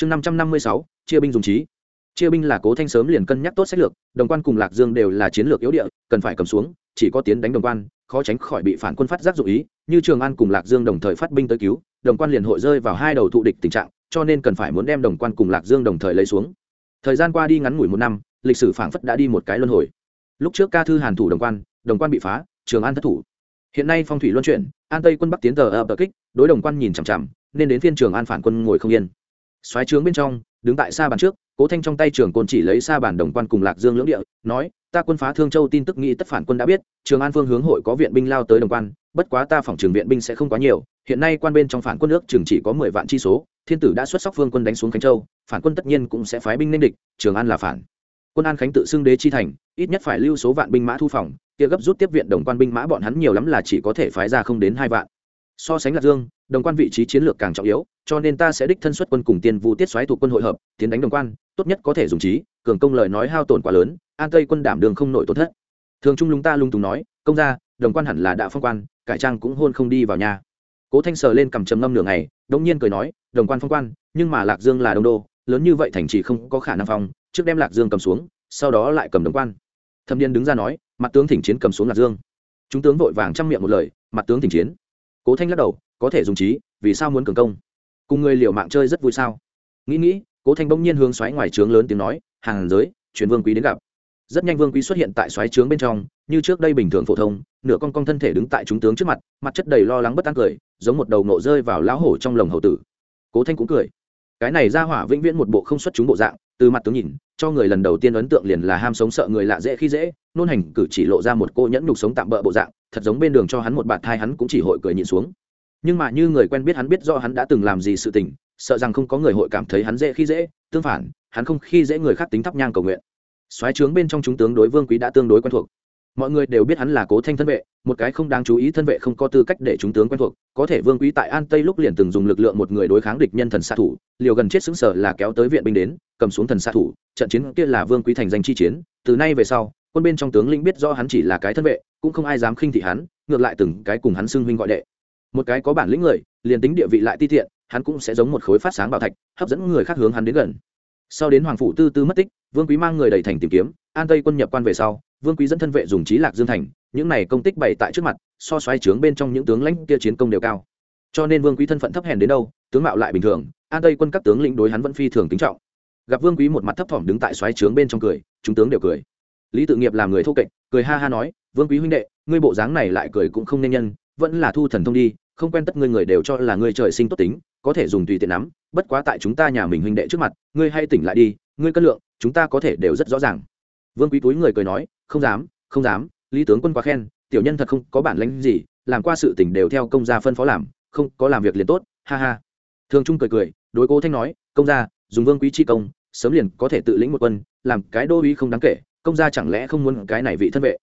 chương năm trăm năm mươi sáu, chia binh dùng trí. Chia binh là cố thanh sớm liền cân nhắc tốt sách lược, đồng quan cùng lạc dương đều là chiến lược yếu địa, cần phải cầm xuống, chỉ có tiến đánh đồng quan, khó tránh khỏi bị phản quân phát giác dụ ý, như trường an cùng lạc dương đồng thời phát binh tới cứu, đồng quan liền hội rơi vào hai đầu thụ địch tình trạng, cho nên cần phải muốn đem đồng quan cùng lạc dương đồng thời lấy xuống. Thời gian qua đi ngắn ngủi một năm, lịch sử phảng phất đã đi một cái luân hồi. Lúc trước ca thư hàn thủ đồng quan đồng quan bị phá, trường an thất thủ. Hiện nay phong thủy luân chuyển, an tây quân bắc tiến tờ ập kích, đối đồng quan nhìn chằm chằm, nên đến phiên trường an phản quân ngồi không yên xoáy trướng bên trong, đứng tại xa bàn trước, cố thanh trong tay trường côn chỉ lấy xa bản đồng quan cùng lạc dương lưỡng địa, nói, ta quân phá thương châu tin tức nghĩ tất phản quân đã biết, trường an phương hướng hội có viện binh lao tới đồng quan, bất quá ta phỏng trường viện binh sẽ không quá nhiều, hiện nay quan bên trong phản quân nước trường chỉ có mười vạn chi số, thiên tử đã xuất sắc phương quân đánh xuống khánh châu, phản quân tất nhiên cũng sẽ phái binh nên địch, trường an là phản. Quân an khánh tự xưng đế chi thành, ít nhất phải lưu số vạn binh mã thu phòng, kia gấp rút tiếp viện đồng quan binh mã bọn hắn nhiều lắm là chỉ có thể phái ra không đến hai vạn so sánh lạc dương, đồng quan vị trí chiến lược càng trọng yếu, cho nên ta sẽ đích thân xuất quân cùng tiên vu tiết xoáy thuộc quân hội hợp, tiến đánh đồng quan, tốt nhất có thể dùng trí, cường công lời nói hao tổn quá lớn, an tây quân đảm đường không nổi tổn thất. Thường trung lúng ta lung túng nói, công ra đồng quan hẳn là đạo phong quan, cải trang cũng hôn không đi vào nhà. Cố thanh sờ lên cầm trầm ngâm nửa ngày đông nhiên cười nói, đồng quan phong quan, nhưng mà lạc dương là đông đô, lớn như vậy thành chỉ không có khả năng phong, trước đem lạc dương cầm xuống, sau đó lại cầm đồng quan. Thâm điên đứng ra nói, mặt tướng thỉnh chiến cầm xuống lạc dương. Chúng tướng vội vàng chăm miệng một lời, mặt tướng thỉnh chiến cố thanh lắc đầu, có thể dùng trí, vì sao muốn cường công? Cùng người liều mạng chơi rất vui sao? Nghĩ nghĩ, cố thanh bỗng nhiên hướng xoáy ngoài trướng lớn tiếng nói, hàng giới truyền vương quý đến gặp. Rất nhanh vương quý xuất hiện tại xoáy trướng bên trong, như trước đây bình thường phổ thông, nửa con con thân thể đứng tại chúng tướng trước mặt mặt chất đầy lo lắng bất an cười, giống một đầu nộ rơi vào lão hổ trong lồng hầu tử. Cố thanh cũng cười, cái này ra hỏa vĩnh viễn một bộ không xuất chúng bộ dạng từ mặt tướng nhìn, cho người lần đầu tiên ấn tượng liền là ham sống sợ người lạ dễ khi dễ, nôn hành cử chỉ lộ ra một cô nhẫn nhục sống tạm bỡ bộ dạng, thật giống bên đường cho hắn một bạt thai hắn cũng chỉ hội cười nhìn xuống. Nhưng mà như người quen biết hắn biết rõ hắn đã từng làm gì sự tình, sợ rằng không có người hội cảm thấy hắn dễ khi dễ, tương phản, hắn không khi dễ người khác tính thắp nhang cầu nguyện. Soái trướng bên trong chúng tướng đối vương quý đã tương đối quen thuộc. Mọi người đều biết hắn là cố thanh thân vệ, một cái không đáng chú ý thân vệ không có tư cách để chúng tướng quen thuộc, có thể vương quý tại an tây lúc liền từng dùng lực lượng một người đối kháng địch nhân thần xạ thủ, liều gần chết xứng sở là kéo tới viện binh đến cầm xuống thần xạ thủ, trận chiến kia là vương quý thành danh chi chiến, từ nay về sau, quân bên trong tướng lĩnh biết do hắn chỉ là cái thân vệ, cũng không ai dám khinh thị hắn, ngược lại từng cái cùng hắn xưng huynh gọi đệ. Một cái có bản lĩnh người, liền tính địa vị lại ti tiện, hắn cũng sẽ giống một khối phát sáng bảo thạch, hấp dẫn người khác hướng hắn đến gần. Sau đến hoàng phủ tư tư mất tích, vương quý mang người đầy thành tìm kiếm, an tây quân nhập quan về sau, vương quý dẫn thân vệ dùng trí lạc dương thành, những này công tích bày tại trước mặt, so xoáy trướng bên trong những tướng lãnh kia chiến công đều cao. Cho nên vương quý thân phận thấp hèn đến đâu, tướng mạo lại bình thường, an tây quân các tướng lĩnh đối hắn vẫn phi thường kính trọng gặp vương quý một mặt thấp thỏm đứng tại xoáy trướng bên trong cười, chúng tướng đều cười. Lý tự nghiệp làm người thô kệch, cười ha ha nói, vương quý huynh đệ, ngươi bộ dáng này lại cười cũng không nên nhân, vẫn là thu thần thông đi, không quen tất ngươi người đều cho là ngươi trời sinh tốt tính, có thể dùng tùy tiện nắm, bất quá tại chúng ta nhà mình huynh đệ trước mặt, ngươi hay tỉnh lại đi, ngươi cân lượng, chúng ta có thể đều rất rõ ràng. Vương quý túi người cười nói, không dám không dám, lý tướng quân quá khen, tiểu nhân thật không có bản lãnh gì, làm qua sự tỉnh đều theo công gia phân phó làm, không có làm việc liền tốt, ha ha. Thường trung cười cười, đối cố thanh nói, công gia dùng vương quý chi công, sớm liền có thể tự lĩnh một quân, làm cái đô uý không đáng kể, công gia chẳng lẽ không muốn cái này vị thân vệ?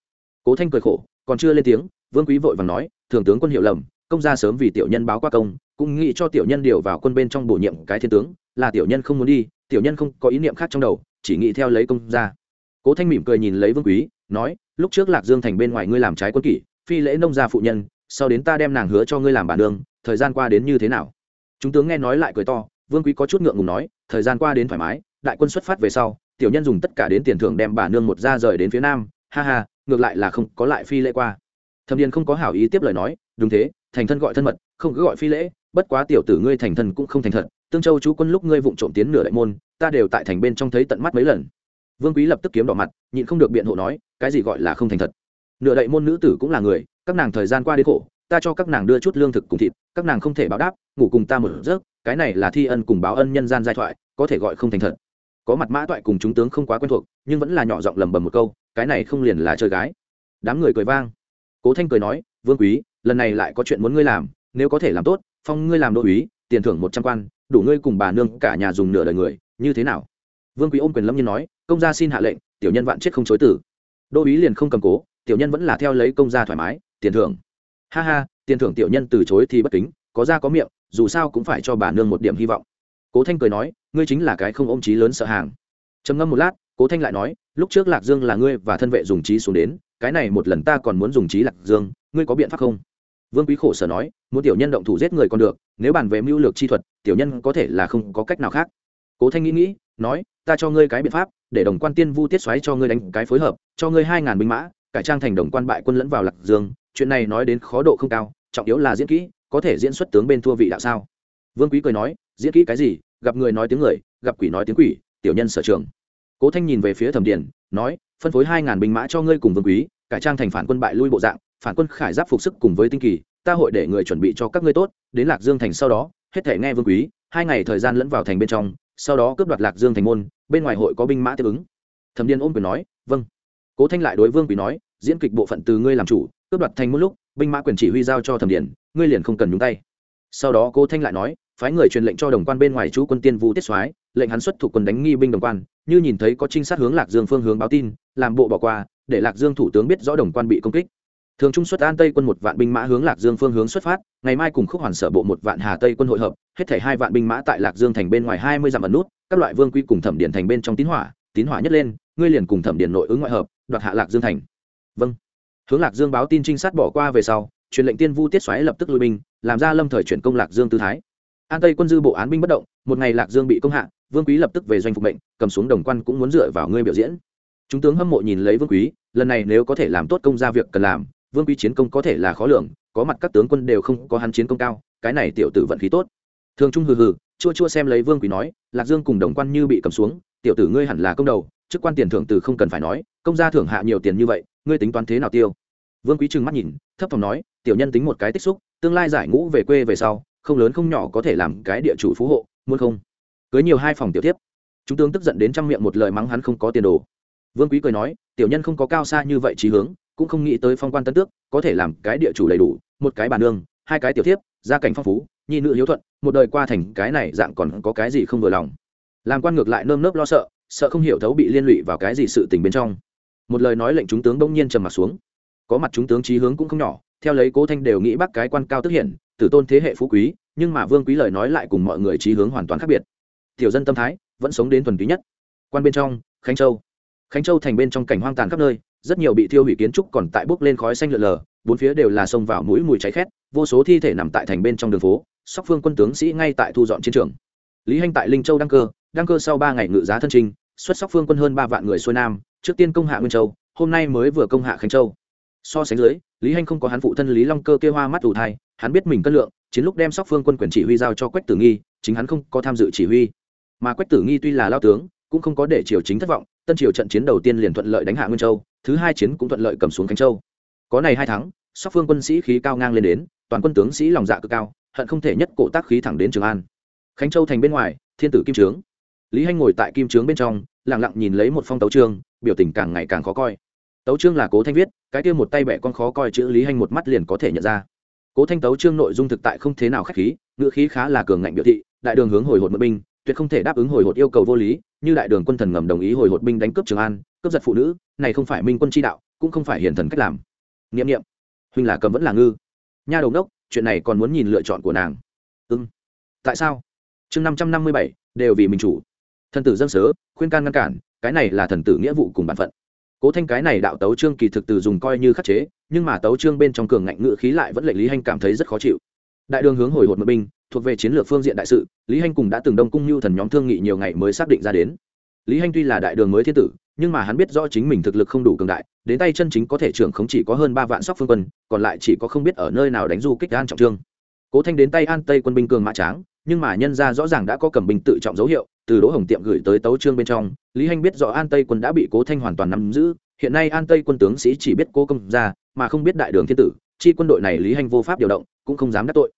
Cố thanh cười khổ, còn chưa lên tiếng, vương quý vội vàng nói, thường tướng quân hiệu lầm, công gia sớm vì tiểu nhân báo qua công, cũng nghĩ cho tiểu nhân điều vào quân bên trong bổ nhiệm cái thiên tướng, là tiểu nhân không muốn đi, tiểu nhân không có ý niệm khác trong đầu, chỉ nghĩ theo lấy công gia. Cố thanh mỉm cười nhìn lấy vương quý, nói, lúc trước lạc dương thành bên ngoài ngươi làm trái quân kỷ, phi lễ nông gia phụ nhân, sau đến ta đem nàng hứa cho ngươi làm bản đường, thời gian qua đến như thế nào? Chúng tướng nghe nói lại cười to vương quý có chút ngượng ngùng nói, thời gian qua đến thoải mái, đại quân xuất phát về sau, tiểu nhân dùng tất cả đến tiền thưởng đem bà nương một ra rời đến phía nam, ha ha, ngược lại là không có lại phi lễ qua. Thâm điền không có hảo ý tiếp lời nói, đúng thế, thành thân gọi thân mật, không cứ gọi phi lễ, bất quá tiểu tử ngươi thành thân cũng không thành thật, tương châu chú quân lúc ngươi vụng trộm tiến nửa đại môn, ta đều tại thành bên trong thấy tận mắt mấy lần. Vương quý lập tức kiếm đỏ mặt, nhịn không được biện hộ nói, cái gì gọi là không thành thật. Nửa đại môn nữ tử cũng là người, các nàng thời gian qua đi khổ ta cho các nàng đưa chút lương thực cùng thịt, các nàng không thể báo đáp, ngủ cùng ta một giấc, cái này là thi ân cùng báo ân nhân gian giai thoại, có thể gọi không thành thật. Có mặt mã toại cùng chúng tướng không quá quen thuộc, nhưng vẫn là nhỏ giọng lầm bầm một câu, cái này không liền là chơi gái. Đám người cười vang. Cố thanh cười nói, vương quý, lần này lại có chuyện muốn ngươi làm, nếu có thể làm tốt, phong ngươi làm đô úy, tiền thưởng một trăm quan, đủ ngươi cùng bà nương cả nhà dùng nửa đời người, như thế nào? Vương quý ôm quyền lâm nhiên nói, công gia xin hạ lệnh, tiểu nhân vạn chết không chối tử. Đô úy liền không cầm cố, tiểu nhân vẫn là theo lấy công gia thoải mái, tiền thưởng ha ha, tiền thưởng tiểu nhân từ chối thì bất kính, có ra có miệng, dù sao cũng phải cho bà nương một điểm hy vọng. Cố thanh cười nói, ngươi chính là cái không ôm trí lớn sợ hàng. Trầm ngâm một lát, cố thanh lại nói, lúc trước lạc dương là ngươi và thân vệ dùng trí xuống đến, cái này một lần ta còn muốn dùng trí lạc dương, ngươi có biện pháp không? Vương quý khổ sở nói, muốn tiểu nhân động thủ giết người còn được, nếu bàn về mưu lược chi thuật, tiểu nhân có thể là không có cách nào khác. Cố thanh nghĩ nghĩ, nói, ta cho ngươi cái biện pháp, để đồng quan tiên vu tiết xoáy cho ngươi đánh cái phối hợp, cho ngươi hai ngàn binh mã, cải trang thành đồng quan bại quân lẫn vào lạc dương chuyện này nói đến khó độ không cao, trọng yếu là diễn kỹ, có thể diễn xuất tướng bên thua vị đạo sao? Vương quý cười nói, diễn kỹ cái gì? Gặp người nói tiếng người, gặp quỷ nói tiếng quỷ, tiểu nhân sở trường. Cố thanh nhìn về phía thẩm điền, nói, phân phối hai ngàn binh mã cho ngươi cùng vương quý, cải trang thành phản quân bại lui bộ dạng, phản quân khải giáp phục sức cùng với tinh kỳ, ta hội để người chuẩn bị cho các ngươi tốt, đến lạc dương thành sau đó, hết thể nghe vương quý, hai ngày thời gian lẫn vào thành bên trong, sau đó cướp đoạt lạc dương thành môn, bên ngoài hội có binh mã tiếp ứng. Thẩm điền ôm quyền nói vâng. Cố thanh lại đối vương quý nói, diễn kịch bộ phận từ ngươi làm chủ cướp đoạt thành một lúc, binh mã quyền chỉ huy giao cho thẩm điền, ngươi liền không cần nhúng tay. Sau đó cố thanh lại nói, phái người truyền lệnh cho đồng quan bên ngoài chú quân tiên vũ tiết soái, lệnh hắn xuất thủ quân đánh nghi binh đồng quan, như nhìn thấy có trinh sát hướng lạc dương phương hướng báo tin, làm bộ bỏ qua, để lạc dương thủ tướng biết rõ đồng quan bị công kích. Thường trung xuất an tây quân một vạn binh mã hướng lạc dương phương hướng xuất phát, ngày mai cùng khúc hoàn sở bộ một vạn hà tây quân hội hợp, hết thảy hai vạn binh mã tại lạc dương thành bên ngoài hai mươi dặm ẩn nút, các loại vương quy cùng thẩm điển thành bên trong tín hỏa tín hỏa nhất lên, ngươi liền cùng thẩm điển nội ứng ngoại hợp, đoạt hạ lạc dương thành. Vâng hướng lạc dương báo tin trinh sát bỏ qua về sau, truyền lệnh tiên vu tiết xoáy lập tức lui binh, làm ra lâm thời chuyển công lạc dương tư thái. An tây quân dư bộ án binh bất động, một ngày lạc dương bị công hạ, vương quý lập tức về doanh phục mệnh, cầm xuống đồng quan cũng muốn dựa vào ngươi biểu diễn. Chúng tướng hâm mộ nhìn lấy vương quý, lần này nếu có thể làm tốt công gia việc cần làm, vương quý chiến công có thể là khó lường, có mặt các tướng quân đều không có hắn chiến công cao, cái này tiểu tử vận khí tốt. Thường trung hừ hừ, chua chua xem lấy vương quý nói, lạc dương cùng đồng quan như bị cầm xuống, tiểu tử ngươi hẳn là công đầu, chức quan tiền thưởng từ không cần phải nói công gia thưởng hạ nhiều tiền như vậy ngươi tính toán thế nào tiêu? Vương quý trừng mắt nhìn thấp thỏm nói tiểu nhân tính một cái tích xúc tương lai giải ngũ về quê về sau không lớn không nhỏ có thể làm cái địa chủ phú hộ muốn không? Cưới nhiều hai phòng tiểu tiếp chúng tướng tức giận đến trăm miệng một lời mắng hắn không có tiền đồ. Vương quý cười nói tiểu nhân không có cao xa như vậy trí hướng cũng không nghĩ tới phong quan tân tước có thể làm cái địa chủ đầy đủ một cái bàn đường, hai cái tiểu tiếp gia cảnh phong phú nhi nữ hiếu thuận một đời qua thành cái này dạng còn có cái gì không vừa lòng. Làm quan ngược lại nơm nớp lo sợ sợ không hiểu thấu bị liên lụy vào cái gì sự tình bên trong một lời nói lệnh chúng tướng bỗng nhiên trầm mặt xuống. Có mặt chúng tướng trí hướng cũng không nhỏ, theo lấy cố thanh đều nghĩ bác cái quan cao tức hiển, tử tôn thế hệ phú quý, nhưng mà vương quý lời nói lại cùng mọi người trí hướng hoàn toàn khác biệt. Tiểu dân tâm thái, vẫn sống đến thuần túy nhất. Quan bên trong, khánh châu. Khánh châu thành bên trong cảnh hoang tàn khắp nơi, rất nhiều bị thiêu hủy kiến trúc còn tại bốc lên khói xanh lượn lờ, bốn phía đều là sông vào mũi mùi cháy khét, vô số thi thể nằm tại thành bên trong đường phố, sóc phương quân tướng sĩ ngay tại thu dọn chiến trường. Lý hanh tại linh châu đăng cơ đăng cơ sau ba ngày ngự giá thân trinh xuất sắc phương quân hơn ba vạn người xuôi nam, trước tiên công hạ nguyên châu, hôm nay mới vừa công hạ khánh châu. So sánh dưới, lý hanh không có hắn phụ thân lý long cơ kêu hoa mắt ủ thai, hắn biết mình cân lượng, chiến lúc đem sóc phương quân quyền chỉ huy giao cho quách tử nghi, chính hắn không có tham dự chỉ huy. Mà quách tử nghi tuy là lao tướng, cũng không có để triều chính thất vọng, tân triều trận chiến đầu tiên liền thuận lợi đánh hạ nguyên châu, thứ hai chiến cũng thuận lợi cầm xuống khánh châu. Có này hai tháng, sóc phương quân sĩ khí cao ngang lên đến, toàn quân tướng sĩ lòng dạ cực cao, hận không thể nhất cổ tác khí thẳng đến trường an. Khánh châu thành bên ngoài, thiên tử kim trướng lý hanh ngồi tại kim trướng bên trong lẳng lặng nhìn lấy một phong tấu trương biểu tình càng ngày càng khó coi. Tấu trương là cố thanh viết, cái kia một tay bẻ con khó coi chữ lý hanh một mắt liền có thể nhận ra. Cố thanh tấu trương nội dung thực tại không thế nào khách khí, ngữ khí khá là cường ngạnh biểu thị, đại đường hướng hồi hột mượn binh, tuyệt không thể đáp ứng hồi hột yêu cầu vô lý, như đại đường quân thần ngầm đồng ý hồi hột binh đánh cướp trường an, cướp giật phụ nữ, này không phải minh quân chi đạo, cũng không phải hiền thần cách làm. Nghiệm nghiệm huynh là cầm vẫn là ngư. Nha đầu đốc chuyện này còn muốn nhìn lựa chọn của nàng. Ưng ừ. tại sao? Chương năm trăm năm mươi bảy, đều vì mình chủ thần tử dân sớ, khuyên can ngăn cản, cái này là thần tử nghĩa vụ cùng bản phận. Cố thanh cái này đạo tấu trương kỳ thực từ dùng coi như khắc chế, nhưng mà tấu trương bên trong cường ngạnh ngự khí lại vẫn lệnh lý hanh cảm thấy rất khó chịu. Đại đường hướng hồi hột một binh, thuộc về chiến lược phương diện đại sự, lý hanh cùng đã từng đông cung mưu thần nhóm thương nghị nhiều ngày mới xác định ra đến. Lý hanh tuy là đại đường mới thiên tử, nhưng mà hắn biết rõ chính mình thực lực không đủ cường đại, đến tay chân chính có thể trưởng không chỉ có hơn ba vạn sóc phương quân, còn lại chỉ có không biết ở nơi nào đánh du kích an trọng trương. Cố thanh đến tay an tây quân binh cường mã tráng nhưng mà nhân ra rõ ràng đã có cầm binh tự trọng dấu hiệu, từ đỗ hồng tiệm gửi tới tấu trương bên trong, lý hanh biết rõ an tây quân đã bị cố thanh hoàn toàn nắm giữ, hiện nay an tây quân tướng sĩ chỉ biết cố công ra, mà không biết đại đường thiên tử, chi quân đội này lý hanh vô pháp điều động, cũng không dám đắc tội.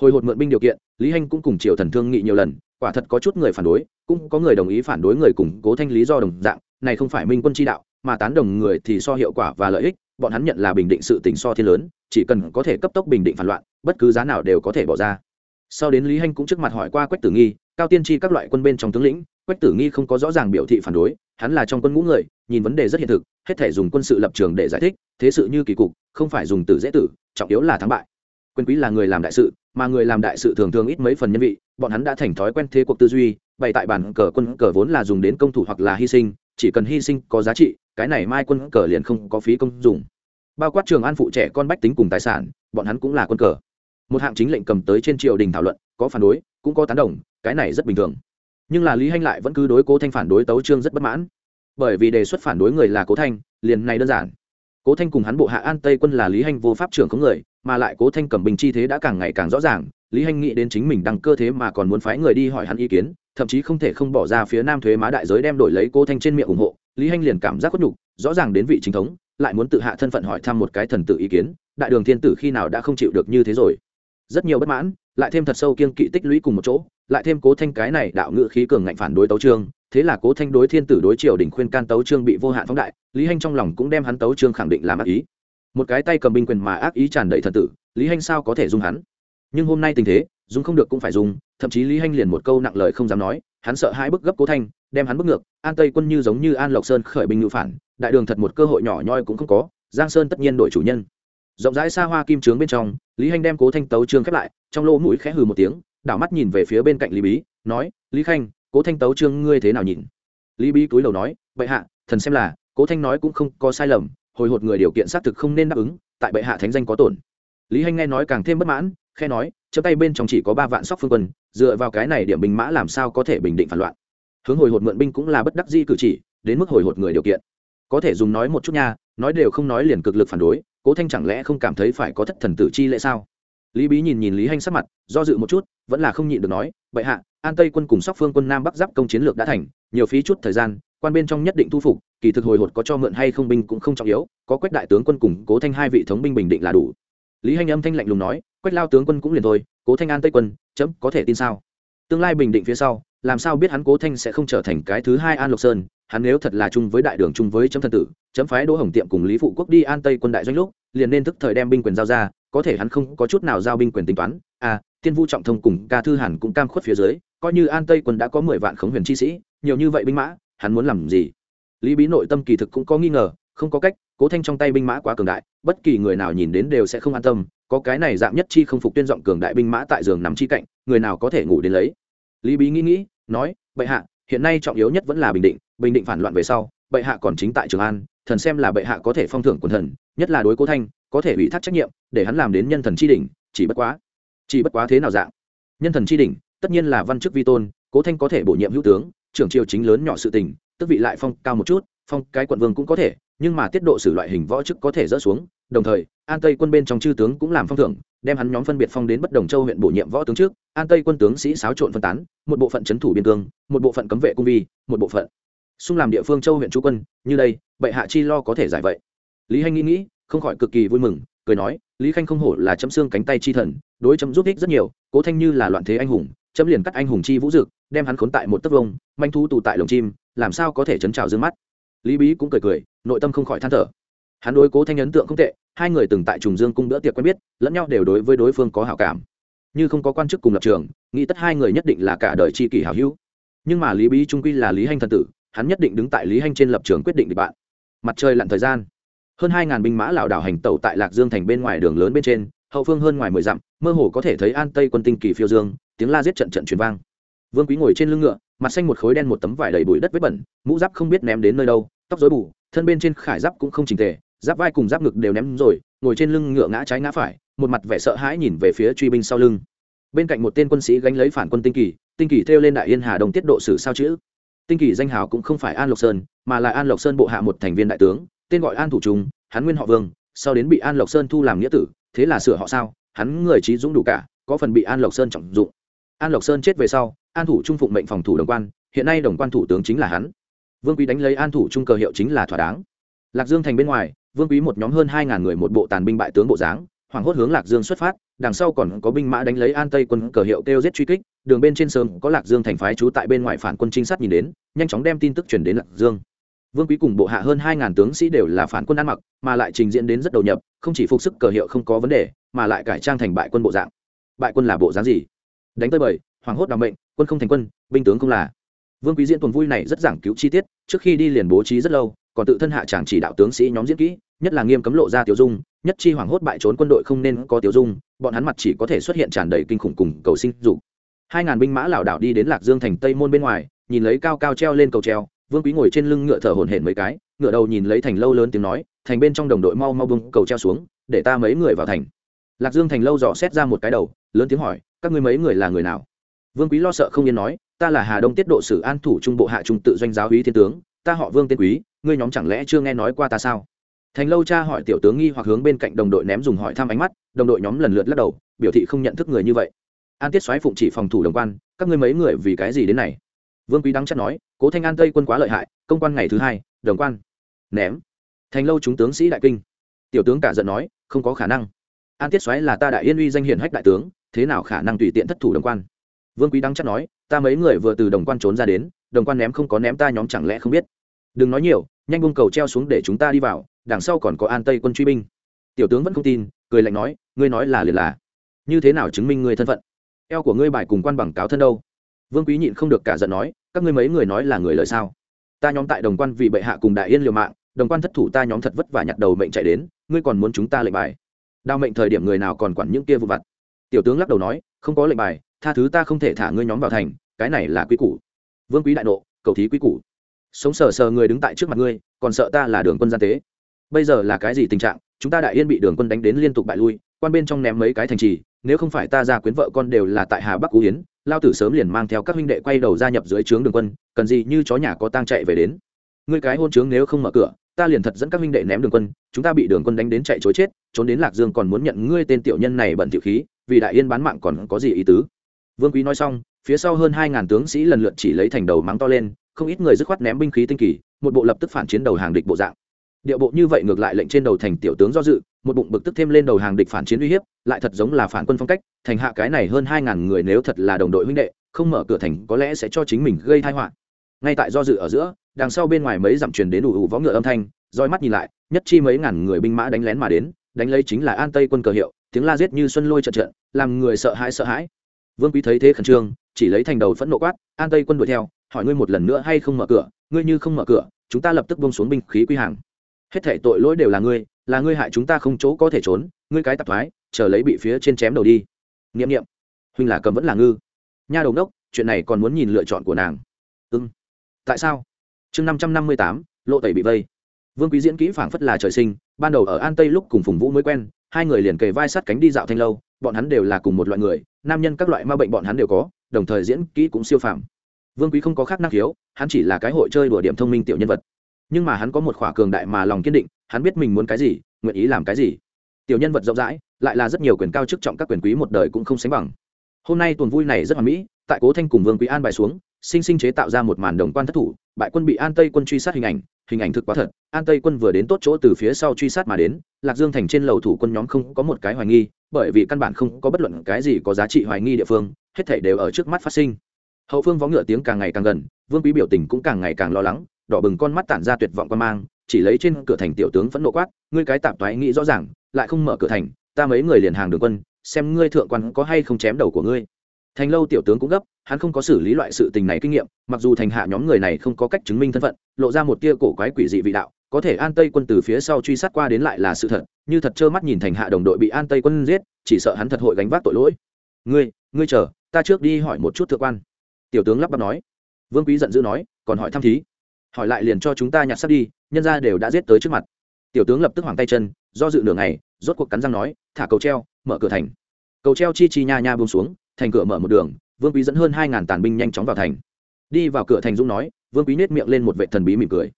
Hồi hột mượn binh điều kiện, lý hanh cũng cùng triều thần thương nghị nhiều lần, quả thật có chút người phản đối, cũng có người đồng ý phản đối người cùng cố thanh lý do đồng dạng, này không phải minh quân chi đạo, mà tán đồng người thì so hiệu quả và lợi ích, bọn hắn nhận là bình định sự tình so thiên lớn, chỉ cần có thể cấp tốc bình định phản loạn, bất cứ giá nào đều có thể bỏ ra sau đến lý hanh cũng trước mặt hỏi qua quách tử nghi, cao tiên tri các loại quân bên trong tướng lĩnh, quách tử nghi không có rõ ràng biểu thị phản đối, hắn là trong quân ngũ người, nhìn vấn đề rất hiện thực, hết thể dùng quân sự lập trường để giải thích, thế sự như kỳ cục, không phải dùng từ dễ tử, trọng yếu là thắng bại. Quyền quý là người làm đại sự, mà người làm đại sự thường thường ít mấy phần nhân vị, bọn hắn đã thành thói quen thế cuộc tư duy, bày tại bản cờ quân cờ vốn là dùng đến công thủ hoặc là hy sinh, chỉ cần hy sinh có giá trị, cái này mai quân cờ liền không có phí công dùng bao quát trường an phụ trẻ con bách tính cùng tài sản, bọn hắn cũng là quân cờ một hạng chính lệnh cầm tới trên triều đình thảo luận, có phản đối, cũng có tán đồng, cái này rất bình thường. Nhưng là lý hanh lại vẫn cứ đối cố thanh phản đối tấu trương rất bất mãn. Bởi vì đề xuất phản đối người là cố thanh, liền này đơn giản. Cố thanh cùng hắn bộ hạ an tây quân là lý hanh vô pháp trưởng có người, mà lại cố thanh cầm bình chi thế đã càng ngày càng rõ ràng, lý hanh nghĩ đến chính mình đăng cơ thế mà còn muốn phái người đi hỏi hắn ý kiến, thậm chí không thể không bỏ ra phía nam thuế má đại giới đem đổi lấy cố thanh trên miệng ủng hộ, lý hanh liền cảm giác khuất nhục, rõ ràng đến vị chính thống, lại muốn tự hạ thân phận hỏi thăm một cái thần tự ý kiến, đại đường thiên tử khi nào đã không chịu được như thế rồi rất nhiều bất mãn, lại thêm thật sâu kiên kỵ tích lũy cùng một chỗ, lại thêm cố thanh cái này đạo ngự khí cường ngạnh phản đối tấu trương thế là cố thanh đối thiên tử đối triều đình khuyên can tấu trương bị vô hạn phóng đại, lý hanh trong lòng cũng đem hắn tấu trương khẳng định làm ác ý. Một cái tay cầm binh quyền mà ác ý tràn đầy thần tử, lý hanh sao có thể dung hắn? Nhưng hôm nay tình thế, dung không được cũng phải dùng thậm chí lý hanh liền một câu nặng lời không dám nói, hắn sợ hai bức gấp cố thanh, đem hắn bức ngược, an tây quân như giống như an lộc sơn khởi binh ngự phản, đại đường thật một cơ hội nhỏ nhoi cũng không có, giang sơn tất nhiên đổi chủ nhân rộng rãi xa hoa kim trướng bên trong, lý hanh đem cố thanh tấu trương khép lại, trong lỗ mũi khẽ hừ một tiếng, đảo mắt nhìn về phía bên cạnh lý bí, nói, lý khanh, cố thanh tấu trương ngươi thế nào nhìn? Lý bí túi đầu nói, bệ hạ, thần xem là, cố thanh nói cũng không có sai lầm, hồi hột người điều kiện xác thực không nên đáp ứng, tại bệ hạ thánh danh có tổn. Lý hanh nghe nói càng thêm bất mãn khe nói, chấm tay bên trong chỉ có ba vạn sóc phương quân, dựa vào cái này điểm binh mã làm sao có thể bình định phản loạn? Hướng hồi hột mượn binh cũng là bất đắc di cử chỉ, đến mức hồi hột người điều kiện. Có thể dùng nói một chút nha, nói đều không nói liền cực lực phản đối cố thanh chẳng lẽ không cảm thấy phải có thất thần tử chi lễ sao? Lý bí nhìn nhìn lý hanh sắc mặt, do dự một chút, vẫn là không nhịn được nói, bệ hạ, an tây quân cùng sóc phương quân nam bắc giáp công chiến lược đã thành, nhiều phí chút thời gian, quan bên trong nhất định thu phục, kỳ thực hồi hột có cho mượn hay không binh cũng không trọng yếu, có quách đại tướng quân cùng cố thanh hai vị thống binh bình định là đủ. Lý hanh âm thanh lạnh lùng nói, quách lao tướng quân cũng liền thôi, cố thanh an tây quân, chấm có thể tin sao? Tương lai bình định phía sau, làm sao biết hắn cố thanh sẽ không trở thành cái thứ hai an lộc sơn hắn nếu thật là chung với đại đường, chung với chấm thần tử, chấm phái đỗ hồng tiệm cùng lý phụ quốc đi an tây quân đại doanh lúc, liền nên thức thời đem binh quyền giao ra, có thể hắn không có chút nào giao binh quyền tính toán. À tiên vu trọng thông cùng ca thư hàn cũng cam khuất phía dưới, coi như an tây quân đã có mười vạn khống huyền chi sĩ, nhiều như vậy binh mã, hắn muốn làm gì? Lý bí nội tâm kỳ thực cũng có nghi ngờ, không có cách, cố thanh trong tay binh mã quá cường đại, bất kỳ người nào nhìn đến đều sẽ không an tâm, có cái này dạng nhất chi không phục tuyên giọng cường đại binh mã tại giường nằm chi cạnh, người nào có thể ngủ đến lấy? Lý bí nghĩ nghĩ, nói, bệ hạ, hiện nay trọng yếu nhất vẫn là bình định bình định phản loạn về sau, bệ hạ còn chính tại trường an, thần xem là bệ hạ có thể phong thưởng quần thần, nhất là đối cố thanh, có thể ủy thác trách nhiệm, để hắn làm đến nhân thần tri đỉnh, chỉ bất quá, chỉ bất quá thế nào dạng. Nhân thần tri đỉnh, tất nhiên là văn chức vi tôn, cố thanh có thể bổ nhiệm hữu tướng, trưởng triều chính lớn nhỏ sự tình, tức vị lại phong cao một chút, phong cái quận vương cũng có thể, nhưng mà tiết độ xử loại hình võ chức có thể dỡ xuống, đồng thời, an tây quân bên trong chư tướng cũng làm phong thưởng, đem hắn nhóm phân biệt phong đến bất đồng châu huyện bổ nhiệm võ tướng trước, an tây quân tướng sĩ xáo trộn phân tán, một bộ phận c h ấ n thủ biên cương, một bộ phận cấm vệ cung vi, một bộ phận xung làm địa phương châu huyện chú quân, như đây, bệ hạ chi lo có thể giải vậy. Lý hanh nghĩ nghĩ, không khỏi cực kỳ vui mừng, cười nói, lý khanh không hổ là chấm xương cánh tay chi thần, đối chấm giúp ích rất nhiều, cố thanh như là loạn thế anh hùng, chấm liền cắt anh hùng chi vũ dực, đem hắn khốn tại một tấc vông, manh thu tù tại lồng chim, làm sao có thể chấn trào dương mắt. Lý bí cũng cười cười, nội tâm không khỏi than thở. Hắn đối cố thanh ấn tượng không tệ, hai người từng tại trùng dương cung bữa tiệc quen biết, lẫn nhau đều đối với đối phương có hảo cảm. Như không có quan chức cùng lập trường, nghĩ tất hai người nhất định là cả đời tri kỷ hảo hữu. Nhưng mà lý bí trung quy là lý hanh thần tử hắn nhất định đứng tại lý hanh trên lập trường quyết định địch bạn. Mặt trời lặn thời gian. Hơn hai ngàn binh mã lảo đảo hành tẩu tại lạc dương thành bên ngoài đường lớn bên trên, hậu phương hơn ngoài mười dặm, mơ hồ có thể thấy an tây quân tinh kỳ phiêu dương, tiếng la giết trận trận truyền vang. Vương quý ngồi trên lưng ngựa, mặt xanh một khối đen một tấm vải đầy bụi đất vết bẩn, mũ giáp không biết ném đến nơi đâu, tóc rối bù, thân bên trên khải giáp cũng không trình tề, giáp vai cùng giáp ngực đều ném rồi, ngồi trên lưng ngựa ngã trái ngã phải, một mặt vẻ sợ hãi nhìn về phía truy binh sau lưng. Bên cạnh một tên quân sĩ gánh lấy phản quân tinh kỳ tinh kỳ theo lên đại yên hà đông tiết độ sử sao chữ tinh kỳ danh hào cũng không phải an lộc sơn, mà là an lộc sơn bộ hạ một thành viên đại tướng, tên gọi an thủ trung, hắn nguyên họ vương, sau đến bị an lộc sơn thu làm nghĩa tử, thế là sửa họ sao, hắn người trí dũng đủ cả, có phần bị an lộc sơn trọng dụng. An lộc sơn chết về sau, an thủ trung phụng mệnh phòng thủ đồng quan, hiện nay đồng quan thủ tướng chính là hắn. Vương quý đánh lấy an thủ trung cờ hiệu chính là thỏa đáng. Lạc dương thành bên ngoài, vương quý một nhóm hơn hai ngàn người một bộ tàn binh bại tướng bộ dáng hoảng hốt hướng lạc dương xuất phát, đằng sau còn có binh mã đánh lấy an tây quân cờ hiệu kêu giết truy kích, đường bên trên sớm có lạc dương thành phái trú tại bên ngoài phản quân trinh sát nhìn đến, nhanh chóng đem tin tức chuyển đến lạc dương. Vương quý cùng bộ hạ hơn hai ngàn tướng sĩ đều là phản quân ăn mặc, mà lại trình diễn đến rất đầu nhập, không chỉ phục sức cờ hiệu không có vấn đề, mà lại cải trang thành bại quân bộ dạng. Bại quân là bộ dáng gì? Đánh tới bời hoảng hốt đ mệnh, quân không thành quân, binh tướng không là. Vương quý diễn tuần vui này rất giảng cứu chi tiết, trước khi đi liền bố trí rất lâu còn tự thân hạ chàng chỉ đạo tướng sĩ nhóm diễn kỹ, nhất là nghiêm cấm lộ ra tiểu dung, nhất chi hoảng hốt bại trốn quân đội không nên có tiểu dung, bọn hắn mặt chỉ có thể xuất hiện tràn đầy kinh khủng cùng cầu sinh dục. Hai ngàn binh mã lảo đảo đi đến lạc dương thành tây môn bên ngoài, nhìn lấy cao cao treo lên cầu treo, vương quý ngồi trên lưng ngựa thở hổn hển mấy cái, ngựa đầu nhìn lấy thành lâu lớn tiếng nói, thành bên trong đồng đội mau mau bưng cầu treo xuống, để ta mấy người vào thành. Lạc dương thành lâu dò xét ra một cái đầu, lớn tiếng hỏi, các ngươi mấy người là người nào? Vương quý lo sợ không yên nói, ta là hà đông tiết độ sử an thủ trung bộ hạ trung tự doanh giáo úy thiên tướng, ta họ vương tiên quý ngươi nhóm chẳng lẽ chưa nghe nói qua ta sao? Thành lâu cha hỏi tiểu tướng nghi hoặc hướng bên cạnh đồng đội ném dùng hỏi thăm ánh mắt, đồng đội nhóm lần lượt lắc đầu, biểu thị không nhận thức người như vậy. An tiết xoáy phụng chỉ phòng thủ đồng quan, các ngươi mấy người vì cái gì đến này? Vương quý đắng chắc nói, cố thanh an tây quân quá lợi hại, công quan ngày thứ hai, đồng quan. Ném. Thành lâu chúng tướng sĩ đại kinh. Tiểu tướng cả giận nói, không có khả năng. An tiết xoáy là ta đại yên uy danh hiển hách đại tướng, thế nào khả năng tùy tiện thất thủ đồng quan? Vương quý đắng chắc nói, ta mấy người vừa từ đồng quan trốn ra đến, đồng quan ném không có ném ta nhóm chẳng lẽ không biết? Đừng nói nhiều, nhanh bông cầu treo xuống để chúng ta đi vào, đằng sau còn có an tây quân truy binh. Tiểu tướng vẫn không tin, cười lạnh nói, ngươi nói là liền là. Như thế nào chứng minh ngươi thân phận? Eo của ngươi bài cùng quan bằng cáo thân đâu? Vương quý nhịn không được cả giận nói, các ngươi mấy người nói là người lời sao? Ta nhóm tại đồng quan vì bệ hạ cùng đại yên liều mạng, đồng quan thất thủ ta nhóm thật vất vả nhặt đầu mệnh chạy đến, ngươi còn muốn chúng ta lệnh bài? Đao mệnh thời điểm người nào còn quản những kia vụ vặt? Tiểu tướng lắc đầu nói, không có lệnh bài, tha thứ ta không thể thả ngươi nhóm vào thành, cái này là quý củ. Vương quý đại nộ, cầu thí quý củ sống sờ sờ người đứng tại trước mặt ngươi, còn sợ ta là đường quân gian tế. Bây giờ là cái gì tình trạng? Chúng ta đại yên bị đường quân đánh đến liên tục bại lui, quan bên trong ném mấy cái thành trì, nếu không phải ta ra quyến vợ con đều là tại hà bắc cú hiến lao tử sớm liền mang theo các huynh đệ quay đầu gia nhập dưới trướng đường quân, cần gì như chó nhà có tang chạy về đến. Ngươi cái hôn trướng nếu không mở cửa, ta liền thật dẫn các huynh đệ ném đường quân, chúng ta bị đường quân đánh đến chạy chối chết, trốn đến lạc dương còn muốn nhận ngươi tên tiểu nhân này bận tiểu khí, vì đại yên bán mạng còn có gì ý tứ? Vương quý nói xong, phía sau hơn hai ngàn tướng sĩ lần lượt chỉ lấy thành đầu mắng to lên không ít người dứt khoát ném binh khí tinh kỳ, một bộ lập tức phản chiến đầu hàng địch bộ dạng. Điệu bộ như vậy ngược lại lệnh trên đầu thành tiểu tướng do dự, một bụng bực tức thêm lên đầu hàng địch phản chiến uy hiếp, lại thật giống là phản quân phong cách, thành hạ cái này hơn hai ngàn người nếu thật là đồng đội huynh đệ, không mở cửa thành có lẽ sẽ cho chính mình gây tai họa. Ngay tại do dự ở giữa, đằng sau bên ngoài mấy dặm truyền đến đủ ủ võ ngựa âm thanh, roi mắt nhìn lại, nhất chi mấy ngàn người binh mã đánh lén mà đến, đánh lấy chính là an tây quân cờ hiệu, tiếng la giết như xuân lôi trận trận, làm người sợ hãi sợ hãi. Vương quý thấy thế khẩn trương, chỉ lấy thành đầu phẫn nộ quát, an tây quân đuổi theo hỏi ngươi một lần nữa hay không mở cửa, ngươi như không mở cửa, chúng ta lập tức bông xuống binh khí quy hàng. Hết thể tội lỗi đều là ngươi là ngươi hại chúng ta không chỗ có thể trốn, ngươi cái tạp thoái, chờ lấy bị phía trên chém đầu đi. N i ệ m n i ệ m huynh là cầm vẫn là ngư. Nha đầu đốc chuyện này còn muốn nhìn lựa chọn của nàng. Ưng tại sao? Chương năm trăm năm mươi tám, lộ tẩy bị vây. Vương quý diễn kỹ phảng phất là trời sinh, ban đầu ở an tây lúc cùng phùng vũ mới quen, hai người liền kề vai sát cánh đi dạo thanh lâu, bọn hắn đều là cùng một loại người, nam nhân các loại ma bệnh bọn hắn đều có, đồng thời diễn kỹ cũng siêu phàm vương quý không có khác năng khiếu, hắn chỉ là cái hội chơi đùa điểm thông minh tiểu nhân vật. Nhưng mà hắn có một khỏa cường đại mà lòng kiên định, hắn biết mình muốn cái gì, nguyện ý làm cái gì. Tiểu nhân vật rộng rãi, lại là rất nhiều quyền cao chức trọng các quyền quý một đời cũng không sánh bằng. Hôm nay tuần vui này rất hoàn mỹ, tại cố thanh cùng vương quý an bài xuống, sinh sinh chế tạo ra một màn đồng quan thất thủ, bại quân bị an tây quân truy sát hình ảnh hình ảnh thực quá thật, an tây quân vừa đến tốt chỗ từ phía sau truy sát mà đến, lạc dương thành trên lầu thủ quân nhóm không có một cái hoài nghi, bởi vì căn bản không có bất luận cái gì có giá trị hoài nghi địa phương, hết thảy đều ở trước mắt phát sinh hậu phương vó ngựa tiếng càng ngày càng gần, vương quý biểu tình cũng càng ngày càng lo lắng, đỏ bừng con mắt tản ra tuyệt vọng quan mang, chỉ lấy trên cửa thành tiểu tướng phẫn nộ quát, ngươi cái tạp thoái nghĩ rõ ràng, lại không mở cửa thành, ta mấy người liền hàng đường quân, xem ngươi thượng quan có hay không chém đầu của ngươi. Thành lâu tiểu tướng cũng gấp, hắn không có xử lý loại sự tình này kinh nghiệm, mặc dù thành hạ nhóm người này không có cách chứng minh thân phận, lộ ra một tia cổ quái quỷ dị vị đạo, có thể an tây quân từ phía sau truy sát qua đến lại là sự thật, như thật trơ mắt nhìn thành hạ đồng đội bị an tây quân giết, chỉ sợ hắn thật hội gánh vác tội lỗi. Ngươi ngươi chờ, ta trước đi hỏi một chút thượng quan tiểu tướng lắp bắp nói. Vương quý giận dữ nói, còn hỏi thăm thí. Hỏi lại liền cho chúng ta nhặt sắt đi, nhân ra đều đã giết tới trước mặt. Tiểu tướng lập tức hoảng tay chân, do dự nửa ngày, rốt cuộc cắn răng nói, thả cầu treo, mở cửa thành. Cầu treo chi chi nha nha bông xuống, thành cửa mở một đường, vương quý dẫn hơn hai ngàn tàn binh nhanh chóng vào thành. Đi vào cửa thành dũng nói, vương quý nết miệng lên một vệ thần bí mỉm cười.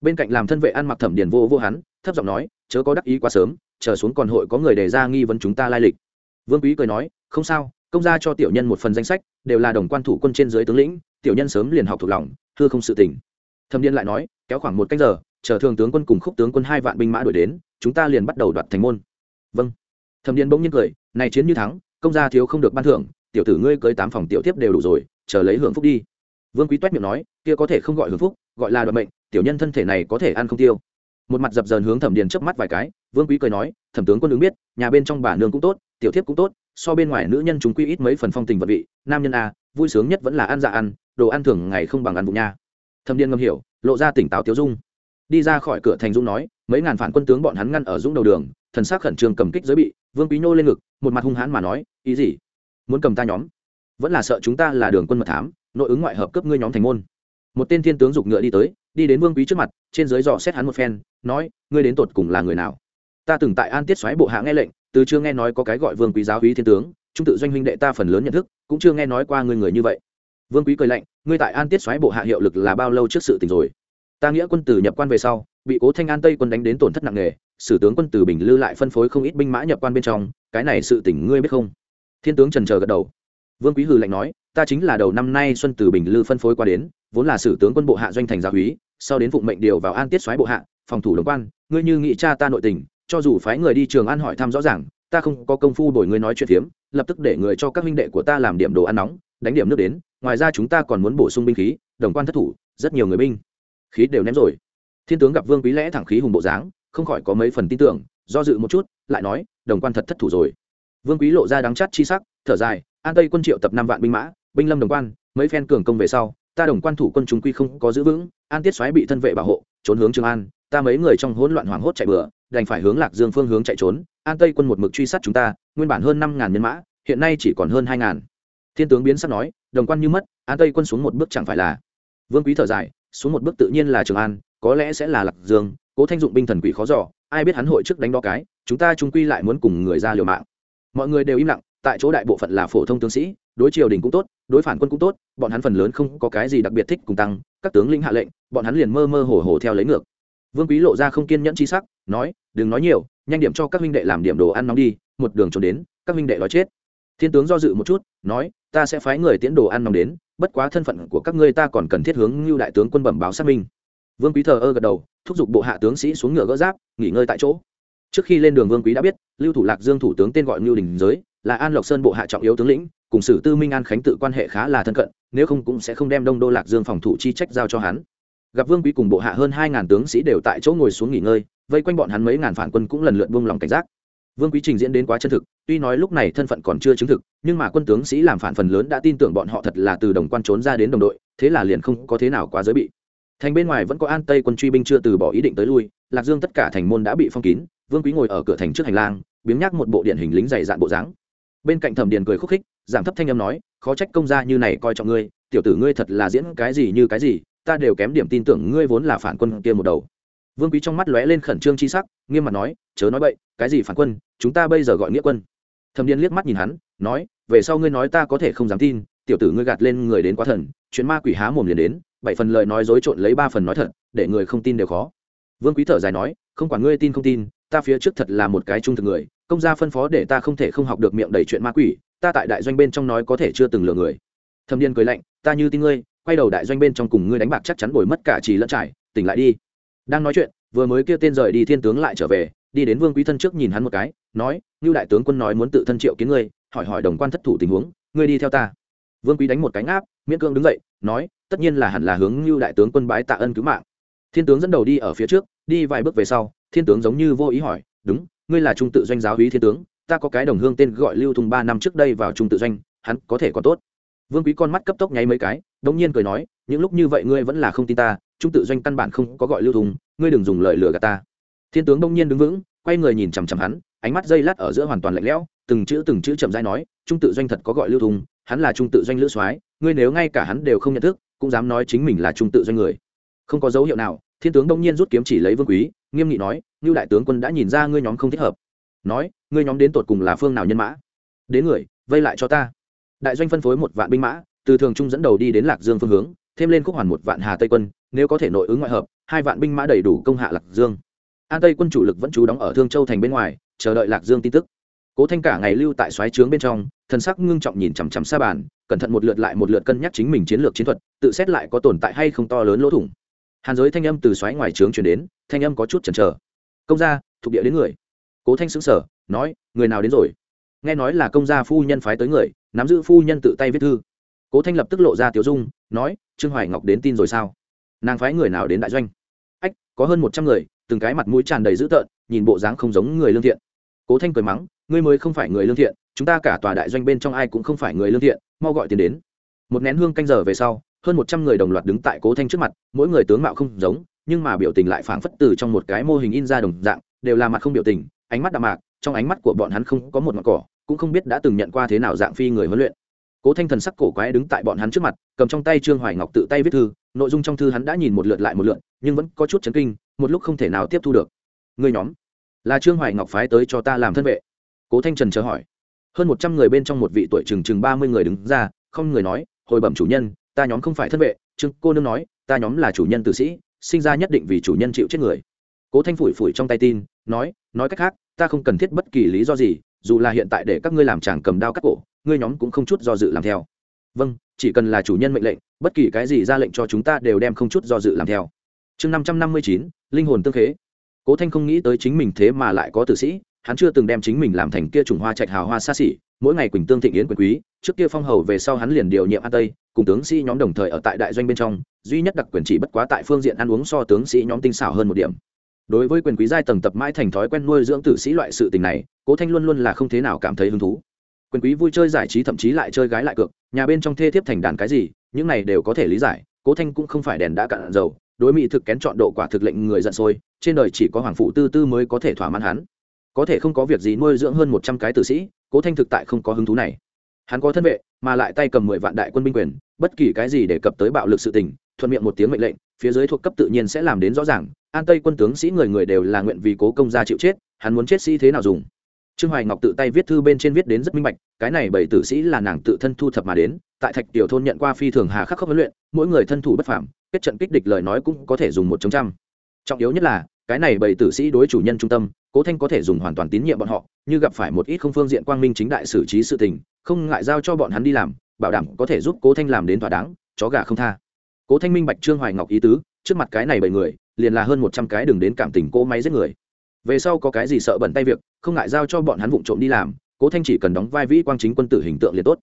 Bên cạnh làm thân vệ ăn mặc thẩm điền vô vô hắn, thấp giọng nói, chớ có đắc ý quá sớm, chờ xuống còn hội có người đề ra nghi vấn chúng ta lai lịch. Vương quý cười nói, không sao công gia cho tiểu nhân một phần danh sách, đều là đồng quan thủ quân trên dưới tướng lĩnh, tiểu nhân sớm liền học thuộc lòng thưa không sự tình. Thâm điên lại nói, kéo khoảng một cách giờ, chờ thường tướng quân cùng khúc tướng quân hai vạn binh mã đuổi đến, chúng ta liền bắt đầu đoạt thành môn. Vâng. Thâm điên bỗng nhiên cười, này chiến như thắng, công gia thiếu không được ban thưởng, tiểu tử ngươi cưới tám phòng tiểu tiếp đều đủ rồi, chờ lấy hưởng phúc đi. Vương quý toét miệng nói, kia có thể không gọi hưởng phúc, gọi là đoạt mệnh, tiểu nhân thân thể này có thể ăn không tiêu. Một mặt dập dờn hướng thẩm điền chớp mắt vài cái, vương quý cười nói, thẩm tướng quân ứng biết, nhà bên trong bà nương cũng tốt tiểu thiếp cũng tốt, so bên ngoài nữ nhân chúng quy ít mấy phần phong tình vật vị, nam nhân a, vui sướng nhất vẫn là ăn dạ ăn, đồ ăn thường ngày không bằng ăn vụ nha. Thâm điên ngâm hiểu, lộ ra tỉnh táo tiêu dung. Đi ra khỏi cửa thành dung nói, mấy ngàn phản quân tướng bọn hắn ngăn ở dũng đầu đường, thần sắc khẩn trương cầm kích giới bị, vương quý nô lên ngực, một mặt hung hãn mà nói, ý gì? Muốn cầm ta nhóm? Vẫn là sợ chúng ta là đường quân mật thám, nội ứng ngoại hợp cấp ngươi nhóm thành môn. Một tên thiên tướng giục ngựa đi tới, đi đến vương quý trước mặt, trên dưới dò xét hắn một phen, nói, ngươi đến tột cùng là người nào? Ta từng tại an tiết xoáy bộ hạ nghe lệnh từ chưa nghe nói có cái gọi vương quý giáo hí thiên tướng, trung tự doanh huynh đệ ta phần lớn nhận thức, cũng chưa nghe nói qua người người như vậy. Vương quý cười lạnh, ngươi tại an tiết xoáy bộ hạ hiệu lực là bao lâu trước sự tình rồi? Ta nghĩa quân tử nhập quan về sau, bị cố thanh an tây quân đánh đến tổn thất nặng nề, sử tướng quân tử bình lư lại phân phối không ít binh mã nhập quan bên trong, cái này sự tỉnh ngươi biết không? Thiên tướng trần chờ gật đầu. Vương quý hừ lạnh nói, ta chính là đầu năm nay xuân tử bình lư phân phối qua đến, vốn là sử tướng quân bộ hạ doanh thành gia úy sau đến vụ mệnh điều vào an tiết xoáy bộ hạ, phòng thủ đồng quan, ngươi như nghị cha ta nội tình cho dù phái người đi trường an hỏi thăm rõ ràng, ta không có công phu đổi người nói chuyện phiếm, lập tức để người cho các huynh đệ của ta làm điểm đồ ăn nóng, đánh điểm nước đến, ngoài ra chúng ta còn muốn bổ sung binh khí, đồng quan thất thủ, rất nhiều người binh. Khí đều ném rồi. Thiên tướng gặp vương quý lẽ thẳng khí hùng bộ dáng, không khỏi có mấy phần tin tưởng, do dự một chút, lại nói, đồng quan thật thất thủ rồi. Vương quý lộ ra đắng chát chi sắc, thở dài, an tây quân triệu tập năm vạn binh mã, binh lâm đồng quan, mấy phen cường công về sau, ta đồng quan thủ quân chúng quy không có giữ vững, an tiết xoáy bị thân vệ bảo hộ, trốn hướng trường an, ta mấy người trong hỗn loạn hoảng hốt chạy bừa đành phải hướng lạc dương phương hướng chạy trốn, an tây quân một mực truy sát chúng ta, nguyên bản hơn năm ngàn nhân mã, hiện nay chỉ còn hơn hai ngàn. Thiên tướng biến sắc nói, đồng quan như mất, an tây quân xuống một bước chẳng phải là vương quý thở dài, xuống một bước tự nhiên là trường an, có lẽ sẽ là lạc dương, cố thanh dụng binh thần quỷ khó giỏ ai biết hắn hội trước đánh đó cái, chúng ta trung quy lại muốn cùng người ra liều mạng. Mọi người đều im lặng, tại chỗ đại bộ phận là phổ thông tướng sĩ, đối triều đình cũng tốt, đối phản quân cũng tốt, bọn hắn phần lớn không có cái gì đặc biệt thích cùng tăng, các tướng lĩnh hạ lệnh, bọn hắn liền mơ mơ hồ hồ theo lấy ngược. Vương quý lộ ra không kiên nhẫn chi sắc nói, đừng nói nhiều, nhanh điểm cho các huynh đệ làm điểm đồ ăn nóng đi, một đường trốn đến, các huynh đệ nói chết. Thiên tướng do dự một chút, nói, ta sẽ phái người tiễn đồ ăn nóng đến, bất quá thân phận của các ngươi ta còn cần thiết hướng như đại tướng quân bẩm báo xác minh. Vương quý thờ ơ gật đầu, thúc giục bộ hạ tướng sĩ xuống ngựa gỡ giáp, nghỉ ngơi tại chỗ. Trước khi lên đường vương quý đã biết, lưu thủ lạc dương thủ tướng tên gọi ngưu đình giới, là an lộc sơn bộ hạ trọng yếu tướng lĩnh, cùng sử tư minh an khánh tự quan hệ khá là thân cận, nếu không cũng sẽ không đem đông đô lạc dương phòng thủ chi trách giao cho hắn gặp vương quý cùng bộ hạ hơn hai ngàn tướng sĩ đều tại chỗ ngồi xuống nghỉ ngơi, vây quanh bọn hắn mấy ngàn phản quân cũng lần lượt buông lòng cảnh giác. Vương quý trình diễn đến quá chân thực, tuy nói lúc này thân phận còn chưa chứng thực, nhưng mà quân tướng sĩ làm phản phần lớn đã tin tưởng bọn họ thật là từ đồng quan trốn ra đến đồng đội, thế là liền không có thế nào quá giới bị. Thành bên ngoài vẫn có an tây quân truy binh chưa từ bỏ ý định tới lui, lạc dương tất cả thành môn đã bị phong kín, vương quý ngồi ở cửa thành trước hành lang, biếng nhắc một bộ điện hình lính dày dạn bộ dáng. Bên cạnh thẩm điền cười khúc khích, giảm thấp thanh âm nói, khó trách công gia như này coi trọng ngươi, tiểu tử ngươi thật là diễn cái gì như cái gì ta đều kém điểm tin tưởng ngươi vốn là phản quân kia một đầu. Vương quý trong mắt lóe lên khẩn trương chi sắc, nghiêm mặt nói, chớ nói bậy, cái gì phản quân, chúng ta bây giờ gọi nghĩa quân. Thẩm điền liếc mắt nhìn hắn, nói, về sau ngươi nói ta có thể không dám tin, tiểu tử ngươi gạt lên người đến quá thần, chuyện ma quỷ há mồm liền đến, bảy phần lời nói dối trộn lấy ba phần nói thật, để người không tin đều khó. Vương quý thở dài nói, không quản ngươi tin không tin, ta phía trước thật là một cái trung thực người, công gia phân phó để ta không thể không học được miệng đầy chuyện ma quỷ, ta tại đại doanh bên trong nói có thể chưa từng lừa người. Thâm niên cười lạnh, ta như tin ngươi quay đầu đại doanh bên trong cùng ngươi đánh bạc chắc chắn bồi mất cả trì lẫn trải, tỉnh lại đi. Đang nói chuyện, vừa mới kia tên rời đi thiên tướng lại trở về, đi đến vương quý thân trước nhìn hắn một cái, nói như đại tướng quân nói muốn tự thân triệu kiến ngươi, hỏi hỏi đồng quan thất thủ tình huống, ngươi đi theo ta. Vương quý đánh một cánh áp miễn cương đứng dậy, nói, tất nhiên là hẳn là hướng như đại tướng quân bái tạ ân cứu mạng. Thiên tướng dẫn đầu đi ở phía trước, đi vài bước về sau, thiên tướng giống như vô ý hỏi, đúng, ngươi là trung tự doanh giáo úy thiên tướng, ta có cái đồng hương tên gọi lưu thùng ba năm trước đây vào trung tự doanh, hắn có thể còn tốt. Vương quý con mắt cấp tốc nháy mấy cái đông nhiên cười nói, những lúc như vậy ngươi vẫn là không tin ta trung tự doanh căn bản không có gọi lưu thùng ngươi đừng dùng lời lừa gạt ta. Thiên tướng đông nhiên đứng vững, quay người nhìn chằm chằm hắn, ánh mắt dây lát ở giữa hoàn toàn lạnh lẽo, từng chữ từng chữ chậm dai nói trung tự doanh thật có gọi lưu thùng hắn là trung tự doanh lữ soái, ngươi nếu ngay cả hắn đều không nhận thức, cũng dám nói chính mình là trung tự doanh người. Không có dấu hiệu nào, thiên tướng đông nhiên rút kiếm chỉ lấy vương quý, nghiêm nghị nói như đại tướng quân đã nhìn ra ngươi nhóm không thích hợp. Nói, ngươi nhóm đến tột cùng là phương nào nhân mã? Đến người, vây lại cho ta. Đại doanh phân phối một vạn binh mã từ thường trung dẫn đầu đi đến lạc dương phương hướng, thêm lên khúc hoàn một vạn hà tây quân, nếu có thể nội ứng ngoại hợp, hai vạn binh mã đầy đủ công hạ lạc dương. An tây quân chủ lực vẫn trú đóng ở thương châu thành bên ngoài, chờ đợi lạc dương tin tức. Cố thanh cả ngày lưu tại xoáy trướng bên trong, thần sắc ngưng trọng nhìn chằm chằm xa bàn, cẩn thận một lượt lại một lượt cân nhắc chính mình chiến lược chiến thuật, tự xét lại có tồn tại hay không to lớn lỗ thủng. Hàn giới thanh âm từ xoáy ngoài trướng chuyển đến, thanh âm có chút chần chờ. Công gia, thuộc địa đến người. Cố thanh xứng sở nói, người nào đến rồi? Nghe nói là công gia phu nhân phái tới người, nắm giữ phu nhân tự tay viết thư cố thanh lập tức lộ ra tiểu dung, nói, trương hoài ngọc đến tin rồi sao? Nàng phái người nào đến đại doanh? Ách, có hơn một trăm người, từng cái mặt mũi tràn đầy dữ tợn, nhìn bộ dáng không giống người lương thiện. Cố thanh cười mắng, ngươi mới không phải người lương thiện, chúng ta cả tòa đại doanh bên trong ai cũng không phải người lương thiện, mau gọi tiền đến. Một nén hương canh giờ về sau, hơn một trăm người đồng loạt đứng tại cố thanh trước mặt, mỗi người tướng mạo không giống, nhưng mà biểu tình lại phảng phất từ trong một cái mô hình in ra đồng dạng, đều là mặt không biểu tình, ánh mắt đạm mạc, trong ánh mắt của bọn hắn không có một mặt cỏ, cũng không biết đã từng nhận qua thế nào dạng phi người huấn luyện cố thanh thần sắc cổ quái đứng tại bọn hắn trước mặt, cầm trong tay trương hoài ngọc tự tay viết thư, nội dung trong thư hắn đã nhìn một lượt lại một lượt, nhưng vẫn có chút chấn kinh, một lúc không thể nào tiếp thu được. Người nhóm, là trương hoài ngọc phái tới cho ta làm thân vệ? Cố thanh trần chờ hỏi. Hơn một trăm người bên trong một vị tuổi chừng chừng ba mươi người đứng ra, không người nói, hồi bẩm chủ nhân, ta nhóm không phải thân vệ. Trương cô nương nói, ta nhóm là chủ nhân tử sĩ, sinh ra nhất định vì chủ nhân chịu chết người. Cố thanh phủi phủi trong tay tin, nói nói cách khác, ta không cần thiết bất kỳ lý do gì, dù là hiện tại để các ngươi làm chàng cầm đao cắt cổ ngươi nhóm cũng không chút do dự làm theo. Vâng chỉ cần là chủ nhân mệnh lệnh, bất kỳ cái gì ra lệnh cho chúng ta đều đem không chút do dự làm theo. Chương năm trăm năm mươi chín, linh hồn tương khế. Cố thanh không nghĩ tới chính mình thế mà lại có tử sĩ, hắn chưa từng đem chính mình làm thành kia trùng hoa trạch hào hoa xa xỉ, mỗi ngày quỳnh tương thịnh yến quyền quý, trước kia phong hầu về sau hắn liền điều nhiệm an tây, cùng tướng sĩ nhóm đồng thời ở tại đại doanh bên trong, duy nhất đặc quyền chỉ bất quá tại phương diện ăn uống so tướng sĩ nhóm tinh xảo hơn một điểm. Đối với quyền quý giai tầng tập mãi thành thói quen nuôi dưỡng tử sĩ loại sự tình này, cố thanh luôn luôn là không thế nào cảm thấy hứng thú quyền quý vui chơi giải trí thậm chí lại chơi gái lại cược, nhà bên trong thê thiếp thành đàn cái gì, những này đều có thể lý giải, cố thanh cũng không phải đèn đã cạn dầu, đối mỹ thực kén chọn độ quả thực lệnh người giận sôi, trên đời chỉ có hoàng phụ tư tư mới có thể thỏa mãn hắn. Có thể không có việc gì nuôi dưỡng hơn một trăm cái tử sĩ, cố thanh thực tại không có hứng thú này. Hắn có thân vệ, mà lại tay cầm mười vạn đại quân binh quyền, bất kỳ cái gì để cập tới bạo lực sự tình, thuận miệng một tiếng mệnh lệnh, phía dưới thuộc cấp tự nhiên sẽ làm đến rõ ràng, an tây quân tướng sĩ người người đều là nguyện vì cố công gia chịu chết, hắn muốn chết sĩ thế nào dùng? Trương hoài ngọc tự tay viết thư bên trên viết đến rất minh bạch, cái này bảy tử sĩ là nàng tự thân thu thập mà đến, tại thạch tiểu thôn nhận qua phi thường hà khắc khốc huấn luyện, mỗi người thân thủ bất phàm, kết trận kích địch lời nói cũng có thể dùng một chống trăm. Trọng yếu nhất là, cái này bảy tử sĩ đối chủ nhân trung tâm, cố thanh có thể dùng hoàn toàn tín nhiệm bọn họ, như gặp phải một ít không phương diện quang minh chính đại xử trí sự tình, không ngại giao cho bọn hắn đi làm, bảo đảm có thể giúp cố thanh làm đến thỏa đáng, chó gà không tha. Cố thanh minh bạch trương hoài ngọc ý tứ, trước mặt cái này bảy người, liền là hơn một trăm cái đừng đến cảm tình cỗ máy giết người về sau có cái gì sợ bẩn tay việc, không ngại giao cho bọn hắn vụng trộm đi làm, cố thanh chỉ cần đóng vai vĩ quang chính quân tử hình tượng liền tốt.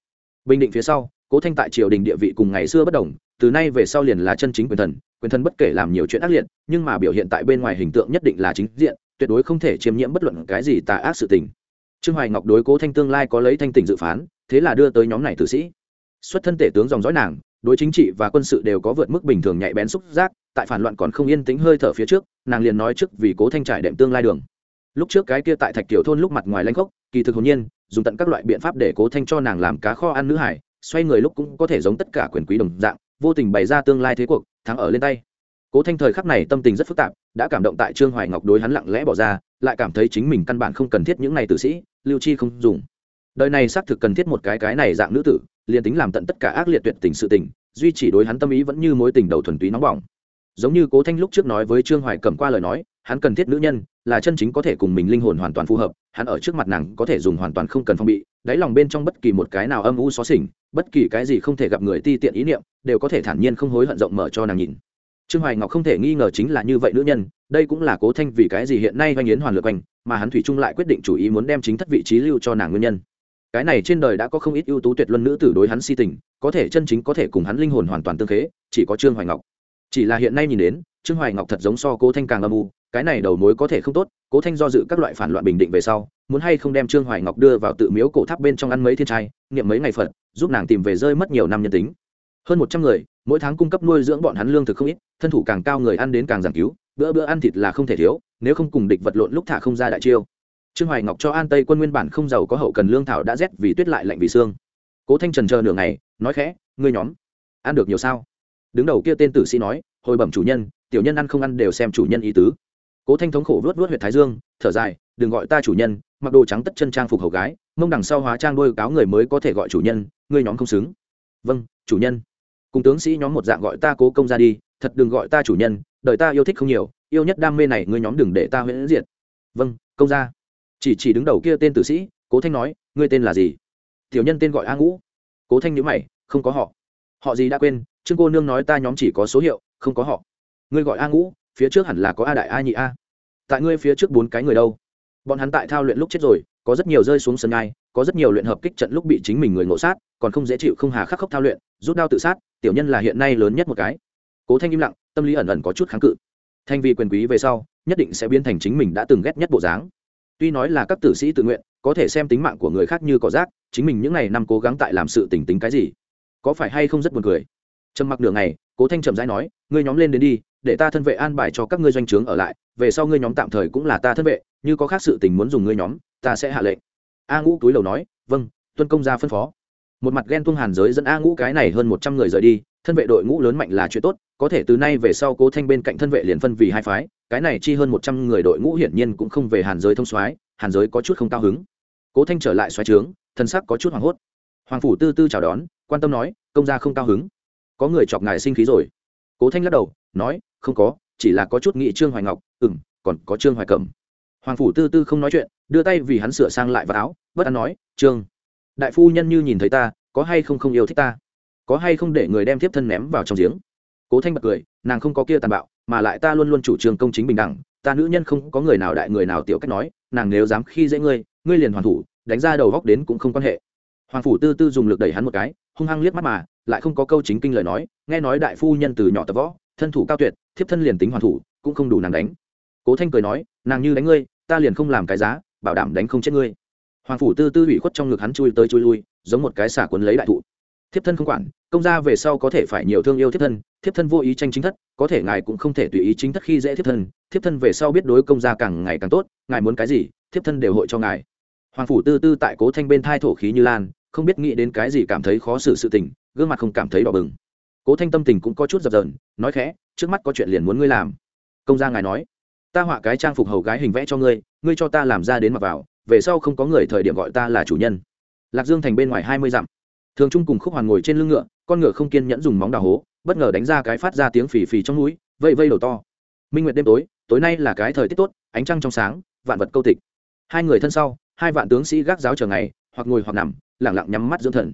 Bình định phía sau, cố thanh tại triều đình địa vị cùng ngày xưa bất đồng, từ nay về sau liền là chân chính quyền thần quyền thần bất kể làm nhiều chuyện ác liệt, nhưng mà biểu hiện tại bên ngoài hình tượng nhất định là chính diện, tuyệt đối không thể chiếm nhiễm bất luận cái gì tà ác sự tình. Trương hoài ngọc đối cố thanh tương lai có lấy thanh tỉnh dự phán, thế là đưa tới nhóm này tử sĩ. Xuất thân tể tướng dòng dõi nàng đối chính trị và quân sự đều có vượt mức bình thường nhạy bén xúc giác, tại phản loạn còn không yên tĩnh hơi thở phía trước, nàng liền nói trước vì cố thanh trải đệm tương lai đường. Lúc trước cái kia tại thạch tiểu thôn lúc mặt ngoài lanh khốc, kỳ thực hồn nhiên, dùng tận các loại biện pháp để cố thanh cho nàng làm cá kho ăn nữ hải, xoay người lúc cũng có thể giống tất cả quyền quý đồng dạng, vô tình bày ra tương lai thế cuộc, thắng ở lên tay. Cố thanh thời khắc này tâm tình rất phức tạp, đã cảm động tại trương hoài ngọc đối hắn lặng lẽ bỏ ra, lại cảm thấy chính mình căn bản không cần thiết những này tử sĩ, lưu chi không dùng đời này xác thực cần thiết một cái cái này dạng nữ tử, liền tính làm tận tất cả ác liệt tuyệt tình sự tình, duy chỉ đối hắn tâm ý vẫn như mối tình đầu thuần túy nóng bỏng. Giống như cố thanh lúc trước nói với trương hoài cầm qua lời nói, hắn cần thiết nữ nhân, là chân chính có thể cùng mình linh hồn hoàn toàn phù hợp, hắn ở trước mặt nàng có thể dùng hoàn toàn không cần phong bị, đáy lòng bên trong bất kỳ một cái nào âm u xó xỉnh, bất kỳ cái gì không thể gặp người ti tiện ý niệm, đều có thể thản nhiên không hối hận rộng mở cho nàng nhìn. Trương hoài ngọc không thể nghi ngờ chính là như vậy nữ nhân, đây cũng là cố thanh vì cái gì hiện nay oanh yến hoàn lược oanh mà hắn thủy trung lại quyết định chủ ý muốn đem chính thất vị trí lưu cho nàng nguyên nhân cái này trên đời đã có không ít ưu tú tuyệt luân nữ tử đối hắn si tình, có thể chân chính có thể cùng hắn linh hồn hoàn toàn tương khế, chỉ có trương hoài ngọc. Chỉ là hiện nay nhìn đến, trương hoài ngọc thật giống so cố thanh càng âm u, cái này đầu mối có thể không tốt, cố thanh do dự các loại phản loạn bình định về sau, muốn hay không đem trương hoài ngọc đưa vào tự miếu cổ tháp bên trong ăn mấy thiên trai, niệm mấy ngày phật, giúp nàng tìm về rơi mất nhiều năm nhân tính. Hơn một trăm người, mỗi tháng cung cấp nuôi dưỡng bọn hắn lương thực không ít, thân thủ càng cao người ăn đến càng giảng cứu, bữa bữa ăn thịt là không thể thiếu, nếu không cùng địch vật lộn lúc thả không ra đại chiêu trương hoài ngọc cho an tây quân nguyên bản không giàu có hậu cần lương thảo đã rét vì tuyết lại lạnh vì xương. Cố thanh trần chờ nửa ngày, nói khẽ, ngươi nhóm, ăn được nhiều sao? Đứng đầu kia tên tử sĩ nói, hồi bẩm chủ nhân, tiểu nhân ăn không ăn đều xem chủ nhân ý tứ. Cố thanh thống khổ vớt vớt huyện thái dương, thở dài, đừng gọi ta chủ nhân, mặc đồ trắng tất chân trang phục hầu gái, mông đằng sau hóa trang đôi cáo người mới có thể gọi chủ nhân, ngươi nhóm không xứng. Vâng chủ nhân. Cùng tướng sĩ nhóm một dạng gọi ta cố công ra đi, thật đừng gọi ta chủ nhân, đời ta yêu thích không nhiều, yêu nhất đam mê này ngươi nhóm đừng để ta huyễn diệt. Vâng công gia chỉ chỉ đứng đầu kia tên tử sĩ, cố thanh nói, ngươi tên là gì? Tiểu nhân tên gọi a ngũ. Cố thanh nhữ mày, không có họ. Họ gì đã quên? Trương cô nương nói ta nhóm chỉ có số hiệu, không có họ. Ngươi gọi a ngũ, phía trước hẳn là có a đại a nhị a. Tại ngươi phía trước bốn cái người đâu? Bọn hắn tại thao luyện lúc chết rồi, có rất nhiều rơi xuống sân ngai có rất nhiều luyện hợp kích trận lúc bị chính mình người ngộ sát, còn không dễ chịu không hà khắc khốc thao luyện, rút đao tự sát, tiểu nhân là hiện nay lớn nhất một cái. Cố thanh im lặng, tâm lý ẩn ẩn có chút kháng cự. Thanh vi quyền quý về sau, nhất định sẽ biến thành chính mình đã từng ghét nhất bộ dáng tuy nói là các tử sĩ tự nguyện, có thể xem tính mạng của người khác như cỏ rác, chính mình những ngày năm cố gắng tại làm sự tỉnh tính cái gì? Có phải hay không rất buồn cười? Trầm mặc nửa ngày, cố thanh trầm rãi nói, ngươi nhóm lên đến đi, để ta thân vệ an bài cho các ngươi doanh trướng ở lại, về sau ngươi nhóm tạm thời cũng là ta thân vệ, như có khác sự tình muốn dùng ngươi nhóm, ta sẽ hạ lệnh. A ngũ túi lầu nói vâng tuân công gia phân phó. Một mặt ghen tuông hàn giới dẫn a ngũ cái này hơn một trăm người rời đi, thân vệ đội ngũ lớn mạnh là chuyện tốt có thể từ nay về sau cố thanh bên cạnh thân vệ liền phân vì hai phái, cái này chi hơn một trăm người đội ngũ hiển nhiên cũng không về hàn giới thông soái, hàn giới có chút không cao hứng. Cố thanh trở lại xoáy trướng, thân sắc có chút hoảng hốt. Hoàng phủ tư tư chào đón, quan tâm nói, công gia không cao hứng. Có người chọc ngài sinh khí rồi. Cố thanh lắc đầu, nói, không có, chỉ là có chút nghị trương hoài ngọc ừ m còn có trương hoài cẩm. Hoàng phủ tư tư không nói chuyện, đưa tay vì hắn sửa sang lại vào áo, bất an nói, trương, đại phu nhân như nhìn thấy ta, có hay không không yêu thích ta? Có hay không để người đem tiếp thân ném vào trong giếng? Cố thanh bật cười, nàng không có kia tàn bạo, mà lại ta luôn luôn chủ trương công chính bình đẳng, ta nữ nhân không có người nào đại người nào tiểu cách nói, nàng nếu dám khi dễ ngươi ngươi liền hoàn thủ, đánh ra đầu góc đến cũng không quan hệ. Hoàng phủ tư tư dùng lực đẩy hắn một cái, hung hăng liếc mắt mà, lại không có câu chính kinh lời nói, nghe nói đại phu nhân từ nhỏ tập võ, thân thủ cao tuyệt, thiếp thân liền tính hoàn thủ, cũng không đủ nàng đánh. Cố thanh cười nói, nàng như đánh ngươi, ta liền không làm cái giá, bảo đảm đánh không chết ngươi. Hoàng phủ tư tư ủy khuất trong ngực hắn chui tới chui lui, giống một cái xả quấn lấy đại thụ thiếp thân không quản, công gia về sau có thể phải nhiều thương yêu thiếp thân thiếp thân vô ý tranh chính thất, có thể ngài cũng không thể tùy ý chính thất khi dễ thiếp thân thiếp thân về sau biết đối công gia càng ngày càng tốt, ngài muốn cái gì, thiếp thân đều hội cho ngài. Hoàng phủ tư tư tại cố thanh bên thai thổ khí như lan, không biết nghĩ đến cái gì cảm thấy khó xử sự tình, gương mặt không cảm thấy đỏ bừng. Cố thanh tâm tình cũng có chút dập dờn, nói khẽ, trước mắt có chuyện liền muốn ngươi làm. Công gia ngài nói, ta họa cái trang phục hầu gái hình vẽ cho ngươi ngươi cho ta làm ra đến mặc vào, về sau không có người thời điểm gọi ta là chủ nhân. Lạc dương thành bên ngoài hai mươi dặm thường trung cùng khúc hoàn ngồi trên lưng ngựa, con ngựa không kiên nhẫn dùng móng đào hố, bất ngờ đánh ra cái phát ra tiếng phì phì trong núi, vây vây đầu to. Minh nguyệt đêm tối tối nay là cái thời tiết tốt, ánh trăng trong sáng, vạn vật câu tịch. Hai người thân sau, hai vạn tướng sĩ gác giáo chờ ngày, hoặc ngồi hoặc nằm lẳng lặng nhắm mắt dưỡng thần.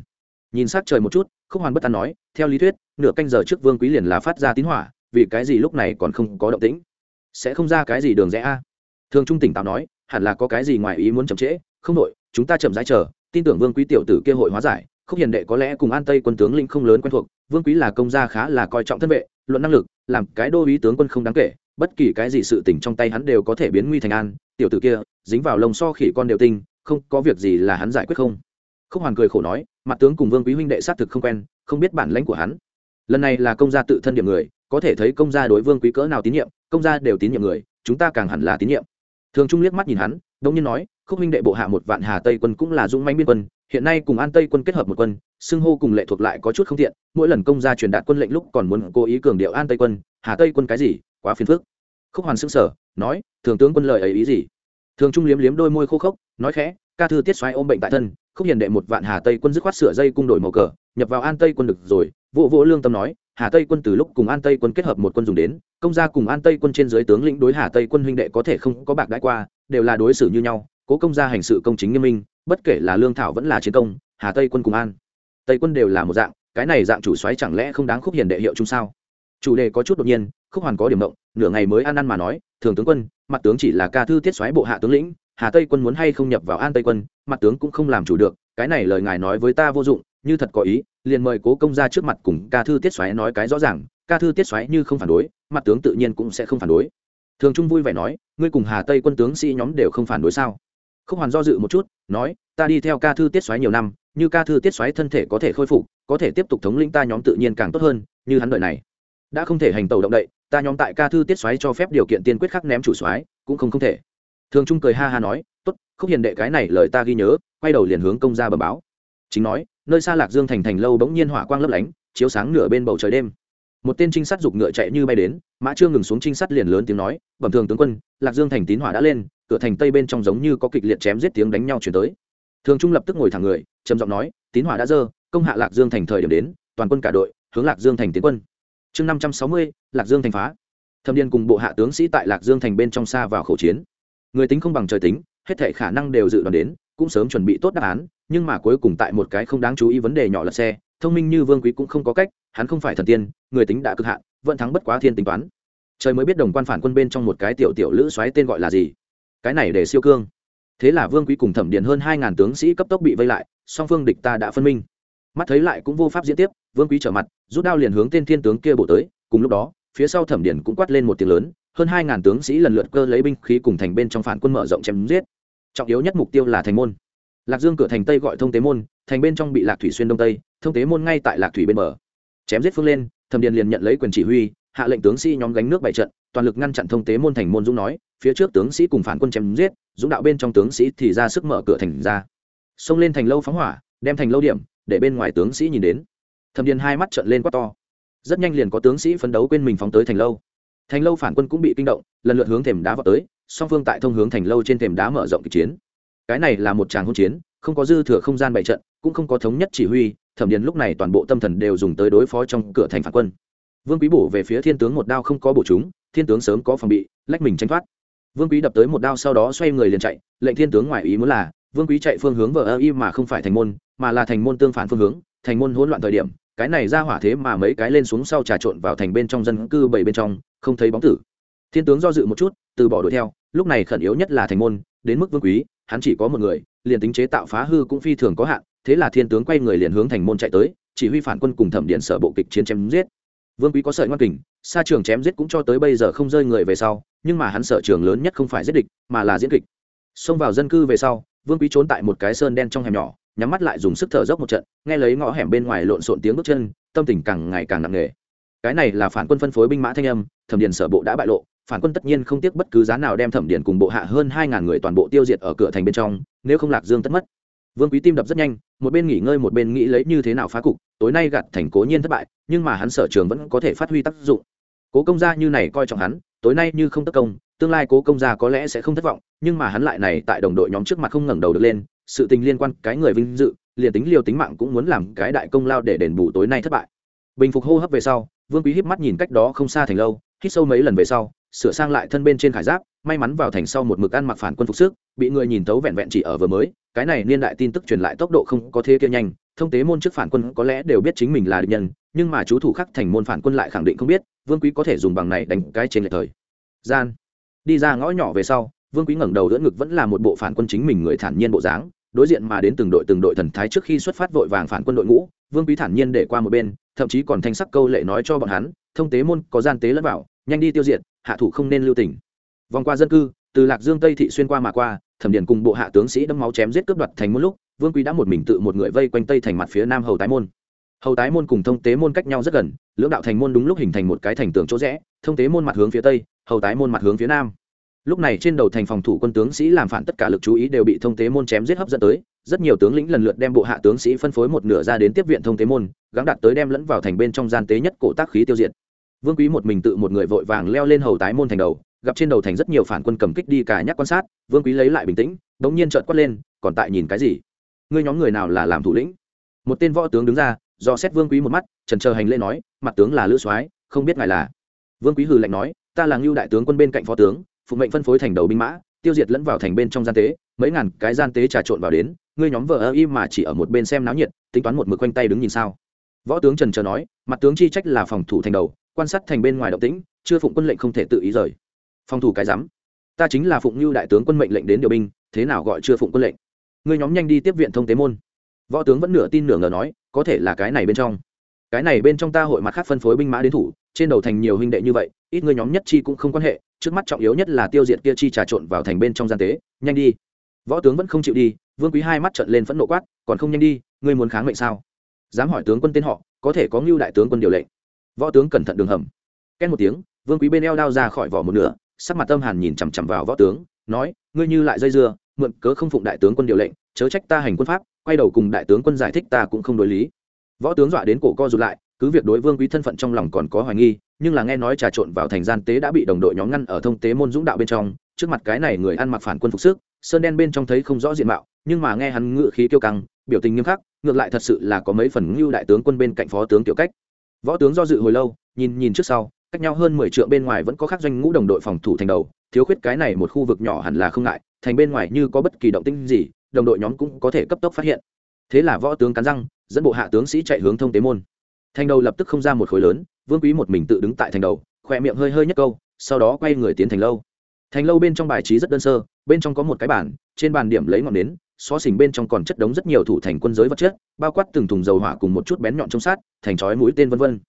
Nhìn sát trời một chút, khúc hoàn bất an nói, theo lý thuyết, nửa canh giờ trước vương quý liền là phát ra tín hỏa, vì cái gì lúc này còn không có động tĩnh? Sẽ không ra cái gì đường rẽ a? Thường trung tỉnh táo nói, hẳn là có cái gì ngoài ý muốn chậm trễ, không đội, chúng ta chậm rãi chờ, tin tưởng vương quý tiểu tử kia hội hóa giải khúc hiền đệ có lẽ cùng an tây quân tướng lĩnh không lớn quen thuộc, vương quý là công gia khá là coi trọng thân vệ, luận năng lực, làm cái đô ý tướng quân không đáng kể, bất kỳ cái gì sự tỉnh trong tay hắn đều có thể biến nguy thành an, tiểu tử kia, dính vào lồng so khỉ con đều tinh, không có việc gì là hắn giải quyết không. Khúc hoàn cười khổ nói, mặt tướng cùng vương quý huynh đệ xác thực không quen, không biết bản lãnh của hắn. Lần này là công gia tự thân điểm người, có thể thấy công gia đối vương quý cỡ nào tín nhiệm, công gia đều tín nhiệm người, chúng ta càng hẳn là tín nhiệm. Thường trung liếc mắt nhìn hắn đông nhiên nói, khúc huynh đệ bộ hạ một vạn hà tây quân cũng là dũng manh biên quân hiện nay cùng an tây quân kết hợp một quân, xưng hô cùng lệ thuộc lại có chút không tiện, mỗi lần công gia truyền đạt quân lệnh lúc còn muốn cố ý cường điệu an tây quân, hà tây quân cái gì, quá phiền phức. Khúc hoàn xưng sở nói, thường tướng quân lời ấy ý gì? Thường trung liếm liếm đôi môi khô khốc, nói khẽ, ca thư tiết xoáy ôm bệnh tại thân, khúc hiền đệ một vạn hà tây quân dứt khoát sửa dây cung đổi màu cờ, nhập vào an tây quân được rồi. Vụ vỗ lương tâm nói, hà tây quân từ lúc cùng an tây quân kết hợp một quân dùng đến, công gia cùng an tây quân trên dưới tướng lĩnh đối hà tây quân huynh đệ có thể không có bạc đãi qua, đều là đối xử như nhau, cố công gia hành sự công chính nghiêm minh bất kể là lương thảo vẫn là chiến công, hà tây quân cùng an, tây quân đều là một dạng, cái này dạng chủ xoáy chẳng lẽ không đáng khúc hiền đệ hiệu chung sao? Chủ đề có chút đột nhiên, khúc hoàn có điểm động, nửa ngày mới ăn ăn mà nói, thường tướng quân, mặt tướng chỉ là ca thư tiết xoáy bộ hạ tướng lĩnh, hà tây quân muốn hay không nhập vào an tây quân, mặt tướng cũng không làm chủ được, cái này lời ngài nói với ta vô dụng, như thật có ý, liền mời cố công ra trước mặt cùng ca thư tiết xoáy nói cái rõ ràng, ca thư tiết xoáy như không phản đối, mặt tướng tự nhiên cũng sẽ không phản đối. Thường trung vui vẻ nói, ngươi cùng hà tây quân tướng sĩ nhóm đều không phản đối sao? Không hoàn do dự một chút, nói, ta đi theo ca thư tiết xoáy nhiều năm, như ca thư tiết xoáy thân thể có thể khôi phục, có thể tiếp tục thống lĩnh ta nhóm tự nhiên càng tốt hơn, như hắn đợi này. Đã không thể hành tàu động đậy, ta nhóm tại ca thư tiết xoáy cho phép điều kiện tiên quyết khắc ném chủ xoáy cũng không không thể. Thường trung cười ha ha nói, tốt, không hiền đệ cái này lời ta ghi nhớ, quay đầu liền hướng công ra bờ báo. Chính nói, nơi xa lạc dương thành thành lâu bỗng nhiên hỏa quang lấp lánh, chiếu sáng nửa bên bầu trời đêm. Một tên trinh sát giục ngựa chạy như bay đến, mã trương ngừng xuống trinh sát liền lớn tiếng nói, bẩm thường tướng quân, lạc dương thành tín hỏa đã lên cửa thành tây bên trong giống như có kịch liệt chém giết tiếng đánh nhau chuyển tới. Thường trung lập tức ngồi thẳng người, trầm giọng nói, tín hỏa đã dơ, công hạ lạc dương thành thời điểm đến, toàn quân cả đội, hướng lạc dương thành tiến quân. Chương năm trăm sáu mươi, lạc dương thành phá. Thâm điên cùng bộ hạ tướng sĩ tại lạc dương thành bên trong xa vào khẩu chiến. Người tính không bằng trời tính, hết thể khả năng đều dự đoán đến, cũng sớm chuẩn bị tốt đáp án, nhưng mà cuối cùng tại một cái không đáng chú ý vấn đề nhỏ là xe, thông minh như vương quý cũng không có cách, hắn không phải thần tiên, người tính đã cực hạn, vẫn thắng bất quá thiên tính toán. Trời mới biết đồng quan phản quân bên trong một cái tiểu tiểu lữ xoáy tên gọi là gì cái này để siêu cương. Thế là vương quý cùng thẩm điện hơn hai ngàn tướng sĩ cấp tốc bị vây lại, song phương địch ta đã phân minh. Mắt thấy lại cũng vô pháp diễn tiếp, vương quý trở mặt, rút đao liền hướng tên thiên tướng kia bổ tới, cùng lúc đó, phía sau thẩm điện cũng quát lên một tiếng lớn, hơn hai ngàn tướng sĩ lần lượt cơ lấy binh khí cùng thành bên trong phản quân mở rộng chém giết. Trọng yếu nhất mục tiêu là thành môn. Lạc dương cửa thành tây gọi thông tế môn, thành bên trong bị lạc thủy xuyên đông tây, thông tế môn ngay tại lạc thủy bên bờ. Chém giết phương lên, thẩm điện liền nhận lấy quyền chỉ huy, hạ lệnh tướng sĩ nhóm gánh nước bảy trận toàn lực ngăn chặn thông tế môn thành môn dũng nói, phía trước tướng sĩ cùng phản quân chém giết, dũng đạo bên trong tướng sĩ thì ra sức mở cửa thành ra. Xông lên thành lâu phóng hỏa, đem thành lâu điểm, để bên ngoài tướng sĩ nhìn đến. Thẩm điền hai mắt trận lên quát to. Rất nhanh liền có tướng sĩ phấn đấu quên mình phóng tới thành lâu. Thành lâu phản quân cũng bị kinh động, lần lượt hướng thềm đá vào tới, song phương tại thông hướng thành lâu trên thềm đá mở rộng kịch chiến. Cái này là một tràng hỗn chiến, không có dư thừa không gian bày trận, cũng không có thống nhất chỉ huy, thẩm điền lúc này toàn bộ tâm thần đều dùng tới đối phó trong cửa thành phản quân vương quý bổ về phía thiên tướng một đao không có bổ chúng, thiên tướng sớm có phòng bị, lách mình tranh thoát. Vương quý đập tới một đao sau đó xoay người liền chạy, lệnh thiên tướng ngoài ý muốn là, vương quý chạy phương hướng vờ ơ y mà không phải thành môn, mà là thành môn tương phản phương hướng, thành môn hỗn loạn thời điểm, cái này ra hỏa thế mà mấy cái lên xuống sau trà trộn vào thành bên trong dân cư bảy bên trong, không thấy bóng tử. Thiên tướng do dự một chút, từ bỏ đuổi theo, lúc này khẩn yếu nhất là thành môn, đến mức vương quý, hắn chỉ có một người, liền tính chế tạo phá hư cũng phi thường có hạn, thế là thiên tướng quay người liền hướng thành môn chạy tới, chỉ huy phản quân cùng thẩm điện sở bộ kịch chiến chém giết vương quý có sợi ngoan kình xa trường chém giết cũng cho tới bây giờ không rơi người về sau, nhưng mà hắn sợ trường lớn nhất không phải giết địch, mà là diễn kịch. Xông vào dân cư về sau, vương quý trốn tại một cái sơn đen trong hẻm nhỏ, nhắm mắt lại dùng sức thở dốc một trận, nghe lấy ngõ hẻm bên ngoài lộn xộn tiếng bước chân, tâm tình càng ngày càng nặng nề. Cái này là phản quân phân phối binh mã thanh âm, thẩm điền sở bộ đã bại lộ, phản quân tất nhiên không tiếc bất cứ giá nào đem thẩm điền cùng bộ hạ hơn hai ngàn người toàn bộ tiêu diệt ở cửa thành bên trong, nếu không lạc dương tất mất vương quý tim đập rất nhanh, một bên nghỉ ngơi một bên nghĩ lấy như thế nào phá cục, tối nay gạt thành cố nhiên thất bại, nhưng mà hắn sở trường vẫn có thể phát huy tác dụng. Cố công gia như này coi trọng hắn, tối nay như không tất công, tương lai cố công gia có lẽ sẽ không thất vọng, nhưng mà hắn lại này tại đồng đội nhóm trước mặt không ngẩng đầu được lên, sự tình liên quan cái người vinh dự, liền tính liều tính mạng cũng muốn làm cái đại công lao để đền bù tối nay thất bại. Bình phục hô hấp về sau, vương quý híp mắt nhìn cách đó không xa thành lâu, hít sâu mấy lần về sau, sửa sang lại thân bên trên khải giáp may mắn vào thành sau một mực ăn mặc phản quân phục sức, bị người nhìn tấu vẹn vẹn chỉ ở vừa mới, cái này niên đại tin tức truyền lại tốc độ không có thế kia nhanh, thông tế môn trước phản quân có lẽ đều biết chính mình là địch nhân, nhưng mà chú thủ khắc thành môn phản quân lại khẳng định không biết, vương quý có thể dùng bằng này đánh cái trên lệch thời gian. Đi ra ngõ nhỏ về sau, vương quý ngẩng đầu đỡ ngực vẫn là một bộ phản quân chính mình người thản nhiên bộ dáng, đối diện mà đến từng đội từng đội thần thái trước khi xuất phát vội vàng phản quân đội ngũ, vương quý thản nhiên để qua một bên, thậm chí còn thanh sắc câu lệ nói cho bọn hắn, thông tế môn có gian tế lẫn vào, nhanh đi tiêu diệt, hạ thủ không nên lưu tình vòng qua dân cư, từ lạc dương tây thị xuyên qua mà qua, thẩm điền cùng bộ hạ tướng sĩ đâm máu chém giết cướp đoạt thành một lúc, vương quý đã một mình tự một người vây quanh tây thành mặt phía nam hầu tái môn. Hầu tái môn cùng thông tế môn cách nhau rất gần, lưỡng đạo thành môn đúng lúc hình thành một cái thành tường chỗ rẽ, thông tế môn mặt hướng phía tây, hầu tái môn mặt hướng phía nam. Lúc này trên đầu thành phòng thủ quân tướng sĩ làm phản tất cả lực chú ý đều bị thông tế môn chém giết hấp dẫn tới, rất nhiều tướng lĩnh lần lượt đem bộ hạ tướng sĩ phân phối một nửa ra đến tiếp viện thông tế môn, gắng đặt tới đem lẫn vào thành bên trong gian tế nhất cổ tác khí tiêu diệt. Vương quý một mình tự một người vội vàng leo lên hầu tái môn thành đầu gặp trên đầu thành rất nhiều phản quân cầm kích đi cả nhắc quan sát, vương quý lấy lại bình tĩnh đống nhiên trợn quát lên, còn tại nhìn cái gì? Ngươi nhóm người nào là làm thủ lĩnh? Một tên võ tướng đứng ra, do xét vương quý một mắt trần chờ hành lễ nói, mặt tướng là lữ soái, không biết ngài là. Vương quý hừ lạnh nói, ta là ngưu đại tướng quân bên cạnh phó tướng, phụ mệnh phân phối thành đầu binh mã, tiêu diệt lẫn vào thành bên trong gian tế, mấy ngàn cái gian tế trà trộn vào đến, ngươi nhóm vợ ơ y mà chỉ ở một bên xem náo nhiệt, tính toán một mực quanh tay đứng nhìn sao? Võ tướng trần chờ nói, mặt tướng chi trách là phòng thủ thành đầu, quan sát thành bên ngoài động tĩnh, chưa phụng quân lệnh không thể tự ý rời phòng thủ cái rắm. Ta chính là phụng như đại tướng quân mệnh lệnh đến điều binh, thế nào gọi chưa phụng quân lệnh? Ngươi nhóm nhanh đi tiếp viện thông tế môn. Võ tướng vẫn nửa tin nửa ngờ nói, có thể là cái này bên trong. Cái này bên trong ta hội mặt khác phân phối binh mã đến thủ, trên đầu thành nhiều huynh đệ như vậy, ít ngươi nhóm nhất chi cũng không quan hệ, trước mắt trọng yếu nhất là tiêu diệt kia chi trà trộn vào thành bên trong gian tế, nhanh đi. Võ tướng vẫn không chịu đi, vương quý hai mắt trận lên phẫn nộ quát, còn không nhanh đi, ngươi muốn kháng mệnh sao? Dám hỏi tướng quân tên họ, có thể có ngưu đại tướng quân điều lệnh. Võ tướng cẩn thận đường hầm. Két một tiếng, vương quý bên eo đao ra khỏi vỏ một nửa sắc mặt tâm hàn nhìn chằm chằm vào võ tướng, nói, ngươi như lại dây dưa, mượn cớ không phụng đại tướng quân điều lệnh, chớ trách ta hành quân pháp, quay đầu cùng đại tướng quân giải thích ta cũng không đối lý. Võ tướng dọa đến cổ co rụt lại, cứ việc đối vương quý thân phận trong lòng còn có hoài nghi, nhưng là nghe nói trà trộn vào thành gian tế đã bị đồng đội nhóm ngăn ở thông tế môn dũng đạo bên trong, trước mặt cái này người ăn mặc phản quân phục sức, sơn đen bên trong thấy không rõ diện mạo, nhưng mà nghe hắn ngự khí kiêu căng, biểu tình nghiêm khắc, ngược lại thật sự là có mấy phần ngưu đại tướng quân bên cạnh phó tướng tiểu cách. Võ tướng do dự hồi lâu, nhìn nhìn trước sau cách nhau hơn mười triệu bên ngoài vẫn có khác doanh ngũ đồng đội phòng thủ thành đầu, thiếu khuyết cái này một khu vực nhỏ hẳn là không ngại, thành bên ngoài như có bất kỳ động tĩnh gì, đồng đội nhóm cũng có thể cấp tốc phát hiện. Thế là võ tướng cắn răng, dẫn bộ hạ tướng sĩ chạy hướng thông tế môn. Thành đầu lập tức không ra một khối lớn, vương quý một mình tự đứng tại thành đầu, khỏe miệng hơi hơi nhất câu, sau đó quay người tiến thành lâu. Thành lâu bên trong bài trí rất đơn sơ, bên trong có một cái bàn, trên bàn điểm lấy ngọn nến, xó xỉnh bên trong còn chất đống rất nhiều thủ thành quân giới vật chất, bao quát từng thùng dầu hỏa cùng một chút bén nhọn trong sát, thành chói mũi tên vân vân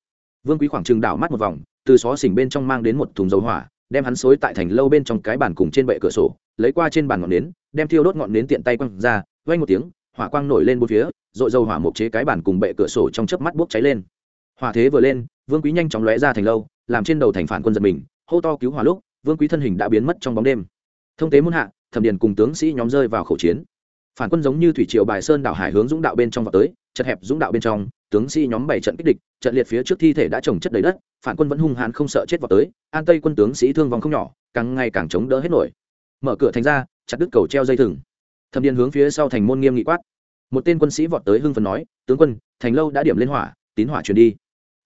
vương quý khoảng trừng đảo mắt một vòng, từ xó xỉnh bên trong mang đến một thùng dầu hỏa, đem hắn xối tại thành lâu bên trong cái bàn cùng trên bệ cửa sổ, lấy qua trên bàn ngọn nến, đem thiêu đốt ngọn nến tiện tay quăng ra vay một tiếng, hỏa quang nổi lên bốn phía dội dầu hỏa mộc chế cái bàn cùng bệ cửa sổ trong chớp mắt bốc cháy lên. Hỏa thế vừa lên, vương quý nhanh chóng lóe ra thành lâu, làm trên đầu thành phản quân giật mình, hô to cứu hỏa lúc, vương quý thân hình đã biến mất trong bóng đêm. Thông tế muôn hạ, thẩm điền cùng tướng sĩ nhóm rơi vào khẩu chiến. Phản quân giống như thủy triều bài sơn đảo hải hướng dũng đạo bên trong vào tới, chật hẹp dũng đạo bên trong tướng sĩ nhóm bảy trận kích địch, trận liệt phía trước thi thể đã trồng chất đầy đất, phản quân vẫn hung hãn không sợ chết vào tới, an tây quân tướng sĩ thương vong không nhỏ, càng ngày càng chống đỡ hết nổi. Mở cửa thành ra, chặt đứt cầu treo dây thừng. Thẩm điền hướng phía sau thành môn nghiêm nghị quát. Một tên quân sĩ vọt tới hưng phần nói, tướng quân, thành lâu đã điểm lên hỏa, tín hỏa truyền đi.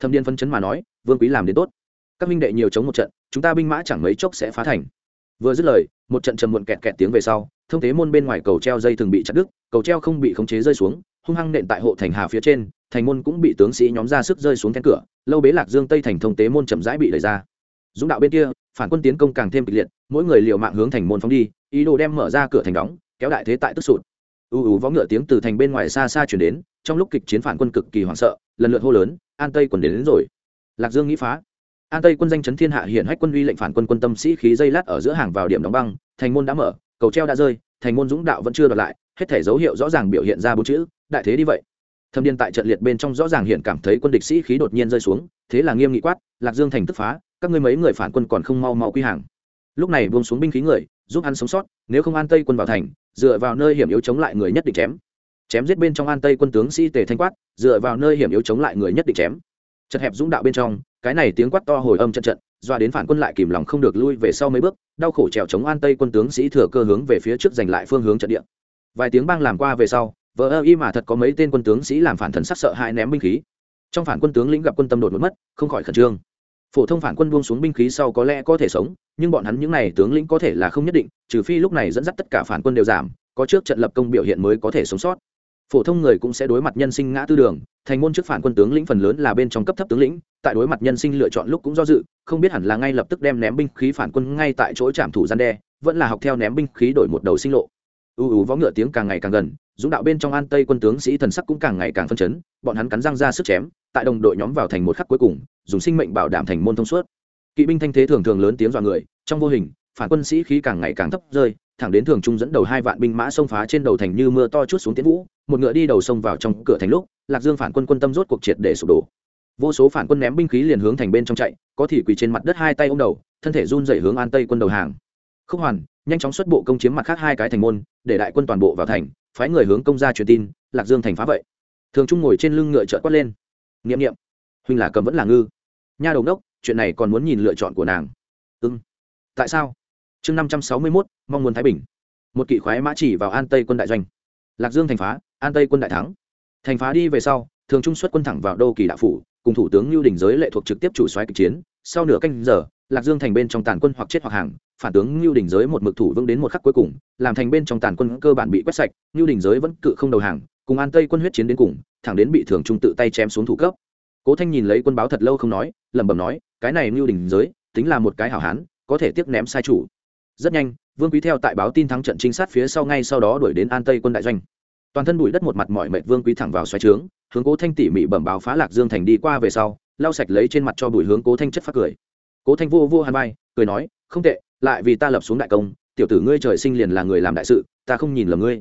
Thâm điền phân chấn mà nói, vương quý làm đến tốt. Các minh đệ nhiều chống một trận, chúng ta binh mã chẳng mấy chốc sẽ phá thành. Vừa dứt lời, một trận trầm muộn kẹt kẹt tiếng về sau, thông tế môn bên ngoài cầu treo dây thường bị chặt đứt, cầu treo không bị khống chế rơi xuống, hung hăng nện tại hộ thành hà phía trên thành môn cũng bị tướng sĩ nhóm ra sức rơi xuống then cửa lâu bế lạc dương tây thành thông tế môn chậm rãi bị đẩy ra. Dũng đạo bên kia phản quân tiến công càng thêm kịch liệt mỗi người liều mạng hướng thành môn phóng đi ý đồ đem mở ra cửa thành đóng kéo đại thế tại tức sụt. U u vó ngựa tiếng từ thành bên ngoài xa xa chuyển đến trong lúc kịch chiến phản quân cực kỳ hoảng sợ lần lượt hô lớn an tây quần đến, đến rồi. Lạc dương nghĩ phá. An tây quân danh chấn thiên hạ hiện hách quân uy lệnh phản quân quân tâm sĩ khí dây lát ở giữa hàng vào điểm đóng băng thành môn đã mở cầu treo đã rơi thành môn dũng đạo vẫn chưa đoạt lại hết thể dấu hiệu rõ ràng biểu hiện ra bốn chữ đại thế đi vậy thâm điên tại trận liệt bên trong rõ ràng hiện cảm thấy quân địch sĩ khí đột nhiên rơi xuống, thế là nghiêm nghị quát, lạc dương thành tức phá, các ngươi mấy người phản quân còn không mau mau quy hàng. Lúc này buông xuống binh khí người, giúp hắn sống sót, nếu không an tây quân vào thành, dựa vào nơi hiểm yếu chống lại người nhất định chém. Chém giết bên trong an tây quân tướng sĩ tề thanh quát, dựa vào nơi hiểm yếu chống lại người nhất định chém. Chật hẹp dũng đạo bên trong, cái này tiếng quát to hồi âm trận trận, doa đến phản quân lại kìm lòng không được lui về sau mấy bước, đau khổ trèo chống an tây quân tướng sĩ thừa cơ hướng về phía trước giành lại phương hướng trận địa. Vài tiếng bang làm qua về sau vờ ơ y mà thật có mấy tên quân tướng sĩ làm phản thần sắc sợ hãi ném binh khí. Trong phản quân tướng lĩnh gặp quân tâm đột mất, không khỏi khẩn trương. Phổ thông phản quân buông xuống binh khí sau có lẽ có thể sống, nhưng bọn hắn những n à y tướng lĩnh có thể là không nhất định, trừ phi lúc này dẫn dắt tất cả phản quân đều giảm, có trước trận lập công biểu hiện mới có thể sống sót. Phổ thông người cũng sẽ đối mặt nhân sinh ngã tư đường, thành môn trước phản quân tướng lĩnh phần lớn là bên trong cấp thấp tướng lĩnh, tại đối mặt nhân sinh lựa chọn lúc cũng do dự, không biết hẳn là ngay lập tức đem ném binh khí phản quân ngay tại chỗ trảm thủ gian đe, vẫn là học theo ném binh khí đổi một đầu sinh lộ u u vó ngựa tiếng càng ngày càng gần, dũng đạo bên trong an tây quân tướng sĩ thần sắc cũng càng ngày càng phân chấn, bọn hắn cắn răng ra sức chém, tại đồng đội nhóm vào thành một khắc cuối cùng, dùng sinh mệnh bảo đảm thành môn thông suốt. Kỵ binh thanh thế thường thường lớn tiếng dọa người, trong vô hình, phản quân sĩ khí càng ngày càng thấp rơi, thẳng đến thường trung dẫn đầu hai vạn binh mã xông phá trên đầu thành như mưa to chút xuống tiến vũ, một ngựa đi đầu sông vào trong cửa thành lúc, lạc dương phản quân quân tâm rốt cuộc triệt để sụp đổ. Vô số phản quân ném binh khí liền hướng thành bên trong chạy, có thì quỳ trên mặt đất hai tay ô m đầu, thân thể run dậy hướng an tây quân đầu hàng. Khúc hoàn nhanh chóng xuất bộ công chiếm mặt khác hai cái thành môn, để đại quân toàn bộ vào thành, phái người hướng công ra truyền tin, lạc dương thành phá vậy. Thường trung ngồi trên lưng ngựa trợt quát lên. N i ệ m n i ệ m huynh là cầm vẫn là ngư. Nha đầu đốc, chuyện này còn muốn nhìn lựa chọn của nàng. Ưng tại sao? Chương năm trăm sáu mươi mốt, mong muốn thái bình. Một kỵ khoái mã chỉ vào an tây quân đại doanh. Lạc dương thành phá, an tây quân đại thắng. Thành phá đi về sau, thường trung xuất quân thẳng vào đô kỳ đạo phủ, cùng thủ tướng lưu đình giới lệ thuộc trực tiếp chủ xoáy kịch chiến. Sau nửa canh giờ, lạc dương thành bên trong tàn quân hoặc chết hoặc hàng phản tướng lưu đình giới một mực thủ vững đến một khắc cuối cùng, làm thành bên trong tàn quân cơ bản bị quét sạch lưu đình giới vẫn cự không đầu hàng, cùng an tây quân huyết chiến đến cùng, thẳng đến bị thường trung tự tay chém xuống thủ cấp. Cố thanh nhìn lấy quân báo thật lâu không nói, lẩm bẩm nói, cái này lưu đình giới, tính là một cái hảo hán, có thể tiếc ném sai chủ. Rất nhanh, vương quý theo tại báo tin thắng trận trinh sát phía sau ngay sau đó đuổi đến an tây quân đại doanh. Toàn thân bụi đất một mặt mọi mệt vương quý thẳng vào xoáy trướng, hướng cố thanh tỉ mỉ bẩm báo phá lạc dương thành đi qua về sau, lau sạch lấy trên mặt cho bụi hướng cố thanh chất phát cười. Cố thanh vô vô hàn bay cười nói, không tệ lại vì ta lập xuống đại công, tiểu tử ngươi trời sinh liền là người làm đại sự, ta không nhìn lầm ngươi.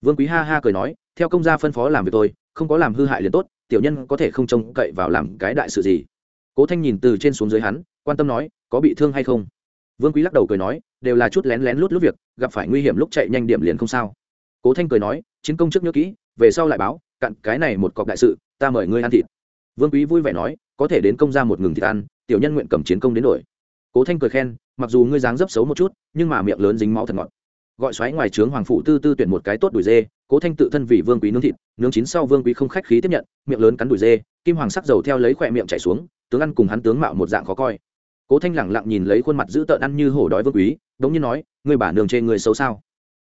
Vương quý ha ha cười nói, theo công gia phân phó làm việc tôi, không có làm hư hại liền tốt, tiểu nhân có thể không trông cậy vào làm cái đại sự gì. Cố thanh nhìn từ trên xuống dưới hắn, quan tâm nói, có bị thương hay không? Vương quý lắc đầu cười nói, đều là chút lén lén lút lút việc, gặp phải nguy hiểm lúc chạy nhanh điểm liền không sao. Cố thanh cười nói, chiến công trước nhớ kỹ, về sau lại báo, cặn cái này một cọc đại sự, ta mời ngươi ăn thịt. Vương quý vui vẻ nói, có thể đến công ra một ngừng thịt ăn, tiểu nhân nguyện cầm chiến công đến đổi. Cố thanh cười khen mặc dù ngươi dáng dấp xấu một chút, nhưng mà miệng lớn dính máu thật ngọt. Gọi xoáy ngoài trướng hoàng phụ tư tư tuyển một cái tốt đùi dê, cố thanh tự thân vì vương quý nướng thịt, nướng chín sau vương quý không khách khí tiếp nhận, miệng lớn cắn đùi dê, kim hoàng sắc dầu theo lấy khỏe miệng chảy xuống, tướng ăn cùng hắn tướng mạo một dạng khó coi. Cố thanh lẳng lặng nhìn lấy khuôn mặt dữ tợn ăn như hổ đói vương quý, đống như nói người bà nương chê người xấu sao?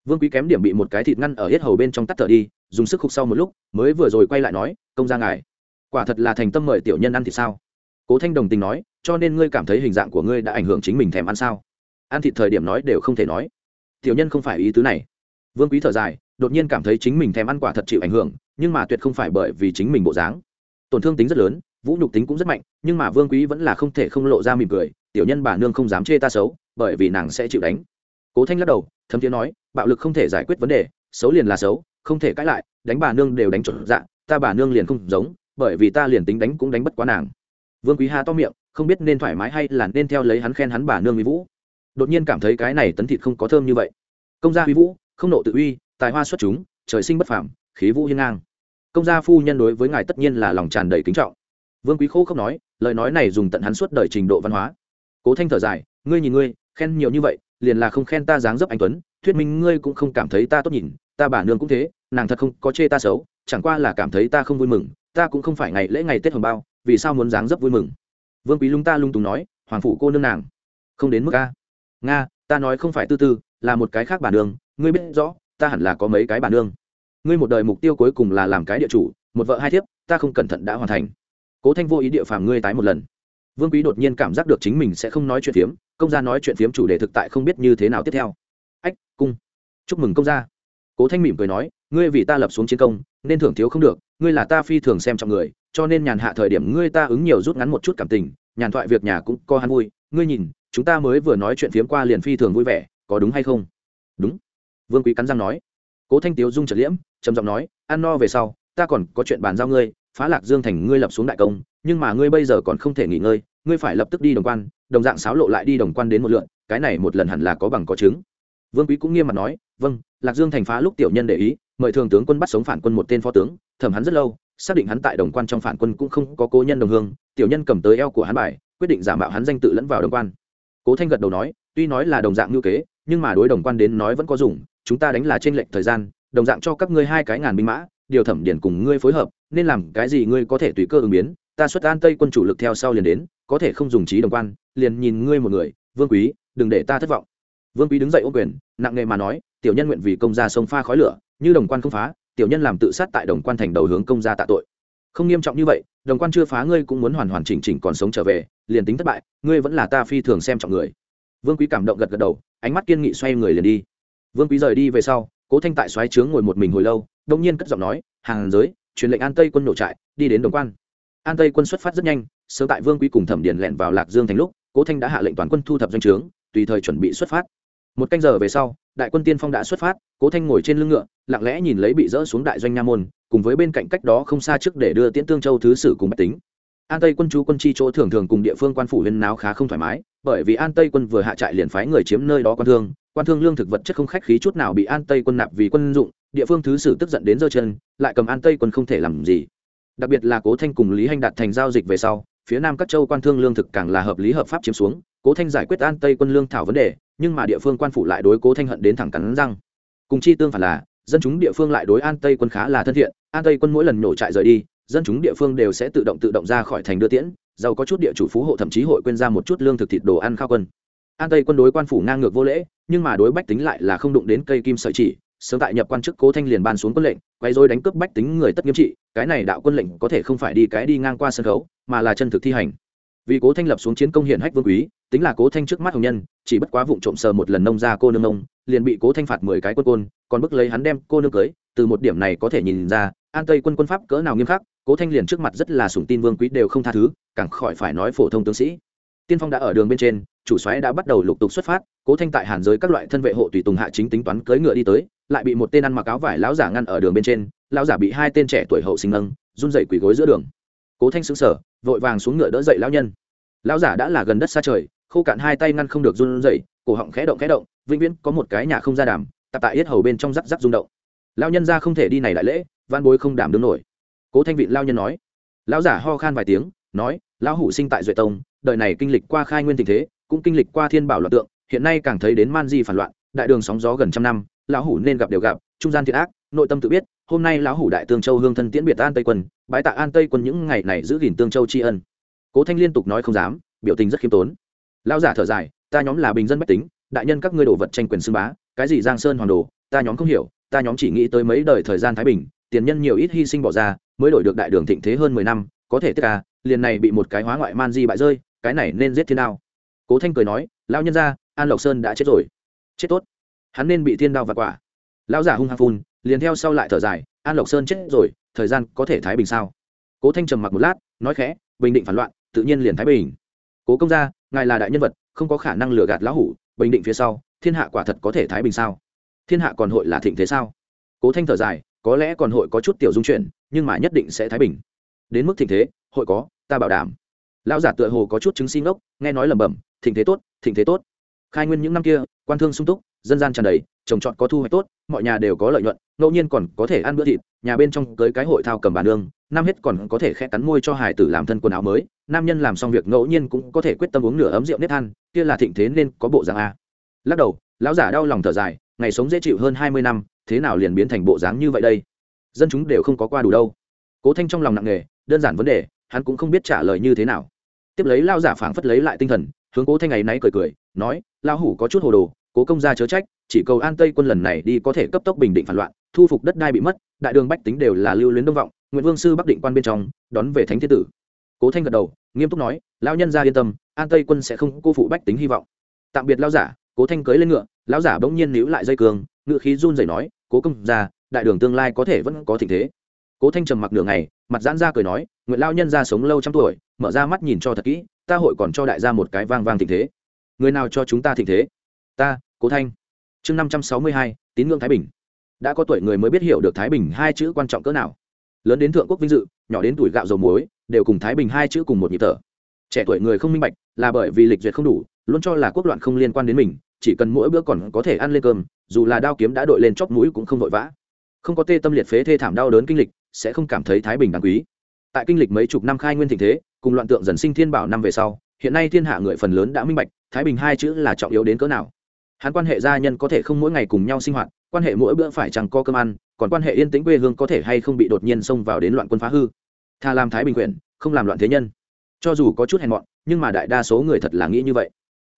Vương quý kém điểm bị một cái thịt ngăn ở hết hầu bên trong tắt thở đi, dùng sức khục sau một lúc, mới vừa rồi quay lại nói, công ra ngài, quả thật là thành tâm mời tiểu nhân ăn thì sao? Cố thanh đồng tình nói cho nên ngươi cảm thấy hình dạng của ngươi đã ảnh hưởng chính mình thèm ăn sao? Ăn thịt thời điểm nói đều không thể nói. Tiểu nhân không phải ý tứ này. Vương quý thở dài, đột nhiên cảm thấy chính mình thèm ăn quả thật chịu ảnh hưởng, nhưng mà tuyệt không phải bởi vì chính mình bộ dáng. Tổn thương tính rất lớn, vũ nhục tính cũng rất mạnh, nhưng mà vương quý vẫn là không thể không lộ ra mỉm cười, tiểu nhân bà nương không dám chê ta xấu, bởi vì nàng sẽ chịu đánh. Cố thanh lắc đầu, thấm tiếng nói, bạo lực không thể giải quyết vấn đề, xấu liền là xấu, không thể cãi lại, đánh bà nương đều đánh chuẩn dạ ta bà nương liền không giống, bởi vì ta liền tính đánh cũng đánh bất quá nàng. Vương quý ha to miệng không biết nên thoải mái hay là nên theo lấy hắn khen hắn bà nương huy vũ. Đột nhiên cảm thấy cái này tấn thịt không có thơm như vậy. Công gia huy vũ, không nộ tự uy, tài hoa xuất chúng, trời sinh bất phàm, khí vũ hiên ngang. Công gia phu nhân đối với ngài tất nhiên là lòng tràn đầy kính trọng. Vương quý khô không nói, lời nói này dùng tận hắn suốt đời trình độ văn hóa. Cố thanh thở dài, ngươi nhìn ngươi, khen nhiều như vậy, liền là không khen ta dáng dấp anh tuấn, thuyết minh ngươi cũng không cảm thấy ta tốt nhìn, ta bà nương cũng thế, nàng thật không có chê ta xấu, chẳng qua là cảm thấy ta không vui mừng, ta cũng không phải ngày lễ ngày tết hồng bao, vì sao muốn dáng dấp vui mừng? Vương quý lung ta lung tùng nói, hoàng phủ cô nương nàng, không đến mức a. Nga, ta nói không phải tư tư, là một cái khác bản đường, ngươi biết rõ, ta hẳn là có mấy cái bản đường. Ngươi một đời mục tiêu cuối cùng là làm cái địa chủ, một vợ hai thiếp, ta không cẩn thận đã hoàn thành. Cố thanh vô ý địa phàm ngươi tái một lần. Vương quý đột nhiên cảm giác được chính mình sẽ không nói chuyện phiếm, công gia nói chuyện phiếm chủ đề thực tại không biết như thế nào tiếp theo. Ách, cung. Chúc mừng công gia. Cố thanh mỉm cười nói ngươi vì ta lập xuống chiến công, nên thưởng thiếu không được, ngươi là ta phi thường xem trọng người, cho nên nhàn hạ thời điểm ngươi ta ứng nhiều rút ngắn một chút cảm tình, nhàn thoại việc nhà cũng có hắn vui. Ngươi nhìn, chúng ta mới vừa nói chuyện phiếm qua liền phi thường vui vẻ, có đúng hay không? Đúng. Vương quý cắn răng nói. Cố thanh tiếu dung trật liễm, trầm giọng nói, ăn no về sau, ta còn có chuyện bàn giao ngươi, phá lạc dương thành ngươi lập xuống đại công, nhưng mà ngươi bây giờ còn không thể nghỉ ngơi, ngươi phải lập tức đi đồng quan, đồng dạng sáo lộ lại đi đồng quan đến một lượn, cái này một lần hẳn là có bằng có chứng. Vương quý cũng nghiêm mặt nói vâng lạc dương thành phá lúc tiểu nhân để ý mời thường tướng quân bắt sống phản quân một tên phó tướng, thẩm hắn rất lâu, xác định hắn tại đồng quan trong phản quân cũng không có cố nhân đồng hương, tiểu nhân cầm tới eo của hắn bài, quyết định giả mạo hắn danh tự lẫn vào đồng quan. Cố thanh gật đầu nói, tuy nói là đồng dạng ngữ kế, nhưng mà đối đồng quan đến nói vẫn có dùng, chúng ta đánh là trên lệnh thời gian, đồng dạng cho các ngươi hai cái ngàn binh mã, điều thẩm điển cùng ngươi phối hợp, nên làm cái gì ngươi có thể tùy cơ ứng biến, ta xuất an tây quân chủ lực theo sau liền đến, có thể không dùng trí đồng quan, liền nhìn ngươi một người, vương quý, đừng để ta thất vọng. Vương quý đứng dậy ô quyền, nặng nề mà nói tiểu nhân nguyện vì công gia sông pha khói lửa, như đồng quan không phá, tiểu nhân làm tự sát tại đồng quan thành đầu hướng công gia tạ tội. Không nghiêm trọng như vậy, đồng quan chưa phá ngươi cũng muốn hoàn hoàn chỉnh chỉnh còn sống trở về, liền tính thất bại, ngươi vẫn là ta phi thường xem trọng người. Vương quý cảm động gật gật đầu, ánh mắt kiên nghị xoay người liền đi. Vương quý rời đi về sau, cố thanh tại xoáy trướng ngồi một mình hồi lâu đông nhiên cất giọng nói, hàng giới, truyền lệnh an tây quân nổ trại, đi đến đồng quan. An tây quân xuất phát rất nhanh, sớm tại vương quý cùng thẩm điền lẹn vào lạc dương thành lúc, cố thanh đã hạ lệnh toàn quân thu thập doanh trướng, tùy thời chuẩn bị xuất phát. Một canh giờ về sau đại quân tiên phong đã xuất phát, cố thanh ngồi trên lưng ngựa, lặng lẽ nhìn lấy bị dỡ xuống đại doanh nha môn, cùng với bên cạnh cách đó không xa trước để đưa tiễn tương châu thứ sử cùng bách tính. An tây quân chú quân chi chỗ thường thường cùng địa phương quan phủ huyên náo khá không thoải mái, bởi vì an tây quân vừa hạ trại liền phái người chiếm nơi đó quan thương quan thương lương thực vật chất không khách khí chút nào bị an tây quân nạp vì quân dụng, địa phương thứ sử tức giận đến giơ chân, lại cầm an tây quân không thể làm gì. Đặc biệt là cố thanh cùng lý hành đạt thành giao dịch về sau, phía nam các châu quan thương lương thực càng là hợp lý hợp pháp chiếm xuống, cố thanh giải quyết an tây quân lương thảo vấn đề nhưng mà địa phương quan phủ lại đối cố thanh hận đến thẳng cắn răng. Cùng chi tương phản là, dân chúng địa phương lại đối an tây quân khá là thân thiện, an tây quân mỗi lần nổ trại rời đi, dân chúng địa phương đều sẽ tự động tự động ra khỏi thành đưa tiễn, giàu có chút địa chủ phú hộ thậm chí hội quên ra một chút lương thực thịt đồ ăn khao quân. An tây quân đối quan phủ ngang ngược vô lễ, nhưng mà đối bách tính lại là không đụng đến cây kim sợi chỉ, sớm tại nhập quan chức cố thanh liền ban xuống quân lệnh quay dối đánh cướp bách tính người tất nghiêm trị, cái này đạo quân lệnh có thể không phải đi cái đi ngang qua sân khấu, mà là chân thực thi hành vì cố thanh lập xuống chiến công hiển hách vương quý, tính là cố thanh trước mắt hồng nhân, chỉ bất quá vụ trộm sờ một lần nông ra cô nương nông, liền bị cố thanh phạt mười cái quân côn, còn bức lấy hắn đem cô nương cưới, từ một điểm này có thể nhìn ra, an tây quân quân pháp cỡ nào nghiêm khắc, cố thanh liền trước mặt rất là sủng tin vương quý đều không tha thứ, càng khỏi phải nói phổ thông tướng sĩ. Tiên phong đã ở đường bên trên, chủ xoáy đã bắt đầu lục tục xuất phát, cố thanh tại hàn giới các loại thân vệ hộ tùy tùng hạ chính tính toán cưỡi ngựa đi tới, lại bị một tên ăn mặc áo vải lão giả ngăn ở đường bên trên, lão giả bị hai tên trẻ tuổi hậu sinh nâng, run dậy quỳ gối giữa đường cố thanh xứng sở vội vàng xuống ngựa đỡ dậy lão nhân. Lão giả đã là gần đất xa trời, khô cạn hai tay ngăn không được run dậy cổ họng khẽ động khẽ động, vĩnh viễn có một cái nhà không ra đàm, tạp tại yết hầu bên trong rắc rắc rung động. Lão nhân ra không thể đi này đại lễ van bối không đảm đứng nổi. Cố thanh vị lao nhân nói. Lão giả ho khan vài tiếng, nói, lão hủ sinh tại duệ tông, đời này kinh lịch qua khai nguyên tình thế, cũng kinh lịch qua thiên bảo loạn tượng, hiện nay càng thấy đến man di phản loạn, đại đường sóng gió gần trăm năm, lão hủ nên gặp đều gặp, trung gian thiệt ác, nội tâm tự biết hôm nay lão hủ đại tương châu hương thân tiễn biệt an tây quân, bái tạ an tây quân những ngày này giữ gìn tương châu tri ân. Cố thanh liên tục nói không dám, biểu tình rất khiêm tốn. Lão giả thở dài, ta nhóm là bình dân bách tính, đại nhân các ngươi đồ vật tranh quyền xưng bá, cái gì giang sơn hoàng đồ, ta nhóm không hiểu, ta nhóm chỉ nghĩ tới mấy đời thời gian thái bình, tiền nhân nhiều ít hy sinh bỏ ra, mới đổi được đại đường thịnh thế hơn mười năm, có thể tất cả à, liền này bị một cái hóa ngoại man di bại rơi, cái này nên giết thiên đao. Cố thanh cười nói, lão nhân gia, an lộc sơn đã chết rồi. Chết tốt. Hắn nên bị thiên đao và quả. Lão giả hung hăng phun liền theo sau lại thở dài, an lộc sơn chết rồi, thời gian có thể thái bình sao? Cố thanh trầm mặc một lát, nói khẽ, bình định phản loạn, tự nhiên liền thái bình. Cố công gia, ngài là đại nhân vật, không có khả năng lừa gạt lão hủ, bình định phía sau, thiên hạ quả thật có thể thái bình sao? Thiên hạ còn hội là thịnh thế sao? Cố thanh thở dài, có lẽ còn hội có chút tiểu dung chuyển nhưng mà nhất định sẽ thái bình. Đến mức thịnh thế, hội có, ta bảo đảm. Lão giả tựa hồ có chút chứng xin ốc nghe nói lẩm bẩm, thịnh thế tốt, thịnh thế tốt. Khai nguyên những năm kia, quan thương sung túc dân gian tràn đầy, trồng trọt có thu hoạch tốt, mọi nhà đều có lợi nhuận, ngẫu nhiên còn có thể ăn bữa thịt, nhà bên trong cưới cái hội thao cầm bàn nương nam hết còn có thể khẽ cắn môi cho hải tử làm thân quần áo mới, nam nhân làm xong việc ngẫu nhiên cũng có thể quyết tâm uống nửa ấm rượu nếp than, kia là thịnh thế nên có bộ dạng a. Lắc đầu, lão giả đau lòng thở dài, ngày sống dễ chịu hơn hai mươi năm, thế nào liền biến thành bộ dáng như vậy đây? Dân chúng đều không có qua đủ đâu. Cố thanh trong lòng nặng nề, đơn giản vấn đề, hắn cũng không biết trả lời như thế nào. Tiếp lấy lao giả phảng phất lấy lại tinh thần, hướng cố thanh ngày náy cười cười, nói lao hủ có chút hồ đồ cố công gia chớ trách, chỉ cầu an tây quân lần này đi có thể cấp tốc bình định phản loạn, thu phục đất đai bị mất, đại đường bách tính đều là lưu luyến đông vọng nguyễn vương sư bắc định quan bên trong, đón về thánh thiên tử. Cố thanh gật đầu, nghiêm túc nói, lão nhân gia yên tâm, an tây quân sẽ không cô phụ bách tính hy vọng. Tạm biệt lão giả, cố thanh cưới lên ngựa, lão giả bỗng nhiên níu lại dây cường ngựa khí run rẩy nói, cố công gia, đại đường tương lai có thể vẫn có thịnh thế. Cố thanh trầm mặc nửa ngày, mặt giãn ra cười nói nguyện lao nhân gia sống lâu trăm tuổi, mở ra mắt nhìn cho thật kỹ, ta hội còn cho đại gia một cái vang vang thịnh thế. Người nào cho chúng ta thịnh thế? Ta, cố thanh. Chương năm trăm sáu mươi hai, tín ngưỡng thái bình. Đã có tuổi người mới biết hiểu được thái bình hai chữ quan trọng cỡ nào. Lớn đến thượng quốc vinh dự, nhỏ đến tuổi gạo dầu muối, đều cùng thái bình hai chữ cùng một nhịp thở. Trẻ tuổi người không minh bạch, là bởi vì lịch duyệt không đủ, luôn cho là quốc loạn không liên quan đến mình, chỉ cần mỗi bữa còn có thể ăn lên cơm, dù là đao kiếm đã đội lên chóp mũi cũng không vội vã. Không có tê tâm liệt phế thê thảm đau đớn kinh lịch, sẽ không cảm thấy thái bình đáng quý. Tại kinh lịch mấy chục năm khai nguyên thịnh thế, cùng loạn tượng dần sinh thiên bảo năm về sau, hiện nay thiên hạ người phần lớn đã minh bạch, thái bình hai chữ là trọng yếu đến cỡ nào hắn quan hệ gia nhân có thể không mỗi ngày cùng nhau sinh hoạt quan hệ mỗi bữa phải chẳng có cơm ăn còn quan hệ yên tĩnh quê hương có thể hay không bị đột nhiên xông vào đến loạn quân phá hư. Tha làm thái bình quyền, không làm loạn thế nhân. Cho dù có chút hèn mọn nhưng mà đại đa số người thật là nghĩ như vậy.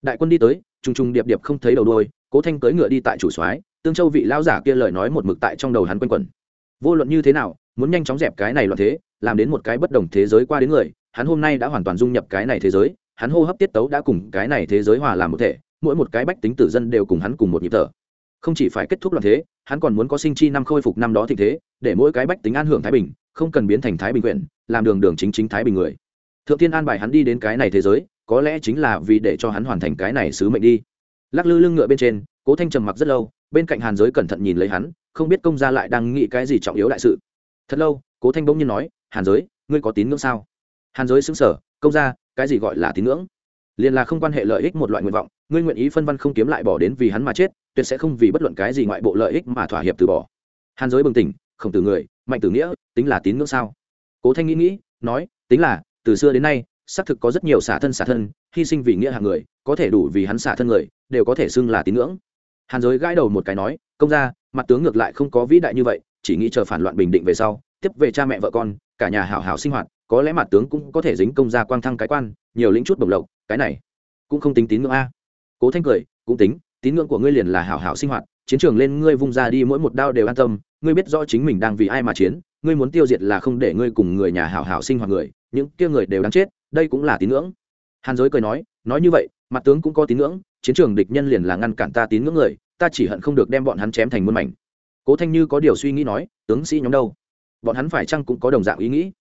Đại quân đi tới trùng trùng điệp điệp không thấy đầu đôi cố thanh cưỡi ngựa đi tại chủ soái tương châu vị lão giả kia lời nói một mực tại trong đầu hắn quanh quẩn. Vô luận như thế nào muốn nhanh chóng dẹp cái này loạn thế làm đến một cái bất đồng thế giới qua đến người hắn hôm nay đã hoàn toàn dung nhập cái này thế giới hắn hô hấp tiết tấu đã cùng cái này thế giới hòa làm một thể mỗi một cái bách tính tử dân đều cùng hắn cùng một nhịp thở. Không chỉ phải kết thúc loạn thế, hắn còn muốn có sinh chi năm khôi phục năm đó thịnh thế, để mỗi cái bách tính an hưởng thái bình, không cần biến thành thái bình quyển làm đường đường chính chính thái bình người. Thượng tiên an bài hắn đi đến cái này thế giới, có lẽ chính là vì để cho hắn hoàn thành cái này sứ mệnh đi. Lắc lư lưng ngựa bên trên, cố thanh trầm mặc rất lâu, bên cạnh hàn giới cẩn thận nhìn lấy hắn, không biết công gia lại đang nghĩ cái gì trọng yếu đại sự. Thật lâu, cố thanh bỗng nhiên nói, hàn giới, ngươi có tín ngưỡng sao? Hàn giới xứng sở công gia, cái gì gọi là tín ngưỡng? Liền là không quan hệ lợi ích một loại nguyện vọng ngươi nguyện ý phân văn không kiếm lại bỏ đến vì hắn mà chết, tuyệt sẽ không vì bất luận cái gì ngoại bộ lợi ích mà thỏa hiệp từ bỏ. Hàn giới bừng tỉnh không từ người, mạnh từ nghĩa, tính là tín ngưỡng sao? Cố thanh nghĩ nghĩ, nói, tính là, từ xưa đến nay, xác thực có rất nhiều xả thân xả thân, hy sinh vì nghĩa hàng người, có thể đủ vì hắn xả thân người, đều có thể xưng là tín ngưỡng. Hàn giới gãi đầu một cái nói, công ra mặt tướng ngược lại không có vĩ đại như vậy, chỉ nghĩ chờ phản loạn bình định về sau, tiếp về cha mẹ vợ con, cả nhà hảo hảo sinh hoạt, có lẽ mặt tướng cũng có thể dính công ra quang thăng cái quan, nhiều lĩnh chút bổng lộc, cái này cũng không tính tín ngưỡng a cố thanh cười, cũng tính, tín ngưỡng của ngươi liền là hảo hảo sinh hoạt, chiến trường lên ngươi vung ra đi mỗi một đao đều an tâm, ngươi biết rõ chính mình đang vì ai mà chiến, ngươi muốn tiêu diệt là không để ngươi cùng người nhà hảo hảo sinh hoạt người, những kia người đều đáng chết, đây cũng là tín ngưỡng. Hàn giới cười nói nói như vậy, mặt tướng cũng có tín ngưỡng, chiến trường địch nhân liền là ngăn cản ta tín ngưỡng người, ta chỉ hận không được đem bọn hắn chém thành muôn mảnh. Cố thanh như có điều suy nghĩ nói, tướng sĩ nhóm đâu? Bọn hắn phải chăng cũng có đồng dạng ý nghĩ?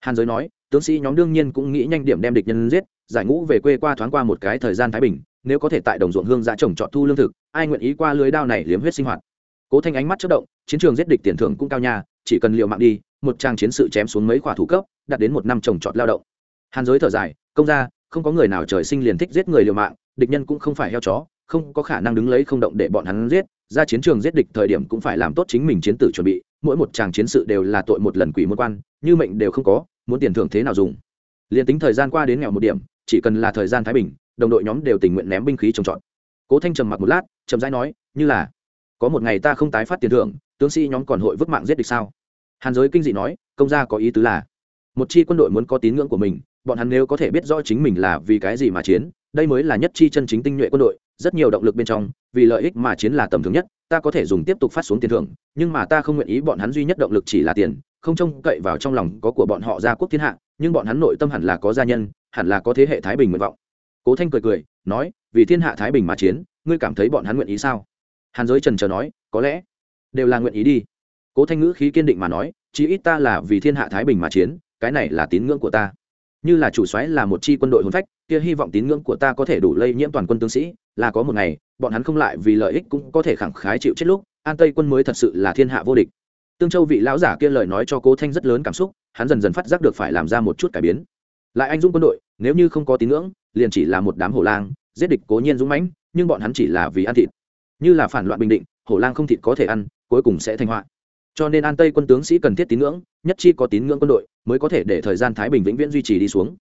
Hàn giới nói, tướng sĩ nhóm đương nhiên cũng nghĩ nhanh điểm đem địch nhân giết, giải ngũ về quê qua thoáng qua một cái thời gian thái bình nếu có thể tại đồng ruộng hương dạ trồng trọt thu lương thực, ai nguyện ý qua lưới đao này liếm huyết sinh hoạt? Cố thanh ánh mắt chất động, chiến trường giết địch tiền thưởng cũng cao nha, chỉ cần liều mạng đi, một trang chiến sự chém xuống mấy khỏa thủ cấp, đạt đến một năm trồng trọt lao động. Hàn giới thở dài, công ra không có người nào trời sinh liền thích giết người liều mạng, địch nhân cũng không phải heo chó, không có khả năng đứng lấy không động để bọn hắn giết, ra chiến trường giết địch thời điểm cũng phải làm tốt chính mình chiến tử chuẩn bị, mỗi một tràng chiến sự đều là tội một lần quỷ môn quan, như mệnh đều không có, muốn tiền thưởng thế nào dùng. Liền tính thời gian qua đến nghèo một điểm, chỉ cần là thời gian thái bình đồng đội nhóm đều tình nguyện ném binh khí trồng trọt. Cố thanh trầm mặc một lát, chậm rãi nói, như là, có một ngày ta không tái phát tiền thưởng, tướng sĩ nhóm còn hội vứt mạng giết địch sao? Hàn giới kinh dị nói, công gia có ý tứ là, một chi quân đội muốn có tín ngưỡng của mình, bọn hắn nếu có thể biết rõ chính mình là vì cái gì mà chiến, đây mới là nhất chi chân chính tinh nhuệ quân đội, rất nhiều động lực bên trong, vì lợi ích mà chiến là tầm thường nhất, ta có thể dùng tiếp tục phát xuống tiền thưởng, nhưng mà ta không nguyện ý bọn hắn duy nhất động lực chỉ là tiền, không trông cậy vào trong lòng có của bọn họ gia quốc thiên hạ, nhưng bọn hắn nội tâm hẳn là có gia nhân, hẳn là có thế hệ thái bình nguyện vọng cố thanh cười cười, nói, vì thiên hạ thái bình mà chiến, ngươi cảm thấy bọn hắn nguyện ý sao? Hàn giới trần trờ nói, có lẽ đều là nguyện ý đi. Cố thanh ngữ khí kiên định mà nói, chí ít ta là vì thiên hạ thái bình mà chiến, cái này là tín ngưỡng của ta. Như là chủ soái là một chi quân đội hồn phách, kia hy vọng tín ngưỡng của ta có thể đủ lây nhiễm toàn quân tướng sĩ, là có một ngày, bọn hắn không lại vì lợi ích cũng có thể khẳng khái chịu chết lúc, an tây quân mới thật sự là thiên hạ vô địch. Tương châu vị lão giả kia lời nói cho cố thanh rất lớn cảm xúc, hắn dần dần phát giác được phải làm ra một chút cải biến lại anh dũng quân đội, nếu như không có tín ngưỡng, liền chỉ là một đám hổ lang, giết địch cố nhiên dũng mãnh, nhưng bọn hắn chỉ là vì ăn thịt. Như là phản loạn bình định, hổ lang không thịt có thể ăn, cuối cùng sẽ thành họa. Cho nên an tây quân tướng sĩ cần thiết tín ngưỡng, nhất chi có tín ngưỡng quân đội, mới có thể để thời gian thái bình vĩnh viễn duy trì đi xuống.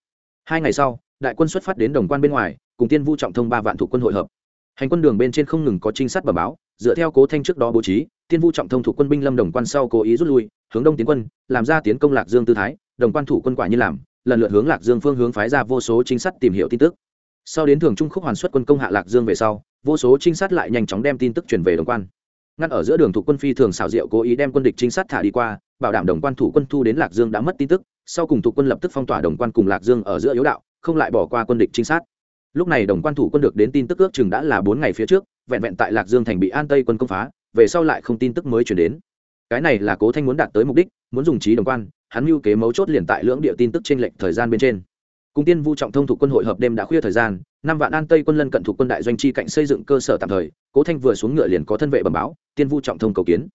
Hai ngày sau, đại quân xuất phát đến đồng quan bên ngoài, cùng tiên vu trọng thông ba vạn thủ quân hội hợp. Hành quân đường bên trên không ngừng có trinh sát bẩm báo, dựa theo cố thanh trước đó bố trí, tiên vu trọng thông thủ quân binh lâm đồng quan sau cố ý rút lui, hướng đông tiến quân, làm ra tiến công lạc dương tư thái, đồng quan thủ quân quả như làm lần lượt hướng lạc dương phương hướng phái ra vô số trinh sát tìm hiểu tin tức. Sau đến thường trung khúc hoàn xuất quân công hạ lạc dương về sau, vô số trinh sát lại nhanh chóng đem tin tức truyền về đồng quan. Ngăn ở giữa đường thủ quân phi thường xảo diệu cố ý đem quân địch trinh sát thả đi qua, bảo đảm đồng quan thủ quân thu đến lạc dương đã mất tin tức, sau cùng thủ quân lập tức phong tỏa đồng quan cùng lạc dương ở giữa yếu đạo, không lại bỏ qua quân địch trinh sát. Lúc này đồng quan thủ quân được đến tin tức ước chừng đã là bốn ngày phía trước, vẹn vẹn tại lạc dương thành bị an tây quân công phá, về sau lại không tin tức mới chuyển đến. Cái này là cố thanh muốn đạt tới mục đích, muốn dùng trí đồng quan hắn mưu kế mấu chốt liền tại lưỡng địa tin tức trên lệnh thời gian bên trên. Cung tiên vu trọng thông thuộc quân hội hợp đêm đã khuya thời gian, năm vạn an tây quân lân cận thuộc quân đại doanh chi cạnh xây dựng cơ sở tạm thời, cố thanh vừa xuống ngựa liền có thân vệ bẩm báo, tiên vu trọng thông cầu kiến.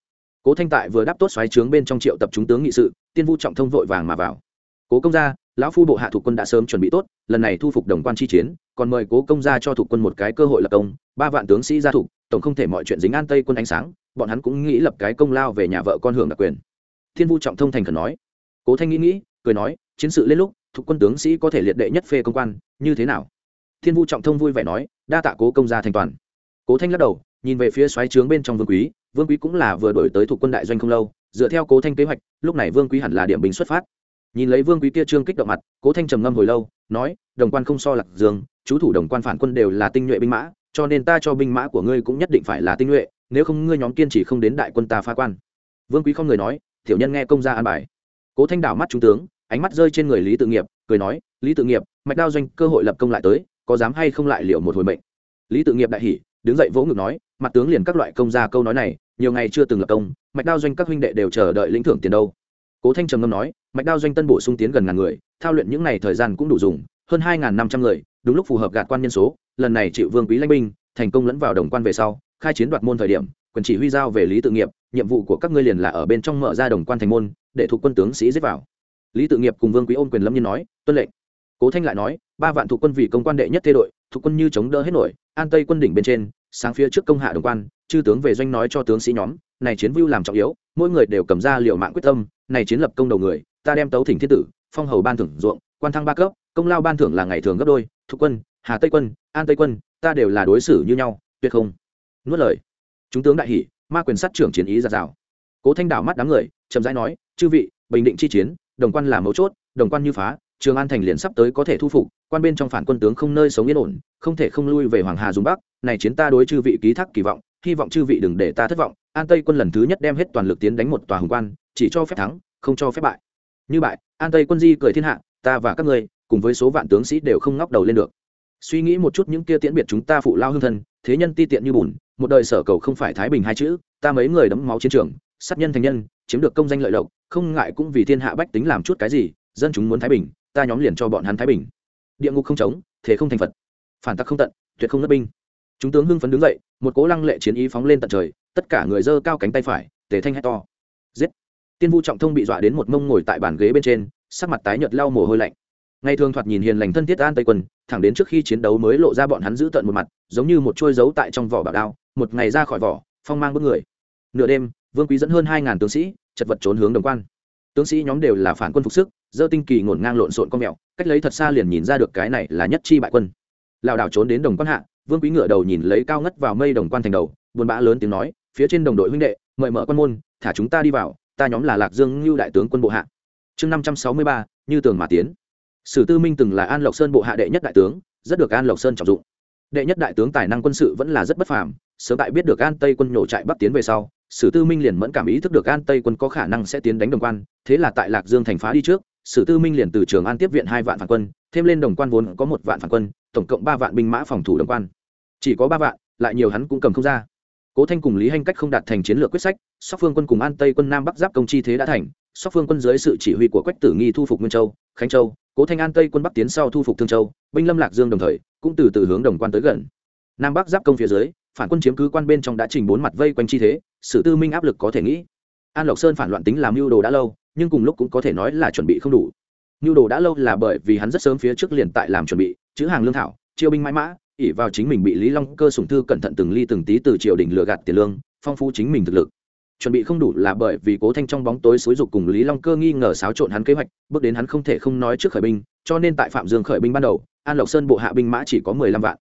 Cố thanh tại vừa đáp tốt xoáy trướng bên trong triệu tập chúng tướng nghị sự, tiên vu trọng thông vội vàng mà vào. Cố công gia, lão phu bộ hạ thuộc quân đã sớm chuẩn bị tốt, lần này thu phục đồng quan chi chiến, còn mời cố công gia cho thuộc quân một cái cơ hội lập công, ba vạn tướng sĩ gia thủ tổng không thể mọi chuyện dính an tây quân ánh sáng, bọn hắn cũng nghĩ lập cái công lao về nhà vợ con hưởng đặc quyền. Thiên vu trọng thông thành khẩn nói cố thanh nghĩ nghĩ, cười nói, chiến sự lên lúc, thuộc quân tướng sĩ có thể liệt đệ nhất phê công quan, như thế nào? Thiên vu trọng thông vui vẻ nói, đa tạ cố công gia thành toàn. Cố thanh lắc đầu, nhìn về phía xoáy trướng bên trong vương quý vương quý cũng là vừa đổi tới thuộc quân đại doanh không lâu, dựa theo cố thanh kế hoạch, lúc này vương quý hẳn là điểm bình xuất phát. Nhìn lấy vương quý kia trương kích động mặt, cố thanh trầm ngâm hồi lâu, nói, đồng quan không so lạc dương, chú thủ đồng quan phản quân đều là tinh nhuệ binh mã, cho nên ta cho binh mã của ngươi cũng nhất định phải là tinh nhuệ, nếu không ngươi nhóm kiên chỉ không đến đại quân ta phá quan. Vương quý không người nói, tiểu nhân nghe công gia an bài cố thanh đảo mắt trung tướng, ánh mắt rơi trên người lý tự nghiệp, cười nói, lý tự nghiệp, mạch đao doanh cơ hội lập công lại tới, có dám hay không lại liệu một hồi mệnh? Lý tự nghiệp đại hỉ, đứng dậy vỗ ngực nói, mặt tướng liền các loại công ra câu nói này, nhiều ngày chưa từng lập công, mạch đao doanh các huynh đệ đều chờ đợi lĩnh thưởng tiền đâu. Cố thanh trầm ngâm nói, mạch đao doanh tân bổ sung tiến gần ngàn người, thao luyện những ngày thời gian cũng đủ dùng, hơn hai năm trăm người, đúng lúc phù hợp gạt quan nhân số, lần này chịu vương quý lãnh binh, thành công lẫn vào đồng quan về sau, khai chiến đoạt môn thời điểm quyền chỉ huy giao về lý tự nghiệp, nhiệm vụ của các ngươi liền là ở bên trong mở ra đồng quan thành môn, để thuộc quân tướng sĩ giết vào. Lý tự nghiệp cùng vương quý ôn quyền lâm nhiên nói, tuân lệnh. Cố thanh lại nói, ba vạn thuộc quân vì công quan đệ nhất thế đội, thuộc quân như chống đỡ hết nổi, an tây quân đỉnh bên trên, sáng phía trước công hạ đồng quan, chư tướng về doanh nói cho tướng sĩ nhóm, này chiến vưu làm trọng yếu, mỗi người đều cầm ra liều mạng quyết tâm, này chiến lập công đầu người, ta đem tấu thỉnh thiên tử, phong hầu ban thưởng ruộng, quan thăng ba cấp, công lao ban thưởng là ngày thường gấp đôi, thuộc quân, hà tây quân, an tây quân, ta đều là đối xử như nhau, tuyệt không. Nuốt lời chúng tướng đại hỷ ma quyền sát trưởng chiến ý giạt rào. Cố thanh đảo mắt đám người, chậm rãi nói, chư vị, bình định chi chiến, đồng quan là mấu chốt, đồng quan như phá, trường an thành liền sắp tới có thể thu phục, quan bên trong phản quân tướng không nơi sống yên ổn, không thể không lui về hoàng hà dùng bắc, này chiến ta đối chư vị ký thác kỳ vọng, hy vọng chư vị đừng để ta thất vọng. An tây quân lần thứ nhất đem hết toàn lực tiến đánh một tòa hùng quan, chỉ cho phép thắng, không cho phép bại. Như bại, an tây quân di cười thiên hạ, ta và các ngươi, cùng với số vạn tướng sĩ đều không ngóc đầu lên được. Suy nghĩ một chút những kia tiễn biệt chúng ta phụ lao hương thân, thế nhân ti tiện như bùn một đời sở cầu không phải thái bình hai chữ, ta mấy người đấm máu chiến trường, sát nhân thành nhân, chiếm được công danh lợi lộc, không ngại cũng vì thiên hạ bách tính làm chút cái gì, dân chúng muốn thái bình, ta nhóm liền cho bọn hắn thái bình. Địa ngục không chống, thế không thành phật. Phản tắc không tận, tuyệt không ngất binh. Chúng tướng hưng phấn đứng dậy, một cố lăng lệ chiến ý phóng lên tận trời, tất cả người dơ cao cánh tay phải, tề thanh hét to. Giết! Tiên vu trọng thông bị dọa đến một mông ngồi tại bàn ghế bên trên, sắc mặt tái nhợt lau mồ hôi lạnh. Ngày thường thoạt nhìn hiền lành thân thiết an tây quân thẳng đến trước khi chiến đấu mới lộ ra bọn hắn giữ tận một mặt, giống như một trôi dấu tại trong vỏ bảo đao một ngày ra khỏi vỏ, phong mang bước người. Nửa đêm, vương quý dẫn hơn hai ngàn tướng sĩ, chật vật trốn hướng đồng quan. Tướng sĩ nhóm đều là phản quân phục sức, dơ tinh kỳ ngổn ngang lộn xộn con mèo, cách lấy thật xa liền nhìn ra được cái này là nhất chi bại quân. Lảo đảo trốn đến đồng quan hạ, vương quý ngựa đầu nhìn lấy cao ngất vào mây đồng quan thành đầu, buồn bã lớn tiếng nói, phía trên đồng đội huynh đệ, mời mở quan môn, thả chúng ta đi vào, ta nhóm là lạc dương lưu đại tướng quân bộ hạ. Chương năm trăm sáu mươi ba, như tường mà tiến. Sử tư minh từng là an lộc sơn bộ hạ đệ nhất đại tướng, rất được an lộc sơn trọng dụng. Đệ nhất đại tướng tài năng quân sự vẫn là rất bất phàm sớm tại biết được an tây quân nhổ trại bắc tiến về sau, sử tư minh liền mẫn cảm ý thức được an tây quân có khả năng sẽ tiến đánh đồng quan, thế là tại lạc dương thành phá đi trước, sử tư minh liền từ trường an tiếp viện hai vạn phản quân, thêm lên đồng quan vốn có một vạn phản quân, tổng cộng ba vạn binh mã phòng thủ đồng quan. Chỉ có ba vạn, lại nhiều hắn cũng cầm không ra. Cố thanh cùng lý hanh cách không đạt thành chiến lược quyết sách, sóc phương quân cùng an tây quân nam bắc giáp công chi thế đã thành, sóc phương quân dưới sự chỉ huy của quách tử nghi thu phục nguyên châu, khánh châu, cố thanh an tây quân bắc tiến sau thu phục thương châu, binh lâm lạc dương đồng thời, cũng từ từ hướng đồng quan tới gần. Nam bắc giáp công phía dưới phản quân chiếm cứ quan bên trong đã trình bốn mặt vây quanh chi thế sự tư minh áp lực có thể nghĩ. An lộc sơn phản loạn tính làm mưu đồ đã lâu, nhưng cùng lúc cũng có thể nói là chuẩn bị không đủ. Mưu đồ đã lâu là bởi vì hắn rất sớm phía trước liền tại làm chuẩn bị, chữ hàng lương thảo, chiêu binh mãi mã ỉ vào chính mình bị lý long cơ sủng thư cẩn thận từng ly từng tí từ triều đình lừa gạt tiền lương, phong phú chính mình thực lực. Chuẩn bị không đủ là bởi vì cố thanh trong bóng tối xúi dục cùng lý long cơ nghi ngờ xáo trộn hắn kế hoạch, bước đến hắn không thể không nói trước khởi binh, cho nên tại phạm dương khởi binh ban đầu, an lộc sơn bộ hạ binh mã chỉ có mười lăm vạn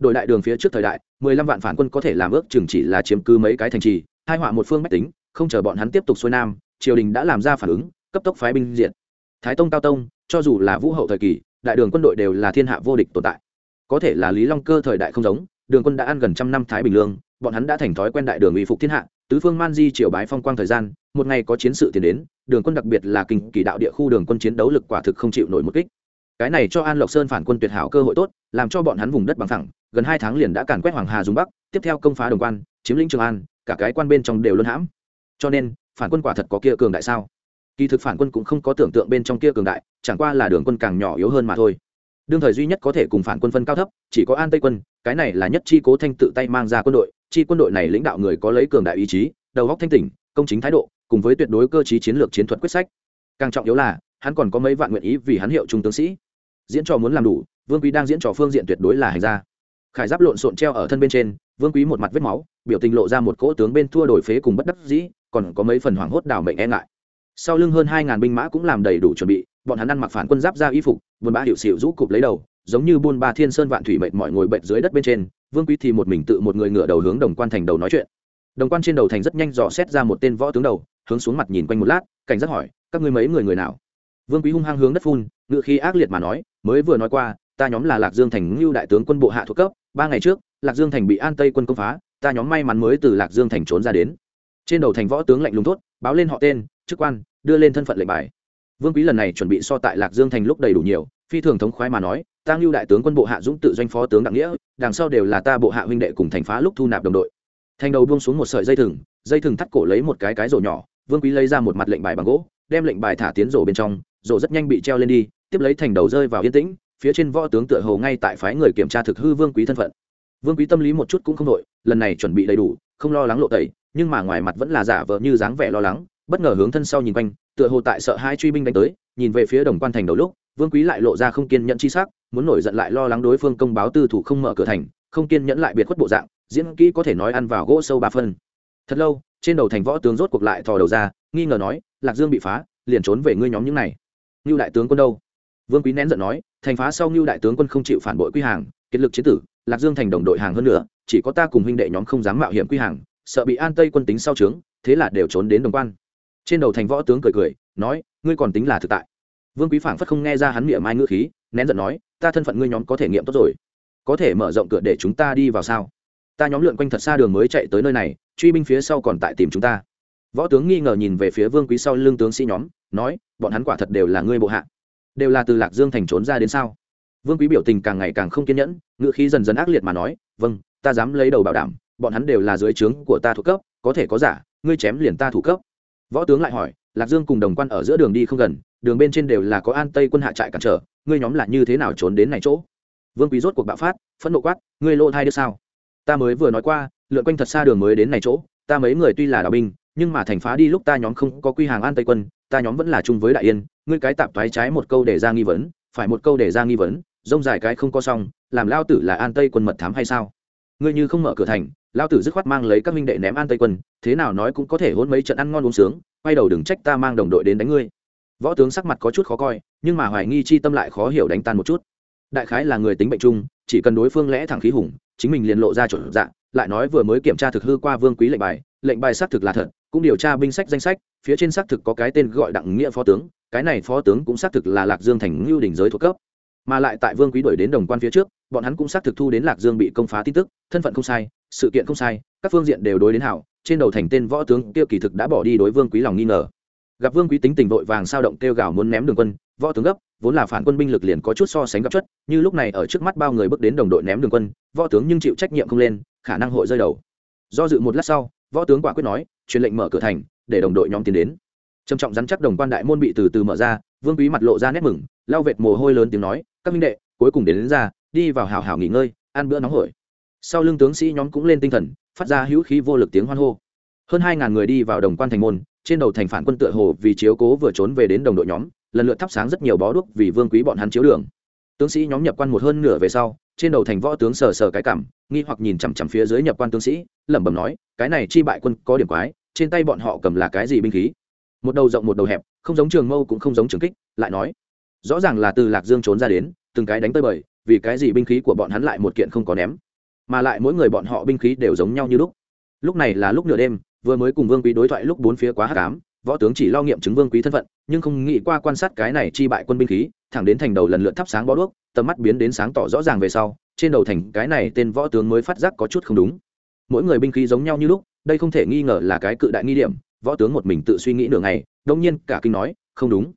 đội đại đường phía trước thời đại, mười lăm vạn phản quân có thể làm ước chừng chỉ là chiếm cứ mấy cái thành trì, hai họa một phương bách tính, không chờ bọn hắn tiếp tục xuôi nam, triều đình đã làm ra phản ứng, cấp tốc phái binh diện thái tông cao tông, cho dù là vũ hậu thời kỳ, đại đường quân đội đều là thiên hạ vô địch tồn tại. Có thể là lý long cơ thời đại không giống, đường quân đã ăn gần trăm năm thái bình lương, bọn hắn đã thành thói quen đại đường uy phục thiên hạ, tứ phương man di triều bái phong quang thời gian, một ngày có chiến sự tiến đến, đường quân đặc biệt là kinh kỳ đạo địa khu đường quân chiến đấu lực quả thực không chịu nổi một kích. Cái này cho an lộc sơn phản quân tuyệt hảo cơ hội tốt, làm cho bọn hắn vùng đất bằng thẳng gần hai tháng liền đã càn quét hoàng hà dùng bắc, tiếp theo công phá đồng quan, chiếm lĩnh trường an, cả cái quan bên trong đều luân hãm. Cho nên, phản quân quả thật có kia cường đại sao? Kỳ thực phản quân cũng không có tưởng tượng bên trong kia cường đại, chẳng qua là đường quân càng nhỏ yếu hơn mà thôi. Đương thời duy nhất có thể cùng phản quân phân cao thấp, chỉ có an tây quân, cái này là nhất chi cố thanh tự tay mang ra quân đội, chi quân đội này lãnh đạo người có lấy cường đại ý chí, đầu góc thanh tỉnh, công chính thái độ, cùng với tuyệt đối cơ chí chiến lược chiến thuật quyết sách. Càng trọng yếu là, hắn còn có mấy vạn nguyện ý vì hắn hiệu trung tướng sĩ. Diễn trò muốn làm đủ, vương quý đang diễn trò phương diện tuyệt đối là hành ra khải giáp lộn xộn treo ở thân bên trên, vương quý một mặt vết máu, biểu tình lộ ra một cỗ tướng bên thua đổi phế cùng bất đắc dĩ, còn có mấy phần hoảng hốt đảo mệnh e ngại. Sau lưng hơn hai ngàn binh mã cũng làm đầy đủ chuẩn bị, bọn hắn ăn mặc phản quân giáp ra y phục, buôn ba hiệu xịu rũ cụp lấy đầu, giống như buôn ba thiên sơn vạn thủy mệnh mọi ngồi bệnh dưới đất bên trên, vương quý thì một mình tự một người ngựa đầu hướng đồng quan thành đầu nói chuyện. Đồng quan trên đầu thành rất nhanh dò xét ra một tên võ tướng đầu, hướng xuống mặt nhìn quanh một lát, cảnh giác hỏi, các ngươi mấy người người nào? Vương quý hung hăng hướng đất phun, ngựa khí ác liệt mà nói, mới vừa nói qua, ta nhóm là lạc dương thành ngưu đại tướng quân bộ hạ thuộc cấp ba ngày trước, lạc dương thành bị an tây quân công phá, ta nhóm may mắn mới từ lạc dương thành trốn ra đến. Trên đầu thành võ tướng lạnh lùng thốt, báo lên họ tên, chức quan, đưa lên thân phận lệnh bài. Vương quý lần này chuẩn bị so tại lạc dương thành lúc đầy đủ nhiều, phi thường thống khoái mà nói, ta ngưu đại tướng quân bộ hạ dũng tự doanh phó tướng đặng nghĩa, đằng sau đều là ta bộ hạ huynh đệ cùng thành phá lúc thu nạp đồng đội. Thành đầu buông xuống một sợi dây thừng dây thừng thắt cổ lấy một cái cái rổ nhỏ, vương quý lấy ra một mặt lệnh bài bằng gỗ, đem lệnh bài thả tiến rổ bên trong, rổ rất nhanh bị treo lên đi, tiếp lấy thành đầu rơi vào yên tĩnh phía trên võ tướng tựa hồ ngay tại phái người kiểm tra thực hư vương quý thân phận. Vương quý tâm lý một chút cũng không đội lần này chuẩn bị đầy đủ, không lo lắng lộ tẩy, nhưng mà ngoài mặt vẫn là giả vờ như dáng vẻ lo lắng, bất ngờ hướng thân sau nhìn quanh, tựa hồ tại sợ hai truy binh đánh tới, nhìn về phía đồng quan thành đầu lúc, vương quý lại lộ ra không kiên nhẫn chi sắc, muốn nổi giận lại lo lắng đối phương công báo tư thủ không mở cửa thành, không kiên nhẫn lại biệt khuất bộ dạng, diễn kỹ có thể nói ăn vào gỗ sâu ba phân. Thật lâu, trên đầu thành võ tướng rốt cuộc lại thò đầu ra, nghi ngờ nói, lạc dương bị phá, liền trốn về ngươi nhóm những này. Như đại tướng quân đâu? Vương quý nén giận nói, thành phá sau ngưu đại tướng quân không chịu phản bội quy hàng, kết lực chiến tử, lạc dương thành đồng đội hàng hơn nữa, chỉ có ta cùng huynh đệ nhóm không dám mạo hiểm quy hàng, sợ bị an tây quân tính sau trướng, thế là đều trốn đến đồng quan. Trên đầu thành võ tướng cười cười, nói, ngươi còn tính là thực tại. Vương quý phảng phất không nghe ra hắn miệng mai ngữ khí, nén giận nói, ta thân phận ngươi nhóm có thể nghiệm tốt rồi. Có thể mở rộng cửa để chúng ta đi vào sao? Ta nhóm lượn quanh thật xa đường mới chạy tới nơi này, truy binh phía sau còn tại tìm chúng ta. Võ tướng nghi ngờ nhìn về phía vương quý sau lưng tướng sĩ nhóm, nói, bọn hắn quả thật đều là ngươi bộ hạ đều là từ lạc dương thành trốn ra đến sao? Vương quý biểu tình càng ngày càng không kiên nhẫn, ngữ khí dần dần ác liệt mà nói vâng ta dám lấy đầu bảo đảm, bọn hắn đều là dưới trướng của ta thuộc cấp, có thể có giả, ngươi chém liền ta thủ cấp. Võ tướng lại hỏi, lạc dương cùng đồng quan ở giữa đường đi không gần, đường bên trên đều là có an tây quân hạ trại cản trở, ngươi nhóm là như thế nào trốn đến này chỗ? Vương quý rốt cuộc bạo phát, phẫn nộ quát, ngươi lộ thai đứa sao? Ta mới vừa nói qua, lượn quanh thật xa đường mới đến này chỗ, ta mấy người tuy là đạo binh nhưng mà thành phá đi lúc ta nhóm không có quy hàng an tây quân, ta nhóm vẫn là chung với đại yên, ngươi cái tạp thoái trái một câu để ra nghi vấn, phải một câu để ra nghi vấn, rông dài cái không có xong, làm lao tử là an tây quân mật thám hay sao? Ngươi như không mở cửa thành, lao tử dứt khoát mang lấy các minh đệ ném an tây quân, thế nào nói cũng có thể hôn mấy trận ăn ngon uống sướng, quay đầu đừng trách ta mang đồng đội đến đánh ngươi. Võ tướng sắc mặt có chút khó coi, nhưng mà hoài nghi chi tâm lại khó hiểu đánh tan một chút. Đại khái là người tính bệnh chung, chỉ cần đối phương lẽ thẳng khí hùng, chính mình liền lộ ra chuẩn dạng, lại nói vừa mới kiểm tra thực hư qua vương quý lệnh bài lệnh bài xác thực là thật cũng điều tra binh sách danh sách, phía trên xác thực có cái tên gọi đặng nghĩa phó tướng, cái này phó tướng cũng xác thực là lạc dương thành ngưu đình giới thuộc cấp. Mà lại tại vương quý đuổi đến đồng quan phía trước, bọn hắn cũng xác thực thu đến lạc dương bị công phá tin tức, thân phận không sai, sự kiện không sai, các phương diện đều đối đến hảo, trên đầu thành tên võ tướng tiêu kỳ thực đã bỏ đi đối vương quý lòng nghi ngờ. Gặp vương quý tính tình vội vàng sao động kêu gào muốn ném đường quân, võ tướng gấp, vốn là phản quân binh lực liền có chút so sánh gấp chất như lúc này ở trước mắt bao người bước đến đồng đội ném đường quân, võ tướng nhưng chịu trách nhiệm không lên, khả năng hội rơi đầu. Do dự một lát sau võ tướng quả quyết nói truyền lệnh mở cửa thành để đồng đội nhóm tiến đến. Trầm trọng rắn chắc đồng quan đại môn bị từ từ mở ra vương quý mặt lộ ra nét mừng lao vệt mồ hôi lớn tiếng nói các minh đệ cuối cùng đến, đến ra đi vào hào hào nghỉ ngơi ăn bữa nóng hổi. Sau lưng tướng sĩ nhóm cũng lên tinh thần phát ra hữu khí vô lực tiếng hoan hô. Hơn hai ngàn người đi vào đồng quan thành môn trên đầu thành phản quân tựa hồ vì chiếu cố vừa trốn về đến đồng đội nhóm lần lượt thắp sáng rất nhiều bó đuốc vì vương quý bọn hắn chiếu đường tướng sĩ nhóm nhập quan một hơn nửa về sau, trên đầu thành võ tướng sờ sờ cái cảm, nghi hoặc nhìn chằm chằm phía dưới nhập quan tướng sĩ, lẩm bẩm nói, cái này chi bại quân có điểm quái, trên tay bọn họ cầm là cái gì binh khí? Một đầu rộng một đầu hẹp, không giống trường mâu cũng không giống trường kích, lại nói, rõ ràng là từ lạc dương trốn ra đến, từng cái đánh tới bời, vì cái gì binh khí của bọn hắn lại một kiện không có ném, mà lại mỗi người bọn họ binh khí đều giống nhau như lúc. Lúc này là lúc nửa đêm, vừa mới cùng vương quý đối thoại lúc bốn phía quá hát cám võ tướng chỉ lo nghiệm chứng vương quý thân phận, nhưng không nghĩ qua quan sát cái này chi bại quân binh khí, thẳng đến thành đầu lần lượt thắp sáng bó đuốc, tầm mắt biến đến sáng tỏ rõ ràng về sau, trên đầu thành cái này tên võ tướng mới phát giác có chút không đúng. Mỗi người binh khí giống nhau như lúc, đây không thể nghi ngờ là cái cự đại nghi điểm, võ tướng một mình tự suy nghĩ nửa ngày, đông nhiên cả kinh nói, không đúng,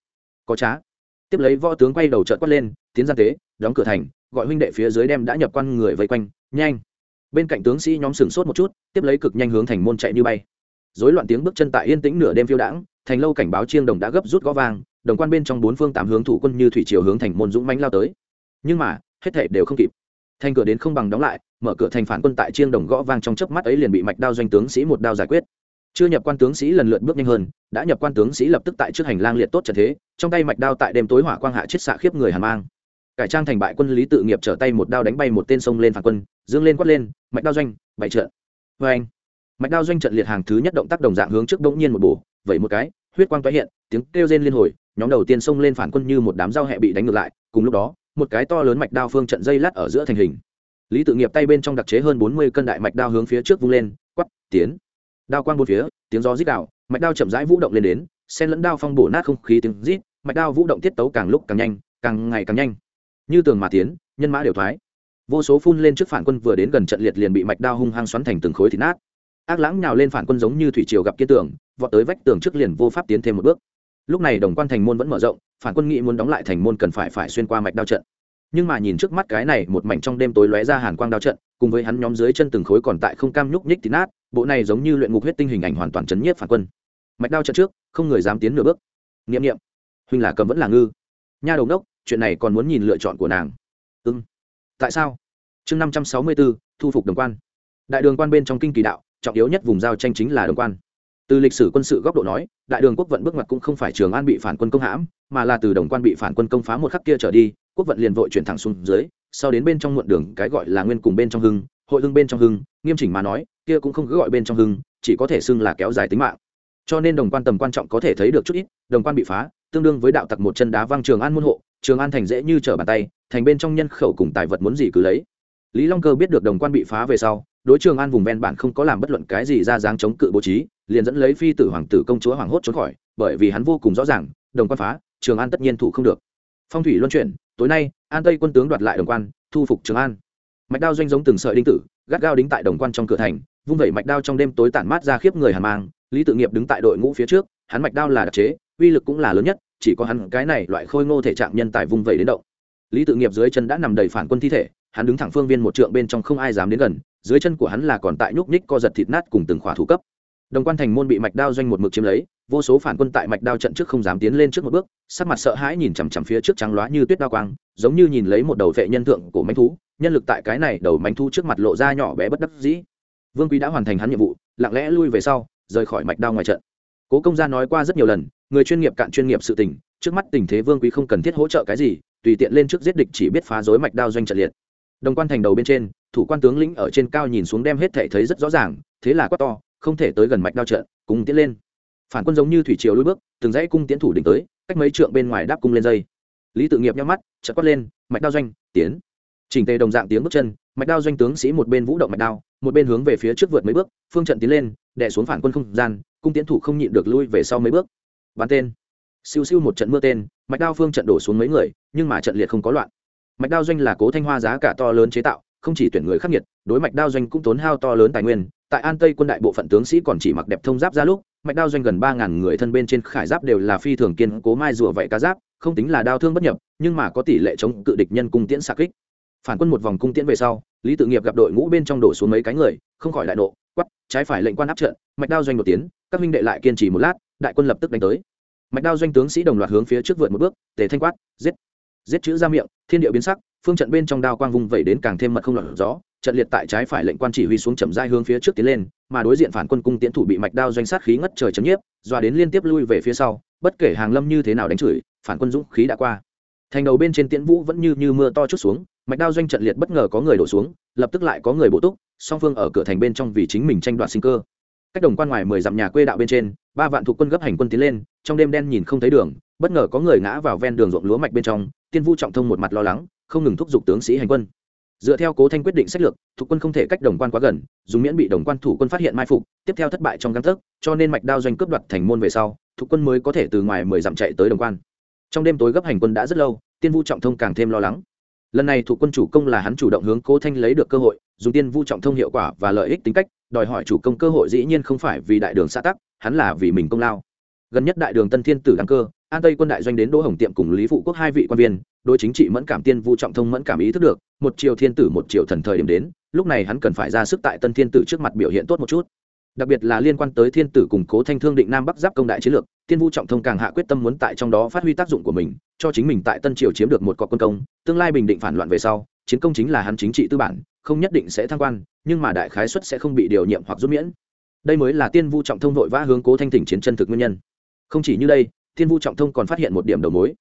có trá. Tiếp lấy võ tướng quay đầu trợt quát lên, tiến gian tế, đóng cửa thành, gọi huynh đệ phía dưới đem đã nhập quan người vây quanh, nhanh. Bên cạnh tướng sĩ nhóm sừng sốt một chút, tiếp lấy cực nhanh hướng thành môn chạy như bay rối loạn tiếng bước chân tại yên tĩnh nửa đêm phiêu đãng, thành lâu cảnh báo chiêng đồng đã gấp rút gó vang, đồng quan bên trong bốn phương tám hướng thủ quân như thủy chiều hướng thành môn dũng mánh lao tới. Nhưng mà, hết thể đều không kịp. Thành cửa đến không bằng đóng lại, mở cửa thành phản quân tại chiêng đồng gõ vang trong chớp mắt ấy liền bị mạch đao doanh tướng sĩ một đao giải quyết. Chưa nhập quan tướng sĩ lần lượt bước nhanh hơn, đã nhập quan tướng sĩ lập tức tại trước hành lang liệt tốt trận thế, trong tay mạch đao tại đêm tối hỏa quang hạ chết xạ khiếp người hàn mang. Cải trang thành bại quân lý tự nghiệp trở tay một đao đánh bay một tên sông lên phản quân, dương lên quát lên, mạch đao doanh bảy trợ vê vâng. anh mạch đao doanh trận liệt hàng thứ nhất động tác đồng dạng hướng trước bỗng nhiên một bổ, vẩy một cái, huyết quang tái hiện, tiếng kêu rên liên hồi, nhóm đầu tiên xông lên phản quân như một đám dao hẹ bị đánh ngược lại, cùng lúc đó, một cái to lớn mạch đao phương trận dây lát ở giữa thành hình. Lý tự nghiệp tay bên trong đặc chế hơn bốn mươi cân đại mạch đao hướng phía trước vung lên quắp tiến. Đao quang bốn phía, tiếng gió rít đạo mạch đao chậm rãi vũ động lên đến sen lẫn đao phong bổ nát không khí tiếng rít, mạch đao vũ động tiết tấu càng lúc càng nhanh, càng ngày càng nhanh. Như tường mà tiến, nhân mã đều thoái. Vô số phun lên trước phản quân vừa đến gần trận liệt liền bị mạch đao hung hăng xoắn thành từng khối thịt nát ác lãng nhào lên phản quân giống như thủy triều gặp kiên tường, vọt tới vách tường trước liền vô pháp tiến thêm một bước. Lúc này đồng quan thành môn vẫn mở rộng, phản quân nghĩ muốn đóng lại thành môn cần phải phải xuyên qua mạch đao trận. Nhưng mà nhìn trước mắt cái này một mảnh trong đêm tối lóe ra hàn quang đao trận, cùng với hắn nhóm dưới chân từng khối còn tại không cam nhúc nhích tí nát, bộ này giống như luyện ngục huyết tinh hình ảnh hoàn toàn chấn nhiếp phản quân. Mạch đao trận trước, không người dám tiến nửa bước. Nghiệm nghiệm huynh là cầm vẫn là ngư. Nha đầu đốc, chuyện này còn muốn nhìn lựa chọn của nàng. Ưng tại sao? Chương năm trăm sáu mươi bốn thu phục đồng quan. Đại đường quan bên trong kinh kỳ đạo trọng yếu nhất vùng giao tranh chính là đồng quan. Từ lịch sử quân sự góc độ nói, đại đường quốc vận bước ngoặt cũng không phải trường an bị phản quân công hãm, mà là từ đồng quan bị phản quân công phá một khắc kia trở đi, quốc vận liền vội chuyển thẳng xuống dưới, sau đến bên trong muộn đường, cái gọi là nguyên cùng bên trong hưng, hội hưng bên trong hưng, nghiêm chỉnh mà nói, kia cũng không cứ gọi bên trong hưng, chỉ có thể xưng là kéo dài tính mạng. Cho nên đồng quan tầm quan trọng có thể thấy được chút ít, đồng quan bị phá, tương đương với đạo tặc một chân đá văng trường an môn hộ, trường an thành dễ như trở bàn tay, thành bên trong nhân khẩu cùng tài vật muốn gì cứ lấy. Lý long cơ biết được đồng quan bị phá về sau đối trường an vùng ven bản không có làm bất luận cái gì ra dáng chống cự bố trí, liền dẫn lấy phi tử hoàng tử công chúa hoàng hốt trốn khỏi, bởi vì hắn vô cùng rõ ràng, đồng quan phá, trường an tất nhiên thủ không được. Phong thủy luân chuyển, tối nay, an tây quân tướng đoạt lại đồng quan, thu phục trường an. Mạch đao doanh giống từng sợi đinh tử, gắt gao đính tại đồng quan trong cửa thành, vung vẩy mạch đao trong đêm tối tản mát ra khiếp người hàn mang, lý tự nghiệp đứng tại đội ngũ phía trước, hắn mạch đao là đặc chế, uy lực cũng là lớn nhất, chỉ có hắn cái này loại khôi ngô thể trạng nhân tài vung vẩy đến động. Lý tự nghiệp dưới chân đã nằm đầy phản quân thi thể, hắn đứng thẳng phương viên một trượng bên trong không ai dám đến gần dưới chân của hắn là còn tại nhúc nhích co giật thịt nát cùng từng khỏa thủ cấp. Đồng quan thành môn bị mạch đao doanh một mực chiếm lấy, vô số phản quân tại mạch đao trận trước không dám tiến lên trước một bước, sắc mặt sợ hãi nhìn chằm chằm phía trước trắng loá như tuyết đao quang, giống như nhìn lấy một đầu vệ nhân thượng của manh thú, nhân lực tại cái này đầu manh thú trước mặt lộ ra nhỏ bé bất đắc dĩ. Vương quý đã hoàn thành hắn nhiệm vụ, lặng lẽ lui về sau, rời khỏi mạch đao ngoài trận. Cố công gia nói qua rất nhiều lần, người chuyên nghiệp cạn chuyên nghiệp sự tình, trước mắt tình thế vương quý không cần thiết hỗ trợ cái gì, tùy tiện lên trước giết địch chỉ biết phá rối mạch đao doanh trận liệt đồng quan thành đầu bên trên, thủ quan tướng lĩnh ở trên cao nhìn xuống đem hết thể thấy rất rõ ràng, thế là quát to, không thể tới gần mạch đao trận, cùng tiến lên. Phản quân giống như thủy triều lùi bước, từng dãy cung tiến thủ đỉnh tới, cách mấy trượng bên ngoài đáp cung lên dây. Lý tự nghiệp nhắm mắt, chợt quát lên, mạch đao doanh, tiến. Chỉnh tề đồng dạng tiếng bước chân, mạch đao doanh tướng sĩ một bên vũ động mạch đao, một bên hướng về phía trước vượt mấy bước, phương trận tiến lên, đè xuống phản quân không gian, cung tiến thủ không nhịn được lui về sau mấy bước. Bắn tên. Siêu siêu một trận mưa tên, mạch đao phương trận đổ xuống mấy người, nhưng mà trận liệt không có loạn mạch đao doanh là cố thanh hoa giá cả to lớn chế tạo, không chỉ tuyển người khắc nghiệt, đối mạch đao doanh cũng tốn hao to lớn tài nguyên. Tại an tây quân đại bộ phận tướng sĩ còn chỉ mặc đẹp thông giáp ra lúc, mạch đao doanh gần ba ngàn người thân bên trên khải giáp đều là phi thường kiên cố mai rùa vậy cá giáp, không tính là đao thương bất nhập, nhưng mà có tỷ lệ chống cự địch nhân cung tiễn xạ kích. Phản quân một vòng cung tiễn về sau, lý tự nghiệp gặp đội ngũ bên trong đổ xuống mấy cái người, không khỏi đại nộ quắp trái phải lệnh quan áp trận. Mạch đao doanh một tiến, các minh đệ lại kiên trì một lát, đại quân lập tức đánh tới. Mạch đao doanh tướng sĩ đồng loạt hướng phía trước vượt một bước, tề thanh quát, giết! Giết chữ ra miệng, thiên địa biến sắc, phương trận bên trong đao quang vung vẩy đến càng thêm mật không lọt gió, trận liệt tại trái phải lệnh quan chỉ huy xuống chậm dai hướng phía trước tiến lên, mà đối diện phản quân cung tiễn thủ bị mạch đao doanh sát khí ngất trời chấn nhiếp doa đến liên tiếp lui về phía sau, bất kể hàng lâm như thế nào đánh chửi, phản quân dũng khí đã qua. Thành đầu bên trên tiễn vũ vẫn như như mưa to chút xuống, mạch đao doanh trận liệt bất ngờ có người đổ xuống, lập tức lại có người bổ túc, song phương ở cửa thành bên trong vì chính mình tranh đoạt sinh cơ. Cách đồng quan ngoài mười dặm nhà quê đạo bên trên, ba vạn thuộc quân gấp hành quân tiến lên, trong đêm đen nhìn không thấy đường, bất ngờ có người ngã vào ven đường ruộng lúa mạch bên trong tiên vu trọng thông một mặt lo lắng, không ngừng thúc giục tướng sĩ hành quân. Dựa theo cố thanh quyết định sách lược, thuộc quân không thể cách đồng quan quá gần, dùng miễn bị đồng quan thủ quân phát hiện mai phục, tiếp theo thất bại trong găng tấc, cho nên mạch đao doanh cướp đoạt thành môn về sau, thuộc quân mới có thể từ ngoài mười dặm chạy tới đồng quan. Trong đêm tối gấp hành quân đã rất lâu, tiên vu trọng thông càng thêm lo lắng. Lần này thuộc quân chủ công là hắn chủ động hướng cố thanh lấy được cơ hội, dùng tiên vu trọng thông hiệu quả và lợi ích tính cách, đòi hỏi chủ công cơ hội dĩ nhiên không phải vì đại đường xã tắc, hắn là vì mình công lao. Gần nhất đại đường tân thiên tử đăng cơ an tây quân đại doanh đến đỗ hồng tiệm cùng lý phụ quốc hai vị quan viên, đối chính trị mẫn cảm tiên vu trọng thông mẫn cảm ý thức được, một triều thiên tử một triều thần thời điểm đến, lúc này hắn cần phải ra sức tại tân thiên tử trước mặt biểu hiện tốt một chút. Đặc biệt là liên quan tới thiên tử củng cố thanh thương định nam bắc giáp công đại chiến lược, tiên vu trọng thông càng hạ quyết tâm muốn tại trong đó phát huy tác dụng của mình, cho chính mình tại tân triều chiếm được một cọc quân công, tương lai bình định phản loạn về sau, chiến công chính là hắn chính trị tư bản, không nhất định sẽ thăng quan, nhưng mà đại khái suất sẽ không bị điều nhiệm hoặc rút miễn. Đây mới là tiên vu trọng thông vội vã hướng cố thanh tỉnh chiến chân thực nguyên nhân. Không chỉ như đây Thiên vu trọng thông còn phát hiện một điểm đầu mối.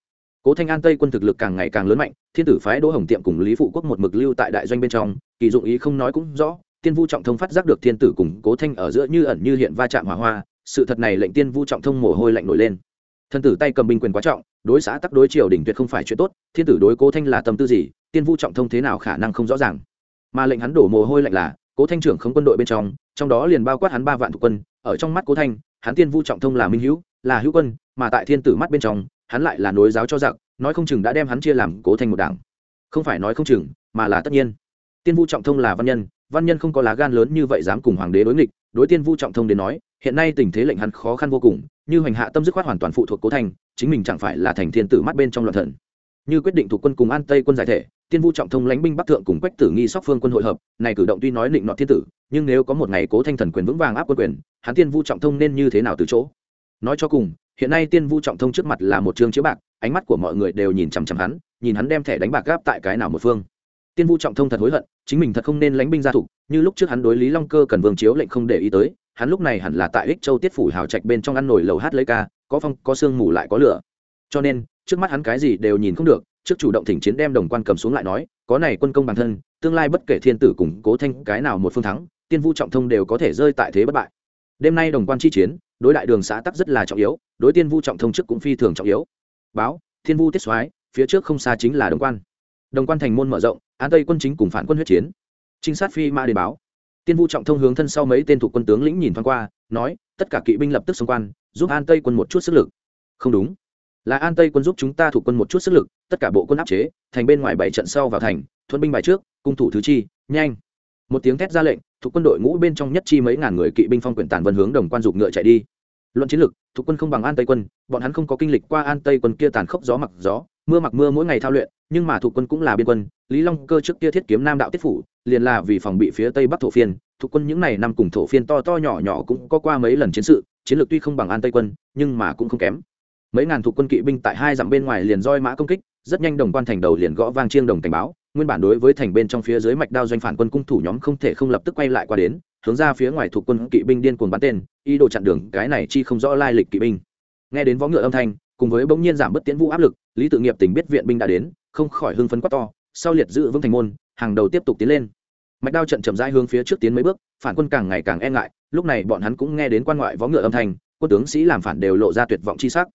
Cố thanh an tây quân thực lực càng ngày càng lớn mạnh, thiên tử phái đỗ hồng tiệm cùng lý phụ quốc một mực lưu tại đại doanh bên trong, kỳ dụng ý không nói cũng rõ tiên vu trọng thông phát giác được thiên tử cùng cố thanh ở giữa như ẩn như hiện va chạm hỏa hoa, sự thật này lệnh tiên vu trọng thông mồ hôi lạnh nổi lên. Thân tử tay cầm binh quyền quá trọng, đối xã tắc đối triều đỉnh tuyệt không phải chuyện tốt, thiên tử đối cố thanh là tâm tư gì tiên vu trọng thông thế nào khả năng không rõ ràng. Mà lệnh hắn đổ mồ hôi lạnh là, cố thanh trưởng không quân đội bên trong trong đó liền bao quát hắn ba vạn thuộc quân ở trong mắt cố thanh, hắn tiên vu trọng thông là minh hữu, là hữu quân, mà tại thiên tử mắt bên trong, hắn lại là nối giáo cho giặc, nói không chừng đã đem hắn chia làm cố thành một đảng. Không phải nói không chừng, mà là tất nhiên. Tiên vu trọng thông là văn nhân văn nhân không có lá gan lớn như vậy dám cùng hoàng đế đối nghịch, đối tiên vu trọng thông đến nói, hiện nay tình thế lệnh hắn khó khăn vô cùng, như hoành hạ tâm dứt khoát hoàn toàn phụ thuộc cố thành chính mình chẳng phải là thành thiên tử mắt bên trong loạn thần. Như quyết định thuộc quân cùng an tây quân giải thể, tiên vu trọng thông lãnh binh bắc thượng cùng quách tử nghi sóc phương quân hội hợp, này cử động tuy nói định nọ thiên tử, nhưng nếu có một ngày cố thanh thần quyền vững vàng áp quân quyền hắn tiên vu trọng thông nên như thế nào từ chỗ? Nói cho cùng, hiện nay tiên vu trọng thông trước mặt là một chương chiếu bạc, ánh mắt của mọi người đều nhìn chằm chằm hắn, nhìn hắn đem thẻ đánh bạc gáp tại cái nào một phương. Tiên vu trọng thông thật hối hận, chính mình thật không nên lánh binh gia thủ, như lúc trước hắn đối lý long cơ cần vương chiếu lệnh không để ý tới, hắn lúc này hẳn là tại ích châu tiết phủ hào trạch bên trong ăn nổi lầu hát lấy ca, có phong, có sương mù lại có lửa. Cho nên, trước mắt hắn cái gì đều nhìn không được, trước chủ động thỉnh chiến đem đồng quan cầm xuống lại nói, có này quân công bản thân, tương lai bất kể thiên tử cùng cố thanh cái nào một phương thắng, tiên vu trọng thông đều có thể rơi tại thế bất bại đêm nay đồng quan chi chiến, đối đại đường xã tắc rất là trọng yếu, đối tiên vu trọng thông chức cũng phi thường trọng yếu. Báo, thiên vu tiết soái, phía trước không xa chính là đồng quan. Đồng quan thành môn mở rộng an tây quân chính cùng phản quân huyết chiến. Trinh sát phi ma đến báo. Tiên vu trọng thông hướng thân sau mấy tên thủ quân tướng lĩnh nhìn thoáng qua, nói, tất cả kỵ binh lập tức xung quan, giúp an tây quân một chút sức lực. Không đúng. Là an tây quân giúp chúng ta thủ quân một chút sức lực, tất cả bộ quân áp chế, thành bên ngoài bảy trận sau vào thành, thuận binh bài trước, cung thủ thứ chi, nhanh một tiếng thét ra lệnh, thuộc quân đội ngũ bên trong nhất chi mấy ngàn người kỵ binh phong quyển tàn vân hướng đồng quan dục ngựa chạy đi. Luận chiến lược thuộc quân không bằng an tây quân, bọn hắn không có kinh lịch qua an tây quân kia tàn khốc gió mặc gió, mưa mặc mưa mỗi ngày thao luyện, nhưng mà thuộc quân cũng là biên quân, lý long cơ trước kia thiết kiếm nam đạo tiết phủ, liền là vì phòng bị phía tây bắc thổ phiên, thuộc quân những này năm cùng thổ phiên to to nhỏ nhỏ cũng có qua mấy lần chiến sự, chiến lược tuy không bằng an tây quân, nhưng mà cũng không kém. Mấy ngàn thuộc quân kỵ binh tại hai dặm bên ngoài liền roi mã công kích, rất nhanh đồng quan thành đầu liền gõ vang chiêng đồng cảnh báo nguyên bản đối với thành bên trong phía dưới mạch đao doanh phản quân cung thủ nhóm không thể không lập tức quay lại qua đến, hướng ra phía ngoài thuộc quân kỵ binh điên cuồng bắn tên, ý đồ chặn đường, cái này chi không rõ lai lịch kỵ binh. Nghe đến võ ngựa âm thanh, cùng với bỗng nhiên giảm bớt tiến vũ áp lực, lý tự nghiệp tỉnh biết viện binh đã đến, không khỏi hưng phấn quát to, sau liệt giữ vững thành môn, hàng đầu tiếp tục tiến lên. Mạch đao trận chậm rãi hướng phía trước tiến mấy bước, phản quân càng ngày càng e ngại, lúc này bọn hắn cũng nghe đến quan ngoại võ ngựa âm thanh, quân tướng sĩ làm phản đều lộ ra tuyệt vọng chi sắc.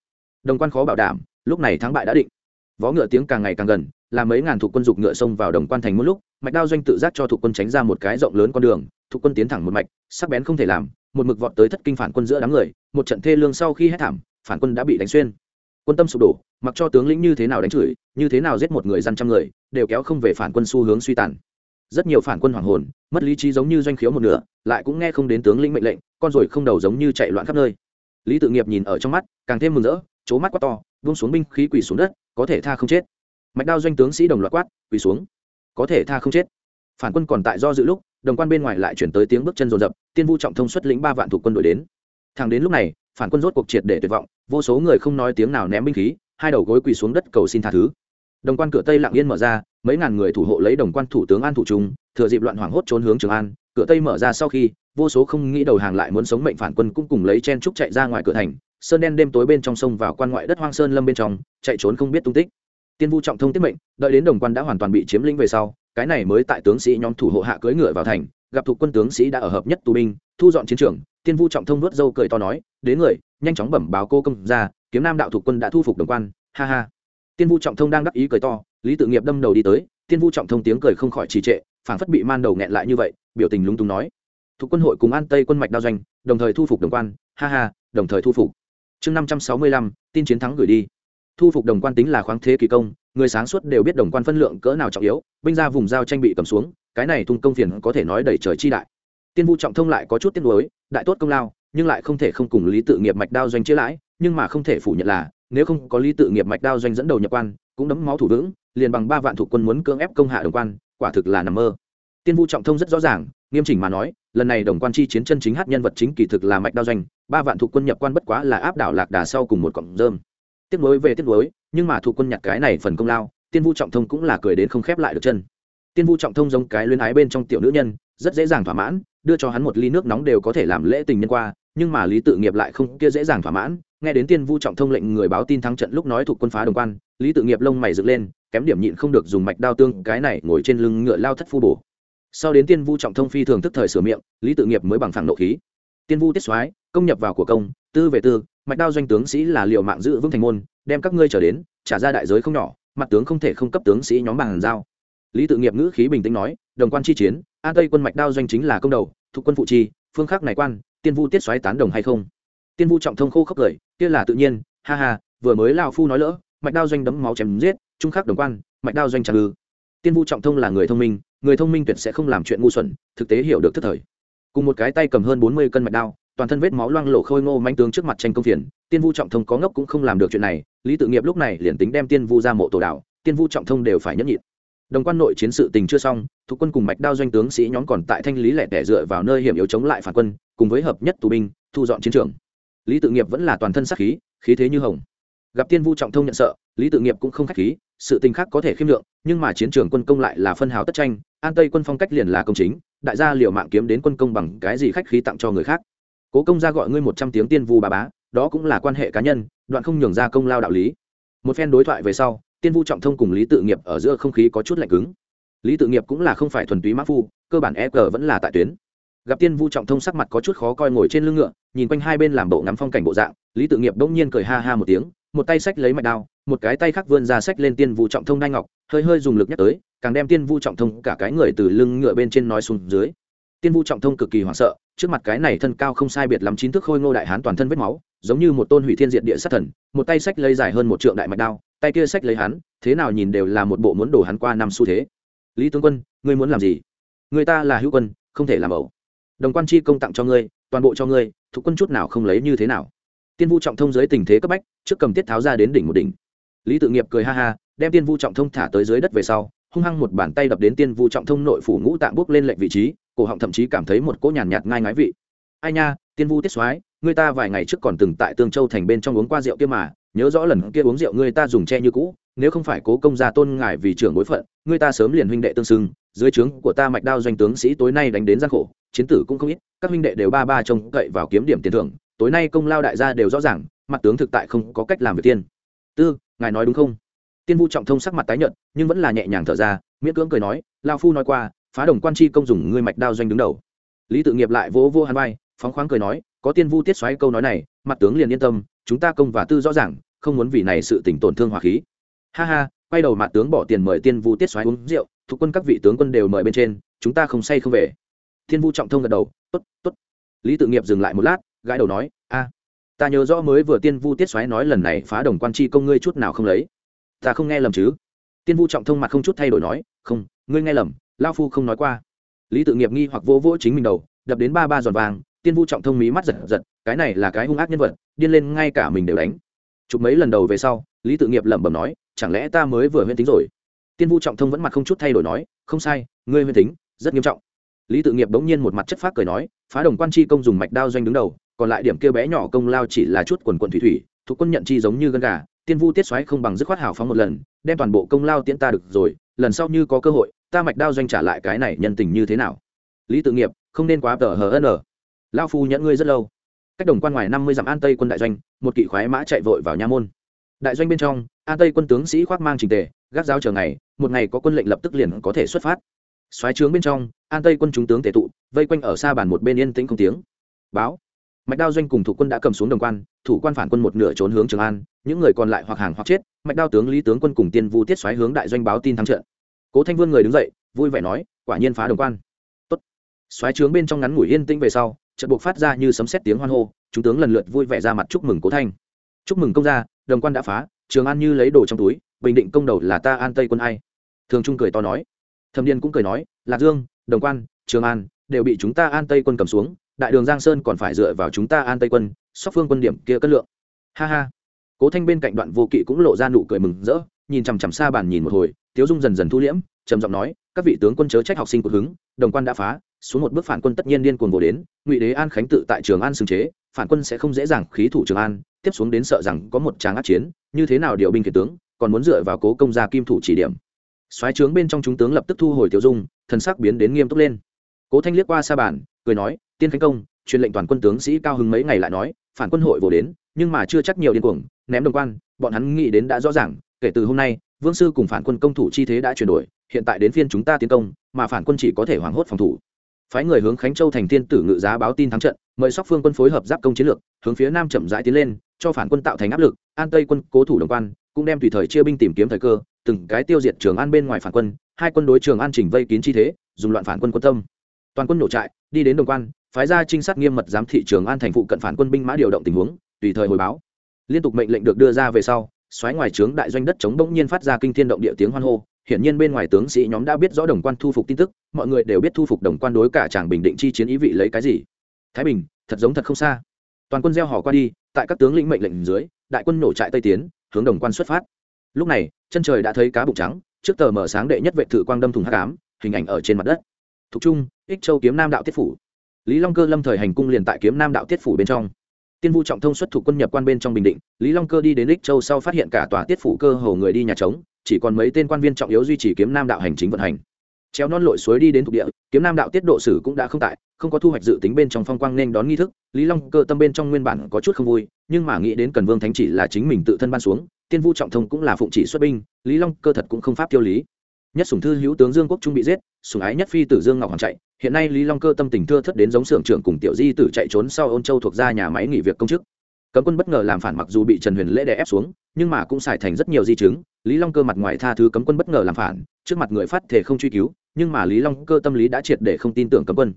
Đồng quan khó bảo đảm, lúc này thắng bại đã định. Võ ngựa tiếng càng ngày càng gần là mấy ngàn thuộc quân dục ngựa xông vào đồng quan thành một lúc, mạch đao doanh tự giác cho thuộc quân tránh ra một cái rộng lớn con đường, thuộc quân tiến thẳng một mạch, sắc bén không thể làm, một mực vọt tới thất kinh phản quân giữa đám người, một trận thê lương sau khi hết thảm, phản quân đã bị đánh xuyên. Quân tâm sụp đổ, mặc cho tướng lĩnh như thế nào đánh chửi, như thế nào giết một người dân trăm người, đều kéo không về phản quân xu hướng suy tàn. Rất nhiều phản quân hoảng hồn, mất lý trí giống như doanh khiếu một nửa, lại cũng nghe không đến tướng lĩnh mệnh lệnh, con rồi không đầu giống như chạy loạn khắp nơi. Lý tự nghiệp nhìn ở trong mắt, càng thêm mừng rỡ, chố mắt quá to vung xuống binh khí quỳ xuống đất, có thể tha không chết mạch đao doanh tướng sĩ đồng loạt quát, quỳ xuống. Có thể tha không chết. Phản quân còn tại do dự lúc, đồng quan bên ngoài lại chuyển tới tiếng bước chân rồn rập tiên vu trọng thông xuất lĩnh ba vạn thuộc quân đội đến. Thẳng đến lúc này, phản quân rốt cuộc triệt để tuyệt vọng, vô số người không nói tiếng nào ném binh khí, hai đầu gối quỳ xuống đất cầu xin tha thứ. Đồng quan cửa tây lặng yên mở ra, mấy ngàn người thủ hộ lấy đồng quan thủ tướng an thủ trung, thừa dịp loạn hoảng hốt trốn hướng trường an, cửa tây mở ra sau khi, vô số không nghĩ đầu hàng lại muốn sống mệnh phản quân cũng cùng lấy chen trúc chạy ra ngoài cửa thành, sơn đen đêm tối bên trong sông vào quan ngoại đất hoang sơn lâm bên trong, chạy trốn không biết tung tích tiên vu trọng thông tiếp mệnh, đợi đến đồng quan đã hoàn toàn bị chiếm lĩnh về sau, cái này mới tại tướng sĩ nhóm thủ hộ hạ cưỡi ngựa vào thành, gặp thuộc quân tướng sĩ đã ở hợp nhất tù binh, thu dọn chiến trường, tiên vu trọng thông nuốt dâu cười to nói, đến người, nhanh chóng bẩm báo cô công ra, kiếm nam đạo thuộc quân đã thu phục đồng quan, ha ha. Tiên vu trọng thông đang đắc ý cười to, lý tự nghiệp đâm đầu đi tới, tiên vu trọng thông tiếng cười không khỏi trì trệ, phảng phất bị man đầu nghẹn lại như vậy, biểu tình lúng túng nói, thuộc quân hội cùng an tây quân mạch đao doanh, đồng thời thu phục đồng quan, ha ha, đồng thời thu phục. Chương năm trăm sáu mươi lăm, tin chiến thắng gửi đi thu phục đồng quan tính là khoáng thế kỳ công, người sáng suốt đều biết đồng quan phân lượng cỡ nào trọng yếu, binh ra vùng giao tranh bị cầm xuống, cái này thung công phiền có thể nói đầy trời chi đại. Tiên vu trọng thông lại có chút tiếc nuối, đại tốt công lao, nhưng lại không thể không cùng lý tự nghiệp mạch đao doanh chia lãi, nhưng mà không thể phủ nhận là, nếu không có lý tự nghiệp mạch đao doanh dẫn đầu nhập quan, cũng đấm máu thủ vững, liền bằng ba vạn thủ quân muốn cưỡng ép công hạ đồng quan, quả thực là nằm mơ. Tiên vu trọng thông rất rõ ràng, nghiêm chỉnh mà nói, lần này đồng quan chi chiến chân chính hát nhân vật chính kỳ thực là mạch đao doanh, ba vạn thủ quân nhập quan bất quá là áp đảo lạc đà sau cùng một cọng rơm tiếp nối về tiếp nối nhưng mà thủ quân nhặt cái này phần công lao, tiên vu trọng thông cũng là cười đến không khép lại được chân. Tiên vu trọng thông giống cái luyến ái bên trong tiểu nữ nhân, rất dễ dàng thỏa mãn, đưa cho hắn một ly nước nóng đều có thể làm lễ tình nhân qua, nhưng mà lý tự nghiệp lại không kia dễ dàng thỏa mãn. Nghe đến tiên vu trọng thông lệnh người báo tin thắng trận lúc nói thuộc quân phá đồng quan, lý tự nghiệp lông mày dựng lên, kém điểm nhịn không được dùng mạch đao tương cái này ngồi trên lưng ngựa lao thất phu bổ. Sau đến tiên vu trọng thông phi thường thức thời sửa miệng, lý tự nghiệp mới bằng phẳng nộ khí. Tiên vu tiết soái, công nhập vào của công, tư về tư mạch đao doanh tướng sĩ là liệu mạng giữ vững thành môn, đem các ngươi trở đến, trả ra đại giới không nhỏ, mặt tướng không thể không cấp tướng sĩ nhóm bằng giao. Lý tự nghiệp ngữ khí bình tĩnh nói, đồng quan chi chiến an tây quân mạch đao doanh chính là công đầu, thuộc quân phụ chi phương khắc này quan, tiên vu tiết xoáy tán đồng hay không? Tiên vu trọng thông khô khốc cười, kia là tự nhiên, ha ha, vừa mới lao phu nói lỡ, mạch đao doanh đấm máu chém giết, trung khắc đồng quan, mạch đao doanh trả ư tiên vu trọng thông là người thông minh, người thông minh tuyệt sẽ không làm chuyện ngu xuẩn, thực tế hiểu được thức thời. Cùng một cái tay cầm hơn bốn mươi cân mạch đao toàn thân vết máu loang lộ khôi ngô manh tướng trước mặt tranh công phiền, tiên vu trọng thông có ngốc cũng không làm được chuyện này, lý tự nghiệp lúc này liền tính đem tiên vu ra mộ tổ đạo, tiên vu trọng thông đều phải nhẫn nhịn. Đồng quan nội chiến sự tình chưa xong thuộc quân cùng mạch đao doanh tướng sĩ nhóm còn tại thanh lý lẻ tẻ dựa vào nơi hiểm yếu chống lại phản quân, cùng với hợp nhất tù binh, thu dọn chiến trường. Lý tự nghiệp vẫn là toàn thân sắc khí khí thế như hồng. Gặp tiên vu trọng thông nhận sợ, lý tự nghiệp cũng không k h á c h khí, sự tình khác có thể khiêm lượng, nhưng mà chiến trường quân công lại là phân hào tất tranh, an tây quân phong cách liền là công chính, đại gia liệu mạng kiếm đến quân công bằng cái gì khách khí tặng cho người khác cố công ra gọi ngươi một trăm tiếng tiên vu bà bá, đó cũng là quan hệ cá nhân, đoạn không nhường ra công lao đạo lý. Một phen đối thoại về sau, tiên vu trọng thông cùng lý tự nghiệp ở giữa không khí có chút lạnh cứng. Lý tự nghiệp cũng là không phải thuần túy mã phu, cơ bản e g vẫn là tại tuyến. Gặp tiên vu trọng thông sắc mặt có chút khó coi ngồi trên lưng ngựa, nhìn quanh hai bên làm bộ ngắm phong cảnh bộ dạng, lý tự nghiệp bỗng nhiên cười ha ha một tiếng, một tay sách lấy mạch đao, một cái tay khác vươn ra sách lên tiên vu trọng thông đai ngọc, hơi hơi dùng lực nhắc tới, càng đem tiên vu trọng thông cả cái người từ lưng ngựa bên trên nói xuống dưới tiên vu trọng thông cực kỳ hoảng sợ, trước mặt cái này thân cao không sai biệt lắm chín thước khôi ngô đại hán toàn thân vết máu, giống như một tôn hủy thiên diện địa sát thần, một tay sách lấy dài hơn một trượng đại mạch đao, tay kia sách lấy hắn, thế nào nhìn đều là một bộ muốn đổ hắn qua năm xu thế. Lý tướng quân, ngươi muốn làm gì? Người ta là hữu quân, không thể làm ẩu. Đồng quan chi công tặng cho ngươi, toàn bộ cho ngươi, thuộc quân chút nào không lấy như thế nào. Tiên vu trọng thông dưới tình thế cấp bách, trước cầm tiết tháo ra đến đỉnh một đỉnh. Lý tự nghiệp cười ha ha, đem tiên vu trọng thông thả tới dưới đất về sau, hung hăng một bàn tay đập đến tiên vu trọng thông nội phủ ngũ tạng bốc lên lệnh vị trí cổ họng thậm chí cảm thấy một cỗ nhàn nhạt, ngai ngái vị. Ai nha tiên vu tiết soái người ta vài ngày trước còn từng tại tương châu thành bên trong uống qua rượu kia mà nhớ rõ lần kia uống rượu người ta dùng che như cũ nếu không phải cố công gia tôn ngài vì trưởng bối phận người ta sớm liền huynh đệ tương xưng dưới trướng của ta mạch đao doanh tướng sĩ tối nay đánh đến gian khổ chiến tử cũng không ít các huynh đệ đều ba ba trông cậy vào kiếm điểm tiền thưởng tối nay công lao đại gia đều rõ ràng mặt tướng thực tại không có cách làm việc tiên. Tư ngài nói đúng không? Tiên vu trọng thông sắc mặt tái nhợt nhưng vẫn là nhẹ nhàng thở ra miễn cưỡng cười nói lao phu nói qua phá đồng quan chi công dùng ngươi mạch đao doanh đứng đầu. Lý tự nghiệp lại vỗ vô hắn vai, phóng khoáng cười nói, có tiên vu tiết xoáy câu nói này, mặt tướng liền yên tâm, chúng ta công và tư rõ ràng, không muốn vì này sự tỉnh tổn thương hòa khí. Ha ha, quay đầu mặt tướng bỏ tiền mời tiên vu tiết xoáy uống rượu, thuộc quân các vị tướng quân đều mời bên trên, chúng ta không say không về. Thiên vu trọng thông gật đầu, tốt tốt. Lý tự nghiệp dừng lại một lát, gãi đầu nói, a, ta nhớ rõ mới vừa tiên vu tiết xoáy nói lần này phá đồng quan chi công ngươi chút nào không lấy. Ta không nghe lầm chứ. Tiên vu trọng thông mặt không chút thay đổi nói, không, ngươi nghe lầm lao phu không nói qua. Lý tự nghiệp nghi hoặc vô vỗ chính mình đầu, đập đến ba ba giòn vàng, tiên vu trọng thông mí mắt giật giật, cái này là cái hung ác nhân vật, điên lên ngay cả mình đều đánh. Chụp mấy lần đầu về sau, lý tự nghiệp lẩm bẩm nói, chẳng lẽ ta mới vừa huyên tính rồi? Tiên vu trọng thông vẫn mặt không chút thay đổi nói, không sai, ngươi huyên tính, rất nghiêm trọng. Lý tự nghiệp bỗng nhiên một mặt chất phác cười nói, phá đồng quan chi công dùng mạch đao doanh đứng đầu, còn lại điểm kêu bé nhỏ công lao chỉ là chút quần quần thủy thủy, thuộc quân nhận chi giống như gân gà, tiên vu tiết xoáy không bằng dứt khoát hào phóng một lần, đem toàn bộ công lao tiễn ta được rồi, lần sau như có cơ hội ta mạch đao doanh trả lại cái này nhân tình như thế nào? Lý tự nghiệp, không nên quá tờ hờ n lao phu nhẫn ngươi rất lâu. Cách đồng quan ngoài năm mươi dặm an tây quân đại doanh, một kỵ khoái mã chạy vội vào nha môn. Đại doanh bên trong, an tây quân tướng sĩ khoác mang trình tề, gác giáo chờ ngày, một ngày có quân lệnh lập tức liền có thể xuất phát. Xoáy trướng bên trong, an tây quân chúng tướng tề tụ, vây quanh ở xa bàn một bên yên tĩnh không tiếng. Báo. Mạch đao doanh cùng thủ quân đã cầm xuống đồng quan, thủ quan phản quân một nửa trốn hướng trường an, những người còn lại hoặc hàng hoặc chết, mạch đao tướng lý tướng quân cùng tiên vu tiết xoáy hướng đại doanh báo tin thắng trận cố thanh vương người đứng dậy, vui vẻ nói, quả nhiên phá đồng quan. Tốt. Xoáy trướng bên trong ngắn ngủi yên tĩnh về sau trận buộc phát ra như sấm sét tiếng hoan hô, chúng tướng lần lượt vui vẻ ra mặt chúc mừng cố thanh. Chúc mừng công gia, đồng quan đã phá, trường an như lấy đồ trong túi, bình định công đầu là ta an tây quân ai? Thường trung cười to nói. Thâm niên cũng cười nói, lạc dương, đồng quan, trường an đều bị chúng ta an tây quân cầm xuống, đại đường giang sơn còn phải dựa vào chúng ta an tây quân sóc phương quân điểm kia cất lượng. Ha ha. Cố thanh bên cạnh đoạn vô kỵ cũng lộ ra nụ cười mừng rỡ nhìn chằm chằm xa bàn nhìn một hồi, tiếu dung dần dần thu liễm, trầm giọng nói, các vị tướng quân chớ trách học sinh của hứng, đồng quan đã phá, xuống một bước phản quân tất nhiên điên cuồng vô đến, ngụy đế an khánh tự tại trường an xưng chế, phản quân sẽ không dễ dàng khí thủ trường an, tiếp xuống đến sợ rằng có một tràng át chiến, như thế nào điều binh kể tướng, còn muốn dựa vào cố công gia kim thủ chỉ điểm. Soái trướng bên trong chúng tướng lập tức thu hồi tiêu dung, thần sắc biến đến nghiêm túc lên. Cố thanh liếc qua xa bản cười nói, tiên khánh công, truyền lệnh toàn quân tướng sĩ cao hứng mấy ngày lại nói, phản quân hội vồ đến, nhưng mà chưa chắc nhiều điên cuồng, ném đồng quan, bọn hắn nghĩ đến đã rõ ràng kể từ hôm nay, vương sư cùng phản quân công thủ chi thế đã chuyển đổi, hiện tại đến phiên chúng ta tiến công, mà phản quân chỉ có thể hoảng hốt phòng thủ. Phái người hướng khánh châu thành tiên tử ngự giá báo tin thắng trận, mời sóc phương quân phối hợp giáp công chiến lược, hướng phía nam chậm rãi tiến lên, cho phản quân tạo thành áp lực, an tây quân cố thủ đồng quan, cũng đem tùy thời chia binh tìm kiếm thời cơ, từng cái tiêu diệt trường an bên ngoài phản quân, hai quân đối trường an chỉnh vây kín chi thế, dùng loạn phản quân quân tâm. Toàn quân nổ trại, đi đến đồng quan, phái ra trinh sát nghiêm mật giám thị trường an thành phụ cận phản quân binh mã điều động tình huống, tùy thời hồi báo. Liên tục mệnh lệnh được đưa ra về sau xoáy ngoài trướng đại doanh đất chống bỗng nhiên phát ra kinh thiên động địa tiếng hoan hô. Hiển nhiên bên ngoài tướng sĩ nhóm đã biết rõ đồng quan thu phục tin tức, mọi người đều biết thu phục đồng quan đối cả chàng bình định chi chiến ý vị lấy cái gì. Thái bình, thật giống thật không xa. Toàn quân gieo hò qua đi, tại các tướng lĩnh mệnh lệnh dưới, đại quân nổ trại tây tiến, hướng đồng quan xuất phát. Lúc này, chân trời đã thấy cá bụng trắng, trước tờ mở sáng đệ nhất vệ thự quang đâm thùng hắc ám, hình ảnh ở trên mặt đất. Thục trung, ích châu kiếm nam đạo tiết phủ. Lý long cơ lâm thời hành cung liền tại kiếm nam đạo tiết phủ bên trong tiên vu trọng thông xuất thủ quân nhập quan bên trong bình định, lý long cơ đi đến lích châu sau phát hiện cả tòa tiết phủ cơ hồ người đi nhà trống, chỉ còn mấy tên quan viên trọng yếu duy trì kiếm nam đạo hành chính vận hành. Treo non lội suối đi đến thuộc địa, kiếm nam đạo tiết độ sử cũng đã không tại, không có thu hoạch dự tính bên trong phong quang nên đón nghi thức, lý long cơ tâm bên trong nguyên bản có chút không vui, nhưng mà nghĩ đến cần vương thánh chỉ là chính mình tự thân ban xuống, tiên vu trọng thông cũng là phụng chỉ xuất binh, lý long cơ thật cũng không pháp tiêu lý. Nhất sủng thư hữu tướng dương quốc trung bị giết, sủng ái nhất phi tử dương ngọc hoàng chạy hiện nay lý long cơ tâm tình thưa thất đến giống xưởng trưởng cùng tiểu di tử chạy trốn sau ôn châu thuộc ra nhà máy nghỉ việc công chức. Cấm quân bất ngờ làm phản mặc dù bị trần huyền lễ đè ép xuống, nhưng mà cũng xài thành rất nhiều di chứng. Lý long cơ mặt ngoài tha thứ cấm quân bất ngờ làm phản, trước mặt người phát thể không truy cứu, nhưng mà lý long cơ tâm lý đã triệt để không tin tưởng cấm quân.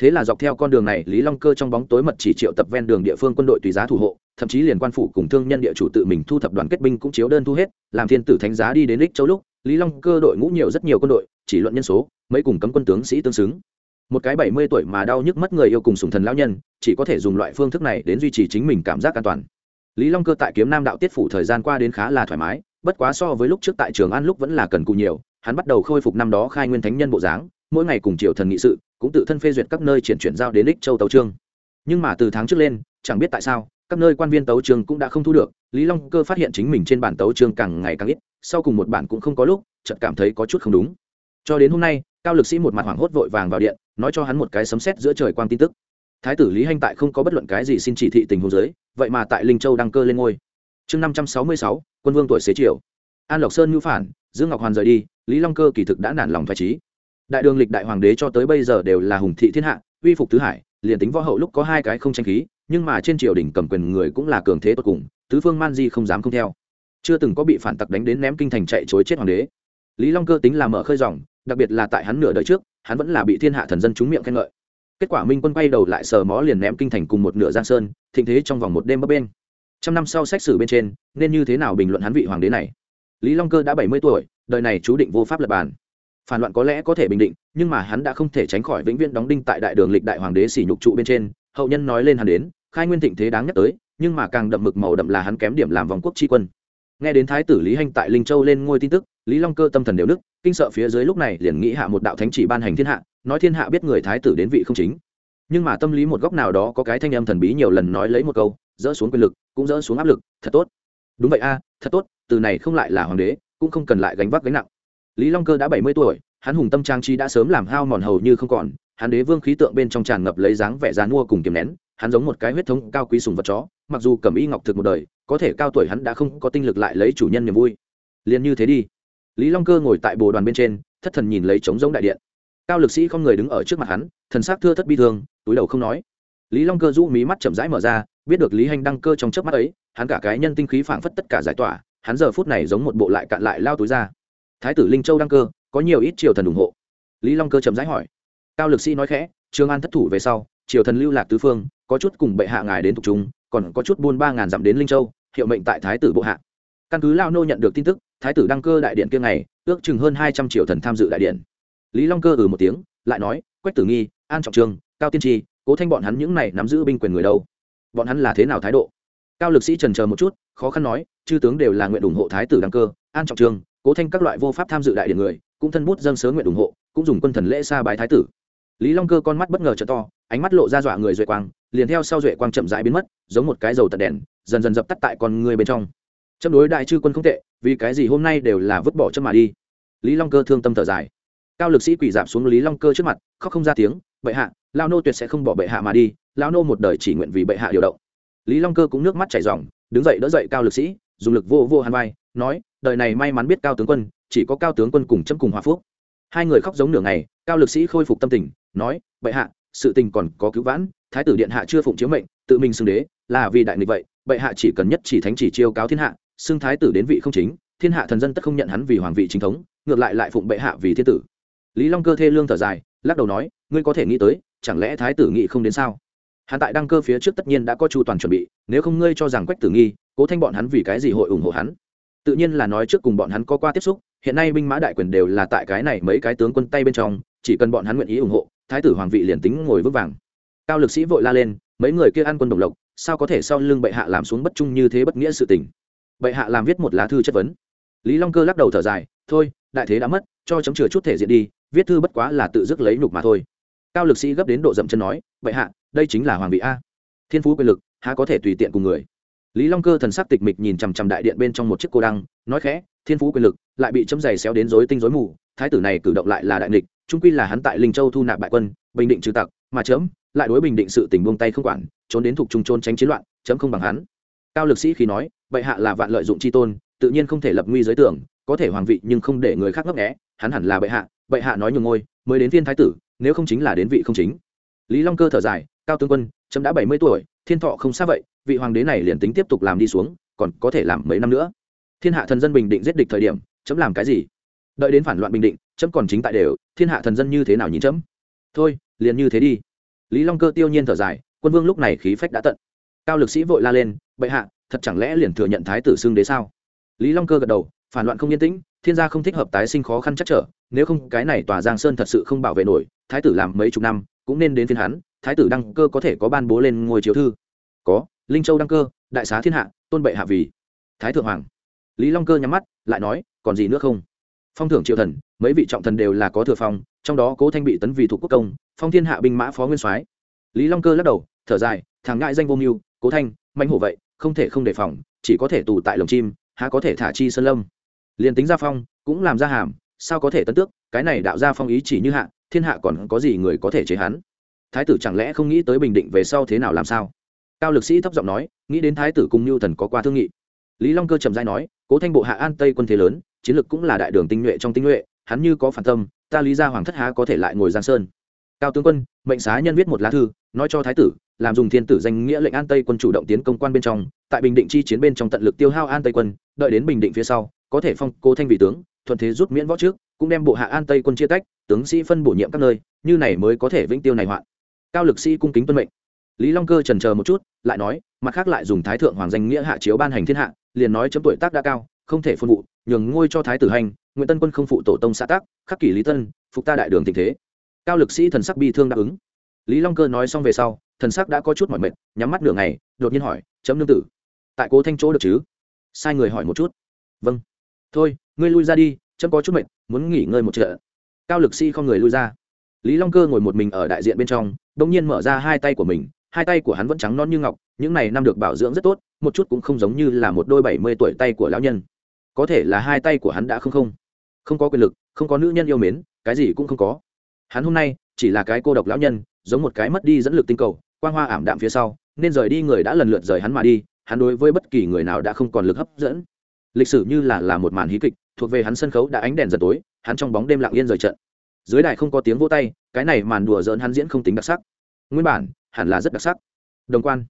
Thế là dọc theo con đường này, lý long cơ trong bóng tối mật chỉ triệu tập ven đường địa phương quân đội tùy giá thủ hộ, thậm chí liền quan phủ cùng thương nhân địa chủ tự mình thu thập đoàn kết binh cũng chiếu đơn thu hết, làm thiên tử thánh giá đi đến lích châu lúc, lý long cơ đội ngũ nhiều rất nhiều quân đội, chỉ luận nhân số, mấy cùng cấm quân tướng sĩ tương xứng một cái bảy mươi tuổi mà đau nhức mất người yêu cùng sùng thần lão nhân, chỉ có thể dùng loại phương thức này đến duy trì chính mình cảm giác an toàn. Lý long cơ tại kiếm nam đạo tiết phủ thời gian qua đến khá là thoải mái, bất quá so với lúc trước tại trường an lúc vẫn là cần cù nhiều, hắn bắt đầu khôi phục năm đó khai nguyên thánh nhân bộ dáng, mỗi ngày cùng triều thần nghị sự, cũng tự thân phê duyệt các nơi triển chuyển giao đến đích châu tấu trương. Nhưng mà từ tháng trước lên, chẳng biết tại sao, các nơi quan viên tấu trương cũng đã không thu được, lý long cơ phát hiện chính mình trên bản tấu trương càng ngày càng ít, sau cùng một bản cũng không có lúc, chợt cảm thấy có chút không đúng cho đến hôm nay, cao lực sĩ một mặt hoảng hốt vội vàng vào điện, nói cho hắn một cái sấm sét giữa trời quang tin tức. Thái tử lý hanh tại không có bất luận cái gì xin chỉ thị tình huống giới vậy mà tại linh châu đăng cơ lên ngôi. Chương năm trăm sáu mươi sáu, quân vương tuổi xế triều an lộc sơn ngữ phản, dương ngọc hoàn rời đi, lý long cơ kỳ thực đã nản lòng thoải trí đại đường lịch đại hoàng đế cho tới bây giờ đều là hùng thị thiên hạ, uy phục tứ hải, liền tính võ hậu lúc có hai cái không tranh khí, nhưng mà trên triều đình cầm quyền người cũng là cường thế tột cùng, tứ phương man di không dám không theo. Chưa từng có bị phản tặc đánh đến ném kinh thành chạy chối chết hoàng đế. Lý long cơ tính là mở khơi dòng đặc biệt là tại hắn nửa đời trước, hắn vẫn là bị thiên hạ thần dân trúng miệng khen ngợi. Kết quả minh quân quay đầu lại sờ mó liền ném kinh thành cùng một nửa giang sơn, thịnh thế trong vòng một đêm bấp bên trăm năm sau xét xử bên trên, nên như thế nào bình luận hắn vị hoàng đế này? Lý long cơ đã bảy mươi tuổi, đời này chú định vô pháp lập bàn. Phản loạn có lẽ có thể bình định, nhưng mà hắn đã không thể tránh khỏi vĩnh viễn đóng đinh tại đại đường lịch đại hoàng đế sỉ nhục trụ bên trên, hậu nhân nói lên hắn đến, khai nguyên thịnh thế đáng nhắc tới, nhưng mà càng đậm mực màu đậm là hắn kém điểm làm vòng quốc tri quân nghe đến thái tử lý hanh tại linh châu lên ngôi tin tức, lý long cơ tâm thần đều đức kinh sợ phía dưới lúc này liền nghĩ hạ một đạo thánh chỉ ban hành thiên hạ, nói thiên hạ biết người thái tử đến vị không chính. Nhưng mà tâm lý một góc nào đó có cái thanh âm thần bí nhiều lần nói lấy một câu, dỡ xuống quyền lực, cũng dỡ xuống áp lực, thật tốt. Đúng vậy a, thật tốt, từ này không lại là hoàng đế, cũng không cần lại gánh vác gánh nặng. Lý long cơ đã bảy mươi tuổi, hắn hùng tâm trang trí đã sớm làm hao mòn hầu như không còn, hắn đế vương khí tượng bên trong tràn ngập lấy dáng vẻ dán mua cùng kiềm nén, hắn giống một cái huyết thống cao quý sùng vật chó mặc dù cầm y ngọc thực một đời, có thể cao tuổi hắn đã không có tinh lực lại lấy chủ nhân niềm vui. Liền như thế đi. Lý long cơ ngồi tại bồ đoàn bên trên, thất thần nhìn lấy trống giống đại điện. Cao lực sĩ không người đứng ở trước mặt hắn, thần s ắ c thưa thất bi thương, túi đầu không nói. Lý long cơ rũ mí mắt chậm rãi mở ra, biết được lý hành đăng cơ trong trước mắt ấy, hắn cả cái nhân tinh khí phảng phất tất cả giải tỏa, hắn giờ phút này giống một bộ lại cạn lại lao túi ra. Thái tử linh châu đăng cơ, có nhiều ít triều thần ủng hộ. Lý long cơ chậm rãi hỏi. Cao lực sĩ nói khẽ trương an thất thủ về sau, triều thần lưu lạc tứ phương, có chút cùng bệ hạ ngài đến tục chúng còn có chút buôn ba ngàn dặm đến linh châu, hiệu mệnh tại thái tử bộ hạ. Căn cứ lao nô nhận được tin tức, thái tử đăng cơ đại điện kia ngày, ước chừng hơn hai trăm triệu thần tham dự đại điện. Lý long cơ ừ một tiếng, lại nói, quách tử nghi, an trọng trương cao tiên tri, cố thanh bọn hắn những này nắm giữ binh quyền người đâu? Bọn hắn là thế nào thái độ? Cao lực sĩ trần chờ một chút, khó khăn nói, chư tướng đều là nguyện ủng hộ thái tử đăng cơ, an trọng trương cố thanh các loại vô pháp tham dự đại điện người, cũng thân bút dâng sớ nguyện ủng hộ, cũng dùng quân thần lễ xa bái thái tử. Lý long cơ con mắt bất ngờ t to ánh mắt lộ ra dọa người duệ quang, liền theo sau duệ quang chậm rãi biến mất, giống một cái dầu tật đèn, dần dần dập tắt tại con người bên trong. Châm đối đại chư quân không tệ, vì cái gì hôm nay đều là vứt bỏ châm mà đi? Lý long cơ thương tâm thở dài. Cao lực sĩ quỳ dạp xuống lý long cơ trước mặt, khóc không ra tiếng, bệ hạ lao nô tuyệt sẽ không bỏ bệ hạ mà đi lao nô một đời chỉ nguyện vì bệ hạ điều động. Lý long cơ cũng nước mắt chảy r đứng dậy đỡ dậy cao lực sĩ, dùng lực vô vô hàn vai, nói, đời này may mắn biết cao tướng quân, chỉ có cao tướng quân cùng chấm cùng hòa phúc. Hai người khóc giống nửa ngày, cao lực sĩ khôi phục tâm tình, nói, bệ hạ sự tình còn có cứu vãn, thái tử điện hạ chưa phụng chiếu mệnh, tự mình xưng đế, là vì đại nghịch vậy, bệ hạ chỉ cần nhất chỉ thánh chỉ chiêu cáo thiên hạ, xưng thái tử đến vị không chính, thiên hạ thần dân tất không nhận hắn vì hoàng vị chính thống, ngược lại lại phụng bệ hạ vì thiên tử. Lý long cơ thê lương thở dài, lắc đầu nói, ngươi có thể nghĩ tới, chẳng lẽ thái tử nghĩ không đến sao? Hắn tại đăng cơ phía trước tất nhiên đã có chu toàn chuẩn bị, nếu không ngươi cho rằng quách tử nghi, cố thanh bọn hắn vì cái gì hội ủng hộ hắn? Tự nhiên là nói trước cùng bọn hắn có qua tiếp xúc, hiện nay binh mã đại quyền đều là tại cái này mấy cái tướng quân tay bên trong, chỉ cần bọn hắn nguyện ý ủng hộ thái tử hoàng vị liền tính ngồi vững vàng. Cao lực sĩ vội la lên, mấy người kia ăn quân đồng lộc, sao có thể sau lưng bệ hạ làm xuống bất trung như thế bất nghĩa sự tình? Bệ hạ làm viết một lá thư chất vấn. Lý long cơ lắc đầu thở dài, thôi, đại thế đã mất, cho chấm chừa chút thể diện đi, viết thư bất quá là tự dứt lấy nhục mà thôi. Cao lực sĩ gấp đến độ dậm chân nói, bệ hạ, đây chính là hoàng vị a. Thiên phú quyền lực, há có thể tùy tiện cùng người. Lý long cơ thần sắc tịch mịch nhìn chằm chằm đại điện bên trong một chiếc cô đăng, nói khẽ, thiên phú quyền lực, lại bị chấm giày xéo đến rối tinh rối mù, thái tử này cử động lại là đại nghịch trung quy là hắn tại linh châu thu nạp bại quân, bình định trừ tặc, mà chấm, lại đối bình định sự tình buông tay không quản, trốn đến thuộc trung trôn tránh chiến loạn, chấm không bằng hắn. Cao lực sĩ khi nói, bệ hạ là vạn lợi dụng chi tôn, tự nhiên không thể lập nguy giới tưởng, có thể hoàng vị nhưng không để người khác ngấp nghé, hắn hẳn là bệ hạ bệ hạ nói nhường ngôi, mới đến viên thái tử, nếu không chính là đến vị không chính. Lý long cơ thở dài, cao tướng quân, chấm đã bảy mươi tuổi, thiên thọ không xa vậy, vị hoàng đế này liền tính tiếp tục làm đi xuống, còn có thể làm mấy năm nữa. Thiên hạ thần dân bình định giết địch thời điểm, chấm làm cái gì? Đợi đến phản loạn bình định, chấm còn chính tại đều, thiên hạ thần dân như thế nào nhìn chấm? Thôi, liền như thế đi. Lý long cơ tiêu nhiên thở dài, quân vương lúc này khí phách đã tận. Cao lực sĩ vội la lên, bệ hạ, thật chẳng lẽ liền thừa nhận thái tử xưng đế sao? Lý long cơ gật đầu, phản loạn không yên tĩnh, thiên gia không thích hợp tái sinh khó khăn chắc trở, nếu không cái này tòa giang sơn thật sự không bảo vệ nổi, thái tử làm mấy chục năm, cũng nên đến phiên hắn, thái tử đăng cơ có thể có ban bố lên ngôi chiếu thư. Có, linh châu đăng cơ, đại xá thiên hạ, tôn bệ hạ vì. Thái thượng hoàng. Lý long cơ nhắm mắt, lại nói, còn gì nữa không? Phong thưởng triệu thần, mấy vị trọng thần đều là có thừa phong, trong đó cố thanh bị tấn vì thuộc quốc công, phong thiên hạ binh mã phó nguyên soái. Lý long cơ lắc đầu, thở dài, thằng ngại danh vô mưu, cố thanh manh hổ vậy, không thể không đề phòng, chỉ có thể tù tại lồng chim, há có thể thả chi sơn lâm. Liền tính gia phong, cũng làm ra hàm, sao có thể tấn tước, cái này đạo ra phong ý chỉ như hạ, thiên hạ còn có gì người có thể chế hắn? Thái tử chẳng lẽ không nghĩ tới bình định về sau thế nào làm sao? Cao lực sĩ thấp giọng nói, nghĩ đến thái tử cùng mưu thần có qua thương nghị. Lý long cơ trầm dai nói, cố thanh bộ hạ an tây quân thế lớn chiến lược cũng là đại đường tinh nhuệ trong tinh nhuệ, hắn như có phản tâm, ta lý ra hoàng thất há có thể lại ngồi giang sơn. Cao tướng quân, mệnh xá nhân viết một lá thư, nói cho thái tử, làm dùng thiên tử danh nghĩa lệnh an tây quân chủ động tiến công quan bên trong, tại bình định chi chiến bên trong tận lực tiêu hao an tây quân, đợi đến bình định phía sau, có thể phong cố thanh vị tướng, thuận thế rút miễn võ trước, cũng đem bộ hạ an tây quân chia tách, tướng sĩ phân bổ nhiệm các nơi, như này mới có thể vĩnh tiêu này hoạn. Cao lực sĩ cung kính tuân mệnh. Lý long cơ trần chờ một chút, lại nói, mặt khác lại dùng thái thượng hoàng danh nghĩa hạ chiếu ban hành thiên hạ, liền nói chấm tuổi tác đã cao, không thể phân vụ nhường ngôi cho thái tử hành, nguyễn tân quân không phụ tổ tông xã tác, khắc kỷ lý tân, phục ta đại đường tình thế. Cao lực sĩ thần sắc bi thương đáp ứng. Lý long cơ nói xong về sau, thần sắc đã có chút mỏi mệt, nhắm mắt nửa ngày, đột nhiên hỏi, chấm nương tử, tại cố thanh chỗ được chứ? Sai người hỏi một chút. Vâng. Thôi, ngươi lui ra đi, chấm có chút mệt, muốn nghỉ ngơi một trận cao lực sĩ không người lui ra. Lý long cơ ngồi một mình ở đại diện bên trong đông nhiên mở ra hai tay của mình, hai tay của hắn vẫn trắng non như ngọc, những này năm được bảo dưỡng rất tốt, một chút cũng không giống như là một đôi bảy mươi tuổi tay của lão nhân có thể là hai tay của hắn đã không không. Không có quyền lực, không có nữ nhân yêu mến, cái gì cũng không có. Hắn hôm nay, chỉ là cái cô độc lão nhân, giống một cái mất đi dẫn lực tinh cầu, quang hoa ảm đạm phía sau, nên rời đi người đã lần lượt rời hắn mà đi, hắn đối với bất kỳ người nào đã không còn lực hấp dẫn. Lịch sử như là là một màn hí kịch, thuộc về hắn sân khấu đã ánh đèn dần tối, hắn trong bóng đêm lặng yên rời trận. Dưới đài không có tiếng vỗ tay, cái này màn đùa dỡn hắn diễn không tính đặc sắc. Nguyên bản, hẳn là rất đặc sắc. Đồng quan.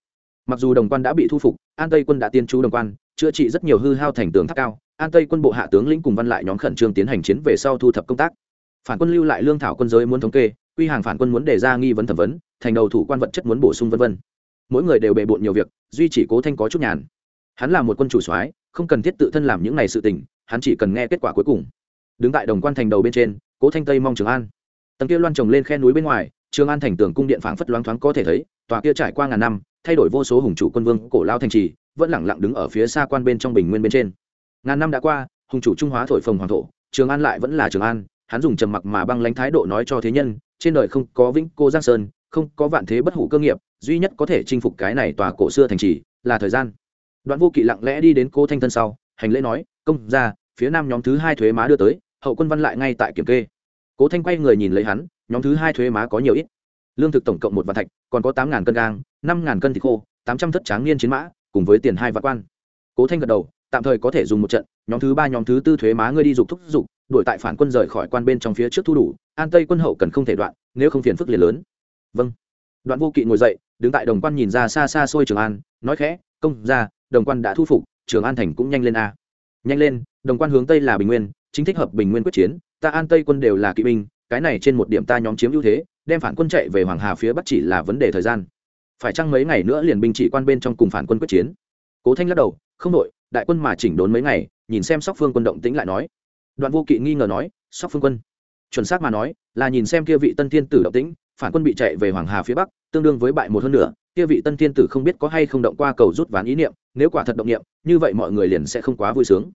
Mặc dù đồng quan đã bị thu phục, an tây quân đã tiên chú đồng quan, chữa trị rất nhiều hư hao thành tường tháp cao an tây quân bộ hạ tướng lĩnh cùng văn lại nhóm khẩn trương tiến hành chiến về sau thu thập công tác. Phản quân lưu lại lương thảo quân giới muốn thống kê, quy hàng phản quân muốn đề ra nghi vấn thẩm vấn, thành đầu thủ quan vật chất muốn bổ sung vân vân. Mỗi người đều bề bộn nhiều việc, duy chỉ cố thanh có chút nhàn. Hắn là một quân chủ soái, không cần thiết tự thân làm những này sự tình, hắn chỉ cần nghe kết quả cuối cùng. Đứng tại đồng quan thành đầu bên trên, cố thanh tây mong trường an. Tầng kia loan trồng lên khe núi bên ngoài, trường an thành tường cung điện phảng phất loáng thoáng có thể thấy, tòa kia trải qua ngàn năm, thay đổi vô số hùng chủ quân vương, cổ lao thành trì, vẫn lẳng lặng đứng ở phía xa quan bên trong bình nguyên bên trên ngàn năm đã qua, hùng chủ trung hóa thổi phồng hoàng thổ, trường an lại vẫn là trường an, hắn dùng trầm mặc mà băng lãnh thái độ nói cho thế nhân, trên đời không có vĩnh cô giang sơn, không có vạn thế bất hủ cơ nghiệp, duy nhất có thể chinh phục cái này tòa cổ xưa thành trì là thời gian. Đoạn vô kỵ lặng lẽ đi đến cô thanh thân sau, hành lễ nói, công ra phía nam nhóm thứ hai thuế má đưa tới, hậu quân văn lại ngay tại kiểm kê. Cố thanh quay người nhìn lấy hắn, nhóm thứ hai thuế má có nhiều ít. Lương thực tổng cộng một vạn thạch, còn có tám ngàn cân gang, năm ngàn cân thịt khô, tám trăm thất tráng niên chiến mã, cùng với tiền hai vạn quan. Cố thanh gật đầu tạm thời có thể dùng một trận, nhóm thứ ba, nhóm thứ tư thuế má ngươi đi dục thúc dục, đuổi tại phản quân rời khỏi quan bên trong phía trước thu đủ, an tây quân hậu cần không thể đoạn, nếu không phiền phức liền lớn. Vâng. Đoạn vô kỵ ngồi dậy, đứng tại đồng quan nhìn ra xa xa xôi trường an, nói khẽ, công ra đồng quan đã thu phục, trường an thành cũng nhanh lên a. Nhanh lên, đồng quan hướng tây là bình nguyên, chính thích hợp bình nguyên quyết chiến, ta an tây quân đều là kỵ binh, cái này trên một điểm ta nhóm chiếm ưu thế, đem phản quân chạy về hoàng hà phía bắc chỉ là vấn đề thời gian. Phải chăng mấy ngày nữa liền binh chỉ quan bên trong cùng phản quân quyết chiến? Cố thanh lắc đầu, không đội đại quân mà chỉnh đốn mấy ngày nhìn xem sóc phương quân động tĩnh lại nói đoạn vô kỵ nghi ngờ nói sóc phương quân chuẩn xác mà nói là nhìn xem kia vị tân thiên tử động tĩnh phản quân bị chạy về hoàng hà phía bắc tương đương với bại một hơn nửa. kia vị tân thiên tử không biết có hay không động qua cầu rút ván ý niệm nếu quả thật động niệm như vậy mọi người liền sẽ không quá vui sướng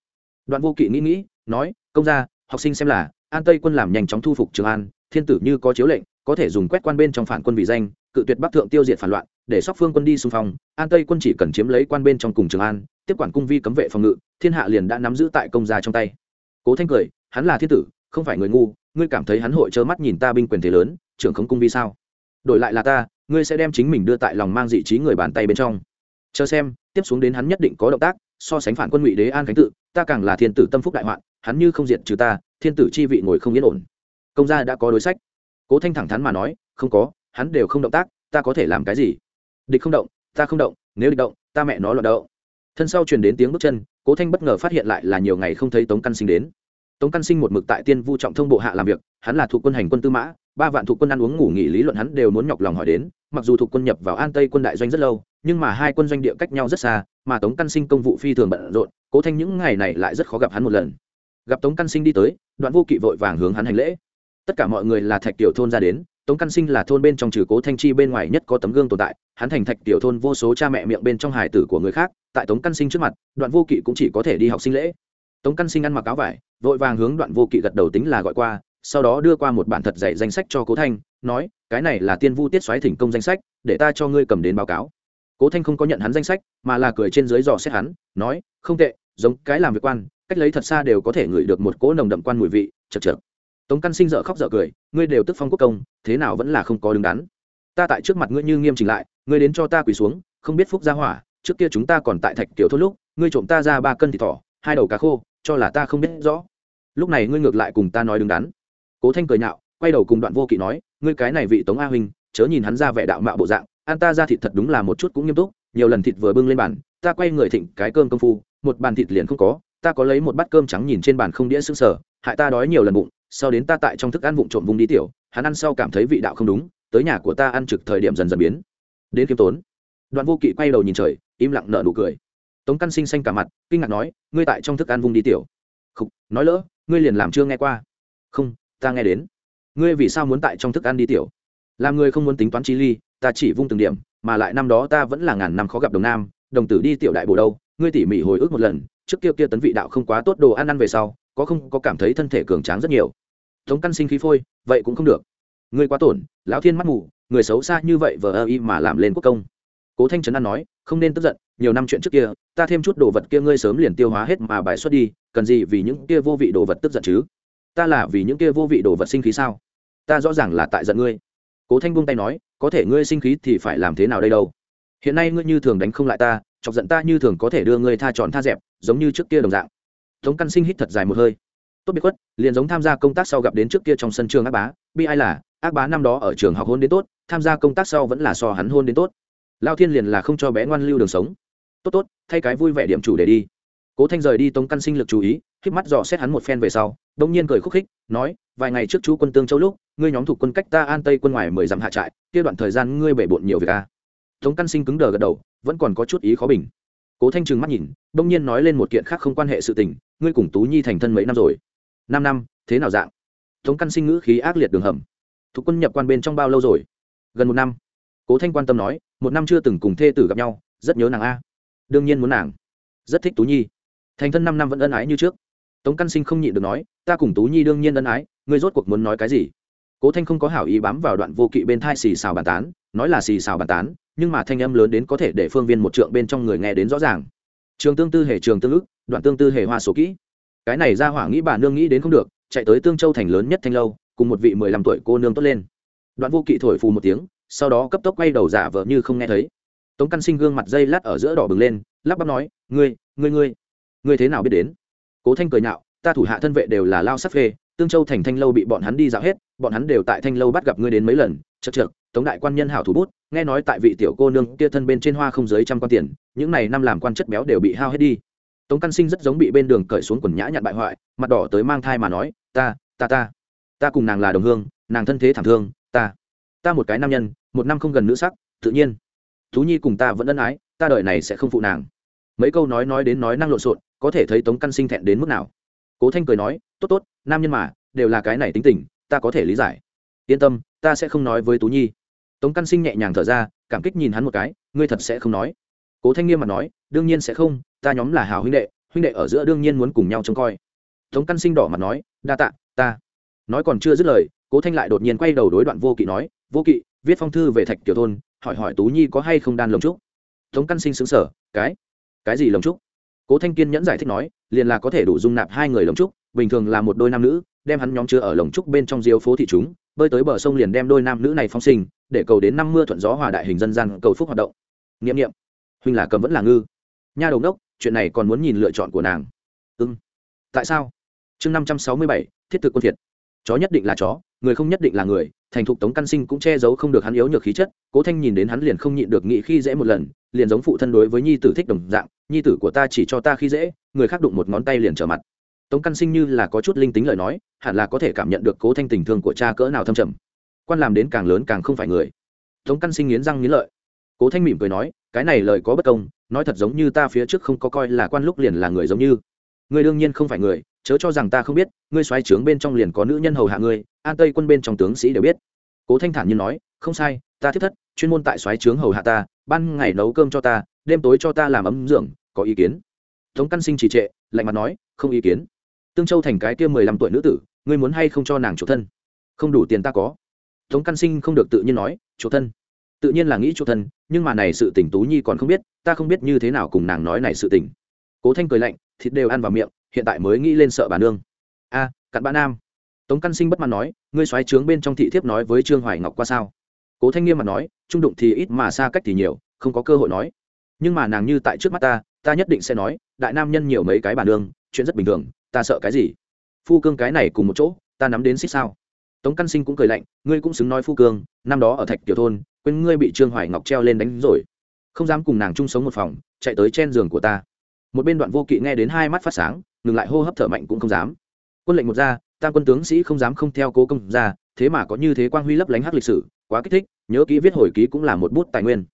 đoạn vô kỵ nghĩ nghĩ nói công gia, học sinh xem là an tây quân làm nhanh chóng thu phục trường an thiên tử như có chiếu lệnh có thể dùng quét quan bên trong phản quân vì danh cự tuyệt bắc thượng tiêu diệt phản loạn để sóc phương quân đi xung phong an tây quân chỉ cần chiếm lấy quan bên trong cùng trường an tiếp quản cung vi cấm vệ phòng ngự, thiên hạ liền đã nắm giữ tại công gia trong tay. Cố thanh cười, hắn là thiên tử, không phải người ngu, ngươi cảm thấy hắn hội trơ mắt nhìn ta binh quyền thế lớn, trưởng không cung vi sao? Đổi lại là ta, ngươi sẽ đem chính mình đưa tại lòng mang dị trí người bàn tay bên trong. Chờ xem, tiếp xuống đến hắn nhất định có động tác, so sánh phản quân ngụy đế an khánh tự, ta càng là thiên tử tâm phúc đại hoạn, hắn như không diệt trừ ta, thiên tử chi vị ngồi không yên ổn. Công gia đã có đối sách. Cố thanh thẳng thắn mà nói, không có, hắn đều không động tác, ta có thể làm cái gì? Địch không động, ta không động, nếu địch động, ta mẹ nó loạn động thân sau truyền đến tiếng bước chân, cố thanh bất ngờ phát hiện lại là nhiều ngày không thấy tống căn sinh đến. Tống căn sinh một mực tại tiên vu trọng thông bộ hạ làm việc, hắn là thuộc quân hành quân tư mã, ba vạn thuộc quân ăn uống ngủ nghỉ lý luận hắn đều muốn nhọc lòng hỏi đến, mặc dù thuộc quân nhập vào an tây quân đại doanh rất lâu, nhưng mà hai quân doanh địa cách nhau rất xa, mà tống căn sinh công vụ phi thường bận rộn, cố thanh những ngày này lại rất khó gặp hắn một lần. Gặp tống căn sinh đi tới, đoạn vô kỵ vội vàng hướng hắn hành lễ. Tất cả mọi người là thạch tiểu thôn ra đến tống căn sinh là thôn bên trong trừ cố thanh chi bên ngoài nhất có tấm gương tồn tại, hắn thành thạch tiểu thôn vô số cha mẹ miệng bên trong hài tử của người khác, tại tống căn sinh trước mặt, đoạn vô kỵ cũng chỉ có thể đi học sinh lễ. Tống căn sinh ăn mặc áo vải, vội vàng hướng đoạn vô kỵ gật đầu tính là gọi qua, sau đó đưa qua một bản thật dạy danh sách cho cố thanh, nói, cái này là tiên vu tiết xoáy thỉnh công danh sách, để ta cho ngươi cầm đến báo cáo. Cố thanh không có nhận hắn danh sách, mà là cười trên dưới dò xét hắn, nói, không tệ, giống cái làm việc quan, cách lấy thật xa đều có thể ngửi được một cỗ nồng đậm quan mùi vị chật chật tống căn sinh dở khóc dở cười, ngươi đều tức phong quốc công, thế nào vẫn là không có đứng đắn? Ta tại trước mặt ngươi như nghiêm chỉnh lại, ngươi đến cho ta quỳ xuống, không biết phúc gia hỏa, trước kia chúng ta còn tại thạch kiểu thốt lúc, ngươi trộm ta ra ba cân thịt thỏ, hai đầu cá khô, cho là ta không biết rõ. Lúc này ngươi ngược lại cùng ta nói đứng đắn. Cố thanh cười nhạo, quay đầu cùng đoạn vô kỵ nói, ngươi cái này vị tống a huynh, chớ nhìn hắn ra vẻ đạo mạo bộ dạng an ta ra thịt thật đúng là một chút cũng nghiêm túc, nhiều lần thịt vừa bưng lên bàn, ta quay người thịnh cái cơm công phu, một bàn thịt liền không có, ta có lấy một bát cơm trắng nhìn trên bàn không đĩa xương sờ, hại ta đói nhiều lần bụng sau đến ta tại trong thức ăn vụng trộm vùng đi tiểu, hắn ăn sau cảm thấy vị đạo không đúng, tới nhà của ta ăn trực thời điểm dần dần biến. Đến kiêm tốn. Đoạn vô kỵ quay đầu nhìn trời, im lặng nở nụ cười. Tống căn sinh xanh cả mặt, kinh ngạc nói, ngươi tại trong thức ăn vung đi tiểu. Không nói lỡ, ngươi liền làm chưa nghe qua. Không, ta nghe đến. Ngươi vì sao muốn tại trong thức ăn đi tiểu? Làm người không muốn tính toán chi ly, ta chỉ vung từng điểm, mà lại năm đó ta vẫn là ngàn năm khó gặp đồng nam, đồng tử đi tiểu đại bồ đâu, ngươi tỉ mỉ hồi ức một lần, trước kia kia tấn vị đạo không quá tốt đồ ăn ăn về sau, có không có cảm thấy thân thể cường tráng rất nhiều? Tống căn sinh khí phôi, vậy cũng không được. Ngươi quá tổn, lão thiên mắt mù, người xấu xa như vậy vờ ơ y mà làm lên quốc công. Cố thanh trấn an nói, không nên tức giận, nhiều năm chuyện trước kia, ta thêm chút đồ vật kia ngươi sớm liền tiêu hóa hết mà bài xuất đi, cần gì vì những kia vô vị đồ vật tức giận chứ? Ta là vì những kia vô vị đồ vật sinh khí sao? Ta rõ ràng là tại giận ngươi. Cố thanh buông tay nói, có thể ngươi sinh khí thì phải làm thế nào đây đâu? Hiện nay ngươi như thường đánh không lại ta, chọc giận ta như thường có thể đưa ngươi tha tròn tha dẹp, giống như trước kia đồng dạng. Tống căn sinh hít thật dài một hơi tốt biết khuất, liền giống tham gia công tác sau gặp đến trước kia trong sân trường ác bá, bi ai là, ác bá năm đó ở trường học hôn đến tốt, tham gia công tác sau vẫn là so hắn hôn đến tốt. Lao thiên liền là không cho bé ngoan lưu đường sống. Tốt tốt, thay cái vui vẻ điểm chủ để đi. Cố thanh rời đi tống căn sinh lực chú ý k mắt dò xét hắn một phen về sau đông nhiên cười khúc khích, nói, vài ngày trước chú quân tương châu lúc, ngươi nhóm thuộc quân cách ta an tây quân ngoài mười dặm hạ trại, kia đoạn thời gian ngươi bể bộn nhiều việc a tống căn sinh cứng đờ gật đầu, vẫn còn có chút ý khó bình. Cố thanh trừng mắt nhìn đông nhiên nói lên một kiện khác không quan hệ sự tình, ngươi cùng tú nhi thành thân mấy năm rồi? Năm năm, thế nào dạng? Tống căn sinh ngữ khí ác liệt đường hầm. Thuộc quân nhập quan bên trong bao lâu rồi? Gần một năm. Cố thanh quan tâm nói, một năm chưa từng cùng thê tử gặp nhau, rất nhớ nàng a. Đương nhiên muốn nàng. Rất thích tú nhi. Thành thân năm năm vẫn ân ái như trước. Tống căn sinh không nhịn được nói, ta cùng tú nhi đương nhiên ân ái, ngươi rốt cuộc muốn nói cái gì? Cố thanh không có hảo ý bám vào đoạn vô kỵ bên thai xì xào bàn tán, nói là xì xào bàn tán, nhưng mà thanh âm lớn đến có thể để phương viên một trượng bên trong người nghe đến rõ ràng. Trường tương tư hề trường tương ức, đoạn tương tư hề hoa số kỹ cái này ra hỏa nghĩ bà nương nghĩ đến không được, chạy tới tương châu thành lớn nhất thanh lâu, cùng một vị mười lăm tuổi cô nương tốt lên. Đoạn vô kỵ thổi phù một tiếng, sau đó cấp tốc quay đầu giả vờ như không nghe thấy. Tống căn sinh gương mặt dây lát ở giữa đỏ bừng lên, lắp bắp nói, ngươi ngươi ngươi ngươi thế nào biết đến? Cố thanh cười nhạo, ta thủ hạ thân vệ đều là lao sắc phê, tương châu thành thanh lâu bị bọn hắn đi dạo hết, bọn hắn đều tại thanh lâu bắt gặp ngươi đến mấy lần chật chật tống đại quan nhân hảo thủ bút, nghe nói tại vị tiểu cô nương kia thân bên trên hoa không dưới trăm quan tiền, những này năm làm quan chất béo đều bị hao hết đi tống căn sinh rất giống bị bên đường cởi xuống quần nhã nhặn bại hoại, mặt đỏ tới mang thai mà nói, ta ta ta ta cùng nàng là đồng hương, nàng thân thế thảm thương, ta ta một cái nam nhân, một năm không gần nữ sắc, tự nhiên. Thú nhi cùng ta vẫn ân ái, ta đợi này sẽ không phụ nàng. Mấy câu nói nói đến nói năng lộn xộn, có thể thấy tống căn sinh thẹn đến mức nào. Cố thanh cười nói, tốt tốt, nam nhân mà, đều là cái này tính tình, ta có thể lý giải. Yên tâm, ta sẽ không nói với tú nhi. Tống căn sinh nhẹ nhàng thở ra, cảm kích nhìn hắn một cái, ngươi thật sẽ không nói cố thanh nghiêm mặt nói, đương nhiên sẽ không, ta nhóm là hào huynh đệ huynh đệ ở giữa đương nhiên muốn cùng nhau trông coi. Tống căn sinh đỏ mặt nói, đa tạ, ta. Nói còn chưa dứt lời, cố thanh lại đột nhiên quay đầu đối đoạn vô kỵ nói, vô kỵ, viết phong thư về thạch tiểu thôn, hỏi hỏi tú nhi có hay không đan lồng trúc? Tống căn sinh xứng sở cái? Cái gì lồng trúc? Cố thanh kiên nhẫn giải thích nói, liền là có thể đủ dung nạp hai người lồng trúc, bình thường là một đôi nam nữ, đem hắn nhóm chưa ở lồng trúc bên trong diêu phố thị chúng, bơi tới bờ sông liền đem đôi nam nữ này phong sinh, để cầu đến năm mưa thuận gió hòa đại hình dân gian cầu phúc hoạt động. Nghiệm nghiệm huynh là cầm vẫn là ngư. Nha đầu đốc, chuyện này còn muốn nhìn lựa chọn của nàng. Ưng ừ. tại sao? Chương năm trăm sáu mươi bảy, thiết thực quân thiệt chó nhất định là chó, người không nhất định là người, thành thục tống căn sinh cũng che giấu không được hắn yếu nhược khí chất, cố thanh nhìn đến hắn liền không nhịn được nghĩ khi dễ một lần, liền giống phụ thân đối với nhi tử thích đồng dạng, nhi tử của ta chỉ cho ta khi dễ, người khác đụng một ngón tay liền trở mặt. Tống căn sinh như là có chút linh tính lời nói, hẳn là có thể cảm nhận được cố thanh tình thương của cha cỡ nào thâm trầm. Quan làm đến càng lớn càng không phải người. Tống căn sinh nghiến răng nghiến lợi. Cố thanh mỉm cười nói cái này lời có bất công, nói thật giống như ta phía trước không có coi là quan lúc liền là người giống như. Người đương nhiên không phải người, chớ cho rằng ta không biết, ngươi xoáy trướng bên trong liền có nữ nhân hầu hạ ngươi, an tây quân bên trong tướng sĩ đều biết. Cố thanh thản như nói, không sai, ta thiết thất, chuyên môn tại xoáy trướng hầu hạ ta, ban ngày nấu cơm cho ta, đêm tối cho ta làm ấm dưỡng có ý kiến? Tống căn sinh trì trệ, lạnh mặt nói, không ý kiến. Tương châu thành cái kia mười lăm tuổi nữ tử, ngươi muốn hay không cho nàng chủ thân? Không đủ tiền ta có. Tống căn sinh không được tự nhiên nói, chủ thân tự nhiên là nghĩ chủ thân, nhưng mà này sự tình tú nhi còn không biết, ta không biết như thế nào cùng nàng nói này sự tình. cố thanh cười lạnh, thịt đều ăn vào miệng, hiện tại mới nghĩ lên sợ bà nương. A, cặn bã nam. Tống căn sinh bất mãn nói, ngươi xoáy trướng bên trong thị thiếp nói với trương hoài ngọc qua sao? Cố thanh nghiêm mặt nói, trung đụng thì ít mà xa cách thì nhiều, không có cơ hội nói. Nhưng mà nàng như tại trước mắt ta ta nhất định sẽ nói, đại nam nhân nhiều mấy cái bà nương, chuyện rất bình thường, ta sợ cái gì? Phu cương cái này cùng một chỗ, ta nắm đến xích sao? Tống căn sinh cũng cười lạnh, ngươi cũng xứng nói phu cương, năm đó ở thạch tiểu thôn quên ngươi bị trương hoài ngọc treo lên đánh rồi. Không dám cùng nàng chung sống một phòng, chạy tới trên giường của ta. Một bên đoạn vô kỵ nghe đến hai mắt phát sáng, ngừng lại hô hấp thở mạnh cũng không dám. Quân lệnh một ra, tam quân tướng sĩ không dám không theo cố công ra, thế mà có như thế quang huy lấp lánh hắc lịch sử, quá kích thích, nhớ kỹ viết hồi ký cũng là một bút tài nguyên.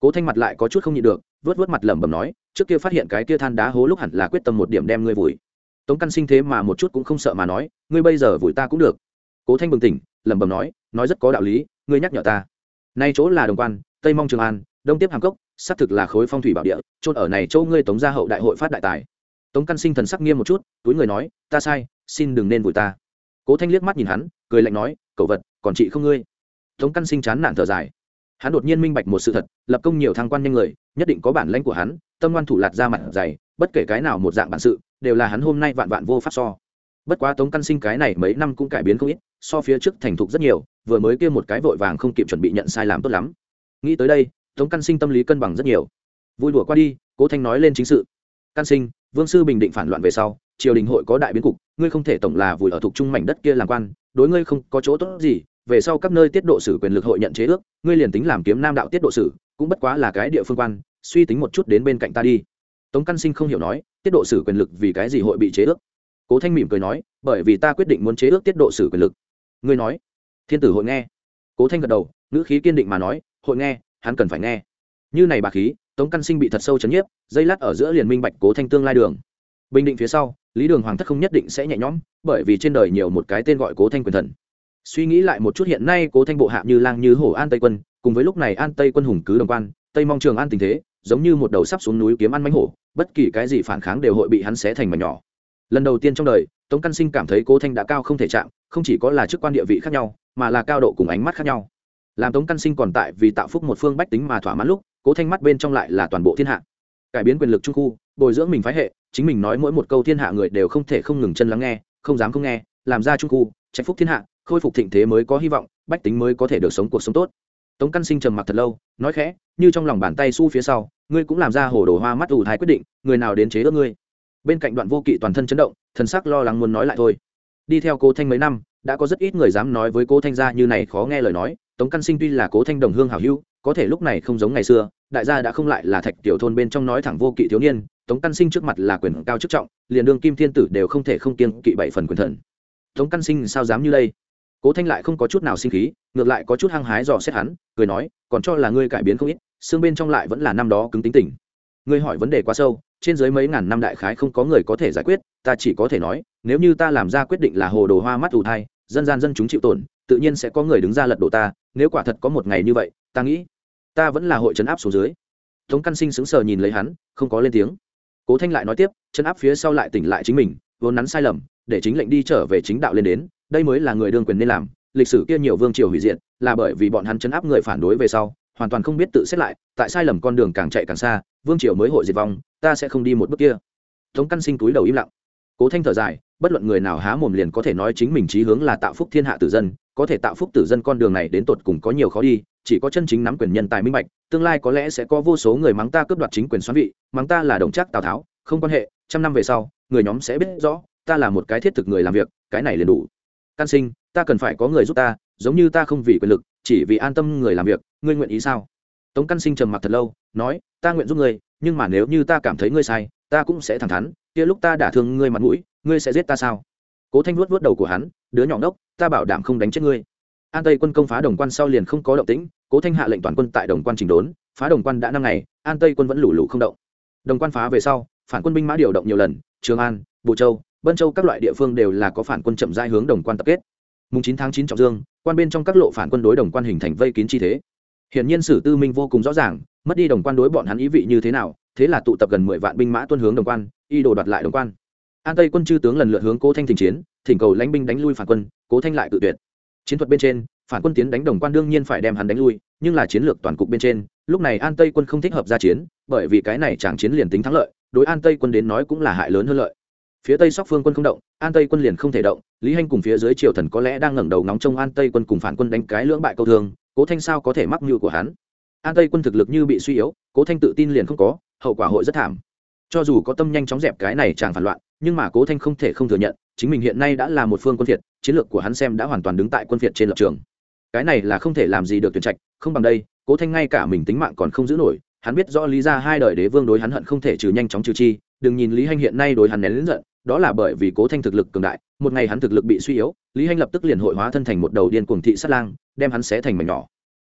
Cố thanh mặt lại có chút không nhịn được, vớt vớt mặt lẩm bẩm nói, trước kia phát hiện cái kia than đá hố lúc hẳn là quyết tâm một điểm đem ngươi vùi. Tống căn sinh thế mà một chút cũng không sợ mà nói, ngươi bây giờ vùi ta cũng được. Cố thanh bừng tỉnh, lẩm bẩm nói nói rất có đạo lý, ngươi nhắc nhở ta nay chỗ là đồng quan, tây mong trường an, đông tiếp hàm cốc, xác thực là khối phong thủy bảo địa, chôn ở này châu ngươi tống gia hậu đại hội phát đại tài. Tống căn sinh thần sắc nghiêm một chút, túi người nói, ta sai, xin đừng nên vùi ta. Cố thanh liếc mắt nhìn hắn, cười lạnh nói cậu vật, còn chị không ngươi? Tống căn sinh chán nản thở dài. Hắn đột nhiên minh bạch một sự thật, lập công nhiều thăng quan nhanh người, nhất định có bản lãnh của hắn, tâm ngoan thủ lạt ra mặt dày, bất kể cái nào một dạng bản sự, đều là hắn hôm nay vạn vạn vô pháp so bất quá tống căn sinh cái này mấy năm cũng cải biến không ít, so phía trước thành thục rất nhiều, vừa mới kia một cái vội vàng không kịp chuẩn bị nhận sai làm tốt lắm. Nghĩ tới đây, tống căn sinh tâm lý cân bằng rất nhiều. Vui đùa qua đi, cố thanh nói lên chính sự. Căn sinh, vương sư bình định phản loạn về sau, triều đình hội có đại biến cục, ngươi không thể tổng là vùi ở thuộc trung mảnh đất kia làm quan, đối ngươi không có chỗ tốt gì, về sau các nơi tiết độ sử quyền lực hội nhận chế ước, ngươi liền tính làm kiếm nam đạo tiết độ sử, cũng bất quá là cái địa phương quan, suy tính một chút đến bên cạnh ta đi. Tống căn sinh không hiểu nói, tiết độ sử quyền lực vì cái gì hội bị chế ước? Cố thanh mỉm cười nói, bởi vì ta quyết định muốn chế ước tiết độ sử quyền lực. Ngươi nói. Thiên tử hội nghe. Cố thanh gật đầu, ngữ khí kiên định mà nói, hội nghe, hắn cần phải nghe. Như này bà khí, tống căn sinh bị thật sâu chấn nhiếp, dây lát ở giữa liền minh bạch cố thanh tương lai đường. Bình định phía sau, lý đường hoàng thất không nhất định sẽ nhẹ nhõm, bởi vì trên đời nhiều một cái tên gọi cố thanh quyền thần. Suy nghĩ lại một chút hiện nay cố thanh bộ hạ như lang như hổ an tây quân, cùng với lúc này an tây quân hùng cứ đồng quan, tây mong trường an tình thế, giống như một đầu sắp xuống núi kiếm ăn mánh hổ, bất kỳ cái gì phản kháng đều hội bị hắn xé thành mảnh nhỏ lần đầu tiên trong đời, tống căn sinh cảm thấy cố thanh đã cao không thể chạm, không chỉ có là chức quan địa vị khác nhau, mà là cao độ cùng ánh mắt khác nhau. Làm tống căn sinh còn tại vì tạo phúc một phương bách tính mà thỏa mãn lúc, cố thanh mắt bên trong lại là toàn bộ thiên hạ. Cải biến quyền lực trung khu, bồi dưỡng mình phái hệ, chính mình nói mỗi một câu thiên hạ người đều không thể không ngừng chân lắng nghe, không dám không nghe, làm ra trung khu trách phúc thiên hạ, khôi phục thịnh thế mới có hy vọng, bách tính mới có thể được sống cuộc sống tốt. Tống căn sinh trầm mặc thật lâu, nói khẽ, như trong lòng bàn tay su phía sau, ngươi cũng làm ra hồ đồ hoa mắt ủ thái quyết định, người nào đến chế ước ngươi? Bên cạnh đoạn vô kỵ toàn thân chấn động, thần sắc lo lắng muốn nói lại thôi. Đi theo cố thanh mấy năm, đã có rất ít người dám nói với cố thanh gia như này khó nghe lời nói, tống căn sinh tuy là cố thanh đồng hương hảo hữu, có thể lúc này không giống ngày xưa, đại gia đã không lại là thạch tiểu thôn bên trong nói thẳng vô kỵ thiếu niên, tống căn sinh trước mặt là quyền cao chức trọng, liền đương kim thiên tử đều không thể không kiên kỵ bảy phần quyền thần. Tống căn sinh sao dám như đây? Cố thanh lại không có chút nào sinh khí, ngược lại có chút hăng hái dò xét hắn, cười nói, còn cho là ngươi cải biến không ít, xương bên trong lại vẫn là năm đó cứng tính tình. Ngươi hỏi vấn đề quá sâu trên dưới mấy ngàn năm đại khái không có người có thể giải quyết, ta chỉ có thể nói, nếu như ta làm ra quyết định là hồ đồ hoa mắt ù thai, dân gian dân chúng chịu tổn, tự nhiên sẽ có người đứng ra lật đổ ta, nếu quả thật có một ngày như vậy, ta nghĩ, ta vẫn là hội trấn áp xuống dưới. Tống căn sinh sững sờ nhìn lấy hắn, không có lên tiếng. Cố thanh lại nói tiếp, trấn áp phía sau lại tỉnh lại chính mình, vốn nắn sai lầm, để chính lệnh đi trở về chính đạo lên đến, đây mới là người đương quyền nên làm, lịch sử kia nhiều vương triều hủy diệt, là bởi vì bọn hắn chấn áp người phản đối về sau hoàn toàn không biết tự xét lại, tại sai lầm con đường càng chạy càng xa, vương triều mới hội diệt vong, ta sẽ không đi một bước kia. Tống căn sinh túi đầu im lặng. Cố thanh thở dài, bất luận người nào há mồm liền có thể nói chính mình trí hướng là tạo phúc thiên hạ tử dân, có thể tạo phúc tử dân con đường này đến tột cùng có nhiều khó đi, chỉ có chân chính nắm quyền nhân tài minh bạch, tương lai có lẽ sẽ có vô số người mắng ta cướp đoạt chính quyền xoắn vị, mắng ta là đồng chắc tào tháo, không quan hệ, trăm năm về sau, người nhóm sẽ biết rõ, ta là một cái thiết thực người làm việc, cái này liền đủ. Căn sinh, ta cần phải có người giúp ta, giống như ta không vì quyền lực, chỉ vì an tâm người làm việc ngươi nguyện ý sao? Tống căn sinh trầm mặc thật lâu, nói, ta nguyện giúp ngươi, nhưng mà nếu như ta cảm thấy ngươi sai, ta cũng sẽ thẳng thắn, kia lúc ta đả thương ngươi mặt mũi, ngươi sẽ giết ta sao? Cố thanh vuốt vuốt đầu của hắn, đứa nhỏ ngốc, ta bảo đảm không đánh chết ngươi. An tây quân công phá đồng quan sau liền không có động tĩnh, cố thanh hạ lệnh toàn quân tại đồng quan trình đốn, phá đồng quan đã năm ngày, an tây quân vẫn lủ lủ không động. Đồng quan phá về sau, phản quân binh mã điều động nhiều lần, trường an, bù châu, bân châu các loại địa phương đều là có phản quân chậm rãi hướng đồng quan tập kết. Mùng chín tháng chín trọng dương, quan bên trong các lộ phản quân đối đồng quan hình thành vây kín chi thế hiển nhiên sử tư minh vô cùng rõ ràng, mất đi đồng quan đối bọn hắn ý vị như thế nào, thế là tụ tập gần mười vạn binh mã tuân hướng đồng quan, y đồ đoạt lại đồng quan. An tây quân chư tướng lần lượt hướng cố thanh thỉnh chiến, thỉnh cầu lãnh binh đánh lui phản quân, cố thanh lại tự tuyệt. Chiến thuật bên trên, phản quân tiến đánh đồng quan đương nhiên phải đem hắn đánh lui, nhưng là chiến lược toàn cục bên trên, lúc này an tây quân không thích hợp ra chiến, bởi vì cái này chẳng chiến liền tính thắng lợi, đối an tây quân đến nói cũng là hại lớn hơn lợi. Phía tây sóc phương quân không động, an tây quân liền không thể động, lý hanh cùng phía dưới triều thần có lẽ đang ngẩng đầu ngóng trông an tây quân cùng phản quân đánh cái lưỡng bại câu thương cố thanh sao có thể mắc mưu của hắn an tây quân thực lực như bị suy yếu cố thanh tự tin liền không có hậu quả hội rất thảm cho dù có tâm nhanh chóng dẹp cái này chẳng phản loạn nhưng mà cố thanh không thể không thừa nhận chính mình hiện nay đã là một phương quân phiệt chiến lược của hắn xem đã hoàn toàn đứng tại quân phiệt trên lập trường cái này là không thể làm gì được tuyển trạch không bằng đây cố thanh ngay cả mình tính mạng còn không giữ nổi hắn biết rõ lý ra hai đời đế vương đối hắn hận không thể trừ nhanh chóng trừ chi đừng nhìn lý hanh hiện nay đối hắn nén lớn giận, đó là bởi vì cố thanh thực lực cường đại, một ngày hắn thực lực bị suy yếu, lý hanh lập tức liền hội hóa thân thành một đầu điên cuồng thị sát lang, đem hắn xé thành mảnh nhỏ.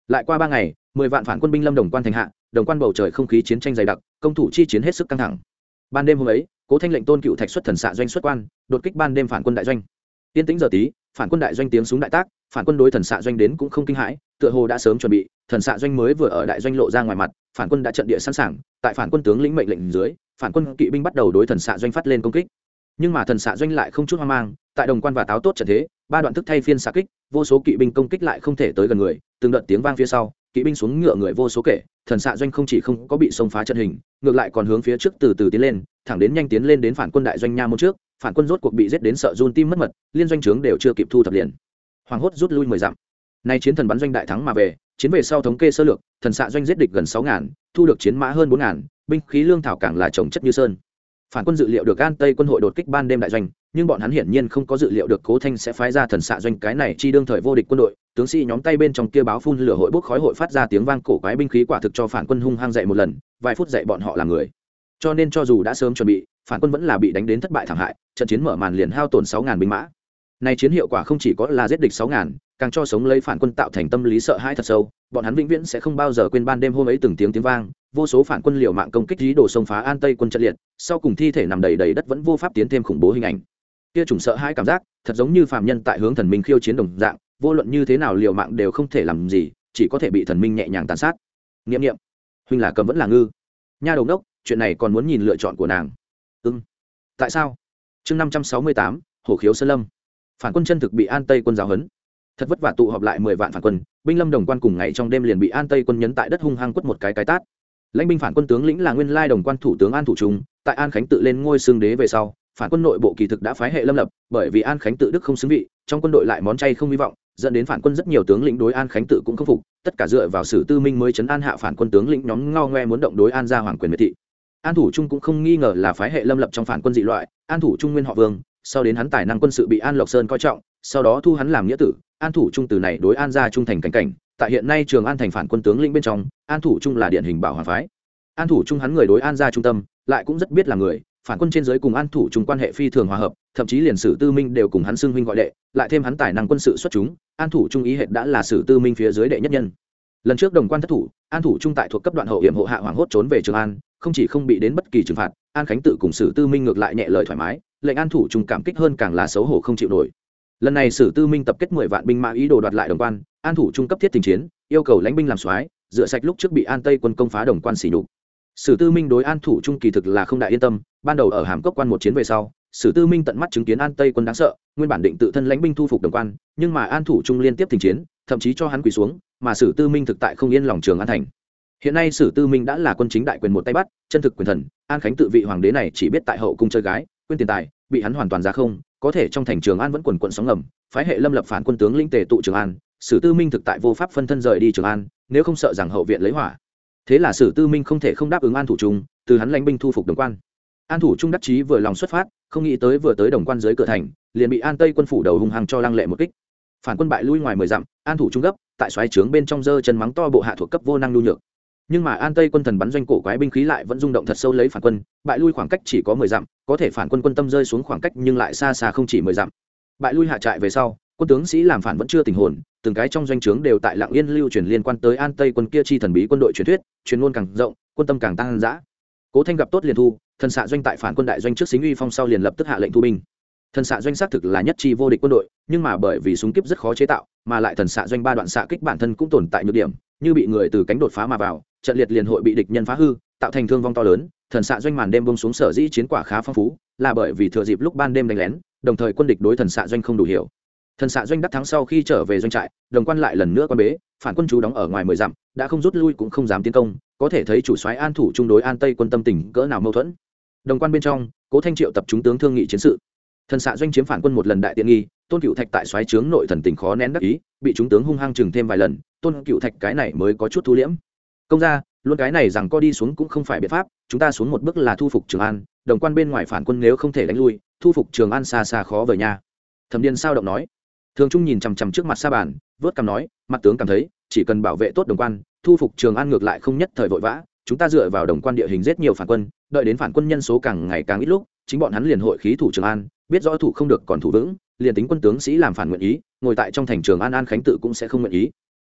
Lại qua ba ngày, mười vạn phản quân binh lâm đồng quan thành hạ, đồng quan bầu trời không khí chiến tranh dày đặc, công thủ chi chiến hết sức căng thẳng. Ban đêm hôm ấy, cố thanh lệnh tôn cựu thạch xuất thần xạ doanh xuất quan, đột kích ban đêm phản quân đại doanh. Tiên tĩnh giờ tí, phản quân đại doanh tiếng súng đại tác, phản quân đối thần xạ doanh đến cũng không kinh hãi, tựa hồ đã sớm chuẩn bị, thần xạ doanh mới vừa ở đại doanh lộ ra ngoài mặt, phản quân đã trận địa sẵn sàng, tại phản quân tướng lĩnh mệnh lệnh dưới phản quân kỵ binh bắt đầu đối thần xạ doanh phát lên công kích. Nhưng mà thần xạ doanh lại không chút hoang mang, tại đồng quan và táo tốt trận thế, ba đoạn thức thay phiên xạ kích, vô số kỵ binh công kích lại không thể tới gần người, từng đợt tiếng vang phía sau, kỵ binh xuống ngựa người vô số kể, thần xạ doanh không chỉ không có bị xông phá trận hình, ngược lại còn hướng phía trước từ từ tiến lên, thẳng đến nhanh tiến lên đến phản quân đại doanh nha môn trước, phản quân rốt cuộc bị giết đến sợ run tim mất mật, liên doanh trướng đều chưa kịp thu thập liền. Hoàng hốt rút lui mười dặm. Nay chiến thần bắn doanh đại thắng mà về, chiến về sau thống kê sơ lược, thần xạ doanh giết địch gần sáu ngàn, thu được chiến mã hơn bốn ngàn binh khí lương thảo càng là trồng chất như sơn. Phản quân dự liệu được an tây quân hội đột kích ban đêm đại doanh, nhưng bọn hắn hiển nhiên không có dự liệu được cố thanh sẽ phái ra thần xạ doanh cái này chi đương thời vô địch quân đội. Tướng sĩ nhóm tay bên trong kia báo phun lửa hội bốc khói hội phát ra tiếng vang cổ quái binh khí quả thực cho phản quân hung hăng dậy một lần, vài phút dậy bọn họ là người. Cho nên cho dù đã sớm chuẩn bị, phản quân vẫn là bị đánh đến thất bại thảm hại, trận chiến mở màn liền hao tổn sáu ngàn binh mã. Này chiến hiệu quả không chỉ có là giết địch sáu ngàn, càng cho sống lấy phản quân tạo thành tâm lý sợ hãi thật sâu, bọn hắn vĩnh viễn sẽ không bao giờ quên ban đêm hôm ấy từng tiếng tiếng vang vô số phản quân liều mạng công kích dí đồ sông phá an tây quân trận liệt, sau cùng thi thể nằm đầy đầy đất vẫn vô pháp tiến thêm khủng bố hình ảnh. Kia trùng sợ hãi cảm giác, thật giống như phạm nhân tại hướng thần minh khiêu chiến đồng dạng, vô luận như thế nào liều mạng đều không thể làm gì, chỉ có thể bị thần minh nhẹ nhàng tàn sát. Nghiệm nghiệm. Huynh là cầm vẫn là ngư. Nha đầu đốc chuyện này còn muốn nhìn lựa chọn của nàng. Ưng ừ. tại sao? Chương năm trăm sáu mươi tám hổ khiếu sơn lâm. Phản quân chân thực bị an tây quân giáo huấn. Thật vất vả tụ họp lại mười vạn phản quân, binh lâm đồng quan cùng ngày trong đêm liền bị an tây quân nhấn tại đất hung hăng quất một cái cái tát lãnh binh phản quân tướng lĩnh là nguyên lai đồng quan thủ tướng an thủ trung, tại an khánh tự lên ngôi xương đế về sau, phản quân nội bộ kỳ thực đã phái hệ lâm lập, bởi vì an khánh tự đức không xứng vị, trong quân đội lại món chay không hy vọng, dẫn đến phản quân rất nhiều tướng lĩnh đối an khánh tự cũng không phục, tất cả dựa vào sử tư minh mới chấn an hạ phản quân tướng lĩnh nhóm ngao ngoe muốn động đối an ra hoàng quyền miệt thị. An thủ trung cũng không nghi ngờ là phái hệ lâm lập trong phản quân dị loại, an thủ trung nguyên họ vương, sau đến hắn tài năng quân sự bị an lộc sơn coi trọng, sau đó thu hắn làm nghĩa tử, an thủ trung từ này đối an ra trung thành cảnh cảnh tại hiện nay trường an thành phản quân tướng lĩnh bên trong, an thủ trung là điển hình bảo hòa phái. An thủ trung hắn người đối an ra trung tâm, lại cũng rất biết là người, phản quân trên giới cùng an thủ trung quan hệ phi thường hòa hợp, thậm chí liền sử tư minh đều cùng hắn xưng huynh gọi đệ, lại thêm hắn tài năng quân sự xuất chúng, an thủ trung ý hệ đã là sử tư minh phía dưới đệ nhất nhân. Lần trước đồng quan thất thủ, an thủ trung tại thuộc cấp đoạn hậu hiểm hộ hạ hoàng hốt trốn về trường an, không chỉ không bị đến bất kỳ trừng phạt, an khánh tự cùng sử tư minh ngược lại nhẹ lời thoải mái, lệnh an thủ trung cảm kích hơn càng là xấu hổ không chịu nổi. Lần này sử tư minh tập kết mười vạn binh mã ý đồ đoạt lại đồng quan an thủ trung cấp thiết tình chiến, yêu cầu lãnh binh làm soái dựa sạch lúc trước bị an tây quân công phá đồng quan xỉ nhục. Sử tư minh đối an thủ trung kỳ thực là không đại yên tâm, ban đầu ở hàm cốc quan một chiến về sau, sử tư minh tận mắt chứng kiến an tây quân đáng sợ, nguyên bản định tự thân lãnh binh thu phục đồng quan, nhưng mà an thủ trung liên tiếp tình chiến, thậm chí cho hắn quỳ xuống, mà sử tư minh thực tại không yên lòng trường an thành. Hiện nay sử tư minh đã là quân chính đại quyền một tay bắt, chân thực quyền thần, an khánh tự vị hoàng đế này chỉ biết tại hậu cung chơi gái, quên tiền tài, bị hắn hoàn toàn ra không, có thể trong thành trường an vẫn quần quận sóng ngầm, phái hệ lâm lập phản quân tướng linh tề tụ trường an sử tư minh thực tại vô pháp phân thân rời đi trường an, nếu không sợ rằng hậu viện lấy hỏa. Thế là sử tư minh không thể không đáp ứng an thủ trung, từ hắn lãnh binh thu phục đồng quan. An thủ trung đắc chí vừa lòng xuất phát, không nghĩ tới vừa tới đồng quan dưới cửa thành, liền bị an tây quân phủ đầu hung hăng cho lăng lệ một kích. Phản quân bại lui ngoài mười dặm, an thủ trung gấp, tại xoáy trướng bên trong dơ chân mắng to bộ hạ thuộc cấp vô năng nhu nhược. Nhưng mà an tây quân thần bắn doanh cổ quái binh khí lại vẫn rung động thật sâu lấy phản quân, bại lui khoảng cách chỉ có mười dặm, có thể phản quân quân tâm rơi xuống khoảng cách nhưng lại xa xa không chỉ mười dặm. Bại lui hạ trại về sau quân tướng sĩ làm phản vẫn chưa tình hồn, từng cái trong doanh trướng đều tại lạng yên lưu truyền liên quan tới an tây quân kia chi thần bí quân đội truyền thuyết, truyền ngôn càng rộng, quân tâm càng tăng dã. Cố thanh gặp tốt liền thu, thần xạ doanh tại phản quân đại doanh trước xính uy phong sau liền lập tức hạ lệnh thu binh. Thần xạ doanh xác thực là nhất chi vô địch quân đội, nhưng mà bởi vì súng kíp rất khó chế tạo, mà lại thần xạ doanh ba đoạn xạ kích bản thân cũng tồn tại nhược điểm, như bị người từ cánh đột phá mà vào, trận liệt liền hội bị địch nhân phá hư, tạo thành thương vong to lớn, thần xạ doanh màn đêm bông xuống sở dĩ chiến quả khá phong phú, là bởi vì thừa dịp lúc ban đêm đánh lén, đồng thời quân địch đối thần xạ doanh không đủ hiểu thần xạ doanh đắc thắng sau khi trở về doanh trại, đồng quan lại lần nữa quan bế, phản quân chú đóng ở ngoài mười dặm, đã không rút lui cũng không dám tiến công, có thể thấy chủ soái an thủ chung đối an tây quân tâm tình cỡ nào mâu thuẫn. Đồng quan bên trong, cố thanh triệu tập chúng tướng thương nghị chiến sự. Thần xạ doanh chiếm phản quân một lần đại tiện nghi, tôn cựu thạch tại xoáy trướng nội thần tình khó nén đắc ý, bị chúng tướng hung hăng chừng thêm vài lần, tôn cựu thạch cái này mới có chút thu liễm. Công ra luôn cái này rằng co đi xuống cũng không phải biện pháp, chúng ta xuống một bước là thu phục trường an, đồng quan bên ngoài phản quân nếu không thể đánh lui, thu phục trường an xa xa khó về nhà thẩm điền sao động nói thường trung nhìn chằm chằm trước mặt sa bàn, vớt cằm nói, mặt tướng cảm thấy, chỉ cần bảo vệ tốt đồng quan, thu phục trường an ngược lại không nhất thời vội vã, chúng ta dựa vào đồng quan địa hình rất nhiều phản quân, đợi đến phản quân nhân số càng ngày càng ít lúc, chính bọn hắn liền hội khí thủ trường an, biết rõ thủ không được còn thủ vững, liền tính quân tướng sĩ làm phản nguyện ý, ngồi tại trong thành trường an an khánh tự cũng sẽ không nguyện ý.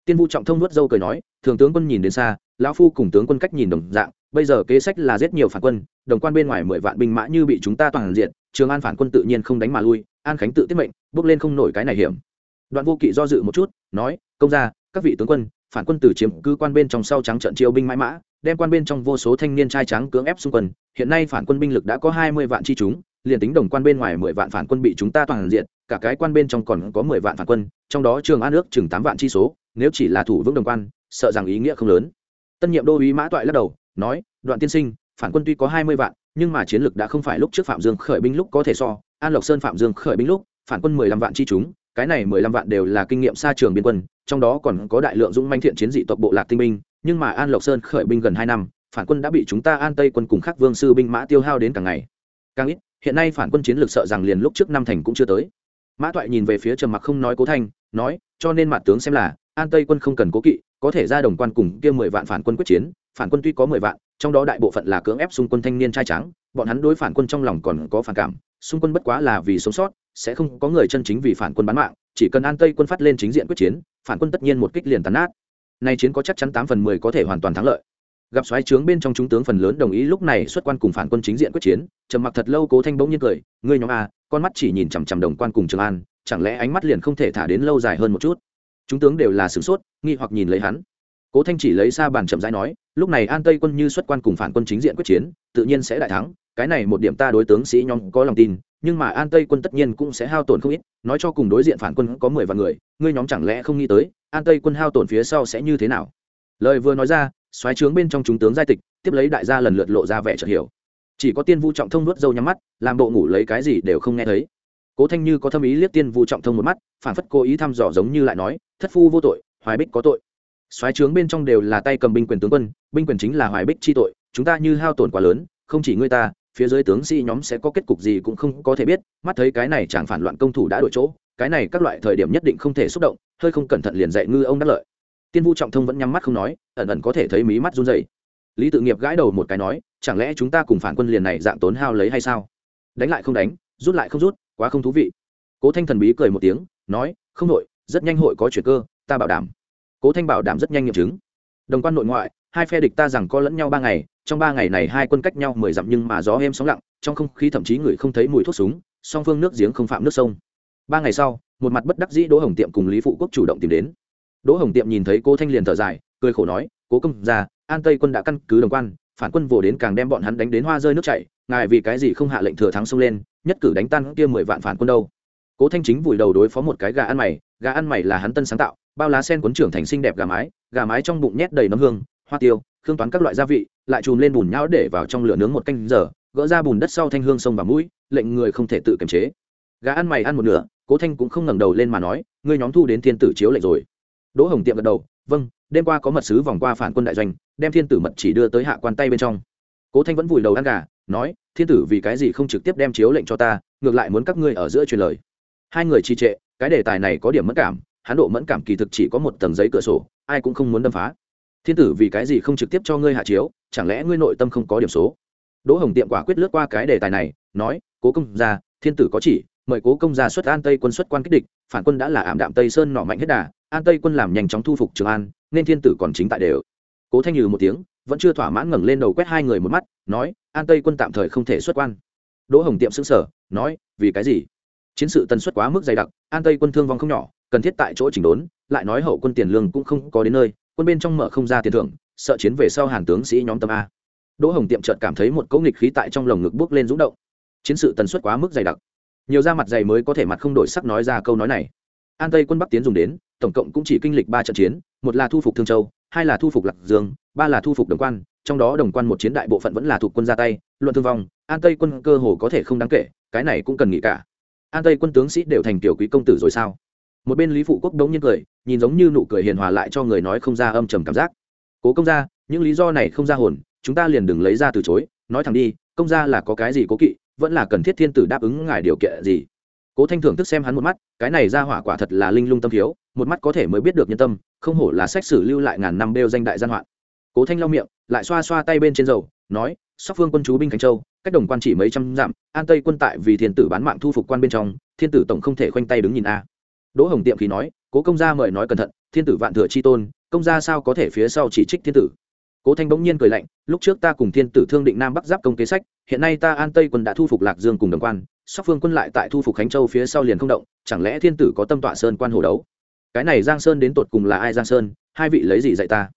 Tiên vu trọng thông nuốt dâu cười nói, thường tướng quân nhìn đến xa, lão phu cùng tướng quân cách nhìn đồng dạng, bây giờ kế sách là giết nhiều phản quân, đồng quan bên ngoài mười vạn binh mã như bị chúng ta toàn diện, trường an phản quân tự nhiên không đánh mà lui an khánh tự tiết mệnh, bước lên không nổi cái này hiểm. Đoạn vô kỵ do dự một chút, nói, công ra các vị tướng quân, phản quân từ chiếm cư quan bên trong sau trắng trận chiêu binh mãi mã, đem quan bên trong vô số thanh niên trai trắng cưỡng ép xung quân. Hiện nay phản quân binh lực đã có hai mươi vạn chi chúng, liền tính đồng quan bên ngoài mười vạn phản quân bị chúng ta toàn diện, cả cái quan bên trong còn có mười vạn phản quân, trong đó trường an ước chừng tám vạn chi số, nếu chỉ là thủ vững đồng quan, sợ rằng ý nghĩa không lớn. Tân nhiệm đô uý mã toại lắc đầu, nói, đoạn tiên sinh, phản quân tuy có hai mươi vạn, nhưng mà chiến lực đã không phải lúc trước phạm dương khởi binh lúc có thể so an lộc sơn phạm dương khởi binh lúc, phản quân mười lăm vạn chi chúng, cái này mười lăm vạn đều là kinh nghiệm xa trường biên quân, trong đó còn có đại lượng dũng manh thiện chiến dị tộc bộ lạc tinh binh, nhưng mà an lộc sơn khởi binh gần hai năm, phản quân đã bị chúng ta an tây quân cùng khắc vương sư binh mã tiêu hao đến càng ngày. Càng ít, hiện nay phản quân chiến lược sợ rằng liền lúc trước năm thành cũng chưa tới. Mã toại nhìn về phía trầm mặc không nói cố thanh, nói, cho nên mặt tướng xem là, an tây quân không cần cố kỵ, có thể ra đồng quan cùng kia mười vạn phản quân quyết chiến, phản quân tuy có mười vạn, trong đó đại bộ phận là cưỡng ép xung quân thanh niên trai trắng bọn hắn đối phản quân trong lòng còn có phản cảm xung quân bất quá là vì sống sót, sẽ không có người chân chính vì phản quân bán mạng, chỉ cần an tây quân phát lên chính diện quyết chiến, phản quân tất nhiên một kích liền tàn nát. Nay chiến có chắc chắn tám phần mười có thể hoàn toàn thắng lợi. Gặp xoáy trướng bên trong chúng tướng phần lớn đồng ý lúc này xuất quan cùng phản quân chính diện quyết chiến, trầm mặc thật lâu cố thanh bỗng nhiên cười, ngươi nhóm a, con mắt chỉ nhìn chằm chằm đồng quan cùng trường an, chẳng lẽ ánh mắt liền không thể thả đến lâu dài hơn một chút? Chúng tướng đều là sửng sốt, nghi hoặc nhìn lấy hắn. Cố thanh chỉ lấy xa bàn chậm rãi nói, lúc này an tây quân như xuất quan cùng phản quân chính diện quyết chiến, tự nhiên sẽ đại thắng cái này một điểm ta đối tướng sĩ nhóm có lòng tin, nhưng mà an tây quân tất nhiên cũng sẽ hao tổn không ít, nói cho cùng đối diện phản quân có mười vạn người, ngươi nhóm chẳng lẽ không nghĩ tới, an tây quân hao tổn phía sau sẽ như thế nào? Lời vừa nói ra xoáy trướng bên trong chúng tướng giai tịch, tiếp lấy đại gia lần lượt lộ ra vẻ chợt hiểu. Chỉ có tiên vu trọng thông nuốt dâu nhắm mắt, làm bộ ngủ lấy cái gì đều không nghe thấy. Cố thanh như có thâm ý liếc tiên vu trọng thông một mắt, phản phất cố ý thăm dò giống như lại nói, thất phu vô tội, hoài bích có tội. Xoáy trướng bên trong đều là tay cầm binh quyền tướng quân, binh quyền chính là hoài bích chi tội, chúng ta như hao tổn quá lớn, không chỉ ngươi ta phía dưới tướng sĩ nhóm sẽ có kết cục gì cũng không có thể biết, mắt thấy cái này chẳng phản loạn công thủ đã đổi chỗ, cái này các loại thời điểm nhất định không thể xúc động, hơi không cẩn thận liền dạy ngư ông đắc lợi. Tiên vu trọng thông vẫn nhắm mắt không nói, ẩn ẩn có thể thấy mí mắt run dày lý tự nghiệp gãi đầu một cái nói, chẳng lẽ chúng ta cùng phản quân liền này dạng tốn hao lấy hay sao? Đánh lại không đánh, rút lại không rút, quá không thú vị. Cố thanh thần bí cười một tiếng, nói, không nội, rất nhanh hội có chuyện cơ, ta bảo đảm. Cố thanh bảo đảm rất nhanh nghiệm chứng. Đồng quan nội ngoại, hai phe địch ta rằng có lẫn nhau ba ngày trong ba ngày này hai quân cách nhau mười dặm nhưng mà gió êm sóng lặng, trong không khí thậm chí người không thấy mùi thuốc súng, song phương nước giếng không phạm nước sông. Ba ngày sau, một mặt bất đắc dĩ đỗ hồng tiệm cùng lý phụ quốc chủ động tìm đến. Đỗ hồng tiệm nhìn thấy cô thanh liền thở dài, cười khổ nói, cố công ra an tây quân đã căn cứ đồng quan, phản quân vồ đến càng đem bọn hắn đánh đến hoa rơi nước chảy, ngài vì cái gì không hạ lệnh thừa thắng xông lên, nhất cử đánh tan kia mười vạn phản quân đâu? Cố thanh chính vùi đầu đối phó một cái gà ăn mày, gà ăn mày là hắn tân sáng tạo, bao lá sen cuốn trưởng thành xinh đẹp gà mái gà mái trong bụng nhét đầy nấm hương, hoa tiêu khương toán các loại gia vị, lại chùm lên bùn nhão để vào trong lửa nướng một canh giờ, gỡ ra bùn đất sau thanh hương sông và mũi, lệnh người không thể tự kiềm chế. Gà ăn mày ăn một nửa, cố thanh cũng không ngẩng đầu lên mà nói, ngươi nhóm thu đến thiên tử chiếu lệnh rồi. Đỗ hồng tiệm gật đầu vâng đêm qua có mật sứ vòng qua phản quân đại doanh, đem thiên tử mật chỉ đưa tới hạ quan tay bên trong. Cố thanh vẫn vùi đầu ăn gà, nói, thiên tử vì cái gì không trực tiếp đem chiếu lệnh cho ta, ngược lại muốn các ngươi ở giữa truyền lời. Hai người trì trệ, cái đề tài này có điểm mất cảm hán độ mẫn cảm kỳ thực chỉ có một tầng giấy cửa sổ, ai cũng không muốn đâm phá thiên tử vì cái gì không trực tiếp cho ngươi hạ chiếu, chẳng lẽ ngươi nội tâm không có điểm số? Đỗ hồng tiệm quả quyết lướt qua cái đề tài này, nói, cố công gia, thiên tử có chỉ, mời cố công gia xuất an tây quân xuất quan kích địch, phản quân đã là ảm đạm tây sơn nọ mạnh hết đà, an tây quân làm nhanh chóng thu phục trường an, nên thiên tử còn chính tại đều. Cố thanh nhừ một tiếng, vẫn chưa thỏa mãn ngẩng lên đầu quét hai người một mắt, nói, an tây quân tạm thời không thể xuất quan. Đỗ hồng tiệm xứng sở nói, vì cái gì? Chiến sự tần suất quá mức dày đặc, an tây quân thương vong không nhỏ, cần thiết tại chỗ chỉnh đốn, lại nói hậu quân tiền lương cũng không có đến nơi quân bên trong mở không ra tiền thưởng, sợ chiến về sau hàn tướng sĩ nhóm tâm a. Đỗ hồng tiệm trợt cảm thấy một cỗ nghịch khí tại trong lồng ngực bước lên rúng động. Chiến sự tần suất quá mức dày đặc. Nhiều da mặt dày mới có thể mặt không đổi sắc nói ra câu nói này. An tây quân bắc tiến dùng đến, tổng cộng cũng chỉ kinh lịch ba trận chiến, một là thu phục thương châu, hai là thu phục lạc dương, ba là thu phục đồng quan, trong đó đồng quan một chiến đại bộ phận vẫn là thuộc quân ra tay, luận thương vong, an tây quân cơ hồ có thể không đáng kể, cái này cũng cần nghĩ cả. An tây quân tướng sĩ đều thành tiểu quý công tử rồi sao? Một bên lý phụ quốc đống nhiên cười, nhìn giống như nụ cười hiền hòa lại cho người nói không ra âm trầm cảm giác. Cố công gia, những lý do này không ra hồn, chúng ta liền đừng lấy ra từ chối, nói thẳng đi, công gia là có cái gì cố kỵ, vẫn là cần thiết thiên tử đáp ứng ngài điều kiện gì? Cố thanh thưởng thức xem hắn một mắt, cái này ra hỏa quả thật là linh lung tâm thiếu, một mắt có thể mới biết được nhân tâm, không hổ là sách sử lưu lại ngàn năm đeo danh đại gian hoạn. Cố thanh lau miệng, lại xoa xoa tay bên trên dầu, nói, sóc phương quân chú binh khánh châu, cách đồng quan chỉ mấy trăm dặm, an tây quân tại vì thiên tử bán mạng thu phục quan bên trong, thiên tử tổng không thể khoanh tay đứng nhìn a đỗ hồng tiệm khí nói, cố công gia mời nói cẩn thận, thiên tử vạn thừa chi tôn, công gia sao có thể phía sau chỉ trích thiên tử? Cố thanh bỗng nhiên cười lạnh, lúc trước ta cùng thiên tử thương định nam bắc giáp công kế sách, hiện nay ta an tây quân đã thu phục lạc dương cùng đồng quan, sóc phương quân lại tại thu phục khánh châu phía sau liền không động, chẳng lẽ thiên tử có tâm tọa sơn quan hồ đấu? Cái này giang sơn đến tột cùng là ai giang sơn, hai vị lấy gì dạy ta?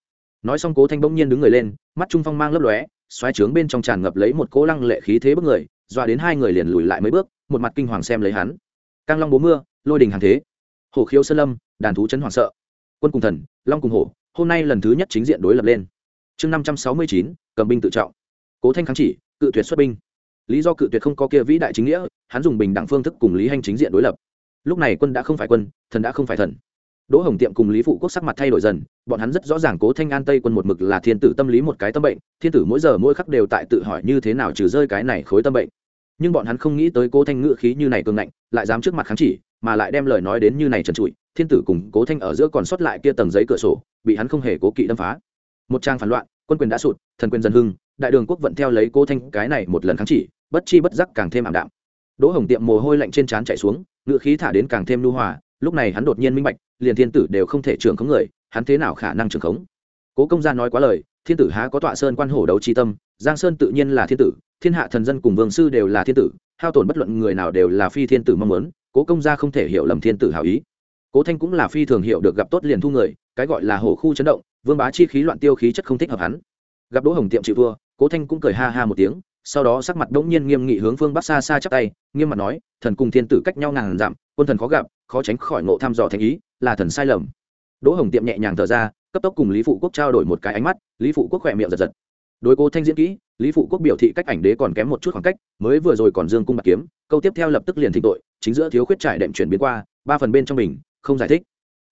Nói xong cố thanh bỗng nhiên đứng người lên, mắt trung phong mang lấp lóe, xoáy trướng bên trong tràn ngập lấy một cỗ lăng lệ khí thế bức người, dọa đến hai người liền lùi lại mấy bước, một mặt kinh hoàng xem lấy hắn. Cang long bố mưa, lôi đình hàng thế hổ khiếu sơn lâm, đàn thú chấn hoảng sợ, quân cùng thần, long cùng hổ, hôm nay lần thứ nhất chính diện đối lập lên. Chương năm trăm sáu mươi chín, cầm binh tự trọng. Cố thanh kháng chỉ, cự tuyệt xuất binh. Lý do cự tuyệt không có kia vĩ đại chính nghĩa, hắn dùng bình đẳng phương thức cùng lý hành chính diện đối lập. Lúc này quân đã không phải quân, thần đã không phải thần. Đỗ hồng tiệm cùng lý phụ quốc sắc mặt thay đổi dần, bọn hắn rất rõ ràng cố thanh an tây quân một mực là thiên tử tâm lý một cái tâm bệnh, thiên tử mỗi giờ mỗi khắc đều tại tự hỏi như thế nào trừ rơi cái này khối tâm bệnh. Nhưng bọn hắn không nghĩ tới cố thanh ngự khí như này cường ngạnh, lại dám trước mặt kháng chỉ mà lại đem lời nói đến như này trần trụi, thiên tử cùng cố thanh ở giữa còn sót lại kia tầng giấy cửa sổ, bị hắn không hề cố kỵ đâm phá. Một trang phản loạn, quân quyền đã sụt, thần quyền dân hưng, đại đường quốc vận theo lấy cố thanh cái này một lần kháng chỉ, bất chi bất giác càng thêm ảm đạm. Đỗ hồng tiệm mồ hôi lạnh trên trán chạy xuống, ngựa khí thả đến càng thêm lưu hòa, lúc này hắn đột nhiên minh bạch, liền thiên tử đều không thể trưởng khống người, hắn thế nào khả năng trưởng khống? Cố công gia nói quá lời, thiên tử há có tọa sơn quan hổ đấu chi tâm, giang sơn tự nhiên là thiên tử, thiên hạ thần dân cùng vương sư đều là thiên tử, hao tổn bất luận người nào đều là phi thiên tử mong muốn cố công gia không thể hiểu lầm thiên tử hảo ý. Cố thanh cũng là phi thường hiểu được gặp tốt liền thu người, cái gọi là hổ khu chấn động, vương bá chi khí loạn tiêu khí chất không thích hợp hắn. Gặp đỗ hồng tiệm chịu thua cố thanh cũng cười ha ha một tiếng, sau đó sắc mặt đống nhiên nghiêm nghị hướng phương bắc xa xa chắp tay, nghiêm mặt nói, thần cùng thiên tử cách nhau ngàn dặm, quân thần khó gặp, khó tránh khỏi ngộ thăm dò thành ý, là thần sai lầm. Đỗ hồng tiệm nhẹ nhàng thở ra, cấp tốc cùng lý phụ quốc trao đổi một cái ánh mắt, lý phụ quốc khỏe miệng giật giật đối cố thanh diễn kỹ, lý phụ quốc biểu thị cách ảnh đế còn kém một chút khoảng cách, mới vừa rồi còn dương cung bạc kiếm, câu tiếp theo lập tức liền thỉnh tội, chính giữa thiếu khuyết trải đệm chuyển biến qua, ba phần bên trong mình, không giải thích.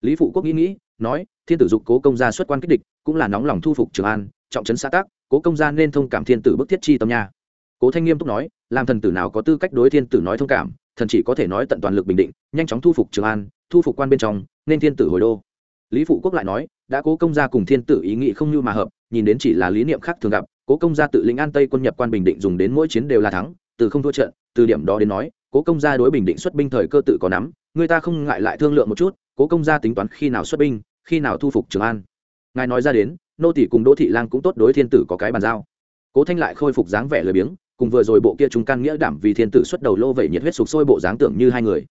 Lý phụ quốc nghĩ nghĩ, nói, thiên tử dục cố công gia xuất quan kích địch, cũng là nóng lòng thu phục trường an, trọng trấn xã tác, cố công gia nên thông cảm thiên tử bức thiết chi tâm nha. Cố thanh nghiêm túc nói, làm thần tử nào có tư cách đối thiên tử nói thông cảm, thần chỉ có thể nói tận toàn lực bình định, nhanh chóng thu phục trường an, thu phục quan bên trong, nên thiên tử hồi đô. Lý phụ quốc lại nói, đã cố công gia cùng thiên tử ý nghị không như mà hợp nhìn đến chỉ là lý niệm khác thường gặp, cố công gia tự lĩnh an tây quân nhập quan bình định dùng đến mỗi chiến đều là thắng, từ không thua trận, từ điểm đó đến nói, cố công gia đối bình định xuất binh thời cơ tự có nắm, người ta không ngại lại thương lượng một chút, cố công gia tính toán khi nào xuất binh, khi nào thu phục trường an. Ngài nói ra đến, nô tỷ cùng đỗ thị lang cũng tốt đối thiên tử có cái bàn giao. Cố thanh lại khôi phục dáng vẻ lười biếng, cùng vừa rồi bộ kia chúng can nghĩa đảm vì thiên tử xuất đầu lô vẩy nhiệt huyết sục sôi bộ dáng tưởng như hai người.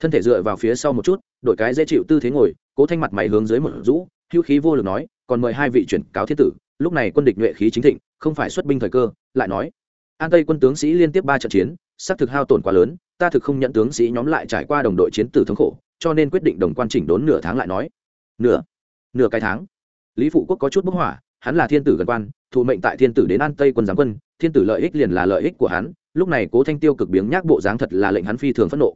Thân thể dựa vào phía sau một chút đội cái dễ chịu tư thế ngồi, cố thanh mặt mày hướng dưới một rũ, hữu khí vô lực nói, còn mời hai vị chuyển cáo thiên tử lúc này quân địch nhuệ khí chính thịnh, không phải xuất binh thời cơ, lại nói, an tây quân tướng sĩ liên tiếp ba trận chiến, xác thực hao tổn quá lớn, ta thực không nhận tướng sĩ nhóm lại trải qua đồng đội chiến tử thống khổ, cho nên quyết định đồng quan chỉnh đốn nửa tháng lại nói. Nửa nửa cái tháng? Lý phụ quốc có chút bức hỏa, hắn là thiên tử gần quan, thụ mệnh tại thiên tử đến an tây quân giáng quân, thiên tử lợi ích liền là lợi ích của hắn, lúc này cố thanh tiêu cực biếng nhác bộ dáng thật là lệnh hắn phi thường phẫn nộ.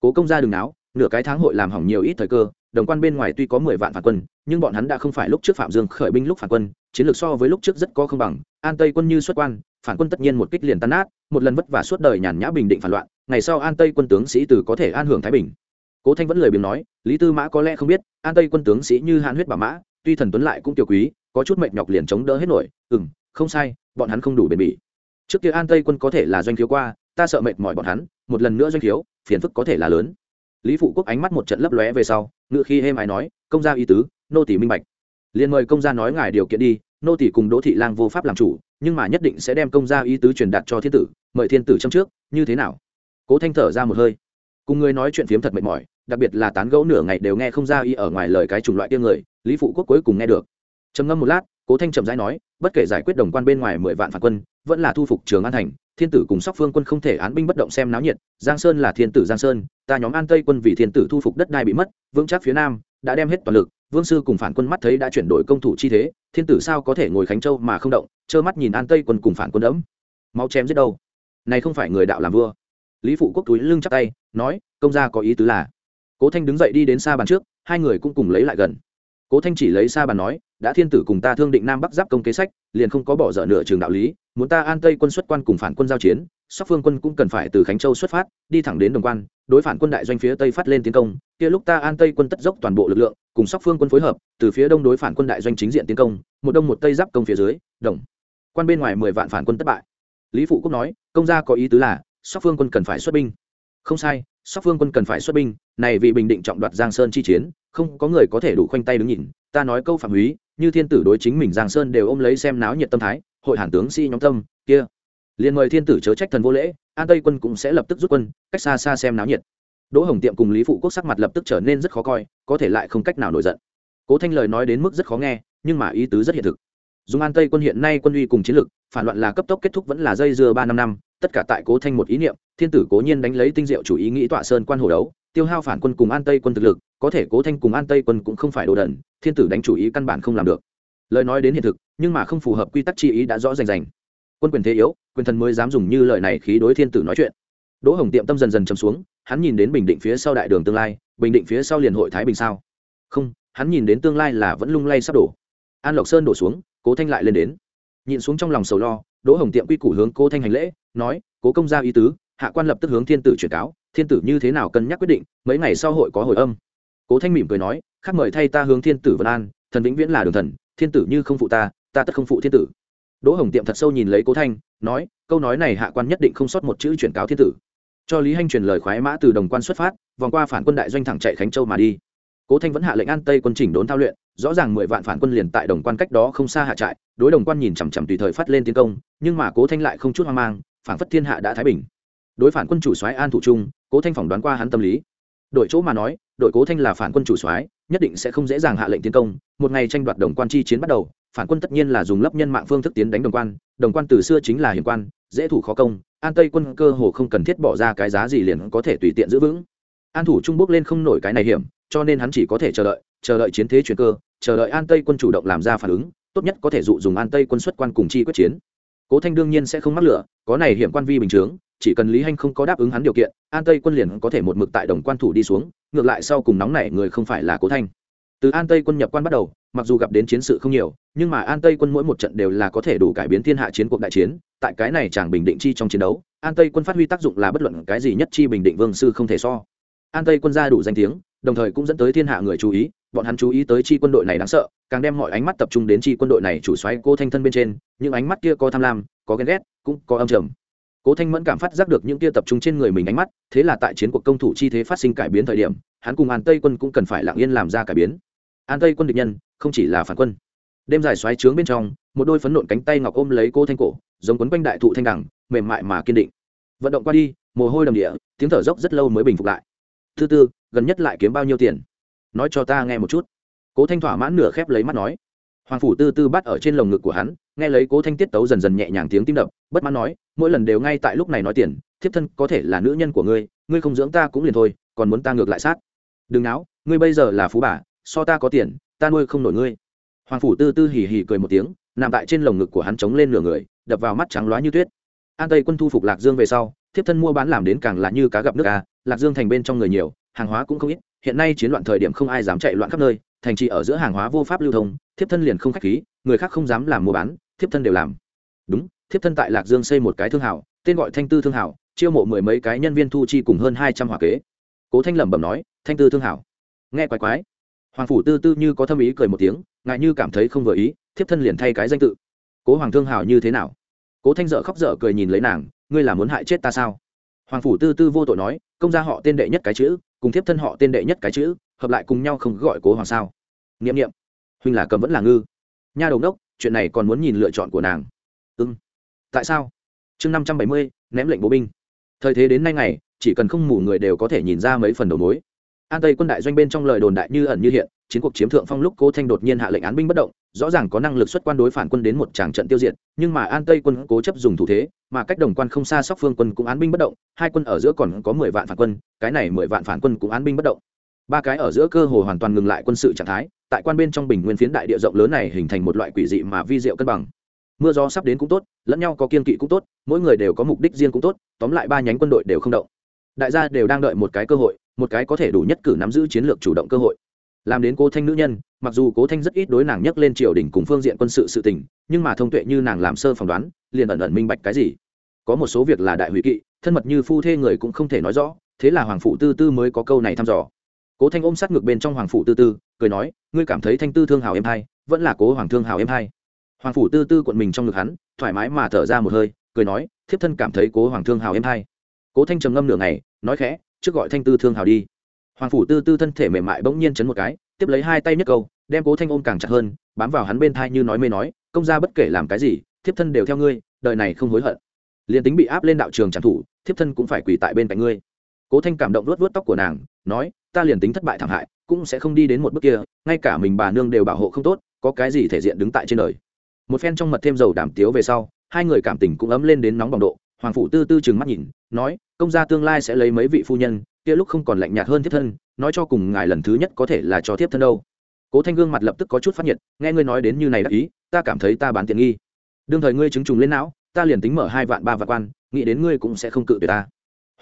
Cố công ra đường náo, nửa cái tháng hội làm hỏng nhiều ít thời cơ đồng quan bên ngoài tuy có mười vạn phản quân, nhưng bọn hắn đã không phải lúc trước phạm dương khởi binh lúc phản quân, chiến lược so với lúc trước rất có không bằng. An tây quân như xuất quan, phản quân tất nhiên một kích liền tan nát, một lần vất vả suốt đời nhàn nhã bình định phản loạn, ngày sau an tây quân tướng sĩ từ có thể an hưởng thái bình. Cố thanh vẫn lời biếng nói, lý tư mã có lẽ không biết, an tây quân tướng sĩ như hàn huyết bà mã, tuy thần tuấn lại cũng tiểu quý, có chút mệt nhọc liền chống đỡ hết nổi. Ừ m không sai, bọn hắn không đủ bền bỉ. Trước kia an tây quân có thể là doanh thiếu qua, ta sợ mệt mỏi bọn hắn, một lần nữa doanh thiếu phiền phức có thể là lớn lý phụ quốc ánh mắt một trận lấp lóe về sau, ngự khi êm ái nói, công gia ý tứ, nô tỷ minh bạch. Liền mời công gia nói ngài điều kiện đi, nô tỷ cùng đỗ thị lang vô pháp làm chủ, nhưng mà nhất định sẽ đem công gia ý tứ truyền đạt cho thiên tử, mời thiên tử châm trước, như thế nào? Cố thanh thở ra một hơi. Cùng người nói chuyện phiếm thật mệt mỏi, đặc biệt là tán gẫu nửa ngày đều nghe không ra y ở ngoài lời cái chủng loại kia người, lý phụ quốc cuối cùng nghe được. Trầm ngâm một lát, cố thanh trầm rãi nói, bất kể giải quyết đồng quan bên ngoài mười vạn phản quân, vẫn là thu phục trường an thành, thiên tử cùng sóc phương quân không thể án binh bất động xem náo nhiệt, giang sơn là thiên tử giang sơn ta nhóm an tây quân vì thiên tử thu phục đất đai bị mất, vững chắc phía nam, đã đem hết toàn lực. Vương sư cùng phản quân mắt thấy đã chuyển đổi công thủ chi thế, thiên tử sao có thể ngồi khánh châu mà không động, trơ mắt nhìn an tây quân cùng phản quân đẫm máu chém giết đâu? Này không phải người đạo làm vua. Lý phụ quốc túi lưng chắp tay, nói, công gia có ý tứ là. Cố thanh đứng dậy đi đến xa bàn trước, hai người cũng cùng lấy lại gần. Cố thanh chỉ lấy xa bàn nói, đã thiên tử cùng ta thương định nam bắc giáp công kế sách, liền không có bỏ dở nửa trường đạo lý, muốn ta an tây quân xuất quan cùng phản quân giao chiến sóc phương quân cũng cần phải từ khánh châu xuất phát, đi thẳng đến đồng quan đối phản quân đại doanh phía tây phát lên tiến công, kia lúc ta an tây quân tất dốc toàn bộ lực lượng, cùng sóc phương quân phối hợp, từ phía đông đối phản quân đại doanh chính diện tiến công, một đông một tây giáp công phía dưới, đồng. Quan bên ngoài mười vạn phản quân thất bại. Lý phụ quốc nói, công gia có ý tứ là, sóc phương quân cần phải xuất binh. Không sai, sóc phương quân cần phải xuất binh, này vì bình định trọng đoạt giang sơn chi chiến, không có người có thể đủ khoanh tay đứng nhìn. Ta nói câu phạm húy, như thiên tử đối chính mình giang sơn đều ôm lấy xem náo nhiệt tâm thái, hội hàn tướng si nhóm tâm, kia liền mời thiên tử chớ trách thần vô lễ, an tây quân cũng sẽ lập tức rút quân, cách xa xa xem náo nhiệt. Đỗ hồng tiệm cùng lý phụ quốc sắc mặt lập tức trở nên rất khó coi, có thể lại không cách nào nổi giận. Cố thanh lời nói đến mức rất khó nghe, nhưng mà ý tứ rất hiện thực. Dùng an tây quân hiện nay quân uy cùng chiến lược phản loạn là cấp tốc kết thúc vẫn là dây dưa ba năm năm, tất cả tại cố thanh một ý niệm, thiên tử cố nhiên đánh lấy tinh diệu chủ ý nghĩ tọa sơn quan hồ đấu, tiêu hao phản quân cùng an tây quân thực lực, có thể cố thanh cùng an tây quân cũng không phải đồ đần, thiên tử đánh chủ ý căn bản không làm được. Lời nói đến hiện thực, nhưng mà không phù hợp quy tắc chi ý đã rõ rành rành quân quyền thế yếu, quyền thần mới dám dùng như lời này khí đối thiên tử nói chuyện. Đỗ hồng tiệm tâm dần dần chấm xuống, hắn nhìn đến bình định phía sau đại đường tương lai, bình định phía sau liền hội thái bình sao? Không, hắn nhìn đến tương lai là vẫn lung lay sắp đổ. An lộc sơn đổ xuống, cố thanh lại lên đến. Nhìn xuống trong lòng sầu lo, đỗ hồng tiệm quy củ hướng cố thanh hành lễ, nói, cố công gia ý tứ, hạ quan lập tức hướng thiên tử truyền cáo, thiên tử như thế nào cân nhắc quyết định, mấy ngày sau hội có hồi âm. Cố thanh mỉm cười nói, khác mời thay ta hướng thiên tử vân an, thần vĩnh viễn là đường thần, thiên tử như không phụ ta ta tất không phụ thiên tử đỗ hồng tiệm thật sâu nhìn lấy cố thanh, nói, câu nói này hạ quan nhất định không sót một chữ chuyển cáo thiên tử. Cho lý hanh truyền lời khoái mã từ đồng quan xuất phát, vòng qua phản quân đại doanh thẳng chạy khánh châu mà đi. Cố thanh vẫn hạ lệnh an tây quân chỉnh đốn thao luyện, rõ ràng mười vạn phản quân liền tại đồng quan cách đó không xa hạ trại, đối đồng quan nhìn chằm chằm tùy thời phát lên tiến công, nhưng mà cố thanh lại không chút hoang mang, phản phất thiên hạ đã thái bình. Đối phản quân chủ soái an thủ trung, cố thanh phỏng đoán qua hắn tâm lý. Đội chỗ mà nói đội cố thanh là phản quân chủ soái, nhất định sẽ không dễ dàng hạ lệnh tiến công, một ngày tranh đoạt đồng quan chi chiến bắt đầu phản quân tất nhiên là dùng lấp nhân mạng phương thức tiến đánh đồng quan đồng quan từ xưa chính là hiền quan, dễ thủ khó công, an tây quân cơ hồ không cần thiết bỏ ra cái giá gì liền có thể tùy tiện giữ vững. An thủ trung bước lên không nổi cái này hiểm, cho nên hắn chỉ có thể chờ đợi chờ đợi chiến thế chuyển cơ, chờ đợi an tây quân chủ động làm ra phản ứng, tốt nhất có thể dụ dùng an tây quân xuất quan cùng chi quyết chiến. Cố thanh đương nhiên sẽ không mắc lửa, có này hiểm quan vi bình chướng, chỉ cần lý hanh không có đáp ứng hắn điều kiện, an tây quân liền có thể một mực tại đồng quan thủ đi xuống, ngược lại sau cùng nóng này người không phải là cố thanh từ an tây quân nhập quan bắt đầu, mặc dù gặp đến chiến sự không nhiều, nhưng mà an tây quân mỗi một trận đều là có thể đủ cải biến thiên hạ chiến cuộc đại chiến, tại cái này chẳng bình định chi trong chiến đấu, an tây quân phát huy tác dụng là bất luận cái gì nhất chi bình định vương sư không thể so. An tây quân ra đủ danh tiếng, đồng thời cũng dẫn tới thiên hạ người chú ý, bọn hắn chú ý tới chi quân đội này đáng sợ, càng đem mọi ánh mắt tập trung đến chi quân đội này chủ xoáy cô thanh thân bên trên, những ánh mắt kia có tham lam, có ghen ghét, cũng có âm trầm cố thanh mẫn cảm phát giác được những kia tập trung trên người mình ánh mắt, thế là tại chiến cuộc công thủ chi thế phát sinh cải biến thời điểm, hắn cùng an tây quân cũng cần phải lặng yên làm ra cải biến. An tây quân địch nhân, không chỉ là phản quân. Đêm dài xoáy trướng bên trong, một đôi phấn nộn cánh tay ngọc ôm lấy cô thanh cổ, giống quấn quanh đại thụ thanh đẳng mềm mại mà kiên định. Vận động qua đi, mồ hôi đầm địa, tiếng thở dốc rất lâu mới bình phục lại. Thứ tư, gần nhất lại kiếm bao nhiêu tiền? Nói cho ta nghe một chút. Cố thanh thỏa mãn nửa khép lấy mắt nói. Hoàng phủ tư tư bắt ở trên lồng ngực của hắn, nghe lấy cố thanh tiết tấu dần dần nhẹ nhàng tiếng tim đập, bất mãn nói mỗi lần đều ngay tại lúc này nói tiền, thiếp thân có thể là nữ nhân của ngươi ngươi không dưỡng ta cũng liền thôi, còn muốn ta ngược lại sát. Đừng náo, ngươi bây giờ là phú bà, so ta có tiền, ta nuôi không nổi ngươi. Hoàng phủ tư tư hì hì cười một tiếng, nằm tại trên lồng ngực của hắn chống lên nửa người, đập vào mắt trắng loá như tuyết. An tây quân thu phục lạc dương về sau, thiếp thân mua bán làm đến càng là như cá gặp nước a, lạc dương thành bên trong người nhiều, hàng hóa cũng không ít, hiện nay chiến loạn thời điểm không ai dám chạy loạn khắp nơi, thành trì ở giữa hàng hóa vô pháp lưu thông, thiếp thân liền không khách khí, người khác không dám làm mua bán, thiếp thân đều làm. Đúng thiếp thân tại lạc dương xây một cái thương hảo, tên gọi thanh tư thương hảo, chiêu mộ mười mấy cái nhân viên thu chi cùng hơn hai trăm hòa kế. Cố thanh lẩm bẩm nói, thanh tư thương hảo. Nghe quái quái, hoàng phủ tư tư như có thâm ý cười một tiếng, ngại như cảm thấy không vừa ý, thiếp thân liền thay cái danh tự. Cố hoàng thương hảo như thế nào? Cố thanh dợ khóc dở cười nhìn lấy nàng, ngươi là muốn hại chết ta sao? Hoàng phủ tư tư vô tội nói, công gia họ tên đệ nhất cái chữ, cùng thiếp thân họ tên đệ nhất cái chữ, hợp lại cùng nhau không gọi cố hoàng sao? N i ệ m n i ệ m huynh là cầm vẫn là ngư. Nha đầu đốc, chuyện này còn muốn nhìn lựa chọn của nàng. Ưng tại sao? Chương năm trăm bảy mươi, ném lệnh bố binh. Thời thế đến nay ngày, chỉ cần không mù người đều có thể nhìn ra mấy phần đầu mối. An tây quân đại doanh bên trong lời đồn đại như ẩn như hiện, chiến cuộc chiếm thượng phong lúc cố thanh đột nhiên hạ lệnh án binh bất động, rõ ràng có năng lực xuất quan đối phản quân đến một tràng trận tiêu diệt, nhưng mà an tây quân cố chấp dùng thủ thế, mà cách đồng quan không xa sóc phương quân cũng án binh bất động, hai quân ở giữa còn có mười vạn phản quân, cái này mười vạn phản quân cũng án binh bất động. Ba cái ở giữa cơ hồ hoàn toàn ngừng lại quân sự trạng thái, tại quan bên trong bình nguyên phiến đại địa rộng lớn này hình thành một loại quỷ dị mà vi diệu cân bằng mưa gió sắp đến cũng tốt, lẫn nhau có kiên kỵ cũng tốt, mỗi người đều có mục đích riêng cũng tốt, tóm lại ba nhánh quân đội đều không động. Đại gia đều đang đợi một cái cơ hội, một cái có thể đủ nhất cử nắm giữ chiến lược chủ động cơ hội. Làm đến cố thanh nữ nhân, mặc dù cố thanh rất ít đối nàng nhắc lên triều đình cùng phương diện quân sự sự tình, nhưng mà thông tuệ như nàng làm sơ phỏng đoán, liền ẩn ẩn minh bạch cái gì. Có một số việc là đại hủy kỵ, thân mật như phu thê người cũng không thể nói rõ, thế là hoàng phụ tư tư mới có câu này thăm dò. Cố thanh ôm sát ngược bên trong hoàng phụ tư tư, cười nói, ngươi cảm thấy thanh tư thương hào em hai, vẫn là cố hoàng thương hào em hai hoàng phủ tư tư cuộn mình trong ngực hắn, thoải mái mà thở ra một hơi, cười nói, thiếp thân cảm thấy cố hoàng thương hào em hai cố thanh trầm ngâm nửa ngày, nói khẽ, trước gọi thanh tư thương hào đi. Hoàng phủ tư tư thân thể mềm mại bỗng nhiên chấn một cái, tiếp lấy hai tay nhất câu, đem cố thanh ôm càng chặt hơn, bám vào hắn bên thai như nói mê nói, công ra bất kể làm cái gì, thiếp thân đều theo ngươi, đời này không hối hận. Liền tính bị áp lên đạo trường trảm thủ, thiếp thân cũng phải quỳ tại bên cạnh ngươi. Cố thanh cảm động luốt vớt tóc của nàng, nói, ta liền tính thất bại thảm hại, cũng sẽ không đi đến một bước kia, ngay cả mình bà nương đều bảo hộ không tốt, có cái gì thể diện đứng tại trên đời một phen trong mật thêm dầu đảm tiếu về sau, hai người cảm tình cũng ấm lên đến nóng bỏng độ. Hoàng phủ tư tư chừng mắt nhìn, nói, công gia tương lai sẽ lấy mấy vị phu nhân, kia lúc không còn lạnh nhạt hơn thiếp thân, nói cho cùng ngài lần thứ nhất có thể là cho thiếp thân đâu. Cố thanh gương mặt lập tức có chút phát nhiệt, nghe ngươi nói đến như này đắc ý, ta cảm thấy ta bán tiện nghi. Đương thời ngươi chứng trùng lên não, ta liền tính mở hai vạn ba vạn quan, nghĩ đến ngươi cũng sẽ không cự tuyệt ta.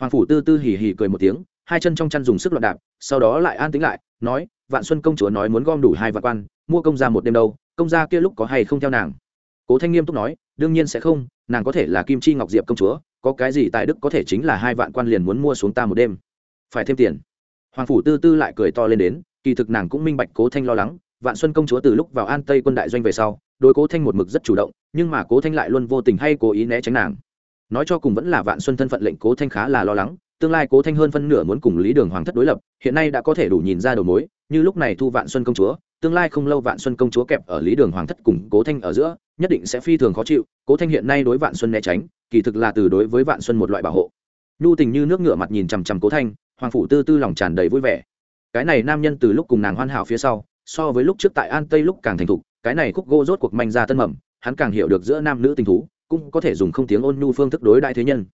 Hoàng phủ tư tư hì hì cười một tiếng, hai chân trong chăn dùng sức loạn đạp, sau đó lại an tính lại, nói, vạn xuân công chúa nói muốn gom đủ hai vạn quan, mua công ra một đêm đâu công gia kia lúc có hay không theo nàng? Cố thanh nghiêm túc nói, đương nhiên sẽ không, nàng có thể là kim chi ngọc diệp công chúa, có cái gì tại đức có thể chính là hai vạn quan liền muốn mua xuống ta một đêm. Phải thêm tiền. Hoàng phủ tư tư lại cười to lên đến, kỳ thực nàng cũng minh bạch cố thanh lo lắng, vạn xuân công chúa từ lúc vào an tây quân đại doanh về sau, đối cố thanh một mực rất chủ động, nhưng mà cố thanh lại luôn vô tình hay cố ý né tránh nàng. Nói cho cùng vẫn là vạn xuân thân phận lệnh cố thanh khá là lo lắng, tương lai cố thanh hơn phân nửa muốn cùng lý đường hoàng thất đối lập, hiện nay đã có thể đủ nhìn ra đầu mối, như lúc này thu vạn xuân công chúa tương lai không lâu vạn xuân công chúa kẹp ở lý đường hoàng thất cùng cố thanh ở giữa nhất định sẽ phi thường khó chịu cố thanh hiện nay đối vạn xuân né tránh kỳ thực là từ đối với vạn xuân một loại bảo hộ. Nhu tình như nước ngựa mặt nhìn chằm chằm cố thanh hoàng phủ tư tư lòng tràn đầy vui vẻ. Cái này nam nhân từ lúc cùng nàng hoàn hảo phía sau so với lúc trước tại an tây lúc càng thành thục cái này khúc gỗ rốt cuộc manh ra tân mầm hắn càng hiểu được giữa nam nữ tình thú cũng có thể dùng không tiếng ôn nhu phương thức đối đại thế nhân.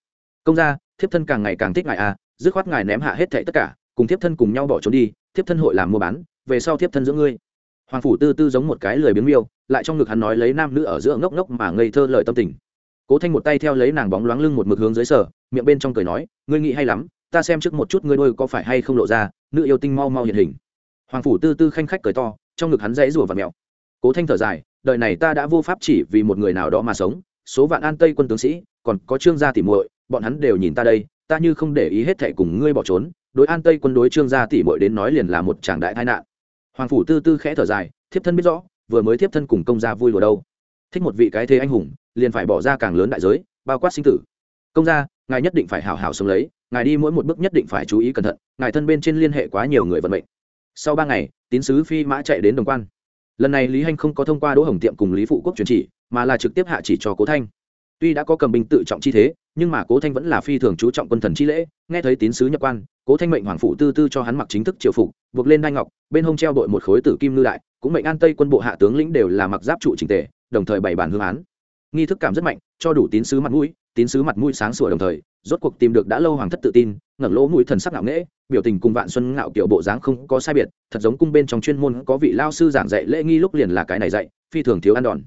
Công gia thiếp thân càng ngày càng thích ngài a à, dứt khoát ngài ném hạ hết thảy tất cả cùng thiếp thân cùng nhau bỏ trốn đi thiếp thân hội làm mua bán về sau thiếp thân giữa ngươi hoàng phủ tư tư giống một cái lười biếng miêu, lại trong ngực hắn nói lấy nam nữ ở giữa ngốc ngốc mà ngây thơ lời tâm tình. Cố thanh một tay theo lấy nàng bóng loáng lưng một mực hướng dưới sở miệng bên trong cười nói, ngươi nghĩ hay lắm, ta xem trước một chút ngươi đôi có phải hay không lộ ra, nữ yêu tinh mau mau hiện hình. Hoàng phủ tư tư khanh khách cười to, trong ngực hắn dãy rủa và mẹo cố thanh thở dài, đời này ta đã vô pháp chỉ vì một người nào đó mà sống, số vạn an tây quân tướng sĩ, còn có trương gia tỉ muội, bọn hắn đều nhìn ta đây, ta như không để ý hết thảy cùng ngươi bỏ trốn, đối an tây quân đối trương gia tỉ muội đến nói liền là một tràng đại tai nạn hoàng phủ tư tư khẽ thở dài, thiếp thân biết rõ, vừa mới thiếp thân cùng công gia vui lùa đâu. Thích một vị cái thế anh hùng, liền phải bỏ ra càng lớn đại giới, bao quát sinh tử. Công gia, ngài nhất định phải hảo hảo sống lấy, ngài đi mỗi một bước nhất định phải chú ý cẩn thận, ngài thân bên trên liên hệ quá nhiều người vận mệnh. Sau ba ngày, tín sứ phi mã chạy đến đồng quan. Lần này lý hanh không có thông qua đỗ hồng tiệm cùng lý phụ quốc truyền chỉ, mà là trực tiếp hạ chỉ cho cố thanh. Tuy đã có cầm binh tự trọng chi thế, nhưng mà cố thanh vẫn là phi thường chú trọng quân thần chi lễ, nghe thấy tín sứ nhập quan cố thanh mệnh hoàng phụ tư tư cho hắn mặc chính thức triều phục, buộc lên đai ngọc, bên hông treo đội một khối tử kim ngư đại cũng mệnh an tây quân bộ hạ tướng lĩnh đều là mặc giáp trụ trình tề, đồng thời bày bản hương án. Nghi thức cảm rất mạnh, cho đủ tín sứ mặt mũi, tín sứ mặt mũi sáng sủa đồng thời, rốt cuộc tìm được đã lâu hoàng thất tự tin, ngẩng lỗ mũi thần sắc ngạo nghễ, biểu tình cùng vạn xuân ngạo kiểu bộ dáng không có sai biệt, thật giống cung bên trong chuyên môn có vị lao sư giảng dạy lễ nghi lúc liền là cái này dạy, phi thường thiếu ăn đòn.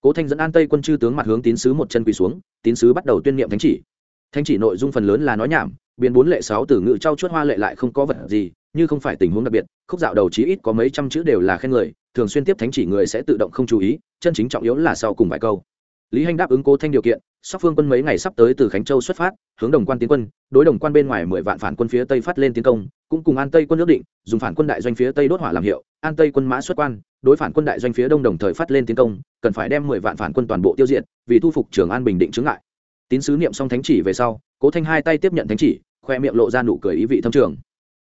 Cố thanh dẫn an tây quân chư tướng mặt hướng tín sứ một chân quỳ xuống, tín sứ bắt đầu tuyên niệm thánh chỉ. Thánh chỉ nội dung phần lớn là nói nhảm biến bốn lệ sáu từ ngữ trao chuốt hoa lệ lại không có vật gì, như không phải tình huống đặc biệt, khúc dạo đầu chí ít có mấy trăm chữ đều là khen người, thường xuyên tiếp thánh chỉ người sẽ tự động không chú ý, chân chính trọng yếu là sau cùng vài câu. Lý hanh đáp ứng cố thanh điều kiện, sóc phương quân mấy ngày sắp tới từ khánh châu xuất phát, hướng đồng quan tiến quân, đối đồng quan bên ngoài mười vạn phản quân phía tây phát lên tiến công, cũng cùng an tây quân ước định, dùng phản quân đại doanh phía tây đốt hỏa làm hiệu, an tây quân mã xuất quan, đối phản quân đại doanh phía đông đồng thời phát lên tiến công, cần phải đem mười vạn phản quân toàn bộ tiêu diệt, vì thu phục trường an bình định chướng ngại. Tín sứ niệm xong thánh chỉ về sau cố thanh hai tay tiếp nhận thánh chỉ, khoe miệng lộ ra nụ cười ý vị thâm trường.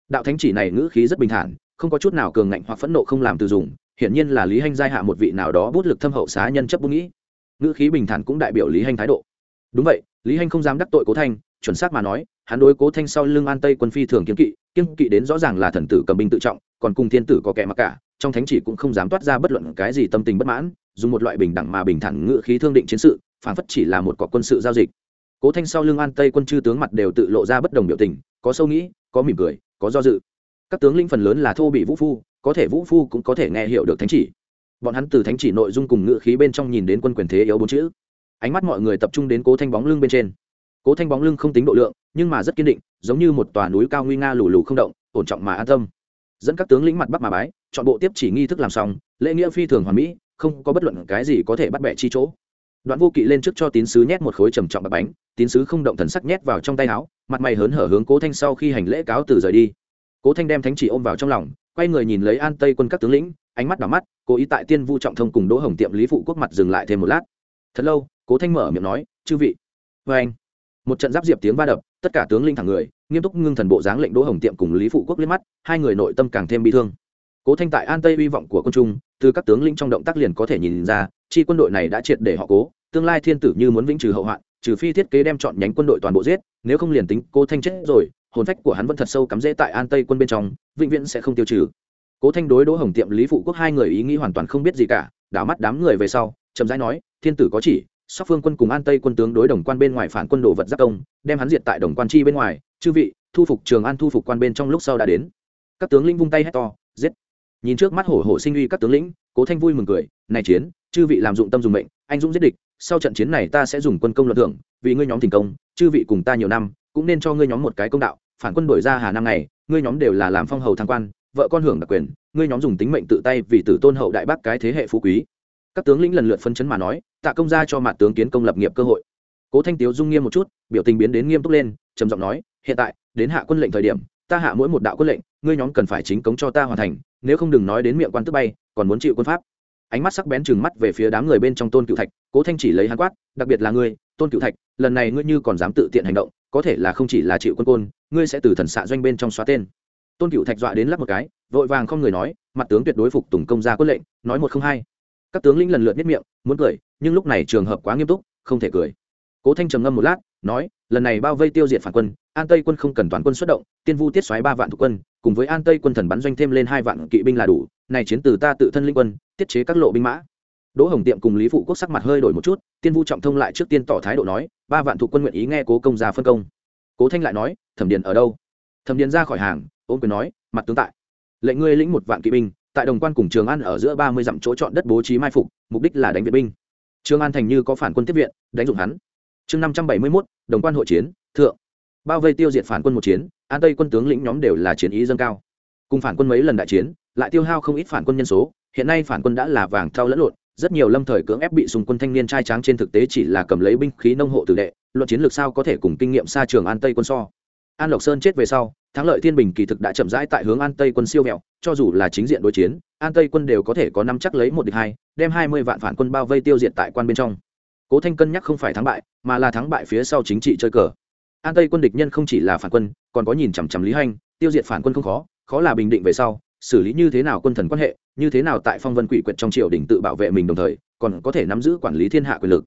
Đạo thánh chỉ này ngữ khí rất bình thản, không có chút nào cường ngạnh hoặc phẫn nộ không làm từ dùng, hiển nhiên là lý hanh giai hạ một vị nào đó bút lực thâm hậu xá nhân chấp bút nghĩ. Ngữ khí bình thản cũng đại biểu lý hanh thái độ. Đúng vậy, lý hanh không dám đắc tội cố thanh, chuẩn xác mà nói, hắn đối cố thanh sau lưng an tây quân phi thường kiên kỵ kiên kỵ đến rõ ràng là thần tử cầm binh tự trọng, còn cùng thiên tử có kẻ mặc cả, trong thánh chỉ cũng không dám toát ra bất luận cái gì tâm tình bất mãn, dùng một loại bình đẳng mà bình thản ngữ khí thương định chiến sự, phản phất chỉ là một cọc quân sự giao dịch cố thanh sau lưng an tây quân chư tướng mặt đều tự lộ ra bất đồng biểu tình, có sâu nghĩ, có mỉm cười, có do dự. Các tướng linh phần lớn là thô bị vũ phu, có thể vũ phu cũng có thể nghe hiểu được thánh chỉ. Bọn hắn từ thánh chỉ nội dung cùng ngữ khí bên trong nhìn đến quân quyền thế yếu bốn chữ. Ánh mắt mọi người tập trung đến cố thanh bóng lưng bên trên. Cố thanh bóng lưng không tính độ lượng, nhưng mà rất kiên định, giống như một tòa núi cao nguy nga lù lù không động, ổn trọng mà an tâm. Dẫn các tướng lĩnh mặt bắc mà bái, chọn bộ tiếp chỉ nghi thức làm xong, lễ nghĩa phi thường hoàn mỹ, không có bất luận cái gì có thể bắt bẻ chi chỗ đoạn vô kỵ lên trước cho tín sứ nhét một khối trầm trọng bạc bánh, tín sứ không động thần sắc nhét vào trong tay áo, mặt mày hớn hở hướng cố thanh sau khi hành lễ cáo từ rời đi. Cố thanh đem thánh chỉ ôm vào trong lòng, quay người nhìn lấy an tây quân các tướng lĩnh, ánh mắt đỏ mắt, cố ý tại tiên vu trọng thông cùng đỗ hồng tiệm lý phụ quốc mặt dừng lại thêm một lát. Thật lâu, cố thanh mở miệng nói, chư vị. Vê anh. Một trận giáp diệp tiếng va đập, tất cả tướng linh thẳng người, nghiêm túc ngưng thần bộ dáng lệnh đỗ hồng tiệm cùng lý phụ quốc liếc mắt, hai người nội tâm càng thêm bi thương. Cố thanh tại an tây hy vọng của quân trung, từ các tướng lĩnh trong động tác liền có thể nhìn ra chi quân đội này đã triệt để họ cố, tương lai thiên tử như muốn vĩnh trừ hậu hoạn, trừ phi thiết kế đem chọn nhánh quân đội toàn bộ giết, nếu không liền tính cố thanh chết rồi, hồn phách của hắn vẫn thật sâu cắm rễ tại an tây quân bên trong, vĩnh viễn sẽ không tiêu trừ. Cố thanh đối đỗ hồng tiệm lý phụ quốc hai người ý nghĩ hoàn toàn không biết gì cả, đảo mắt đám người về sau, chậm rãi nói, thiên tử có chỉ, sóc phương quân cùng an tây quân tướng đối đồng quan bên ngoài phản quân đồ vật giáp công, đem hắn diệt tại đồng quan chi bên ngoài, chư vị, thu phục trường an thu phục quan bên trong lúc sau đã đến. Các tướng lĩnh vung tay hét to, giết! Nhìn trước mắt hổ hổ sinh uy các tướng lĩnh, cố thanh vui mừng cười, này chiến chư vị làm dụng tâm dùng mệnh anh dũng giết địch sau trận chiến này ta sẽ dùng quân công luận thưởng vì ngươi nhóm thành công chư vị cùng ta nhiều năm cũng nên cho ngươi nhóm một cái công đạo phản quân đổi ra hà năm này, ngươi nhóm đều là làm phong hầu thăng quan vợ con hưởng đặc quyền ngươi nhóm dùng tính mệnh tự tay vì tử tôn hậu đại bác cái thế hệ phú quý. Các tướng lĩnh lần lượt phân chấn mà nói tạ công ra cho mặt tướng kiến công lập nghiệp cơ hội. Cố thanh tiếu dung nghiêm một chút biểu tình biến đến nghiêm túc lên trầm giọng nói hiện tại đến hạ quân lệnh thời điểm ta hạ mỗi một đạo quân lệnh ngươi nhóm cần phải chính cống cho ta hoàn thành nếu không đừng nói đến miệng quan tức bay còn muốn chịu quân pháp ánh mắt sắc bén chừng mắt về phía đám người bên trong tôn cựu thạch, cố thanh chỉ lấy hắn quát, đặc biệt là ngươi, tôn cựu thạch, lần này ngươi như còn dám tự tiện hành động, có thể là không chỉ là chịu quân côn, ngươi sẽ từ thần xạ doanh bên trong xóa tên. Tôn cựu thạch dọa đến lắp một cái, vội vàng không người nói, mặt tướng tuyệt đối phục tùng công gia quân lệnh, nói một không hai. Các tướng lĩnh lần lượt biết miệng, muốn cười, nhưng lúc này trường hợp quá nghiêm túc, không thể cười. Cố thanh trầm ngâm một lát, nói, lần này bao vây tiêu diệt phản quân, an tây quân không cần toàn quân xuất động, tiên vu tiết xoáy ba vạn thuộc quân, cùng với an tây quân thần bắn doanh thêm lên hai vạn kỵ binh là đủ này chiến từ ta tự thân linh quân, tiết chế các lộ binh mã. Đỗ hồng tiệm cùng lý phụ quốc sắc mặt hơi đổi một chút, tiên vu trọng thông lại trước tiên tỏ thái độ nói, ba vạn thuộc quân nguyện ý nghe cố công gia phân công. Cố thanh lại nói, thẩm điền ở đâu? Thẩm điền ra khỏi hàng ôm quyền nói, mặt tướng tại. Lệnh ngươi lĩnh một vạn kỵ binh, tại đồng quan cùng trường an ở giữa ba mươi dặm chỗ chọn đất bố trí mai phục, mục đích là đánh viện binh. Trường an thành như có phản quân tiếp viện, đánh dụng hắn. Chương năm trăm bảy mươi mốt, đồng quan hội chiến, thượng. Bao vây tiêu diệt phản quân một chiến, an tây quân tướng lĩnh nhóm đều là chiến ý dâng cao cùng phản quân mấy lần đại chiến, lại tiêu hao không ít phản quân nhân số. Hiện nay phản quân đã là vàng thau lẫn lộn, rất nhiều lâm thời cưỡng ép bị xung quân thanh niên trai tráng trên thực tế chỉ là cầm lấy binh khí nông hộ tử đệ, luận chiến lược sao có thể cùng kinh nghiệm xa trường an tây quân so. An lộc sơn chết về sau, thắng lợi thiên bình kỳ thực đã chậm rãi tại hướng an tây quân siêu mẹo cho dù là chính diện đối chiến, an tây quân đều có thể có năm chắc lấy một địch hai, đem hai mươi vạn phản quân bao vây tiêu diệt tại quan bên trong. Cố thanh cân nhắc không phải thắng bại, mà là thắng bại phía sau chính trị chơi cờ. An tây quân địch nhân không chỉ là phản quân, còn có nhìn chằm chằm lý hành, tiêu diệt phản quân không khó khó là bình định về sau, xử lý như thế nào quân thần quan hệ, như thế nào tại phong vân quỷ quyệt trong triều đình tự bảo vệ mình đồng thời, còn có thể nắm giữ quản lý thiên hạ quyền lực.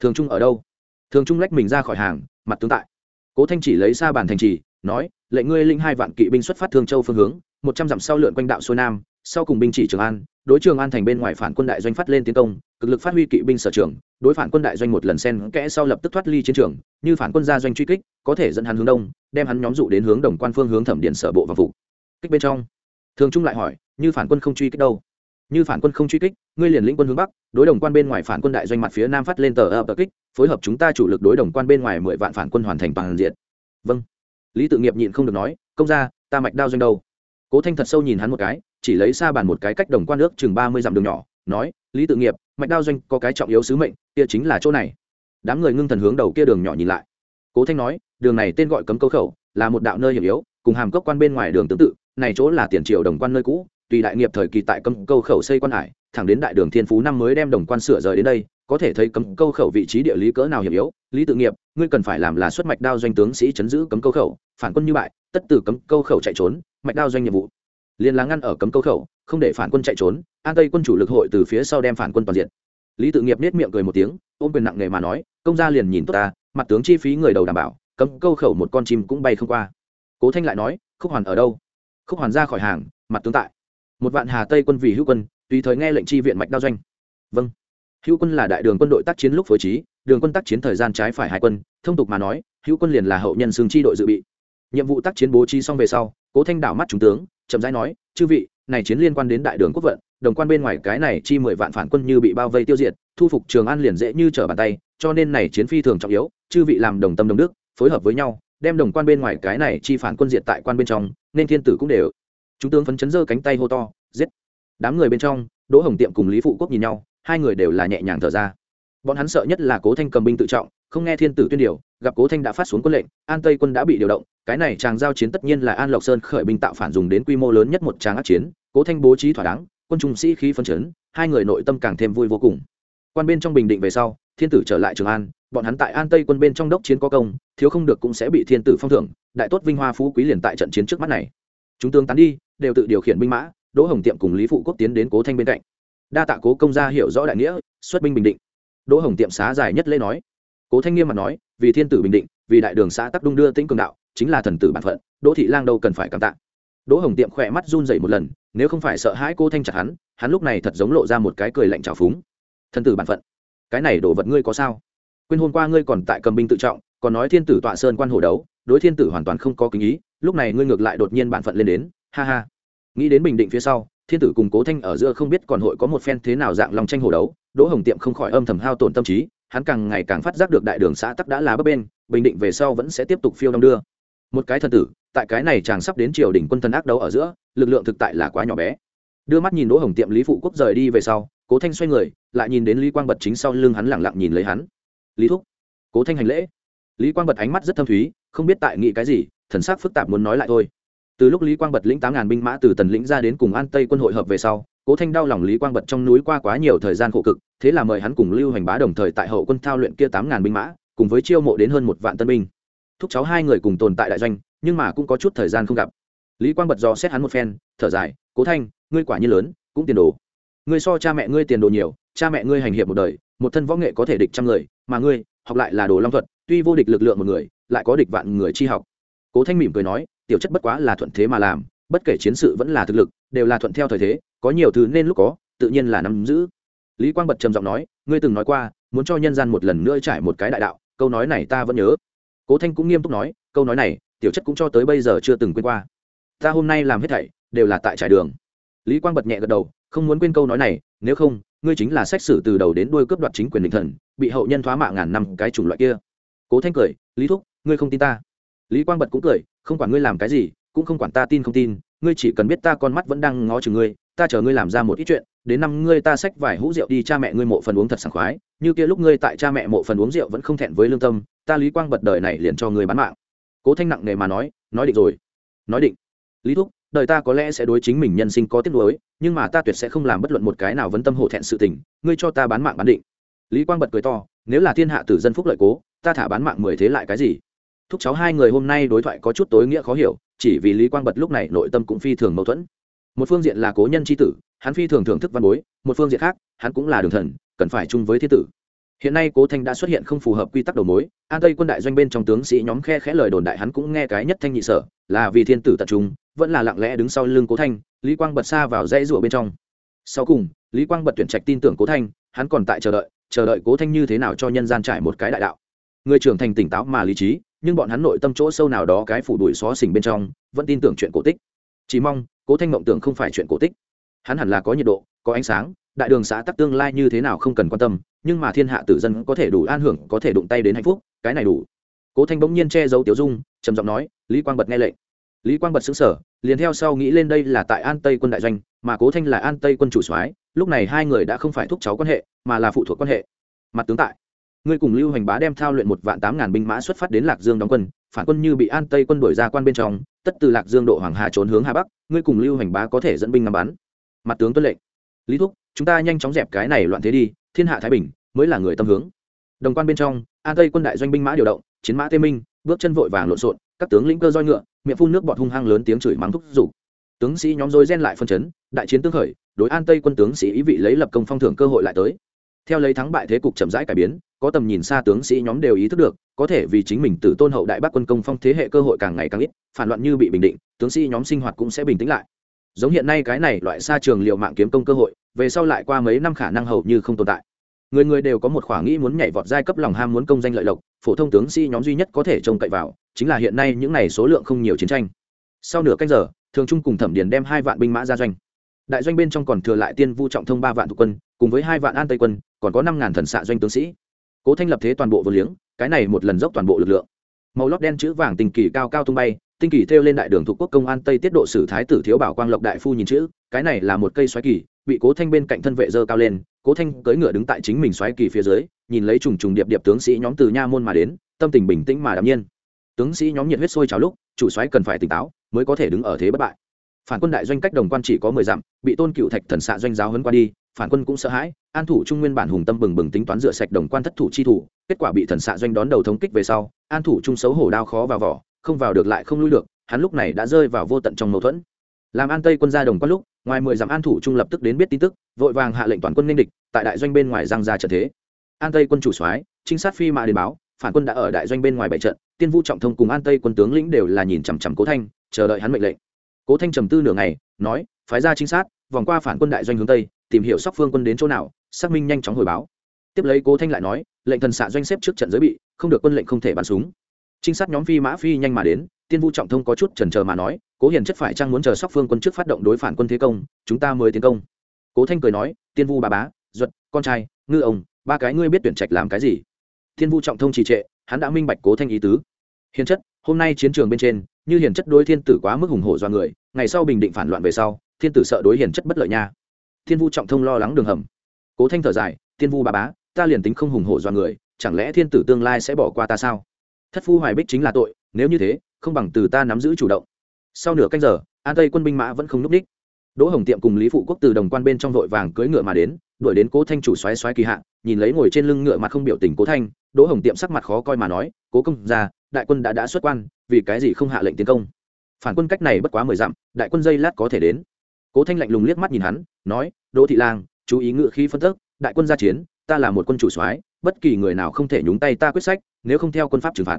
Thường trung ở đâu? Thường trung lách mình ra khỏi hàng, mặt tướng tại. Cố thanh chỉ lấy xa bàn thành trì, nói, lệnh ngươi linh hai vạn kỵ binh xuất phát thương châu phương hướng, một trăm dặm sau lượn quanh đạo xuôi nam, sau cùng binh chỉ trường an, đối trường an thành bên ngoài phản quân đại doanh phát lên tiến công, cực lực phát huy kỵ binh sở trường, đối phản quân đại doanh một lần sen kẽ sau lập tức thoát ly chiến trường, như phản quân ra doanh truy kích, có thể dẫn hắn hướng đông, đem hắn nhóm dụ đến hướng đồng quan phương hướng thẩm điện sở bộ và phục kích bên trong. Thường trung lại hỏi, như phản quân không truy kích đâu? Như phản quân không truy kích, ngươi liền lĩnh quân hướng bắc, đối đồng quan bên ngoài phản quân đại doanh mặt phía nam phát lên tờ ập tờ kích, phối hợp chúng ta chủ lực đối đồng quan bên ngoài mười vạn phản quân hoàn thành bằng diện. Vâng. Lý tự nghiệp nhịn không được nói, công ra ta mạch đao doanh đâu? Cố thanh thật sâu nhìn hắn một cái, chỉ lấy xa bàn một cái cách đồng quan nước chừng ba mươi dặm đường nhỏ, nói, lý tự nghiệp, mạch đao doanh có cái trọng yếu sứ mệnh, kia chính là chỗ này. Đám người ngưng thần hướng đầu kia đường nhỏ nhìn lại. Cố thanh nói, đường này tên gọi cấm câu khẩu, là một đạo nơi hiểm yếu, cùng hàm cốc quan bên ngoài đường tương tự này chỗ là tiền triều đồng quan nơi cũ, tùy đại nghiệp thời kỳ tại cấm câu khẩu xây quan hải, thẳng đến đại đường thiên phú năm mới đem đồng quan sửa rời đến đây, có thể thấy cấm câu khẩu vị trí địa lý cỡ nào hiểm yếu, lý tự nghiệp, ngươi cần phải làm là xuất mạch đao doanh tướng sĩ chấn giữ cấm câu khẩu, phản quân như bại, tất từ cấm câu khẩu chạy trốn, mạch đao doanh nhiệm vụ. Liền lá ngăn ở cấm câu khẩu, không để phản quân chạy trốn, an tây quân chủ lực hội từ phía sau đem phản quân toàn diện. Lý tự nghiệp nết miệng cười một tiếng, ôm quyền nặng nề mà nói, công gia liền nhìn tốt ta, mặt tướng chi phí người đầu đảm bảo, cấm câu khẩu một con chim cũng bay không qua. Cố thanh lại nói, khúc hoàn ở đâu? Khúc hoàn ra khỏi hàng, mặt tướng tại. Một vạn hà tây quân vì hữu quân tùy thời nghe lệnh tri viện mạch đao doanh. Vâng. Hữu quân là đại đường quân đội tác chiến lúc phối trí, đường quân tác chiến thời gian trái phải hai quân, thông tục mà nói, hữu quân liền là hậu nhân xương tri đội dự bị. Nhiệm vụ tác chiến bố trí xong về sau, cố thanh đảo mắt trung tướng, chậm rãi nói, chư vị, này chiến liên quan đến đại đường quốc vận, đồng quan bên ngoài cái này chi mười vạn phản quân như bị bao vây tiêu diệt, thu phục trường an liền dễ như trở bàn tay, cho nên này chiến phi thường trọng yếu, chư vị làm đồng tâm đồng đức, phối hợp với nhau đem đồng quan bên ngoài cái này chi phản quân diệt tại quan bên trong, nên thiên tử cũng đều. Chúng tướng phấn chấn giơ cánh tay hô to, giết. Đám người bên trong, đỗ hồng tiệm cùng lý phụ quốc nhìn nhau, hai người đều là nhẹ nhàng thở ra. Bọn hắn sợ nhất là cố thanh cầm binh tự trọng, không nghe thiên tử tuyên điều, gặp cố thanh đã phát xuống quân lệnh, an tây quân đã bị điều động, cái này chàng giao chiến tất nhiên là an lộc sơn khởi binh tạo phản dùng đến quy mô lớn nhất một tràng ác chiến, cố thanh bố trí thỏa đáng, quân trung sĩ khí phân chấn, hai người nội tâm càng thêm vui vô cùng. Quan bên trong bình định về sau, thiên tử trở lại trường an bọn hắn tại an tây quân bên trong đốc chiến có công, thiếu không được cũng sẽ bị thiên tử phong thưởng, đại tốt vinh hoa phú quý liền tại trận chiến trước mắt này. Chúng tướng tán đi, đều tự điều khiển binh mã, đỗ hồng tiệm cùng lý phụ quốc tiến đến cố thanh bên cạnh. Đa tạ cố công gia hiểu rõ đại nghĩa, xuất binh bình định. Đỗ hồng tiệm xá dài nhất lễ nói. Cố thanh nghiêm mặt nói, vì thiên tử bình định, vì đại đường xã tắc đung đưa tĩnh cường đạo, chính là thần tử bản phận, đỗ thị lang đâu cần phải cảm tạ. Đỗ hồng tiệm khỏe mắt run dậy một lần, nếu không phải sợ hãi cô thanh chặt hắn hắn lúc này thật giống lộ ra một cái cười lạnh trào phúng. Thần tử bản phận, cái này đổ vật ngươi có sao? Quên hôm qua ngươi còn tại cầm binh tự trọng, còn nói thiên tử tọa sơn quan hồ đấu, đối thiên tử hoàn toàn không có kính ý, lúc này ngươi ngược lại đột nhiên bản phận lên đến, ha ha. Nghĩ đến bình định phía sau, thiên tử cùng cố thanh ở giữa không biết còn hội có một phen thế nào dạng lòng tranh hồ đấu, đỗ hồng tiệm không khỏi âm thầm hao tổn tâm trí, hắn càng ngày càng phát giác được đại đường xã tắc đã là bấp bên bình định về sau vẫn sẽ tiếp tục phiêu đong đưa. Một cái thần tử, tại cái này chàng sắp đến triều đình quân thần ác đấu ở giữa, lực lượng thực tại là quá nhỏ bé. Đưa mắt nhìn đỗ hồng tiệm lý phụ quốc rời đi về sau, cố thanh xoay người, lại nhìn đến lý quang bật chính sau lưng hắn lẳng lặng nhìn lấy hắn lý thúc cố thanh hành lễ lý quang bật ánh mắt rất thâm thúy không biết tại nghị cái gì thần sắc phức tạp muốn nói lại thôi từ lúc lý quang bật lĩnh tám ngàn binh mã từ tần lĩnh ra đến cùng an tây quân hội hợp về sau cố thanh đau lòng lý quang bật trong núi qua quá nhiều thời gian khổ cực thế là mời hắn cùng lưu hành bá đồng thời tại hậu quân thao luyện kia tám ngàn binh mã cùng với chiêu mộ đến hơn một vạn tân binh thúc cháu hai người cùng tồn tại đại doanh nhưng mà cũng có chút thời gian không gặp lý quang bật dò xét hắn một phen thở dài cố thanh ngươi quả nhiên lớn cũng tiền đồ ngươi so cha mẹ ngươi tiền đồ nhiều cha mẹ ngươi hành hiệp một đời một thân võ nghệ có thể địch trăm người, mà ngươi, học lại là đồ long thuật, tuy vô địch lực lượng một người, lại có địch vạn người chi học. Cố thanh mỉm cười nói, tiểu chất bất quá là thuận thế mà làm, bất kể chiến sự vẫn là thực lực, đều là thuận theo thời thế, có nhiều thứ nên lúc có, tự nhiên là nắm giữ. Lý quang bật trầm giọng nói, ngươi từng nói qua, muốn cho nhân gian một lần nữa trải một cái đại đạo, câu nói này ta vẫn nhớ. Cố thanh cũng nghiêm túc nói, câu nói này, tiểu chất cũng cho tới bây giờ chưa từng quên qua. Ta hôm nay làm hết thảy, đều là tại trải đường. Lý quang bật nhẹ gật đầu, không muốn quên câu nói này, nếu không ngươi chính là xét xử từ đầu đến đuôi cướp đoạt chính quyền định thần, bị hậu nhân thoá mạ ngàn năm cái chủng loại kia. Cố thanh cười, lý thúc, ngươi không tin ta. Lý quang bật cũng cười, không quản ngươi làm cái gì, cũng không quản ta tin không tin, ngươi chỉ cần biết ta con mắt vẫn đang ngó chừng ngươi, ta chờ ngươi làm ra một ít chuyện, đến năm ngươi ta xách vài hũ rượu đi cha mẹ ngươi mộ phần uống thật sảng khoái, như kia lúc ngươi tại cha mẹ mộ phần uống rượu vẫn không thẹn với lương tâm, ta lý quang bật đời này liền cho ngươi bán mạng. Cố thanh nặng nề mà nói nói định rồi, nói định. Lý thúc đời ta có lẽ sẽ đối chính mình nhân sinh có tiếc nuối, nhưng mà ta tuyệt sẽ không làm bất luận một cái nào vấn tâm hổ thẹn sự tình, ngươi cho ta bán mạng bán định. Lý quang bật cười to, nếu là thiên hạ tử dân phúc lợi cố, ta thả bán mạng mười thế lại cái gì? Thúc cháu hai người hôm nay đối thoại có chút tối nghĩa khó hiểu, chỉ vì lý quang bật lúc này nội tâm cũng phi thường mâu thuẫn. Một phương diện là cố nhân chi tử, hắn phi thường thưởng thức văn bối, một phương diện khác, hắn cũng là đường thần, cần phải chung với thiên tử. Hiện nay cố thanh đã xuất hiện không phù hợp quy tắc đầu mối, an tây quân đại doanh bên trong tướng sĩ nhóm khe khẽ lời đồn đại hắn cũng nghe cái nhất thanh nhị sở, là vì thiên tử tập trung vẫn là lặng lẽ đứng sau lưng cố thanh, lý quang bật xa vào dãy rủa bên trong. Sau cùng, lý quang bật tuyển trạch tin tưởng cố thanh, hắn còn tại chờ đợi chờ đợi cố thanh như thế nào cho nhân gian trải một cái đại đạo. Người trưởng thành tỉnh táo mà lý trí, nhưng bọn hắn nội tâm chỗ sâu nào đó cái phủ đuổi xó xỉnh bên trong, vẫn tin tưởng chuyện cổ tích. Chỉ mong, cố thanh mộng tưởng không phải chuyện cổ tích. Hắn hẳn là có nhiệt độ, có ánh sáng, đại đường xã tắc tương lai như thế nào không cần quan tâm, nhưng mà thiên hạ tử dân có thể đủ an hưởng, có thể đụng tay đến hạnh phúc, cái này đủ. Cố thanh bỗng nhiên che giấu tiểu dung, trầm giọng nói, lý quang bật nghe lệnh lý quang bật xứng sở liền theo sau nghĩ lên đây là tại an tây quân đại doanh, mà cố thanh là an tây quân chủ soái, lúc này hai người đã không phải thúc cháu quan hệ, mà là phụ thuộc quan hệ. Mặt tướng tại, ngươi cùng lưu hành bá đem thao luyện một vạn tám ngàn binh mã xuất phát đến lạc dương đóng quân, phản quân như bị an tây quân đổi ra quan bên trong, tất từ lạc dương độ hoàng hà trốn hướng hà bắc, ngươi cùng lưu hành bá có thể dẫn binh ngắm bắn. Mặt tướng tuân lệnh. Lý thúc, chúng ta nhanh chóng dẹp cái này loạn thế đi, thiên hạ thái bình mới là người tâm hướng. Đồng quan bên trong, an tây quân đại doanh binh mã điều động, chiến mã tê minh bước chân vội vàng lộn xộn, các tướng lĩnh cơ roi ngựa, miệng phun nước bọt hung hăng lớn tiếng chửi mắng thúc giục. Tướng sĩ nhóm dối gen lại phân chấn, đại chiến tương khởi, đối an tây quân tướng sĩ ý vị lấy lập công phong thưởng cơ hội lại tới. Theo lấy thắng bại thế cục chậm rãi cải biến, có tầm nhìn xa tướng sĩ nhóm đều ý thức được, có thể vì chính mình từ tôn hậu đại bắc quân công phong thế hệ cơ hội càng ngày càng ít, phản loạn như bị bình định, tướng sĩ nhóm sinh hoạt cũng sẽ bình tĩnh lại. Giống hiện nay cái này loại xa trường liệu mạng kiếm công cơ hội, về sau lại qua mấy năm khả năng hầu như không tồn tại người người đều có một khoảng nghĩ muốn nhảy vọt giai cấp lòng ham muốn công danh lợi lộc, phổ thông tướng sĩ nhóm duy nhất có thể trông cậy vào, chính là hiện nay những này số lượng không nhiều chiến tranh. Sau nửa canh giờ, thường trung cùng thẩm điền đem hai vạn binh mã ra doanh. Đại doanh bên trong còn thừa lại tiên vu trọng thông ba vạn thuộc quân, cùng với hai vạn an tây quân, còn có năm ngàn thần xạ doanh tướng sĩ. Cố thanh lập thế toàn bộ vô liếng, cái này một lần dốc toàn bộ lực lượng. Màu lót đen chữ vàng tình kỳ cao cao tung bay, tinh kỳ theo lên đại đường thuộc quốc công an tây tiết độ sử thái tử thiếu bảo quang lộc đại phu nhìn chữ, cái này là một cây xoáy kỳ, bị cố thanh bên cạnh thân vệ dơ cao lên cố thanh cưỡi ngựa đứng tại chính mình xoáy kỳ phía dưới, nhìn lấy trùng trùng điệp điệp tướng sĩ nhóm từ nha môn mà đến, tâm tình bình tĩnh mà đạm nhiên. Tướng sĩ nhóm nhiệt huyết sôi trào lúc, chủ xoáy cần phải tỉnh táo, mới có thể đứng ở thế bất bại. Phản quân đại doanh cách đồng quan chỉ có mười dặm, bị tôn cựu thạch thần xạ doanh giáo hấn qua đi, phản quân cũng sợ hãi, an thủ trung nguyên bản hùng tâm bừng bừng tính toán rửa sạch đồng quan thất thủ chi thủ, kết quả bị thần xạ doanh đón đầu thống kích về sau, an thủ trung xấu hổ đao khó vào vỏ, không vào được lại không lui được, hắn lúc này đã rơi vào vô tận trong mâu thuẫn. Làm an tây quân ra đồng quan lúc ngoài mười dặm an thủ trung lập tức đến biết tin tức, vội vàng hạ lệnh toàn quân ninh địch, tại đại doanh bên ngoài giang ra trận thế. An tây quân chủ soái, trinh sát phi mã đến báo, phản quân đã ở đại doanh bên ngoài bảy trận, tiên vu trọng thông cùng an tây quân tướng lĩnh đều là nhìn chằm chằm cố thanh, chờ đợi hắn mệnh lệnh. Cố thanh trầm tư nửa ngày, nói, phái ra trinh sát, vòng qua phản quân đại doanh hướng tây, tìm hiểu sóc phương quân đến chỗ nào, xác minh nhanh chóng hồi báo. Tiếp lấy cố thanh lại nói, lệnh thần xạ doanh xếp trước trận giới bị, không được quân lệnh không thể bắn súng. Trinh sát nhóm phi mã phi nhanh mà đến tiên vu trọng thông có chút chần trờ mà nói, cố hiền chất phải chăng muốn chờ sóc phương quân trước phát động đối phản quân thế công, chúng ta mới tiến công? Cố thanh cười nói, tiên vu bà bá duật con trai, ngư ông, ba cái ngươi biết tuyển trạch làm cái gì? Tiên vu trọng thông trì trệ, hắn đã minh bạch cố thanh ý tứ. Hiền chất, hôm nay chiến trường bên trên, như hiền chất đối thiên tử quá mức hùng hổ do người, ngày sau bình định phản loạn về sau, thiên tử sợ đối hiền chất bất lợi nha. Thiên vu trọng thông lo lắng đường hầm. Cố thanh thở dài thiên vu bà bá, ta liền tính không hùng hổ do người, chẳng lẽ thiên tử tương lai sẽ bỏ qua ta sao? Thất phu hoài bích chính là tội, nếu như thế không bằng từ ta nắm giữ chủ động. Sau nửa canh giờ, an tây quân binh mã vẫn không núp đích. Đỗ hồng tiệm cùng lý phụ quốc từ đồng quan bên trong vội vàng cưỡi ngựa mà đến, đuổi đến cố thanh chủ xoáy xoáy kỳ hạ, nhìn lấy ngồi trên lưng ngựa mặt không biểu tình cố thanh, đỗ hồng tiệm sắc mặt khó coi mà nói, cố công ra đại quân đã đã xuất quan, vì cái gì không hạ lệnh tiến công? Phản quân cách này bất quá mười dặm, đại quân dây lát có thể đến. Cố thanh lạnh lùng liếc mắt nhìn hắn, nói, đỗ thị lang, chú ý ngự khí phân tức, đại quân ra chiến, ta là một quân chủ soái, bất kỳ người nào không thể nhúng tay ta quyết sách, nếu không theo quân pháp trừng phạt.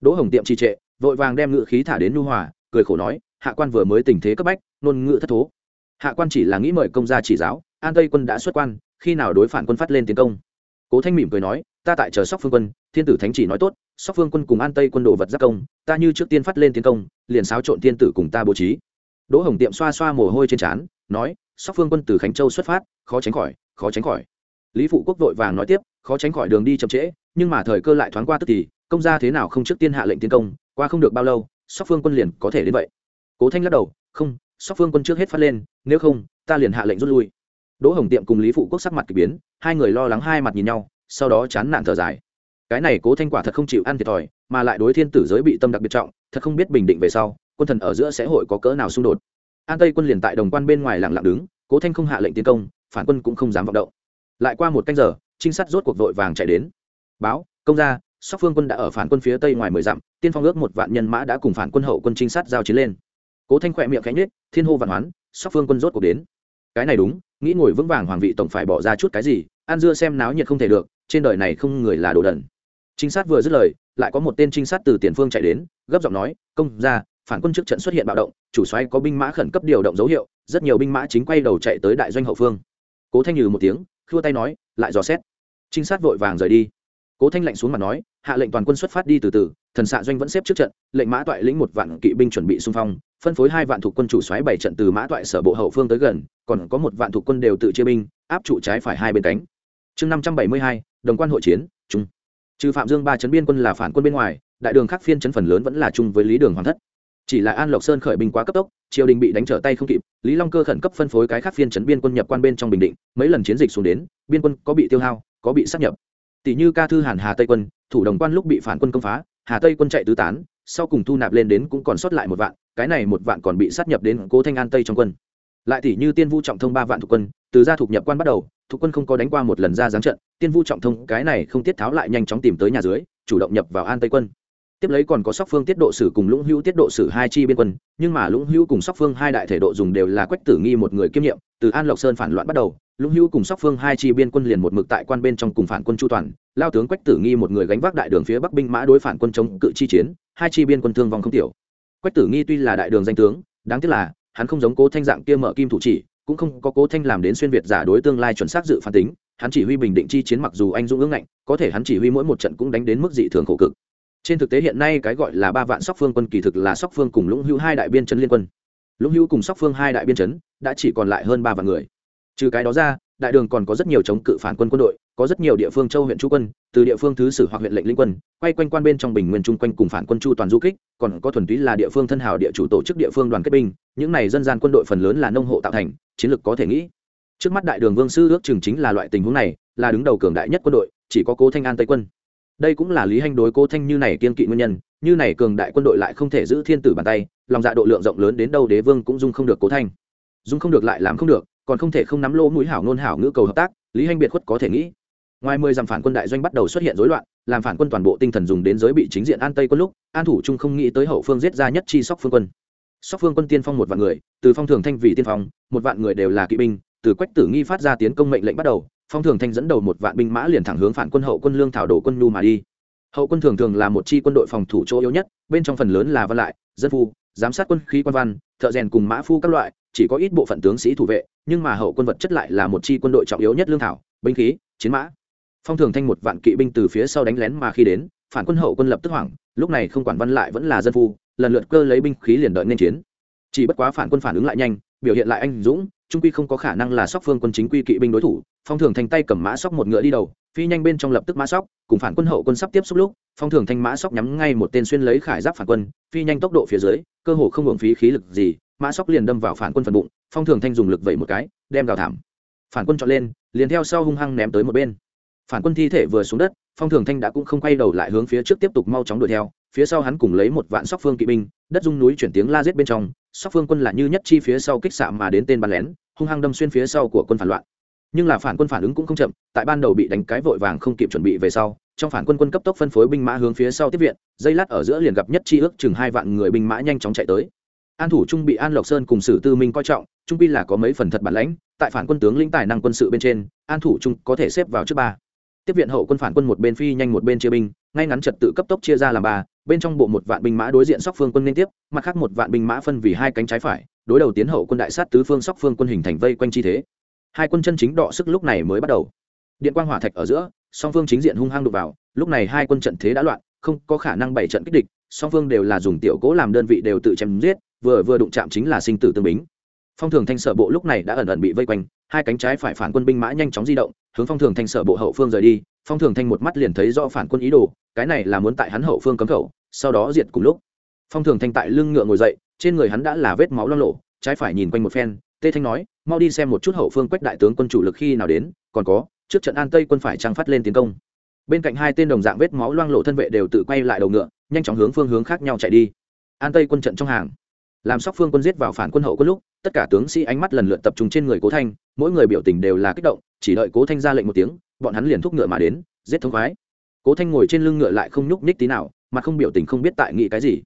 Đỗ hồng tiệm trì trệ vội vàng đem ngự khí thả đến nu hòa, cười khổ nói, hạ quan vừa mới tình thế cấp bách nôn ngự thất thố. Hạ quan chỉ là nghĩ mời công gia chỉ giáo, an tây quân đã xuất quan, khi nào đối phản quân phát lên tiến công? Cố thanh mỉm cười nói, ta tại chờ sóc phương quân, thiên tử thánh chỉ nói tốt, sóc phương quân cùng an tây quân đồ vật giác công, ta như trước tiên phát lên tiến công, liền xáo trộn thiên tử cùng ta bố trí. Đỗ hồng tiệm xoa xoa mồ hôi trên trán, nói, sóc phương quân từ khánh châu xuất phát, khó tránh khỏi, khó tránh khỏi. Lý phụ quốc vội vàng nói tiếp, khó tránh khỏi đường đi chậm trễ, nhưng mà thời cơ lại thoáng qua tức thì, công gia thế nào không trước tiên hạ lệnh tiến công qua không được bao lâu, sóc phương quân liền có thể đến vậy. Cố thanh lắc đầu, không, sóc phương quân trước hết phát lên, nếu không, ta liền hạ lệnh rút lui. Đỗ hồng tiệm cùng lý phụ quốc sắc mặt k ỳ biến, hai người lo lắng hai mặt nhìn nhau, sau đó chán nản thở dài. Cái này cố thanh quả thật không chịu ăn thiệt thòi, mà lại đối thiên tử giới bị tâm đặc biệt trọng, thật không biết bình định về sau, quân thần ở giữa xã hội có cỡ nào xung đột. An tây quân liền tại đồng quan bên ngoài lặng lặng đứng, cố thanh không hạ lệnh tiến công, phản quân cũng không dám vọng động. Lại qua một canh giờ, trinh sát rốt cuộc vội vàng chạy đến. Báo, công ra sóc phương quân đã ở phản quân phía tây ngoài mười dặm, tiên phong ước một vạn nhân mã đã cùng phản quân hậu quân trinh sát giao chiến lên. Cố thanh khỏe miệng cánh nết thiên hô vạn hoán, sóc phương quân rốt cuộc đến. Cái này đúng, nghĩ ngồi vững vàng hoàng vị tổng phải bỏ ra chút cái gì, ăn dưa xem náo nhiệt không thể được, trên đời này không người là đồ đần. Trinh sát vừa dứt lời, lại có một tên trinh sát từ tiền phương chạy đến, gấp giọng nói, công ra phản quân trước trận xuất hiện bạo động, chủ xoáy có binh mã khẩn cấp điều động dấu hiệu, rất nhiều binh mã chính quay đầu chạy tới đại doanh hậu phương. Cố thanh nhừ một tiếng, khua tay nói, lại dò xét. Trinh sát vội vàng rời đi cố thanh lạnh xuống mặt nói, hạ lệnh toàn quân xuất phát đi từ từ, thần xạ doanh vẫn xếp trước trận, lệnh mã toại lĩnh một vạn kỵ binh chuẩn bị xung phong, phân phối hai vạn thuộc quân chủ xoáy bảy trận từ mã toại sở bộ hậu phương tới gần, còn có một vạn thuộc quân đều tự chia binh, áp trụ trái phải hai bên cánh. Chương năm trăm bảy mươi hai, đồng quan hội chiến trung trừ phạm dương ba chấn biên quân là phản quân bên ngoài, đại đường khắc phiên chấn phần lớn vẫn là chung với lý đường hoàng thất. Chỉ là an lộc sơn khởi binh quá cấp tốc, triều đình bị đánh trở tay không kịp, lý long cơ khẩn cấp phân phối cái khắc phiên chấn biên quân nhập quan bên trong bình định, mấy lần chiến dịch xuống đến, biên quân có bị tiêu hao, có bị sát nhập tỷ như ca thư hàn hà tây quân, thủ đồng quan lúc bị phản quân công phá, hà tây quân chạy tứ tán, sau cùng thu nạp lên đến cũng còn sót lại một vạn, cái này một vạn còn bị sát nhập đến cố thanh an tây trong quân. Lại tỷ như tiên vu trọng thông ba vạn thuộc quân, từ gia thuộc nhập quan bắt đầu, thuộc quân không có đánh qua một lần ra giáng trận, tiên vu trọng thông cái này không tiết tháo lại nhanh chóng tìm tới nhà dưới, chủ động nhập vào an tây quân tiếp lấy còn có sóc phương tiết độ sử cùng lũng hữu tiết độ sử hai chi biên quân, nhưng mà lũng hữu cùng sóc phương hai đại thể độ dùng đều là quách tử nghi một người kiêm nhiệm, từ an lộc sơn phản loạn bắt đầu, lũng hữu cùng sóc phương hai chi biên quân liền một mực tại quan bên trong cùng phản quân chu toàn, lao tướng quách tử nghi một người gánh vác đại đường phía bắc binh mã đối phản quân chống cự chi chiến, hai chi biên quân thương vong không tiểu. Quách tử nghi tuy là đại đường danh tướng, đáng tiếc là, hắn không giống cố thanh dạng kia mở kim thủ chỉ, cũng không có cố thanh làm đến xuyên việt giả đối tương lai chuẩn xác dự phản tính, hắn chỉ huy bình định chi chiến mặc dù anh dũng ương ngạnh, có thể hắn chỉ huy mỗi một trận cũng đánh đến mức dị thường khổ cực trên thực tế hiện nay cái gọi là ba vạn sóc phương quân kỳ thực là sóc phương cùng lũng hữu hai đại biên chấn liên quân. Lũng hữu cùng sóc phương hai đại biên chấn đã chỉ còn lại hơn ba vạn người. Trừ cái đó ra, đại đường còn có rất nhiều chống cự phản quân quân đội, có rất nhiều địa phương châu huyện chú quân, từ địa phương thứ sử hoặc huyện lệnh linh quân, quay quanh quan bên trong bình nguyên chung quanh cùng phản quân chu toàn du kích, còn có thuần túy là địa phương thân hào địa chủ tổ chức địa phương đoàn kết binh, những này dân gian quân đội phần lớn là nông hộ tạo thành, chiến lược có thể nghĩ. Trước mắt đại đường vương sư ước chừng chính là loại tình huống này, là đứng đầu cường đại nhất quân đội, chỉ có cố thanh an tây quân đây cũng là lý hành đối cố thanh như này kiên kỵ nguyên nhân, như này cường đại quân đội lại không thể giữ thiên tử bàn tay, lòng dạ độ lượng rộng lớn đến đâu đế vương cũng dung không được cố thanh. Dung không được lại làm không được, còn không thể không nắm lỗ mũi hảo nôn hảo ngữ cầu hợp tác, lý hành biệt khuất có thể nghĩ. Ngoài mười dặm phản quân đại doanh bắt đầu xuất hiện rối loạn, làm phản quân toàn bộ tinh thần dùng đến giới bị chính diện an tây quân lúc, an thủ trung không nghĩ tới hậu phương giết ra nhất chi sóc phương quân. Sóc phương quân tiên phong một vạn người, từ phong thường thanh vì tiên phong, một vạn người đều là kỵ binh, từ quách tử nghi phát ra tiến công mệnh lệnh bắt đầu phong thường thanh dẫn đầu một vạn binh mã liền thẳng hướng phản quân hậu quân lương thảo đổ quân nhu mà đi. Hậu quân thường thường là một chi quân đội phòng thủ chỗ yếu nhất, bên trong phần lớn là văn lại, dân phu, giám sát quân khí quan văn, thợ rèn cùng mã phu các loại, chỉ có ít bộ phận tướng sĩ thủ vệ, nhưng mà hậu quân vật chất lại là một chi quân đội trọng yếu nhất lương thảo, binh khí, chiến mã. Phong thường thanh một vạn kỵ binh từ phía sau đánh lén mà khi đến, phản quân hậu quân lập tức hoảng, lúc này không quản văn lại vẫn là dân phu, lần lượt cơ lấy binh khí liền đợi nên chiến. Chỉ bất quá phản quân phản ứng lại nhanh, biểu hiện lại anh dũng trung quy không có khả năng là sóc phương quân chính quy kỵ binh đối thủ, phong thường thành tay cầm mã sóc một ngựa đi đầu, phi nhanh bên trong lập tức mã sóc, cùng phản quân hậu quân sắp tiếp xúc lúc, phong thường thanh mã sóc nhắm ngay một tên xuyên lấy khải giáp phản quân, phi nhanh tốc độ phía dưới, cơ hồ không hưởng phí khí lực gì, mã sóc liền đâm vào phản quân phần bụng, phong thường thanh dùng lực vẩy một cái, đem gào thảm. Phản quân chọn lên, liền theo sau hung hăng ném tới một bên. Phản quân thi thể vừa xuống đất, phong thường thanh đã cũng không quay đầu lại hướng phía trước tiếp tục mau chóng đuổi theo, phía sau hắn cùng lấy một vạn sóc phương kỵ binh, đất dung núi chuyển tiếng la giết bên trong sóc phương quân là như nhất chi phía sau kích xạ mà đến tên bắn lén, hung hăng đâm xuyên phía sau của quân phản loạn. Nhưng là phản quân phản ứng cũng không chậm, tại ban đầu bị đánh cái vội vàng không kịp chuẩn bị về sau, trong phản quân quân cấp tốc phân phối binh mã hướng phía sau tiếp viện, dây lát ở giữa liền gặp nhất chi ước chừng hai vạn người binh mã nhanh chóng chạy tới. An thủ trung bị an lộc sơn cùng sử tư minh coi trọng, trung bi là có mấy phần thật bản lãnh, tại phản quân tướng lĩnh tài năng quân sự bên trên, an thủ trung có thể xếp vào trước ba. Tiếp viện hậu quân phản quân một bên phi nhanh một bên chia binh ngay ngắn trật tự cấp tốc chia ra làm ba, bên trong bộ một vạn binh mã đối diện sóc phương quân liên tiếp, mặt khác một vạn binh mã phân vì hai cánh trái phải, đối đầu tiến hậu quân đại sát tứ phương sóc phương quân hình thành vây quanh chi thế. Hai quân chân chính đọ sức lúc này mới bắt đầu. Điện quang hỏa thạch ở giữa, song phương chính diện hung hăng đục vào, lúc này hai quân trận thế đã loạn, không có khả năng bảy trận kích địch, song phương đều là dùng tiểu cố làm đơn vị đều tự chém giết, vừa vừa đụng chạm chính là sinh tử tương bính. Phong thường thanh sở bộ lúc này đã ẩn ẩn bị vây quanh hai cánh trái phải phản quân binh mã nhanh chóng di động, hướng phong thường thanh sở bộ hậu phương rời đi. Phong thường thanh một mắt liền thấy rõ phản quân ý đồ, cái này là muốn tại hắn hậu phương cấm khẩu, sau đó diệt cùng lúc. Phong thường thanh tại lưng ngựa ngồi dậy, trên người hắn đã là vết máu lo lộ trái phải nhìn quanh một phen, tê thanh nói, mau đi xem một chút hậu phương quách đại tướng quân chủ lực khi nào đến, còn có, trước trận an tây quân phải trang phát lên tiến công. Bên cạnh hai tên đồng dạng vết máu loang lộ thân vệ đều tự quay lại đầu ngựa, nhanh chóng hướng phương hướng khác nhau chạy đi. An tây quân trận trong hàng, làm sóc phương quân giết vào phản quân hậu quân lúc tất cả tướng sĩ ánh mắt lần lượt tập trung trên người cố thanh, mỗi người biểu tình đều là kích động, chỉ đợi cố thanh ra lệnh một tiếng, bọn hắn liền thúc ngựa mà đến, giết thông khoái. Cố thanh ngồi trên lưng ngựa lại không nhúc nhích tí nào, mà không biểu tình không biết tại nghĩ cái gì.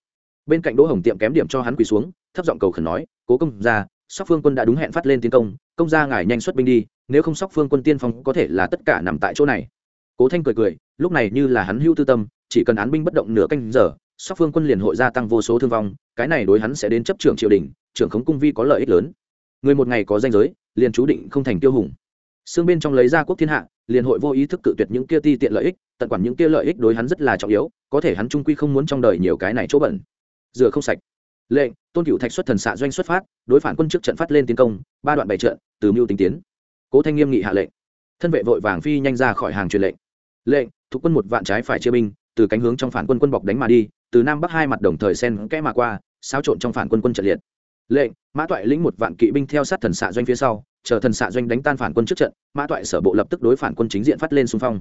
Bên cạnh đỗ hồng tiệm kém điểm cho hắn quỳ xuống, thấp giọng cầu khẩn nói, cố công ra sóc phương quân đã đúng hẹn phát lên tiến công công ra ngài nhanh xuất binh đi, nếu không sóc phương quân tiên phong có thể là tất cả nằm tại chỗ này. Cố thanh cười cười, lúc này như là hắn hưu tư tâm, chỉ cần án binh bất động nửa canh giờ, sóc phương quân liền hội gia tăng vô số thương vong, cái này đối hắn sẽ đến chấp trưởng triều đình trưởng khống cung vi có lợi ích lớn. Người một ngày có danh giới, liền chú định không thành tiêu hùng. Xương bên trong lấy ra quốc thiên hạ, liền hội vô ý thức cự tuyệt những kia ti tiện lợi ích, tận quản những kia lợi ích đối hắn rất là trọng yếu, có thể hắn trung quy không muốn trong đời nhiều cái này chỗ bẩn. Rửa không sạch. Lệnh, tôn cựu thạch xuất thần xạ doanh xuất phát, đối phản quân trước trận phát lên tiến công, ba đoạn bảy trận, từ mưu tính tiến. Cố thanh nghiêm nghị hạ lệnh. Thân vệ vội vàng phi nhanh ra khỏi hàng truyền lệnh. Lệnh, thuộc quân một vạn trái phải chia binh, từ cánh hướng trong phản quân quân bọc đánh mà đi, từ nam bắc hai mặt đồng thời sen kẽ mà qua, xáo trộn trong phản quân quân trận liệt lệnh, mã toại lĩnh một vạn kỵ binh theo sát thần xạ doanh phía sau, chờ thần xạ doanh đánh tan phản quân trước trận, mã toại sở bộ lập tức đối phản quân chính diện phát lên xung phong.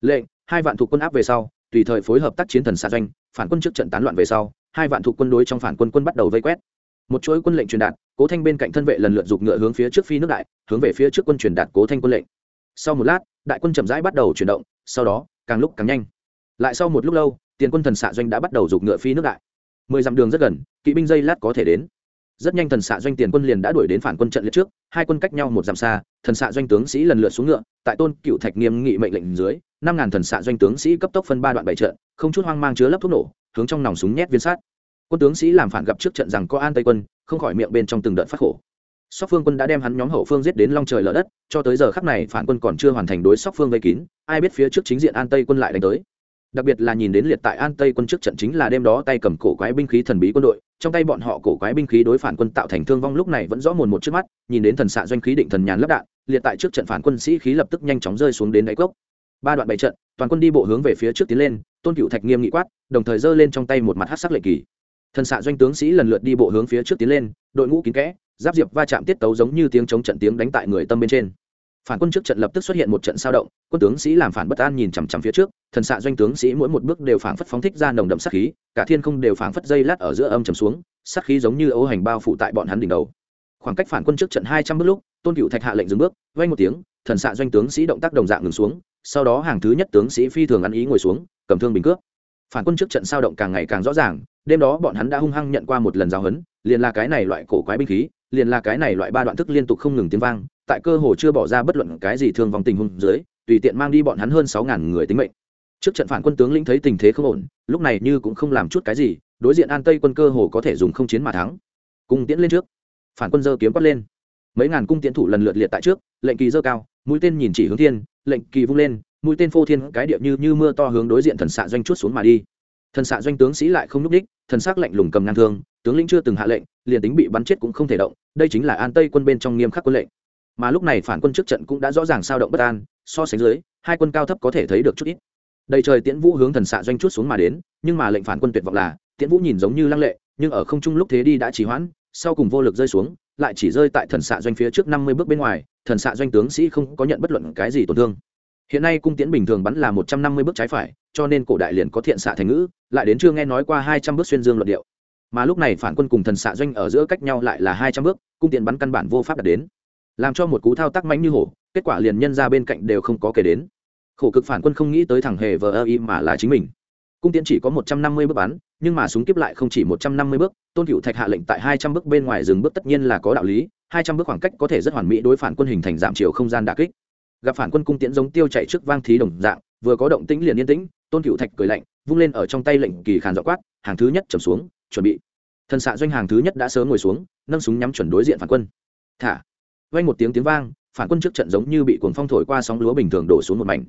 Lệnh, hai vạn thuộc quân áp về sau, tùy thời phối hợp tác chiến thần xạ doanh, phản quân trước trận tán loạn về sau, hai vạn thuộc quân đối trong phản quân quân bắt đầu vây quét. Một chuỗi quân lệnh truyền đạt, cố thanh bên cạnh thân vệ lần lượt giục ngựa hướng phía trước phi nước đại, hướng về phía trước quân truyền đạt cố thanh quân lệnh. Sau một lát, đại quân chậm rãi bắt đầu chuyển động, sau đó, càng lúc càng nhanh. Lại sau một lúc lâu, tiền quân thần xạ doanh đã bắt đầu giục ngựa phi nước đại. Mười dặm đường rất gần, kỵ binh dây lát có thể đến rất nhanh thần xạ doanh tiền quân liền đã đuổi đến phản quân trận liệt trước, hai quân cách nhau một dặm xa, thần xạ doanh tướng sĩ lần lượt xuống ngựa, tại tôn cựu thạch nghiêm nghị mệnh lệnh dưới, năm ngàn thần xạ doanh tướng sĩ cấp tốc phân ba đoạn bảy trận, không chút hoang mang chứa lấp thuốc nổ, hướng trong nòng súng nhét viên sát quân tướng sĩ làm phản gặp trước trận rằng có an tây quân, không khỏi miệng bên trong từng đợt phát khổ. Sóc phương quân đã đem hắn nhóm hậu phương giết đến long trời lở đất, cho tới giờ khắc này phản quân còn chưa hoàn thành đối sóc phương vây kín, ai biết phía trước chính diện an tây quân lại đánh tới đặc biệt là nhìn đến liệt tại an tây quân trước trận chính là đêm đó tay cầm cổ quái binh khí thần bí quân đội, trong tay bọn họ cổ quái binh khí đối phản quân tạo thành thương vong lúc này vẫn rõ mồn một trước mắt, nhìn đến thần xạ doanh khí định thần nhàn lấp đạn, liệt tại trước trận phản quân sĩ khí lập tức nhanh chóng rơi xuống đến đáy cốc. Ba đoạn bảy trận, toàn quân đi bộ hướng về phía trước tiến lên, tôn cựu thạch nghiêm nghị quát, đồng thời giơ lên trong tay một mặt hát sắc lệ kỳ. Thần xạ doanh tướng sĩ lần lượt đi bộ hướng phía trước tiến lên, đội ngũ kín kẽ, giáp diệp va chạm tiết tấu giống như tiếng chống trận tiếng đánh tại người tâm bên trên. Phản quân trước trận lập tức xuất hiện một trận sao động, quân tướng sĩ làm phản bất an nhìn chằm chằm phía trước thần xạ doanh tướng sĩ mỗi một bước đều phảng phất phóng thích ra nồng đậm sát khí, cả thiên không đều phảng phất dây lát ở giữa âm trầm xuống, sát khí giống như ấu hành bao phủ tại bọn hắn đỉnh đầu. Khoảng cách phản quân trước trận hai trăm bước lúc, tôn cựu thạch hạ lệnh dừng bước vay một tiếng, thần xạ doanh tướng sĩ động tác đồng dạng ngừng xuống, sau đó hàng thứ nhất tướng sĩ phi thường ăn ý ngồi xuống, cầm thương bình cướp phản quân trước trận sao động càng ngày càng rõ ràng, đêm đó bọn hắn đã hung hăng nhận qua một lần giao hấn liền là cái này loại cổ quái binh khí, liền là cái này loại ba đoạn thức liên tục không ngừng tiếng vang, tại cơ hồ chưa bỏ ra bất luận cái gì thương vòng tình huống dưới, tùy tiện mang đi bọn hắn hơn sáu ngàn người tính mệnh trước trận phản quân tướng lĩnh thấy tình thế không ổn, lúc này như cũng không làm chút cái gì, đối diện an tây quân cơ hồ có thể dùng không chiến mà thắng. Cung tiễn lên trước. Phản quân dơ kiếm quát lên. Mấy ngàn cung tiễn thủ lần lượt liệt tại trước, lệnh kỳ dơ cao, mũi tên nhìn chỉ hướng thiên, lệnh kỳ vung lên, mũi tên phô thiên cái điệp như như mưa to hướng đối diện thần xạ doanh chút xuống mà đi. Thần xạ doanh tướng sĩ lại không núp đích, thần sắc lạnh lùng cầm ngang thương, tướng lĩnh chưa từng hạ lệnh, liền tính bị bắn chết cũng không thể động, đây chính là an tây quân bên trong nghiêm khắc quân lệnh. Mà lúc này phản quân trước trận cũng đã rõ ràng sao động bất an, so sánh dưới, hai quân cao thấp có thể thấy được chút ít đầy trời tiễn vũ hướng thần xạ doanh chút xuống mà đến, nhưng mà lệnh phản quân tuyệt vọng là, tiễn vũ nhìn giống như lăng lệ, nhưng ở không trung lúc thế đi đã trì hoãn, sau cùng vô lực rơi xuống, lại chỉ rơi tại thần xạ doanh phía trước năm mươi bước bên ngoài, thần xạ doanh tướng sĩ không có nhận bất luận cái gì tổn thương. Hiện nay cung tiễn bình thường bắn là một trăm năm mươi bước trái phải, cho nên cổ đại liền có thiện xạ thành ngữ, lại đến chưa nghe nói qua hai trăm bước xuyên dương luận điệu. Mà lúc này phản quân cùng thần xạ doanh ở giữa cách nhau lại là hai trăm bước, cung tiện bắn căn bản vô pháp đạt đến. Làm cho một cú thao tác mánh như hổ, kết quả liền nhân ra bên cạnh đều không có kể đến khổ cực phản quân không nghĩ tới thằng hề vờ ơ y mà là chính mình. Cung tiễn chỉ có một trăm năm mươi bước bắn, nhưng mà súng kiếp lại không chỉ một trăm năm mươi bước, tôn cựu thạch hạ lệnh tại hai trăm bước bên ngoài rừng bước tất nhiên là có đạo lý, hai trăm bước khoảng cách có thể rất hoàn mỹ đối phản quân hình thành giảm chiều không gian đà kích. Gặp phản quân cung tiễn giống tiêu chạy trước vang thí đồng dạng, vừa có động tĩnh liền yên tĩnh, tôn cựu thạch cười lạnh, vung lên ở trong tay lệnh kỳ khàn dọ quát, hàng thứ nhất trầm xuống, chuẩn bị. Thần xạ doanh hàng thứ nhất đã sớm ngồi xuống, nâng súng nhắm chuẩn đối diện phản quân. Thả. Vang một tiếng tiếng vang, phản quân trước trận giống như bị cuồng phong thổi qua sóng lúa bình thường đổ xuống một mảnh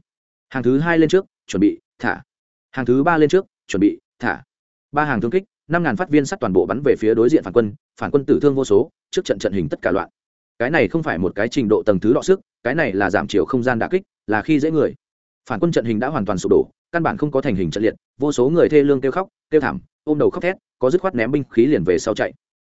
hàng thứ hai lên trước, chuẩn bị, thả. Hàng thứ ba lên trước, chuẩn bị, thả. Ba hàng thương kích, năm ngàn phát viên sắt toàn bộ bắn về phía đối diện phản quân phản quân tử thương vô số, trước trận trận hình tất cả loạn. Cái này không phải một cái trình độ tầng thứ đọ sức, cái này là giảm chiều không gian đà kích, là khi dễ người. Phản quân trận hình đã hoàn toàn sụp đổ, căn bản không có thành hình trận liệt, vô số người thê lương kêu khóc, kêu thảm, ôm đầu khóc thét, có dứt khoát ném binh khí liền về sau chạy.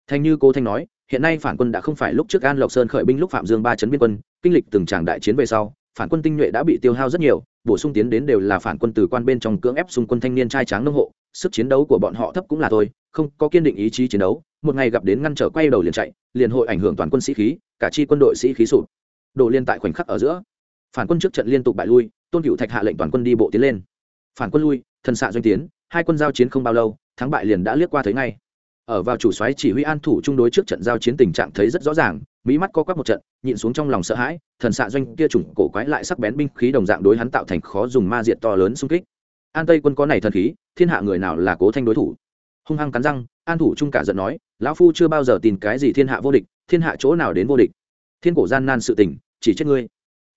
Thanh như cô thanh nói, hiện nay phản quân đã không phải lúc trước an lộc sơn khởi binh lúc phạm dương ba chấn biên quân, kinh lịch từng tràng đại chiến về sau, phản quân tinh nhuệ đã bị tiêu hao rất nhiều bổ sung tiến đến đều là phản quân từ quan bên trong cưỡng ép xung quân thanh niên trai tráng nông hộ. Sức chiến đấu của bọn họ thấp cũng là thôi, không có kiên định ý chí chiến đấu. Một ngày gặp đến ngăn trở quay đầu liền chạy, liền hội ảnh hưởng toàn quân sĩ khí, cả chi quân đội sĩ khí sụp. Đổ liên tại khoảnh khắc ở giữa, phản quân trước trận liên tục bại lui, tôn cựu thạch hạ lệnh toàn quân đi bộ tiến lên. Phản quân lui, thần xạ doanh tiến, hai quân giao chiến không bao lâu, thắng bại liền đã liếc qua thấy ngay. Ở vào chủ xoáy chỉ huy an thủ trung đối trước trận giao chiến tình trạng thấy rất rõ ràng mỹ mắt co quắp một trận nhịn xuống trong lòng sợ hãi, thần xạ doanh kia chủng cổ quái lại sắc bén binh khí đồng dạng đối hắn tạo thành khó dùng ma diệt to lớn xung kích. An tây quân có này thần khí, thiên hạ người nào là cố thanh đối thủ? Hung hăng cắn răng, an thủ trung cả giận nói, lão phu chưa bao giờ tìm cái gì thiên hạ vô địch, thiên hạ chỗ nào đến vô địch? Thiên cổ gian nan sự tình, chỉ chết ngươi.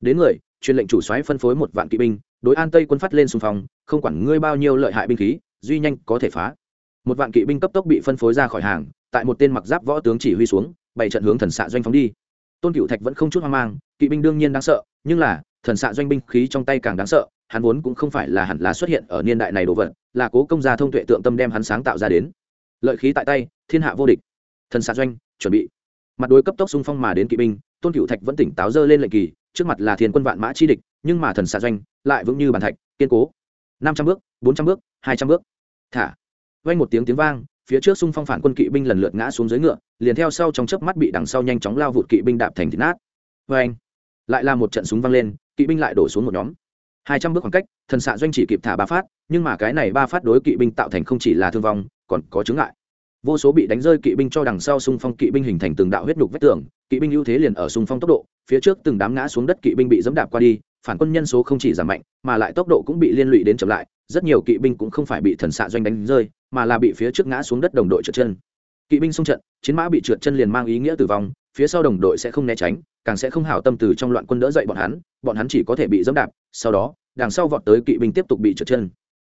Đến người, truyền lệnh chủ soái phân phối một vạn kỵ binh, đối an tây quân phát lên xung phong, không quản ngươi bao nhiêu lợi hại binh khí, duy nhanh có thể phá. Một vạn kỵ binh cấp tốc bị phân phối ra khỏi hàng, tại một tên mặc giáp võ tướng chỉ huy xuống bảy trận hướng thần xạ doanh phóng đi tôn cựu thạch vẫn không chút hoang mang, kỵ binh đương nhiên đáng sợ, nhưng là, thần xạ doanh binh khí trong tay càng đáng sợ, hắn vốn cũng không phải là hẳn là xuất hiện ở niên đại này đồ vật, là cố công gia thông tuệ tượng tâm đem hắn sáng tạo ra đến. Lợi khí tại tay, thiên hạ vô địch. Thần xạ doanh, chuẩn bị. Mặt đối cấp tốc xung phong mà đến kỵ binh, tôn cựu thạch vẫn tỉnh táo dơ lên lệnh kỳ, trước mặt là thiên quân vạn mã chi địch, nhưng mà thần xạ doanh lại vững như bàn thạch, kiên cố. Năm trăm bước, bốn trăm bước, hai trăm bước. Thả. Vanh một tiếng tiếng vang phía trước xung phong phản quân kỵ binh lần lượt ngã xuống dưới ngựa, liền theo sau trong chớp mắt bị đằng sau nhanh chóng lao vụt kỵ binh đạp thành thịt nát. Vang lại là một trận súng vang lên, kỵ binh lại đổ xuống một nhóm. Hai trăm bước khoảng cách, thần xạ doanh chỉ kịp thả ba phát, nhưng mà cái này ba phát đối kỵ binh tạo thành không chỉ là thương vong, còn có chứng ngại. Vô số bị đánh rơi kỵ binh cho đằng sau xung phong kỵ binh hình thành từng đạo huyết nhục vách tường, kỵ binh ưu thế liền ở xung phong tốc độ, phía trước từng đám ngã xuống đất kỵ binh bị dẫm đạp qua đi phản quân nhân số không chỉ giảm mạnh, mà lại tốc độ cũng bị liên lụy đến chậm lại, rất nhiều kỵ binh cũng không phải bị thần xạ doanh đánh rơi, mà là bị phía trước ngã xuống đất đồng đội trượt chân. Kỵ binh xung trận, chiến mã bị trượt chân liền mang ý nghĩa tử vong, phía sau đồng đội sẽ không né tránh, càng sẽ không hảo tâm từ trong loạn quân đỡ dậy bọn hắn bọn hắn chỉ có thể bị dẫm đạp, sau đó, đằng sau vọt tới kỵ binh tiếp tục bị trượt chân.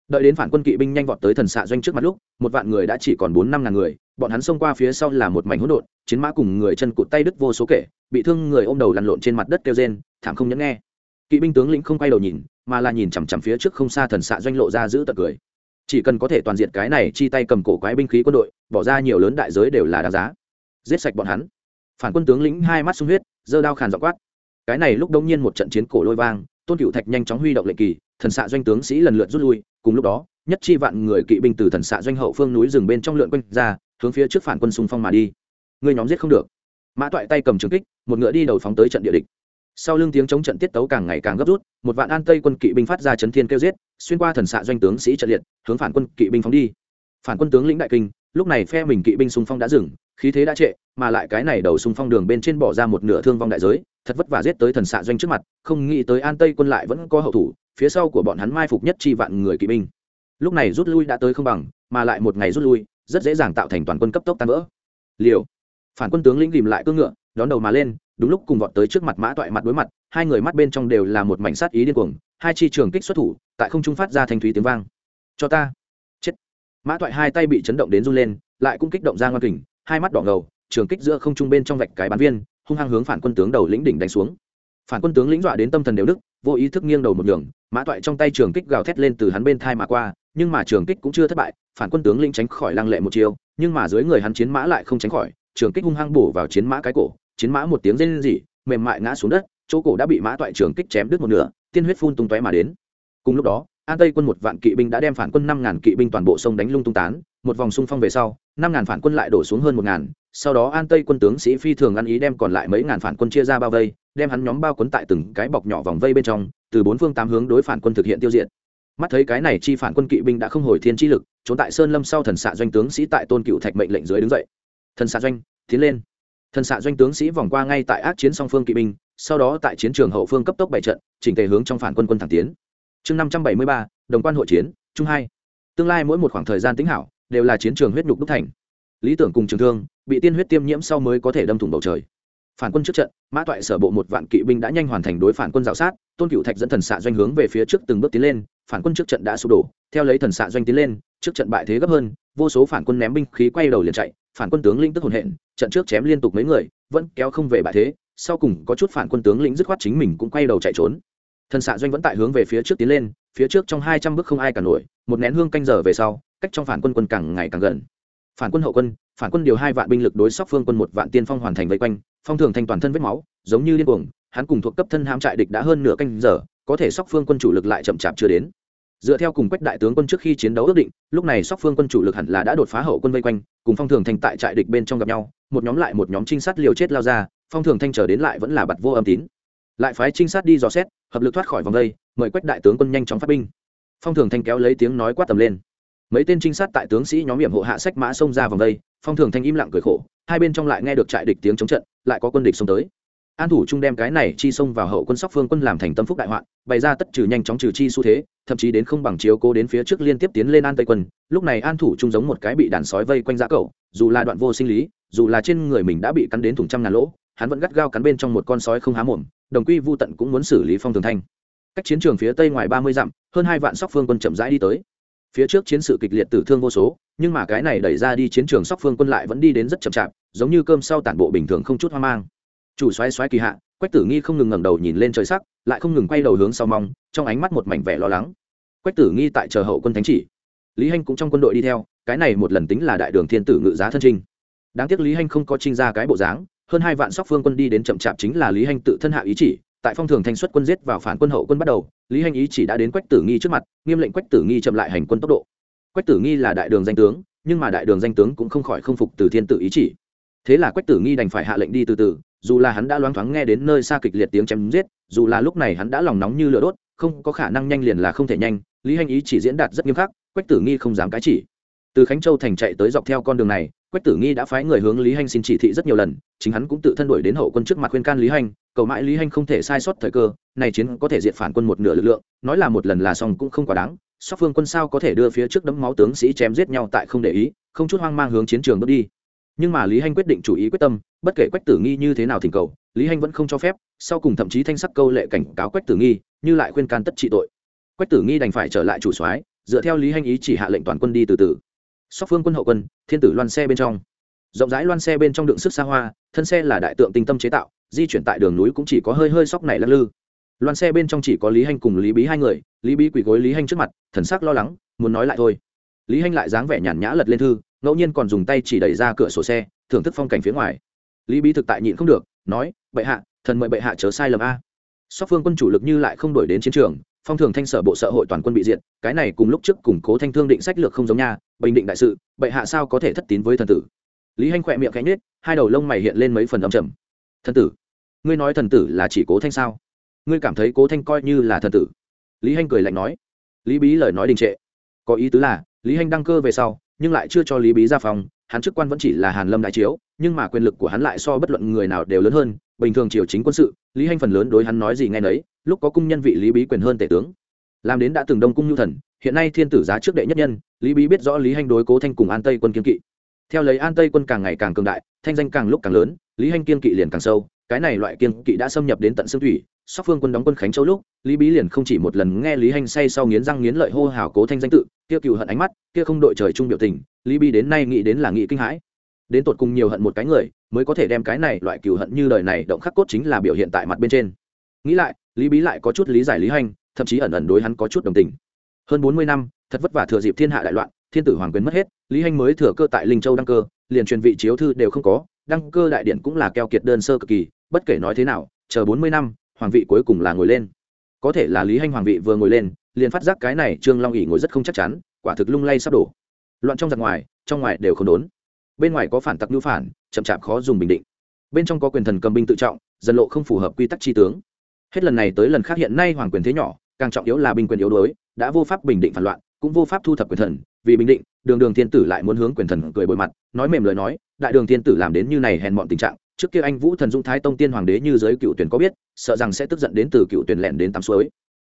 Đợi đến phản quân kỵ binh nhanh vọt tới thần xạ doanh trước mặt lúc, một vạn người đã chỉ còn bốn năm ngàn người, bọn hắn xông qua phía sau là một mảnh hỗn độn, chiến mã cùng người chân cụt tay đứt vô số kể, bị thương người ôm đầu lăn lộn trên mặt đất kêu rên, thảm không nhẫn nghe kỵ binh tướng lĩnh không quay đầu nhìn, mà là nhìn chằm chằm phía trước không xa thần xạ doanh lộ ra giữ tật cười. Chỉ cần có thể toàn diện cái này chi tay cầm cổ quái binh khí quân đội, bỏ ra nhiều lớn đại giới đều là đáng giá. Giết sạch bọn hắn. Phản quân tướng lĩnh hai mắt sung huyết, giơ đao khàn dọ quát. Cái này lúc đông nhiên một trận chiến cổ lôi vang, tôn cựu thạch nhanh chóng huy động lệnh kỳ, thần xạ doanh tướng sĩ lần lượt rút lui, cùng lúc đó, nhất chi vạn người kỵ binh từ thần xạ doanh hậu phương núi rừng bên trong lượn quanh ra, hướng phía trước phản quân xung phong mà đi. Người nhóm giết không được. Mã toại tay cầm trường kích, một ngựa đi đầu phóng tới trận địa địch sau lưng tiếng chống trận tiết tấu càng ngày càng gấp rút, một vạn an tây quân kỵ binh phát ra chấn thiên kêu giết, xuyên qua thần xạ doanh tướng sĩ trận liệt, hướng phản quân kỵ binh phóng đi. Phản quân tướng lĩnh đại kinh, lúc này phe mình kỵ binh xung phong đã dừng, khí thế đã trệ, mà lại cái này đầu xung phong đường bên trên bỏ ra một nửa thương vong đại giới, thật vất vả giết tới thần xạ doanh trước mặt, không nghĩ tới an tây quân lại vẫn có hậu thủ, phía sau của bọn hắn mai phục nhất chi vạn người kỵ binh. Lúc này rút lui đã tới không bằng, mà lại một ngày rút lui, rất dễ dàng tạo thành toàn quân cấp tốc tan vỡ. Liều. Phản quân tướng lĩnh tìm lại cương ngựa, đón đầu mà lên đúng lúc cùng vọt tới trước mặt mã toại mặt đối mặt, hai người mắt bên trong đều là một mảnh sát ý điên cuồng, hai chi trường kích xuất thủ, tại không trung phát ra thanh thúy tiếng vang. Cho ta! Chết. Mã toại hai tay bị chấn động đến run lên, lại cũng kích động ra ngoan kình, hai mắt đỏ ngầu, trường kích giữa không trung bên trong vạch cái bán viên, hung hăng hướng phản quân tướng đầu lĩnh đỉnh đánh xuống. Phản quân tướng lĩnh dọa đến tâm thần đều đức vô ý thức nghiêng đầu một đường mã toại trong tay trường kích gào thét lên từ hắn bên thai mà qua, nhưng mà trường kích cũng chưa thất bại, phản quân tướng lĩnh tránh khỏi lăng lệ một chiều nhưng mà dưới người hắn chiến mã lại không tránh khỏi, trường kích hung hăng bổ vào chiến mã cái cổ chiến mã một tiếng rên rỉ, mềm mại ngã xuống đất, chỗ cổ đã bị mã toại trưởng kích chém đứt một nửa, tiên huyết phun tung tóe mà đến. Cùng lúc đó, an tây quân một vạn kỵ binh đã đem phản quân năm ngàn kỵ binh toàn bộ sông đánh lung tung tán, một vòng xung phong về sau, năm ngàn phản quân lại đổ xuống hơn một ngàn, sau đó an tây quân tướng sĩ phi thường ăn ý đem còn lại mấy ngàn phản quân chia ra bao vây, đem hắn nhóm bao quấn tại từng cái bọc nhỏ vòng vây bên trong, từ bốn phương tám hướng đối phản quân thực hiện tiêu diệt. Mắt thấy cái này chi phản quân kỵ binh đã không hồi thiên chi lực, trốn tại sơn lâm sau thần xạ doanh tướng sĩ tại tôn cựu thạch mệnh lệnh dưới đứng dậy. Thần xạ doanh, tiến lên thần xạ doanh tướng sĩ vòng qua ngay tại ác chiến song phương kỵ binh, sau đó tại chiến trường hậu phương cấp tốc bảy trận, chỉnh tề hướng trong phản quân quân thẳng tiến. Chương năm trăm bảy mươi ba, đồng quan hội chiến trung hai. Tương lai mỗi một khoảng thời gian tính hảo, đều là chiến trường huyết nhục đúc thành. Lý tưởng cùng trường thương, bị tiên huyết tiêm nhiễm sau mới có thể đâm thủng bầu trời. Phản quân trước trận, mã toại sở bộ một vạn kỵ binh đã nhanh hoàn thành đối phản quân dạo sát, tôn cựu thạch dẫn thần xạ doanh hướng về phía trước từng bước tiến lên, phản quân trước trận đã sụp đổ. Theo lấy thần xạ doanh tiến lên, trước trận bại thế gấp hơn, vô số phản quân ném binh khí quay đầu liền chạy, phản quân tướng linh tức hồn hện trận trước chém liên tục mấy người, vẫn kéo không về bại thế, sau cùng có chút phản quân tướng lĩnh dứt khoát chính mình cũng quay đầu chạy trốn. Thần xạ doanh vẫn tại hướng về phía trước tiến lên, phía trước trong hai trăm bước không ai cả nổi, một nén hương canh giờ về sau, cách trong phản quân quân càng ngày càng gần. Phản quân hậu quân, phản quân điều hai vạn binh lực đối sóc phương quân một vạn tiên phong hoàn thành vây quanh, phong thường thanh toàn thân vết máu, giống như liên cuồng, hắn cùng thuộc cấp thân hãm trại địch đã hơn nửa canh giờ, có thể sóc phương quân chủ lực lại chậm chạp chưa đến dựa theo cùng quách đại tướng quân trước khi chiến đấu ước định, lúc này sóc phương quân chủ lực hẳn là đã đột phá hậu quân vây quanh, cùng phong thường thanh tại trại địch bên trong gặp nhau, một nhóm lại một nhóm trinh sát liều chết lao ra, phong thường thanh trở đến lại vẫn là bặt vô âm tín. Lại phái trinh sát đi dò xét, hợp lực thoát khỏi vòng vây mời quách đại tướng quân nhanh chóng phát binh. Phong thường thanh kéo lấy tiếng nói quát tầm lên. Mấy tên trinh sát tại tướng sĩ nhóm hiểm hộ hạ sách mã xông ra vòng vây phong thường thanh im lặng cười khổ, hai bên trong lại nghe được trại địch tiếng chống trận, lại có quân địch xông tới an thủ trung đem cái này chi xông vào hậu quân sóc phương quân làm thành tâm phúc đại hoạn, bày ra tất trừ nhanh chóng trừ chi xu thế, thậm chí đến không bằng chiếu cố đến phía trước liên tiếp tiến lên an tây quân. Lúc này an thủ trung giống một cái bị đàn sói vây quanh giã cầu dù là đoạn vô sinh lý, dù là trên người mình đã bị cắn đến thủng trăm ngàn lỗ, hắn vẫn gắt gao cắn bên trong một con sói không há mồm, đồng quy vô tận cũng muốn xử lý phong thường thanh. Cách chiến trường phía tây ngoài ba mươi dặm, hơn hai vạn sóc phương quân chậm rãi đi tới. Phía trước chiến sự kịch liệt tử thương vô số, nhưng mà cái này đẩy ra đi chiến trường sóc phương quân lại vẫn đi đến rất chậm chạp, giống như cơm sau tản bộ bình thường không chút hoang mang chủ xoáy xoáy kỳ hạ, quách tử nghi không ngừng ngẩng đầu nhìn lên trời sắc, lại không ngừng quay đầu hướng sau mong, trong ánh mắt một mảnh vẻ lo lắng. Quách tử nghi tại chờ hậu quân thánh chỉ. Lý hanh cũng trong quân đội đi theo, cái này một lần tính là đại đường thiên tử ngự giá thân trinh. Đáng tiếc lý hanh không có trinh ra cái bộ dáng, hơn hai vạn sóc phương quân đi đến chậm chạp chính là lý hanh tự thân hạ ý chỉ, tại phong thường thanh xuất quân giết vào phản quân hậu quân bắt đầu, lý hanh ý chỉ đã đến quách tử nghi trước mặt, nghiêm lệnh quách tử nghi chậm lại hành quân tốc độ. Quách tử nghi là đại đường danh tướng, nhưng mà đại đường danh tướng cũng không khỏi không phục từ thiên tử ý chỉ. Thế là quách tử nghi đành phải hạ lệnh đi từ từ dù là hắn đã loáng thoáng nghe đến nơi xa kịch liệt tiếng chém giết, dù là lúc này hắn đã lòng nóng như lửa đốt, không có khả năng nhanh liền là không thể nhanh, lý hành ý chỉ diễn đạt rất nghiêm khắc, quách tử nghi không dám cái chỉ. Từ khánh châu thành chạy tới dọc theo con đường này, quách tử nghi đã phái người hướng lý hành xin chỉ thị rất nhiều lần, chính hắn cũng tự thân đuổi đến hậu quân trước mặt khuyên can lý hành, cầu mãi lý hành không thể sai sót thời cơ, này chiến có thể diệt phản quân một nửa lực lượng, nói là một lần là xong cũng không quá đáng sóc phương quân sao có thể đưa phía trước đấm máu tướng sĩ chém giết nhau tại không để ý, không chút hoang mang hướng chiến trường bước đi. Nhưng mà lý Hành quyết định chủ ý quyết tâm bất kể quách tử nghi như thế nào thỉnh cầu, lý hanh vẫn không cho phép, sau cùng thậm chí thanh sắc câu lệ cảnh cáo quách tử nghi, như lại khuyên can tất trị tội. Quách tử nghi đành phải trở lại chủ soái, dựa theo lý hanh ý chỉ hạ lệnh toàn quân đi từ từ. Sóc phương quân hậu quân, thiên tử loan xe bên trong. Rộng rãi loan xe bên trong đựng sức xa hoa, thân xe là đại tượng tinh tâm chế tạo, di chuyển tại đường núi cũng chỉ có hơi hơi sóc này lắc lư. Loan xe bên trong chỉ có lý hanh cùng lý bí hai người, lý bí quỳ gối lý hanh trước mặt, thần sắc lo lắng, muốn nói lại thôi. Lý hanh lại dáng vẻ nhàn nhã lật lên thư, ngẫu nhiên còn dùng tay chỉ đẩy ra cửa sổ xe, thưởng thức phong cảnh phía ngoài lý bí thực tại nhịn không được, nói, bệ hạ, thần mời bệ hạ chớ sai lầm a. Sóc phương quân chủ lực như lại không đổi đến chiến trường, phong thường thanh sở bộ sở hội toàn quân bị diệt, cái này cùng lúc trước củng cố thanh thương định sách lược không giống nha, bình định đại sự, bệ hạ sao có thể thất tín với thần tử? Lý hanh khỏe miệng cánh nết hai đầu lông mày hiện lên mấy phần âm trầm. Thần tử, ngươi nói thần tử là chỉ cố thanh sao? Ngươi cảm thấy cố thanh coi như là thần tử? Lý hanh cười lạnh nói. Lý bí lời nói đình trệ. Có ý tứ là, lý hanh đăng cơ về sau, nhưng lại chưa cho lý bí ra phòng, hắn chức quan vẫn chỉ là hàn lâm đại chiếu nhưng mà quyền lực của hắn lại so bất luận người nào đều lớn hơn, bình thường triều chính quân sự, lý hanh phần lớn đối hắn nói gì ngay nấy, lúc có cung nhân vị lý bí quyền hơn tể tướng. Làm đến đã từng đông cung nhu thần, hiện nay thiên tử giá trước đệ nhất nhân, lý bí biết rõ lý hanh đối cố thanh cùng an tây quân kiên kỵ. Theo lấy an tây quân càng ngày càng cường đại, thanh danh càng lúc càng lớn, lý hanh kiên kỵ liền càng sâu, cái này loại kiên kỵ đã xâm nhập đến tận xương thủy sóc phương quân đóng quân khánh châu lúc, lý bí liền không chỉ một lần nghe lý hanh say sau nghiến răng nghiến lợi hô hào cố thanh danh tự, kia cựu hận ánh mắt, kia không đội trời chung biểu tình, lý bí đến nay nghĩ đến là nghĩ kinh hãi đến tột cùng nhiều hận một cái người mới có thể đem cái này loại cừu hận như đời này động khắc cốt chính là biểu hiện tại mặt bên trên. Nghĩ lại, lý bí lại có chút lý giải lý hanh thậm chí ẩn ẩn đối hắn có chút đồng tình. Hơn bốn mươi năm, thật vất vả thừa dịp thiên hạ đại loạn, thiên tử hoàng quyền mất hết, lý hanh mới thừa cơ tại linh châu đăng cơ, liền truyền vị chiếu thư đều không có, đăng cơ đại điện cũng là keo kiệt đơn sơ cực kỳ, bất kể nói thế nào, chờ bốn mươi năm, hoàng vị cuối cùng là ngồi lên. Có thể là lý hanh hoàng vị vừa ngồi lên, liền phát giác cái này trương long ỉ ngồi rất không chắc chắn, quả thực lung lay sắp đổ. Loạn trong giặc ngoài, trong ngoài đều không đốn bên ngoài có phản tặc nhu phản, chậm chạp khó dùng bình định. Bên trong có quyền thần cầm binh tự trọng, dân lộ không phù hợp quy tắc tri tướng. Hết lần này tới lần khác hiện nay hoàng quyền thế nhỏ, càng trọng yếu là binh quyền yếu đuối, đã vô pháp bình định phản loạn, cũng vô pháp thu thập quyền thần, vì bình định, đường đường thiên tử lại muốn hướng quyền thần cười bồi mặt, nói mềm lời nói, đại đường thiên tử làm đến như này hèn mọn tình trạng, trước kia anh vũ thần dung thái tông tiên hoàng đế như giới cựu tuyển có biết, sợ rằng sẽ tức giận đến từ cựu tuyển lẻn đến tắm suối.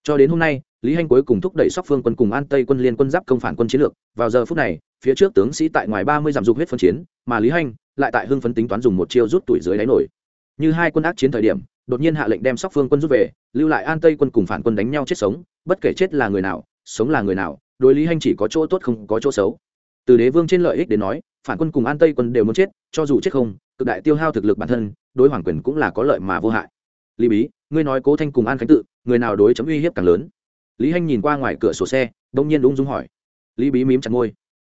Cho đến hôm nay, lý hanh cuối cùng thúc đẩy sóc phương quân cùng an tây quân liên quân giáp công phản quân chiến lược, vào giờ phút này phía trước tướng sĩ tại ngoài ba mươi dặm dục huyết phân chiến, mà lý hanh lại tại hưng phấn tính toán dùng một chiêu rút tuổi dưới đáy nổi. Như hai quân ác chiến thời điểm, đột nhiên hạ lệnh đem sóc phương quân rút về, lưu lại an tây quân cùng phản quân đánh nhau chết sống, bất kể chết là người nào, sống là người nào, đối lý hanh chỉ có chỗ tốt không có chỗ xấu. Từ đế vương trên lợi ích đến nói, phản quân cùng an tây quân đều muốn chết, cho dù chết không, cực đại tiêu hao thực lực bản thân, đối hoàng quyền cũng là có lợi mà vô hại. Lý bí, ngươi nói cố thanh cùng an khánh tự, người nào đối chấm uy hiếp càng lớn? Lý hanh nhìn qua ngoài cửa sổ xe, đông nhiên ung dung hỏi. Lý bí mím chặt môi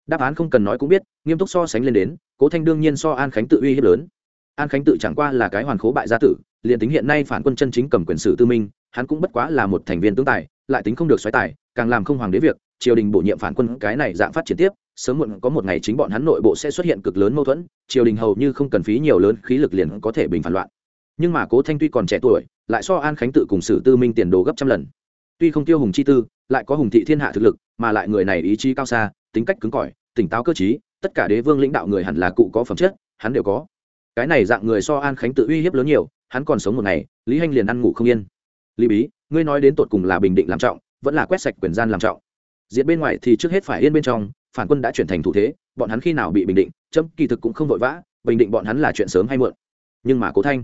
đáp án không cần nói cũng biết, nghiêm túc so sánh lên đến, cố thanh đương nhiên so an khánh tự uy hiếp lớn. An khánh tự chẳng qua là cái hoàn khố bại gia tử, liền tính hiện nay phản quân chân chính cầm quyền sử tư minh, hắn cũng bất quá là một thành viên tướng tài, lại tính không được xoáy tài, càng làm không hoàng đế việc, triều đình bổ nhiệm phản quân cái này dạng phát triển tiếp, sớm muộn có một ngày chính bọn hắn nội bộ sẽ xuất hiện cực lớn mâu thuẫn, triều đình hầu như không cần phí nhiều lớn khí lực liền có thể bình phản loạn. Nhưng mà cố thanh tuy còn trẻ tuổi, lại so an khánh tự cùng sử tư minh tiền đồ gấp trăm lần tuy không tiêu hùng chi tư, lại có hùng thị thiên hạ thực lực, mà lại người này ý chí cao xa, tính cách cứng cỏi, tỉnh táo cơ chí tất cả đế vương lãnh đạo người hẳn là cụ có phẩm chất, hắn đều có. Cái này dạng người so an khánh tự uy hiếp lớn nhiều, hắn còn sống một ngày, lý hanh liền ăn ngủ không yên. Lý bí, ngươi nói đến tột cùng là bình định làm trọng, vẫn là quét sạch quyền gian làm trọng. Diện bên ngoài thì trước hết phải yên bên trong, phản quân đã chuyển thành thủ thế, bọn hắn khi nào bị bình định, chấm kỳ thực cũng không vội vã, bình định bọn hắn là chuyện sớm hay muộn. Nhưng mà cố thanh,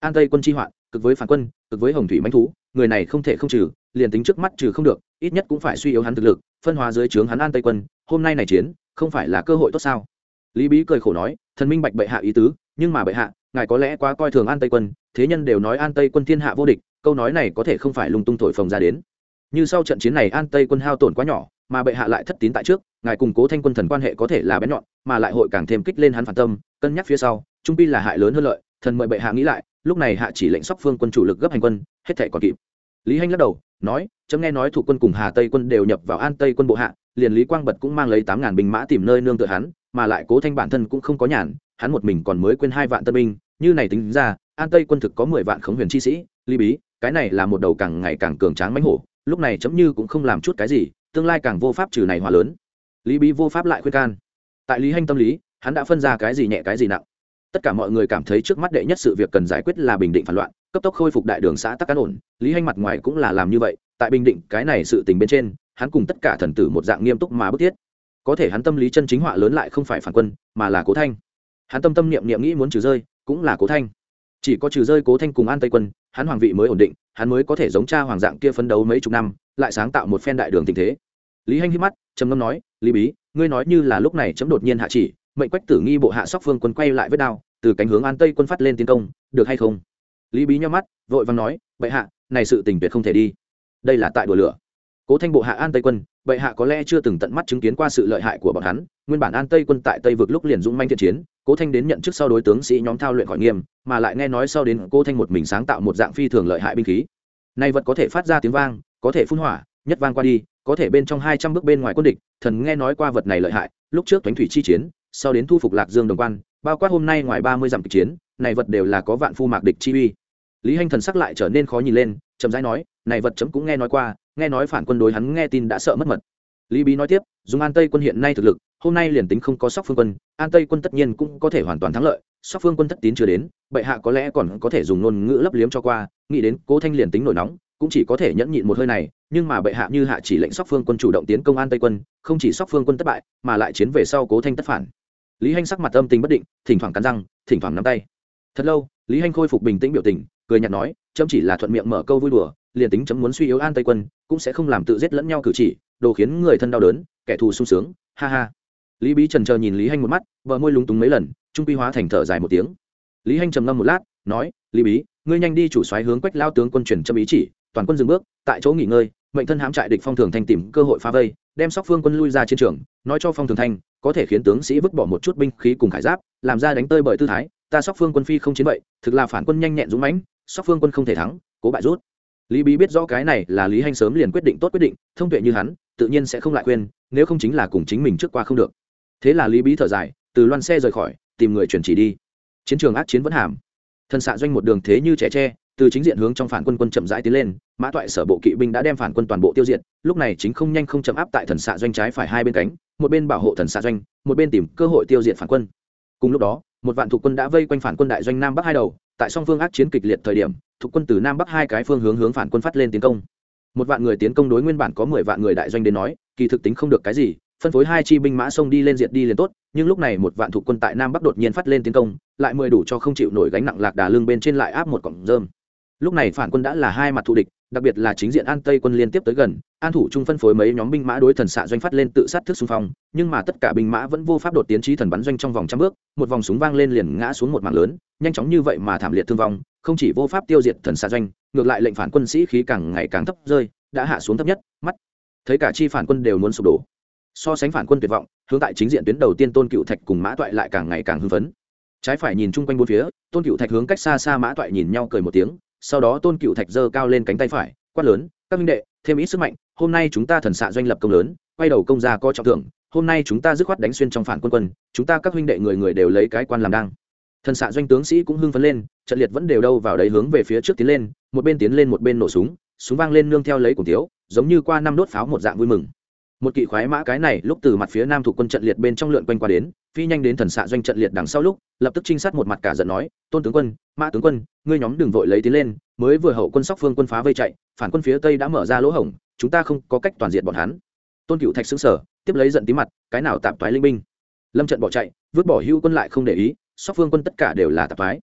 an tây quân chi hoạn, cực với phản quân, cực với hồng thủy manh thú, người này không thể không trừ liền tính trước mắt trừ không được, ít nhất cũng phải suy yếu hắn thực lực, phân hóa dưới trướng hắn an tây quân, hôm nay này chiến, không phải là cơ hội tốt sao? Lý bí cười khổ nói, thần minh bạch bệ hạ ý tứ, nhưng mà bệ hạ, ngài có lẽ quá coi thường an tây quân, thế nhân đều nói an tây quân thiên hạ vô địch, câu nói này có thể không phải lung tung thổi phồng ra đến. Như sau trận chiến này an tây quân hao tổn quá nhỏ, mà bệ hạ lại thất tín tại trước, ngài củng cố thanh quân thần quan hệ có thể là bén nhọn, mà lại hội càng thêm kích lên hắn phản tâm, cân nhắc phía sau, trung pi là hại lớn hơn lợi, thần mời bệ hạ nghĩ lại, lúc này hạ chỉ lệnh sóc phương quân chủ lực gấp hành quân, hết thể còn kịp. Lý hanh lắc đầu nói, chấm nghe nói thủ quân cùng hà tây quân đều nhập vào an tây quân bộ hạ, liền lý quang bật cũng mang lấy tám ngàn binh mã tìm nơi nương tựa hắn, mà lại cố thanh bản thân cũng không có nhàn, hắn một mình còn mới quên hai vạn tân binh, như này tính ra, an tây quân thực có mười vạn khống huyền chi sĩ ly bí, cái này là một đầu càng ngày càng cường tráng mãnh hổ, lúc này chấm như cũng không làm chút cái gì, tương lai càng vô pháp trừ này hòa lớn. Lý bí vô pháp lại khuyên can. Tại lý hanh tâm lý, hắn đã phân ra cái gì nhẹ cái gì nặng. Tất cả mọi người cảm thấy trước mắt đệ nhất sự việc cần giải quyết là bình định phản loạn cấp tốc khôi phục đại đường xã tắc cán ổn, lý hanh mặt ngoài cũng là làm như vậy, tại bình định, cái này sự tình bên trên, hắn cùng tất cả thần tử một dạng nghiêm túc mà bức thiết. Có thể hắn tâm lý chân chính họa lớn lại không phải phản quân, mà là cố thanh. Hắn tâm tâm niệm niệm nghĩ muốn trừ rơi, cũng là cố thanh. Chỉ có trừ rơi cố thanh cùng an tây quân, hắn hoàng vị mới ổn định, hắn mới có thể giống cha hoàng dạng kia phấn đấu mấy chục năm, lại sáng tạo một phen đại đường tình thế. Lý hanh hít mắt, trầm ngâm nói, lý bí, ngươi nói như là lúc này chấm đột nhiên hạ chỉ, mệnh quách tử nghi bộ hạ sóc phương quân quay lại với đao, từ cánh hướng an tây quân phát lên tiến công, được hay không? Lý bí nhau mắt, vội vàng nói, bệ hạ, này sự tình tuyệt không thể đi. Đây là tại đùa lửa. Cố thanh bộ hạ an tây quân, bệ hạ có lẽ chưa từng tận mắt chứng kiến qua sự lợi hại của bọn hắn. Nguyên bản an tây quân tại tây vực lúc liền dũng manh thiện chiến, cố thanh đến nhận chức sau đối tướng sĩ nhóm thao luyện khỏi nghiêm, mà lại nghe nói sau đến cố thanh một mình sáng tạo một dạng phi thường lợi hại binh khí. Nay vật có thể phát ra tiếng vang, có thể phun hỏa, nhất vang qua đi, có thể bên trong hai trăm bước bên ngoài quân địch, thần nghe nói qua vật này lợi hại, lúc trước Thánh thủy chi chiến, sau đến thu phục lạc dương đồng quan, bao quát hôm nay ngoài ba mươi dặm kịch chiến này vật đều là có vạn phu mạc địch chi uy. Lý hanh thần sắc lại trở nên khó nhìn lên, chậm rãi nói, này vật chấm cũng nghe nói qua, nghe nói phản quân đối hắn nghe tin đã sợ mất mật. Lý bí nói tiếp, dùng an tây quân hiện nay thực lực, hôm nay liền tính không có sóc phương quân, an tây quân tất nhiên cũng có thể hoàn toàn thắng lợi, sóc phương quân thất tín chưa đến, bệ hạ có lẽ còn có thể dùng ngôn ngữ lấp liếm cho qua, nghĩ đến cố thanh liền tính nổi nóng, cũng chỉ có thể nhẫn nhịn một hơi này, nhưng mà bệ hạ như hạ chỉ lệnh sóc phương quân chủ động tiến công an tây quân, không chỉ sóc phương quân thất bại, mà lại chiến về sau cố thanh tất phản. Lý hanh sắc mặt âm tình bất định, thỉnh thoảng cắn răng, thỉnh thoảng nắm tay thật lâu, lý hanh khôi phục bình tĩnh biểu tình, cười nhạt nói, chấm chỉ là thuận miệng mở câu vui đùa, liền tính chấm muốn suy yếu an tây quân, cũng sẽ không làm tự giết lẫn nhau cử chỉ, đồ khiến người thân đau đớn, kẻ thù sung sướng, ha ha. Lý bí trần chờ nhìn lý hanh một mắt vợ môi lúng túng mấy lần, trung quy hóa thành thở dài một tiếng. Lý hanh trầm ngâm một lát, nói, lý bí, ngươi nhanh đi chủ xoáy hướng quách lao tướng quân truyền châm ý chỉ, toàn quân dừng bước, tại chỗ nghỉ ngơi, mệnh thân hãm trại địch phong thường thanh tìm cơ hội phá vây, đem sóc phương quân lui ra chiến trường, nói cho phong thường thanh, có thể khiến tướng sĩ vứt bỏ một chút binh khí cùng khải giáp, làm ra đánh tơi bởi tư thái ta sóc phương quân phi không chiến vậy thực là phản quân nhanh nhẹn dũng mãnh, sóc phương quân không thể thắng, cố bại rút. Lý bí biết rõ cái này là lý hanh sớm liền quyết định tốt quyết định, thông tuệ như hắn, tự nhiên sẽ không lại khuyên nếu không chính là cùng chính mình trước qua không được. Thế là lý bí thở dài, từ loan xe rời khỏi, tìm người chuyển chỉ đi. Chiến trường ác chiến vẫn hàm. Thân xạ doanh một đường thế như trẻ tre, từ chính diện hướng trong phản quân quân chậm rãi tiến lên, mã toại sở bộ kỵ binh đã đem phản quân toàn bộ tiêu diệt, lúc này chính không nhanh không chậm áp tại thần xạ doanh trái phải hai bên cánh, một bên bảo hộ thần xạ doanh, một bên tìm cơ hội tiêu diệt phản quân. Cùng lúc đó một vạn thuộc quân đã vây quanh phản quân đại doanh nam bắc hai đầu, tại song phương ác chiến kịch liệt thời điểm, thuộc quân từ nam bắc hai cái phương hướng hướng phản quân phát lên tiến công. Một vạn người tiến công đối nguyên bản có mười vạn người đại doanh đến nói, kỳ thực tính không được cái gì, phân phối hai chi binh mã sông đi lên diệt đi liền tốt, nhưng lúc này một vạn thuộc quân tại nam bắc đột nhiên phát lên tiến công, lại mười đủ cho không chịu nổi gánh nặng lạc đà lưng bên trên lại áp một cọng rơm. Lúc này phản quân đã là hai mặt thù địch đặc biệt là chính diện an tây quân liên tiếp tới gần an thủ trung phân phối mấy nhóm binh mã đối thần xạ doanh phát lên tự sát thức xung phong nhưng mà tất cả binh mã vẫn vô pháp đột tiến trí thần bắn doanh trong vòng trăm bước một vòng súng vang lên liền ngã xuống một mạng lớn nhanh chóng như vậy mà thảm liệt thương vong không chỉ vô pháp tiêu diệt thần xạ doanh ngược lại lệnh phản quân sĩ khí càng ngày càng thấp rơi đã hạ xuống thấp nhất mắt thấy cả chi phản quân đều muốn sụp đổ so sánh phản quân tuyệt vọng hướng tại chính diện tuyến đầu tiên tôn cựu thạch cùng mã toại lại càng ngày càng hưng phấn trái phải nhìn chung quanh bốn phía tôn cựu thạch hướng cách xa xa mã toại nhìn nhau cười một tiếng sau đó tôn cựu thạch giơ cao lên cánh tay phải, quát lớn, các minh đệ, thêm ít sức mạnh, hôm nay chúng ta thần xạ doanh lập công lớn, quay đầu công gia có trọng thưởng, hôm nay chúng ta dứt khoát đánh xuyên trong phản quân quân, chúng ta các huynh đệ người người đều lấy cái quan làm đang thần xạ doanh tướng sĩ cũng hưng phấn lên, trận liệt vẫn đều đâu vào đấy hướng về phía trước tiến lên, một bên tiến lên một bên nổ súng súng vang lên nương theo lấy cùng tiếu, giống như qua năm đốt pháo một dạng vui mừng. Một kỵ khoái mã cái này lúc từ mặt phía nam thuộc quân trận liệt bên trong lượn quanh qua đến phi nhanh đến thần xạ doanh trận liệt đằng sau lúc, lập tức trinh sát một mặt cả giận nói, tôn tướng quân, mã tướng quân, ngươi nhóm đường vội lấy tiến lên, mới vừa hậu quân sóc phương quân phá vây chạy, phản quân phía tây đã mở ra lỗ hổng, chúng ta không có cách toàn diện bọn hắn. Tôn cựu thạch xứng sở tiếp lấy giận tí mặt, cái nào tạp thoái linh binh? Lâm trận bỏ chạy, vứt bỏ hưu quân lại không để ý, sóc phương quân tất cả đều là tạp thoái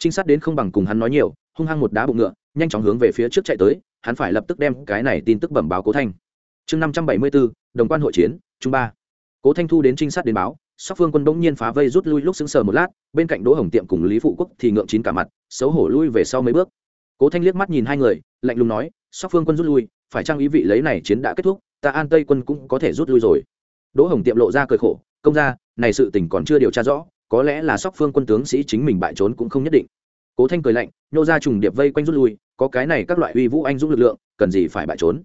trinh sát đến không bằng cùng hắn nói nhiều, hung hăng một đá bụng ngựa, nhanh chóng hướng về phía trước chạy tới, hắn phải lập tức đem cái này tin tức bẩm báo cố thanh. Chương năm trăm bảy mươi bốn, đồng quan hội chiến trung ba. Cố thanh thu đến trinh sát đến báo sóc phương quân bỗng nhiên phá vây rút lui lúc xứng sờ một lát, bên cạnh đỗ hồng tiệm cùng lý phụ quốc thì ngượng chín cả mặt, xấu hổ lui về sau mấy bước. Cố thanh liếc mắt nhìn hai người, lạnh lùng nói, sóc phương quân rút lui, phải trang ý vị lấy này chiến đã kết thúc, ta an tây quân cũng có thể rút lui rồi. Đỗ hồng tiệm lộ ra cười khổ, công ra này sự tình còn chưa điều tra rõ, có lẽ là sóc phương quân tướng sĩ chính mình bại trốn cũng không nhất định. Cố thanh cười lạnh, nhô ra trùng điệp vây quanh rút lui, có cái này các loại uy vũ anh dũng lực lượng, cần gì phải bại trốn?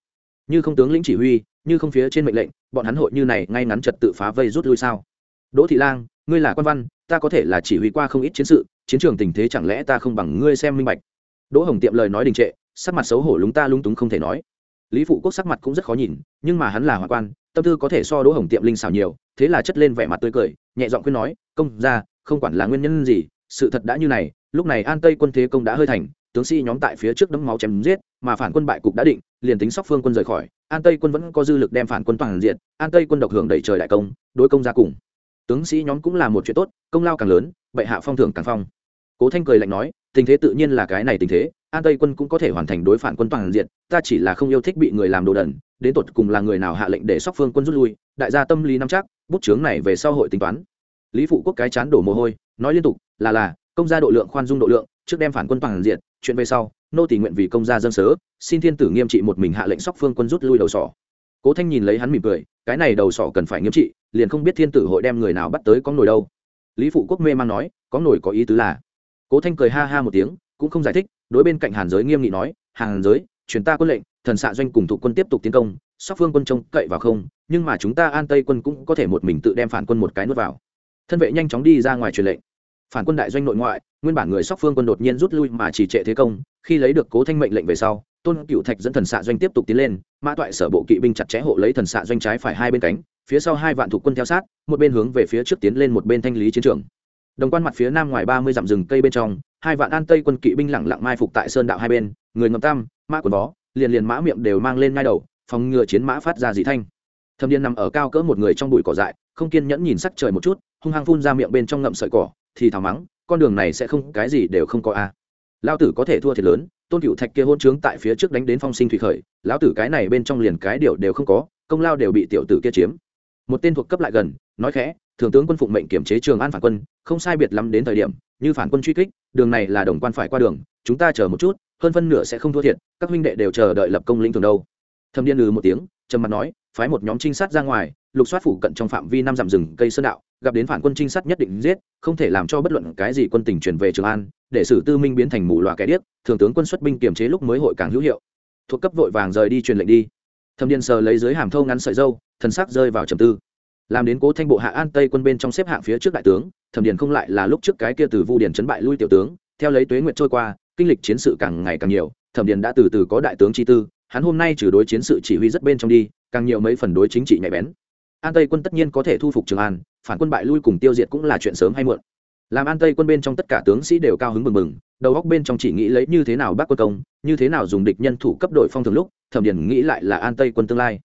Như không tướng lĩnh chỉ huy, như không phía trên mệnh lệnh, bọn hắn hội như này ngay ngắn trật tự phá vây rút lui sao? Đỗ thị lang, ngươi là quan văn, ta có thể là chỉ huy qua không ít chiến sự, chiến trường tình thế chẳng lẽ ta không bằng ngươi xem minh bạch? Đỗ hồng tiệm lời nói đình trệ, sắc mặt xấu hổ lúng ta lung túng không thể nói. Lý phụ quốc sắc mặt cũng rất khó nhìn, nhưng mà hắn là hoa quan, tâm tư có thể so đỗ hồng tiệm linh xảo nhiều, thế là chất lên vẻ mặt tươi cười, nhẹ giọng khuyên nói, công ra không quản là nguyên nhân gì, sự thật đã như này, lúc này an tây quân thế công đã hơi thành, tướng sĩ nhóm tại phía trước đấm máu chém giết, mà phản quân bại cục đã định, liền tính sóc phương quân rời khỏi, an tây quân vẫn có dư lực đem phản quân toàn diện, an tây quân độc hưởng đẩy trời đại công, đối công ra cùng tướng sĩ nhóm cũng là một chuyện tốt, công lao càng lớn, bệ hạ phong thưởng càng phong. Cố thanh cười lạnh nói, tình thế tự nhiên là cái này tình thế, an tây quân cũng có thể hoàn thành đối phản quân toàn diện, ta chỉ là không yêu thích bị người làm đồ đần, đến tột cùng là người nào hạ lệnh để sóc phương quân rút lui, đại gia tâm lý nắm chắc, bút chướng này về sau hội tính toán. Lý phụ quốc cái chán đổ mồ hôi, nói liên tục, là là, công gia độ lượng khoan dung độ lượng, trước đem phản quân toàn diện, chuyện về sau, nô tỷ nguyện vì công gia dân sớ, xin thiên tử nghiêm trị một mình hạ lệnh sóc phương quân rút lui đầu sỏ. Cố thanh nhìn lấy hắn mỉm cười, cái này đầu sỏ cần phải nghiêm trị liền không biết thiên tử hội đem người nào bắt tới có nổi đâu. Lý phụ quốc mê mang nói, có nổi có ý tứ là. Cố thanh cười ha ha một tiếng, cũng không giải thích, đối bên cạnh hàn giới nghiêm nghị nói, hàn giới, truyền ta quân lệnh, thần xạ doanh cùng thủ quân tiếp tục tiến công sóc phương quân trông cậy vào không, nhưng mà chúng ta an tây quân cũng có thể một mình tự đem phản quân một cái nuốt vào. Thân vệ nhanh chóng đi ra ngoài truyền lệnh. Phản quân đại doanh nội ngoại, nguyên bản người sóc phương quân đột nhiên rút lui mà chỉ trệ thế công, khi lấy được cố thanh mệnh lệnh về sau, tôn cựu thạch dẫn thần xạ doanh tiếp tục tiến lên, mã toại sở bộ kỵ binh chặt chẽ hộ lấy thần xạ doanh trái phải hai bên cánh phía sau hai vạn thuộc quân theo sát, một bên hướng về phía trước tiến lên một bên thanh lý chiến trường. Đồng quan mặt phía nam ngoài ba mươi dặm rừng cây bên trong, hai vạn an tây quân kỵ binh lẳng lặng mai phục tại sơn đạo hai bên, người ngầm tam mã quần bó liền liền mã miệng đều mang lên ngay đầu, phòng ngừa chiến mã phát ra dị thanh. Thâm điên nằm ở cao cỡ một người trong bụi cỏ dại, không kiên nhẫn nhìn sắc trời một chút, hung hăng phun ra miệng bên trong ngậm sợi cỏ, thì thào mắng, con đường này sẽ không, cái gì đều không có a. À. lao tử có thể thua thiệt lớn, tôn cựu thạch kia hôn trướng tại phía trước đánh đến phong sinh thủy khởi, lão tử cái này bên trong liền cái điều đều không có, công lao đều bị tiểu tử kia chiếm một tên thuộc cấp lại gần, nói khẽ, thường tướng quân phụng mệnh kiểm chế trường an phản quân, không sai biệt lắm đến thời điểm, như phản quân truy kích, đường này là đồng quan phải qua đường, chúng ta chờ một chút, hơn phân nửa sẽ không thua thiệt, các huynh đệ đều chờ đợi lập công lĩnh thường đâu. Thâm điên lừ một tiếng, trầm mặt nói, phái một nhóm trinh sát ra ngoài, lục soát phủ cận trong phạm vi năm dặm rừng cây sơn đạo, gặp đến phản quân trinh sát nhất định giết, không thể làm cho bất luận cái gì quân tình truyền về trường an, để sử tư minh biến thành mù loà kẻ điếc, thường tướng quân xuất binh kiềm chế lúc mới hội càng hữu hiệu. Thuộc cấp vội vàng rời đi truyền lệnh đi. Thâm điền sờ lấy dưới hàm thâu ngắn sợi dâu, thần sắc rơi vào trầm tư. Làm đến cố thanh bộ hạ an tây quân bên trong xếp hạng phía trước đại tướng, thẩm điền không lại là lúc trước cái kia từ vu điền chấn bại lui tiểu tướng, theo lấy tuế nguyệt trôi qua, kinh lịch chiến sự càng ngày càng nhiều, thẩm điền đã từ từ có đại tướng chi tư, hắn hôm nay trừ đối chiến sự chỉ huy rất bên trong đi, càng nhiều mấy phần đối chính trị nhạy bén. An tây quân tất nhiên có thể thu phục trường an, phản quân bại lui cùng tiêu diệt cũng là chuyện sớm hay muộn. Làm an tây quân bên trong tất cả tướng sĩ đều cao hứng mừng mừng đầu góc bên trong chỉ nghĩ lấy như thế nào bác quân công, như thế nào dùng địch nhân thủ cấp đội phong thường lúc, thẩm điền nghĩ lại là an tây quân tương lai.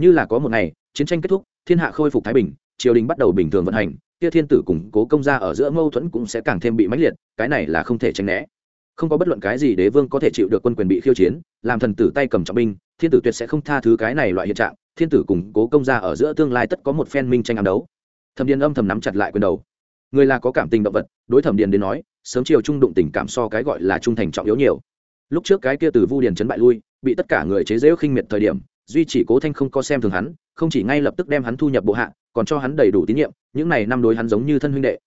Như là có một ngày, chiến tranh kết thúc, thiên hạ khôi phục thái bình, triều đình bắt đầu bình thường vận hành, kia thiên tử củng cố công gia ở giữa mâu thuẫn cũng sẽ càng thêm bị mãnh liệt, cái này là không thể tránh né. Không có bất luận cái gì đế vương có thể chịu được quân quyền bị khiêu chiến, làm thần tử tay cầm trọng binh, thiên tử tuyệt sẽ không tha thứ cái này loại hiện trạng, thiên tử củng cố công gia ở giữa tương lai tất có một phen minh tranh ám đấu. Thẩm điền âm thầm nắm chặt lại quyền đầu người là có cảm tình động vật, đối thẩm điền đến nói, sớm chiều trung đụng tình cảm so cái gọi là trung thành trọng yếu nhiều. Lúc trước cái kia từ vu điền chấn bại lui, bị tất cả người chế giễu khinh miệt thời điểm, duy chỉ cố thanh không có xem thường hắn, không chỉ ngay lập tức đem hắn thu nhập bộ hạ, còn cho hắn đầy đủ tín nhiệm, những này năm đối hắn giống như thân huynh đệ.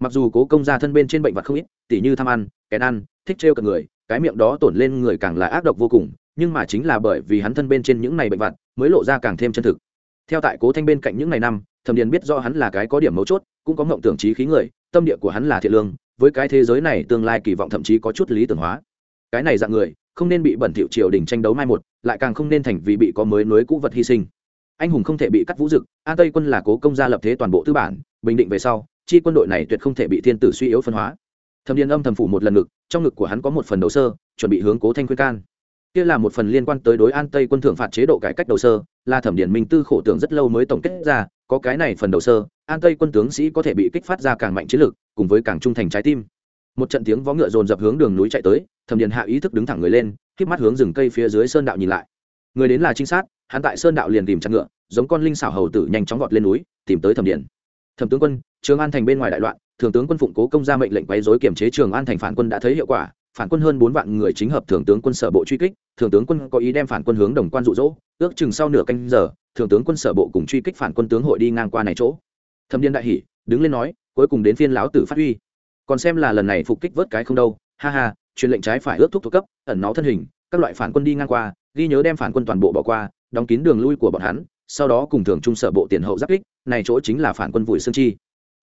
Mặc dù cố công gia thân bên trên bệnh vật không ít, tỉ như tham ăn, kén ăn, thích trêu cả người, cái miệng đó tổn lên người càng là ác độc vô cùng, nhưng mà chính là bởi vì hắn thân bên trên những này bệnh vật, mới lộ ra càng thêm chân thực. Theo tại cố thanh bên cạnh những ngày năm, thẩm điền biết do hắn là cái có điểm mấu chốt cũng có mộng tưởng trí khí người, tâm địa của hắn là thiện lương, với cái thế giới này tương lai kỳ vọng thậm chí có chút lý tưởng hóa. Cái này dạng người, không nên bị bẩn thiệu triều đình tranh đấu mai một, lại càng không nên thành vì bị có mới nối cũ vật hy sinh. Anh hùng không thể bị cắt vũ dực, an tây quân là cố công gia lập thế toàn bộ tư bản, bình định về sau, chi quân đội này tuyệt không thể bị thiên tử suy yếu phân hóa. Thẩm điền âm thầm phủ một lần ngực, trong ngực của hắn có một phần đầu sơ, chuẩn bị hướng cố thanh khuyên can. Kia là một phần liên quan tới đối an tây quân thưởng phạt chế độ cải cách đầu sơ, là thẩm điển minh tư khổ tưởng rất lâu mới tổng kết ra, có cái này phần đầu sơ an tây quân tướng sĩ có thể bị kích phát ra càng mạnh chiến lược, cùng với càng trung thành trái tim. Một trận tiếng vó ngựa dồn dập hướng đường núi chạy tới, thẩm điền hạ ý thức đứng thẳng người lên k mắt hướng rừng cây phía dưới sơn đạo nhìn lại. Người đến là trinh sát, hắn tại sơn đạo liền tìm chặt ngựa, giống con linh xảo hầu tử nhanh chóng vọt lên núi, tìm tới thẩm điền. Thẩm tướng quân, trường an thành bên ngoài đại loạn, thường tướng quân phụng cố công ra mệnh lệnh quấy dối kiểm chế trường an thành phản quân đã thấy hiệu quả, phản quân hơn bốn vạn người chính hợp thường tướng quân sở bộ truy kích, thường tướng quân có ý đem phản quân hướng đồng quan dụ dỗ, ước chừng sau nửa canh giờ, thường tướng quân sở bộ cùng truy kích phản quân tướng hội đi ngang qua này chỗ thâm điên đại hỉ, đứng lên nói, cuối cùng đến phiên lão tử phát huy. Còn xem là lần này phục kích vớt cái không đâu. Ha ha, truyền lệnh trái phải ước thúc thuộc cấp, ẩn nó thân hình, các loại phản quân đi ngang qua, ghi nhớ đem phản quân toàn bộ bỏ qua, đóng kín đường lui của bọn hắn, sau đó cùng thường trung sở bộ tiền hậu giáp kích, này chỗ chính là phản quân vùi sơn chi.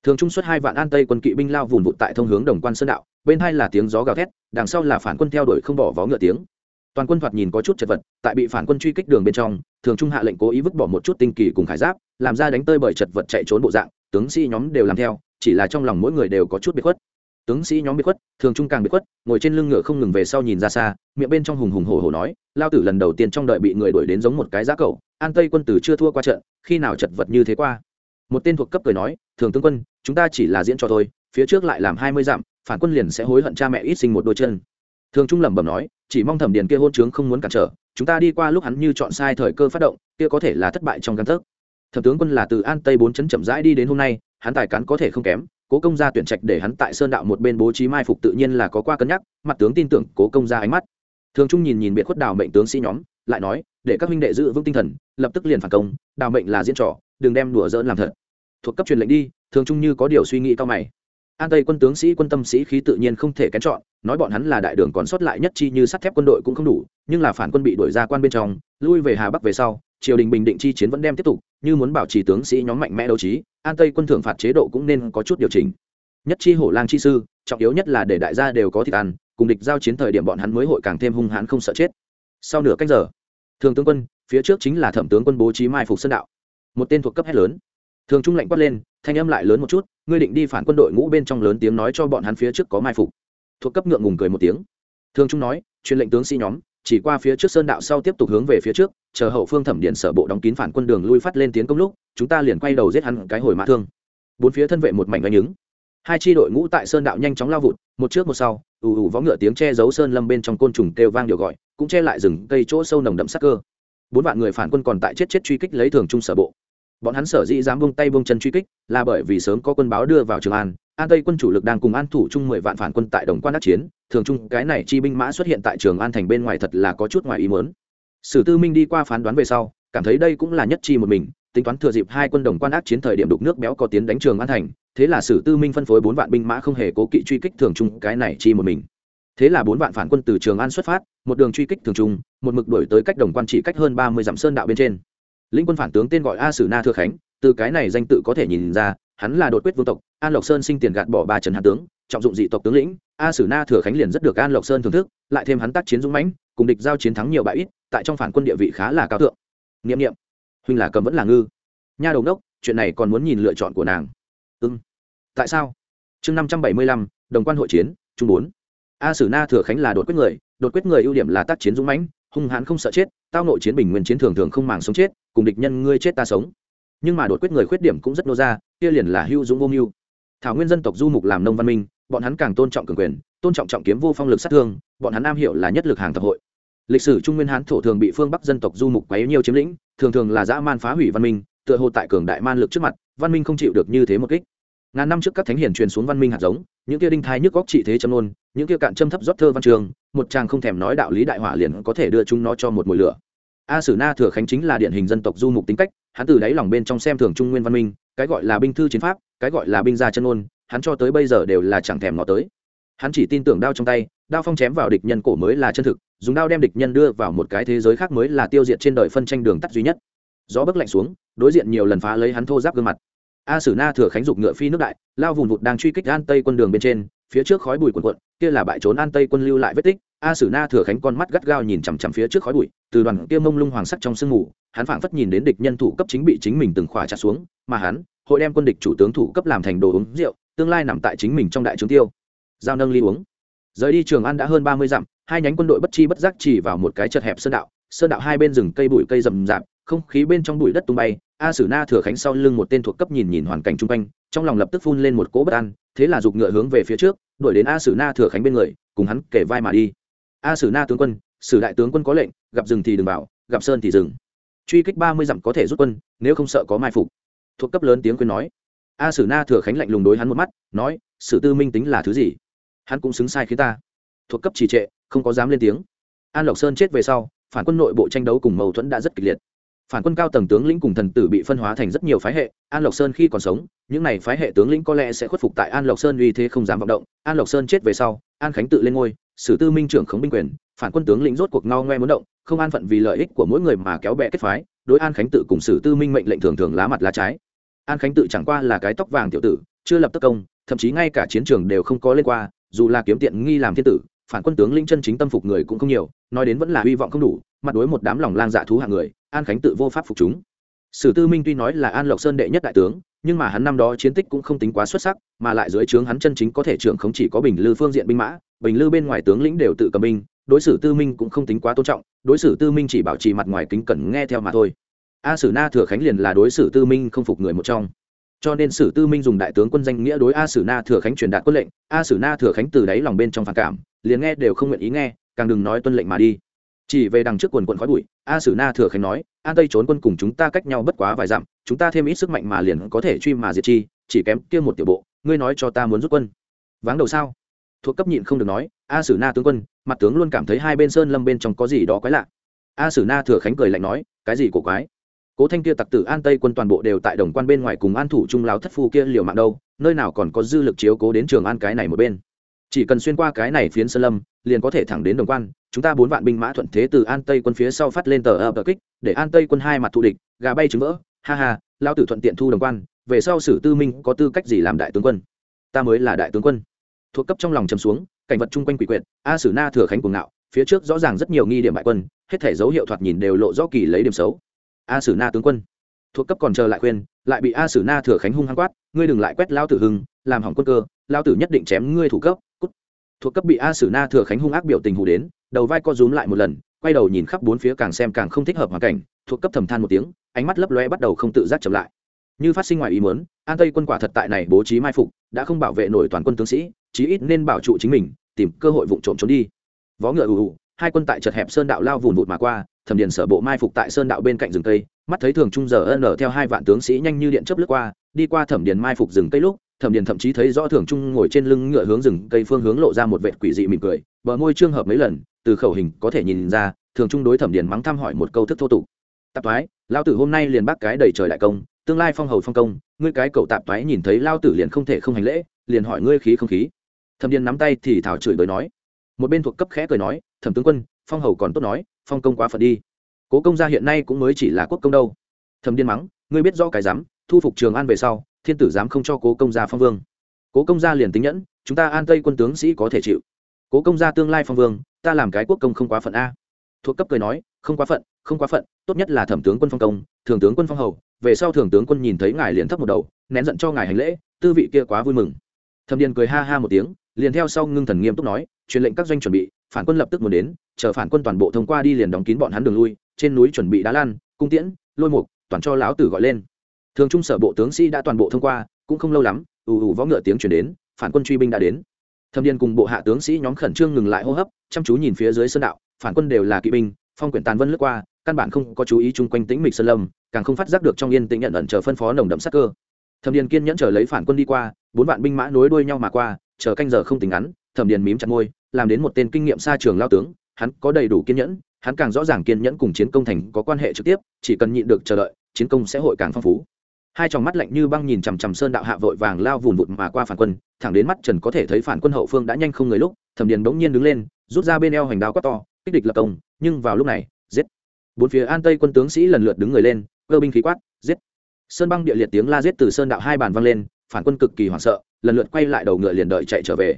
Thường trung xuất hai vạn an tây quân kỵ binh lao vùn vụt tại thông hướng đồng quan sơn đạo, bên hai là tiếng gió gào thét, đằng sau là phản quân theo đuổi không bỏ vó ngựa tiếng. Toàn quân thoạt nhìn có chút chật vật, tại bị phản quân truy kích đường bên trong, thường trung hạ lệnh cố ý vứt bỏ một chút tinh kỳ cùng khải giáp, làm ra đánh tơi bởi chật vật chạy trốn bộ dạng tướng sĩ nhóm đều làm theo, chỉ là trong lòng mỗi người đều có chút biệt khuất. Tướng sĩ nhóm biệt khuất, thường trung càng biệt khuất, ngồi trên lưng ngựa không ngừng về sau nhìn ra xa, miệng bên trong hùng hùng hổ hổ nói, lao tử lần đầu tiên trong đợi bị người đuổi đến giống một cái giá cầu, an tây quân tử chưa thua qua trận, khi nào chật vật như thế qua? Một tên thuộc cấp cười nói, thường tướng quân, chúng ta chỉ là diễn cho thôi, phía trước lại làm hai mươi dặm, phản quân liền sẽ hối hận cha mẹ ít sinh một đôi chân. Thường trung lẩm bẩm nói, chỉ mong thẩm điền kia hôn trướng không muốn cản trở, chúng ta đi qua lúc hắn như chọn sai thời cơ phát động, kia có thể là thất bại trong căn thức thẩm tướng quân là từ an tây bốn chấn chậm rãi đi đến hôm nay, hắn tài cán có thể không kém, cố công gia tuyển trạch để hắn tại sơn đạo một bên bố trí mai phục tự nhiên là có qua cân nhắc, mặt tướng tin tưởng cố công gia ánh mắt. Thường trung nhìn nhìn biệt khuất đào mệnh tướng sĩ nhóm, lại nói, để các huynh đệ giữ vững tinh thần, lập tức liền phản công, đào mệnh là diễn trò, đừng đem đùa dỡn làm thật. Thuộc cấp truyền lệnh đi, thường trung như có điều suy nghĩ cao mày. An tây quân tướng sĩ, quân tâm sĩ khí tự nhiên không thể kén chọn, nói bọn hắn là đại đường còn sót lại nhất chi như sắt thép quân đội cũng không đủ, nhưng là phản quân bị đuổi ra quan bên trong, lui về hà bắc về sau, triều đình bình định chi chiến vẫn đem tiếp tục như muốn bảo trì tướng sĩ nhóm mạnh mẽ đấu trí, an tây quân thưởng phạt chế độ cũng nên có chút điều chỉnh. Nhất chi hổ lang chi sư, trọng yếu nhất là để đại gia đều có thịt ăn, cùng địch giao chiến thời điểm bọn hắn mới hội càng thêm hung hãn không sợ chết. Sau nửa cách giờ, thường tướng quân, phía trước chính là thẩm tướng quân bố trí mai phục sơn đạo. Một tên thuộc cấp hét lớn. Thường trung lạnh quát lên, thanh âm lại lớn một chút, ngươi định đi phản quân đội ngũ bên trong lớn tiếng nói cho bọn hắn phía trước có mai phục. Thuộc cấp ngượng ngùng cười một tiếng. Thường trung nói, truyền lệnh tướng sĩ nhóm chỉ qua phía trước sơn đạo sau tiếp tục hướng về phía trước, chờ hậu phương thẩm điện sở bộ đóng kín phản quân đường lui phát lên tiến công lúc, chúng ta liền quay đầu giết hắn cái hồi mã thương. Bốn phía thân vệ một mảnh oanh ứng. Hai tri đội ngũ tại sơn đạo nhanh chóng lao vụt, một trước một sau, ù ù vó ngựa tiếng che giấu sơn lâm bên trong côn trùng kêu vang điều gọi, cũng che lại rừng cây chỗ sâu nồng đậm sắc cơ. Bốn vạn người phản quân còn tại chết chết truy kích lấy thường trung sở bộ. Bọn hắn sở dĩ dám bông tay bông chân truy kích, là bởi vì sớm có quân báo đưa vào trường an an tây quân chủ lực đang cùng an thủ chung mười vạn phản quân tại đồng quan đắc chiến, thường chung cái này chi binh mã xuất hiện tại trường an thành bên ngoài thật là có chút ngoài ý muốn. Sử tư minh đi qua phán đoán về sau, cảm thấy đây cũng là nhất chi một mình, tính toán thừa dịp hai quân đồng quan ác chiến thời điểm đục nước béo có tiến đánh trường an thành, thế là sử tư minh phân phối bốn vạn binh mã không hề cố kỵ truy kích thường chung cái này chi một mình. Thế là bốn vạn phản quân từ trường an xuất phát, một đường truy kích thường trung một mực đuổi tới cách đồng quan chỉ cách hơn ba mươi dặm sơn đạo bên trên. Lĩnh quân phản tướng tên gọi a sử na thừa khánh, từ cái này danh tự có thể nhìn ra hắn là đột quyết vương tộc, an lộc sơn sinh tiền gạt bỏ ba trần hạt tướng, trọng dụng dị tộc tướng lĩnh, a sử na thừa khánh liền rất được an lộc sơn thưởng thức, lại thêm hắn tác chiến dũng mãnh, cùng địch giao chiến thắng nhiều bại ít, tại trong phản quân địa vị khá là cao thượng. N i ệ m n i ệ m huynh là cầm vẫn là ngư. Nha đầu đốc chuyện này còn muốn nhìn lựa chọn của nàng. Ưng tại sao? Chương năm trăm bảy mươi lăm, đồng quan hội chiến trung bốn. A sử na thừa khánh là đột quyết người, đột quyết người ưu điểm là tác chiến dũng mãnh, hung hãn không sợ chết, tao nội chiến bình nguyên chiến thường thường không màng sống chết, cùng địch nhân ngươi chết ta sống nhưng mà đột quyết người khuyết điểm cũng rất nô ra, kia liền là hưu dũng vô mưu. Thảo nguyên dân tộc du mục làm nông văn minh, bọn hắn càng tôn trọng cường quyền, tôn trọng trọng kiếm vô phong lực sát thương, bọn hắn am hiểu là nhất lực hàng tập hội. Lịch sử trung nguyên hán thổ thường bị phương bắc dân tộc du mục quấy nhiêu chiếm lĩnh, thường thường là dã man phá hủy văn minh, tựa hồ tại cường đại man lực trước mặt, văn minh không chịu được như thế một kích. Ngàn năm trước các thánh hiền truyền xuống văn minh hạt giống, những kia đinh thai nhức góc trị thế châm nôn những kia cạn châm thấp rót thơ văn trường, một chàng không thèm nói đạo lý đại hỏa liền có thể đưa chúng nó cho một mùi lửa. A sử na thừa khánh chính là điển hình dân tộc du mục tính cách hắn từ đáy lòng bên trong xem thường trung nguyên văn minh, cái gọi là binh thư chiến pháp, cái gọi là binh gia chân ôn hắn cho tới bây giờ đều là chẳng thèm ngó tới. Hắn chỉ tin tưởng đao trong tay, đao phong chém vào địch nhân cổ mới là chân thực, dùng đao đem địch nhân đưa vào một cái thế giới khác mới là tiêu diệt trên đời phân tranh đường tắt duy nhất. Gió bấc lạnh xuống, đối diện nhiều lần phá lấy hắn thô giáp gương mặt. A sử na thừa khánh dục ngựa phi nước đại, lao vùng vụt đang truy kích an tây quân đường bên trên, phía trước khói bụi quần quận kia là bại trốn an tây quân lưu lại vết tích a sử na thừa khánh con mắt gắt gao nhìn chằm chằm phía trước khói bụi, từ đoàn kia mông lung hoàng sắc trong sương mù, hắn phảng phất nhìn đến địch nhân thủ cấp chính bị chính mình từng khỏa chặt xuống, mà hắn, hội đem quân địch chủ tướng thủ cấp làm thành đồ uống rượu, tương lai nằm tại chính mình trong đại trướng tiêu. Giao nâng ly uống. Rời đi trường an đã hơn ba mươi dặm, hai nhánh quân đội bất chi bất giác chỉ vào một cái chật hẹp sơn đạo sơn đạo hai bên rừng cây bụi cây rậm rạp, không khí bên trong bụi đất tung bay, a sử na thừa khánh sau lưng một tên thuộc cấp nhìn nhìn hoàn cảnh chung quanh, trong lòng lập tức phun lên một cỗ bất an, thế là giục ngựa hướng về phía trước, đuổi đến a sử na thừa khánh bên người, cùng hắn kể vai mà đi a sử na tướng quân, sử đại tướng quân có lệnh, gặp rừng thì đừng vào, gặp sơn thì dừng. Truy kích ba mươi dặm có thể rút quân, nếu không sợ có mai phục. Thuộc cấp lớn tiếng khuyên nói. A sử na thừa khánh lạnh lùng đối hắn một mắt, nói, sử tư minh tính là thứ gì? Hắn cũng xứng sai khiến ta. Thuộc cấp trì trệ, không có dám lên tiếng. An lộc sơn chết về sau, phản quân nội bộ tranh đấu cùng mâu thuẫn đã rất kịch liệt. Phản quân cao tầng tướng lĩnh cùng thần tử bị phân hóa thành rất nhiều phái hệ, an lộc sơn khi còn sống, những n à y phái hệ tướng lĩnh có lẽ sẽ khuất phục tại an lộc sơn uy thế không dám vọng động. An lộc sơn chết về sau, an khánh tự lên ngôi sử tư minh trưởng khống binh quyền, phản quân tướng lĩnh rốt cuộc ngao ngoe muốn động, không an phận vì lợi ích của mỗi người mà kéo bẹ kết phái, đối an khánh tự cùng sử tư minh mệnh lệnh thường thường lá mặt lá trái. An khánh tự chẳng qua là cái tóc vàng tiểu tử, chưa lập tất công, thậm chí ngay cả chiến trường đều không có lên qua, dù là kiếm tiện nghi làm thiên tử, phản quân tướng lĩnh chân chính tâm phục người cũng không nhiều, nói đến vẫn là hy vọng không đủ, mặt đối một đám lòng lang dạ thú hạng người, an khánh tự vô pháp phục chúng. Sử tư minh tuy nói là an lộc sơn đệ nhất đại tướng nhưng mà hắn năm đó chiến tích cũng không tính quá xuất sắc, mà lại dưới trướng hắn chân chính có thể trưởng không chỉ có bình lư phương diện binh mã, bình lư bên ngoài tướng lĩnh đều tự cầm binh, đối xử tư minh cũng không tính quá tôn trọng, đối xử tư minh chỉ bảo trì mặt ngoài kính cẩn nghe theo mà thôi. A sử na thừa khánh liền là đối xử tư minh không phục người một trong. Cho nên sử tư minh dùng đại tướng quân danh nghĩa đối a sử na thừa khánh truyền đạt quân lệnh, a sử na thừa khánh từ đáy lòng bên trong phản cảm, liền nghe đều không nguyện ý nghe, càng đừng nói tuân lệnh mà đi chỉ về đằng trước quần quần khói bụi, a sử na thừa khánh nói, an tây trốn quân cùng chúng ta cách nhau bất quá vài dặm, chúng ta thêm ít sức mạnh mà liền có thể truy mà diệt chi, chỉ kém kia một tiểu bộ, ngươi nói cho ta muốn rút quân. Váng đầu sao? Thuộc cấp nhịn không được nói, a sử na tướng quân, mặt tướng luôn cảm thấy hai bên sơn lâm bên trong có gì đó quái lạ. A sử na thừa khánh cười lạnh nói, cái gì của quái? Cố thanh kia tặc tử an tây quân toàn bộ đều tại đồng quan bên ngoài cùng an thủ trung lao thất phu kia liều mạng đâu, nơi nào còn có dư lực chiếu cố đến trường an cái này một bên chỉ cần xuyên qua cái này phiến sơn lâm, liền có thể thẳng đến đồng quan. Chúng ta bốn vạn binh mã thuận thế từ an tây quân phía sau phát lên tờ ập kích, để an tây quân hai mặt thù địch, gà bay trứng vỡ. Ha ha lao tử thuận tiện thu đồng quan, về sau sử tư minh có tư cách gì làm đại tướng quân? Ta mới là đại tướng quân. Thuộc cấp trong lòng chầm xuống, cảnh vật chung quanh quỷ quyệt, a sử na thừa khánh cuồng ngạo, phía trước rõ ràng rất nhiều nghi điểm bại quân, hết thể dấu hiệu thoạt nhìn đều lộ rõ kỳ lấy điểm xấu. A sử na tướng quân. Thuộc cấp còn chờ lại khuyên, lại bị a sử na thừa khánh hung hăng quát, ngươi đừng lại quét lao tử hưng, làm hỏng quân cơ lao tử nhất định chém ngươi thủ cấp thuộc cấp bị a sử na thừa khánh hung ác biểu tình hù đến, đầu vai co rúm lại một lần, quay đầu nhìn khắp bốn phía càng xem càng không thích hợp hoàn cảnh, thuộc cấp thầm than một tiếng, ánh mắt lấp lóe bắt đầu không tự giác chậm lại. Như phát sinh ngoài ý muốn, an tây quân quả thật tại này bố trí mai phục, đã không bảo vệ nổi toàn quân tướng sĩ, chí ít nên bảo trụ chính mình, tìm cơ hội vụng trộm trốn đi. Vó ngựa ù ù, hai quân tại chật hẹp sơn đạo lao vùn vụt mà qua thẩm điền sở bộ mai phục tại sơn đạo bên cạnh rừng cây, mắt thấy thường trung giờ ân theo hai vạn tướng sĩ nhanh như điện chớp lướt qua, đi qua thẩm điền mai phục rừng cây lúc thẩm điền thậm chí thấy rõ thường trung ngồi trên lưng ngựa hướng rừng cây phương hướng lộ ra một vệt quỷ dị mỉm cười, bờ môi trương hợp mấy lần, từ khẩu hình có thể nhìn ra, thường trung đối thẩm điền mắng thăm hỏi một câu thức thô tục. Tạp thoái lao tử hôm nay liền bác cái đầy trời đại công, tương lai phong hầu phong công, ngươi cái cậu tạp thoái nhìn thấy lao tử liền không thể không hành lễ, liền hỏi ngươi khí không khí. Thẩm điền nắm tay thì thảo chửi bới nói. Một bên thuộc cấp khẽ cười nói, thẩm tướng quân, phong hầu còn tốt nói, phong công quá phận đi. Cố công gia hiện nay cũng mới chỉ là quốc công đâu. Thẩm Điền mắng, ngươi biết rõ cái dám thu phục trường an về sau, thiên tử dám không cho cố công gia phong vương. Cố công gia liền tính nhẫn, chúng ta an tây quân tướng sĩ có thể chịu. Cố công gia tương lai phong vương, ta làm cái quốc công không quá phận a. Thuộc cấp cười nói, không quá phận, không quá phận, tốt nhất là thẩm tướng quân phong công, thường tướng quân phong hầu, về sau thường tướng quân nhìn thấy ngài liền thấp một đầu, nén giận cho ngài hành lễ, tư vị kia quá vui mừng. Thẩm điền cười ha ha một tiếng, liền theo sau ngưng thần nghiêm túc nói, truyền lệnh các doanh chuẩn bị, phản quân lập tức muốn đến, chờ phản quân toàn bộ thông qua đi liền đóng kín bọn hắn đường lui, trên núi chuẩn bị đá lan, cung tiễn, lôi mục, toàn cho lão tử gọi lên thường trung sở bộ tướng sĩ đã toàn bộ thông qua, cũng không lâu lắm, ù ù võ ngựa tiếng chuyển đến, phản quân truy binh đã đến. Thâm điền cùng bộ hạ tướng sĩ nhóm khẩn trương ngừng lại hô hấp, chăm chú nhìn phía dưới sơn đạo, phản quân đều là kỵ binh, phong quyển tàn vân lướt qua, căn bản không có chú ý chung quanh tĩnh mịch sơn lâm, càng không phát giác được trong yên tĩnh nhận ẩn chờ phân phó nồng đậm sắc cơ. Thẩm điền kiên nhẫn chờ lấy phản quân đi qua, bốn vạn binh mã nối đuôi nhau mà qua, chờ canh giờ không tính ngắn, thẩm điền mím chặt môi, làm đến một tên kinh nghiệm xa trường lao tướng, hắn có đầy đủ kiên nhẫn, hắn càng rõ ràng kiên nhẫn cùng chiến công thành có quan hệ trực tiếp, chỉ cần nhịn được chờ đợi, chiến công sẽ hội càng phong phú hai tròng mắt lạnh như băng nhìn chằm chằm sơn đạo hạ vội vàng lao vùn vụt mà qua phản quân, thẳng đến mắt trần có thể thấy phản quân hậu phương đã nhanh không người lúc, thẩm điền bỗng nhiên đứng lên, rút ra bên eo hành đao quát to, kích địch lập công, nhưng vào lúc này, giết! Bốn phía an tây quân tướng sĩ lần lượt đứng người lên, cơ binh khí quát, giết! Sơn băng địa liệt tiếng la giết từ sơn đạo hai bàn vang lên, phản quân cực kỳ hoảng sợ, lần lượt quay lại đầu ngựa liền đợi chạy trở về.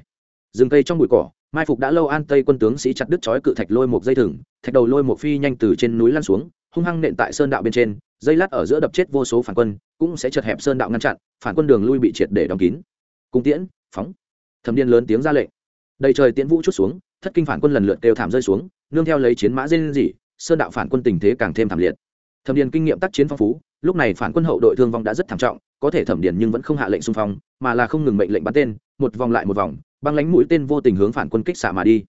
Rừng cây trong bụi cỏ, mai phục đã lâu an tây quân tướng sĩ chặt đứt chói cự thạch lôi một dây thừng, thạch đầu lôi một phi nhanh từ trên núi lăn xuống, hung hăng nện tại sơn đạo bên trên, dây lát ở giữa đập chết vô số phản quân cũng sẽ chật hẹp sơn đạo ngăn chặn, phản quân đường lui bị triệt để đóng kín. Cung tiễn, phóng. Thẩm điên lớn tiếng ra lệnh. Đầy trời tiễn vũ chút xuống, thất kinh phản quân lần lượt đều thảm rơi xuống, nương theo lấy chiến mã dên dỉ sơn đạo phản quân tình thế càng thêm thảm liệt. Thẩm điền kinh nghiệm tác chiến phong phú, lúc này phản quân hậu đội thương vong đã rất thảm trọng, có thể thẩm điền nhưng vẫn không hạ lệnh xung phong, mà là không ngừng mệnh lệnh bắn tên, một vòng lại một vòng, băng lánh mũi tên vô tình hướng phản quân kích xạ mà đi.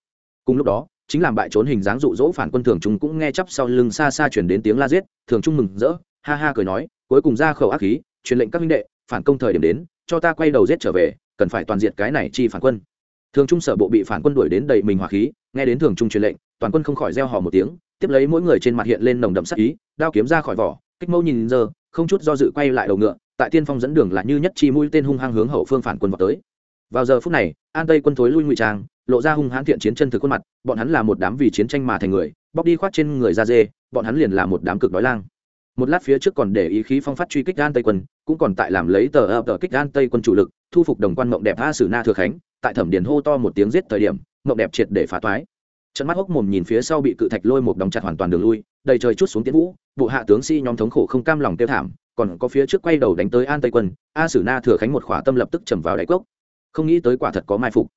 Cùng lúc đó, chính làm bại trốn hình dáng dụ dỗ phản quân thường trung cũng nghe chắp sau lưng xa xa chuyển đến tiếng la giết, thường trung mừng rỡ, ha ha cười nói cuối cùng ra khẩu ác khí, truyền lệnh các minh đệ, phản công thời điểm đến, cho ta quay đầu giết trở về, cần phải toàn diện cái này chi phản quân. Thường trung sở bộ bị phản quân đuổi đến đầy mình hỏa khí, nghe đến thường trung truyền lệnh, toàn quân không khỏi reo hò một tiếng, tiếp lấy mỗi người trên mặt hiện lên nồng đậm sắc ý, đao kiếm ra khỏi vỏ, kích mâu nhìn giờ, không chút do dự quay lại đầu ngựa, tại tiên phong dẫn đường là như nhất chi mũi tên hung hăng hướng hậu phương phản quân vào tới. Vào giờ phút này, an tây quân thối lui ngụy trang, lộ ra hung hãn thiện chiến chân thực khuôn mặt, bọn hắn là một đám vì chiến tranh mà thành người, bóc đi khoác trên người da dê, bọn hắn liền là một đám cực đói lang một lát phía trước còn để ý khí phong phát truy kích an tây quân, cũng còn tại làm lấy tờ ập tờ kích an tây quân chủ lực, thu phục đồng quan mộng đẹp a sử na thừa khánh, tại thẩm điền hô to một tiếng giết thời điểm, mộng đẹp triệt để phá toái. Trận mắt hốc mồm nhìn phía sau bị cự thạch lôi một đóng chặt hoàn toàn đường lui, đầy trời chút xuống tiến vũ, bộ hạ tướng sĩ nhóm thống khổ không cam lòng tiêu thảm, còn có phía trước quay đầu đánh tới an tây quân, a sử na thừa khánh một khỏa tâm lập tức chầm vào đáy cốc. Không nghĩ tới quả thật có mai phục.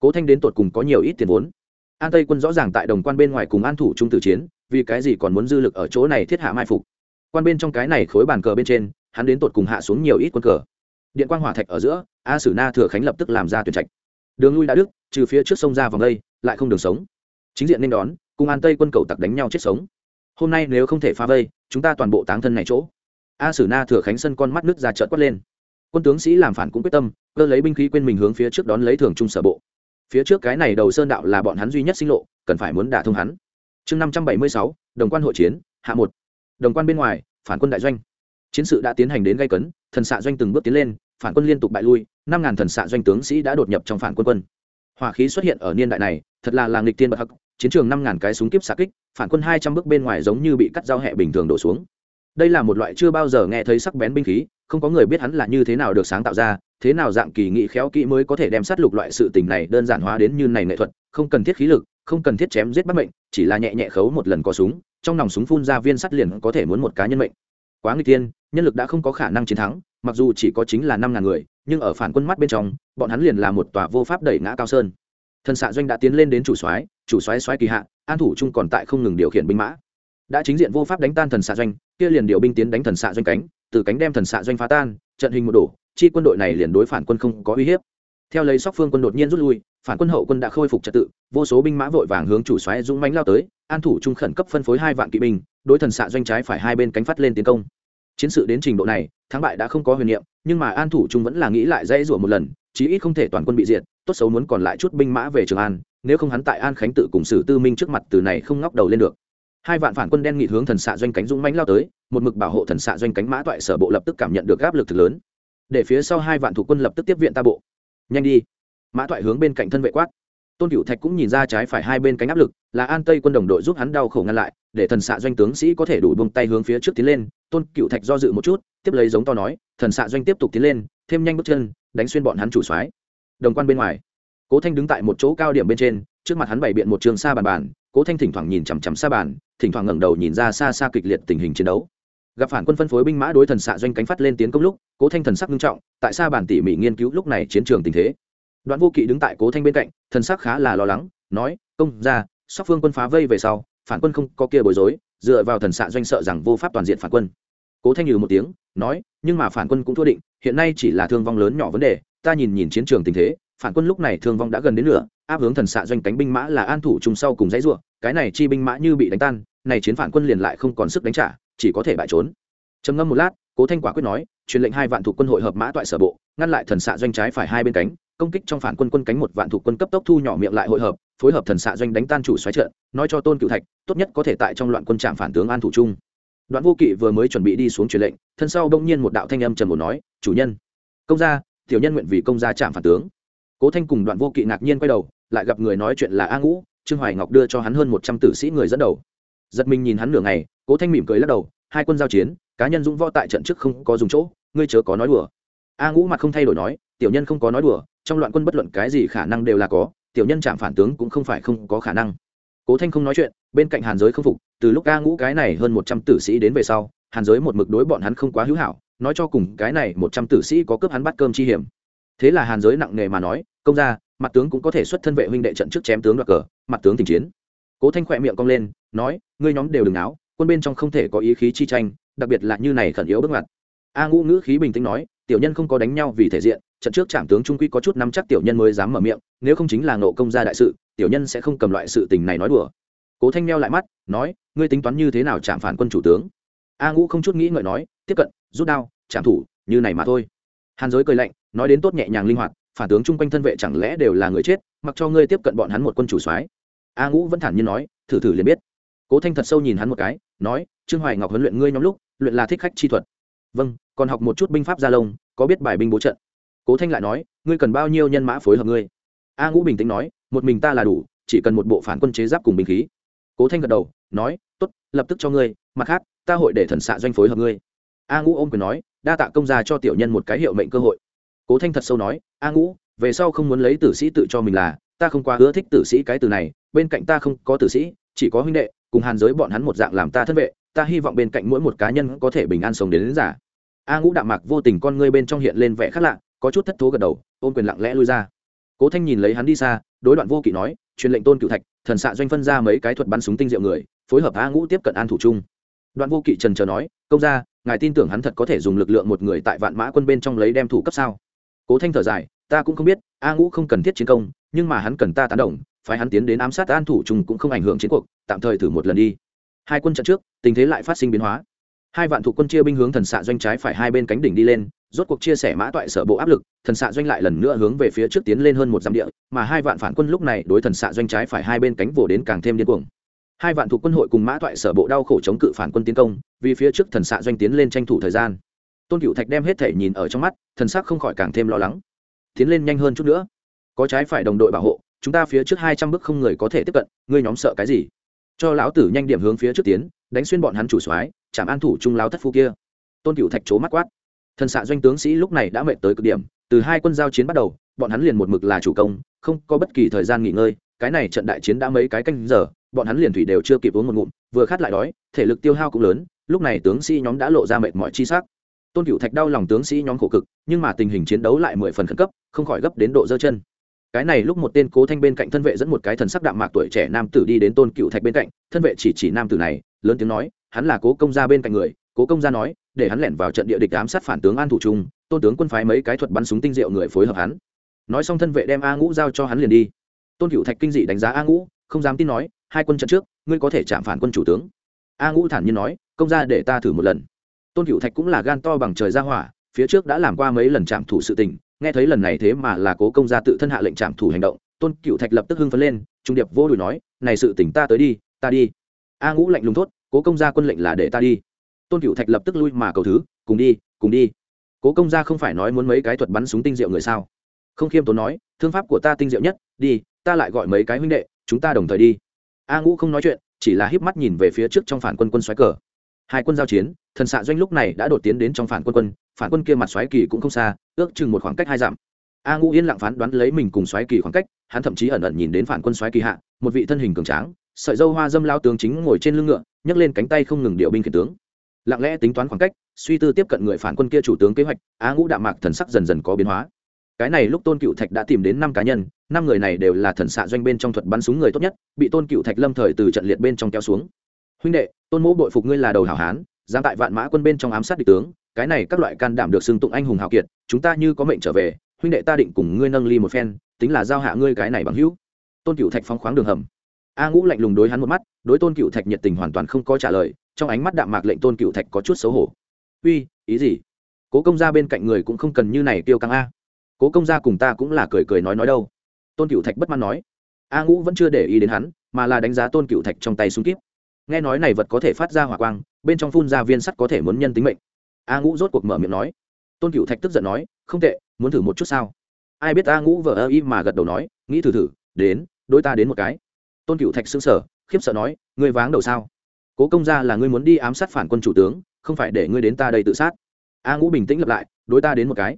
Cố thanh đến tột cùng có nhiều ít tiền vốn. An tây quân rõ ràng tại đồng quan bên ngoài cùng an thủ trung tử chiến, vì cái gì còn muốn dư lực ở chỗ này thiết hạ mai phục? Quan bên trong cái này khối bàn cờ bên trên, hắn đến tột cùng hạ xuống nhiều ít quân cờ. Điện quang hỏa thạch ở giữa, a sử na thừa khánh lập tức làm ra tuyển trạch. Đường lui đã đức trừ phía trước sông ra vòng đây, lại không đường sống. Chính diện nên đón, cùng an tây quân cầu tặc đánh nhau chết sống. Hôm nay nếu không thể phá vây, chúng ta toàn bộ táng thân này chỗ. A sử na thừa khánh sân con mắt nước ra trợt quất lên. Quân tướng sĩ làm phản cũng quyết tâm, cơ lấy binh khí quên mình hướng phía trước đón lấy thường trung sở bộ. Phía trước cái này đầu sơn đạo là bọn hắn duy nhất sinh lộ, cần phải muốn đả thông hắn. Chương năm trăm bảy mươi sáu, đồng quan hội chiến, hạ một đồng quan bên ngoài, phản quân đại doanh. Chiến sự đã tiến hành đến gây cấn, thần xạ doanh từng bước tiến lên, phản quân liên tục bại lui, năm ngàn thần xạ doanh tướng sĩ đã đột nhập trong phản quân quân. Hỏa khí xuất hiện ở niên đại này, thật là làng lịch tiên bậc hắc, chiến trường năm ngàn cái súng kíp xạ kích, phản quân hai trăm bước bên ngoài giống như bị cắt dao hẹ bình thường đổ xuống. Đây là một loại chưa bao giờ nghe thấy sắc bén binh khí, không có người biết hắn là như thế nào được sáng tạo ra, thế nào dạng kỳ nghị khéo kỹ mới có thể đem sát lục loại sự tình này đơn giản hóa đến như này nghệ thuật, không cần thiết khí lực, không cần thiết chém giết bắt mệnh, chỉ là nhẹ nhẹ khấu một lần có súng trong nòng súng phun ra viên sắt liền có thể muốn một cá nhân mệnh. Quá nguy tiên nhân lực đã không có khả năng chiến thắng, mặc dù chỉ có chính là năm ngàn người, nhưng ở phản quân mắt bên trong, bọn hắn liền là một tòa vô pháp đẩy ngã cao sơn. Thần xạ doanh đã tiến lên đến chủ soái chủ soái soái kỳ hạ, an thủ trung còn tại không ngừng điều khiển binh mã. Đã chính diện vô pháp đánh tan thần xạ doanh, kia liền điều binh tiến đánh thần xạ doanh cánh, từ cánh đem thần xạ doanh phá tan, trận hình một đổ, chi quân đội này liền đối phản quân không có uy hiếp. Theo lấy sóc phương quân đột nhiên rút lui phản quân hậu quân đã khôi phục trật tự, vô số binh mã vội vàng hướng chủ xoáy dũng mánh lao tới, an thủ trung khẩn cấp phân phối hai vạn kỵ binh, đối thần xạ doanh trái phải hai bên cánh phát lên tiến công. Chiến sự đến trình độ này, thắng bại đã không có huyền niệm, nhưng mà an thủ trung vẫn là nghĩ lại dãy rủa một lần, chí ít không thể toàn quân bị diệt, tốt xấu muốn còn lại chút binh mã về trường an, nếu không hắn tại an khánh tự cùng sử tư minh trước mặt từ này không ngóc đầu lên được. Hai vạn phản quân đen nghị hướng thần xạ doanh cánh dũng mãnh lao tới, một mực bảo hộ thần xạ doanh cánh mã toại sở bộ lập tức cảm nhận được áp lực thực lớn. Để phía sau hai vạn thủ quân lập tức tiếp viện ta bộ. Nhanh đi mã thoại hướng bên cạnh thân vệ quát. Tôn cựu thạch cũng nhìn ra trái phải hai bên cánh áp lực, là an tây quân đồng đội giúp hắn đau khổ ngăn lại, để thần xạ doanh tướng sĩ có thể đủ buông tay hướng phía trước tiến lên. Tôn cựu thạch do dự một chút, tiếp lấy giống to nói, thần xạ doanh tiếp tục tiến lên, thêm nhanh bước chân, đánh xuyên bọn hắn chủ soái. Đồng quan bên ngoài, cố thanh đứng tại một chỗ cao điểm bên trên, trước mặt hắn bày biện một trường xa bàn bàn, cố thanh thỉnh thoảng nhìn chằm chằm xa bàn, thỉnh thoảng ngẩng đầu nhìn ra xa xa kịch liệt tình hình chiến đấu. Gặp phản quân phân phối binh mã đối thần xạ doanh cánh phát lên tiến công lúc, cố thanh thần sắc nghiêm trọng, tại xa bàn tỉ mỉ nghiên cứu lúc này chiến trường tình thế đoạn vô kỵ đứng tại cố thanh bên cạnh, thần sắc khá là lo lắng, nói, công ra sóc phương quân phá vây về sau, phản quân không có kia bối rối, dựa vào thần xạ doanh sợ rằng vô pháp toàn diện phản quân. Cố thanh nhừ một tiếng, nói, nhưng mà phản quân cũng thua định, hiện nay chỉ là thương vong lớn nhỏ vấn đề, ta nhìn nhìn chiến trường tình thế, phản quân lúc này thương vong đã gần đến nửa, áp hướng thần xạ doanh cánh binh mã là an thủ chung sau cùng dãy ruộng cái này chi binh mã như bị đánh tan, này chiến phản quân liền lại không còn sức đánh trả, chỉ có thể bại trốn. Trầm ngâm một lát, cố thanh quả quyết nói, truyền lệnh hai vạn thuộc quân hội hợp mã toại sở bộ, ngăn lại thần xạ doanh trái phải hai bên cánh công kích trong phản quân quân cánh một vạn thuộc quân cấp tốc thu nhỏ miệng lại hội hợp, phối hợp thần xạ doanh đánh tan chủ xoáy trận, nói cho tôn cựu thạch, tốt nhất có thể tại trong loạn quân trạm phản tướng an thủ trung đoạn vô kỵ vừa mới chuẩn bị đi xuống truyền lệnh, thân sau bỗng nhiên một đạo thanh âm trầm một nói, chủ nhân, công gia, tiểu nhân nguyện vì công gia trạm phản tướng. Cố thanh cùng đoạn vô kỵ ngạc nhiên quay đầu, lại gặp người nói chuyện là a ngũ, trương hoài ngọc đưa cho hắn hơn một trăm tử sĩ người dẫn đầu. Giật mình nhìn hắn nửa ngày, cố thanh mỉm cười lắc đầu, hai quân giao chiến, cá nhân dũng võ tại trận trước không có dùng chỗ, ngươi chớ có nói đùa. A ngũ mặt không thay đổi nói, tiểu nhân không có nói đùa trong loạn quân bất luận cái gì khả năng đều là có, tiểu nhân chạm phản tướng cũng không phải không có khả năng. Cố thanh không nói chuyện, bên cạnh hàn giới không phục, từ lúc ca ngũ cái này hơn một trăm tử sĩ đến về sau, hàn giới một mực đối bọn hắn không quá hữu hảo, nói cho cùng cái này một trăm tử sĩ có cướp hắn bắt cơm chi hiểm. Thế là hàn giới nặng nề mà nói, công ra mặt tướng cũng có thể xuất thân vệ huynh đệ trận trước chém tướng đoạt cờ, mặt tướng tình chiến. Cố thanh khỏe miệng cong lên, nói, ngươi nhóm đều đừng áo quân bên trong không thể có ý khí chi tranh, đặc biệt là như này khẩn yếu bước ngoặt a ngũ ngữ khí bình tĩnh nói tiểu nhân không có đánh nhau vì thể diện, trận trước trạm tướng trung quy có chút nắm chắc tiểu nhân mới dám mở miệng, nếu không chính là nộ công gia đại sự, tiểu nhân sẽ không cầm loại sự tình này nói đùa. Cố thanh meo lại mắt, nói, ngươi tính toán như thế nào chạm phản quân chủ tướng? A ngũ không chút nghĩ ngợi nói, tiếp cận, rút đao chạm thủ, như này mà thôi. Hàn giới cười lạnh, nói đến tốt nhẹ nhàng linh hoạt, phản tướng chung quanh thân vệ chẳng lẽ đều là người chết, mặc cho ngươi tiếp cận bọn hắn một quân chủ soái. A ngũ vẫn thản nhiên nói, thử thử liền biết. Cố thanh thật sâu nhìn hắn một cái, nói, trương hoài ngọc huấn luyện ngươi nhóm lúc, luyện là thích khách chi thuật vâng còn học một chút binh pháp gia lông, có biết bài binh bố trận? Cố thanh lại nói, ngươi cần bao nhiêu nhân mã phối hợp ngươi? A ngũ bình tĩnh nói, một mình ta là đủ, chỉ cần một bộ phản quân chế giáp cùng binh khí. Cố thanh gật đầu, nói t ố t lập tức cho ngươi, mặt khác, ta hội để thần xạ doanh phối hợp ngươi. A ngũ ôm quyền nói, đa tạ công gia cho tiểu nhân một cái hiệu mệnh cơ hội. Cố thanh thật sâu nói, a ngũ, về sau không muốn lấy tử sĩ tự cho mình là, ta không quá ưa thích tử sĩ cái từ này, bên cạnh ta không có tử sĩ, chỉ có huynh đệ, cùng hàn giới bọn hắn một dạng làm ta thân vệ ta hy vọng bên cạnh mỗi một cá nhân có thể bình an sống đến, đến giả a ngũ đạm mạc vô tình con ngươi bên trong hiện lên vẻ khác lạ có chút thất thố gật đầu ôm quyền lặng lẽ lui ra. Cố thanh nhìn lấy hắn đi xa đối đoạn vô kỵ nói truyền lệnh tôn cựu thạch thần xạ doanh phân ra mấy cái thuật bắn súng tinh diệu người phối hợp a ngũ tiếp cận an thủ trung đoạn vô kỵ trần trờ nói công ra ngài tin tưởng hắn thật có thể dùng lực lượng một người tại vạn mã quân bên trong lấy đem thủ cấp sao? Cố thanh thở dài ta cũng không biết a ngũ không cần thiết chiến công nhưng mà hắn cần ta tán đồng phải hắn tiến đến ám sát an thủ trung cũng không ảnh hưởng chiến cuộc tạm thời thử một lần đi hai quân trận trước, tình thế lại phát sinh biến hóa. Hai vạn thủ quân chia binh hướng thần xạ doanh trái phải hai bên cánh đỉnh đi lên, rốt cuộc chia sẻ mã toại sở bộ áp lực, thần xạ doanh lại lần nữa hướng về phía trước tiến lên hơn một dặm địa, mà hai vạn phản quân lúc này đối thần xạ doanh trái phải hai bên cánh vồ đến càng thêm điên cuồng. Hai vạn thuộc quân hội cùng mã toại sở bộ đau khổ chống cự phản quân tiến công, vì phía trước thần xạ doanh tiến lên tranh thủ thời gian. Tôn cựu thạch đem hết thể nhìn ở trong mắt, thần sắc không khỏi càng thêm lo lắng. Tiến lên nhanh hơn chút nữa. Có trái phải đồng đội bảo hộ, chúng ta phía trước hai trăm bước không người có thể tiếp cận, ngươi nhóm sợ cái gì? Cho lão tử nhanh điểm hướng phía trước tiến, đánh xuyên bọn hắn chủ soái, chạm an thủ trung lão thất phu kia. Tôn cựu thạch c mắt quát. Thần xạ doanh tướng sĩ lúc này đã mệt tới cực điểm, từ hai quân giao chiến bắt đầu, bọn hắn liền một mực là chủ công, không có bất kỳ thời gian nghỉ ngơi, cái này trận đại chiến đã mấy cái canh giờ, bọn hắn liền thủy đều chưa kịp uống một ngụm, vừa khát lại đói, thể lực tiêu hao cũng lớn, lúc này tướng sĩ nhóm đã lộ ra mệt mỏi chi sắc. Tôn cựu thạch đau lòng tướng sĩ nhóm khổ cực, nhưng mà tình hình chiến đấu lại mười phần khẩn cấp, không khỏi gấp đến độ dơ chân cái này lúc một tên cố thanh bên cạnh thân vệ dẫn một cái thần sắc đạm mạc tuổi trẻ nam tử đi đến tôn cựu thạch bên cạnh, thân vệ chỉ chỉ nam tử này, lớn tiếng nói, hắn là cố công gia bên cạnh người, cố công gia nói, để hắn lẻn vào trận địa địch ám sát phản tướng an thủ trung, tôn tướng quân phái mấy cái thuật bắn súng tinh diệu người phối hợp hắn. Nói xong thân vệ đem a ngũ giao cho hắn liền đi. Tôn cựu thạch kinh dị đánh giá a ngũ, không dám tin nói, hai quân trận trước, ngươi có thể chạm phản quân chủ tướng. A ngũ thản nhiên nói, công gia để ta thử một lần. Tôn cựu thạch cũng là gan to bằng trời ra hỏa, phía trước đã làm qua mấy lần chạm thủ sự tình nghe thấy lần này thế mà là cố công gia tự thân hạ lệnh trạm thủ hành động, tôn cựu thạch lập tức hưng phấn lên, trung điệp vô đùi nói, này sự tỉnh ta tới đi, ta đi. A ngũ lạnh lùng thốt, cố công gia quân lệnh là để ta đi. Tôn cựu thạch lập tức lui mà cầu thứ, cùng đi cùng đi. Cố công gia không phải nói muốn mấy cái thuật bắn súng tinh diệu người sao? Không khiêm tốn nói, thương pháp của ta tinh diệu nhất, đi, ta lại gọi mấy cái huynh đệ, chúng ta đồng thời đi. A ngũ không nói chuyện, chỉ là híp mắt nhìn về phía trước trong phản quân quân xoáy cờ. Hai quân giao chiến, thần xạ doanh lúc này đã đột tiến đến trong phản quân quân, phản quân kia mặt xoáy kỳ cũng không xa ước chừng một khoảng cách hai dặm. A ngũ yên lặng phán đoán lấy mình cùng xoáy kỳ khoảng cách, hắn thậm chí ẩn ẩn nhìn đến phản quân xoáy kỳ hạ, một vị thân hình cường tráng, sợi dâu hoa dâm lao tướng chính ngồi trên lưng ngựa, nhấc lên cánh tay không ngừng điệu binh khiển tướng. Lặng lẽ tính toán khoảng cách, suy tư tiếp cận người phản quân kia chủ tướng kế hoạch, a ngũ đạm mạc thần sắc dần dần có biến hóa. Cái này lúc tôn cựu thạch đã tìm đến năm cá nhân, năm người này đều là thần xạ doanh bên trong thuật bắn súng người tốt nhất, bị tôn cựu thạch lâm thời từ trận liệt bên trong kéo xuống. Huynh đệ, tôn mỗ bội phục ngươi là đầu hảo hán giang tại vạn mã quân bên trong ám sát địch tướng cái này các loại can đảm được xưng tụng anh hùng hào kiệt, chúng ta như có mệnh trở về, huynh đệ ta định cùng ngươi nâng ly một phen, tính là giao hạ ngươi cái này bằng hữu. Tôn cựu thạch phóng khoáng đường hầm. A ngũ lạnh lùng đối hắn một mắt, đối tôn cựu thạch nhiệt tình hoàn toàn không có trả lời, trong ánh mắt đạm mạc lệnh tôn cựu thạch có chút xấu hổ. Uy, ý gì? Cố công gia bên cạnh người cũng không cần như này tiêu căng a. Cố công gia cùng ta cũng là cười cười nói nói đâu. Tôn cựu thạch bất mãn nói. A ngũ vẫn chưa để ý đến hắn, mà là đánh giá tôn cựu thạch trong tay súng kíp. Nghe nói này vật có thể phát ra hỏa quang, bên trong phun ra viên sắt có thể muốn nhân tính mệnh a ngũ rốt cuộc mở miệng nói. Tôn cựu thạch tức giận nói, không tệ, muốn thử một chút sao? Ai biết a ngũ vờ ơ y mà gật đầu nói, nghĩ thử thử, đến, đôi ta đến một cái. Tôn cựu thạch xưng sở khiếp sợ nói, ngươi váng đầu sao? Cố công ra là ngươi muốn đi ám sát phản quân chủ tướng, không phải để ngươi đến ta đây tự sát. A ngũ bình tĩnh lập lại đối ta đến một cái.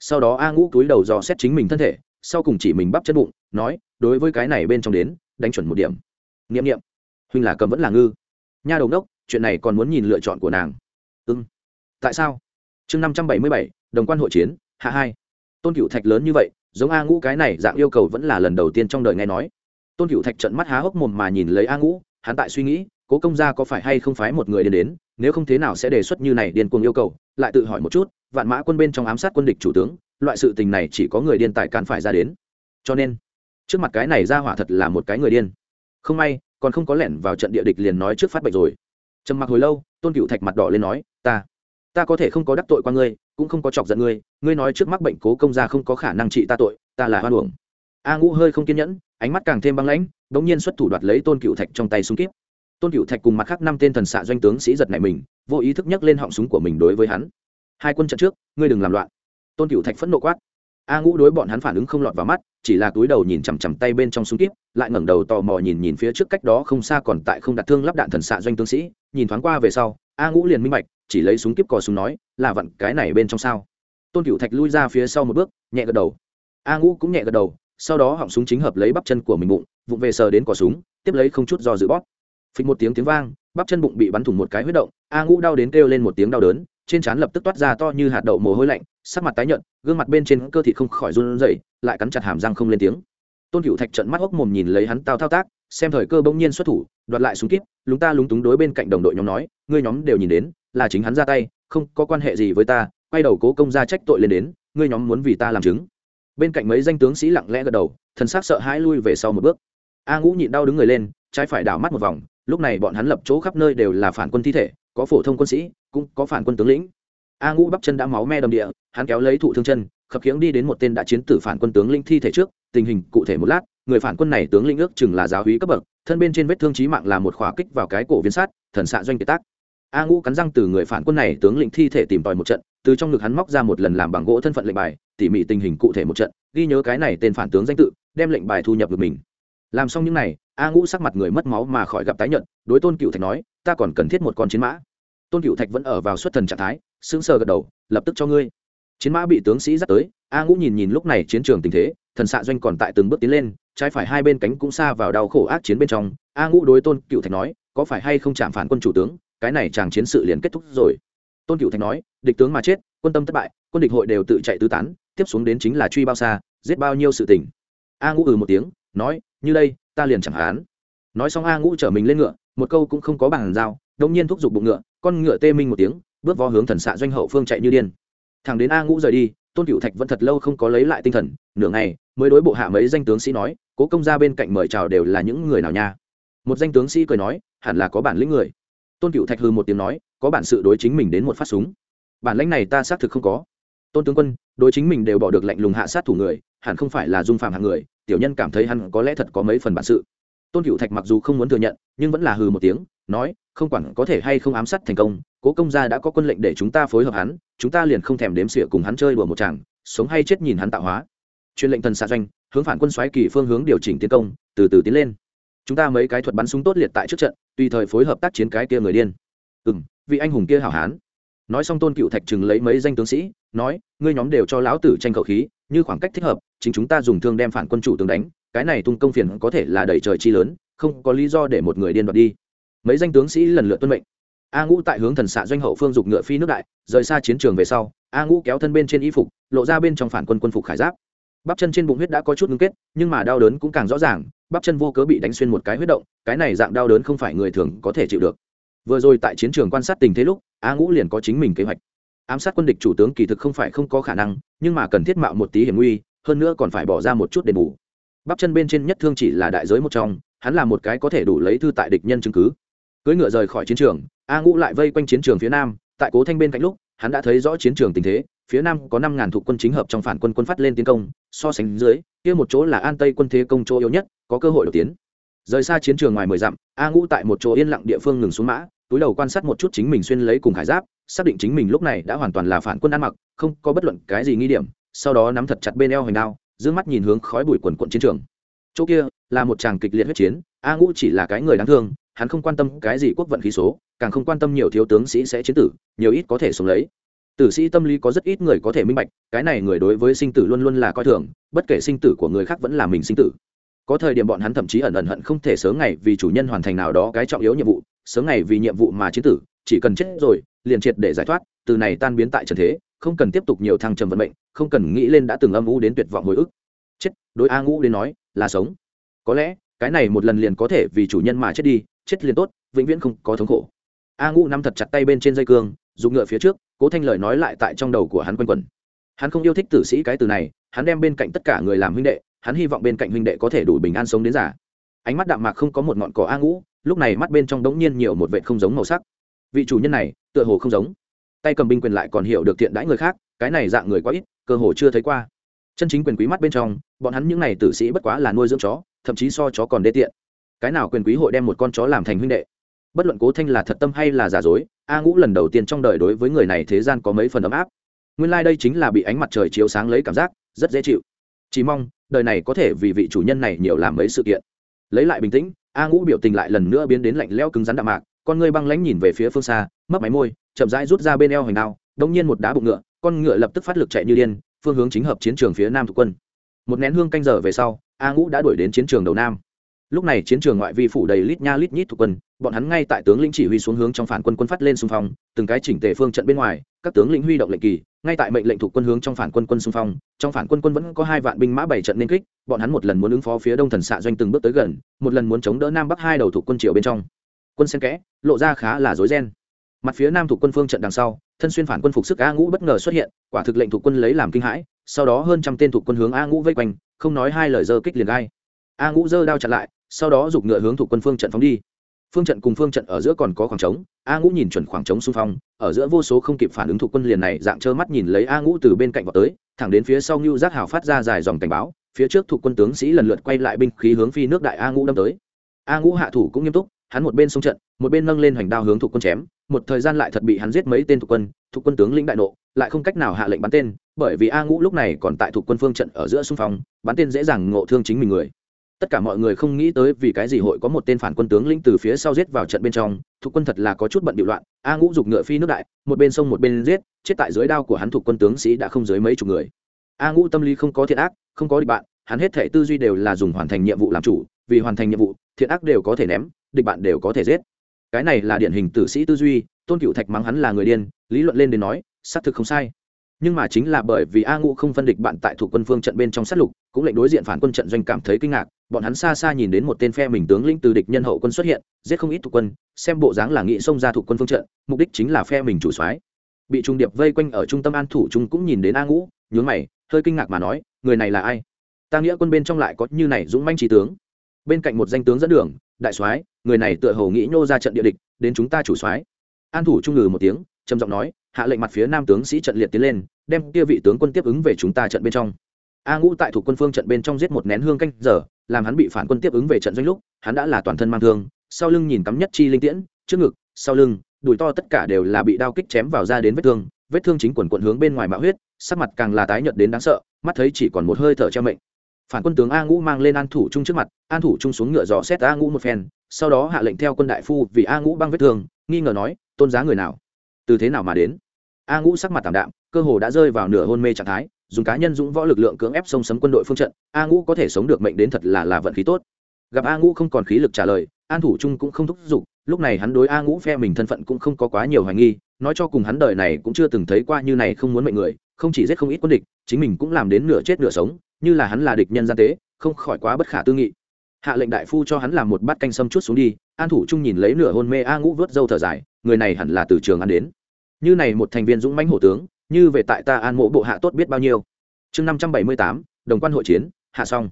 Sau đó a ngũ cúi đầu dò xét chính mình thân thể, sau cùng chỉ mình bắp chân bụng, nói, đối với cái này bên trong đến, đánh chuẩn một điểm. N i ệ m n i ệ m huynh là cầm vẫn là ngư. Nha đầu đốc chuyện này còn muốn nhìn lựa chọn của nàng. Ưng ừ tại sao? Chương năm trăm bảy mươi bảy, đồng quan hội chiến, hạ hai. Tôn cựu thạch lớn như vậy, giống a ngũ cái này dạng yêu cầu vẫn là lần đầu tiên trong đời nghe nói. Tôn cựu thạch trận mắt há hốc mồm mà nhìn lấy a ngũ, hắn tại suy nghĩ, cố công gia có phải hay không phái một người đến đến, nếu không thế nào sẽ đề xuất như này điên cuồng yêu cầu, lại tự hỏi một chút, vạn mã quân bên trong ám sát quân địch chủ tướng, loại sự tình này chỉ có người điên tài can phải ra đến. Cho nên, trước mặt cái này ra hỏa thật là một cái người điên. Không may, còn không có lẻn vào trận địa địch liền nói trước phát bệnh rồi. Trầm mặc hồi lâu, tôn cựu thạch mặt đỏ lên nói, ta ta có thể không có đắc tội qua ngươi, cũng không có chọc giận ngươi ngươi nói trước mắc bệnh cố công gia không có khả năng trị ta tội, ta là hoan uổng. A ngũ hơi không kiên nhẫn, ánh mắt càng thêm băng lãnh đ ỗ n g nhiên xuất thủ đoạt lấy tôn cựu thạch trong tay súng kíp. Tôn cựu thạch cùng mặt khác năm tên thần xạ doanh tướng sĩ giật này mình, vô ý thức nhấc lên họng súng của mình đối với hắn. Hai quân trận trước, ngươi đừng làm loạn. Tôn cựu thạch phẫn nộ quát. A ngũ đối bọn hắn phản ứng không lọt vào mắt, chỉ là túi đầu nhìn chằm chằm tay bên trong súng kíp, lại ngẩng đầu tò mò nhìn nhìn phía trước cách đó không xa còn tại không đặt thương lắp đạn thần xạ doanh tướng sĩ, nhìn thoáng qua về sau, a ngũ liền minh bạch chỉ lấy súng kíp cò súng nói, là vặn cái này bên trong sao? Tôn cựu thạch lui ra phía sau một bước, nhẹ gật đầu. A ngũ cũng nhẹ gật đầu, sau đó họng súng chính hợp lấy bắp chân của mình bụng, vụng về sờ đến cò súng, tiếp lấy không chút do dự bóp. Phịch một tiếng tiếng vang, bắp chân bụng bị bắn thủng một cái huyết động, a ngũ đau đến kêu lên một tiếng đau đớn, trên trán lập tức toát ra to như hạt đậu mồ hôi lạnh, sắc mặt tái nhợt, gương mặt bên trên cơ thị không khỏi run rẩy, lại cắn chặt hàm răng không lên tiếng. Tôn cựu thạch trận mắt hốc mồm nhìn lấy hắn tao thao tác, xem thời cơ bỗng nhiên xuất thủ, đoạt lại súng kíp, lúng ta lúng túng đối bên cạnh đồng đội nhóm nói, ngươi nhóm đều nhìn đến là chính hắn ra tay, không có quan hệ gì với ta, quay đầu cố công ra trách tội lên đến, ngươi nhóm muốn vì ta làm chứng. Bên cạnh mấy danh tướng sĩ lặng lẽ gật đầu, thần sắc sợ hãi lui về sau một bước. A ngũ nhịn đau đứng người lên, trái phải đảo mắt một vòng, lúc này bọn hắn lập chỗ khắp nơi đều là phản quân thi thể, có phổ thông quân sĩ, cũng có phản quân tướng lĩnh. A ngũ bắp chân đã máu me đầm địa, hắn kéo lấy thụ thương chân, khập khiễng đi đến một tên đã chiến tử phản quân tướng lĩnh thi thể trước, tình hình cụ thể một lát, người phản quân này tướng lĩnh ước chừng là giáo hí cấp bậc, thân bên trên vết thương trí mạng là một khỏa kích vào cái cổ viên sát, thần xạ doanh kiệt tác a ngũ cắn răng từ người phản quân này tướng lĩnh thi thể tìm tòi một trận, từ trong ngực hắn móc ra một lần làm bằng gỗ thân phận lệnh bài, tỉ mỉ tình hình cụ thể một trận, ghi nhớ cái này tên phản tướng danh tự, đem lệnh bài thu nhập được mình. Làm xong những này, a ngũ sắc mặt người mất máu mà khỏi gặp tái nhận đối tôn cựu thạch nói, ta còn cần thiết một con chiến mã. Tôn cựu thạch vẫn ở vào xuất thần trạng thái, sững sờ gật đầu, lập tức cho ngươi. Chiến mã bị tướng sĩ dắt tới, a ngũ nhìn nhìn lúc này chiến trường tình thế, thần xạ doanh còn tại từng bước tiến lên, trái phải hai bên cánh cũng xa vào đau khổ ác chiến bên trong. A ngũ đối tôn cựu thạch nói, có phải hay không chạm phản quân chủ tướng cái này chàng chiến sự liền kết thúc rồi. Tôn cựu thạch nói, địch tướng mà chết, quân tâm thất bại, quân địch hội đều tự chạy tứ tán, tiếp xuống đến chính là truy bao xa, giết bao nhiêu sự tình. A ngũ ừ một tiếng, nói, như đây, ta liền chẳng hán. Nói xong a ngũ chở mình lên ngựa, một câu cũng không có bàn giao, đông nhiên thúc giục bụng ngựa, con ngựa tê minh một tiếng, bước vó hướng thần xạ doanh hậu phương chạy như điên. Thằng đến a ngũ rời đi, tôn cựu thạch vẫn thật lâu không có lấy lại tinh thần, nửa ngày, mới đối bộ hạ mấy danh tướng sĩ nói, cố công ra bên cạnh mời chào đều là những người nào nha. Một danh tướng sĩ cười nói, hẳn là có bản lĩnh người tôn cựu thạch hư một tiếng nói, có bản sự đối chính mình đến một phát súng. Bản lãnh này ta xác thực không có. Tôn tướng quân, đối chính mình đều bỏ được lạnh lùng hạ sát thủ người, hẳn không phải là dung phạm hạng người, tiểu nhân cảm thấy hắn có lẽ thật có mấy phần bản sự. Tôn cựu thạch mặc dù không muốn thừa nhận, nhưng vẫn là hừ một tiếng, nói, không quản có thể hay không ám sát thành công, cố công gia đã có quân lệnh để chúng ta phối hợp hắn, chúng ta liền không thèm đếm xỉa cùng hắn chơi đùa một chàng, sống hay chết nhìn hắn tạo hóa. Truyền lệnh thần xạ doanh, hướng phản quân xoáy kỳ phương hướng điều chỉnh tiến công, từ từ tiến lên chúng ta mấy cái thuật bắn súng tốt liệt tại trước trận, tùy thời phối hợp tác chiến cái kia người điên. Ừ m vị anh hùng kia hảo hán. Nói xong tôn cựu thạch chừng lấy mấy danh tướng sĩ, nói, ngươi nhóm đều cho lão tử tranh khẩu khí, như khoảng cách thích hợp, chính chúng ta dùng thương đem phản quân chủ tướng đánh, cái này tung công phiền có thể là đẩy trời chi lớn, không có lý do để một người điên đoạt đi. Mấy danh tướng sĩ lần lượt tuân mệnh. A ngũ tại hướng thần xạ doanh hậu phương dục ngựa phi nước đại, rời xa chiến trường về sau, a ngũ kéo thân bên trên y phục, lộ ra bên trong phản quân quân phục khải giáp. Bắp chân trên bụng huyết đã có chút ngưng kết, nhưng mà đau đớn cũng càng rõ ràng bắp chân vô cớ bị đánh xuyên một cái huyết động, cái này dạng đau đớn không phải người thường có thể chịu được. Vừa rồi tại chiến trường quan sát tình thế lúc, a ngũ liền có chính mình kế hoạch. Ám sát quân địch chủ tướng kỳ thực không phải không có khả năng, nhưng mà cần thiết mạo một tí hiểm nguy, hơn nữa còn phải bỏ ra một chút đền bù. Bắp chân bên trên nhất thương chỉ là đại giới một trong, hắn là một cái có thể đủ lấy thư tại địch nhân chứng cứ. Cưỡi ngựa rời khỏi chiến trường, a ngũ lại vây quanh chiến trường phía nam, tại cố thanh bên cạnh lúc, hắn đã thấy rõ chiến trường tình thế, phía nam có năm ngàn thuộc quân chính hợp trong phản quân quân phát lên tiến công, so sánh dưới, kia một chỗ là an tây quân thế công chỗ yếu nhất có cơ hội đột tiến. Rời xa chiến trường ngoài mười dặm, a ngũ tại một chỗ yên lặng địa phương ngừng xuống mã, túi đầu quan sát một chút chính mình xuyên lấy cùng khải giáp, xác định chính mình lúc này đã hoàn toàn là phản quân ăn mặc, không có bất luận cái gì nghi điểm, sau đó nắm thật chặt bên eo hoành đao giữ mắt nhìn hướng khói bụi quần quận chiến trường. Chỗ kia là một tràng kịch liệt huyết chiến, a ngũ chỉ là cái người đáng thương, hắn không quan tâm cái gì quốc vận khí số, càng không quan tâm nhiều thiếu tướng sĩ sẽ chiến tử, nhiều ít có thể sống lấy. Tử sĩ tâm lý có rất ít người có thể minh bạch, cái này người đối với sinh tử luôn luôn là coi thường, bất kể sinh tử của người khác vẫn là mình sinh tử có thời điểm bọn hắn thậm chí ẩn ẩn hận không thể sớm ngày vì chủ nhân hoàn thành nào đó cái trọng yếu nhiệm vụ, sớm ngày vì nhiệm vụ mà chiến tử, chỉ cần chết rồi, liền triệt để giải thoát, từ này tan biến tại trần thế, không cần tiếp tục nhiều thăng trầm vận mệnh, không cần nghĩ lên đã từng âm u đến tuyệt vọng hồi ức. Chết, đối a ngũ đến nói, là sống. Có lẽ, cái này một lần liền có thể vì chủ nhân mà chết đi, chết liền tốt, vĩnh viễn không có thống khổ. A ngũ nắm thật chặt tay bên trên dây cương, dùng ngựa phía trước, cố thanh lời nói lại tại trong đầu của hắn quanh quẩn. Hắn không yêu thích tử sĩ cái từ này, hắn đem bên cạnh tất cả người làm huynh đệ hắn hy vọng bên cạnh huynh đệ có thể đủ bình an sống đến giả ánh mắt đạm mạc không có một ngọn cỏ a ngũ, lúc này mắt bên trong đống nhiên nhiều một vệ không giống màu sắc. Vị chủ nhân này, tựa hồ không giống. Tay cầm binh quyền lại còn hiểu được thiện đãi người khác, cái này dạng người quá ít, cơ hồ chưa thấy qua. Chân chính quyền quý mắt bên trong, bọn hắn những n à y tử sĩ bất quá là nuôi dưỡng chó, thậm chí so chó còn đê tiện. Cái nào quyền quý hội đem một con chó làm thành huynh đệ? Bất luận cố thanh là thật tâm hay là giả dối, a ngũ lần đầu tiên trong đời đối với người này thế gian có mấy phần ấm áp. Nguyên lai、like、đây chính là bị ánh mặt trời chiếu sáng lấy cảm giác, rất dễ chịu. Chỉ mong đời này có thể vì vị chủ nhân này nhiều làm mấy sự kiện. Lấy lại bình tĩnh, a ngũ biểu tình lại lần nữa biến đến lạnh leo cứng rắn đạm mạc, con ngươi băng lánh nhìn về phía phương xa mất máy môi, chậm rãi rút ra bên eo hành đao, đông nhiên một đá bụng ngựa, con ngựa lập tức phát lực chạy như điên, phương hướng chính hợp chiến trường phía nam thuộc quân. Một nén hương canh giờ về sau, a ngũ đã đuổi đến chiến trường đầu nam. Lúc này chiến trường ngoại vi phủ đầy lít nha lít nhít thuộc quân bọn hắn ngay tại tướng lĩnh chỉ huy xuống hướng trong phản quân quân phát lên xung phong, từng cái chỉnh tề phương trận bên ngoài, các tướng lĩnh huy động lệnh kỳ, ngay tại mệnh lệnh thuộc quân hướng trong phản quân quân xung phong. Trong phản quân quân vẫn có hai vạn binh mã bảy trận nên kích, bọn hắn một lần muốn ứng phó phía đông thần xạ doanh từng bước tới gần, một lần muốn chống đỡ nam bắc hai đầu thuộc quân triều bên trong. Quân xen kẽ, lộ ra khá là rối ren. Mặt phía nam thuộc quân phương trận đằng sau, thân xuyên phản quân phục sức a ngũ bất ngờ xuất hiện, quả thực lệnh thuộc quân lấy làm kinh hãi, sau đó hơn trăm tên thuộc quân hướng a ngũ vây quanh, không nói hai lời dơ kích liền gai. A ngũ dơ đao chặn lại, sau đó giục ngựa hướng thuộc quân phương trận phóng đi phương trận cùng phương trận ở giữa còn có khoảng trống, a ngũ nhìn chuẩn khoảng trống xung phong, ở giữa vô số không kịp phản ứng thuộc quân liền này dạng trơ mắt nhìn lấy a ngũ từ bên cạnh vào tới, thẳng đến phía sau ngưu giác hào phát ra dài dòng cảnh báo, phía trước thuộc quân tướng sĩ lần lượt quay lại binh khí hướng phi nước đại a ngũ đâm tới. A ngũ hạ thủ cũng nghiêm túc, hắn một bên xung trận, một bên nâng lên hoành đao hướng thuộc quân chém, một thời gian lại thật bị hắn giết mấy tên thuộc quân thuộc quân tướng lĩnh đại nộ, lại không cách nào hạ lệnh bắn tên, bởi vì a ngũ lúc này còn tại thuộc quân phương trận ở giữa xung phong, bắn tên dễ dàng ngộ thương chính mình người tất cả mọi người không nghĩ tới vì cái gì hội có một tên phản quân tướng lĩnh từ phía sau giết vào trận bên trong, thuộc quân thật là có chút bận bị loạn. A ngũ giục ngựa phi nước đại, một bên sông một bên giết, chết tại dưới đao của hắn thuộc quân tướng sĩ đã không dưới mấy chục người. A ngũ tâm lý không có thiện ác, không có địch bạn, hắn hết thể tư duy đều là dùng hoàn thành nhiệm vụ làm chủ, vì hoàn thành nhiệm vụ, thiện ác đều có thể ném, địch bạn đều có thể giết. Cái này là điển hình tử sĩ tư duy, tôn cựu thạch mắng hắn là người điên, lý luận lên đến nói, xác thực không sai. Nhưng mà chính là bởi vì a ngũ không phân địch bạn tại thủ quân phương trận bên trong sát lục, cũng lệnh đối diện phản quân trận doanh cảm thấy kinh ngạc bọn hắn xa xa nhìn đến một tên phe mình tướng lĩnh từ địch nhân hậu quân xuất hiện, giết không ít thuộc quân, xem bộ dáng là nghị xông ra thuộc quân phương trận, mục đích chính là phe mình chủ soái. Bị trung điệp vây quanh ở trung tâm an thủ trung cũng nhìn đến a ngũ, nhướng mày, hơi kinh ngạc mà nói, người này là ai? Ta nghĩa quân bên trong lại có như này dũng manh trí tướng. Bên cạnh một danh tướng dẫn đường, đại soái, người này tựa hồ nghĩ nhô ra trận địa địch, đến chúng ta chủ soái. An thủ trung ngừ một tiếng, trầm giọng nói, hạ lệnh mặt phía nam tướng sĩ trận liệt tiến lên, đem kia vị tướng quân tiếp ứng về chúng ta trận bên trong a ngũ tại thủ quân phương trận bên trong giết một nén hương canh giờ, làm hắn bị phản quân tiếp ứng về trận doanh lúc, hắn đã là toàn thân mang thương, sau lưng nhìn cắm nhất chi linh tiễn, trước ngực, sau lưng, đùi to tất cả đều là bị đao kích chém vào ra đến vết thương vết thương chính quần quận hướng bên ngoài mạo huyết, sắc mặt càng là tái nhợt đến đáng sợ, mắt thấy chỉ còn một hơi thở cho mệnh. Phản quân tướng a ngũ mang lên an thủ trung trước mặt, an thủ trung xuống ngựa dò xét a ngũ một phen, sau đó hạ lệnh theo quân đại phu vì a ngũ băng vết thương, nghi ngờ nói, tôn giá người nào? Từ thế nào mà đến? A ngũ sắc mặt tảm đạm, cơ hồ đã rơi vào nửa hôn mê trạng thái dùng cá nhân dũng võ lực lượng cưỡng ép sông sấm quân đội phương trận, a ngũ có thể sống được mệnh đến thật là là vận khí tốt. Gặp a ngũ không còn khí lực trả lời, an thủ trung cũng không thúc giục, lúc này hắn đối a ngũ phe mình thân phận cũng không có quá nhiều hoài nghi, nói cho cùng hắn đời này cũng chưa từng thấy qua như này không muốn mệnh người, không chỉ giết không ít quân địch, chính mình cũng làm đến nửa chết nửa sống, như là hắn là địch nhân gian tế, không khỏi quá bất khả tư nghị. Hạ lệnh đại phu cho hắn làm một bát canh sâm chút xuống đi, an thủ trung nhìn lấy nửa hôn mê a ngũ vớt dâu thở dài, người này hẳn là từ trường ăn đến. Như này một thành viên dũng mãnh hổ tướng như về tại ta an mộ bộ hạ tốt biết bao nhiêu. Chương năm trăm bảy mươi tám, đồng quan hội chiến, hạ xong.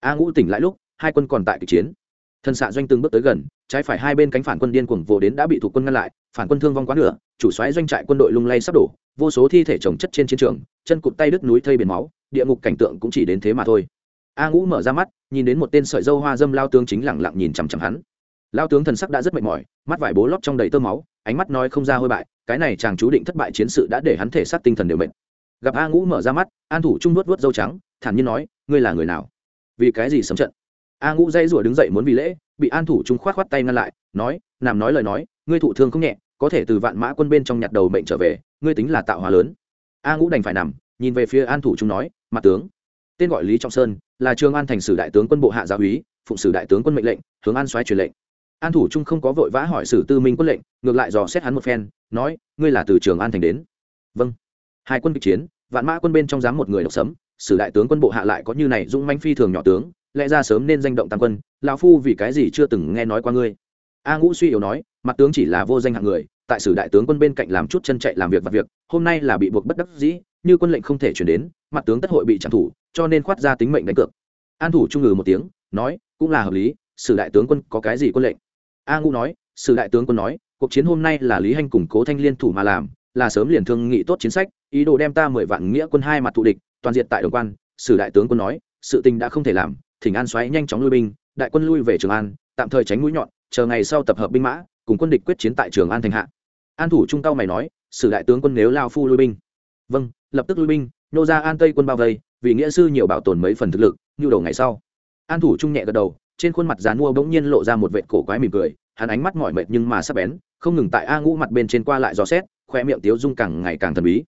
A ngũ tỉnh lại lúc, hai quân còn tại kịch chiến. Thân xạ doanh từng bước tới gần, trái phải hai bên cánh phản quân điên cuồng vồ đến đã bị thủ quân ngăn lại, phản quân thương vong quá nửa, chủ xoáy doanh trại quân đội lung lay sắp đổ, vô số thi thể trồng chất trên chiến trường, chân cụt tay đứt núi thây biển máu, địa ngục cảnh tượng cũng chỉ đến thế mà thôi. A ngũ mở ra mắt, nhìn đến một tên sợi dâu hoa dâm lao tướng chính lẳng lặng nhìn chằm chằm hắn lao tướng thần sắc đã rất mệt mỏi, mắt vải bố lót trong đầy tơ máu, ánh mắt nói không ra hôi bại, cái này chàng chú định thất bại chiến sự đã để hắn thể xác tinh thần đều mệt. Gặp a ngũ mở ra mắt, an thủ trung nuốt vớt dâu trắng, thản nhiên nói, ngươi là người nào? Vì cái gì sấm trận? A ngũ dây rủa đứng dậy muốn vì lễ, bị an thủ trung khoát khoát tay ngăn lại, nói nằm nói lời nói, ngươi thụ thương không nhẹ, có thể từ vạn mã quân bên trong nhặt đầu mệnh trở về, ngươi tính là tạo hóa lớn. A ngũ đành phải nằm, nhìn về phía an thủ trung nói mặt tướng, tên gọi lý trọng sơn, là trường an thành sử đại tướng quân bộ hạ gia úy, phụng sử đại tướng quân mệnh lệnh, hướng an xoáy truyền lệnh an thủ trung không có vội vã hỏi sử tư minh quân lệnh, ngược lại dò xét hắn một phen, nói, ngươi là từ trường an thành đến? Vâng. Hai quân kịch chiến, vạn mã quân bên trong dám một người độc sấm, sử đại tướng quân bộ hạ lại có như này dũng manh phi thường nhỏ tướng, lẽ ra sớm nên danh động tam quân, lão phu vì cái gì chưa từng nghe nói qua ngươi? A ngũ suy yếu nói, mặt tướng chỉ là vô danh hạng người, tại sử đại tướng quân bên cạnh làm chút chân chạy làm việc và việc, hôm nay là bị buộc bất đắc dĩ, như quân lệnh không thể chuyển đến, mặt tướng tất hội bị trả thủ cho nên khoát ra tính mệnh đánh cược. An thủ trung ngừ một tiếng, nói, cũng là hợp lý, sử đại tướng quân có cái gì quân lệnh? A ngũ nói, sử đại tướng quân nói, cuộc chiến hôm nay là lý hanh củng cố thanh liên thủ mà làm, là sớm liền thương nghị tốt chiến sách, ý đồ đem ta mười vạn nghĩa quân hai mặt thù địch, toàn diện tại đồng quan. Sử đại tướng quân nói, sự tình đã không thể làm, thỉnh an xoáy nhanh chóng lui binh, đại quân lui về trường an, tạm thời tránh mũi nhọn, chờ ngày sau tập hợp binh mã, cùng quân địch quyết chiến tại trường an thành hạ. An thủ trung cao mày nói, sử đại tướng quân nếu lao phu lui binh. Vâng lập tức lui binh, nô ra an tây quân bao vây, vì nghĩa sư nhiều bảo tồn mấy phần thực lực như đầu ngày sau. An thủ trung nhẹ gật đầu trên khuôn mặt dàn mua bỗng nhiên lộ ra một vệt cổ quái mỉm cười, hắn ánh mắt mỏi mệt nhưng mà sắp bén, không ngừng tại a ngũ mặt bên trên qua lại dò xét, khoe miệng tiếu dung càng ngày càng thần bí.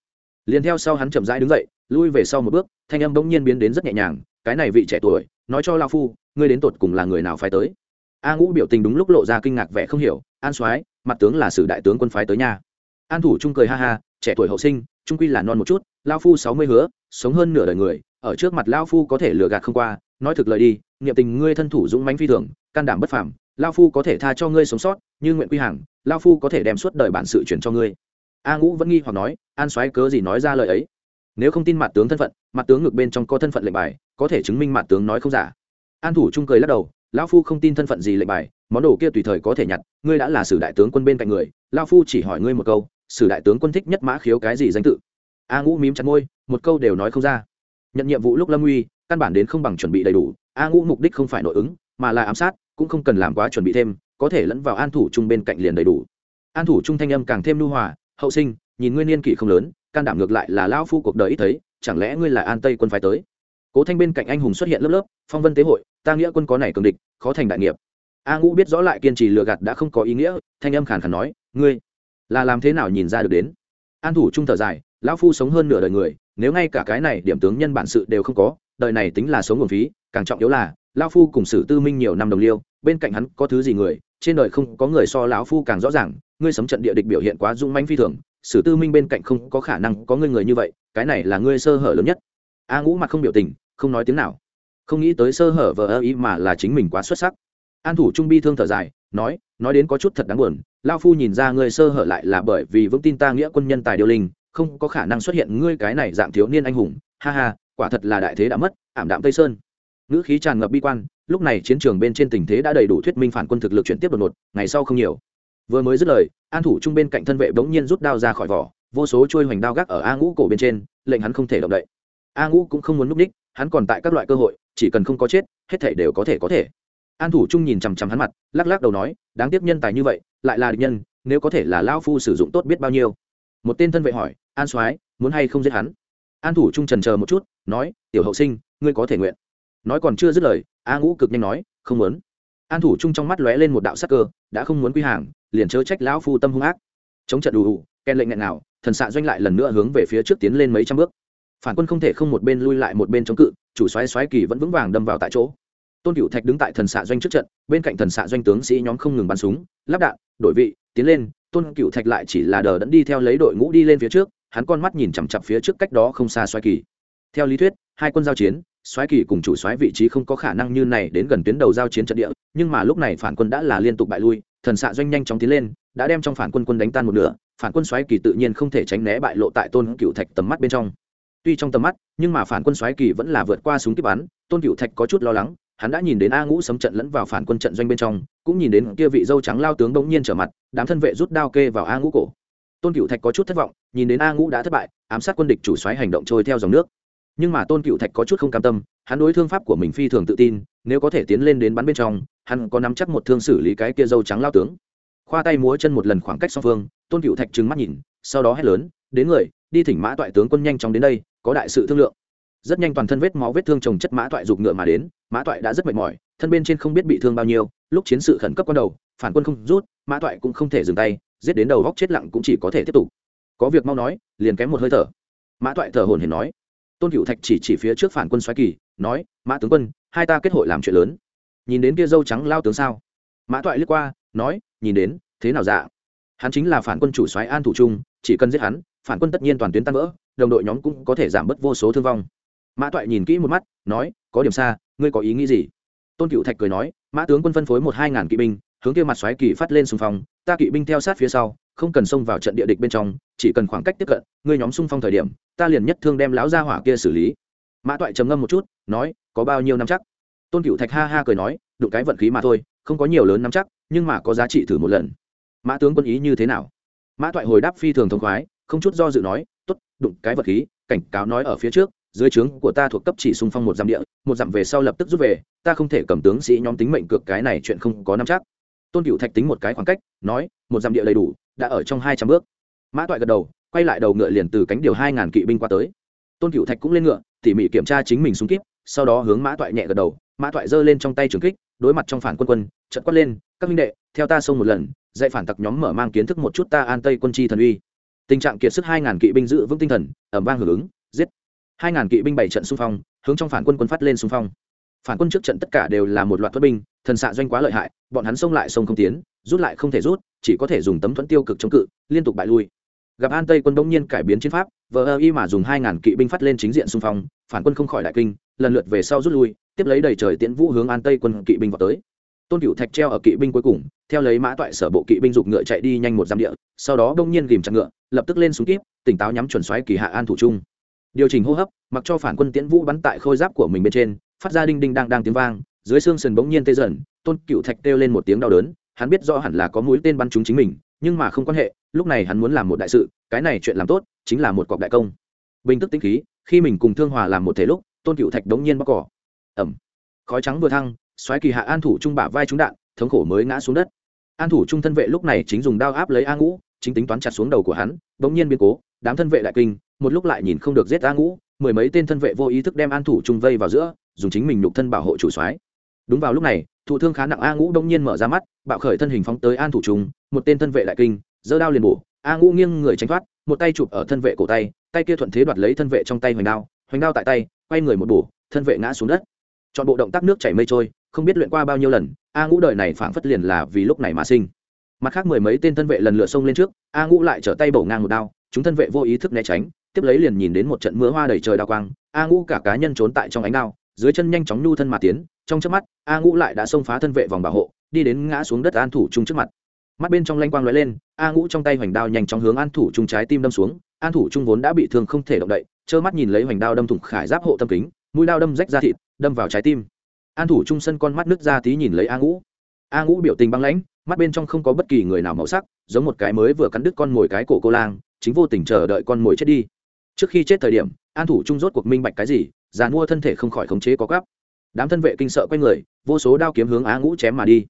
Liền theo sau hắn chậm rãi đứng dậy, lui về sau một bước, thanh âm bỗng nhiên biến đến rất nhẹ nhàng, cái này vị trẻ tuổi, nói cho lao phu, ngươi đến tột cùng là người nào phái tới? A ngũ biểu tình đúng lúc lộ ra kinh ngạc vẻ không hiểu, an soái, mặt tướng là sử đại tướng quân phái tới nhà an thủ trung cười ha ha, trẻ tuổi hậu sinh, trung quy là non một chút lao phu sáu mươi hứa, sống hơn nửa đời người, ở trước mặt lao phu có thể lừa gạt không qua, nói thực lời đi niệm tình ngươi thân thủ dũng mãnh phi thường, can đảm bất phàm lao phu có thể tha cho ngươi sống sót, như nguyện quy hàng lao phu có thể đem suốt đời bản sự chuyển cho ngươi. A ngũ vẫn nghi hoặc nói, an soái cớ gì nói ra lời ấy? Nếu không tin mặt tướng thân phận, mặt tướng ngược bên trong có thân phận lệnh bài, có thể chứng minh mặt tướng nói không giả. An thủ trung cười lắc đầu, lão phu không tin thân phận gì lệnh bài, món đồ kia tùy thời có thể nhặt, ngươi đã là sử đại tướng quân bên cạnh người lao phu chỉ hỏi ngươi một câu, sử đại tướng quân thích nhất mã khiếu cái gì danh tự? A ngũ mím chặt môi, một câu đều nói không ra. Nhận nhiệm vụ lúc lâm uy, căn bản đến không bằng chuẩn bị đầy đủ a ngũ mục đích không phải nội ứng, mà là ám sát, cũng không cần làm quá chuẩn bị thêm, có thể lẫn vào an thủ trung bên cạnh liền đầy đủ. An thủ trung thanh âm càng thêm lưu hòa, hậu sinh, nhìn nguyên niên kỷ không lớn, can đảm ngược lại là lao phu cuộc đời ít thấy, chẳng lẽ ngươi là an tây quân phái tới? Cố thanh bên cạnh anh hùng xuất hiện lớp lớp, phong vân tế hội, ta nghĩa quân có này cường địch, khó thành đại nghiệp. A ngũ biết rõ lại kiên trì lừa gạt đã không có ý nghĩa, thanh âm khàn khàn nói, ngươi là làm thế nào nhìn ra được đến? An thủ trung thở dài, lão phu sống hơn nửa đời người, nếu ngay cả cái này điểm tướng nhân bản sự đều không có đời này tính là sống nguồn phí, càng trọng yếu là, lão phu cùng sử tư minh nhiều năm đồng liêu, bên cạnh hắn có thứ gì người, trên đời không có người so lão phu càng rõ ràng, ngươi sấm trận địa địch biểu hiện quá dung manh phi thường, sử tư minh bên cạnh không có khả năng có ngươi người như vậy, cái này là ngươi sơ hở lớn nhất. A ngũ mặt không biểu tình, không nói tiếng nào. Không nghĩ tới sơ hở vờ ơ ý mà là chính mình quá xuất sắc. An thủ trung bi thương thở dài, nói nói đến có chút thật đáng buồn lao phu nhìn ra ngươi sơ hở lại là bởi vì vững tin ta nghĩa quân nhân tài điều linh, không có khả năng xuất hiện ngươi cái này dạng thiếu niên anh hùng, ha ha quả thật là đại thế đã mất, ảm đạm tây sơn. Ngữ khí tràn ngập bi quan, lúc này chiến trường bên trên tình thế đã đầy đủ thuyết minh phản quân thực lực chuyển tiếp đột ngột, ngày sau không nhiều. Vừa mới dứt lời, an thủ trung bên cạnh thân vệ bỗng nhiên rút đao ra khỏi vỏ, vô số trôi hoành đao gác ở a ngũ cổ bên trên, lệnh hắn không thể động đậy. A ngũ cũng không muốn núp ních hắn còn tại các loại cơ hội, chỉ cần không có chết, hết thể đều có thể có thể. An thủ trung nhìn chằm chằm hắn mặt, lắc lắc đầu nói, đáng tiếc nhân tài như vậy, lại là địch nhân, nếu có thể là lao phu sử dụng tốt biết bao nhiêu. Một tên thân vệ hỏi, an soái, muốn hay không giết hắn? An thủ trung trần chờ một chút, nói, tiểu hậu sinh, ngươi có thể nguyện. Nói còn chưa dứt lời, a ngũ cực nhanh nói, không muốn. An thủ trung trong mắt lóe lên một đạo sắc cơ, đã không muốn quy hàng, liền chớ trách lão phu tâm hung ác. Chống trận đủ đủ ken lệnh nghẹn nào thần xạ doanh lại lần nữa hướng về phía trước tiến lên mấy trăm bước. Phản quân không thể không một bên lui lại một bên chống cự, chủ xoáy xoáy kỳ vẫn vững vàng đâm vào tại chỗ. Tôn cựu thạch đứng tại thần xạ doanh trước trận, bên cạnh thần xạ doanh tướng sĩ nhóm không ngừng bắn súng, lắp đạn, đổi vị, tiến lên, tôn cựu thạch lại chỉ là đờ đẫn đi theo lấy đội ngũ đi lên phía trước hắn con mắt nhìn chằm chặp phía trước cách đó không xa xoáy kỳ. Theo lý thuyết, hai quân giao chiến xoáy kỳ cùng chủ xoáy vị trí không có khả năng như này đến gần tuyến đầu giao chiến trận địa, nhưng mà lúc này phản quân đã là liên tục bại lui, thần xạ doanh nhanh chóng tiến lên, đã đem trong phản quân quân đánh tan một nửa, phản quân xoáy kỳ tự nhiên không thể tránh né bại lộ tại tôn cựu thạch tầm mắt bên trong. Tuy trong tầm mắt, nhưng mà phản quân xoáy kỳ vẫn là vượt qua súng kíp bắn, tôn cựu thạch có chút lo lắng, hắn đã nhìn đến a ngũ sấm trận lẫn vào phản quân trận doanh bên trong, cũng nhìn đến kia vị dâu trắng lao tướng bỗng nhiên trở mặt, đám thân vệ rút đao kê vào a ngũ cổ. Tôn cựu thạch có chút thất vọng nhìn đến a ngũ đã thất bại, ám sát quân địch chủ xoáy hành động trôi theo dòng nước. Nhưng mà tôn cựu thạch có chút không cam tâm, hắn đối thương pháp của mình phi thường tự tin, nếu có thể tiến lên đến bắn bên trong, hắn có nắm chắc một thương xử lý cái kia dâu trắng lao tướng. Khoa tay múa chân một lần khoảng cách song phương, tôn cựu thạch trừng mắt nhìn, sau đó hét lớn, đến người, đi thỉnh mã toại tướng quân nhanh chóng đến đây, có đại sự thương lượng. Rất nhanh toàn thân vết máu vết thương trồng chất mã toại giục ngựa mà đến, mã toại đã rất mệt mỏi, thân bên trên không biết bị thương bao nhiêu, lúc chiến sự khẩn cấp ban đầu, phản quân không rút, mã toại cũng không thể dừng tay, giết đến đầu góc chết lặng cũng chỉ có thể tiếp tục có việc mau nói, liền kém một hơi thở. Mã toại thở hồn hển nói. Tôn cựu thạch chỉ chỉ phía trước phản quân xoáy kỳ, nói, mã tướng quân, hai ta kết hội làm chuyện lớn. Nhìn đến kia dâu trắng lao tướng sao? Mã toại lướt qua, nói, nhìn đến, thế nào dạ? Hắn chính là phản quân chủ soái an thủ trung, chỉ cần giết hắn, phản quân tất nhiên toàn tuyến tan vỡ, đồng đội nhóm cũng có thể giảm bớt vô số thương vong. Mã toại nhìn kỹ một mắt, nói, có điểm xa, ngươi có ý nghĩ gì? Tôn cựu thạch cười nói, mã tướng quân phân phối một hai ngàn kỵ binh hướng kia mặt xoáy kỳ phát lên xung phong, ta kỵ binh theo sát phía sau, không cần xông vào trận địa địch bên trong, chỉ cần khoảng cách tiếp cận, ngươi nhóm xung phong thời điểm, ta liền nhất thương đem lão gia hỏa kia xử lý. Mã toại trầm ngâm một chút, nói, có bao nhiêu năm chắc? Tôn cựu thạch ha ha cười nói, đụng cái vận khí mà thôi, không có nhiều lớn năm chắc, nhưng mà có giá trị thử một lần. Mã tướng quân ý như thế nào? Mã toại hồi đáp phi thường thông khoái, không chút do dự nói t ố t đụng cái vật khí, cảnh cáo nói ở phía trước, dưới trướng của ta thuộc cấp chỉ xung phong một dặm địa, một dặm về sau lập tức rút về, ta không thể cầm tướng sĩ nhóm tính mệnh cược cái này chuyện không có năm chắc tôn cựu thạch tính một cái khoảng cách, nói, một dặm địa đầy đủ, đã ở trong hai trăm bước. Mã toại gật đầu, quay lại đầu ngựa liền từ cánh điều hai ngàn kỵ binh qua tới. Tôn cựu thạch cũng lên ngựa, tỉ mỉ kiểm tra chính mình súng kíp, sau đó hướng mã toại nhẹ gật đầu. Mã toại giơ lên trong tay trường kích, đối mặt trong phản quân quân trận quát lên, các minh đệ, theo ta xông một lần, dạy phản tặc nhóm mở mang kiến thức một chút ta an tây quân chi thần uy. Tình trạng kiệt sức hai ngàn kỵ binh giữ vững tinh thần ẩm vang hưởng ứng, giết. Hai ngàn kỵ binh bảy trận xung phong, hướng trong phản quân quân phát lên xung phong phản quân trước trận tất cả đều là một loạt thuẫn binh, thần xạ doanh quá lợi hại, bọn hắn xông lại sông không tiến, rút lại không thể rút, chỉ có thể dùng tấm thuẫn tiêu cực chống cự, liên tục bại lui. Gặp an tây quân đông nhiên cải biến chiến pháp, vờ ơ y mà dùng hai ngàn kỵ binh phát lên chính diện xung phong, phản quân không khỏi đại kinh, lần lượt về sau rút lui, tiếp lấy đầy trời tiễn vũ hướng an tây quân kỵ binh vào tới. Tôn cựu thạch treo ở kỵ binh cuối cùng, theo lấy mã toại sở bộ kỵ binh giục ngựa chạy đi nhanh một dặm địa, sau đó đông nhiên ghìm chặt ngựa, lập tức lên súng kíp, tỉnh táo nhắm chuẩn xoáy kỳ hạ an thủ trung. Điều chỉnh hô hấp, mặc cho phản quân tiễn vũ bắn tại khôi giáp của mình bên trên phát ra đinh đinh đang đang tiếng vang, dưới xương sườn bỗng nhiên tê dần, tôn cựu thạch kêu lên một tiếng đau đớn, hắn biết rõ hẳn là có mũi tên bắn trúng chính mình, nhưng mà không quan hệ, lúc này hắn muốn làm một đại sự, cái này chuyện làm tốt, chính là một cọc đại công. Bình tức tinh khí, khi mình cùng thương hòa làm một thể lúc, tôn cựu thạch đống nhiên bóc cỏ. Ẩm khói trắng vừa thăng xoáy kỳ hạ an thủ trung bả vai trúng đạn, thống khổ mới ngã xuống đất. An thủ trung thân vệ lúc này chính dùng đao áp lấy a ngũ, chính tính toán chặt xuống đầu của hắn, đống nhiên biến cố, đám thân vệ đại kinh, một lúc lại nhìn không được giết a ngũ mười mấy tên thân vệ vô ý thức đem an thủ trung vây vào giữa, dùng chính mình nhục thân bảo hộ chủ soái. Đúng vào lúc này, thụ thương khá nặng a ngũ đông nhiên mở ra mắt, bạo khởi thân hình phóng tới an thủ trung một tên thân vệ đại kinh, giơ đao liền bổ, a ngũ nghiêng người tránh thoát, một tay chụp ở thân vệ cổ tay tay kia thuận thế đoạt lấy thân vệ trong tay hoành đao hoành đao tại tay, quay người một bổ, thân vệ ngã xuống đất. Chọn bộ động tác nước chảy mây trôi, không biết luyện qua bao nhiêu lần, a ngũ đời này phảng phất liền là vì lúc này mà sinh. Mặt khác mười mấy tên thân vệ lần lượt xông lên trước, a ngũ lại trở tay bổ ngang một đao, chúng thân vệ vô ý thức né tránh tiếp lấy liền nhìn đến một trận mưa hoa đầy trời đa quang, a ngũ cả cá nhân trốn tại trong ánh đao, dưới chân nhanh chóng nhu thân mà tiến, trong trước mắt, a ngũ lại đã xông phá thân vệ vòng bảo hộ, đi đến ngã xuống đất an thủ trung trước mặt. Mắt bên trong lanh quang lóe lên, a ngũ trong tay hoành đao nhanh chóng hướng an thủ trung trái tim đâm xuống, an thủ trung vốn đã bị thương không thể động đậy, trơ mắt nhìn lấy hoành đao đâm thủng khải giáp hộ tâm kính, mũi đao đâm rách ra thịt, đâm vào trái tim. An thủ trung sân con mắt nứt ra tí nhìn lấy a ngũ. A ngũ biểu tình băng lãnh, mắt bên trong không có bất kỳ người nào màu sắc, giống một cái mới vừa cắn đứt con mồi cái cổ cô lang, chính vô tình chờ đợi con mồi chết đi trước khi chết thời điểm, an thủ trung rốt cuộc minh bạch cái gì, già mua thân thể không khỏi khống chế có gắp đám thân vệ kinh sợ quay người, vô số đao kiếm hướng a ngũ chém mà đi.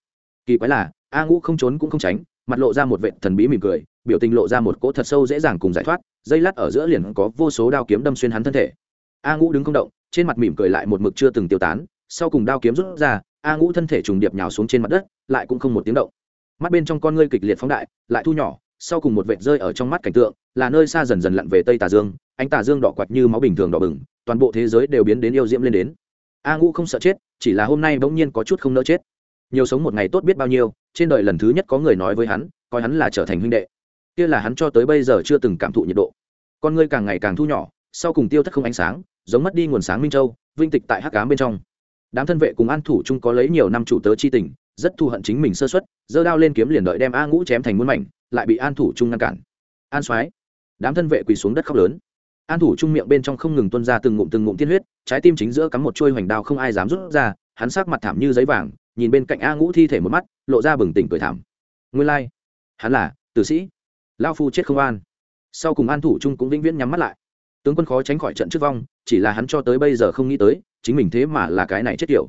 Kỳ quái là a ngũ không trốn cũng không tránh, mặt lộ ra một vệ thần bí mỉm cười, biểu tình lộ ra một cỗ thật sâu dễ dàng cùng giải thoát, dây lát ở giữa liền có vô số đao kiếm đâm xuyên hắn thân thể. A ngũ đứng không động, trên mặt mỉm cười lại một mực chưa từng tiêu tán, sau cùng đao kiếm rút ra a ngũ thân thể trùng điệp nhào xuống trên mặt đất, lại cũng không một tiếng động. Mắt bên trong con ngươi kịch liệt phóng đại, lại thu nhỏ, sau cùng một vệt rơi ở trong mắt cảnh tượng, là nơi xa dần dần lặn về tây tà dương ánh tà dương đỏ quạt như máu bình thường đỏ bừng, toàn bộ thế giới đều biến đến yêu diễm lên đến. A ngũ không sợ chết, chỉ là hôm nay bỗng nhiên có chút không nỡ chết. Nhiều sống một ngày tốt biết bao nhiêu, trên đời lần thứ nhất có người nói với hắn, coi hắn là trở thành huynh đệ. Kia là hắn cho tới bây giờ chưa từng cảm thụ nhiệt độ. Con ngươi càng ngày càng thu nhỏ, sau cùng tiêu thất không ánh sáng, giống mất đi nguồn sáng minh châu, vinh tịch tại hắc cám bên trong. Đám thân vệ cùng an thủ chung có lấy nhiều năm chủ tớ chi tình, rất thù hận chính mình sơ xuất giơ đao lên kiếm liền đợi đem a ngũ chém thành muôn mảnh, lại bị an thủ chung ngăn cản. An soái, đám thân vệ quỳ xuống đất khóc lớn an thủ Trung miệng bên trong không ngừng tuân ra từng ngụm từng ngụm tiên huyết, trái tim chính giữa cắm một chuôi hoành đao không ai dám rút ra, hắn sắc mặt thảm như giấy vàng, nhìn bên cạnh a ngũ thi thể một mắt, lộ ra bừng tỉnh cười thảm. Nguyên lai、like. hắn là tử sĩ. Lao phu chết không an. Sau cùng an thủ trung cũng vĩnh viễn nhắm mắt lại. Tướng quân khó tránh khỏi trận trước vong, chỉ là hắn cho tới bây giờ không nghĩ tới, chính mình thế mà là cái này chết kiểu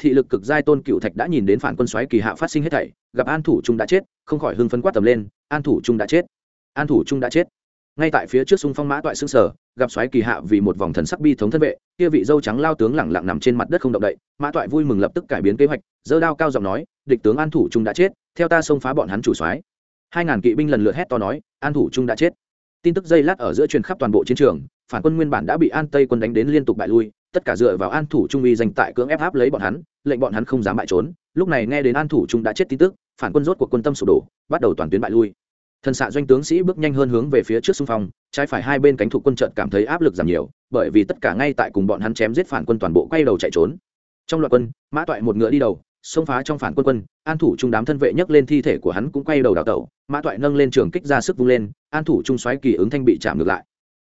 thị lực cực giai tôn cựu thạch đã nhìn đến phản quân xoáy kỳ hạ phát sinh hết thảy, gặp an thủ trung đã chết, không khỏi hưng phấn quát tầm lên, an thủ trung đã chết. An thủ trung đã chết ngay tại phía trước sung phong mã toại xương sở, gặp xoáy kỳ hạ vì một vòng thần sắc bi thống thân vệ, kia vị dâu trắng lao tướng lẳng lặng nằm trên mặt đất không động đậy, mã toại vui mừng lập tức cải biến kế hoạch dơ đao cao giọng nói, địch tướng an thủ trung đã chết, theo ta xông phá bọn hắn chủ soái hai ngàn kỵ binh lần lượt hét to nói, an thủ trung đã chết. Tin tức dây lát ở giữa truyền khắp toàn bộ chiến trường, phản quân nguyên bản đã bị an tây quân đánh đến liên tục bại lui, tất cả dựa vào an thủ trung uy danh tại cưỡng ép áp lấy bọn hắn, lệnh bọn hắn không dám bại trốn. Lúc này nghe đến an thủ trung đã chết tin tức, phản quân rốt cuộc quân tâm sụp đổ, bắt đầu toàn tuyến bại lui thần xạ doanh tướng sĩ bước nhanh hơn hướng về phía trước xung phong, trái phải hai bên cánh thuộc quân trận cảm thấy áp lực giảm nhiều, bởi vì tất cả ngay tại cùng bọn hắn chém giết phản quân toàn bộ quay đầu chạy trốn. Trong loạt quân, mã toại một ngựa đi đầu, xông phá trong phản quân quân, an thủ trung đám thân vệ nhấc lên thi thể của hắn cũng quay đầu đào tẩu, mã toại nâng lên trường kích ra sức vung lên, an thủ trung xoáy kỳ ứng thanh bị chạm ngược lại.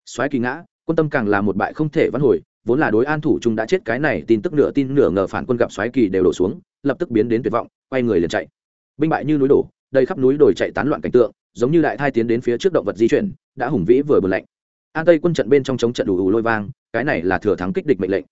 Xoáy kỳ ngã, quân tâm càng là một bại không thể vãn hồi, vốn là đối an thủ trung đã chết cái này tin tức nửa tin nửa ngờ phản quân gặp xoáy kỳ đều đổ xuống, lập tức biến đến tuyệt vọng, quay người liền chạy. Binh bại như núi đổ, đầy khắp núi đồi chạy tán loạn cảnh tượng giống như đại thai tiến đến phía trước động vật di chuyển, đã hùng vĩ vừa bờ lạnh. An tây quân trận bên trong chống trận đủ ủ lôi vang, cái này là thừa thắng kích địch mệnh lệnh.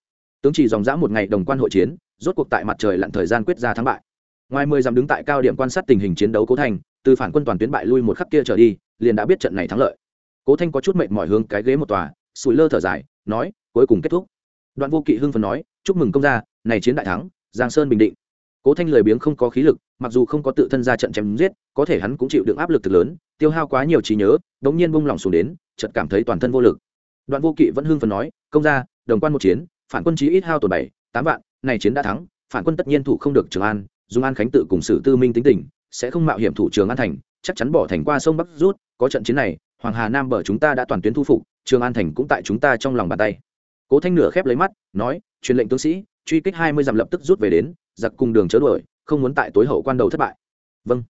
Tướng chỉ dòng dã một ngày đồng quan hội chiến, rốt cuộc tại mặt trời lặn thời gian quyết ra thắng bại. Ngoài mười dặm đứng tại cao điểm quan sát tình hình chiến đấu cố thành từ phản quân toàn tuyến bại lui một khắc kia trở đi, liền đã biết trận này thắng lợi. Cố thanh có chút mệnh mọi hướng cái ghế một tòa sùi lơ thở dài, nói, cuối cùng kết thúc. Đoạn vô kỵ hưng phần nói, chúc mừng công gia, này chiến đại thắng, giang sơn bình định cố thanh lười biếng không có khí lực, mặc dù không có tự thân ra trận chém giết, có thể hắn cũng chịu được áp lực thực lớn, tiêu hao quá nhiều trí nhớ, đống nhiên bung lỏng xuống đến, chợt cảm thấy toàn thân vô lực. Đoạn vô kỵ vẫn hưng phần nói, công gia, đồng quan một chiến, phản quân chí ít hao tổn bảy, tám vạn, này chiến đã thắng, phản quân tất nhiên thủ không được trường an dùng an khánh tự cùng sử tư minh tính tình, sẽ không mạo hiểm thủ trường an thành, chắc chắn bỏ thành qua sông bắc rút, có trận chiến này, hoàng hà nam bờ chúng ta đã toàn tuyến thu phục, trường an thành cũng tại chúng ta trong lòng bàn tay. Cố thanh nửa khép lấy mắt, nói, truyền lệnh tướng sĩ truy kích hai mươi dặm lập tức rút về đến, giặc cùng đường chớ đuổi, không muốn tại tối hậu quan đầu thất bại. Vâng.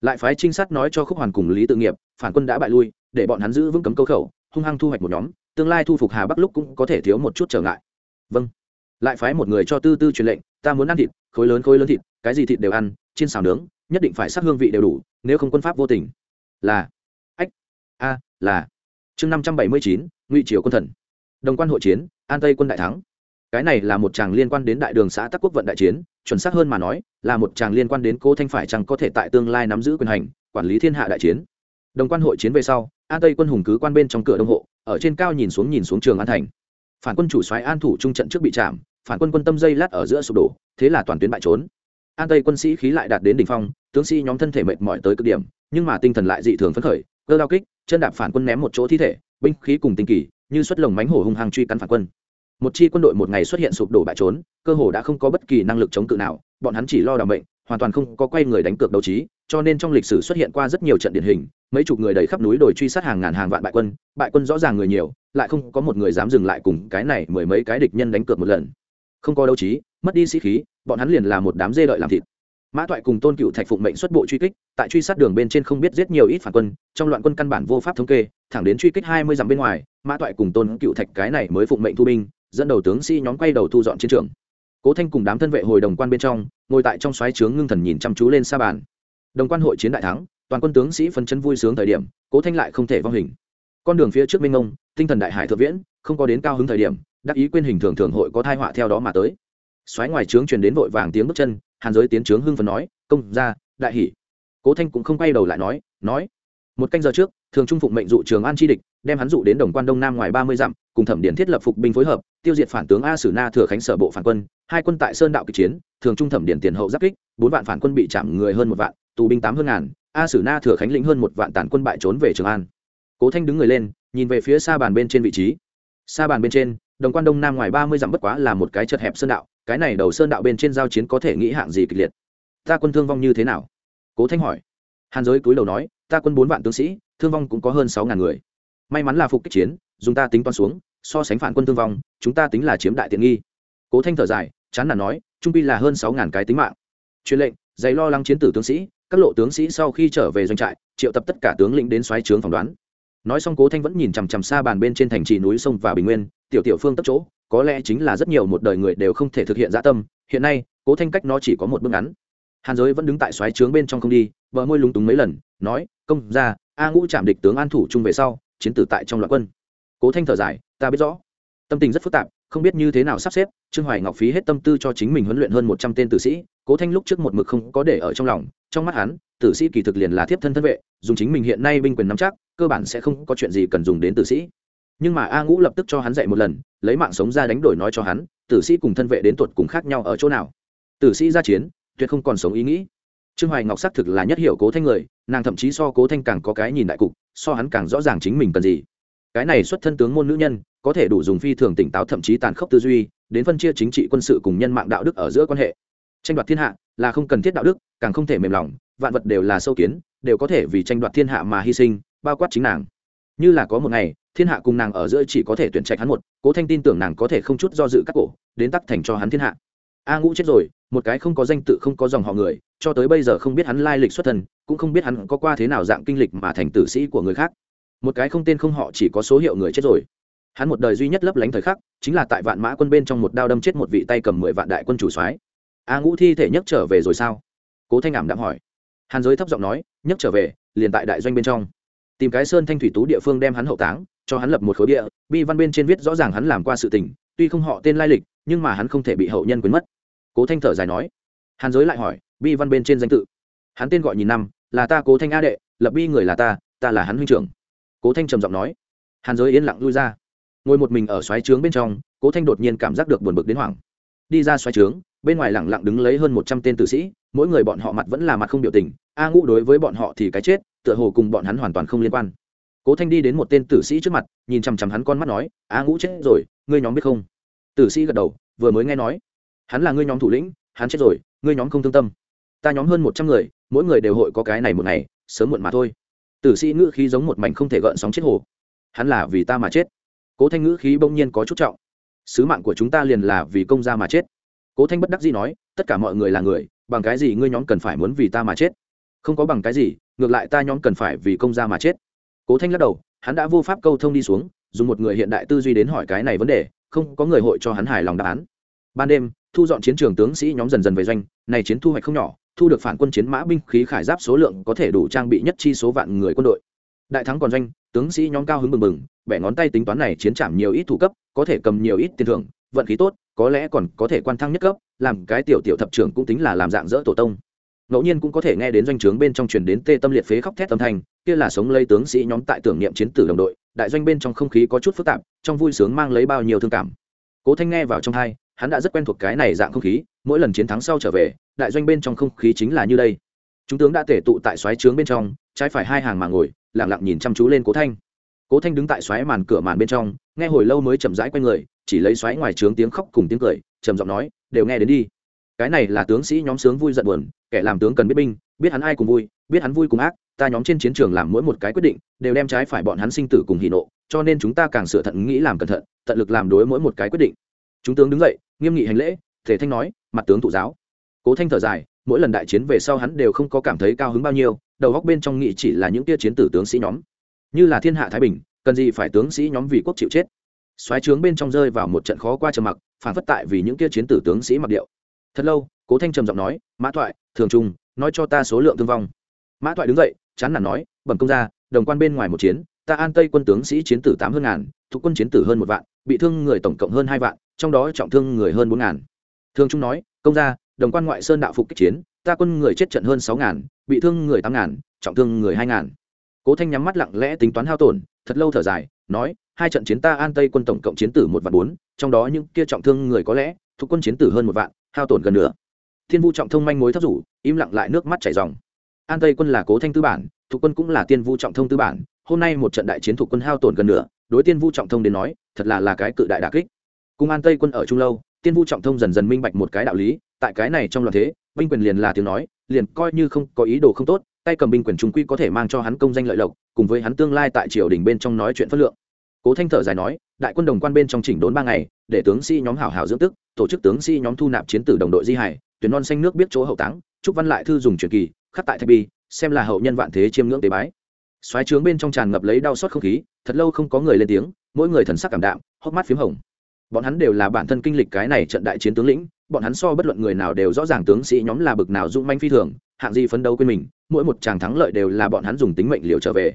Lại phái trinh sát nói cho khúc hoàn cùng lý tự nghiệp, phản quân đã bại lui, để bọn hắn giữ vững cấm câu khẩu, hung hăng thu hoạch một nhóm, tương lai thu phục hà bắc lúc cũng có thể thiếu một chút trở ngại. Vâng. Lại phái một người cho tư tư truyền lệnh, ta muốn ăn thịt, khối lớn khối lớn thịt, cái gì thịt đều ăn trên xào nướng, nhất định phải sắc hương vị đều đủ, nếu không quân pháp vô tình. Là. Ách. A, là. Chương năm trăm bảy mươi chín, ngụy triều quân thần. Đồng quan hội chiến, an tây quân đại thắng cái này là một chàng liên quan đến đại đường xã tắc quốc vận đại chiến, chuẩn xác hơn mà nói, là một chàng liên quan đến cố thanh phải chăng có thể tại tương lai nắm giữ quyền hành, quản lý thiên hạ đại chiến. Đồng quan hội chiến về sau, an tây quân hùng cứ quan bên trong cửa đông hộ, ở trên cao nhìn xuống nhìn xuống trường an thành. Phản quân chủ soái an thủ trung trận trước bị chạm, phản quân quân tâm dây lát ở giữa sụp đổ, thế là toàn tuyến bại trốn. An tây quân sĩ khí lại đạt đến đỉnh phong, tướng sĩ nhóm thân thể mệt mỏi tới cực điểm, nhưng mà tinh thần lại dị thường phấn khởi, cơ đao kích, chân đạp phản quân ném một chỗ thi thể, binh khí cùng tinh kỳ, như xuất lồng mánh hổ hung hăng truy cắn phản quân một chi quân đội một ngày xuất hiện sụp đổ bại trốn, cơ hồ đã không có bất kỳ năng lực chống cự nào, bọn hắn chỉ lo đảm bệnh hoàn toàn không có quay người đánh cược đấu trí, cho nên trong lịch sử xuất hiện qua rất nhiều trận điển hình, mấy chục người đầy khắp núi đồi truy sát hàng ngàn hàng vạn bại quân bại quân rõ ràng người nhiều, lại không có một người dám dừng lại cùng cái này mười mấy cái địch nhân đánh cược một lần. Không có đấu trí, mất đi sĩ khí, bọn hắn liền là một đám dê đợi làm thịt. Mã toại cùng tôn cựu thạch phụng mệnh xuất bộ truy kích, tại truy sát đường bên trên không biết giết nhiều ít phản quân, trong loạn quân căn bản vô pháp thống kê, thẳng đến truy kích hai mươi dặm bên ngoài, mã toại cùng tôn cựu thạch cái này mới phụng mệnh thu binh dẫn đầu tướng sĩ nhóm quay đầu thu dọn chiến trường. Cố thanh cùng đám thân vệ hồi đồng quan bên trong, ngồi tại trong xoáy trướng ngưng thần nhìn chăm chú lên xa bàn. Đồng quan hội chiến đại thắng, toàn quân tướng sĩ phấn chân vui sướng thời điểm, cố thanh lại không thể vong hình. Con đường phía trước minh ông tinh thần đại hải thượng viễn, không có đến cao hứng thời điểm, đắc ý quên hình thường thường hội có thai họa theo đó mà tới. Xoáy ngoài trướng truyền đến vội vàng tiếng bước chân, hàn giới tiến trướng hưng phấn nói, công ra đại hỷ. Cố thanh cũng không quay đầu lại nói nói, một canh giờ trước thường trung phụng mệnh dụ trường an chi địch, đem hắn dụ đến đồng quan đông nam ngoài ba mươi dặm, cùng thẩm Điền thiết lập phục binh phối hợp, tiêu diệt phản tướng a sử na thừa khánh sở bộ phản quân, hai quân tại sơn đạo kịch chiến, thường trung thẩm Điền tiền hậu giáp kích, bốn vạn phản quân bị chạm người hơn một vạn, tù binh tám hơn ngàn, a sử na thừa khánh lĩnh hơn một vạn tàn quân bại trốn về trường an. Cố thanh đứng người lên, nhìn về phía xa bàn bên trên vị trí. Xa bàn bên trên, đồng quan đông nam ngoài ba mươi dặm bất quá là một cái chật hẹp sơn đạo, cái này đầu sơn đạo bên trên giao chiến có thể nghĩ hạng gì kịch liệt. Ta quân thương vong như thế nào? Cố thanh hỏi. Hàn giới cúi đầu nói ta quân bốn vạn tướng sĩ, thương vong cũng có hơn sáu ngàn người. May mắn là phục kích chiến, dùng ta tính toán xuống, so sánh phản quân thương vong, chúng ta tính là chiếm đại tiện nghi. Cố thanh thở dài, chán nản nói, trung pi là hơn sáu ngàn cái tính mạng. Truyền lệnh, dày lo lắng chiến tử tướng sĩ, các lộ tướng sĩ sau khi trở về doanh trại, triệu tập tất cả tướng lĩnh đến xoáy trướng phỏng đoán. Nói xong cố thanh vẫn nhìn chằm chằm xa bàn bên trên thành trì núi sông và bình nguyên, tiểu tiểu phương tất chỗ, có lẽ chính là rất nhiều một đời người đều không thể thực hiện dã tâm, hiện nay, cố thanh cách nó chỉ có một bước ngắn. Hàn giới vẫn đứng tại xoáy trướng bên trong không đi vợ môi lúng túng mấy lần, nói công ra a ngũ chạm địch tướng an thủ chung về sau, chiến tử tại trong loạn quân. Cố thanh thở dài, ta biết rõ. Tâm tình rất phức tạp, không biết như thế nào sắp xếp, trương hoài ngọc phí hết tâm tư cho chính mình huấn luyện hơn một trăm tên tử sĩ, cố thanh lúc trước một mực không có để ở trong lòng, trong mắt hắn, tử sĩ kỳ thực liền là thiếp thân thân vệ, dùng chính mình hiện nay binh quyền nắm chắc, cơ bản sẽ không có chuyện gì cần dùng đến tử sĩ. Nhưng mà a ngũ lập tức cho hắn dạy một lần, lấy mạng sống ra đánh đổi nói cho hắn, tử sĩ cùng thân vệ đến tuột cùng khác nhau ở chỗ nào? Tử sĩ ra chiến, tuyệt không còn sống ý nghĩ trương hoài ngọc xác thực là nhất hiểu cố thanh người, nàng thậm chí so cố thanh càng có cái nhìn đại cục, so hắn càng rõ ràng chính mình cần gì. Cái này xuất thân tướng môn nữ nhân, có thể đủ dùng phi thường tỉnh táo thậm chí tàn khốc tư duy, đến phân chia chính trị quân sự cùng nhân mạng đạo đức ở giữa quan hệ. Tranh đoạt thiên hạ là không cần thiết đạo đức, càng không thể mềm lòng, vạn vật đều là sâu kiến, đều có thể vì tranh đoạt thiên hạ mà hy sinh, bao quát chính nàng. Như là có một ngày, thiên hạ cùng nàng ở giữa chỉ có thể tuyển trạch hắn một, cố thanh tin tưởng nàng có thể không chút do dự các cổ, đến tắc thành cho hắn thiên hạ a ngũ chết rồi, một cái không có danh tự không có dòng họ người, cho tới bây giờ không biết hắn lai lịch xuất thân, cũng không biết hắn có qua thế nào dạng kinh lịch mà thành tử sĩ của người khác. Một cái không tên không họ chỉ có số hiệu người chết rồi. Hắn một đời duy nhất lấp lánh thời khắc, chính là tại vạn mã quân bên trong một đao đâm chết một vị tay cầm mười vạn đại quân chủ soái. A ngũ thi thể nhấc trở về rồi sao? Cố thanh ảm đạm hỏi. Hàn giới thấp giọng nói, nhấc trở về, liền tại đại doanh bên trong. Tìm cái sơn thanh thủy tú địa phương đem hắn hậu táng, cho hắn lập một khối địa, bi văn bên trên viết rõ ràng hắn làm qua sự tình, tuy không họ tên lai lịch, nhưng mà hắn không thể bị hậu nhân quên mất cố thanh thở dài nói. Hàn giới lại hỏi, bi văn bên trên danh tự. Hắn tên gọi nhìn năm, là ta cố thanh a đệ, lập bi người là ta ta là hắn huynh trưởng. Cố thanh trầm giọng nói. Hàn giới yên lặng lui ra. Ngồi một mình ở xoáy trướng bên trong, cố thanh đột nhiên cảm giác được buồn bực đến hoảng. Đi ra xoáy trướng, bên ngoài lẳng lặng đứng lấy hơn một trăm tên tử sĩ, mỗi người bọn họ mặt vẫn là mặt không biểu tình, a ngũ đối với bọn họ thì cái chết, tựa hồ cùng bọn hắn hoàn toàn không liên quan. Cố thanh đi đến một tên tử sĩ trước mặt, nhìn chằm chằm hắn con mắt nói, a ngũ chết rồi, ngươi nhóm biết không? Tử sĩ gật đầu, vừa mới nghe nói hắn là ngươi nhóm thủ lĩnh, hắn chết rồi, ngươi nhóm không thương tâm. Ta nhóm hơn một trăm người, mỗi người đều hội có cái này một ngày, sớm muộn mà thôi. Tử sĩ ngữ khí giống một mảnh không thể gợn sóng chết hồ. Hắn là vì ta mà chết. Cố thanh ngữ khí bỗng nhiên có chút trọng. Sứ mạng của chúng ta liền là vì công gia mà chết. Cố thanh bất đắc dĩ nói, tất cả mọi người là người, bằng cái gì ngươi nhóm cần phải muốn vì ta mà chết? Không có bằng cái gì, ngược lại ta nhóm cần phải vì công gia mà chết. Cố thanh lắc đầu, hắn đã vô pháp câu thông đi xuống, dùng một người hiện đại tư duy đến hỏi cái này vấn đề, không có người hội cho hắn hài lòng đáp án. Ban đêm thu dọn chiến trường tướng sĩ nhóm dần dần về doanh, này chiến thu hoạch không nhỏ, thu được phản quân chiến mã binh khí khải giáp số lượng có thể đủ trang bị nhất chi số vạn người quân đội. Đại thắng còn doanh, tướng sĩ nhóm cao hứng mừng mừng bẻ ngón tay tính toán này chiến trảm nhiều ít thủ cấp, có thể cầm nhiều ít tiền thưởng, vận khí tốt, có lẽ còn có thể quan thăng nhất cấp, làm cái tiểu tiểu thập trưởng cũng tính là làm dạng dỡ tổ tông. Ngẫu nhiên cũng có thể nghe đến doanh trướng bên trong truyền đến tê tâm liệt phế khóc thét âm thanh, kia là sống lây tướng sĩ nhóm tại tưởng niệm chiến tử đồng đội, đại doanh bên trong không khí có chút phức tạp, trong vui sướng mang lấy bao nhiêu thương cảm. Cố thanh nghe vào trong hai hắn đã rất quen thuộc cái này dạng không khí, mỗi lần chiến thắng sau trở về, đại doanh bên trong không khí chính là như đây. Chúng tướng đã tể tụ tại xoáy trướng bên trong, trái phải hai hàng mà ngồi, lặng lặng nhìn chăm chú lên cố thanh. Cố thanh đứng tại xoáy màn cửa màn bên trong, nghe hồi lâu mới chậm rãi q u a y người, chỉ lấy xoáy ngoài trướng tiếng khóc cùng tiếng cười, trầm giọng nói, đều nghe đến đi. Cái này là tướng sĩ nhóm sướng vui giận buồn, kẻ làm tướng cần biết binh, biết hắn ai cùng vui, biết hắn vui cùng ác, ta nhóm trên chiến trường làm mỗi một cái quyết định, đều đem trái phải bọn hắn sinh tử cùng hỷ nộ, cho nên chúng ta càng sửa thận nghĩ làm cẩn thận, tận lực làm đối mỗi một cái quyết định chúng tướng đứng dậy, nghiêm nghị hành lễ, thể thanh nói, mặt tướng thụ giáo. Cố thanh thở dài, mỗi lần đại chiến về sau hắn đều không có cảm thấy cao hứng bao nhiêu, đầu góc bên trong nghị chỉ là những tia chiến tử tướng sĩ nhóm. Như là thiên hạ thái bình, cần gì phải tướng sĩ nhóm vì quốc chịu chết. Xoáy trướng bên trong rơi vào một trận khó qua trầm mặc, phản phất tại vì những tia chiến tử tướng sĩ mặc điệu. Thật lâu, cố thanh trầm giọng nói, mã thoại, thường trung, nói cho ta số lượng thương vong. Mã thoại đứng dậy, chán nản nói, bẩm công gia, đồng quan bên ngoài một chiến, ta an tây quân tướng sĩ chiến tử tám hơn ngàn, thuộc quân chiến tử hơn một vạn bị thương người tổng cộng hơn hai vạn, trong đó trọng thương người hơn bốn ngàn. Thương trung nói, công gia, đồng quan ngoại sơn đạo phục kích chiến, ta quân người chết trận hơn sáu ngàn, bị thương người tám ngàn, trọng thương người hai ngàn. Cố thanh nhắm mắt lặng lẽ tính toán hao tổn, thật lâu thở dài, nói, hai trận chiến ta an tây quân tổng cộng chiến tử một vạn bốn, trong đó những kia trọng thương người có lẽ, thuộc quân chiến tử hơn một vạn, hao tổn gần nửa. Thiên vu trọng thông manh mối thấp rủ, im lặng lại nước mắt chảy dòng an tây quân là cố thanh tư bản, thuộc quân cũng là tiên vu trọng thông tư bản, hôm nay một trận đại chiến thuộc quân hao tổn gần nửa đối tiên vu trọng thông đến nói, thật là là cái cự đại đà kích. Cung an tây quân ở trung lâu, tiên vu trọng thông dần dần minh bạch một cái đạo lý, tại cái này trong loạn thế, binh quyền liền là tiếng nói, liền coi như không có ý đồ không tốt, tay cầm binh quyền trung quy có thể mang cho hắn công danh lợi lộc, cùng với hắn tương lai tại triều đình bên trong nói chuyện phất lượng. Cố thanh thở dài nói, đại quân đồng quan bên trong chỉnh đốn ba ngày, để tướng sĩ、si、nhóm nhóm hảo hảo dưỡng tức, tổ chức tướng sĩ、si、nhóm nhóm thu nạp chiến tử đồng đội di hải, tuyển non xanh nước biết chỗ hậu táng, trúc văn lại thư dùng truyền kỳ, khắc tại thạch bi xem là hậu nhân vạn thế chiêm ngưỡng tế bái xoáy trướng bên trong tràn ngập lấy đau xót không khí, thật lâu không có người lên tiếng, mỗi người thần sắc cảm đạm, hốc mắt p h í m hồng. Bọn hắn đều là bản thân kinh lịch cái này trận đại chiến tướng lĩnh, bọn hắn so bất luận người nào đều rõ ràng tướng sĩ nhóm là bực nào dung manh phi thường, hạng gì phấn đấu quên mình, mỗi một tràng thắng lợi đều là bọn hắn dùng tính mệnh liều trở về.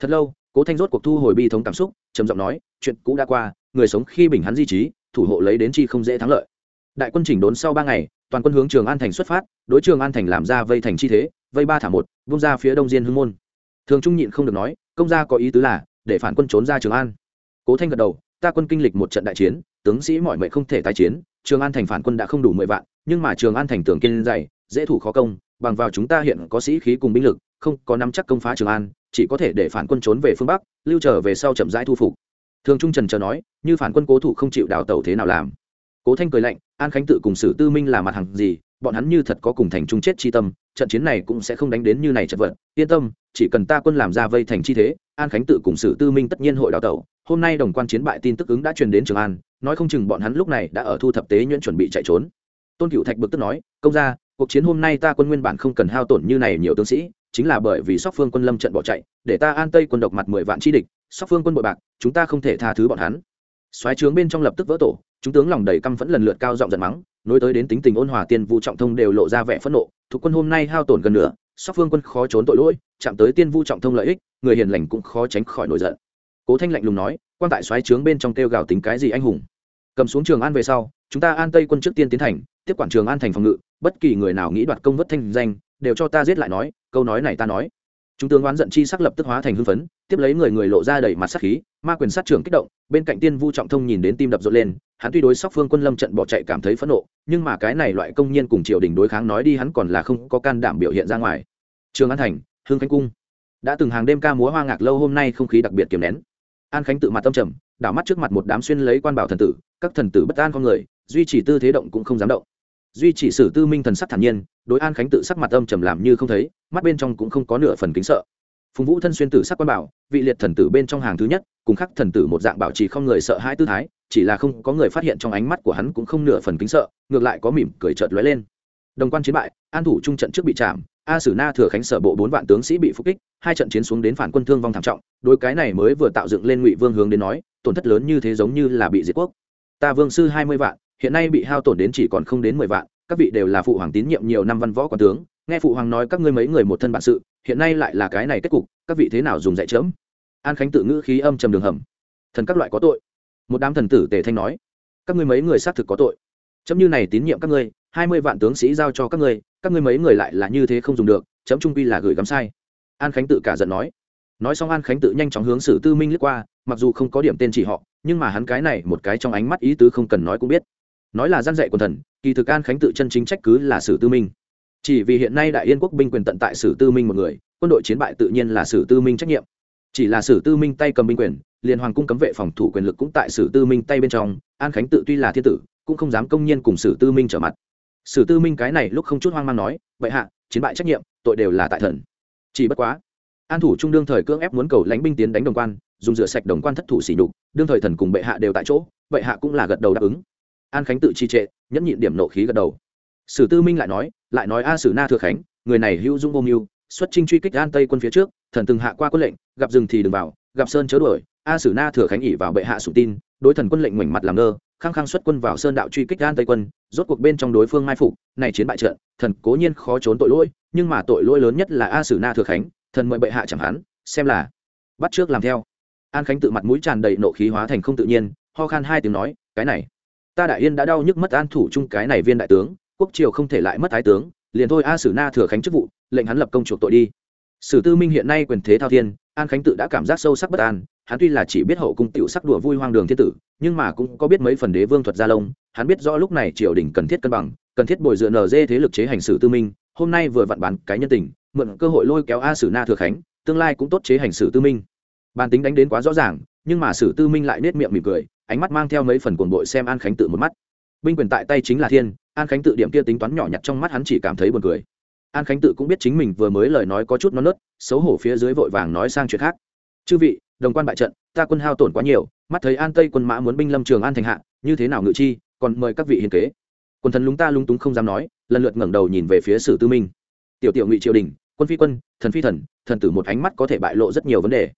Thật lâu, cố thanh rốt cuộc thu hồi bi thống cảm xúc, trầm giọng nói, chuyện cũ đã qua, người sống khi bình hắn di trí, thủ hộ lấy đến chi không dễ thắng lợi. Đại quân chỉnh đốn sau ba ngày, toàn quân hướng trường an thành xuất phát, đối trường an thành làm ra vây thành chi thế, vây ba thả một, vung ra phía đông diên hưng môn thường trung nhịn không được nói, công gia có ý tứ là, để phản quân trốn ra trường an. Cố thanh gật đầu, ta quân kinh lịch một trận đại chiến, tướng sĩ mọi mệnh không thể tái chiến, trường an thành phản quân đã không đủ mười vạn, nhưng mà trường an thành tưởng kiên dày, dễ thủ khó công, bằng vào chúng ta hiện có sĩ khí cùng binh lực, không có nắm chắc công phá trường an, chỉ có thể để phản quân trốn về phương bắc, lưu trở về sau chậm rãi thu phục. Thường trung trần chờ nói, như phản quân cố thủ không chịu đào tẩu thế nào làm? Cố thanh cười lạnh, an khánh tự cùng sử tư minh là mặt hàng gì? Bọn hắn như thật có cùng thành Trung chết chi tâm trận chiến này cũng sẽ không đánh đến như này chật vật. Yên tâm, chỉ cần ta quân làm ra vây thành chi thế, an khánh tự cùng sử tư minh tất nhiên hội đào tẩu. Hôm nay đồng quan chiến bại tin tức ứng đã truyền đến trường an, nói không chừng bọn hắn lúc này đã ở thu thập tế nhuyễn chuẩn bị chạy trốn. Tôn cựu thạch bực tức nói, công ra cuộc chiến hôm nay ta quân nguyên bản không cần hao tổn như này nhiều tướng sĩ, chính là bởi vì sóc phương quân lâm trận bỏ chạy, để ta an tây quân độc mặt mười vạn chi địch, sóc phương quân bội bạc, chúng ta không thể tha thứ bọn hắn. Xoáy trướng bên trong lập tức vỡ tổ, chúng tướng lòng đầy căm phẫn lần lượt cao giọng giận mắng nối tới đến tính tình ôn hòa tiên vu trọng thông đều lộ ra vẻ phẫn nộ thuộc quân hôm nay hao tổn gần nửa, sóc phương quân khó trốn tội lỗi chạm tới tiên vu trọng thông lợi ích người hiền lành cũng khó tránh khỏi nổi giận. Cố thanh lạnh lùng nói quan tại xoáy trướng bên trong kêu gào tính cái gì anh hùng? Cầm xuống trường an về sau chúng ta an tây quân trước tiên tiến thành tiếp quản trường an thành phòng ngự bất kỳ người nào nghĩ đoạt công vất thanh danh đều cho ta giết lại nói câu nói này ta nói chúng tướng oán giận chi sắc lập tức hóa thành hưng phấn, tiếp lấy người người lộ ra đẩy mặt sắc khí, ma quyền sát trưởng kích động, bên cạnh tiên vu trọng thông nhìn đến tim đập rộn lên, hắn tuy đối sóc phương quân lâm trận bỏ chạy cảm thấy phẫn nộ, nhưng mà cái này loại công nhân cùng triều đình đối kháng nói đi hắn còn là không có can đảm biểu hiện ra ngoài. Trường an thành hương khánh cung. Đã từng hàng đêm ca múa hoa ngạc lâu hôm nay không khí đặc biệt kiềm nén. An khánh tự mặt tâm trầm, đảo mắt trước mặt một đám xuyên lấy quan bảo thần tử, các thần tử bất an con người, duy trì tư thế động cũng không dám động duy chỉ sử tư minh thần sắc thản nhiên, đối an khánh tự sắc mặt âm trầm làm như không thấy, mắt bên trong cũng không có nửa phần kính sợ. Phùng vũ thân xuyên tử sắc quan bảo, vị liệt thần tử bên trong hàng thứ nhất, cùng khắc thần tử một dạng bảo trì không người sợ hai tư thái, chỉ là không có người phát hiện trong ánh mắt của hắn cũng không nửa phần kính sợ, ngược lại có mỉm cười chợt lóe lên. Đồng quan chiến bại, an thủ trung trận trước bị chạm, a sử na thừa khánh sở bộ bốn vạn tướng sĩ bị phục kích, hai trận chiến xuống đến phản quân thương vong thảm trọng đôi cái này mới vừa tạo dựng lên ngụy vương hướng đến nói, tổn thất lớn như thế giống như là bị diệt quốc. Ta vương sư hai mươi vạn hiện nay bị hao tổn đến chỉ còn không đến mười vạn, các vị đều là phụ hoàng tín nhiệm nhiều năm văn võ quan tướng, nghe phụ hoàng nói các ngươi mấy người một thân bản sự, hiện nay lại là cái này kết cục, các vị thế nào dùng dạy chớm an khánh tự ngữ khí âm trầm đường hầm. Thần các loại có tội. Một đám thần tử tề thanh nói, các ngươi mấy người xác thực có tội. Chấm như này tín nhiệm các ngươi, hai mươi vạn tướng sĩ giao cho các ngươi các ngươi mấy người lại là như thế không dùng được, chấm trung quy là gửi gắm sai. An khánh tự cả giận nói. Nói xong an khánh tự nhanh chóng hướng sử tư minh lướt qua, mặc dù không có điểm tên chỉ họ, nhưng mà hắn cái này một cái trong ánh mắt ý tứ không cần nói cũng biết nói là gian dạy quần thần, kỳ thực an khánh tự chân chính trách cứ là sử tư minh. Chỉ vì hiện nay đại yên quốc binh quyền tận tại sử tư minh một người, quân đội chiến bại tự nhiên là sử tư minh trách nhiệm. Chỉ là sử tư minh tay cầm binh quyền, liền hoàng cung cấm vệ phòng thủ quyền lực cũng tại sử tư minh tay bên trong, an khánh tự tuy là thiên tử, cũng không dám công nhiên cùng sử tư minh trở mặt. Sử tư minh cái này lúc không chút hoang mang nói vậy hạ, chiến bại trách nhiệm, tội đều là tại thần. Chỉ bất quá, an thủ trung đương thời cưỡng ép muốn cầu lãnh binh tiến đánh đồng quan, dùng rửa sạch đồng quan thất thủ xỉ nhục, đương thời thần cùng bệ hạ đều tại chỗ, bệ hạ cũng là gật đầu đáp ứng an khánh tự trì trệ, nhẫn nhịn điểm nộ khí gật đầu. Sử tư minh lại nói lại nói a sử na thừa khánh, người này hữu dung vô mưu, xuất trinh truy kích an tây quân phía trước, thần từng hạ qua quân lệnh, gặp rừng thì đừng vào, gặp sơn chớ đuổi. A sử na thừa khánh ỉ vào bệ hạ sủng tin, đối thần quân lệnh ngoảnh mặt làm ngơ, khăng khăng xuất quân vào sơn đạo truy kích an tây quân, rốt cuộc bên trong đối phương mai phục, này chiến bại trận, thần cố nhiên khó trốn tội lỗi, nhưng mà tội lỗi lớn nhất là a sử na thừa khánh, thần mời bệ hạ chẳng hắn, xem là bắt trước làm theo. An khánh tự mặt mũi tràn đầy nộ khí hóa thành không tự nhiên, ho khan hai tiếng nói, cái này ta đại yên đã đau nhức mất an thủ chung cái này viên đại tướng, quốc triều không thể lại mất thái tướng, liền thôi, a sử na thừa khánh chức vụ, lệnh hắn lập công chuộc tội đi. Sử tư minh hiện nay quyền thế thao thiên, an khánh tự đã cảm giác sâu sắc bất an, hắn tuy là chỉ biết hậu cung tiểu sắc đùa vui hoang đường thiên tử, nhưng mà cũng có biết mấy phần đế vương thuật gia lông, hắn biết rõ lúc này triều đình cần thiết cân bằng, cần thiết bồi dựa dê thế lực chế hành xử tư minh, hôm nay vừa vặn bán cái nhân tình, mượn cơ hội lôi kéo a sử na thừa khánh, tương lai cũng tốt chế hành xử tư minh. Bàn tính đánh đến quá rõ ràng, nhưng mà sử tư minh lại nết miệng mỉm cười ánh mắt mang theo mấy phần cuồng bội xem an khánh tự một mắt. Binh quyền tại tay chính là thiên, an khánh tự điểm kia tính toán nhỏ nhặt trong mắt hắn chỉ cảm thấy buồn cười. An khánh tự cũng biết chính mình vừa mới lời nói có chút non nớt, xấu hổ phía dưới vội vàng nói sang chuyện khác. Chư vị, đồng quan bại trận, ta quân hao tổn quá nhiều, mắt thấy an tây quân mã muốn binh lâm trường an thành hạ, như thế nào ngự chi, còn mời các vị hiền kế. Quân thần lúng ta lúng túng không dám nói, lần lượt ngẩng đầu nhìn về phía sử tư minh. Tiểu tiểu ngụy triều đình, quân phi quân, thần phi thần thần tử một ánh mắt có thể bại lộ rất nhiều vấn đề.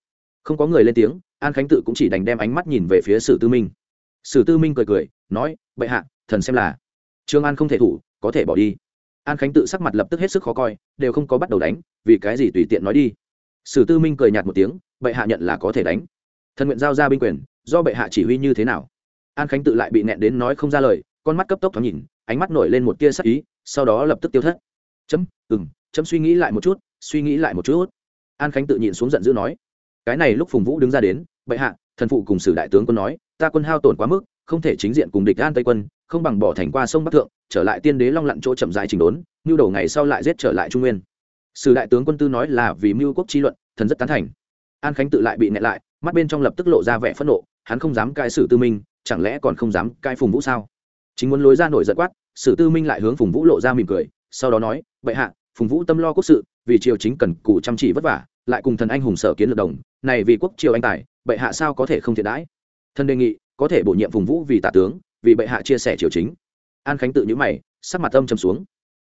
Không có người lên tiếng an khánh tự cũng chỉ đành đem ánh mắt nhìn về phía sử tư minh. Sử tư minh cười cười, nói, bệ hạ, thần xem là. Trương an không thể thủ, có thể bỏ đi. An khánh tự sắc mặt lập tức hết sức khó coi, đều không có bắt đầu đánh, vì cái gì tùy tiện nói đi. Sử tư minh cười nhạt một tiếng, bệ hạ nhận là có thể đánh. Thần nguyện giao ra binh quyền, do bệ hạ chỉ huy như thế nào? An khánh tự lại bị nẹn đến nói không ra lời, con mắt cấp tốc thoáng nhìn, ánh mắt nổi lên một tia sắc ý, sau đó lập tức tiêu thất. Chấm ừng chấm suy nghĩ lại một chút, suy nghĩ lại một chút. An khánh tự nhìn xuống giận dữ nói, cái này lúc phùng vũ đứng ra đến bệ hạ, thần phụ cùng sử đại tướng quân nói, ta quân hao tổn quá mức, không thể chính diện cùng địch an tây quân, không bằng bỏ thành qua sông bắc thượng, trở lại tiên đế long lặn chỗ chậm dài trình đốn mưu đầu ngày sau lại giết trở lại trung nguyên. Sử đại tướng quân tư nói là vì mưu quốc chi luận, thần rất tán thành. An khánh tự lại bị nẹt lại, mắt bên trong lập tức lộ ra vẻ phẫn nộ, hắn không dám cai sử tư minh, chẳng lẽ còn không dám cai phùng vũ sao? Chính muốn lối ra nổi giận quát, sử tư minh lại hướng phùng vũ lộ ra mỉm cười, sau đó nói, bệ hạ, phùng vũ tâm lo quốc sự, vì triều chính cần cù chăm chỉ vất vả, lại cùng thần anh hùng sở kiến lược đồng, này vì quốc triều anh tài bệ hạ sao có thể không thiện đãi? Thần đề nghị, có thể bổ nhiệm phùng vũ vì tả tướng, vì bệ hạ chia sẻ triều chính. An khánh tự nhữ mày, sắc mặt âm trầm xuống.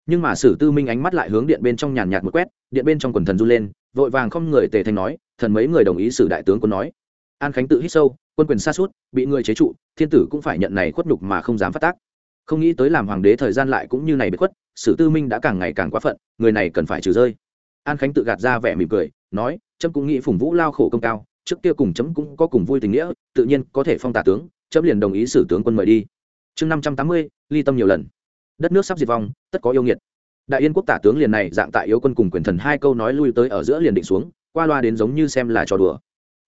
Nhưng mà sử tư minh ánh mắt lại hướng điện bên trong nhàn nhạt một quét, điện bên trong quần thần run lên, vội vàng không người tề thanh nói, thần mấy người đồng ý sử đại tướng quân nói. An khánh tự hít sâu, quân quyền xa suốt bị người chế trụ, thiên tử cũng phải nhận này khuất nhục mà không dám phát tác. Không nghĩ tới làm hoàng đế thời gian lại cũng như này bị khuất, sử tư minh đã càng ngày càng quá phận, người này cần phải trừ rơi. An khánh tự gạt ra vẻ mỉm cười, nói trâm cũng nghĩ phùng vũ lao khổ công cao trước kia cùng chấm cũng có cùng vui tình nghĩa, tự nhiên có thể phong tả tướng, chấm liền đồng ý xử tướng quân mời đi. Chương năm trăm tám mươi, ly tâm nhiều lần. Đất nước sắp diệt vong, tất có yêu nghiệt. Đại yên quốc tả tướng liền này dạng tại yếu quân cùng quyền thần hai câu nói lui tới ở giữa liền định xuống, qua loa đến giống như xem là trò đùa.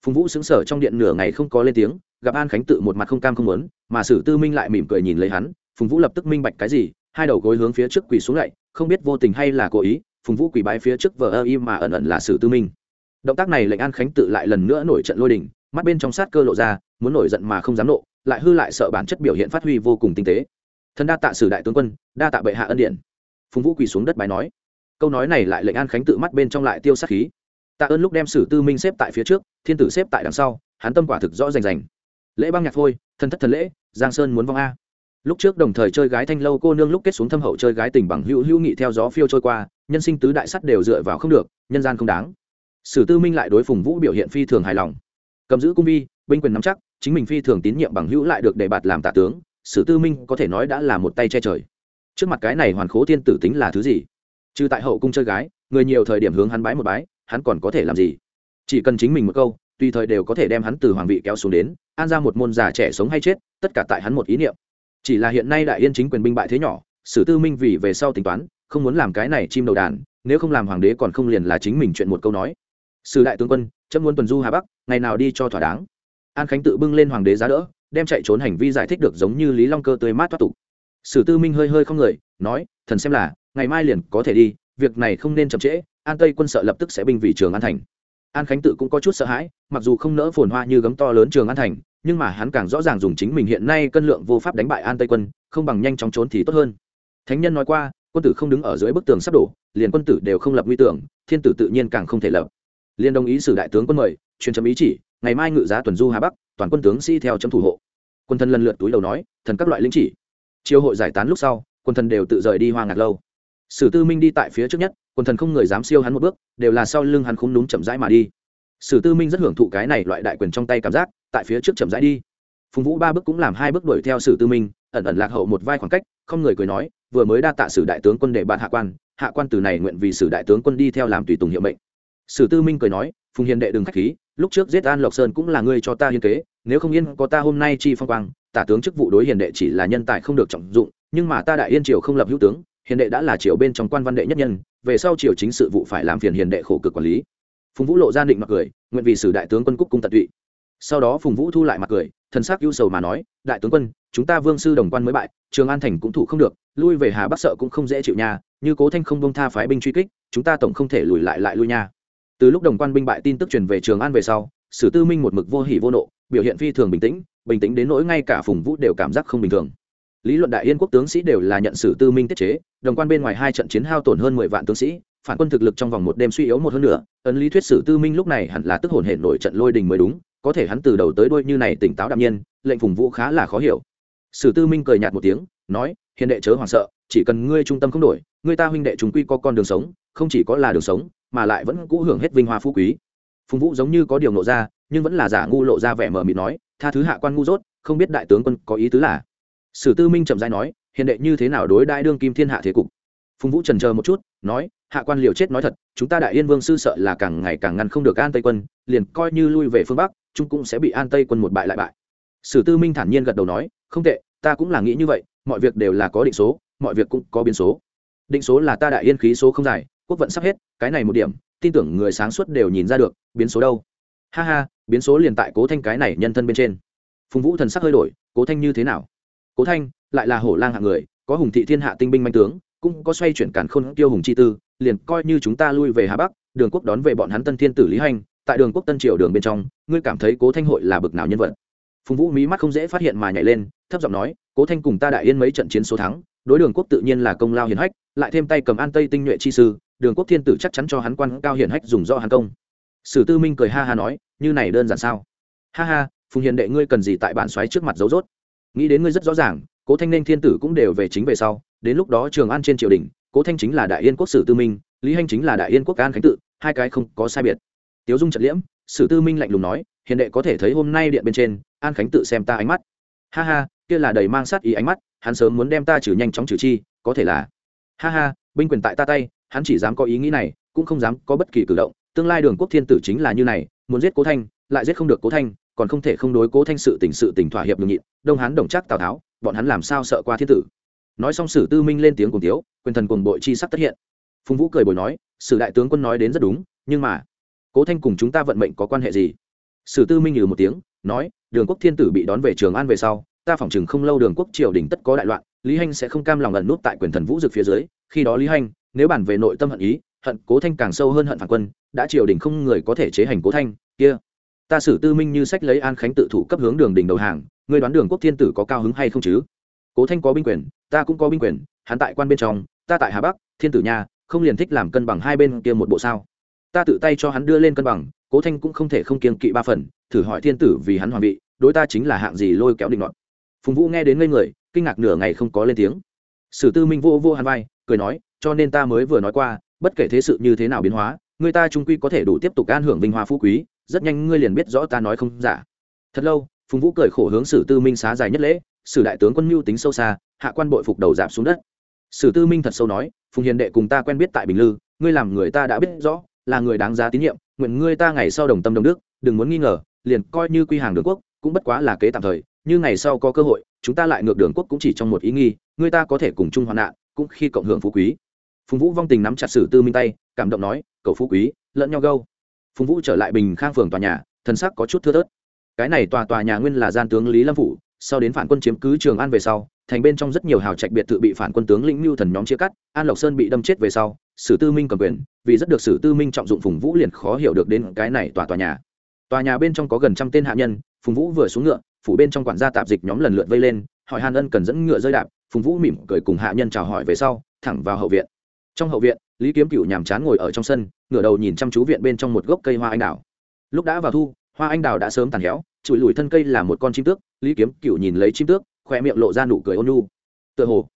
Phùng vũ xứng sở trong điện nửa ngày không có lên tiếng, gặp an khánh tự một mặt không cam không muốn, mà sử tư minh lại mỉm cười nhìn lấy hắn, phùng vũ lập tức minh bạch cái gì, hai đầu gối hướng phía trước quỳ xuống lại, không biết vô tình hay là cố ý, phùng vũ quỳ bái phía trước vờ ơ im mà ẩn ẩn là sử tư minh động tác này lệnh an khánh tự lại lần nữa nổi trận lôi đình, mắt bên trong sát cơ lộ ra, muốn nổi giận mà không dám nộ lại hư lại sợ bản chất biểu hiện phát huy vô cùng tinh tế. Thân đa tạ sử đại tướng quân, đa tạ bệ hạ ân điển. Phùng vũ quỳ xuống đất bài nói. Câu nói này lại lệnh an khánh tự mắt bên trong lại tiêu sát khí. Tạ ơn lúc đem sử tư minh xếp tại phía trước, thiên tử xếp tại đằng sau, hắn tâm quả thực rõ rành rành. Lễ băng nhạc thôi thân thất thần lễ, giang sơn muốn vong a. Lúc trước đồng thời chơi gái thanh lâu cô nương lúc kết xuống thâm hậu chơi gái tình bằng hữu hữu nghị theo gió phiêu trôi qua, nhân sinh tứ đại sắt đều dựa vào không được, nhân gian không đáng sử tư minh lại đối phùng vũ biểu hiện phi thường hài lòng. Cầm giữ cung vi, binh quyền nắm chắc, chính mình phi thường tín nhiệm bằng hữu lại được đề bạt làm tạ tướng, sử tư minh có thể nói đã là một tay che trời. Trước mặt cái này hoàn khố thiên tử tính là thứ gì? Trừ tại hậu cung chơi gái, người nhiều thời điểm hướng hắn bái một bái, hắn còn có thể làm gì? Chỉ cần chính mình một câu, tùy thời đều có thể đem hắn từ hoàng vị kéo xuống đến, an ra một môn già trẻ sống hay chết, tất cả tại hắn một ý niệm. Chỉ là hiện nay đại yên chính quyền binh bại thế nhỏ, sử tư minh vì về sau tính toán, không muốn làm cái này chim đầu đàn, nếu không làm hoàng đế còn không liền là chính mình chuyện một câu nói sử đại tướng quân, chấm muốn tuần du hà bắc, ngày nào đi cho thỏa đáng. An khánh tự bưng lên hoàng đế giá đỡ, đem chạy trốn hành vi giải thích được giống như lý long cơ tươi mát thoát tục. Sử tư minh hơi hơi không người, nói, thần xem là, ngày mai liền có thể đi, việc này không nên chậm trễ, an tây quân sợ lập tức sẽ binh vì trường an thành. An khánh tự cũng có chút sợ hãi, mặc dù không nỡ phồn hoa như gấm to lớn trường an thành, nhưng mà hắn càng rõ ràng dùng chính mình hiện nay cân lượng vô pháp đánh bại an tây quân, không bằng nhanh chóng trốn thì tốt hơn. Thánh nhân nói qua, quân tử không đứng ở dưới bức tường sắp đổ, liền quân tử đều không lập nguy tưởng, thiên tử tự nhiên càng không thể lập liên đồng ý sử đại tướng quân mời, truyền chấm ý chỉ, ngày mai ngự giá tuần du hà bắc, toàn quân tướng sĩ theo chấm thủ hộ. Quân thân lần lượt túi đầu nói, thần các loại linh chỉ. Chiêu hội giải tán lúc sau, quân thần đều tự rời đi hoa ngạc lâu. Sử tư minh đi tại phía trước nhất, quân thần không người dám siêu hắn một bước, đều là sau lưng hắn không núm chậm rãi mà đi. Sử tư minh rất hưởng thụ cái này loại đại quyền trong tay cảm giác, tại phía trước chậm rãi đi. Phùng vũ ba bước cũng làm hai bước đuổi theo sử tư minh, ẩn ẩn lạc hậu một vai khoảng cách, không người cười nói, vừa mới đa tạ sử đại tướng quân để bạn hạ quan hạ quan từ này nguyện vì sử đại tướng quân đi theo làm tùy tùng hiệu mệnh sử tư minh cười nói, phùng hiền đệ đừng k h á c h khí, lúc trước giết an lộc sơn cũng là ngươi cho ta hiên kế, nếu không yên có ta hôm nay chi phong quang, tả tướng chức vụ đối hiền đệ chỉ là nhân tài không được trọng dụng, nhưng mà ta đại yên triều không lập hữu tướng, hiền đệ đã là triều bên trong quan văn đệ nhất nhân, về sau triều chính sự vụ phải làm phiền hiền đệ khổ cực quản lý. Phùng vũ lộ ra định mặc cười, nguyện vì sử đại tướng quân cúc cung tận tụy. Sau đó phùng vũ thu lại mặt cười, thần sắc ưu sầu mà nói, đại tướng quân, chúng ta vương sư đồng quan mới bại, trường an thành cũng thủ không được, lui về hà bắc sợ cũng không dễ chịu nha, như cố thanh không bông tha phái binh truy kích, chúng ta tổng không thể lùi lại lại lui nha từ lúc đồng quan binh bại tin tức truyền về trường an về sau, sử tư minh một mực vô hỉ vô nộ, biểu hiện phi thường bình tĩnh bình tĩnh đến nỗi ngay cả phùng vũ đều cảm giác không bình thường. Lý luận đại yên quốc tướng sĩ đều là nhận sử tư minh tiết chế, đồng quan bên ngoài hai trận chiến hao tổn hơn mười vạn tướng sĩ, phản quân thực lực trong vòng một đêm suy yếu một hơn nữa, ấn lý thuyết sử tư minh lúc này hẳn là tức hồn hển nổi trận lôi đình mới đúng, có thể hắn từ đầu tới đuôi như này tỉnh táo đạm nhiên, lệnh phùng vũ khá là khó hiểu. Sử tư minh cười nhạt một tiếng, nói, hiền đệ chớ hoảng sợ, chỉ cần ngươi trung tâm không đổi, ngươi ta huynh đệ chúng quy có con đường sống, không chỉ có là đường sống mà lại vẫn cũ hưởng hết vinh hoa phú quý. Phùng vũ giống như có điều nộ ra, nhưng vẫn là giả ngu lộ ra vẻ mờ mịt nói, tha thứ hạ quan ngu dốt, không biết đại tướng quân có ý tứ là? Sử tư minh chậm dai nói, hiền đệ như thế nào đối đại đương kim thiên hạ thế cục? Phùng vũ trần chờ một chút, nói, hạ quan liều chết nói thật, chúng ta đại yên vương sư sợ là càng ngày càng ngăn không được an tây quân, liền coi như lui về phương bắc, chúng cũng sẽ bị an tây quân một bại lại bại. Sử tư minh thản nhiên gật đầu nói, không tệ, ta cũng là nghĩ như vậy, mọi việc đều là có định số, mọi việc cũng có biến số. Định số là ta đại yên khí số không dài quốc vận sắp hết, cái này một điểm, tin tưởng người sáng suốt đều nhìn ra được, biến số đâu. Ha ha, biến số liền tại cố thanh cái này nhân thân bên trên. Phùng vũ thần sắc hơi đổi, cố thanh như thế nào? Cố thanh, lại là hổ lang hạng người, có hùng thị thiên hạ tinh binh manh tướng, cũng có xoay chuyển cản khôn tiêu hùng chi tư, liền coi như chúng ta lui về hà bắc, đường quốc đón về bọn hắn tân thiên tử lý hành, tại đường quốc tân triều đường bên trong, ngươi cảm thấy cố thanh hội là bực nào nhân vật? Phùng vũ mí mắt không dễ phát hiện mà nhảy lên, thấp giọng nói, cố thanh cùng ta đại yên mấy trận chiến số thắng, đối đường quốc tự nhiên là công lao hiển hách, lại thêm tay cầm an tây tinh nhuệ chi sư đường quốc thiên tử chắc chắn cho hắn quan cao hiển hách dùng do hắn công. Sử tư minh cười ha ha nói, như này đơn giản sao? Ha ha, phùng hiền đệ ngươi cần gì tại bản xoáy trước mặt dấu dốt nghĩ đến ngươi rất rõ ràng, cố thanh nên thiên tử cũng đều về chính về sau, đến lúc đó trường an trên triều đình, cố thanh chính là đại yên quốc sử tư minh, lý hanh chính là đại yên quốc an khánh tự, hai cái không có sai biệt. Tiếu dung trật liễm, sử tư minh lạnh lùng nói, hiền đệ có thể thấy hôm nay điện bên trên, an khánh tự xem ta ánh mắt. Ha ha, kia là đầy mang sát ý ánh mắt, hắn sớm muốn đem ta trừ nhanh chóng trừ chi, có thể là. Ha ha, binh quyền tại ta tay hắn chỉ dám có ý nghĩ này, cũng không dám có bất kỳ cử động. Tương lai đường quốc thiên tử chính là như này, muốn giết cố thanh, lại giết không được cố thanh, còn không thể không đối cố thanh sự tình sự tình thỏa hiệp nhường nhịn. Đông hắn đồng chắc tào tháo, bọn hắn làm sao sợ qua thiên tử? Nói xong sử tư minh lên tiếng cùng tiếu, quyền thần cùng bội chi sắc tất hiện. Phùng vũ cười bồi nói, sử đại tướng quân nói đến rất đúng, nhưng mà, cố thanh cùng chúng ta vận mệnh có quan hệ gì? Sử tư minh nhừ một tiếng, nói, đường quốc thiên tử bị đón về trường an về sau, ta phỏng chừng không lâu đường quốc triều đình tất có đại loạn, lý hanh sẽ không cam lòng ẩn nút tại quyền thần vũ dực phía dưới, khi đó lý hanh nếu bản về nội tâm hận ý, hận cố thanh càng sâu hơn hận phản quân, đã triều đình không người có thể chế hành cố thanh, kia. Ta xử tư minh như sách lấy an khánh tự thủ cấp hướng đường đình đầu hàng, ngươi đoán đường quốc thiên tử có cao hứng hay không chứ? Cố thanh có binh quyền, ta cũng có binh quyền, hắn tại quan bên trong, ta tại hà bắc, thiên tử nha không liền thích làm cân bằng hai bên kia một bộ sao? Ta tự tay cho hắn đưa lên cân bằng, cố thanh cũng không thể không kiên kỵ ba phần, thử hỏi thiên tử vì hắn hoàng vị, đối ta chính là hạng gì lôi kéo định đoạn. Phùng vũ nghe đến ngây người, kinh ngạc nửa ngày không có lên tiếng. Sử tư minh vô vô hàn vai, cười nói cho nên ta mới vừa nói qua, bất kể thế sự như thế nào biến hóa, người ta trung quy có thể đủ tiếp tục an hưởng vinh hoa phú quý, rất nhanh ngươi liền biết rõ ta nói không giả. Thật lâu, phùng vũ cười khổ hướng sử tư minh xá dài nhất lễ, sử đại tướng quân mưu tính sâu xa, hạ quan bội phục đầu giảm xuống đất. Sử tư minh thật sâu nói, phùng hiền đệ cùng ta quen biết tại bình lư, ngươi làm người ta đã biết rõ, là người đáng giá tín nhiệm, nguyện ngươi ta ngày sau đồng tâm đồng đức, đừng muốn nghi ngờ, liền coi như quy hàng đường quốc, cũng bất quá là kế tạm thời, như ngày sau có cơ hội, chúng ta lại ngược đường quốc cũng chỉ trong một ý nghi người ta có thể cùng chung hoạn nạn, cũng khi cộng hưởng phú quý phùng vũ vong tình nắm chặt sử tư minh tay, cảm động nói Cậu phú quý, lẫn nhau gâu. Phùng vũ trở lại bình khang phường tòa nhà thân sắc có chút thưa thớt. Cái này tòa tòa nhà nguyên là gian tướng lý lâm phủ, sau đến phản quân chiếm cứ trường an về sau, thành bên trong rất nhiều hào trạch biệt thự bị phản quân tướng lĩnh mưu thần nhóm chia cắt, an lộc sơn bị đâm chết về sau, sử tư minh cầm quyền, vì rất được sử tư minh trọng dụng phùng vũ liền khó hiểu được đến cái này tòa tòa nhà. Tòa nhà bên trong có gần trăm tên hạ nhân, phùng vũ vừa xuống ngựa, phủ bên trong quản gia tạp dịch nhóm lần lượt vây lên, hỏi hàn ân cần dẫn ngựa rơi đạp, phùng vũ mỉm cười cùng hạ nhân chào hỏi về sau, thẳng vào hậu viện trong hậu viện, lý kiếm cựu nhàm chán ngồi ở trong sân, ngửa đầu nhìn chăm chú viện bên trong một gốc cây hoa anh đào. Lúc đã vào thu, hoa anh đào đã sớm tàn héo, chùi lùi thân cây là một con chim tước, lý kiếm cựu nhìn lấy chim tước khoe miệng lộ ra nụ cười ôn nhu. Tựa hồ,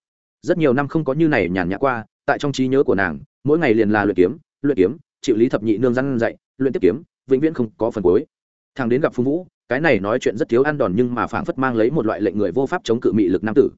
rất nhiều năm không có như này nhàn nhã qua, tại trong trí nhớ của nàng, mỗi ngày liền là luyện kiếm luyện kiếm, chịu lý thập nhị nương răn dạy, luyện tiếp kiếm, vĩnh viễn không có phần cuối. Thằng đến gặp phùng vũ, cái này nói chuyện rất thiếu ăn đòn nhưng mà phảng phất mang lấy một loại lệnh người vô pháp chống cự mị lực nam tử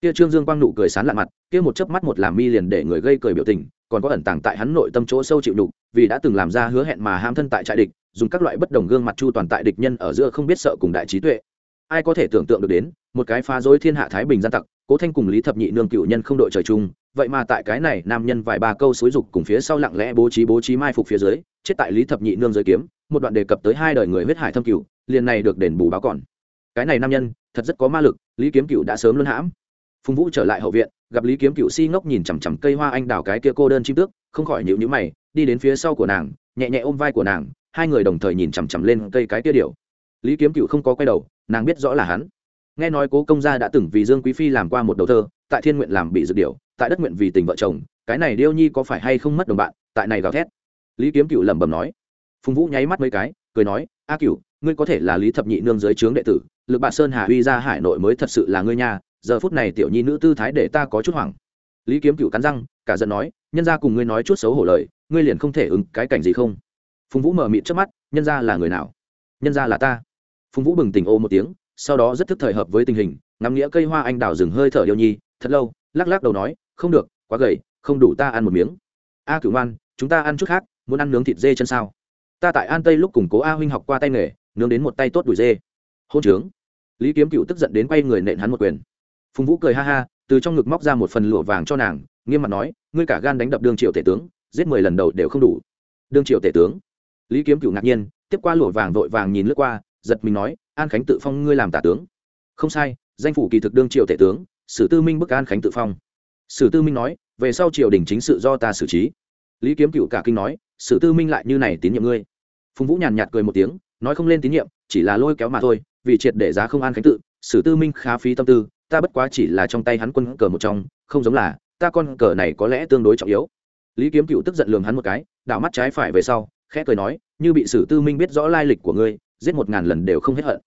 kia trương dương quang nụ cười sán lạn mặt, kia một chớp mắt một làm mi liền để người gây cười biểu tình, còn có ẩn tàng tại hắn nội tâm chỗ sâu chịu đục, vì đã từng làm ra hứa hẹn mà ham thân tại trại địch, dùng các loại bất đồng gương mặt chu toàn tại địch nhân ở giữa không biết sợ cùng đại trí tuệ. Ai có thể tưởng tượng được đến, một cái phá rối thiên hạ thái bình gian tặc, cố thanh cùng lý thập nhị nương cựu nhân không đội trời chung, vậy mà tại cái này nam nhân vài ba câu xối dục cùng phía sau lặng lẽ bố trí bố trí mai phục phía dưới, chết tại lý thập nhị nương giới kiếm, một đoạn đề cập tới hai đời người huyết hải thâm cửu, liền này được đền bù báo còn. Cái này nam nhân, thật rất có ma lực, lý kiếm cựu đã sớm luân hãm phùng vũ trở lại hậu viện, gặp lý kiếm cựu si ngốc nhìn chằm chằm cây hoa anh đào cái kia cô đơn chim tước, không khỏi nhịu nhữ mày, đi đến phía sau của nàng, nhẹ nhẹ ôm vai của nàng, hai người đồng thời nhìn chằm chằm lên cây cái kia điều lý kiếm cựu không có quay đầu, nàng biết rõ là hắn. Nghe nói cố công gia đã từng vì dương quý phi làm qua một đầu thơ, tại thiên nguyện làm bị dược điều tại đất nguyện vì tình vợ chồng, cái này điêu nhi có phải hay không mất đồng bạn, tại này gào thét. Lý kiếm cựu lẩm bẩm nói. Phùng vũ nháy mắt mấy cái, cười nói, a cựu ngươi có thể là lý thập nhị nương dưới trướng đệ tử, lực bạ sơn hà huy ra hải nội mới thật sự là ngươi nhà giờ phút này tiểu nhi nữ tư thái để ta có chút hoảng. Lý kiếm cựu cắn răng, cả giận nói, nhân ra cùng ngươi nói chút xấu hổ lời, ngươi liền không thể ứng cái cảnh gì không? Phùng vũ mở mịt trước mắt, nhân ra là người nào? Nhân ra là ta. Phùng vũ bừng tỉnh ô một tiếng, sau đó rất thức thời hợp với tình hình, ngắm nghĩa cây hoa anh đào rừng hơi thở yêu nhi, thật lâu, lắc lắc đầu nói, không được, quá gầy, không đủ ta ăn một miếng. A cửu ngoan, chúng ta ăn chút khác, muốn ăn nướng thịt dê chân sao? Ta tại an tây lúc cùng cố a huynh học qua tay nghề, nướng đến một tay tốt đùi dê. Hôn trướng. Lý kiếm cựu tức giận đến quay người nện hắn một quyền phùng vũ cười ha ha, từ trong ngực móc ra một phần lụa vàng cho nàng, nghiêm mặt nói, ngươi cả gan đánh đập đương triệu tể tướng, giết mười lần đầu đều không đủ. Đương triệu tể tướng. Lý kiếm cựu ngạc nhiên, tiếp qua lụa vàng vội vàng nhìn lướt qua, giật mình nói, an khánh tự phong ngươi làm tả tướng. Không sai, danh phủ kỳ thực đương triệu tể tướng, sử tư minh bức an khánh tự phong. Sử tư minh nói, về sau triều đình chính sự do ta xử trí. Lý kiếm cựu cả kinh nói, sử tư minh lại như này tín nhiệm ngươi. Phùng vũ nhàn nhạt cười một tiếng, nói không lên tín nhiệm, chỉ là lôi kéo mà thôi, vì triệt để giá không an khánh tự, sử tư minh khá phí tâm tư ta bất quá chỉ là trong tay hắn quân cờ một trong, không giống là, ta con cờ này có lẽ tương đối trọng yếu. Lý kiếm cựu tức giận lường hắn một cái, đảo mắt trái phải về sau, khẽ cười nói, như bị sử tư minh biết rõ lai lịch của ngươi, giết một ngàn lần đều không hết hận.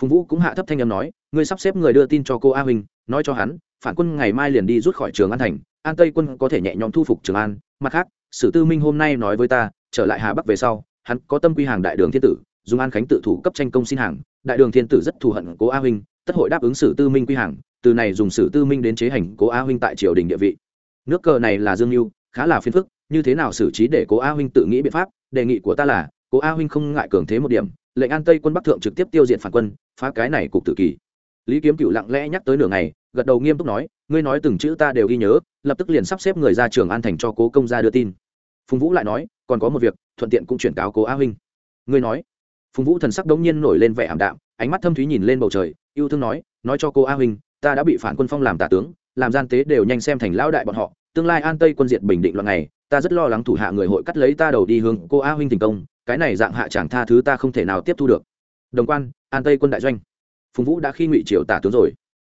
Phùng vũ cũng hạ thấp thanh âm nói, ngươi sắp xếp người đưa tin cho cô a huynh, nói cho hắn, phản quân ngày mai liền đi rút khỏi trường an thành, an tây quân có thể nhẹ nhõm thu phục trường an. Mặt khác, sử tư minh hôm nay nói với ta, trở lại hà bắc về sau, hắn có tâm quy hàng đại đường thiên tử, dùng an khánh tự thủ cấp tranh công xin hàng, đại đường thiên tử rất thù hận cố a huynh tất hội đáp ứng sử tư minh quy hàng, từ này dùng sử tư minh đến chế hành cố a huynh tại triều đình địa vị. Nước cờ này là dương mưu khá là phiền phức, như thế nào xử trí để cố a huynh tự nghĩ biện pháp? Đề nghị của ta là, cố a huynh không ngại cường thế một điểm, lệnh an tây quân bắc thượng trực tiếp tiêu diệt phản quân, phá cái này cục tử kỳ. Lý kiếm cựu lặng lẽ nhắc tới nửa ngày, gật đầu nghiêm túc nói, ngươi nói từng chữ ta đều ghi nhớ, lập tức liền sắp xếp người ra trường an thành cho cố công gia đưa tin. Phùng vũ lại nói, còn có một việc, thuận tiện cũng chuyển cáo cố a huynh. Ngươi nói. Phùng vũ thần sắc đống nhiên nổi lên vẻ ảm đạm ánh mắt thâm thúy nhìn lên bầu trời, yêu thương nói nói cho cô a huynh, ta đã bị phản quân phong làm tả tướng, làm gian tế đều nhanh xem thành lão đại bọn họ, tương lai an tây quân diệt bình định loạn này ta rất lo lắng thủ hạ người hội cắt lấy ta đầu đi hướng cô a huynh thành công, cái này dạng hạ chẳng tha thứ ta không thể nào tiếp thu được. Đồng quan, an tây quân đại doanh. Phùng vũ đã khi ngụy triều tả tướng rồi.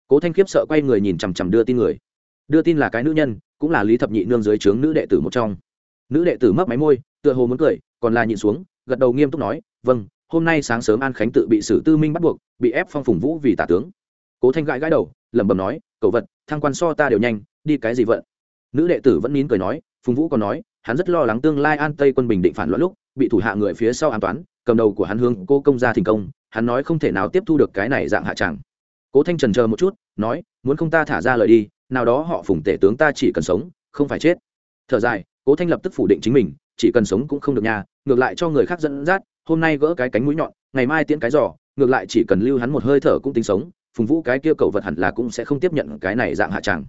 Cố thanh khiếp sợ quay người nhìn chằm chằm đưa tin người. Đưa tin là cái nữ nhân, cũng là lý thập nhị nương dưới trướng nữ đệ tử một trong. Nữ đệ tử mấp máy môi, tựa hồ muốn cười, còn là nhịn xuống, gật đầu nghiêm túc nói vâng hôm nay sáng sớm an khánh tự bị sử tư minh bắt buộc, bị ép phong phùng vũ vì tả tướng. Cố thanh gãi gãi đầu, lẩm bẩm nói, cậu vật, thăng quan so ta đều nhanh, đi cái gì vận? Nữ đệ tử vẫn nín cười nói, phùng vũ còn nói, hắn rất lo lắng tương lai an tây quân bình định phản loạn lúc, bị thủ hạ người phía sau an toán, cầm đầu của hắn hướng cô công ra thành công, hắn nói không thể nào tiếp thu được cái này dạng hạ tràng. Cố thanh trần chờ một chút, nói, muốn không ta thả ra lời đi, nào đó họ phùng tể tướng ta chỉ cần sống, không phải chết. Thở dài, cố thanh lập tức phủ định chính mình, chỉ cần sống cũng không được nhà ngược lại cho người khác dẫn dắt hôm nay gỡ cái cánh mũi nhọn, ngày mai tiễn cái giỏ ngược lại chỉ cần lưu hắn một hơi thở cũng tính sống, phùng vũ cái kia cầu vật hẳn là cũng sẽ không tiếp nhận cái này dạng hạ tràng.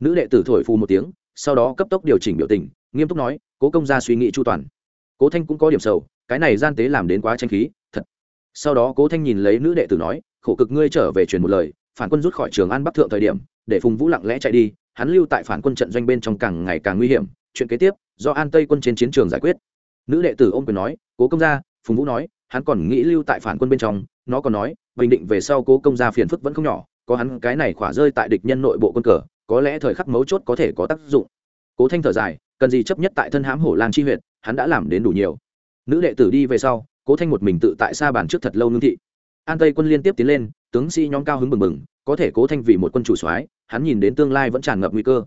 Nữ đệ tử thổi phù một tiếng, sau đó cấp tốc điều chỉnh biểu tình, nghiêm túc nói, cố công gia suy nghĩ chu toàn. Cố thanh cũng có điểm sầu, cái này gian tế làm đến quá tranh khí, thật. Sau đó cố thanh nhìn lấy nữ đệ tử nói, khổ cực ngươi trở về truyền một lời, phản quân rút khỏi trường an bắc thượng thời điểm, để phùng vũ lặng lẽ chạy đi, hắn lưu tại phản quân trận doanh bên trong càng ngày càng nguy hiểm, chuyện kế tiếp do an tây quân trên chiến trường giải quyết. Nữ đệ tử ôm quyền nói, cố công gia phùng vũ nói, hắn còn nghĩ lưu tại phản quân bên trong, nó còn nói, bình định về sau cố công gia phiền phức vẫn không nhỏ, có hắn cái này khỏa rơi tại địch nhân nội bộ quân cờ, có lẽ thời khắc mấu chốt có thể có tác dụng. Cố thanh thở dài, cần gì chấp nhất tại thân hãm hổ lang chi huyện hắn đã làm đến đủ nhiều. Nữ đệ tử đi về sau, cố thanh một mình tự tại xa bàn trước thật lâu ngưng thị. An tây quân liên tiếp tiến lên, tướng sĩ nhóm cao hứng bừng bừng, có thể cố thanh vì một quân chủ soái, hắn nhìn đến tương lai vẫn tràn ngập nguy cơ.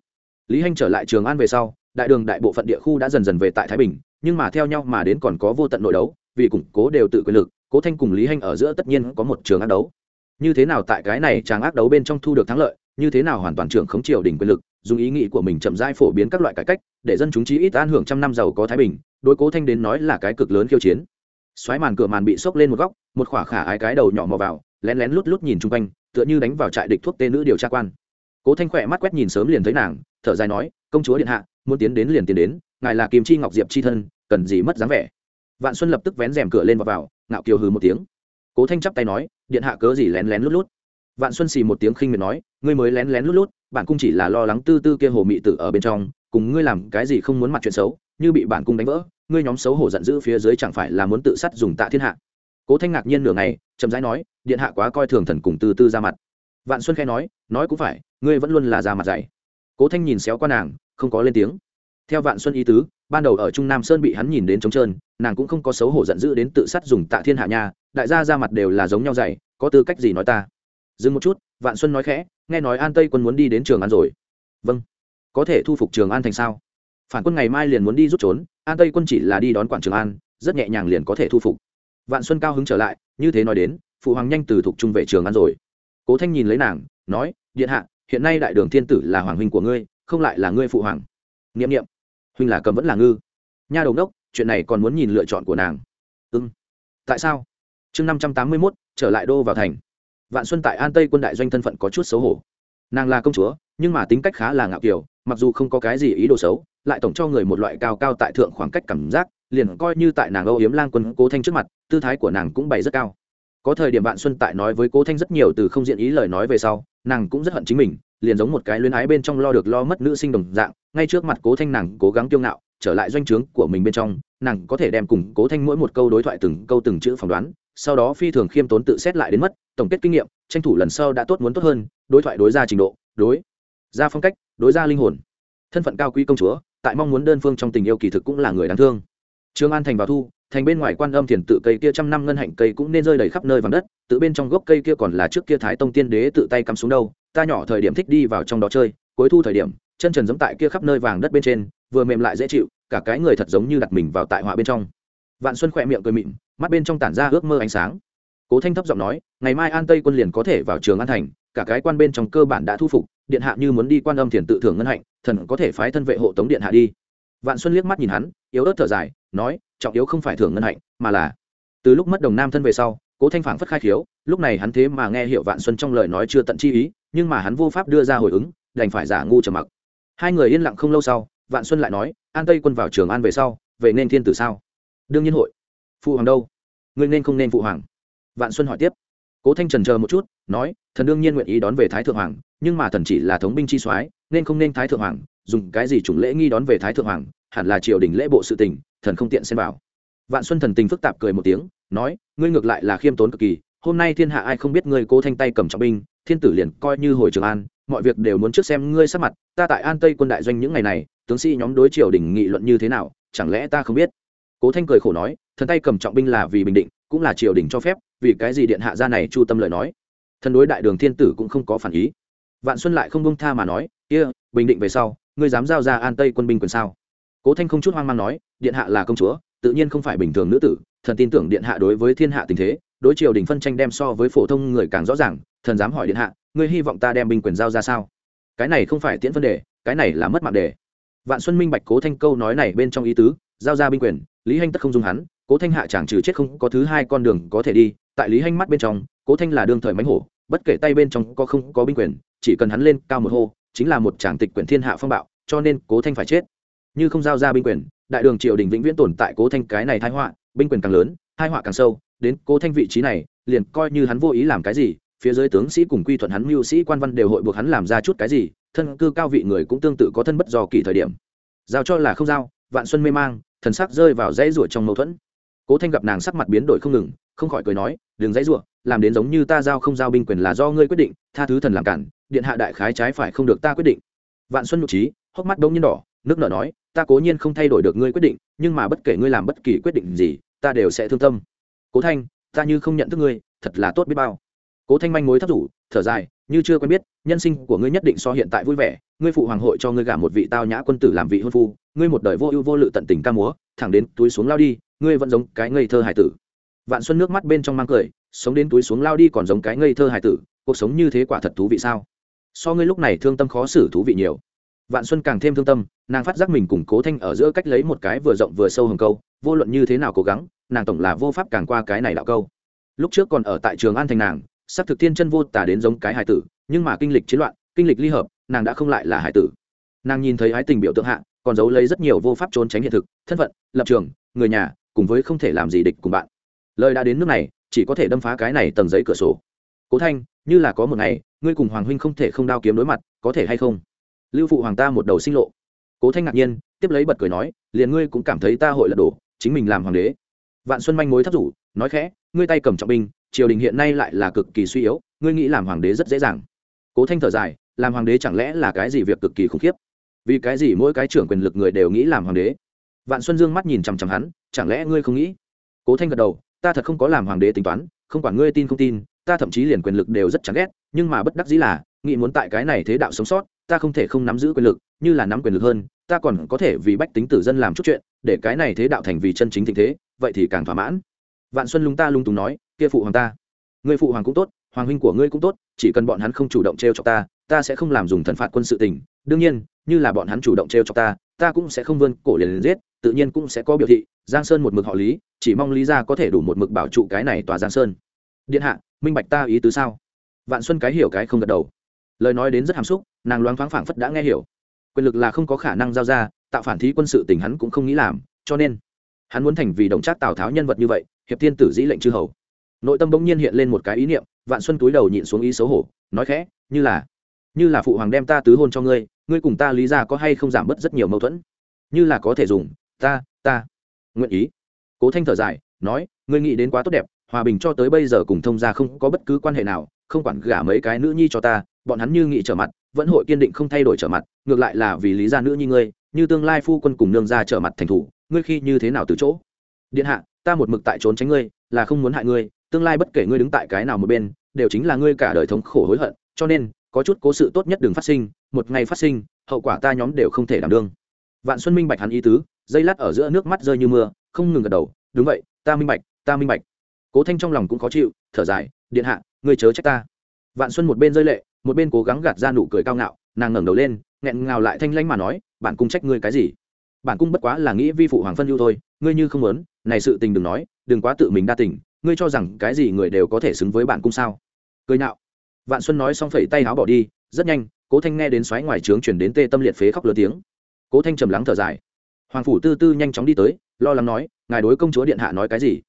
Lý hanh trở lại trường an về sau, đại đường đại bộ phận địa khu đã dần dần về tại thái bình, nhưng mà theo nhau mà đến còn có vô tận nội đấu vì củng cố đều tự quyền lực, cố thanh cùng lý hanh ở giữa tất nhiên có một trường ác đấu. Như thế nào tại cái này chàng ác đấu bên trong thu được thắng lợi, như thế nào hoàn toàn trưởng khống triều đình quyền lực, dùng ý nghĩ của mình chậm rãi phổ biến các loại cải cách, để dân chúng chí ít an hưởng trăm năm giàu có thái bình, đối cố thanh đến nói là cái cực lớn khiêu chiến. Xoáy màn cửa màn bị sốc lên một góc, một khỏa khả ái cái đầu nhỏ mò vào, lén lén lút lút nhìn chung quanh, tựa như đánh vào trại địch thuốc tê nữ điều tra quan. Cố thanh khỏe mắt quét nhìn sớm liền thấy nàng, thở dài nói, công chúa điện hạ, muốn tiến đến liền tiến đến, ngài là kim chi ngọc diệp chi thân, cần gì mất dáng vẻ? Vạn xuân lập tức vén rèm cửa lên và vào, ngạo kiều hừ một tiếng. Cố thanh chắp tay nói, điện hạ cớ gì lén lén lút lút? Vạn xuân xì một tiếng khinh miệt nói, ngươi mới lén lén lút lút bạn cung chỉ là lo lắng tư tư kia hồ mị tử ở bên trong, cùng ngươi làm cái gì không muốn mặt chuyện xấu, như bị bạn cung đánh vỡ, ngươi nhóm xấu hổ giận dữ phía dưới chẳng phải là muốn tự sát dùng tạ thiên hạ. Cố thanh ngạc nhiên nửa ngày, chậm rãi nói, điện hạ quá coi thường thần cùng tư tư ra mặt. Vạn xuân khẽ nói nói cũng phải, ngươi vẫn luôn là ra mặt dạy. Cố thanh nhìn xéo qua nàng, không có lên tiếng. Theo vạn xuân ý tứ ban đầu ở trung nam sơn bị hắn nhìn đến trống trơn, nàng cũng không có xấu hổ giận dữ đến tự sát dùng tạ thiên hạ nha, đại gia ra mặt đều là giống nhau dày có tư cách gì nói ta? Dừng một chút, vạn xuân nói khẽ, nghe nói an tây quân muốn đi đến trường an rồi. Vâng. Có thể thu phục trường an thành sao? Phản quân ngày mai liền muốn đi rút trốn, an tây quân chỉ là đi đón quản trường an, rất nhẹ nhàng liền có thể thu phục. Vạn xuân cao hứng trở lại, như thế nói đến, phụ hoàng nhanh từ thục trung về trường an rồi. Cố thanh nhìn lấy nàng, nói, điện hạ, hiện nay đại đường thiên tử là hoàng huynh của ngươi, không lại là ngươi phụ hoàng. N i ệ m n i ệ m huynh là cầm vẫn là ngư. Nha đầu đốc chuyện này còn muốn nhìn lựa chọn của nàng. Ưng tại sao? Chương năm trăm tám mươi mốt, trở lại đô vào thành. Vạn xuân tại an tây quân đại doanh thân phận có chút xấu hổ. Nàng là công chúa, nhưng mà tính cách khá là ngạo kiều, mặc dù không có cái gì ý đồ xấu, lại tổng cho người một loại cao cao tại thượng khoảng cách cảm giác, liền coi như tại nàng âu yếm lang quân cố thanh trước mặt, tư thái của nàng cũng bày rất cao. Có thời điểm vạn xuân tại nói với cố thanh rất nhiều từ không diện ý lời nói về sau, nàng cũng rất hận chính mình liền giống một cái luyến ái bên trong lo được lo mất nữ sinh đồng dạng, ngay trước mặt cố thanh nàng cố gắng kiêu ngạo, trở lại doanh trướng của mình bên trong, nàng có thể đem cùng cố thanh mỗi một câu đối thoại từng câu từng chữ phỏng đoán, sau đó phi thường khiêm tốn tự xét lại đến mất, tổng kết kinh nghiệm, tranh thủ lần sau đã tốt muốn tốt hơn, đối thoại đối ra trình độ, đối ra phong cách, đối ra linh hồn. Thân phận cao quý công chúa, tại mong muốn đơn phương trong tình yêu kỳ thực cũng là người đáng thương. Trương an thành vào thu, thành bên ngoài quan âm thiền tự cây kia trăm năm ngân hạnh cây cũng nên rơi đầy khắp nơi vàng đất, tự bên trong gốc cây kia còn là trước kia thái tông tiên đế tự tay cắm xuống đâu ta nhỏ thời điểm thích đi vào trong đó chơi, cuối thu thời điểm, chân trần giống tại kia khắp nơi vàng đất bên trên, vừa mềm lại dễ chịu, cả cái người thật giống như đặt mình vào tại họa bên trong. Vạn xuân khỏe miệng cười mịn, mắt bên trong tản ra ước mơ ánh sáng. Cố thanh thấp giọng nói, ngày mai an tây quân liền có thể vào trường an thành, cả cái quan bên trong cơ bản đã thu phục, điện hạ như muốn đi quan âm thiền tự thưởng ngân hạnh, thần có thể phái thân vệ hộ tống điện hạ đi. Vạn xuân liếc mắt nhìn hắn, yếu ớt thở dài, nói, trọng yếu không phải thưởng ngân hạnh, mà là từ lúc mất đồng nam thân về sau, cố thanh phản phất khai khiếu, lúc này hắn thế mà nghe hiệu vạn xuân trong lời nói chưa tận chi ý nhưng mà hắn vô pháp đưa ra hồi ứng, đành phải giả ngu trầm mặc. Hai người yên lặng không lâu sau, vạn xuân lại nói, an tây quân vào trường an về sau, về nên thiên tử sao? Đương nhiên hội. Phụ hoàng đâu? Ngươi nên không nên phụ hoàng. Vạn xuân hỏi tiếp. Cố thanh trần chờ một chút, nói, thần đương nhiên nguyện ý đón về thái thượng hoàng, nhưng mà thần chỉ là thống binh chi soái, nên không nên thái thượng hoàng, dùng cái gì chủng lễ nghi đón về thái thượng hoàng, hẳn là triều đình lễ bộ sự tình, thần không tiện xem vào. Vạn xuân thần tình phức tạp cười một tiếng, nói, ngươi ngược lại là khiêm tốn cực kỳ, hôm nay thiên hạ ai không biết ngươi cố thanh tay cầm trọng binh thiên tử liền coi như hồi trường an mọi việc đều muốn trước xem ngươi sắc mặt ta tại an tây quân đại doanh những ngày này tướng sĩ nhóm đối triều đình nghị luận như thế nào chẳng lẽ ta không biết? Cố thanh cười khổ nói thần tay cầm trọng binh là vì bình định cũng là triều đình cho phép vì cái gì điện hạ ra này chu tâm lời nói? Thần đối đại đường thiên tử cũng không có phản ý. Vạn xuân lại không bông tha mà nói kia、yeah, bình định về sau ngươi dám giao ra an tây quân binh quyền sao? Cố thanh không chút hoang mang nói điện hạ là công chúa tự nhiên không phải bình thường nữ tử thần tin tưởng điện hạ đối với thiên hạ tình thế đối triều đình phân tranh đem so với phổ thông người càng rõ ràng thần dám hỏi điện hạ, ngươi hy vọng ta đem binh quyền giao ra sao? Cái này không phải tiễn vấn đề, cái này là mất mạng đề. Vạn xuân minh bạch cố thanh câu nói này bên trong ý tứ, giao ra binh quyền, lý hanh tất không dung hắn, cố thanh hạ chẳng trừ chết không có thứ hai con đường có thể đi, tại lý hanh mắt bên trong, cố thanh là đương thời mánh hổ, bất kể tay bên trong có không có binh quyền, chỉ cần hắn lên cao một hô, chính là một tràng tịch quyền thiên hạ phong bạo, cho nên cố thanh phải chết. Như không giao ra binh quyền, đại đường triều đình vĩnh viễn tồn tại cố thanh cái này thái họa, binh quyền càng lớn thái họa càng sâu, đến cố thanh vị trí này, liền coi như hắn vô ý làm cái gì phía dưới tướng sĩ cùng quy thuận hắn, mưu sĩ, quan văn đều hội buộc hắn làm ra chút cái gì, thân cư cao vị người cũng tương tự có thân bất do kỳ thời điểm. Giao cho là không giao, vạn xuân mê mang, thần sắc rơi vào dãy ruột trong mâu thuẫn. Cố thanh gặp nàng sắc mặt biến đổi không ngừng, không khỏi cười nói, đừng dãy ruột làm đến giống như ta giao không giao binh quyền là do ngươi quyết định, tha thứ thần làm cản, điện hạ đại khái trái phải không được ta quyết định. Vạn xuân nhục trí hốc mắt bỗng nhiên đỏ, nước nở nói, ta cố nhiên không thay đổi được ngươi quyết định, nhưng mà bất kể ngươi làm bất kỳ quyết định gì, ta đều sẽ thương tâm. Cố thanh, ta như không nhận thức ngươi, thật là tốt biết bao cố thanh manh mối thấp rủ, thở dài, như chưa quen biết, nhân sinh của ngươi nhất định so hiện tại vui vẻ. Ngươi phụ hoàng hội cho ngươi gả một vị tao nhã quân tử làm vị hôn phu. Ngươi một đời vô ưu vô lự tận tình ca múa, thẳng đến túi xuống lao đi, ngươi vẫn giống cái ngây thơ hải tử. Vạn xuân nước mắt bên trong mang cười, sống đến túi xuống lao đi còn giống cái ngây thơ hải tử, cuộc sống như thế quả thật thú vị sao? So ngươi lúc này thương tâm khó xử thú vị nhiều. Vạn xuân càng thêm thương tâm, nàng phát giác mình cùng cố thanh ở giữa cách lấy một cái vừa rộng vừa sâu hồng câu, vô luận như thế nào cố gắng, nàng tổng là vô pháp càng qua cái này đạo câu. Lúc trước còn ở tại trường an thành nàng s thực thiên chân vô tả đến giống cái hải tử, nhưng mà kinh lịch chiến loạn, kinh lịch ly hợp, nàng đã không lại là hải tử. Nàng nhìn thấy ái tình biểu tượng hạ, còn giấu lấy rất nhiều vô pháp trốn tránh hiện thực, thân phận, lập trường, người nhà, cùng với không thể làm gì địch cùng bạn. Lời đã đến nước này, chỉ có thể đâm phá cái này tầng giấy cửa sổ. Cố thanh, như là có một ngày, ngươi cùng hoàng huynh không thể không đao kiếm đối mặt, có thể hay không? Lưu phụ hoàng ta một đầu sinh lộ. Cố thanh ngạc nhiên, tiếp lấy bật cười nói, liền ngươi cũng cảm thấy ta hội lật đổ chính mình làm hoàng đế. Vạn xuân manh mối thấp rủ, nói khẽ, ngươi tay cầm trọng binh triều đình hiện nay lại là cực kỳ suy yếu, ngươi nghĩ làm hoàng đế rất dễ dàng. Cố thanh thở dài, làm hoàng đế chẳng lẽ là cái gì việc cực kỳ khủng khiếp? Vì cái gì mỗi cái trưởng quyền lực người đều nghĩ làm hoàng đế? Vạn xuân dương mắt nhìn chằm chằm hắn, chẳng lẽ ngươi không nghĩ? Cố thanh gật đầu, ta thật không có làm hoàng đế tính toán, không quản ngươi tin không tin, ta thậm chí liền quyền lực đều rất chán ghét, nhưng mà bất đắc dĩ là, nghĩ muốn tại cái này thế đạo sống sót, ta không thể không nắm giữ quyền lực, như là nắm quyền lực hơn, ta còn có thể vì bách tính tử dân làm chút chuyện, để cái này thế đạo thành vì chân chính tình thế, vậy thì càng thỏa mãn. Vạn xuân lúng ta lung tùng nói kia phụ hoàng ta. Người phụ hoàng cũng tốt, hoàng huynh của ngươi cũng tốt, chỉ cần bọn hắn không chủ động t r e o cho ta ta sẽ không làm dùng thần phạt quân sự tình. Đương nhiên, như là bọn hắn chủ động t r e o cho ta ta cũng sẽ không vươn cổ liền liền giết, tự nhiên cũng sẽ có biểu thị. Giang sơn một mực họ lý, chỉ mong lý ra có thể đủ một mực bảo trụ cái này tòa giang sơn. Điện hạ, minh bạch ta ý tứ sao? Vạn xuân cái hiểu cái không gật đầu. Lời nói đến rất hàm xúc, nàng loáng thoáng phảng phất đã nghe hiểu. Quyền lực là không có khả năng giao ra, tạo phản thí quân sự tình hắn cũng không nghĩ làm, cho nên hắn muốn thành vì đồng trác tào tháo nhân vật như vậy, hiệp thiên tử dĩ lệnh chư hầu nội tâm bỗng nhiên hiện lên một cái ý niệm, vạn xuân túi đầu nhịn xuống ý xấu hổ, nói khẽ, như là như là phụ hoàng đem ta tứ hôn cho ngươi ngươi cùng ta lý ra có hay không giảm bớt rất nhiều mâu thuẫn? Như là có thể dùng, ta ta. Nguyện ý. Cố thanh thở dài, nói, ngươi nghĩ đến quá tốt đẹp, hòa bình cho tới bây giờ cùng thông gia không có bất cứ quan hệ nào, không quản gả mấy cái nữ nhi cho ta, bọn hắn như nghị trở mặt, vẫn hội kiên định không thay đổi trở mặt, ngược lại là vì lý gia nữ nhi ngươi, như tương lai phu quân cùng nương gia trở mặt thành thủ, ngươi khi như thế nào từ chỗ? Điện hạ, ta một mực tại trốn tránh ngươi, là không muốn hại ngươi tương lai bất kể ngươi đứng tại cái nào một bên, đều chính là ngươi cả đời thống khổ hối hận, cho nên, có chút cố sự tốt nhất đừng phát sinh, một ngày phát sinh, hậu quả ta nhóm đều không thể đảm đương. Vạn xuân minh bạch hắn ý tứ, dây lát ở giữa nước mắt rơi như mưa, không ngừng gật đầu, đúng vậy, ta minh bạch, ta minh bạch. Cố thanh trong lòng cũng khó chịu, thở dài, điện hạ, ngươi chớ trách ta. Vạn xuân một bên rơi lệ, một bên cố gắng gạt ra nụ cười cao ngạo, nàng ngẩng đầu lên, nghẹn ngào lại thanh lanh mà nói bạn cung trách ngươi cái gì? Bản cung bất quá là nghĩ vi phụ hoàng phân ưu thôi, ngươi như không muốn, này sự tình đừng nói, đừng quá tự mình đa tình ngươi cho rằng cái gì người đều có thể xứng với bản cung sao? Cười nhạo. Vạn xuân nói xong phẩy tay áo bỏ đi, rất nhanh, cố thanh nghe đến xoáy ngoài trướng chuyển đến tê tâm liệt phế khóc lớn tiếng. Cố thanh trầm lắng thở dài. Hoàng phủ tư tư nhanh chóng đi tới, lo lắng nói, ngài đối công chúa điện hạ nói cái gì?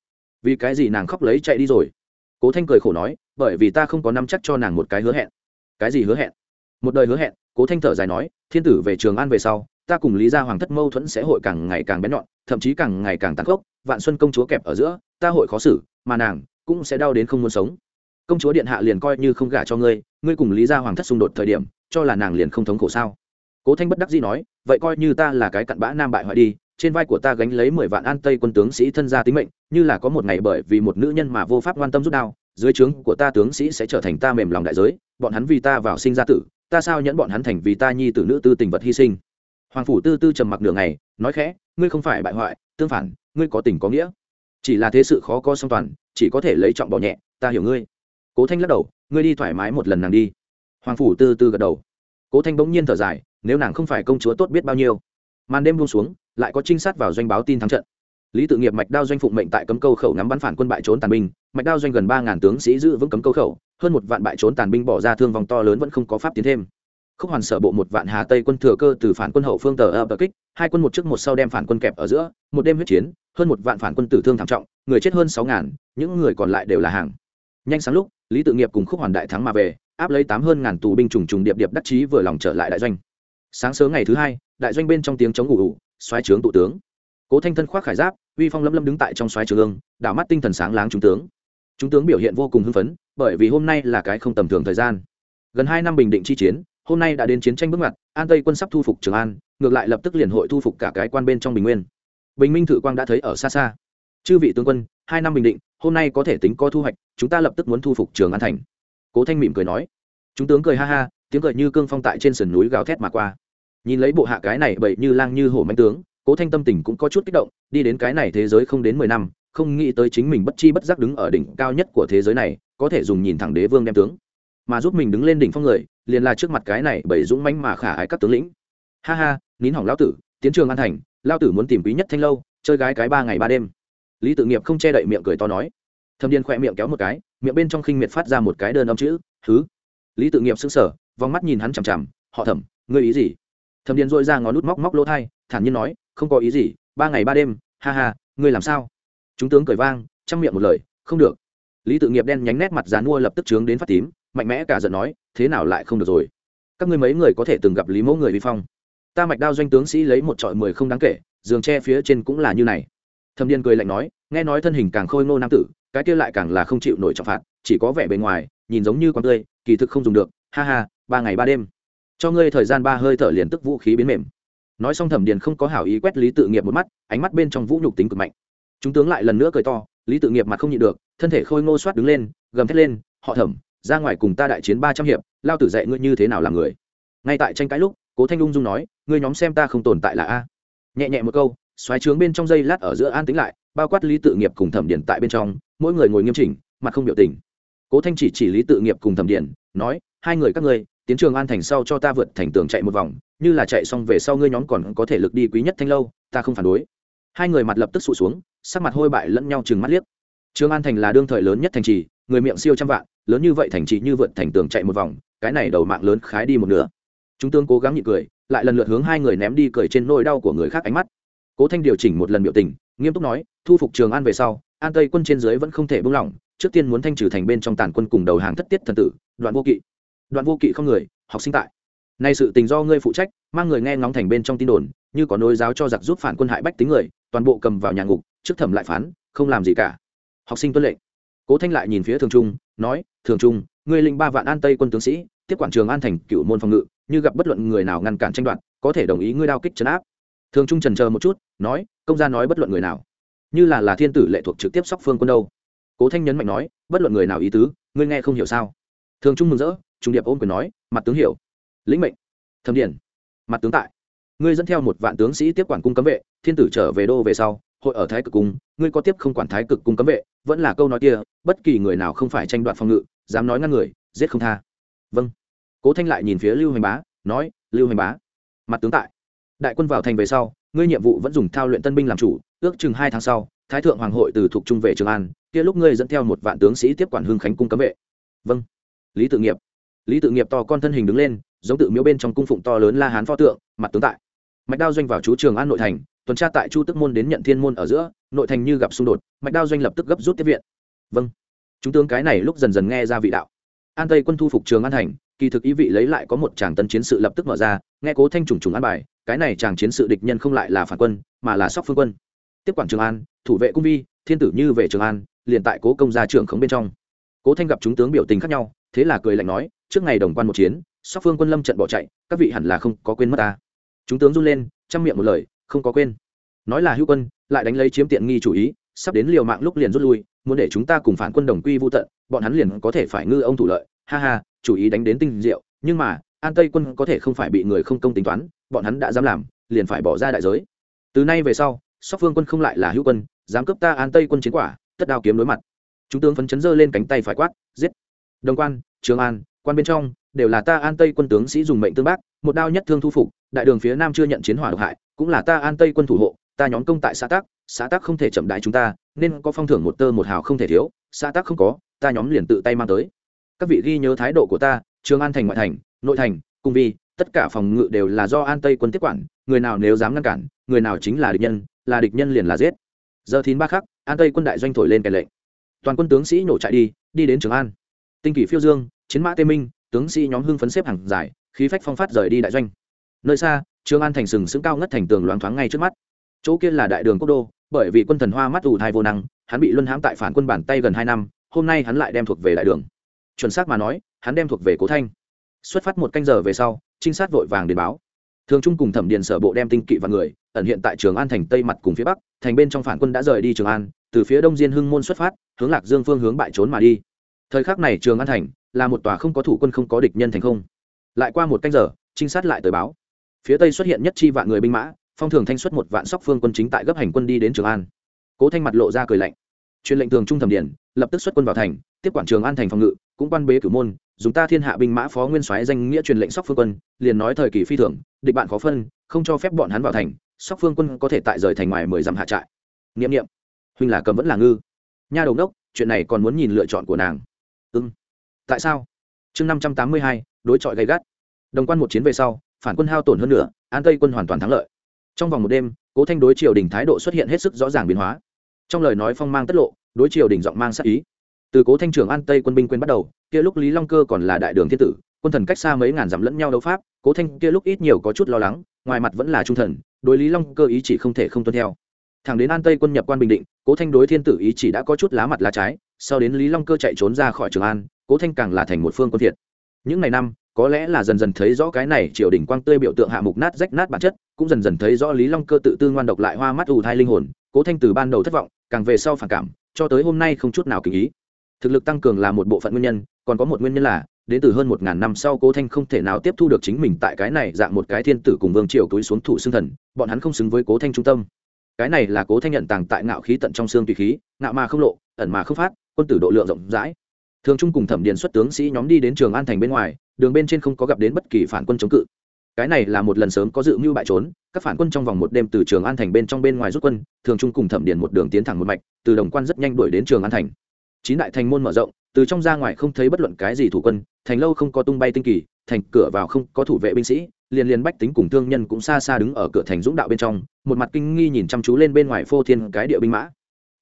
Vì cái gì nàng khóc lấy chạy đi rồi? Cố thanh cười khổ nói, bởi vì ta không có nắm chắc cho nàng một cái hứa hẹn. Cái gì hứa hẹn? Một đời hứa hẹn. Cố thanh thở dài nói, thiên tử về trường an về sau, ta cùng lý gia hoàng thất mâu thuẫn sẽ hội càng ngày càng bén nhọn, thậm chí càng ngày càng tàn khốc. Vạn xuân công chúa kẹp ở giữa, ta hội khó xử mà nàng cũng sẽ đau đến không muốn sống. Công chúa điện hạ liền coi như không gả cho ngươi ngươi cùng lý gia hoàng thất xung đột thời điểm, cho là nàng liền không thống khổ sao? Cố thanh bất đắc dĩ nói, vậy coi như ta là cái cặn bã nam bại hoại đi, trên vai của ta gánh lấy mười vạn an tây quân tướng sĩ thân gia tính mệnh, như là có một ngày bởi vì một nữ nhân mà vô pháp quan tâm rút đao, dưới trướng của ta tướng sĩ sẽ trở thành ta mềm lòng đại giới, bọn hắn vì ta vào sinh ra tử, ta sao nhẫn bọn hắn thành vì ta nhi tử nữ tư tình vật hy sinh? Hoàng phủ tư tư trầm mặc nửa ngày, nói khẽ, ngươi không phải bại hoại, tương phản, ngươi có tình có nghĩa chỉ là thế sự khó có song toàn, chỉ có thể lấy trọng bỏ nhẹ, ta hiểu ngươi. Cố thanh lắc đầu, ngươi đi thoải mái một lần nàng đi. Hoàng phủ tư tư gật đầu. Cố thanh bỗng nhiên thở dài, nếu nàng không phải công chúa tốt biết bao nhiêu. Màn đêm buông xuống, lại có trinh sát vào doanh báo tin thắng trận. Lý tự nghiệp mạch đao doanh phụng mệnh tại cấm câu khẩu ngắm bắn phản quân bại trốn tàn binh, mạch đao doanh gần ba ngàn tướng sĩ giữ vững cấm câu khẩu, hơn một vạn bại trốn tàn binh bỏ ra thương vòng to lớn vẫn không có pháp tiến thêm. Khúc hoàn sở bộ một vạn hà tây quân thừa cơ từ phản quân hậu phương tờ ập kích, hai quân một trước một sau đem phản quân kẹp ở giữa, một đêm huyết chiến hơn một vạn phản quân tử thương thảm trọng, người chết hơn sáu ngàn, những người còn lại đều là hàng. Nhanh sáng lúc, lý tự nghiệp cùng khúc hoàn đại thắng mà về, áp lấy tám hơn ngàn tù binh trùng trùng điệp điệp đắc chí vừa lòng trở lại đại doanh. Sáng sớm ngày thứ hai, đại doanh bên trong tiếng chống ủ ủ xoáy trướng tụ tướng. Cố thanh thân khoác khải giáp, uy phong lâm lâm đứng tại trong xoáy trường ương đảo mắt tinh thần sáng láng trung tướng. Trung tướng biểu hiện vô cùng hưng phấn, bởi vì hôm nay là cái không tầm thường thời gian. Gần hai năm bình định chi chiến, hôm nay đã đến chiến tranh bước ngoặt, an tây quân sắp thu phục trường an, ngược lại lập tức liền hội thu phục cả cái quan bên trong bình nguyên bình minh thử quang đã thấy ở xa xa. Chư vị tướng quân, hai năm bình định, hôm nay có thể tính có thu hoạch, chúng ta lập tức muốn thu phục trường an thành. Cố thanh mỉm cười nói. Chúng tướng cười ha ha, tiếng cười như cương phong tại trên sườn núi gào thét mà qua. Nhìn lấy bộ hạ cái này bậy như lang như hổ manh tướng, cố thanh tâm tình cũng có chút kích động, đi đến cái này thế giới không đến mười năm, không nghĩ tới chính mình bất chi bất giác đứng ở đỉnh cao nhất của thế giới này, có thể dùng nhìn thẳng đế vương đem tướng. Mà giúp mình đứng lên đỉnh phong người, liền là trước mặt cái này bậy dũng mánh mà khả ái các tướng lĩnh. Ha ha, nín hỏng lão tử, tiến trường an thành lao tử muốn tìm quý nhất thanh lâu chơi gái cái ba ngày ba đêm. Lý tự nghiệp không che đậy miệng cười to nói. Thâm điên khỏe miệng kéo một cái miệng bên trong khinh miệt phát ra một cái đơn âm chữ thứ lý tự nghiệp sững sờ, vòng mắt nhìn hắn chằm chằm họ thẩm ngươi ý gì? Thâm điền dội ra ngón nút móc móc lỗ thai thản nhiên nói không có ý gì ba ngày ba đêm ha ha ngươi làm sao? Chúng tướng cười vang chăm miệng một lời không được. Lý tự nghiệp đen nhánh nét mặt dán mua lập tức trướng đến phát tím mạnh mẽ cả giận nói thế nào lại không được rồi? Các ngươi mấy người có thể từng gặp lý mẫu người vi phong ta mạch đao doanh tướng sĩ lấy một trọi mười không đáng kể, giường tre phía trên cũng là như này. Thâm điên cười lạnh nói, nghe nói thân hình càng khôi ngô nam tử, cái kia lại càng là không chịu nổi trọng phạt, chỉ có vẻ bề ngoài, nhìn giống như con tươi, kỳ thực không dùng được, ha ha, ba ngày ba đêm. Cho ngươi thời gian ba hơi thở liền tức vũ khí biến mềm. Nói xong thẩm điền không có hảo ý quét lý tự nghiệp một mắt, ánh mắt bên trong vũ nhục tính cực mạnh. Chúng tướng lại lần nữa cười to, lý tự nghiệp mặt không nhịn được, thân thể khôi ngô soát đứng lên, gầm thét lên, họ thẩm, ra ngoài cùng ta đại chiến ba trăm hiệp, lao tử dạy ngươi như thế nào làm người. Ngay tại tranh cãi lúc, cố thanh ung dung nói ngươi nhóm xem ta không tồn tại là a. Nhẹ nhẹ một câu xoáy trướng bên trong dây lát ở giữa an tính lại bao quát lý tự nghiệp cùng thẩm điện tại bên trong mỗi người ngồi nghiêm chỉnh mặt không biểu tình. Cố thanh chỉ chỉ lý tự nghiệp cùng thẩm điện, nói hai người các ngươi tiến trường an thành sau cho ta vượt thành tường chạy một vòng như là chạy xong về sau ngươi nhóm còn có thể lực đi quý nhất thanh lâu ta không phản đối. Hai người mặt lập tức sụt xuống sắc mặt hôi bại lẫn nhau chừng mắt liếc. Trường an thành là đương thời lớn nhất thành trì người miệng siêu trăm vạn lớn như vậy thành trì như vượt thành tường chạy một vòng cái này đầu mạng lớn khái đi một nửa. Chúng tương cố gắng nhịn cười lại lần lượt hướng hai người ném đi cười trên nỗi đau của người khác ánh mắt. Cố thanh điều chỉnh một lần biểu tình, nghiêm túc nói, thu phục trường an về sau, an tây quân trên dưới vẫn không thể buông lỏng, trước tiên muốn thanh trừ thành bên trong tàn quân cùng đầu hàng thất tiết thần tử, đoạn vô kỵ. Đoạn vô kỵ không người, học sinh tại. Nay sự tình do ngươi phụ trách, mang người nghe ngóng thành bên trong tin đồn, như có nối giáo cho giặc giúp phản quân hại bách tính người, toàn bộ cầm vào nhà ngục, trước thẩm lại phán, không làm gì cả. Học sinh tuân lệnh. Cố thanh lại nhìn phía thường trung, nói, thường trung, ngươi linh ba vạn an tây quân tướng sĩ, tiếp quản trường an thành cựu môn phòng ngự như gặp bất luận người nào ngăn cản tranh đoạt, có thể đồng ý ngươi đao kích trấn áp. Thường trung trần chờ một chút, nói, công gia nói bất luận người nào. Như là là thiên tử lệ thuộc trực tiếp sóc phương quân đâu. Cố thanh nhấn mạnh nói, bất luận người nào ý tứ, ngươi nghe không hiểu sao? Thường trung mừng rỡ trung điệp ôm quyền nói, mặt tướng hiểu. Lĩnh mệnh. Thâm điển mặt tướng tại. Ngươi dẫn theo một vạn tướng sĩ tiếp quản cung cấm vệ, thiên tử trở về đô về sau, hội ở thái cực cung, ngươi có tiếp không quản thái cực cung cấm vệ, vẫn là câu nói kia, bất kỳ người nào không phải tranh đoạt phòng ngự, dám nói ngăn người, giết không tha. Vâng cố thanh lại nhìn phía lưu hành bá, nói, lưu hành bá, mặt tướng tại. Đại quân vào thành về sau, ngươi nhiệm vụ vẫn dùng thao luyện tân binh làm chủ, ước chừng hai tháng sau, thái thượng hoàng hội từ thuộc trung về trường an, kia lúc ngươi dẫn theo một vạn tướng sĩ tiếp quản hưng khánh cung cấm vệ. Vâng. Lý tự nghiệp. Lý tự nghiệp to con thân hình đứng lên, giống tự miếu bên trong cung phụng to lớn la hán pho tượng, mặt tướng tại. Mạch đao doanh vào chú trường an nội thành, tuần tra tại chu tức môn đến nhận thiên môn ở giữa, nội thành như gặp xung đột, mạch đao doanh lập tức gấp rút tiếp viện. Vâng. Chúng tướng cái này lúc dần dần nghe ra vị đạo. An tây quân thu phục trường an thành kỳ thực ý vị lấy lại có một chàng tân chiến sự lập tức mở ra, nghe cố thanh trùng trùng an bài, cái này chàng chiến sự địch nhân không lại là phản quân, mà là sóc phương quân. Tiếp quản trường an, thủ vệ cung vi, thiên tử như về trường an, liền tại cố công gia trưởng khống bên trong. Cố thanh gặp chúng tướng biểu tình khác nhau, thế là cười lạnh nói, trước ngày đồng quan một chiến, sóc phương quân lâm trận bỏ chạy, các vị hẳn là không có quên mất ta. Chúng tướng run lên, chăm miệng một lời, không có quên. Nói là hữu quân, lại đánh lấy chiếm tiện nghi chủ ý, sắp đến liều mạng lúc liền rút lui, muốn để chúng ta cùng phản quân đồng quy vô tận, bọn hắn liền có thể phải ngư ông thủ lợi, ha ha chủ ý đánh đến tinh diệu, nhưng mà, an tây quân có thể không phải bị người không công tính toán, bọn hắn đã dám làm, liền phải bỏ ra đại giới. Từ nay về sau, sóc phương quân không lại là hữu quân, dám cướp ta an tây quân chiến quả, tất đao kiếm đối mặt. Chúng tướng phấn chấn giơ lên cánh tay phải quát, giết. Đồng quan, trường an, quan bên trong, đều là ta an tây quân tướng sĩ dùng mệnh tương bác, một đao nhất thương thu phục, đại đường phía nam chưa nhận chiến hỏa độc hại, cũng là ta an tây quân thủ hộ, ta nhóm công tại xã tác xã tác không thể chậm đại chúng ta, nên có phong thưởng một tơ một hào không thể thiếu, xã tác không có, ta nhóm liền tự tay mang tới các vị ghi nhớ thái độ của ta, trường an thành ngoại thành, nội thành cung vi tất cả phòng ngự đều là do an tây quân tiếp quản, người nào nếu dám ngăn cản, người nào chính là địch nhân, là địch nhân liền là giết. Giờ thìn ba khắc, an tây quân đại doanh thổi lên kèn lệnh. Toàn quân tướng sĩ nổ chạy đi đi đến trường an. Tinh kỷ phiêu dương, chiến mã tê minh, tướng sĩ nhóm hưng phấn xếp hàng dài, khí phách phong phát rời đi đại doanh. Nơi xa, trường an thành sừng sững cao ngất thành tường loáng thoáng ngay trước mắt. Chỗ kia là đại đường quốc đô, bởi vì quân thần hoa mắt ủ thai vô năng, hắn bị luân hãm tại phản quân bản tay gần hai năm, hôm nay hắn lại đem thuộc về đại đường chuẩn xác mà nói, hắn đem thuộc về cố thanh. Xuất phát một canh giờ về sau, trinh sát vội vàng đến báo. Thường trung cùng thẩm điền sở bộ đem tinh kỵ và người, ẩn hiện tại trường an thành tây mặt cùng phía bắc, thành bên trong phản quân đã rời đi trường an, từ phía đông diên hưng môn xuất phát, hướng lạc dương phương hướng bại trốn mà đi. Thời khắc này trường an thành là một tòa không có thủ quân không có địch nhân thành không. Lại qua một canh giờ, trinh sát lại tới báo. Phía tây xuất hiện nhất chi vạn người binh mã, phong thường thanh xuất một vạn sóc phương quân chính tại gấp hành quân đi đến trường an. Cố thanh mặt lộ ra cười lạnh. Truyền lệnh thường trung thẩm Điền, lập tức xuất quân vào thành, tiếp quản trường an thành phòng ngự cũng quan bế cử môn dùng ta thiên hạ binh mã phó nguyên soái danh nghĩa truyền lệnh sóc phương quân liền nói thời kỳ phi thường địch bạn khó phân không cho phép bọn hắn vào thành sóc phương quân có thể tại rời thành ngoài mười dặm hạ trại. Niệm niệm, huynh là cầm vẫn là ngư. Nha đầu đốc chuyện này còn muốn nhìn lựa chọn của nàng. Ưng tại sao? Chương năm trăm tám mươi hai đối chọi gay gắt. Đồng quan một chiến về sau phản quân hao tổn hơn nữa an tây quân hoàn toàn thắng lợi. Trong vòng một đêm cố thanh đối triều đình thái độ xuất hiện hết sức rõ ràng biến hóa. Trong lời nói phong mang tất lộ đối triều đình giọng mang sắc ý từ cố thanh trưởng an tây quân binh quên bắt đầu, kia lúc lý long cơ còn là đại đường thiên tử, quân thần cách xa mấy ngàn dặm lẫn nhau đấu pháp, cố thanh kia lúc ít nhiều có chút lo lắng, ngoài mặt vẫn là trung thần, đối lý long cơ ý chỉ không thể không tuân theo. Thẳng đến an tây quân nhập quan bình định, cố thanh đối thiên tử ý chỉ đã có chút lá mặt lá trái, sau đến lý long cơ chạy trốn ra khỏi trường an, cố thanh càng là thành một phương quân thiệt. Những ngày năm, có lẽ là dần dần thấy rõ cái này triều đình quang tươi biểu tượng hạ mục nát rách nát bản chất, cũng dần dần thấy rõ lý long cơ tự tư ngoan độc lại hoa mắt ù thai linh hồn, cố thanh từ ban đầu thất vọng, càng về sau phản cảm, cho tới hôm nay không chút nào kinh ý thực lực tăng cường là một bộ phận nguyên nhân, còn có một nguyên nhân là, đến từ hơn một ngàn năm sau cố thanh không thể nào tiếp thu được chính mình tại cái này dạng một cái thiên tử cùng vương triều túi xuống thủ xương thần, bọn hắn không xứng với cố thanh trung tâm. Cái này là cố thanh nhận tàng tại ngạo khí tận trong xương tùy khí, ngạo mà không lộ, ẩn mà không phát, quân tử độ lượng rộng rãi. Thường trung cùng thẩm điền xuất tướng sĩ nhóm đi đến trường an thành bên ngoài, đường bên trên không có gặp đến bất kỳ phản quân chống cự. Cái này là một lần sớm có dự mưu bại trốn, các phản quân trong vòng một đêm từ trường an thành bên trong bên ngoài rút quân, thường trung cùng thẩm điền một đường tiến thẳng một mạch, từ đồng quan rất nhanh đuổi đến trường an thành chín đại thành môn mở rộng, từ trong ra ngoài không thấy bất luận cái gì thủ quân, thành lâu không có tung bay tinh kỳ, thành cửa vào không có thủ vệ binh sĩ, liền liền bách tính cùng thương nhân cũng xa xa đứng ở cửa thành dũng đạo bên trong, một mặt kinh nghi nhìn chăm chú lên bên ngoài phô thiên cái địa binh mã.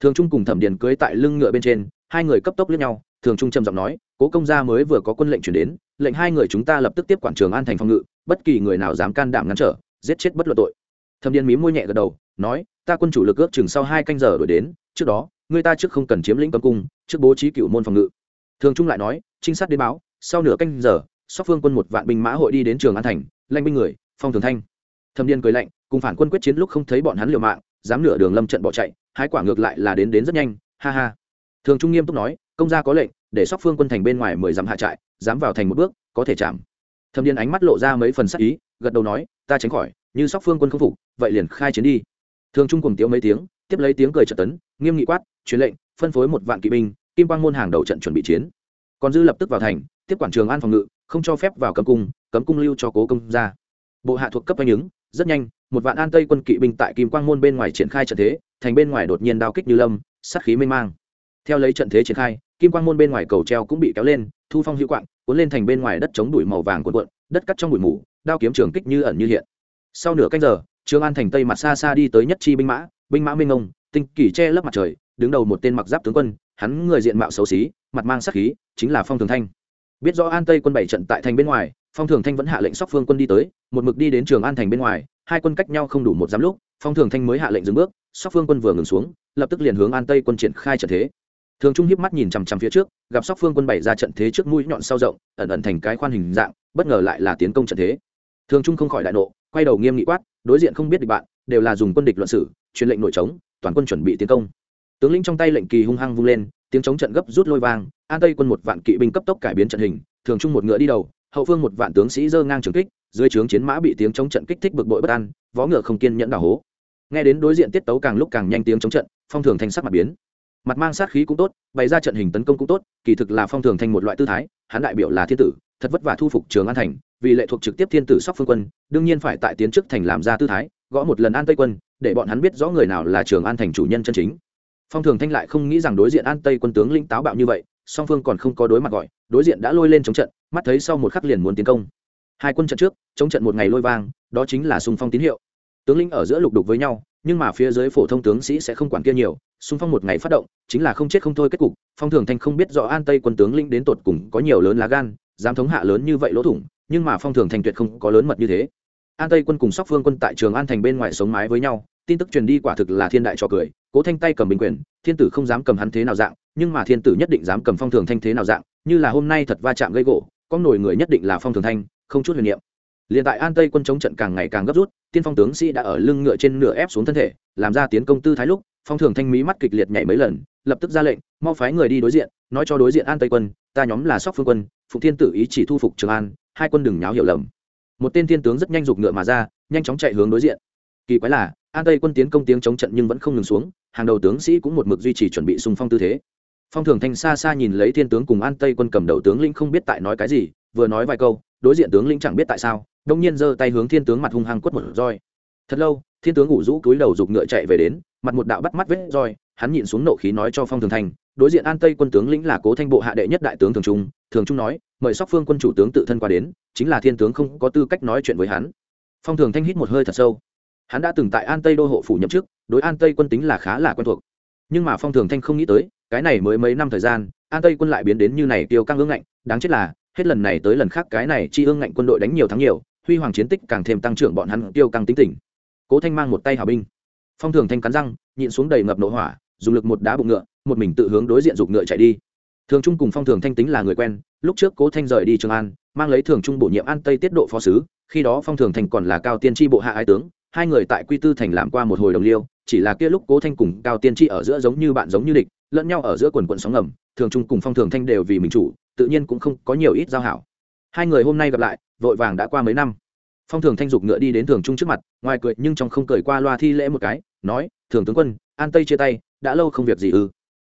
Thường trung cùng thẩm điền cưới tại lưng ngựa bên trên, hai người cấp tốc lướt nhau, thường trung trầm giọng nói, cố công gia mới vừa có quân lệnh chuyển đến, lệnh hai người chúng ta lập tức tiếp quản trường an thành phòng ngự, bất kỳ người nào dám can đảm ngăn trở, giết chết bất luận tội. Thẩm điền mí môi nhẹ gật đầu, nói, ta quân chủ lực ước chừng sau hai canh giờ đổi đến, trước đó, người ta trước không cần chiếm lĩnh cấm cung trước bố trí cựu môn phòng ngự. Thường trung lại nói, trinh sát đến báo, sau nửa canh giờ, sóc phương quân một vạn binh mã hội đi đến trường an thành lanh binh người, phong thường thanh. Thâm điên cười lạnh, cùng phản quân quyết chiến lúc không thấy bọn hắn liều mạng, dám nửa đường lâm trận bỏ chạy, hái quả ngược lại là đến đến rất nhanh, ha ha. Thường trung nghiêm túc nói, công gia có lệnh, để sóc phương quân thành bên ngoài mười dặm hạ trại, dám vào thành một bước, có thể chạm. Thâm điên ánh mắt lộ ra mấy phần sắc ý, gật đầu nói, ta tránh khỏi, như sóc phương quân không phục, vậy liền khai chiến đi. Thường trung cùng tiếu mấy tiếng, tiếp lấy tiếng cười trợ tấn, nghiêm nghị quát, truyền lệnh, phân phối một vạn kỵ binh kim quang môn hàng đầu trận chuẩn bị chiến. Còn dư lập tức vào thành, tiếp quản trường an phòng ngự, không cho phép vào cấm cung cấm cung lưu cho cố công ra. Bộ hạ thuộc cấp anh ứng, rất nhanh, một vạn an tây quân kỵ binh tại kim quang môn bên ngoài triển khai trận thế, thành bên ngoài đột nhiên đao kích như lâm, sát khí mênh mang. Theo lấy trận thế triển khai, kim quang môn bên ngoài cầu treo cũng bị kéo lên, thu phong hữu quạng, cuốn lên thành bên ngoài đất chống đuổi màu vàng cuộn cuộn, đất cắt trong bụi mù, đao kiếm trường kích như ẩn như hiện. Sau nửa canh giờ, trường an thành tây mặt xa xa đi tới nhất chi binh mã binh mã minh ông tinh kỳ che lấp mặt trời, đứng đầu một tên mặc giáp tướng quân hắn người diện mạo xấu xí, mặt mang sắc khí, chính là phong thường thanh. Biết rõ an tây quân bảy trận tại thành bên ngoài, phong thường thanh vẫn hạ lệnh sóc phương quân đi tới, một mực đi đến trường an thành bên ngoài, hai quân cách nhau không đủ một giám lúc, phong thường thanh mới hạ lệnh dừng bước, sóc phương quân vừa ngừng xuống, lập tức liền hướng an tây quân triển khai trận thế. Thường trung hiếp mắt nhìn chằm chằm phía trước, gặp sóc phương quân bảy ra trận thế trước mũi nhọn sau rộng, ẩn ẩn thành cái khoan hình dạng, bất ngờ lại là tiến công trận thế. Thường trung không khỏi đại nộ, quay đầu nghiêm nghị quát, đối diện không biết địch bạn, đều là dùng quân địch luận sử, truyền lệnh nội trống toàn quân chuẩn bị tiến công tướng lĩnh trong tay lệnh kỳ hung hăng vung lên, tiếng chống trận gấp rút lôi vang, an tây quân một vạn kỵ binh cấp tốc cải biến trận hình, thường trung một ngựa đi đầu, hậu phương một vạn tướng sĩ dơ ngang trường kích, dưới trướng chiến mã bị tiếng chống trận kích thích bực bội bất an, vó ngựa không kiên nhẫn đảo hố. Nghe đến đối diện tiết tấu càng lúc càng nhanh tiếng chống trận, phong thường thanh sắc mặt biến. Mặt mang sát khí cũng tốt, bày ra trận hình tấn công cũng tốt, kỳ thực là phong thường thanh một loại tư thái, hắn đại biểu là thiên tử, thật vất vả thu phục trường an thành, vì lệ thuộc trực tiếp thiên tử sóc phương quân, đương nhiên phải tại tiến trước thành làm ra tư thái, gõ một lần an tây quân, để bọn hắn biết rõ người nào là trường an thành chủ nhân chân chính phong thường thanh lại không nghĩ rằng đối diện an tây quân tướng lĩnh táo bạo như vậy, song phương còn không có đối mặt gọi, đối diện đã lôi lên chống trận, mắt thấy sau một khắc liền muốn tiến công. Hai quân trận trước, chống trận một ngày lôi vang, đó chính là xung phong tín hiệu. Tướng lĩnh ở giữa lục đục với nhau, nhưng mà phía dưới phổ thông tướng sĩ sẽ không quản kia nhiều xung phong một ngày phát động, chính là không chết không thôi kết cục, phong thường thanh không biết rõ an tây quân tướng lĩnh đến tột cùng có nhiều lớn lá gan, dám thống hạ lớn như vậy lỗ thủng, nhưng mà phong thường thanh tuyệt không có lớn mật như thế. An tây quân cùng sóc phương quân tại trường an thành bên ngoài sống mái với nhau tin tức truyền đi quả thực là thiên đại cho cười, cố thanh tay cầm bình quyền, thiên tử không dám cầm hắn thế nào dạng, nhưng mà thiên tử nhất định dám cầm phong thường thanh thế nào dạng, như là hôm nay thật va chạm gây gỗ con nổi người nhất định là phong thường thanh, không chút huyền niệm. Liền tại an tây quân chống trận càng ngày càng gấp rút, tiên phong tướng sĩ đã ở lưng ngựa trên nửa ép xuống thân thể, làm ra tiến công tư thái lúc, phong thường thanh mí mắt kịch liệt nhảy mấy lần, lập tức ra lệnh, mau phái người đi đối diện, nói cho đối diện an tây quân, ta nhóm là sóc phương quân, phụ thiên tử ý chỉ thu phục trường an, hai quân đừng nháo hiểu lầm. Một tên thiên tướng rất nhanh giục ngựa mà ra, nhanh chóng chạy hướng đối diện. Kỳ quái là an tây quân tiến công tiếng chống trận nhưng vẫn không ngừng xuống, hàng đầu tướng sĩ cũng một mực duy trì chuẩn bị xung phong tư thế. Phong thường thanh xa xa nhìn lấy thiên tướng cùng an tây quân cầm đầu tướng lĩnh không biết tại nói cái gì, vừa nói vài câu, đối diện tướng lĩnh chẳng biết tại sao, đông nhiên giơ tay hướng thiên tướng mặt hung hăng quất một roi. Thật lâu, thiên tướng ngủ rũ túi đầu giục ngựa chạy về đến, mặt một đạo bắt mắt vết roi, hắn nhịn xuống nộ khí nói cho phong thường thanh, đối diện an tây quân tướng lĩnh là cố thanh bộ hạ đệ nhất đại tướng thường trung thường trung nói, mời sóc phương quân chủ tướng tự thân qua đến, chính là thiên tướng không có tư cách nói chuyện với hắn. Phong thường thanh hít một hơi thật sâu hắn đã từng tại an tây đô hộ phủ nhậm chức, đối an tây quân tính là khá là quen thuộc. Nhưng mà phong thường thanh không nghĩ tới, cái này mới mấy năm thời gian, an tây quân lại biến đến như này tiêu căng ương ngạnh, đáng chết là, hết lần này tới lần khác cái này chi ương ngạnh quân đội đánh nhiều thắng nhiều, huy hoàng chiến tích càng thêm tăng trưởng bọn hắn tiêu căng tính tỉnh cố thanh mang một tay hào binh. Phong thường thanh cắn răng, nhịn xuống đầy ngập nội hỏa, dùng lực một đá bụng ngựa, một mình tự hướng đối diện dục ngựa chạy đi. Thường trung cùng phong thường thanh tính là người quen, lúc trước cố thanh rời đi trường an, mang lấy thường trung bổ nhiệm an tây tiết độ phó sứ, khi đó phong thường thanh còn là cao tiên tri bộ hạ ái tướng hai người tại quy tư thành làm qua một hồi đồng liêu, chỉ là kia lúc cố thanh cùng cao tiên tri ở giữa giống như bạn giống như địch, lẫn nhau ở giữa quần quận sóng ngầm, thường trung cùng phong thường thanh đều vì mình chủ, tự nhiên cũng không có nhiều ít giao hảo. Hai người hôm nay gặp lại, vội vàng đã qua mấy năm. Phong thường thanh dục ngựa đi đến thường trung trước mặt, ngoài cười nhưng trong không cười qua loa thi lễ một cái, nói, thường tướng quân, an tây chia tay, đã lâu không việc gì ư?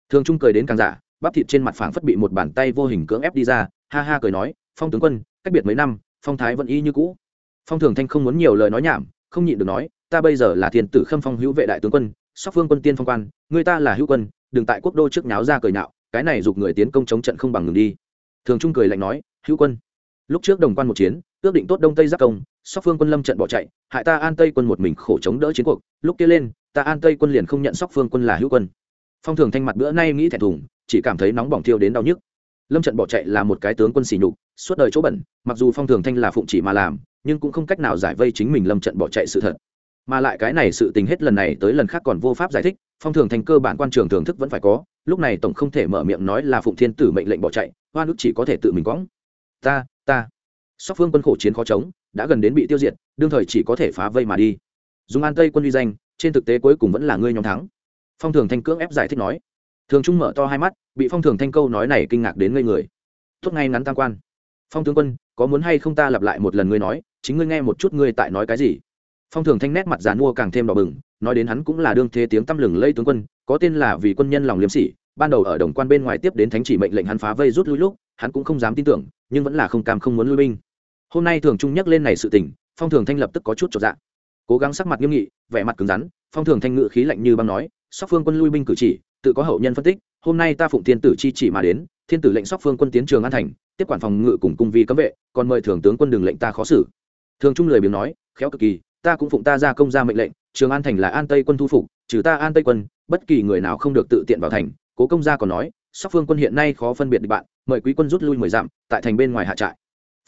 Thường trung cười đến càng giả, bắp thịt trên mặt phảng phất bị một bàn tay vô hình cưỡng ép đi ra, ha ha cười nói, phong tướng quân, cách biệt mấy năm, phong thái vẫn y như cũ. Phong thường thanh không muốn nhiều lời nói nhảm không nhịn được nói, ta bây giờ là thiên tử khâm phong hữu vệ đại tướng quân, sóc phương quân tiên phong quan, người ta là hữu quân, đừng tại quốc đô trước nháo ra cười nạo cái này giục người tiến công chống trận không bằng ngừng đi. Thường trung cười lạnh nói, hữu quân, lúc trước đồng quan một chiến, ước định tốt đông tây giáp công, sóc phương quân lâm trận bỏ chạy, hại ta an tây quân một mình khổ chống đỡ chiến cuộc, lúc kia lên, ta an tây quân liền không nhận sóc phương quân là hữu quân. Phong thường thanh mặt bữa nay nghĩ thẹn thùng, chỉ cảm thấy nóng bỏng thiêu đến đau nhức lâm trận bỏ chạy là một cái tướng quân xỉ nhục, suốt đời chỗ bẩn, mặc dù phong thường thanh là phụng chỉ mà làm, nhưng cũng không cách nào giải vây chính mình lâm trận bỏ chạy sự thật. Mà lại cái này sự tình hết lần này tới lần khác còn vô pháp giải thích, phong thường thành cơ bản quan trường thưởng thức vẫn phải có, lúc này tổng không thể mở miệng nói là phụng thiên tử mệnh lệnh bỏ chạy, hoa nước chỉ có thể tự mình quõng. Ta ta. Sóc phương quân khổ chiến khó chống, đã gần đến bị tiêu diệt, đương thời chỉ có thể phá vây mà đi. Dùng an tây quân uy danh, trên thực tế cuối cùng vẫn là ngươi nhóm thắng. Phong thường thanh cưỡng ép giải thích nói thường trung mở to hai mắt, bị phong thường thanh câu nói này kinh ngạc đến ngây người. Tốt ngay ngắn tam quan. Phong tướng quân, có muốn hay không ta lặp lại một lần ngươi nói, chính ngươi nghe một chút ngươi tại nói cái gì? Phong thường thanh nét mặt giàn mua càng thêm đỏ bừng, nói đến hắn cũng là đương thế tiếng tăm lừng lây tướng quân, có tên là vì quân nhân lòng liếm sỉ, ban đầu ở đồng quan bên ngoài tiếp đến thánh chỉ mệnh lệnh hắn phá vây rút lui lúc, hắn cũng không dám tin tưởng, nhưng vẫn là không cam không muốn lui binh. Hôm nay thường trung nhắc lên này sự tình, phong thường thanh lập tức có chút trọn dạng cố gắng sắc mặt nghiêm nghị, vẻ mặt cứng rắn, phong thường thanh ngự khí lạnh như băng nói, sóc phương quân lui binh cử chỉ tự có hậu nhân phân tích, hôm nay ta phụng thiên tử chi chỉ mà đến, thiên tử lệnh sóc phương quân tiến trường an thành, tiếp quản phòng ngự cùng cung vi cấm vệ, còn mời thường tướng quân đường lệnh ta khó xử. Thường trung lời biếng nói, khéo cực kỳ, ta cũng phụng ta ra công ra mệnh lệnh, trường an thành là an tây quân thu phục, trừ ta an tây quân, bất kỳ người nào không được tự tiện vào thành. Cố công gia còn nói, sóc phương quân hiện nay khó phân biệt địch bạn, mời quý quân rút lui mười dặm, tại thành bên ngoài hạ trại.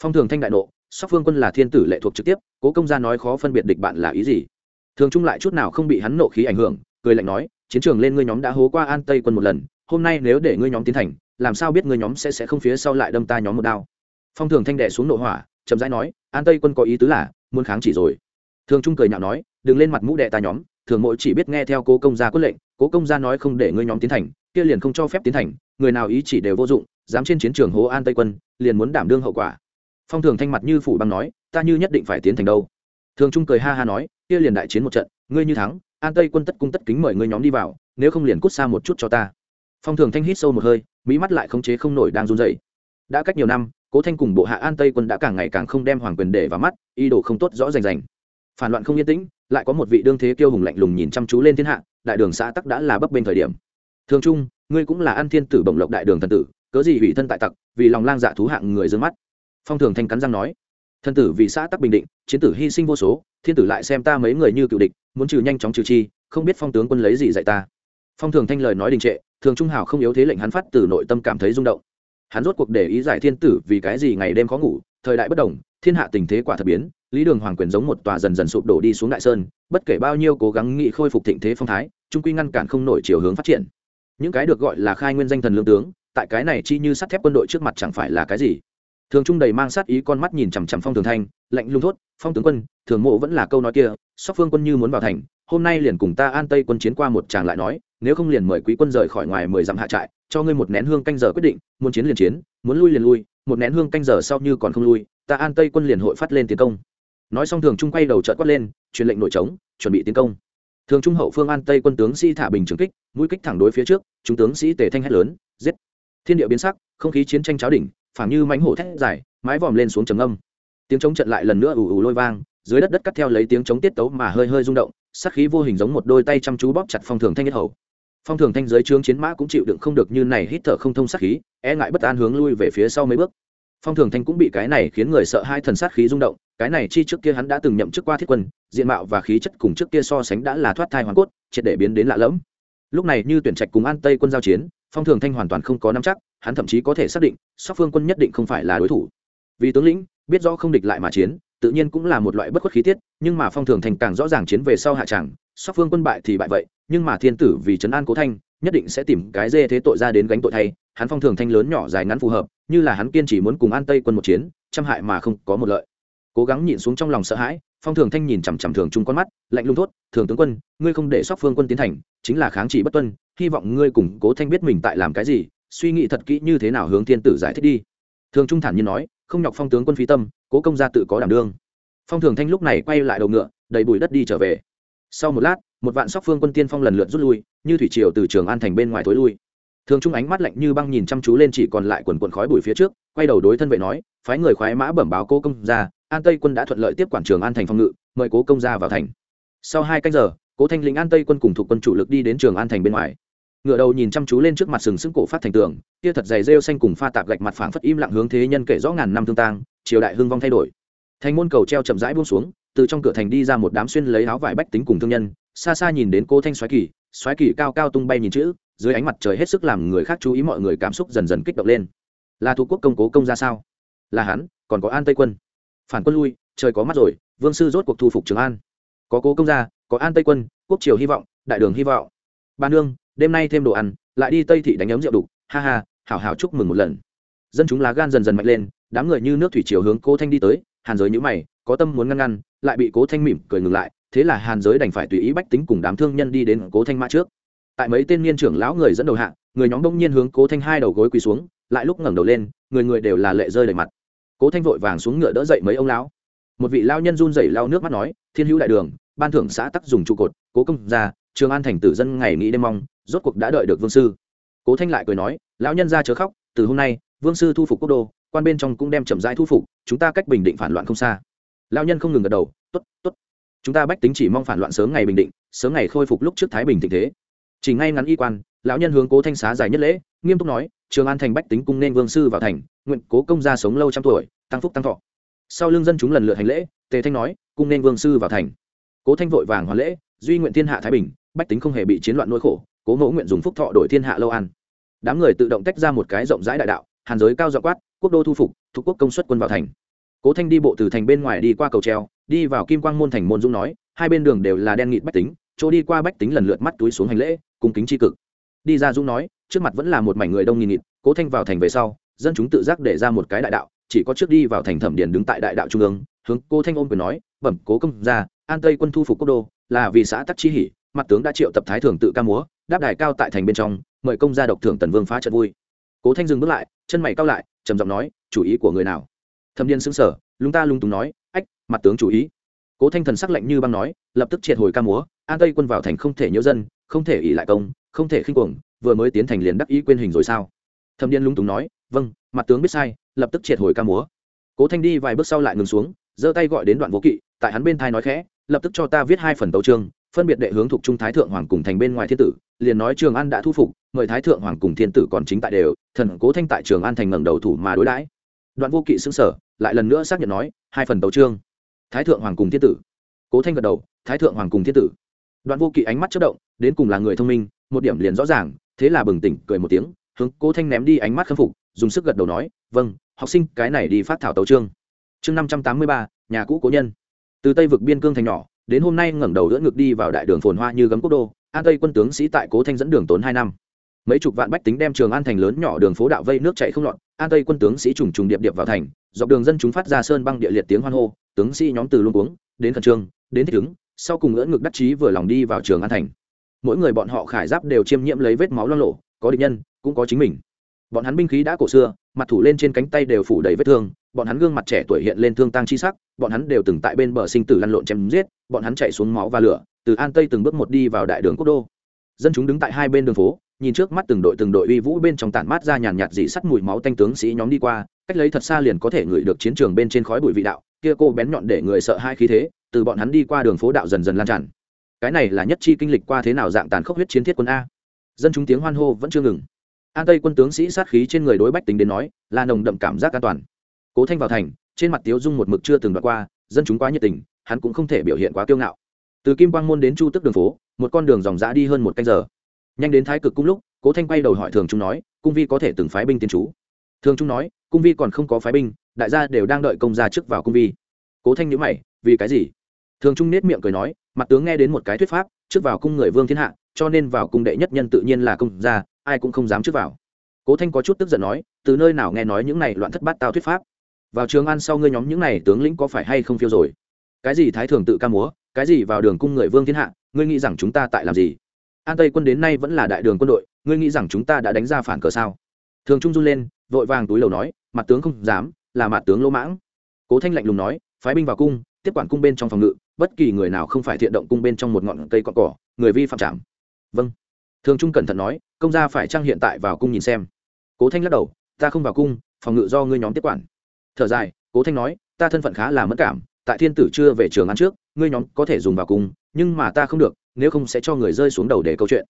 Phong thường thanh đại nộ, sóc phương quân là thiên tử lệ thuộc trực tiếp, cố công gia nói khó phân biệt địch bạn là ý gì? Thường trung lại chút nào không bị hắn nộ khí ảnh hưởng, cười lạnh nói chiến trường lên ngươi nhóm đã hố qua an tây quân một lần, hôm nay nếu để ngươi nhóm tiến thành, làm sao biết ngươi nhóm sẽ sẽ không phía sau lại đâm ta nhóm một đao? Phong thường thanh đệ xuống nội hỏa, chậm rãi nói, an tây quân có ý tứ là, muốn kháng chỉ rồi. Thường trung cười nhạo nói, đừng lên mặt mũ đệ ta nhóm, thường mỗi chỉ biết nghe theo cố công gia quyết lệnh, cố công gia nói không để ngươi nhóm tiến thành, kia liền không cho phép tiến thành, người nào ý chỉ đều vô dụng, dám trên chiến trường hố an tây quân, liền muốn đảm đương hậu quả. Phong thường thanh mặt như phủ băng nói, ta như nhất định phải tiến thành đâu. Thường trung cười ha ha nói, kia liền đại chiến một trận, ngươi như thắng an tây quân tất cung tất kính mời ngươi nhóm đi vào, nếu không liền cút xa một chút cho ta. Phong thường thanh hít sâu một hơi, mỹ mắt lại khống chế không nổi đang run dậy đã cách nhiều năm, cố thanh cùng bộ hạ an tây quân đã càng ngày càng không đem hoàng quyền để vào mắt, ý đồ không tốt rõ rành rành. Phản loạn không yên tĩnh, lại có một vị đương thế kiêu hùng lạnh lùng nhìn chăm chú lên thiên hạ, đại đường xã tắc đã là bấp bên thời điểm. Thường trung, ngươi cũng là an thiên tử bổng lộc đại đường thần tử, cớ gì hủy thân tại tặc, vì lòng lang dạ thú hạng người dương mắt. Phong thường thanh cắn răng nói thần tử vì xã tắc bình định, chiến tử hy sinh vô số, thiên tử lại xem ta mấy người như cựu địch, muốn trừ nhanh chóng trừ chi, không biết phong tướng quân lấy gì dạy ta. Phong thường thanh lời nói đình trệ, thường trung hào không yếu thế lệnh hắn phát từ nội tâm cảm thấy rung động. Hắn rốt cuộc để ý giải thiên tử vì cái gì ngày đêm khó ngủ, thời đại bất đồng, thiên hạ tình thế quả thật biến, lý đường hoàng quyền giống một tòa dần dần sụp đổ đi xuống đại sơn, bất kể bao nhiêu cố gắng nghị khôi phục thịnh thế phong thái, trung quy ngăn cản không nổi chiều hướng phát triển. Những cái được gọi là khai nguyên danh thần lương tướng, tại cái này chi như sắt thép quân đội trước mặt chẳng phải là cái gì? Thường trung đầy mang sát ý con mắt nhìn chằm chằm phong thường thanh, lạnh lung thốt, phong tướng quân, thường mộ vẫn là câu nói kia, sóc phương quân như muốn vào thành, hôm nay liền cùng ta an tây quân chiến qua một tràng lại nói, nếu không liền mời quý quân rời khỏi ngoài mười dặm hạ trại, cho ngươi một nén hương canh giờ quyết định, muốn chiến liền chiến, muốn lui liền lui, một nén hương canh giờ sau như còn không lui, ta an tây quân liền hội phát lên tiến công. Nói xong thường trung quay đầu trợt quát lên, truyền lệnh nội trống chuẩn bị tiến công. Thường trung hậu phương an tây quân tướng sĩ thả bình trường kích, mũi kích thẳng đối phía trước, chúng tướng sĩ tề thanh hét lớn, giết! Thiên địa biến sắc, không khí chiến tranh cháo đỉnh phảng như mánh hổ thét dài, mái vòm lên xuống trầm âm tiếng chống trận lại lần nữa ù ù lôi vang, dưới đất đất cắt theo lấy tiếng chống tiết tấu mà hơi hơi rung động sắc khí vô hình giống một đôi tay chăm chú bóp chặt phong thường thanh nhất hầu. Phong thường thanh giới trướng chiến mã cũng chịu đựng không được như này hít thở không thông sát khí e ngại bất an hướng lui về phía sau mấy bước. Phong thường thanh cũng bị cái này khiến người sợ hai thần sát khí rung động, cái này chi trước kia hắn đã từng nhậm chức qua thiết quân, diện mạo và khí chất cùng trước kia so sánh đã là thoát thai hoàn cốt, triệt để biến đến lạ lẫm. Lúc này như tuyển trạch cùng an tây quân giao chiến phong thường thanh hoàn toàn không có nắm chắc, hắn thậm chí có thể xác định sóc phương quân nhất định không phải là đối thủ. Vì tướng lĩnh, biết rõ không địch lại mà chiến, tự nhiên cũng là một loại bất khuất khí tiết, nhưng mà phong thường thành càng rõ ràng chiến về sau hạ tràng sóc phương quân bại thì bại vậy, nhưng mà thiên tử vì trấn an cố thanh, nhất định sẽ tìm cái dê thế tội ra đến gánh tội thay, hắn phong thường thanh lớn nhỏ dài ngắn phù hợp, như là hắn kiên chỉ muốn cùng an tây quân một chiến, trăm hại mà không có một lợi. Cố gắng nhịn xuống trong lòng sợ hãi, phong thường thanh nhìn chằm chằm thường chung con mắt, lạnh lùng thốt, thường tướng quân, ngươi không để sóc phương quân tiến thành chính là kháng chỉ bất tuân hy vọng ngươi cùng cố thanh biết mình tại làm cái gì suy nghĩ thật kỹ như thế nào hướng thiên tử giải thích đi. Thường trung thản nhiên nói không nhọc phong tướng quân phi tâm cố công gia tự có đảm đương. Phong thường thanh lúc này quay lại đầu ngựa đầy bụi đất đi trở về. Sau một lát một vạn sóc phương quân tiên phong lần lượt rút lui như thủy triều từ trường an thành bên ngoài tối lui. Thường trung ánh mắt lạnh như băng nhìn chăm chú lên chỉ còn lại quần quần khói bụi phía trước quay đầu đối thân vệ nói phái người khoái mã bẩm báo cố công gia, an tây quân đã thuận lợi tiếp quản trường an thành phòng ngự mời cố công gia vào thành. Sau hai canh giờ cố thanh lĩnh an tây quân cùng thuộc quân chủ lực đi đến trường an thành bên ngoài. Ngựa đầu nhìn chăm chú lên trước mặt sừng sững cổ phát thành tường, kia thật dày rêu xanh cùng pha tạp gạch mặt phảng phất im lặng hướng thế nhân kể rõ ngàn năm thương tang, triều đại hưng vong thay đổi. Thành môn cầu treo chậm rãi buông xuống, từ trong cửa thành đi ra một đám xuyên lấy áo vải bách tính cùng thương nhân, xa xa nhìn đến cô thanh xoáy kỳ xoáy kỳ cao cao tung bay nhìn chữ, dưới ánh mặt trời hết sức làm người khác chú ý mọi người cảm xúc dần dần kích động lên. Là thủ quốc công cố công ra sao? Là hắn, còn có an tây quân. Phản quân lui, trời có mắt rồi, vương sư rốt cuộc thu phục trường an. Có cố công ra có an tây quân quốc triều hy vọng đại đường hy vọng. Ba nương đêm nay thêm đồ ăn lại đi tây thị đánh ấm rượu đục. Ha ha hảo hảo chúc mừng một lần. Dân chúng lá gan dần dần mạnh lên đám người như nước thủy chiều hướng cố thanh đi tới hàn giới nhữ mày có tâm muốn ngăn ngăn lại bị cố thanh mỉm cười ngừng lại thế là hàn giới đành phải tùy ý bách tính cùng đám thương nhân đi đến cố thanh mã trước. Tại mấy tên niên trưởng lão người dẫn đầu hạng, người nhóm đông nhiên hướng cố thanh hai đầu gối quỳ xuống lại lúc ngẩng đầu lên người người đều là lệ rơi đầy mặt. Cố thanh vội vàng xuống ngựa đỡ dậy mấy ông lão. Một vị lao nhân run rẩy lao nước mắt nói thiên hữu đại đường ban thưởng xã tắc dùng trụ cột, cố công ra, trường an thành tử dân ngày nghĩ đêm mong, rốt cuộc đã đợi được vương sư. Cố thanh lại cười nói, lão nhân ra chớ khóc, từ hôm nay, vương sư thu phục quốc đô, quan bên trong cũng đem chậm rãi thu phục, chúng ta cách bình định phản loạn không xa. Lão nhân không ngừng gật đầu t ố t t ố t chúng ta bách tính chỉ mong phản loạn sớm ngày bình định, sớm ngày khôi phục lúc trước thái bình tình thế. Chỉ ngay ngắn y quan, lão nhân hướng cố thanh xá dài nhất lễ, nghiêm túc nói, trường an thành bách tính cung nên vương sư vào thành, nguyện cố công gia sống lâu trăm tuổi, tăng phúc tăng thọ. Sau lương dân chúng lần lượt hành lễ, tề thanh nói, cung nên vương sư vào thành cố thanh vội vàng hoàn lễ, duy nguyện thiên hạ thái bình, bách tính không hề bị chiến loạn nỗi khổ, cố mẫu nguyện dùng phúc thọ đổi thiên hạ lâu an. Đám người tự động tách ra một cái rộng rãi đại đạo, hàn giới cao dọ quát, quốc đô thu phục, thuộc quốc công suất quân vào thành. Cố thanh đi bộ từ thành bên ngoài đi qua cầu treo, đi vào kim quang môn thành môn dũng nói, hai bên đường đều là đen nghịt bách tính, chỗ đi qua bách tính lần lượt mắt túi xuống hành lễ, cung kính tri cực. Đi ra dũng nói, trước mặt vẫn là một mảnh người đông nghìn nghịt, cố thanh vào thành về sau, dân chúng tự giác để ra một cái đại đạo, chỉ có trước đi vào thành thẩm điền đứng tại đại đạo trung ương, hướng cố thanh ôm quyền nói, bẩm cố công ra an tây quân thu phục quốc đô là vì xã tắc chi hỉ, mặt tướng đã triệu tập thái thường tự ca múa, đáp đài cao tại thành bên trong, mời công gia độc thưởng tần vương phá trận vui. Cố thanh dừng bước lại, chân mày cao lại, trầm giọng nói, chủ ý của người nào? Thâm điên xứng sở lúng ta lung túng nói, ách, mặt tướng chủ ý. Cố thanh thần sắc lạnh như băng nói, lập tức triệt hồi ca múa, an tây quân vào thành không thể nhớ dân, không thể ỉ lại công, không thể khinh cuồng, vừa mới tiến thành liền đắc ý quên hình rồi sao? Thâm điên lung túng nói vâng mặt tướng biết sai, lập tức triệt hồi ca múa. Cố thanh đi vài bước sau lại ngừng xuống, giơ tay gọi đến đoạn vô kỵ, tại hắn bên thai nói khẽ lập tức cho ta viết hai phần tấu chương, phân biệt đệ hướng thuộc trung thái thượng hoàng cùng thành bên ngoài thiên tử, liền nói trường an đã thu phục, mời thái thượng hoàng cùng thiên tử còn chính tại đều, thần cố thanh tại trường an thành ngẩng đầu thủ mà đối đãi. Đoạn vô kỵ xứng sở lại lần nữa xác nhận nói, hai phần tấu chương. Thái thượng hoàng cùng thiên tử. Cố thanh gật đầu, thái thượng hoàng cùng thiên tử. Đoạn vô kỵ ánh mắt chất động, đến cùng là người thông minh, một điểm liền rõ ràng, thế là bừng tỉnh, cười một tiếng, hướng cố thanh ném đi ánh mắt khâm phục, dùng sức gật đầu nói vâng học sinh, cái này đi phát thảo tấu chương. Chương năm trăm tám mươi ba, nhà cũ cố nhân từ tây vực biên cương thành nhỏ, đến hôm nay ngẩng đầu đỡ ngực đi vào đại đường phồn hoa như gấm quốc đô, an tây quân tướng sĩ tại cố thanh dẫn đường tốn hai năm. Mấy chục vạn bách tính đem trường an thành lớn nhỏ đường phố đạo vây nước chạy không lọt, an tây quân tướng sĩ trùng trùng điệp điệp vào thành, dọc đường dân chúng phát ra sơn băng địa liệt tiếng hoan hô, tướng sĩ nhóm từ luôn uống đến khẩn trương, đến thích ứng, sau cùng ngỡ ngực đắc chí vừa lòng đi vào trường an thành. Mỗi người bọn họ khải giáp đều chiêm nhiễm lấy vết máu lo lộ có địch nhân, cũng có chính mình. Bọn hắn binh khí đã cổ xưa, mặt thủ lên trên cánh tay đều phủ đầy vết thương bọn hắn gương mặt trẻ tuổi hiện lên thương tăng chi sắc, bọn hắn đều từng tại bên bờ sinh tử lăn lộn chém giết, bọn hắn chạy xuống máu và lửa, từ an tây từng bước một đi vào đại đường quốc đô. Dân chúng đứng tại hai bên đường phố, nhìn trước mắt từng đội từng đội uy vũ bên trong tản mát ra nhàn nhạt dị sắt mùi máu tanh tướng sĩ nhóm đi qua, cách lấy thật xa liền có thể ngửi được chiến trường bên trên khói bụi vị đạo, kia cô bén nhọn để người sợ hai khí thế, từ bọn hắn đi qua đường phố đạo dần dần lan tràn. Cái này là nhất chi kinh lịch qua thế nào dạng tàn khốc huyết chiến thiết quân a. Dân chúng tiếng hoan hô vẫn chưa ngừng. An tây quân tướng sĩ sát khí trên người đối bách tính đến nói, là nồng đậm cảm giác an toàn cố thanh vào thành, trên mặt tiếu dung một mực chưa từng đoạn qua, dân chúng quá nhiệt tình, hắn cũng không thể biểu hiện quá kiêu ngạo. Từ kim quang môn đến chu tức đường phố, một con đường dòng dã đi hơn một canh giờ. Nhanh đến thái cực cung lúc, cố thanh quay đầu hỏi thường trung nói, cung vi có thể từng phái binh tiến chú? Thường trung nói, cung vi còn không có phái binh, đại gia đều đang đợi công gia trước vào cung vi. Cố thanh nhữ mày, vì cái gì? Thường trung nết miệng cười nói, mặt tướng nghe đến một cái thuyết pháp, trước vào cung người vương thiên hạ, cho nên vào cung đệ nhất nhân tự nhiên là công gia, ai cũng không dám trước vào. Cố thanh có chút tức giận nói, từ nơi nào nghe nói những này loạn thất bát tao thuyết pháp? Vào trường ăn sau ngươi nhóm những này tướng lĩnh có phải hay không phiêu rồi? Cái gì thái thường tự ca múa, cái gì vào đường cung người vương thiên hạ, ngươi nghĩ rằng chúng ta tại làm gì? An tây quân đến nay vẫn là đại đường quân đội, ngươi nghĩ rằng chúng ta đã đánh ra phản cờ sao? Thường trung run lên, vội vàng túi lầu nói, mặt tướng không dám, là mặt tướng lỗ mãng. Cố thanh lạnh lùng nói, phái binh vào cung, tiếp quản cung bên trong phòng ngự, bất kỳ người nào không phải thiện động cung bên trong một ngọn cây cọn cỏ, người vi phạm trảm. Vâng. Thường trung cẩn thận nói, công gia phải trang hiện tại vào cung nhìn xem? Cố thanh lắc đầu, ta không vào cung, phòng ngự do ngươi nhóm tiếp quản thở dài, cố thanh nói, ta thân phận khá là mất cảm, tại thiên tử chưa về trường ăn trước, ngươi nhóm có thể dùng vào cung nhưng mà ta không được, nếu không sẽ cho người rơi xuống đầu để câu chuyện.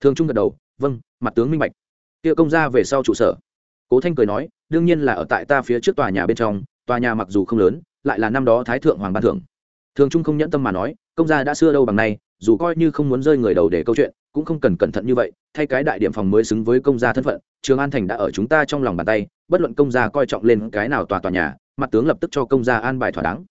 Thường trung gật đầu vâng mặt tướng minh bạch. Kia công gia về sau trụ sở. Cố thanh cười nói, đương nhiên là ở tại ta phía trước tòa nhà bên trong, tòa nhà mặc dù không lớn, lại là năm đó thái thượng hoàng ban thưởng. Thường trung không nhẫn tâm mà nói, công gia đã xưa đâu bằng nay, dù coi như không muốn rơi người đầu để câu chuyện, cũng không cần cẩn thận như vậy, thay cái đại điểm phòng mới xứng với công gia thân phận, trường an thành đã ở chúng ta trong lòng bàn tay bất luận công gia coi trọng lên cái nào tòa tòa nhà, mặt tướng lập tức cho công gia an bài thỏa đáng.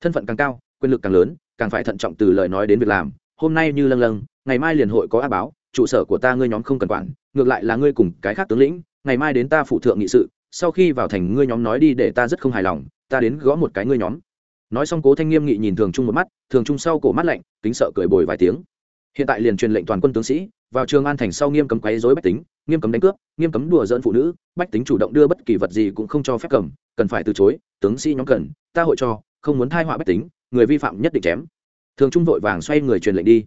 Thân phận càng cao, quyền lực càng lớn, càng phải thận trọng từ lời nói đến việc làm. Hôm nay như lâng lâng, ngày mai liền hội có á báo, trụ sở của ta ngươi nhóm không cần quản, ngược lại là ngươi cùng cái khác tướng lĩnh, ngày mai đến ta phụ thượng nghị sự, sau khi vào thành ngươi nhóm nói đi để ta rất không hài lòng, ta đến gõ một cái ngươi nhóm. Nói xong cố thanh nghiêm nghị nhìn thường trung một mắt, thường trung sau cổ mắt lạnh, kính sợ cười bồi vài tiếng. Hiện tại liền truyền lệnh toàn quân tướng sĩ vào trường an thành sau nghiêm cấm quấy dối bách tính, nghiêm cấm đánh cướp, nghiêm cấm đùa dỡn phụ nữ, bách tính chủ động đưa bất kỳ vật gì cũng không cho phép cầm, cần phải từ chối, tướng sĩ nhóm cần, ta hội cho, không muốn thai họa bách tính, người vi phạm nhất định chém. Thường trung vội vàng xoay người truyền lệnh đi.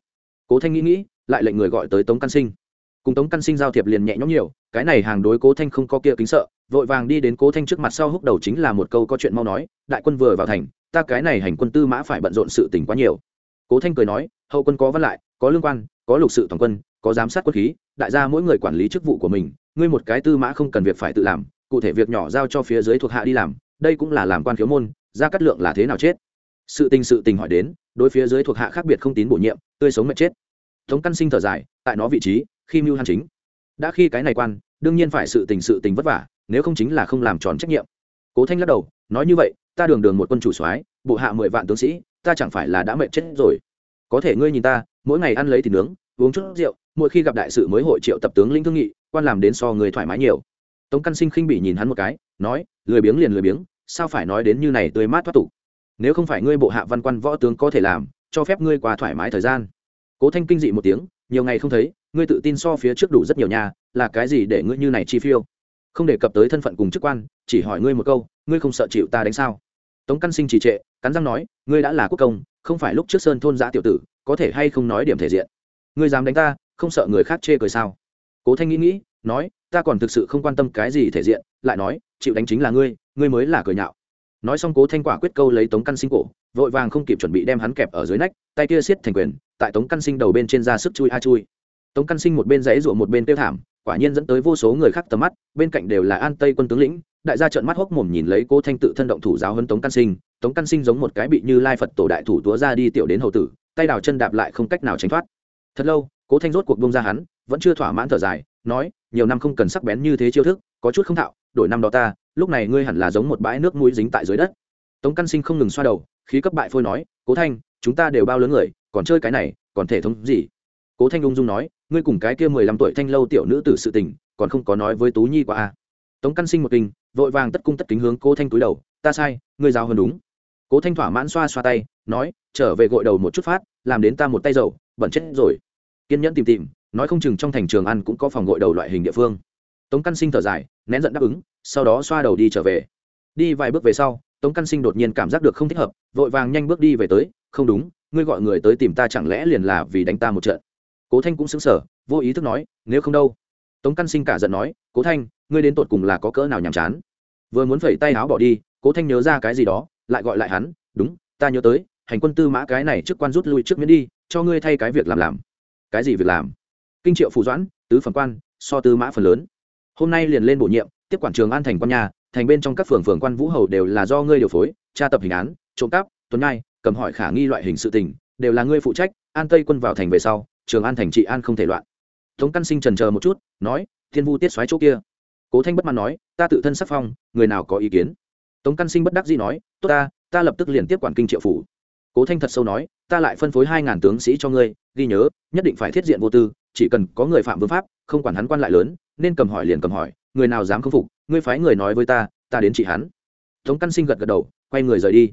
Cố thanh nghĩ nghĩ, lại lệnh người gọi tới tống căn sinh. Cùng tống căn sinh giao thiệp liền nhẹ nhõm nhiều, cái này hàng đối cố thanh không có kia kính sợ, vội vàng đi đến cố thanh trước mặt sau húc đầu chính là một câu có chuyện mau nói, đại quân vừa vào thành, ta cái này hành quân tư mã phải bận rộn sự tình quá nhiều. Cố thanh cười nói, hậu quân có văn lại, có lương quan, có lục sự toàn quân có giám sát quân khí, đại gia mỗi người quản lý chức vụ của mình, ngươi một cái tư mã không cần việc phải tự làm, cụ thể việc nhỏ giao cho phía dưới thuộc hạ đi làm, đây cũng là làm quan khiếu môn, ra cắt lượng là thế nào chết? Sự tình sự tình hỏi đến, đối phía dưới thuộc hạ khác biệt không tín bổ nhiệm, tươi sống mệt chết. Tống căn sinh thở dài, tại nó vị trí, khi mưu hàn chính, đã khi cái này quan, đương nhiên phải sự tình sự tình vất vả, nếu không chính là không làm tròn trách nhiệm. Cố thanh lắc đầu, nói như vậy, ta đường đường một quân chủ soái, bộ hạ mười vạn tướng sĩ, ta chẳng phải là đã mệt chết rồi. Có thể ngươi nhìn ta mỗi ngày ăn lấy thịt nướng, uống chút rượu, mỗi khi gặp đại sự mới hội triệu tập tướng lĩnh thương nghị, quan làm đến so người thoải mái nhiều. Tống căn sinh khinh bị nhìn hắn một cái, nói, lười biếng liền lười biếng, sao phải nói đến như này tươi mát thoát tục? Nếu không phải ngươi bộ hạ văn quan võ tướng có thể làm, cho phép ngươi qua thoải mái thời gian. Cố thanh kinh dị một tiếng, nhiều ngày không thấy, ngươi tự tin so phía trước đủ rất nhiều nhà là cái gì để ngươi như này chi phiêu? Không đề cập tới thân phận cùng chức quan, chỉ hỏi ngươi một câu, ngươi không sợ chịu ta đánh sao? Tống căn sinh trì trệ, cắn răng nói, ngươi đã là quốc công, không phải lúc trước sơn thôn giã tiểu tử có thể hay không nói điểm thể diện? Ngươi dám đánh ta, không sợ người khác chê cười sao? Cố thanh nghĩ nghĩ, nói, ta còn thực sự không quan tâm cái gì thể diện, lại nói, chịu đánh chính là ngươi ngươi mới là cười nhạo. Nói xong cố thanh quả quyết câu lấy tống căn sinh cổ, vội vàng không kịp chuẩn bị đem hắn kẹp ở dưới nách, tay kia siết thành quyền, tại tống căn sinh đầu bên trên ra sức chui a chui. Tống căn sinh một bên dãy ruộng một bên tiêu thảm, quả nhiên dẫn tới vô số người khác tầm mắt, bên cạnh đều là an tây quân tướng lĩnh, đại gia trợn mắt hốc mồm nhìn lấy cố thanh tự thân động thủ giáo hơn tống căn sinh. Tống căn sinh giống một cái bị như lai phật tổ đại thủ túa ra đi tiểu đến hậu tử tay đào chân đạp lại không cách nào tránh thoát. Thật lâu, cố thanh rốt cuộc bông ra hắn, vẫn chưa thỏa mãn thở dài, nói, nhiều năm không cần sắc bén như thế chiêu thức, có chút không thạo, đổi năm đó ta, lúc này ngươi hẳn là giống một bãi nước mũi dính tại dưới đất. Tống căn sinh không ngừng xoa đầu, khí cấp bại phôi nói, cố thanh, chúng ta đều bao lớn người, còn chơi cái này, còn thể thống gì? Cố thanh ung dung nói, ngươi cùng cái kia mười lăm tuổi thanh lâu tiểu nữ tử sự tình, còn không có nói với tú nhi qua a à. tống căn sinh một kinh, vội vàng tất cung tất kính hướng cố thanh túi đầu, ta sai, ngươi giao hơn đúng. Cố thanh thỏa mãn xoa xoa tay, nói trở về gội đầu một chút phát, làm đến ta một tay dầu, bẩn chết rồi. Kiên nhẫn tìm tìm, nói không chừng trong thành trường ăn cũng có phòng gội đầu loại hình địa phương. Tống căn sinh thở dài, nén giận đáp ứng, sau đó xoa đầu đi trở về. Đi vài bước về sau, tống căn sinh đột nhiên cảm giác được không thích hợp, vội vàng nhanh bước đi về tới, không đúng, ngươi gọi người tới tìm ta chẳng lẽ liền là vì đánh ta một trận? Cố thanh cũng xứng sở vô ý thức nói, nếu không đâu. Tống căn sinh cả giận nói, cố thanh, ngươi đến tột cùng là có cỡ nào nhàm chán? Vừa muốn phẩy tay áo bỏ đi, cố thanh nhớ ra cái gì đó, lại gọi lại hắn, đúng, ta nhớ tới hành quân tư mã cái này trước quan rút lui trước miễn đi, cho ngươi thay cái việc làm làm. Cái gì việc làm? Kinh triệu phù doãn, tứ phẩm quan, so tư mã phần lớn. Hôm nay liền lên bổ nhiệm, tiếp quản trường an thành quan nhà, thành bên trong các phường phường quan vũ hầu đều là do ngươi điều phối, tra tập hình án, trộm cắp tuấn ngai, cầm hỏi khả nghi loại hình sự tình, đều là ngươi phụ trách, an tây quân vào thành về sau, trường an thành trị an không thể loạn. Tống căn sinh trần chờ một chút, nói, thiên vu tiết xoáy chỗ kia. Cố thanh bất mãn nói, ta tự thân sắc phong, người nào có ý kiến? Tống căn sinh bất đắc dĩ nói, tốt ta ta lập tức liền tiếp quản kinh triệu phủ cố thanh thật sâu nói, ta lại phân phối hai ngàn tướng sĩ cho ngươi, ghi nhớ, nhất định phải thiết diện vô tư, chỉ cần có người phạm vương pháp, không quản hắn quan lại lớn, nên cầm hỏi liền cầm hỏi, người nào dám không phục, ngươi phái người nói với ta ta đến trị hắn. Tống căn sinh gật gật đầu, quay người rời đi.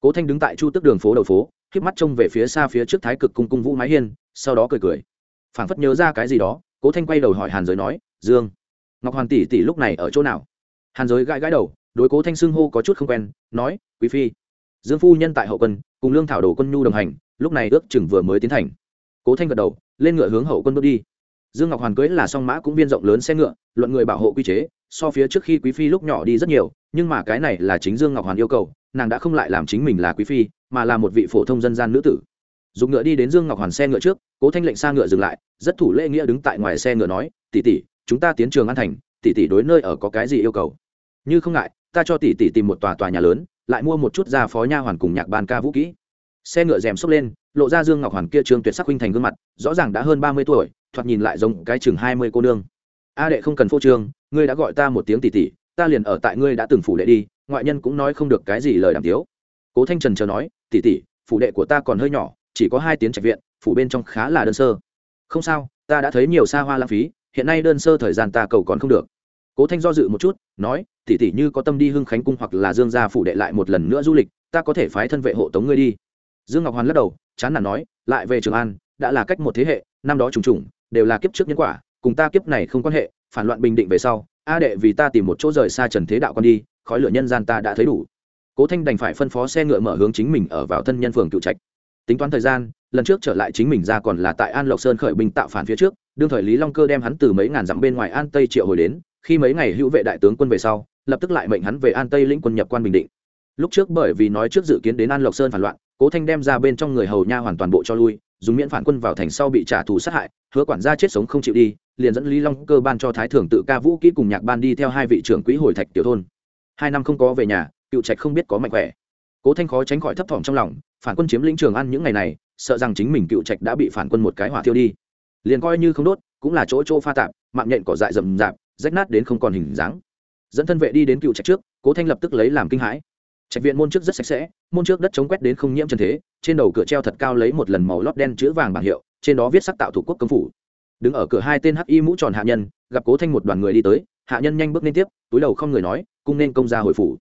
Cố thanh đứng tại chu tức đường phố đầu phố k mắt trông về phía xa phía trước thái cực cung cung vũ mái hiên, sau đó cười cười. Phảng phất nhớ ra cái gì đó, cố thanh quay đầu hỏi hàn giới nói, dương, ngọc hoàn tỷ tỷ lúc này ở chỗ nào? Hàn giới gãi gãi đầu, đối cố thanh xưng hô có chút không quen, nói, quý phi dương phu nhân tại hậu quân, cùng lương thảo đồ quân nhu đồng hành, lúc này ước chừng vừa mới tiến thành. Cố thanh gật đầu, lên ngựa hướng hậu quân bước đi. Dương ngọc hoàn cưới là song mã cũng viên rộng lớn xe ngựa, luận người bảo hộ quy chế, so phía trước khi quý phi lúc nhỏ đi rất nhiều, nhưng mà cái này là chính dương ngọc hoàn yêu cầu, nàng đã không lại làm chính mình là quý phi, mà là một vị phổ thông dân gian nữ tử. Dùng ngựa đi đến dương ngọc hoàn xe ngựa trước, cố thanh lệnh xa ngựa dừng lại, rất thủ lễ nghĩa đứng tại ngoài xe ngựa nói, tỷ tỷ, chúng ta tiến trường an thành, tỷ tỷ đối nơi ở có cái gì yêu cầu? Như không ngại, ta cho tỷ tỷ tìm một tòa tòa nhà lớn lại mua một chút ra phó nha hoàn cùng nhạc ban ca vũ kỹ. Xe ngựa rèm xốc lên, lộ ra dương ngọc hoàn kia trương tuyệt sắc huynh thành gương mặt, rõ ràng đã hơn ba mươi tuổi, thoạt nhìn lại giống cái chừng hai mươi cô nương. A đệ không cần phô trương, ngươi đã gọi ta một tiếng tỷ tỷ, ta liền ở tại ngươi đã từng phủ đệ đi, ngoại nhân cũng nói không được cái gì lời đàm tiếu. Cố thanh trần chờ nói, tỷ tỷ, phủ đệ của ta còn hơi nhỏ, chỉ có hai tiếng trạch viện, phủ bên trong khá là đơn sơ. Không sao, ta đã thấy nhiều xa hoa lãng phí, hiện nay đơn sơ thời gian ta cầu còn không được. Cố thanh do dự một chút, nói tỉ tỷ như có tâm đi hưng khánh cung hoặc là dương gia phủ đệ lại một lần nữa du lịch, ta có thể phái thân vệ hộ tống ngươi đi. Dương ngọc hoàn lắc đầu, chán nản nói, lại về trường an, đã là cách một thế hệ, năm đó trùng trùng, đều là kiếp trước nhân quả, cùng ta kiếp này không quan hệ, phản loạn bình định về sau, a đệ vì ta tìm một chỗ rời xa trần thế đạo con đi, khói lửa nhân gian ta đã thấy đủ. Cố thanh đành phải phân phó xe ngựa mở hướng chính mình ở vào thân nhân phường cựu trạch. Tính toán thời gian, lần trước trở lại chính mình ra còn là tại an lộc sơn khởi binh tạo phản phía trước, đương thời lý long cơ đem hắn từ mấy ngàn dặm bên ngoài an tây triệu hồi đến khi mấy ngày hữu vệ đại tướng quân về sau, lập tức lại mệnh hắn về an tây lĩnh quân nhập quan bình định. Lúc trước bởi vì nói trước dự kiến đến an lộc sơn phản loạn, cố thanh đem ra bên trong người hầu nha hoàn toàn bộ cho lui, dùng miễn phản quân vào thành sau bị trả thù sát hại, hứa quản gia chết sống không chịu đi, liền dẫn lý long cơ ban cho thái thưởng tự ca vũ kỹ cùng nhạc ban đi theo hai vị trưởng quỹ hồi thạch tiểu thôn. Hai năm không có về nhà, cựu trạch không biết có mạnh khỏe. Cố thanh khó tránh khỏi thấp thỏm trong lòng, phản quân chiếm lĩnh trường ăn những ngày này, sợ rằng chính mình cựu trạch đã bị phản quân một cái hỏa tiêu đi. Liền coi như không đốt, cũng là chỗ chỗ pha tạp, mạng nhện cỏ dại rậm rạp rách nát đến không còn hình dáng. Dẫn thân vệ đi đến cựu trạch trước, cố thanh lập tức lấy làm kinh hãi. Trạch viện môn trước rất sạch sẽ, môn trước đất chống quét đến không nhiễm trần thế, trên đầu cửa treo thật cao lấy một lần màu lót đen chữ vàng bảng hiệu, trên đó viết sắc tạo thủ quốc công phủ. Đứng ở cửa hai tên hắc y mũ tròn hạ nhân, gặp cố thanh một đoàn người đi tới, hạ nhân nhanh bước lên tiếp, túi đầu không người nói, cung nên công ra hồi phủ.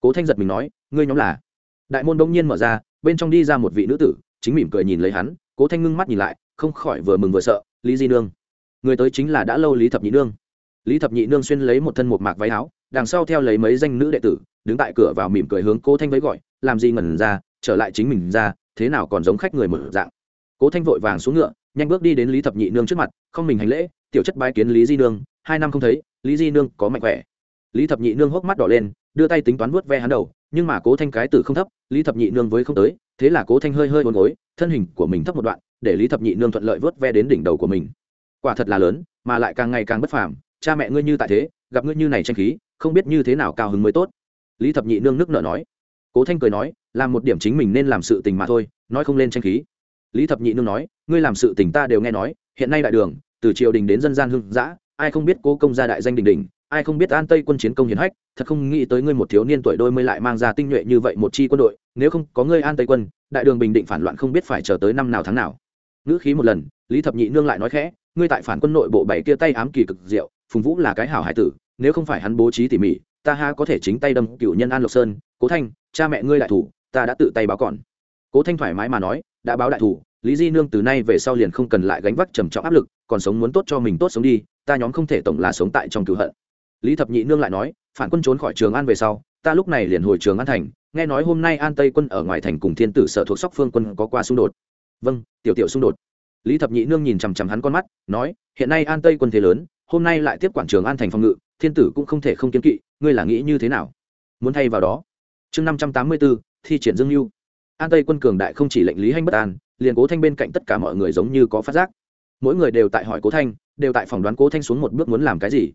Cố thanh giật mình nói, ngươi nhóm là? Đại môn bỗng nhiên mở ra, bên trong đi ra một vị nữ tử, chính mỉm cười nhìn lấy hắn, cố thanh ngưng mắt nhìn lại, không khỏi vừa mừng vừa sợ, lý di nương, người tới chính là đã lâu lý thập nhị nương lý thập nhị nương xuyên lấy một thân một mạc váy áo, đằng sau theo lấy mấy danh nữ đệ tử, đứng tại cửa vào mỉm cười hướng cố thanh với gọi, làm gì ngẩn ra, trở lại chính mình ra, thế nào còn giống khách người mở dạng? Cố thanh vội vàng xuống ngựa, nhanh bước đi đến lý thập nhị nương trước mặt, không mình hành lễ, tiểu chất bái kiến lý di nương, hai năm không thấy, lý di nương có mạnh khỏe. Lý thập nhị nương hốc mắt đỏ lên, đưa tay tính toán vuốt ve hắn đầu, nhưng mà cố thanh cái tử không thấp, lý thập nhị nương với không tới, thế là cố thanh hơi hơi ôn gối, thân hình của mình thấp một đoạn, để lý thập nhị nương thuận lợi vớt ve đến đỉnh đầu của mình. Quả thật là lớn, mà lại càng ngày càng bất phàm cha mẹ ngươi như tại thế, gặp ngươi như này tranh khí, không biết như thế nào cao hứng mới tốt. Lý thập nhị nương nước nở nói. Cố thanh cười nói, làm một điểm chính mình nên làm sự tình mà thôi, nói không lên tranh khí. Lý thập nhị nương nói, ngươi làm sự tình ta đều nghe nói, hiện nay đại đường, từ triều đình đến dân gian hưng giã ai không biết cố công gia đại danh đình đình ai không biết an tây quân chiến công hiển hách, thật không nghĩ tới ngươi một thiếu niên tuổi đôi mươi lại mang ra tinh nhuệ như vậy một chi quân đội, nếu không có ngươi an tây quân, đại đường bình định phản loạn không biết phải chờ tới năm nào tháng nào. Ngữ khí một lần, lý thập nhị nương lại nói khẽ, ngươi tại phản quân nội bộ bảy kia tay ám kỳ cực diệu phùng vũ là cái hảo hải tử, nếu không phải hắn bố trí tỉ mỉ, ta ha có thể chính tay đâm cựu nhân an lộc sơn, cố thanh, cha mẹ ngươi đại thủ, ta đã tự tay báo còn. Cố thanh thoải mái mà nói, đã báo đại thủ, lý di nương từ nay về sau liền không cần lại gánh vác trầm trọng áp lực, còn sống muốn tốt cho mình tốt sống đi, ta nhóm không thể tổng là sống tại trong cựu hận. Lý thập nhị nương lại nói, phản quân trốn khỏi trường an về sau, ta lúc này liền hồi trường an thành, nghe nói hôm nay an tây quân ở ngoài thành cùng thiên tử sở thuộc sóc phương quân có qua xung đột. Vâng tiểu tiểu xung đột. Lý thập nhị nương nhìn chằm chằm hắn con mắt, nói, hiện nay an tây quân thế lớn hôm nay lại tiếp quản trường an thành phòng ngự, thiên tử cũng không thể không kiến kỵ, ngươi là nghĩ như thế nào? Muốn thay vào đó. Chương năm trăm tám mươi bốn thi triển dương mưu an tây quân cường đại không chỉ lệnh lý hanh bất an, liền cố thanh bên cạnh tất cả mọi người giống như có phát giác. Mỗi người đều tại hỏi cố thanh, đều tại phỏng đoán cố thanh xuống một bước muốn làm cái gì.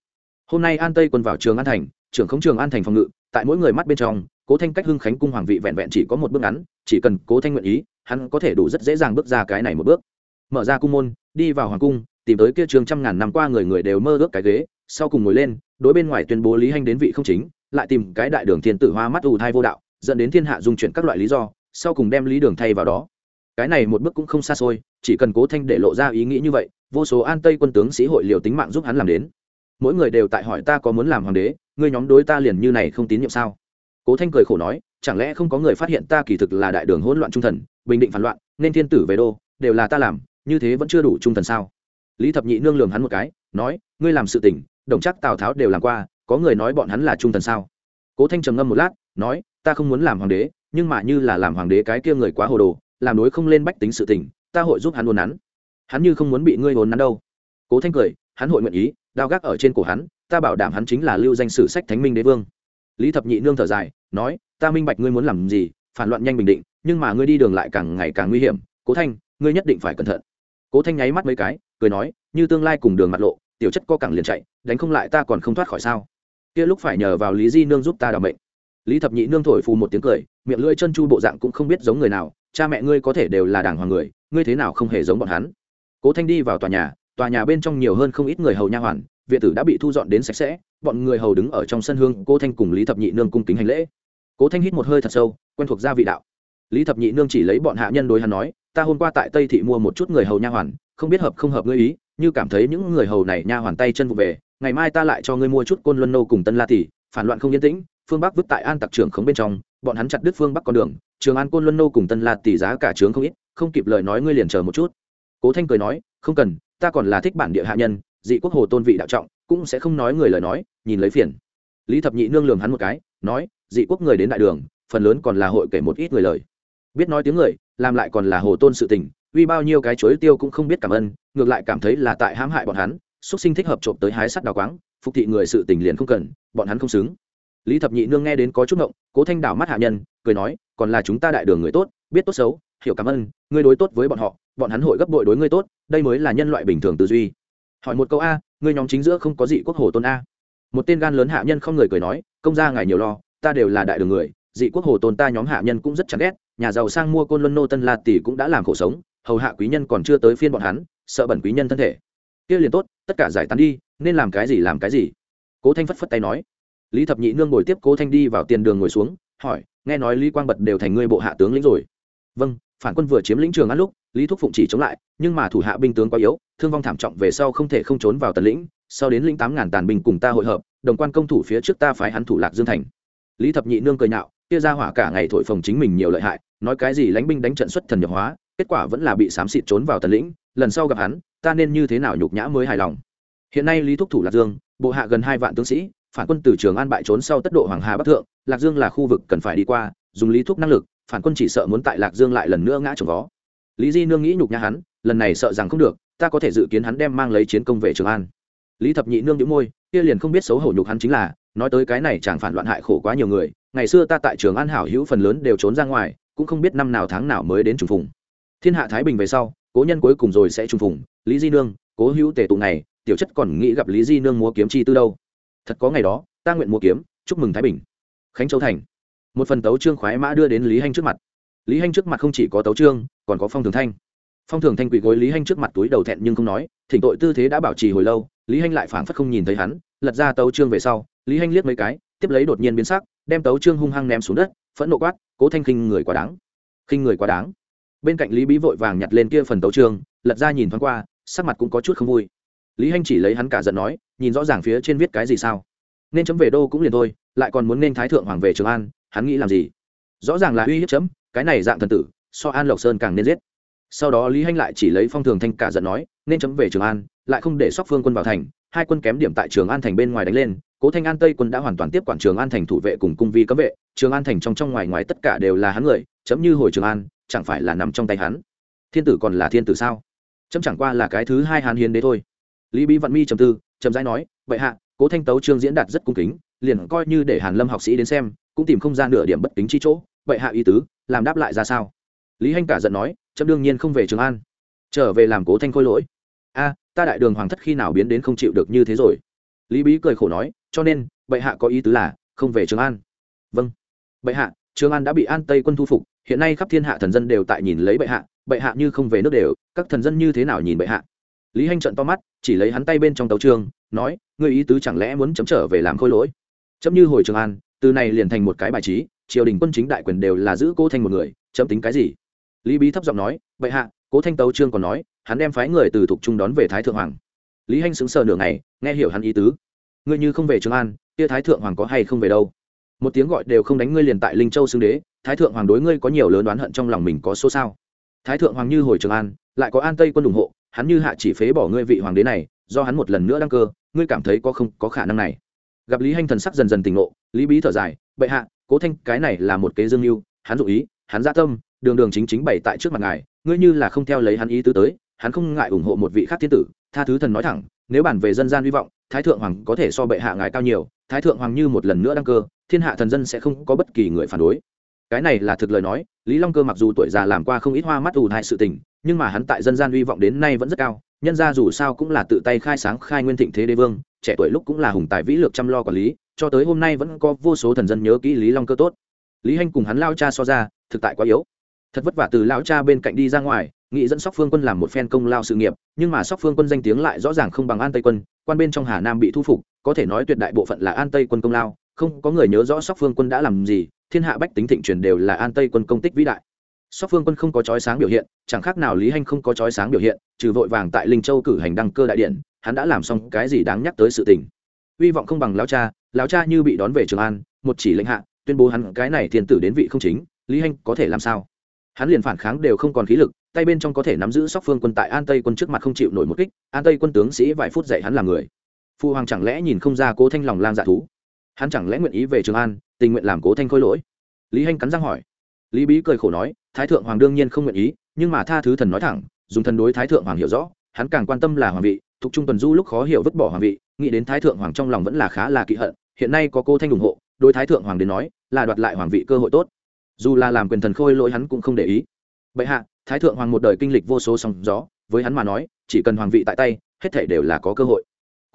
Hôm nay an tây quân vào trường an thành, trưởng khống trường an thành phòng ngự, tại mỗi người mắt bên trong, cố thanh cách hưng khánh cung hoàng vị vẹn vẹn chỉ có một bước ngắn, chỉ cần cố thanh nguyện ý, hắn có thể đủ rất dễ dàng bước ra cái này một bước. Mở ra cung môn, đi vào hoàng cung tìm tới kia trường trăm ngàn năm qua người người đều mơ ước cái ghế, sau cùng ngồi lên, đối bên ngoài tuyên bố lý hành đến vị không chính, lại tìm cái đại đường thiên tử hoa mắt ù thai vô đạo, dẫn đến thiên hạ dung chuyển các loại lý do, sau cùng đem lý đường thay vào đó. Cái này một bước cũng không xa xôi, chỉ cần cố thanh để lộ ra ý nghĩ như vậy, vô số an tây quân tướng sĩ hội liều tính mạng giúp hắn làm đến. Mỗi người đều tại hỏi ta có muốn làm hoàng đế, ngươi nhóm đối ta liền như này không tín nhiệm sao? Cố thanh cười khổ nói, chẳng lẽ không có người phát hiện ta kỳ thực là đại đường hỗn loạn trung thần, bình định phản loạn, nên thiên tử về đô, đều là ta làm, như thế vẫn chưa đủ trung thần sao? Lý thập nhị nương lường hắn một cái, nói, ngươi làm sự tỉnh đồng chắc tào tháo đều làm qua, có người nói bọn hắn là trung thần sao? Cố thanh trầm ngâm một lát, nói, ta không muốn làm hoàng đế, nhưng mà như là làm hoàng đế cái kia người quá hồ đồ, làm đối không lên bách tính sự tình, ta hội giúp hắn uốn nắn. Hắn như không muốn bị ngươi uốn nắn đâu. Cố thanh cười, hắn hội nguyện ý, đao gác ở trên cổ hắn, ta bảo đảm hắn chính là lưu danh sử sách thánh minh đế vương. Lý thập nhị nương thở dài, nói, ta minh bạch ngươi muốn làm gì, phản loạn nhanh bình định, nhưng mà ngươi đi đường lại càng ngày càng nguy hiểm. Cố thanh, ngươi nhất định phải cẩn thận. Cố thanh nháy mắt mấy cái cười nói, như tương lai cùng đường mặt lộ, tiểu chất co cẳng liền chạy, đánh không lại ta còn không thoát khỏi sao? Kia lúc phải nhờ vào lý di nương giúp ta đảm mệnh. Lý thập nhị nương thổi phù một tiếng cười, miệng lưỡi chân chu bộ dạng cũng không biết giống người nào, cha mẹ ngươi có thể đều là đàng hoàng người, ngươi thế nào không hề giống bọn hắn? Cố thanh đi vào tòa nhà tòa nhà bên trong nhiều hơn không ít người hầu nha hoàn, viện tử đã bị thu dọn đến sạch sẽ, bọn người hầu đứng ở trong sân hương cô thanh cùng lý thập nhị nương cung kính hành lễ. Cố thanh hít một hơi thật sâu, quen thuộc gia vị đạo. Lý thập nhị nương chỉ lấy bọn hạ nhân đối hắn nói, ta hôm qua tại tây thị mua một chút người hầu nha hoàn không biết hợp không hợp ngươi ý, như cảm thấy những người hầu này nha hoàn tay chân vụ về, ngày mai ta lại cho ngươi mua chút côn luân nô cùng tân la tỷ, phản loạn không yên tĩnh, phương bắc vứt tại an tặc trưởng khống bên trong, bọn hắn chặt đứt phương bắc con đường, trường an côn luân nô cùng tân la tỷ giá cả trướng không ít, không kịp lời nói ngươi liền chờ một chút. Cố thanh cười nói, không cần, ta còn là thích bản địa hạ nhân, dị quốc hồ tôn vị đạo trọng, cũng sẽ không nói người lời nói, nhìn lấy phiền. Lý thập nhị nương lường hắn một cái, nói, dị quốc người đến đại đường, phần lớn còn là hội kể một ít người lời. Biết nói tiếng người, làm lại còn là hồ tôn sự tình uy bao nhiêu cái chuối tiêu cũng không biết cảm ơn, ngược lại cảm thấy là tại hãm hại bọn hắn xuất sinh thích hợp trộm tới hái sắt đào quáng, phục thị người sự tình liền không cần, bọn hắn không xứng. Lý thập nhị nương nghe đến có chút ngộng, cố thanh đảo mắt hạ nhân, cười nói, còn là chúng ta đại đường người tốt, biết tốt xấu, hiểu cảm ơn, ngươi đối tốt với bọn họ, bọn hắn hội gấp bội đối ngươi tốt, đây mới là nhân loại bình thường tư duy. Hỏi một câu a, ngươi nhóm chính giữa không có dị quốc hồ tôn a? Một tên gan lớn hạ nhân không người cười nói, công gia ngài nhiều lo, ta đều là đại đường người, dị quốc hồ tôn ta nhóm hạ nhân cũng rất chán ghét, nhà giàu sang mua côn luân nô tân la tỷ cũng đã làm khổ sống hầu hạ quý nhân còn chưa tới phiên bọn hắn, sợ bẩn quý nhân thân thể. Kia liền tốt, tất cả giải tán đi, nên làm cái gì làm cái gì. Cố thanh phất phất tay nói. Lý thập nhị nương ngồi tiếp cố thanh đi vào tiền đường ngồi xuống, hỏi, nghe nói lý quang bật đều thành ngươi bộ hạ tướng lĩnh rồi. Vâng phản quân vừa chiếm lĩnh trường ăn lúc, lý thúc phụng chỉ chống lại, nhưng mà thủ hạ binh tướng quá yếu, thương vong thảm trọng về sau không thể không trốn vào tần lĩnh, sau đến lĩnh tám ngàn tàn binh cùng ta hội hợp, đồng quan công thủ phía trước ta phái hắn thủ lạc dương thành. Lý thập nhị nương cười nhạo, kia ra hỏa cả ngày thổi phồng chính mình nhiều lợi hại, nói cái gì lãnh binh đánh trận xuất thần nhập hóa kết quả vẫn là bị xám xịt trốn vào tần lĩnh, lần sau gặp hắn, ta nên như thế nào nhục nhã mới hài lòng? Hiện nay lý thúc thủ lạc dương, bộ hạ gần hai vạn tướng sĩ, phản quân từ trường an bại trốn sau tất độ hoàng hà bắc thượng, lạc dương là khu vực cần phải đi qua, dùng lý thúc năng lực, phản quân chỉ sợ muốn tại lạc dương lại lần nữa ngã trồng vó. Lý di nương nghĩ nhục nhã hắn, lần này sợ rằng không được, ta có thể dự kiến hắn đem mang lấy chiến công về trường an. Lý thập nhị nương đĩu môi, kia liền không biết xấu hổ nhục hắn chính là, nói tới cái này chẳng phản loạn hại khổ quá nhiều người, ngày xưa ta tại trường an hảo hữu phần lớn đều trốn ra ngoài, cũng không biết năm nào tháng nào mới đến trùng phùng thiên hạ thái bình về sau, cố nhân cuối cùng rồi sẽ trùng phùng, lý di nương, cố hữu tề tụ này tiểu chất còn nghĩ gặp lý di nương múa kiếm chi tư đâu. Thật có ngày đó, ta nguyện múa kiếm, chúc mừng thái bình. Khánh châu thành. Một phần tấu trương khoái mã đưa đến lý hanh trước mặt. Lý hanh trước mặt không chỉ có tấu trương còn có phong thường thanh. Phong thường thanh quỳ gối lý hanh trước mặt túi đầu thẹn nhưng không nói, thỉnh tội tư thế đã bảo trì hồi lâu, lý hanh lại phảng phất không nhìn thấy hắn, lật ra tấu trương về sau, lý hanh liếc mấy cái, tiếp lấy đột nhiên biến sắc, đem tấu trương hung hăng ném xuống đất, phẫn nộ quát, cố thanh khinh người quá đáng. Khinh người quá đáng bên cạnh lý bí vội vàng nhặt lên kia phần tấu trường, lật ra nhìn thoáng qua sắc mặt cũng có chút không vui. Lý hanh chỉ lấy hắn cả giận nói nhìn rõ ràng phía trên viết cái gì sao. Nên chấm về đô cũng liền thôi lại còn muốn nên thái thượng hoàng về trường an hắn nghĩ làm gì? Rõ ràng là uy hiếp chấm cái này dạng thần tử so an lộc sơn càng nên giết. Sau đó lý hanh lại chỉ lấy phong thường thanh cả giận nói nên chấm về trường an lại không để sóc phương quân vào thành hai quân kém điểm tại trường an thành bên ngoài đánh lên cố thanh an tây quân đã hoàn toàn tiếp quản trường an thành thủ vệ cùng cung vi cấm vệ trường an thành trong trong ngoài ngoài tất cả đều là hắn người chấm như hồi trường an chẳng phải là nằm trong tay hắn. Thiên tử còn là thiên tử sao? Chấm chẳng qua là cái thứ hai hàn hiến đế thôi. Lý bí vạn mi trầm tư trầm rãi nói, vậy hạ, cố thanh tấu, trương diễn đạt rất cung kính, liền coi như để hàn lâm học sĩ đến xem, cũng tìm không ra nửa điểm bất kính chi chỗ. Vậy hạ ý tứ, làm đáp lại ra sao? Lý hanh cả giận nói, chấm đương nhiên không về trường an, trở về làm cố thanh khôi lỗi. A, ta đại đường hoàng thất khi nào biến đến không chịu được như thế rồi? Lý bí cười khổ nói, cho nên bệ hạ có ý tứ là không về trường an. Vâng. Bệ hạ, trường an đã bị an tây quân thu phục hiện nay khắp thiên hạ thần dân đều tại nhìn lấy bệ hạ bệ hạ như không về nước đều, các thần dân như thế nào nhìn bệ hạ? Lý hanh trận to mắt, chỉ lấy hắn tay bên trong tấu trương nói người ý tứ chẳng lẽ muốn chấm trở về làm khôi lỗi? Chấm như hồi trường an, từ này liền thành một cái bài trí, triều đình quân chính đại quyền đều là giữ cô thanh một người, chấm tính cái gì? Lý bí thấp giọng nói, bệ hạ, cố thanh tấu trương còn nói, hắn đem phái người từ thục trung đón về thái thượng hoàng. Lý hanh sững sờ nửa ngày, nghe hiểu hắn ý tứ. Ngươi như không về trường an, kia thái thượng hoàng có hay không về đâu? Một tiếng gọi đều không đánh ngươi liền tại linh châu xưng đế thái thượng hoàng đối ngươi có nhiều lớn đoán hận trong lòng mình có số sao? Thái thượng hoàng như hồi trường an, lại có an tây quân ủng hộ, hắn như hạ chỉ phế bỏ ngươi vị hoàng đế này, do hắn một lần nữa đăng cơ, ngươi cảm thấy có không có khả năng này? Gặp lý hanh thần sắc dần dần tỉnh ngộ, lý bí thở dài, bệ hạ, cố thanh, cái này là một kế dương mưu, hắn dụ ý, hắn gia tâm, đường đường chính chính bày tại trước mặt ngài, ngươi như là không theo lấy hắn ý tứ tới, hắn không ngại ủng hộ một vị khác thiên tử. Tha thứ thần nói thẳng, nếu bản về dân gian hy vọng, thái thượng hoàng có thể so bệ hạ ngài cao nhiều, thái thượng hoàng như một lần nữa đăng cơ, thiên hạ thần dân sẽ không có bất kỳ người phản đối cái này là thực lời nói, lý long cơ mặc dù tuổi già làm qua không ít hoa mắt ù hại sự tình, nhưng mà hắn tại dân gian hy vọng đến nay vẫn rất cao, nhân ra dù sao cũng là tự tay khai sáng, khai nguyên thịnh thế đế vương, trẻ tuổi lúc cũng là hùng tài vĩ lược chăm lo quản lý, cho tới hôm nay vẫn có vô số thần dân nhớ kỹ lý long cơ tốt. Lý hanh cùng hắn lao cha so ra, thực tại quá yếu. Thật vất vả từ lão cha bên cạnh đi ra ngoài nghị dẫn sóc phương quân làm một phen công lao sự nghiệp, nhưng mà sóc phương quân danh tiếng lại rõ ràng không bằng an tây quân, quan bên trong hà nam bị thu phục, có thể nói tuyệt đại bộ phận là an tây quân công lao, không có người nhớ rõ sóc phương quân đã làm gì thiên hạ bách tính thịnh truyền đều là an tây quân công tích vĩ đại. Sóc phương quân không có chói sáng biểu hiện, chẳng khác nào lý hanh không có chói sáng biểu hiện, trừ vội vàng tại linh châu cử hành đăng cơ đại điện, hắn đã làm xong cái gì đáng nhắc tới sự tình. Hy vọng không bằng lão cha lão cha như bị đón về trường an, một chỉ lệnh hạ, tuyên bố hắn cái này thiên tử đến vị không chính, lý hanh có thể làm sao? Hắn liền phản kháng đều không còn khí lực, tay bên trong có thể nắm giữ sóc phương quân tại an tây quân trước mặt không chịu nổi một kích, an tây quân tướng sĩ vài phút dạy hắn làm người. Phu hoàng chẳng lẽ nhìn không ra cố thanh lòng lang dạ thú? Hắn chẳng lẽ nguyện ý về trường an, tình nguyện làm cố thanh khôi lỗi? Lý hanh cắn răng hỏi. Lý bí cười khổ nói, thái thượng hoàng đương nhiên không nguyện ý, nhưng mà tha thứ thần nói thẳng, dùng thần đối thái thượng hoàng hiểu rõ, hắn càng quan tâm là hoàng vị, thuộc trung tuần du lúc khó hiểu vứt bỏ hoàng vị, nghĩ đến thái thượng hoàng trong lòng vẫn là khá là kỵ hận, hiện nay có cô thanh ủng hộ, đối thái thượng hoàng đến nói, là đoạt lại hoàng vị cơ hội tốt. Dù là làm quyền thần khôi lỗi hắn cũng không để ý. Bệ hạ, thái thượng hoàng một đời kinh lịch vô số sóng gió, với hắn mà nói, chỉ cần hoàng vị tại tay, hết thể đều là có cơ hội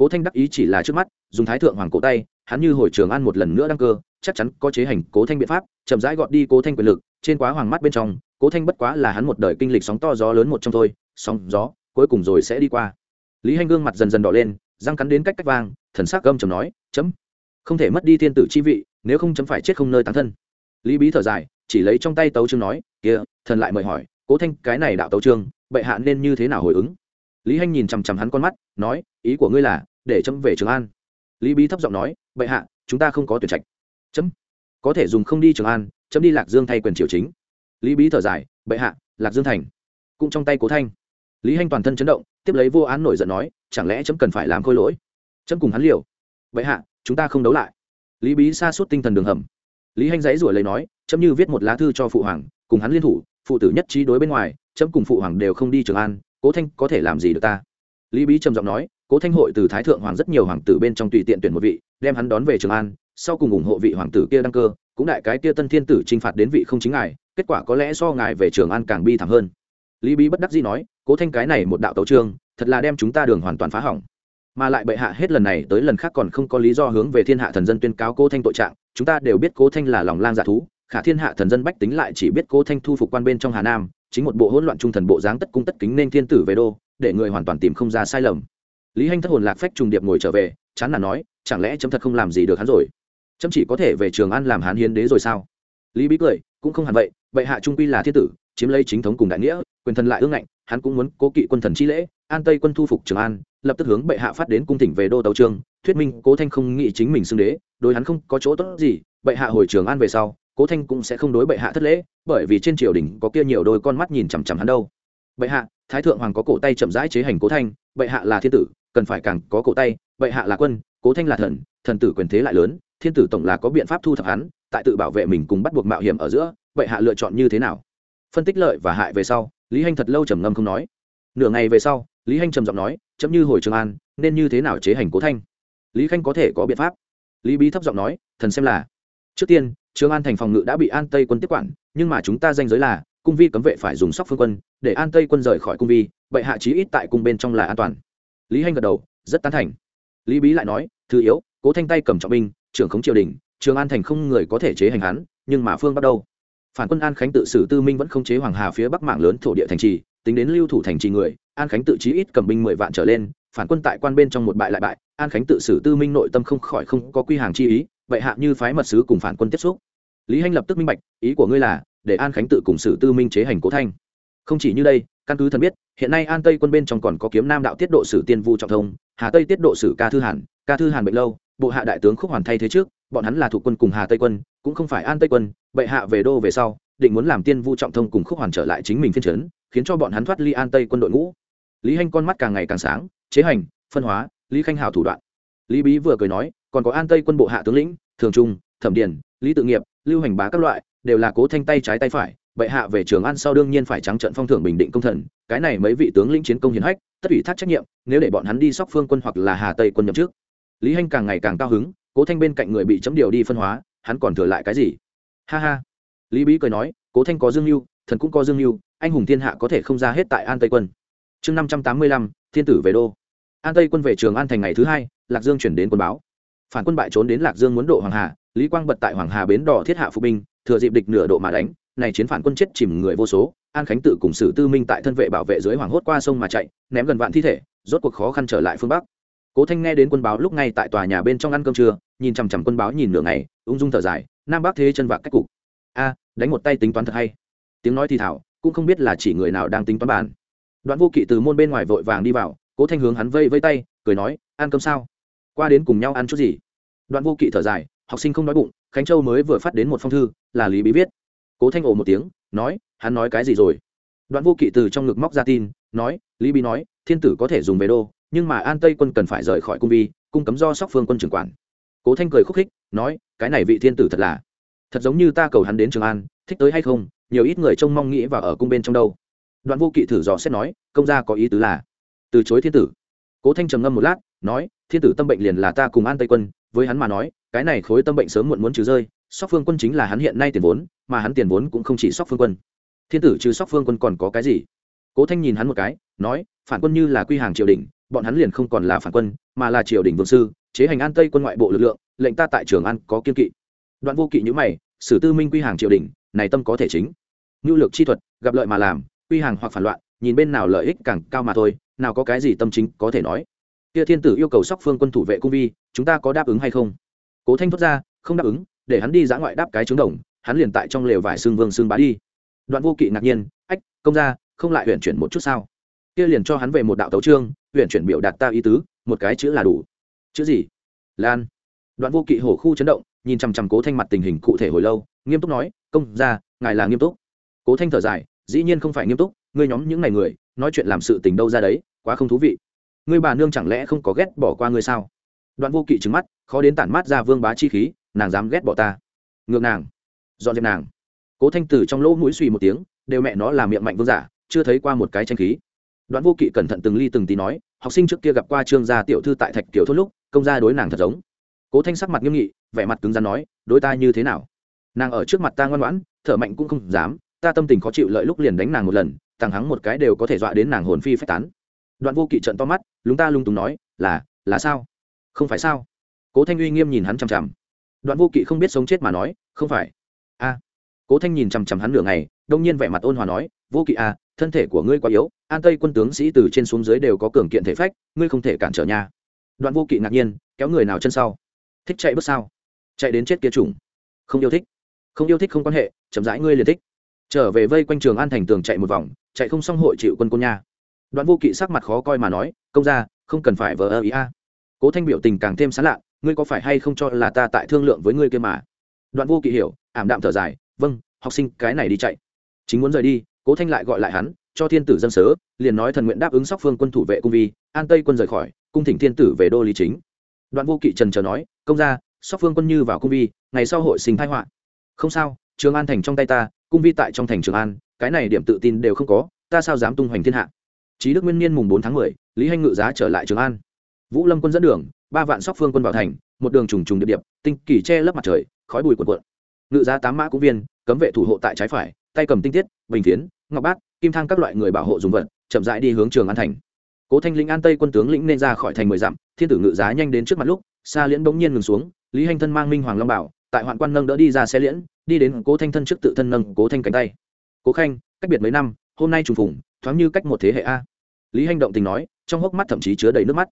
cố thanh đắc ý chỉ là trước mắt, dùng thái thượng hoàng cổ tay, hắn như hồi trường ăn một lần nữa đăng cơ, chắc chắn có chế hành cố thanh biện pháp, chậm rãi gọt đi cố thanh quyền lực, trên quá hoàng mắt bên trong, cố thanh bất quá là hắn một đời kinh lịch sóng to gió lớn một trong thôi, sóng, gió, cuối cùng rồi sẽ đi qua. Lý hanh gương mặt dần dần đỏ lên, răng cắn đến cách cách vang, thần s ắ c gâm chầm nói, chấm, không thể mất đi thiên tử chi vị, nếu không chấm phải chết không nơi tán thân. Lý bí thở dài, chỉ lấy trong tay tấu chương nói, kia, thần lại mời hỏi, cố thanh, cái này đạo tấu chương, bệ hạ nên như thế nào hồi ứng? Lý hanh nhìn chằm chằm hắn con mắt, nói, ý của ngươi là để chấm về trường an lý bí thấp giọng nói bệ hạ chúng ta không có tuyển trạch chấm có thể dùng không đi trường an chấm đi lạc dương thay quyền triều chính lý bí thở dài bệ hạ lạc dương thành cũng trong tay cố thanh lý hanh toàn thân chấn động tiếp lấy vô án nổi giận nói chẳng lẽ chấm cần phải làm khôi lỗi chấm cùng hắn liều bệ hạ chúng ta không đấu lại lý bí xa suốt tinh thần đường hầm lý hanh dãy rủa lấy nói chấm như viết một lá thư cho phụ hoàng cùng hắn liên thủ phụ tử nhất trí đối bên ngoài chấm cùng phụ hoàng đều không đi trường an cố thanh có thể làm gì được ta lý bí trầm giọng nói cố thanh hội từ thái thượng hoàng rất nhiều hoàng tử bên trong tùy tiện tuyển một vị, đem hắn đón về trường an, sau cùng ủng hộ vị hoàng tử kia đăng cơ, cũng đại cái kia tân thiên tử t r i n h phạt đến vị không chính ngài, kết quả có lẽ do ngài về trường an càng bi thảm hơn. Lý bí bất đắc dĩ nói, cố thanh, cái này một đạo tấu trương thật là đem chúng ta đường hoàn toàn phá hỏng. Mà lại bệ hạ hết lần này tới lần khác còn không có lý do hướng về thiên hạ thần dân tuyên cáo cố thanh tội trạng, chúng ta đều biết cố thanh là lòng lang dạ thú, khả thiên hạ thần dân bách tính lại chỉ biết cố thanh thu phục quan bên trong hà nam, chính một bộ hỗn loạn trung thần bộ dáng tất cung tất kính nên thiên tử về đô, để người hoàn toàn tìm không ra sai lầm lý hanh thất hồn lạc phách trùng điệp ngồi trở về, chán là nói, chẳng lẽ chấm thật không làm gì được hắn rồi? Chấm chỉ có thể về trường an làm hán hiến đế rồi sao? Lý bí cười, cũng không hẳn vậy, bệ hạ trung quy là thiên tử, chiếm lấy chính thống cùng đại nghĩa, quyền thần lại ương ngạnh, hắn cũng muốn cố kỵ quân thần chi lễ, an tây quân thu phục trường an, lập tức hướng bệ hạ phát đến cung tỉnh về đô tàu trương, thuyết minh cố thanh không nghĩ chính mình xưng đế, đối hắn không có chỗ tốt gì, bệ hạ hồi trường an về sau, cố thanh cũng sẽ không đối bệ hạ thất lễ, bởi vì trên triều đình có kia nhiều đôi con mắt nhìn chằm chằm hắn đâu. Bệ hạ, thái thượng hoàng có cổ tay chậm rãi chế hành cố thanh, bệ hạ là thiên tử cần phải càng có cổ tay, bệ hạ là quân, cố thanh là thần thần tử quyền thế lại lớn, thiên tử tổng là có biện pháp thu thập hắn, tại tự bảo vệ mình cùng bắt buộc mạo hiểm ở giữa, bệ hạ lựa chọn như thế nào? Phân tích lợi và hại về sau, lý hanh thật lâu trầm ngâm không nói. Nửa ngày về sau, lý hanh trầm giọng nói, chấm như hồi trường an, nên như thế nào chế hành cố thanh? Lý khanh có thể có biện pháp. Lý bí thấp giọng nói, thần xem là, trước tiên, trường an thành phòng ngự đã bị an tây quân tiếp quản, nhưng mà chúng ta danh giới là, cung vi cấm vệ phải dùng sóc phương quân, để an tây quân rời khỏi cung vi, bệ hạ chí ít tại cung bên trong là an toàn lý hanh gật đầu rất tán thành. Lý bí lại nói thứ yếu cố thanh tay cầm trọng binh trưởng khống triều đình trường an thành không người có thể chế hành hắn nhưng mà phương bắt đầu, phản quân an khánh tự sử tư minh vẫn không chế hoàng hà phía bắc mạng lớn thổ địa thành trì tính đến lưu thủ thành trì người an khánh tự chí ít cầm binh mười vạn trở lên phản quân tại quan bên trong một bại lại bại an khánh tự sử tư minh nội tâm không khỏi không có quy hàng chi ý vậy hạ như phái mật sứ cùng phản quân tiếp xúc. Lý hanh lập tức minh bạch ý của ngươi là để an khánh tự cùng sử tư minh chế hành cố thanh không chỉ như đây, căn cứ thần biết, hiện nay an tây quân bên trong còn có kiếm nam đạo tiết độ sử tiên vu trọng thông, hà tây tiết độ sử ca thư hàn, ca thư hàn bệnh lâu, bộ hạ đại tướng khúc hoàn thay thế trước, bọn hắn là thuộc quân cùng hà tây quân, cũng không phải an tây quân, bệ hạ về đô về sau, định muốn làm tiên vu trọng thông cùng khúc hoàn trở lại chính mình phiên trấn khiến cho bọn hắn thoát ly an tây quân đội ngũ. Lý hanh con mắt càng ngày càng sáng, chế hành, phân hóa, lý khanh hào thủ đoạn. Lý bí vừa cười nói, còn có an tây quân bộ hạ tướng lĩnh, thường trung, thẩm điền, lý tự nghiệp, lưu hành bá các loại, đều là cố thanh tay trái tay phải bệ hạ về trường an sau đương nhiên phải trắng trận phong thưởng bình định công thần, cái này mấy vị tướng lĩnh chiến công hiển hách, tất ủy thác trách nhiệm, nếu để bọn hắn đi sóc phương quân hoặc là hà tây quân nhậm trước lý hanh càng ngày càng cao hứng, cố thanh bên cạnh người bị chấm điều đi phân hóa, hắn còn thừa lại cái gì? Ha ha. Lý bí cười nói, cố thanh có dương mưu thần cũng có dương mưu anh hùng thiên hạ có thể không ra hết tại an tây quân. Chương năm trăm tám mươi lăm, thiên tử về đô. An tây quân về trường an thành ngày thứ hai, lạc dương chuyển đến quân báo. Phản quân bại trốn đến lạc dương muốn độ hoàng hà, lý quang bật tại hoàng hà bến đỏ thiết hạ phục binh, thừa dịp địch nửa độ mà đánh này chiến phản quân chết chìm người vô số, an khánh tự cùng sử tư minh tại thân vệ bảo vệ dưới hoàng hốt qua sông mà chạy, ném gần vạn thi thể, rốt cuộc khó khăn trở lại phương bắc. Cố thanh nghe đến quân báo lúc ngay tại tòa nhà bên trong ăn cơm trưa, nhìn chằm chằm quân báo nhìn nửa ngày, ung dung thở dài, nam bắc thế chân vạc cách cục. A, đánh một tay tính toán thật hay. Tiếng nói thì thảo, cũng không biết là chỉ người nào đang tính toán bàn đoạn vô kỵ từ môn bên ngoài vội vàng đi vào, cố thanh hướng hắn vây vây tay, cười nói, ăn cơm sao? Qua đến cùng nhau ăn chút gì? Đoạn vô kỵ thở dài, học sinh không nói bụng, khánh châu mới vừa phát đến một phong thư, là lý bí viết cố thanh ồ một tiếng, nói, hắn nói cái gì rồi? Đoạn vô kỵ từ trong ngực móc ra tin, nói, lý bí nói, thiên tử có thể dùng về đô, nhưng mà an tây quân cần phải rời khỏi cung vi, cung cấm do sóc phương quân trưởng quản. Cố thanh cười khúc khích, nói, cái này vị thiên tử thật là, thật giống như ta cầu hắn đến trường an, thích tới hay không, nhiều ít người trông mong nghĩ và ở cung bên trong đâu. Đoạn vô kỵ thử dò xét nói, công gia có ý tứ là, từ chối thiên tử. Cố thanh trầm ngâm một lát, nói, thiên tử tâm bệnh liền là ta cùng an tây quân, với hắn mà nói, cái này khối tâm bệnh sớm muộn muốn trừ rơi sóc phương quân chính là hắn hiện nay tiền vốn, mà hắn tiền vốn cũng không chỉ sóc phương quân. Thiên tử trừ sóc phương quân còn có cái gì? Cố thanh nhìn hắn một cái, nói, phản quân như là quy hàng triều đình, bọn hắn liền không còn là phản quân, mà là triều đình vương sư, chế hành an tây quân ngoại bộ lực lượng, lệnh ta tại trường an có kiên kỵ. Đoạn vô kỵ nhữ mày, sử tư minh quy hàng triều đình, này tâm có thể chính. Ngưu lược chi thuật, gặp lợi mà làm, quy hàng hoặc phản loạn, nhìn bên nào lợi ích càng cao mà thôi, nào có cái gì tâm chính có thể nói. Kia thiên tử yêu cầu sóc phương quân thủ vệ cung vi, chúng ta có đáp ứng hay không? Cố thanh thốt ra, không đáp ứng để hắn đi giã ngoại đáp cái trứng đồng, hắn liền tại trong lều vải xương vương xương bá đi. Đoạn vô kỵ ngạc nhiên, ách, công ra không lại huyện chuyển một chút sao? Kia liền cho hắn về một đạo tấu trương huyện chuyển biểu đạt ta ý tứ, một cái chữ là đủ. Chữ gì? Lan. Đoạn vô kỵ hổ khu chấn động, nhìn chằm chằm cố thanh mặt tình hình cụ thể hồi lâu, nghiêm túc nói, công ra ngài là nghiêm túc. Cố thanh thở dài, dĩ nhiên không phải nghiêm túc, ngươi nhóm những ngày người, nói chuyện làm sự tình đâu ra đấy, quá không thú vị. Ngươi bà nương chẳng lẽ không có ghét bỏ qua ngươi sao? Đoạn vô kỵ trứng mắt, khó đến tản mát ra vương bá chi khí nàng dám ghét bỏ ta. Ngược nàng. Dọn dẹp nàng. Cố thanh tử trong lỗ mũi suy một tiếng, đều mẹ nó là miệng mạnh vương giả, chưa thấy qua một cái tranh khí. Đoạn vô kỵ cẩn thận từng ly từng tí nói, học sinh trước kia gặp qua trương gia tiểu thư tại thạch kiểu thốt lúc, công gia đối nàng thật giống. Cố thanh sắc mặt nghiêm nghị, vẻ mặt cứng rắn nói, đối ta như thế nào? Nàng ở trước mặt ta ngoan ngoãn, thở mạnh cũng không dám, ta tâm tình khó chịu lợi lúc liền đánh nàng một lần, thằng hắng một cái đều có thể dọa đến nàng hồn phi phách tán. Đoạn vô kỵ trận to mắt, lúng ta lung túng nói, là là sao? Không phải sao? Cố thanh uy nghiêm nhìn hắn chằm chằm đoạn vô kỵ không biết sống chết mà nói, không phải. A. Cố thanh nhìn chằm chằm hắn nửa ngày, đông nhiên vẻ mặt ôn hòa nói, vô kỵ a thân thể của ngươi quá yếu, an tây quân tướng sĩ từ trên xuống dưới đều có cường kiện thể phách, ngươi không thể cản trở nha. Đoạn vô kỵ ngạc nhiên, kéo người nào chân sau? Thích chạy bước sao? Chạy đến chết kia trùng không yêu thích. Không yêu thích không quan hệ, chậm rãi ngươi liền thích. Trở về vây quanh trường an thành tường chạy một vòng, chạy không xong hội chịu quân côn nha. Đoạn vô kỵ sắc mặt khó coi mà nói, công ra không cần phải vờ ơ ý a. Cố thanh biểu tình càng thêm sán lạ ngươi có phải hay không cho là ta tại thương lượng với ngươi kia mà? Đoạn vô kỵ hiểu ảm đạm thở dài vâng học sinh cái này đi chạy. Chính muốn rời đi cố thanh lại gọi lại hắn cho thiên tử dân sớ. Liền nói thần nguyện đáp ứng sóc phương quân thủ vệ cung vi an tây quân rời khỏi cung thỉnh thiên tử về đô lý chính. Đoạn vô kỵ trần trờ nói công ra sóc phương quân như vào cung vi ngày sau hội sinh thái họa. Không sao trường an thành trong tay ta cung vi tại trong thành trường an cái này điểm tự tin đều không có ta sao dám tung hoành thiên hạ? Chí Đức Nguyên Niên mùng bốn tháng 10, Lý Hành ngự giá trở lại Trường An. Vũ Lâm quân dẫn đường, ba vạn sóc phương quân vào thành, một đường trùng trùng địa điệp, tinh kỳ che lấp mặt trời, khói bụi cuộn cuộn. Ngự giá tám mã cũng viên, cấm vệ thủ hộ tại trái phải, tay cầm tinh tiết, bình tiến, ngọc bát, kim thang các loại người bảo hộ dùng vật, chậm rãi đi hướng Trường An thành. Cố Thanh lĩnh An Tây quân tướng lĩnh nên ra khỏi thành mười dặm, thiên tử ngự giá nhanh đến trước mặt lúc, xa liễn bỗng nhiên ngừng xuống, Lý Hành thân mang minh hoàng long bảo, tại hoạn quan nâng đỡ đi ra xe liễn, đi đến cố thanh thân trước tự thân nâng cố thanh cánh tay cố khanh cách biệt mấy năm hôm nay trùng phùng thoáng như cách một thế hệ a lý hành động tình nói trong hốc mắt thậm chí chứa đầy nước mắt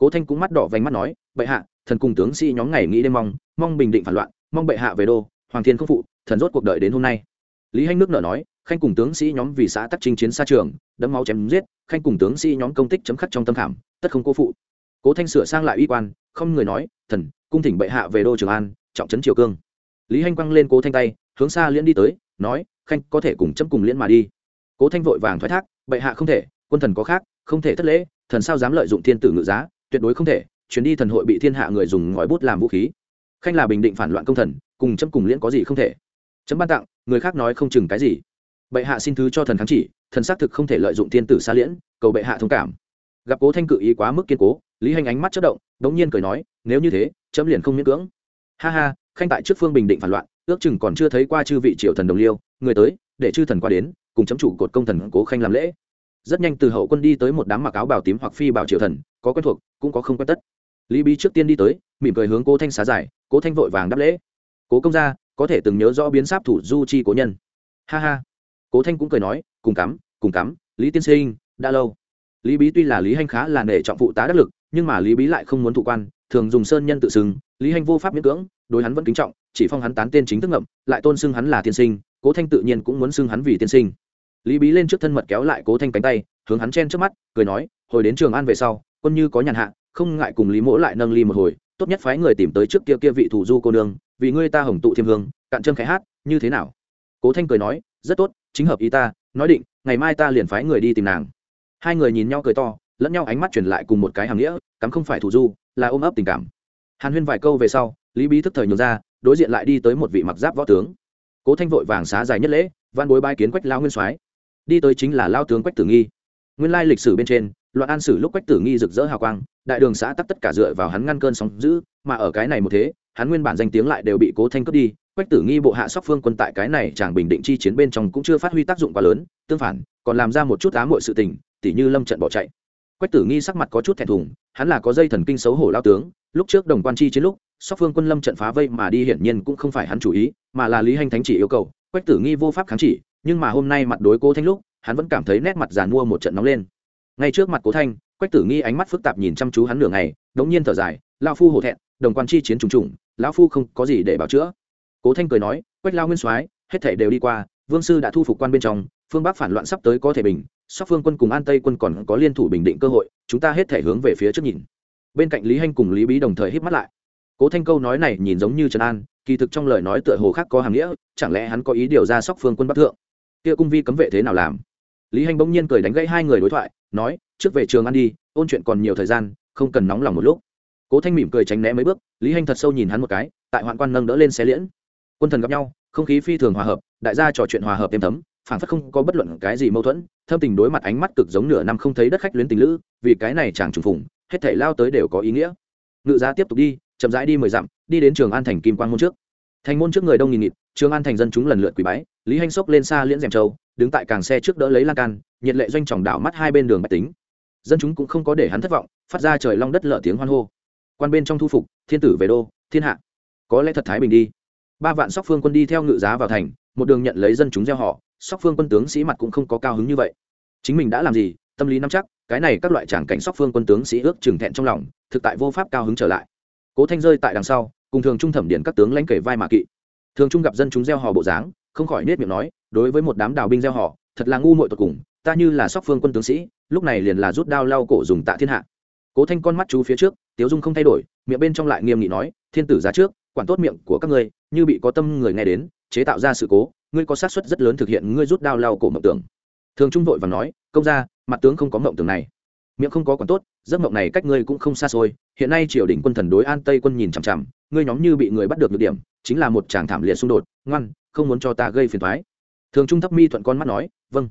cố thanh cũng mắt đỏ vành mắt nói, bệ hạ, thần cùng tướng sĩ nhóm ngày nghĩ đêm mong mong bình định phản loạn, mong bệ hạ về đô, hoàng thiên không phụ, thần rốt cuộc đời đến hôm nay. Lý hanh nước nở nói, khanh cùng tướng sĩ nhóm vì xã tắc chinh chiến xa trường, đẫm máu chém giết, khanh cùng tướng sĩ nhóm công tích chấm khắc trong tâm khảm, tất không cô phụ. Cố thanh sửa sang lại uy quan, không người nói, thần, cung thỉnh bệ hạ về đô trường an, trọng trấn triều cương. Lý hanh quăng lên cố thanh tay, hướng xa liễn đi tới, nói, khanh, có thể cùng chấm cùng liễn mà đi. Cố thanh vội vàng thoái thác, bệ hạ không thể, quân thần có khác, không thể thất lễ, thần sao dám lợi dụng thiên tử ngự giá tuyệt đối không thể, chuyến đi thần hội bị thiên hạ người dùng ngòi bút làm vũ khí. Khanh là bình định phản loạn công thần, cùng chấm cùng liễn có gì không thể. Chấm ban tặng, người khác nói không chừng cái gì. Bệ hạ xin thứ cho thần kháng chỉ, thần xác thực không thể lợi dụng thiên tử xa liễn, cầu bệ hạ thông cảm. Gặp cố thanh cự ý quá mức kiên cố, lý hành ánh mắt chất động, đống nhiên cười nói, nếu như thế, chấm liền không miễn cưỡng. Ha ha, khanh tại trước phương bình định phản loạn, ước chừng còn chưa thấy qua chư vị triều thần đồng liêu, người tới, để chư thần qua đến, cùng chấm chủ cột công thần cố khanh làm lễ rất nhanh từ hậu quân đi tới một đám mặc áo bào tím hoặc phi bảo triều thần, có quen thuộc, cũng có không quen tất. Lý bí trước tiên đi tới, mỉm cười hướng cố thanh xá giải, cố thanh vội vàng đáp lễ. Cố công gia, có thể từng nhớ rõ biến sáp thủ du chi cố nhân. Ha ha. Cố thanh cũng cười nói, cùng cắm cùng cắm, lý tiên sinh, đã lâu. Lý bí tuy là lý hanh khá là nể trọng phụ tá đắc lực, nhưng mà lý bí lại không muốn thụ quan, thường dùng sơn nhân tự xưng, lý hanh vô pháp miễn cưỡng, đối hắn vẫn kính trọng, chỉ phong hắn tán tên chính thức ngậm, lại tôn xưng hắn là tiên sinh, cố thanh tự nhiên cũng muốn xưng hắn vì tiên sinh lý bí lên trước thân mật kéo lại cố thanh cánh tay, hướng hắn chen trước mắt, cười nói, hồi đến trường an về sau, quân như có nhàn hạ, không ngại cùng lý mỗ lại nâng ly một hồi, tốt nhất phái người tìm tới trước kia kia vị thủ du cô nương, vì ngươi ta hồng tụ thiêm hương, cạn chân khẽ hát, như thế nào? Cố thanh cười nói, rất tốt, chính hợp ý ta, nói định, ngày mai ta liền phái người đi tìm nàng. Hai người nhìn nhau cười to, lẫn nhau ánh mắt truyền lại cùng một cái hàm nghĩa, cắm không phải thủ du, là ôm ấp tình cảm. Hàn huyên vài câu về sau, lý bí thức thời nhường ra, đối diện lại đi tới một vị mặc giáp võ tướng. Cố thanh vội vàng xá dài nhất lễ văn bối bai kiến quách lao nguyên soái đi tới chính là lao tướng quách tử nghi. Nguyên lai lịch sử bên trên, loạn an sử lúc quách tử nghi rực rỡ hào quang, đại đường xã tắc tất cả dựa vào hắn ngăn cơn sóng giữ mà ở cái này một thế, hắn nguyên bản danh tiếng lại đều bị cố thanh cướp đi, quách tử nghi bộ hạ sóc phương quân tại cái này chàng bình định chi chiến bên trong cũng chưa phát huy tác dụng quá lớn, tương phản, còn làm ra một chút ám muội sự tình, tỉ như lâm trận bỏ chạy. Quách tử nghi sắc mặt có chút thẹn thùng, hắn là có dây thần kinh xấu hổ lao tướng, lúc trước đồng quan chi chiến lúc, sóc phương quân lâm trận phá vây mà đi hiển nhiên cũng không phải hắn chủ ý, mà là lý hành thánh chỉ yêu cầu, quách tử nghi vô pháp kháng chỉ nhưng mà hôm nay mặt đối cố thanh lúc, hắn vẫn cảm thấy nét mặt giàn mua một trận nóng lên. Ngay trước mặt cố thanh, quách tử nghi ánh mắt phức tạp nhìn chăm chú hắn nửa ngày, đống nhiên thở dài lao phu hổ thẹn, đồng quan chi chiến trùng trùng, lão phu không có gì để bảo chữa. Cố thanh cười nói, quách lao nguyên soái, hết thể đều đi qua, vương sư đã thu phục quan bên trong, phương bắc phản loạn sắp tới có thể bình, sóc phương quân cùng an tây quân còn có liên thủ bình định cơ hội, chúng ta hết thể hướng về phía trước nhìn. Bên cạnh lý hanh cùng lý bí đồng thời hít mắt lại. Cố thanh câu nói này nhìn giống như trần an, kỳ thực trong lời nói tựa hồ khác có hàm nghĩa, chẳng lẽ hắn có ý điều ra sóc phương quân bắc thượng? Kia cung vi cấm vệ thế nào làm? Lý Hành bỗng nhiên cười đánh gãy hai người đối thoại, nói, trước về trường ăn đi, ôn chuyện còn nhiều thời gian, không cần nóng lòng một lúc. Cố thanh mỉm cười tránh né mấy bước, lý Hành thật sâu nhìn hắn một cái, tại hoạn quan nâng đỡ lên xe liễn. Quân thần gặp nhau, không khí phi thường hòa hợp, đại gia trò chuyện hòa hợp êm thấm phản phất không có bất luận cái gì mâu thuẫn, thâm tình đối mặt ánh mắt cực giống nửa năm không thấy đất khách luyến tình lữ, vì cái này chàng trùng phùng, hết thể lao tới đều có ý nghĩa. Ngự giá tiếp tục đi, chậm rãi đi mười dặm, đi đến trường an thành kim Quan môn trước. Thành môn trước người đông nghìn nghịt trường an thành dân chúng lần lượt quỳ bái, lý hanh xốc lên xa liễn dèm châu, đứng tại càng xe trước đỡ lấy lan can, nhiệt lệ doanh tròng đảo mắt hai bên đường bạch tính. Dân chúng cũng không có để hắn thất vọng, phát ra trời long đất lợ tiếng hoan hô. Quan bên trong thu phục, thiên tử về đô, thiên hạ. Có lẽ thật thái bình đi. Ba vạn sóc phương quân đi theo ngự giá vào thành, một đường nhận lấy dân chúng gieo họ, sóc phương quân tướng sĩ mặt cũng không có cao hứng như vậy. Chính mình đã làm gì, tâm lý nắm chắc, cái này các loại tràng cảnh sóc phương quân tướng sĩ ước trừng thẹn trong lòng, thực tại vô pháp cao hứng trở lại. Cố thanh rơi tại đằng sau, cùng thường trung thẩm điện các tướng lãnh kể vai mạ kỵ thường trung gặp dân chúng gieo hò bộ dáng không khỏi nết miệng nói đối với một đám đào binh gieo hò, thật là ngu muội tột cùng ta như là sóc phương quân tướng sĩ lúc này liền là rút đao lau cổ dùng tạ thiên hạ. Cố thanh con mắt chú phía trước tiếu dung không thay đổi miệng bên trong lại nghiêm nghị nói thiên tử ra trước quản tốt miệng của các ngươi như bị có tâm người nghe đến chế tạo ra sự cố ngươi có xác suất rất lớn thực hiện ngươi rút đao lau cổ mộng tưởng. Thường trung vội và nói công ra mặt tướng không có mộng tưởng này miệng không có còn tốt, giấc mộng này cách ngươi cũng không xa xôi, hiện nay triều đình quân thần đối an tây quân nhìn chằm chằm, ngươi nhóm như bị người bắt được nhược điểm, chính là một chàng thảm liệt xung đột, ngoan, không muốn cho ta gây phiền thoái thường trung thấp mi thuận con mắt nói vâng.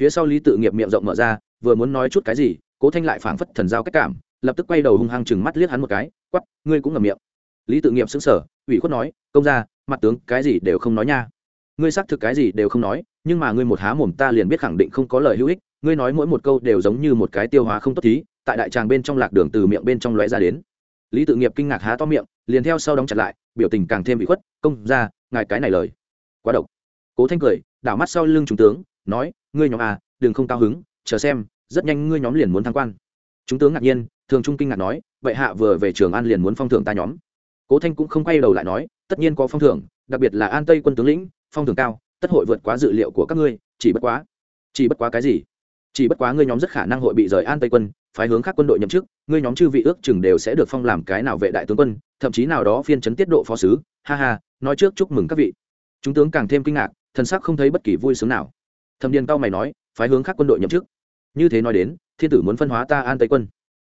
Phía sau lý tự nghiệp miệng rộng mở ra, vừa muốn nói chút cái gì, cố thanh lại phảng phất thần giao cách cảm, lập tức quay đầu hung hăng chừng mắt liếc hắn một cái quắp ngươi cũng ngậm miệng. Lý tự nghiệp xứng sở ủy khuất nói, công ra mặt tướng, cái gì đều không nói nha. Ngươi xác thực cái gì đều không nói nhưng mà ngươi một há mồm ta liền biết khẳng định không có lời hữu ích, ngươi nói mỗi một câu đều giống như một cái tiêu hóa không tốt thí, tại đại tràng bên trong lạc đường từ miệng bên trong lóe ra đến. Lý tự nghiệp kinh ngạc há to miệng, liền theo sau đóng chặt lại, biểu tình càng thêm bị khuất, công ra ngài cái này lời. Quá độc. Cố thanh cười, đảo mắt sau lưng trung tướng, nói, ngươi nhóm à đừng không cao hứng, chờ xem, rất nhanh ngươi nhóm liền muốn thăng quan. Chúng tướng ngạc nhiên, thường trung kinh ngạc nói, vậy hạ vừa về trường an liền muốn phong thưởng ta nhóm. Cố thanh cũng không quay đầu lại nói, tất nhiên có phong thưởng, đặc biệt là an tây quân tướng lĩnh, phong thưởng cao tất hội vượt quá dự liệu của các ngươi, chỉ bất quá, chỉ bất quá cái gì? Chỉ bất quá ngươi nhóm rất khả năng hội bị rời an tây quân, phái hướng khác quân đội nhậm chức, ngươi nhóm chư vị ước chừng đều sẽ được phong làm cái nào vệ đại tướng quân, thậm chí nào đó phiên chấn tiết độ phó sứ. Ha ha, nói trước chúc mừng các vị. Chúng tướng càng thêm kinh ngạc, thần sắc không thấy bất kỳ vui sướng nào. Thẩm điền cao mày nói, phái hướng khác quân đội nhậm chức. Như thế nói đến, thiên tử muốn phân hóa ta an tây quân.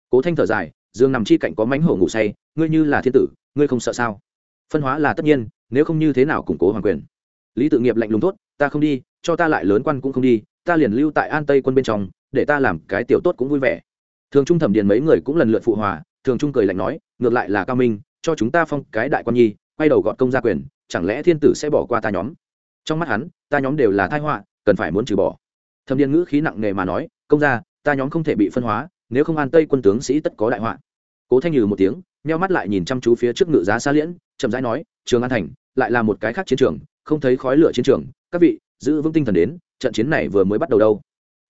Cố thanh thở dài, dương nằm chi cạnh có mánh hổ ngủ say, ngươi như là thiên tử, ngươi không sợ sao? Phân hóa là tất nhiên, nếu không như thế nào củng cố hoàng quyền? Lý tự nghiệp lạnh lùng tốt ta không đi, cho ta lại lớn quan cũng không đi, ta liền lưu tại an tây quân bên trong, để ta làm cái tiểu tốt cũng vui vẻ. Thường trung thẩm điền mấy người cũng lần lượt phụ hòa, thường trung cười lạnh nói, ngược lại là cao minh, cho chúng ta phong cái đại quan nhi, quay đầu gọn công gia quyền, chẳng lẽ thiên tử sẽ bỏ qua ta nhóm? Trong mắt hắn, ta nhóm đều là thai họa, cần phải muốn trừ bỏ. Thẩm điền ngữ khí nặng nề mà nói, công gia, ta nhóm không thể bị phân hóa, nếu không an tây quân tướng sĩ tất có đại họa. Cố thanh nhừ một tiếng meo mắt lại nhìn chăm chú phía trước ngự giá xa liễn, chậm rãi nói, trường an thành, lại là một cái khác chiến trường không thấy khói lửa chiến trường, các vị, giữ vững tinh thần đến, trận chiến này vừa mới bắt đầu đâu.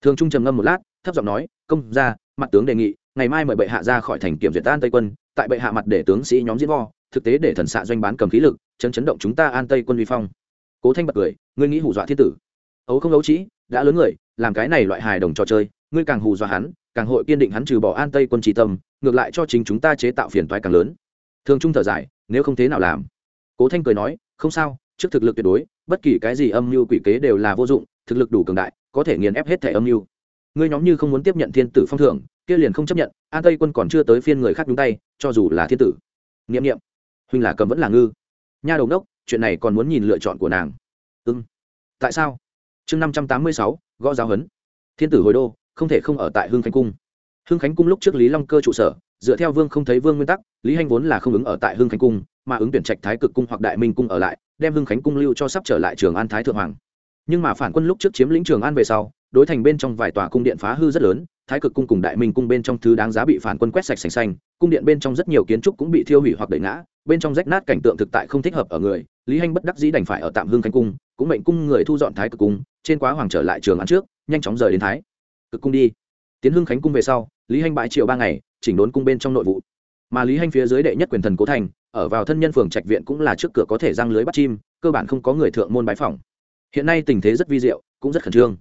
Thường trung trầm ngâm một lát, thấp giọng nói, công ra mặt tướng đề nghị, ngày mai mời bệ hạ ra khỏi thành kiểm duyệt an tây quân, tại bệ hạ mặt để tướng sĩ nhóm diễn vo thực tế để thần xạ doanh bán cầm khí lực, chấn chấn động chúng ta an tây quân vi phong. Cố thanh bật cười, ngươi nghĩ hù dọa thiên tử? Ấu không ấu trĩ, đã lớn người, làm cái này loại hài đồng trò chơi, ngươi càng hù dọa hắn, càng hội kiên định hắn trừ bỏ an tây quân trí tâm, ngược lại cho chính chúng ta chế tạo phiền toái càng lớn. Thường trung thở dài, nếu không thế nào làm? Cố thanh cười nói, không sao trước thực lực tuyệt đối, bất kỳ cái gì âm mưu quỷ kế đều là vô dụng, thực lực đủ cường đại, có thể nghiền ép hết thẻ âm mưu. Ngươi nhóm như không muốn tiếp nhận thiên tử phong thưởng, kia liền không chấp nhận, an tây quân còn chưa tới phiên người khác nhúng tay, cho dù là thiên tử. N i ệ m n i ệ m huynh là cầm vẫn là ngư. Nha đầu đốc chuyện này còn muốn nhìn lựa chọn của nàng. Ừ. tại sao? Chương năm trăm tám mươi sáu, gõ giáo huấn. Thiên tử hồi đô, không thể không ở tại hưng khánh cung. Hưng khánh cung lúc trước lý long cơ trụ sở, dựa theo vương không thấy vương nguyên tắc, lý hanh vốn là không ứng ở tại hưng khánh cung, mà ứng tuyển trạch thái cực cung hoặc đại minh cung ở lại đem hưng khánh cung lưu cho sắp trở lại trường an thái thượng hoàng nhưng mà phản quân lúc trước chiếm lĩnh trường an về sau đối thành bên trong vài tòa cung điện phá hư rất lớn thái cực cung cùng đại minh cung bên trong thứ đáng giá bị phản quân quét sạch sành xanh cung điện bên trong rất nhiều kiến trúc cũng bị thiêu hủy hoặc đẩy ngã bên trong rách nát cảnh tượng thực tại không thích hợp ở người lý hanh bất đắc dĩ đành phải ở tạm hưng khánh cung cũng mệnh cung người thu dọn thái cực cung trên quá hoàng trở lại trường an trước nhanh chóng rời đến thái cực cung đi tiến hưng khánh cung về sau lý hanh bãi triều ba ngày chỉnh đốn cung bên trong nội vụ mà lý hanh phía dưới đệ nhất quyền thần cố thành ở vào thân nhân phường trạch viện cũng là trước cửa có thể răng lưới bắt chim, cơ bản không có người thượng môn bái phòng hiện nay tình thế rất vi diệu, cũng rất khẩn trương.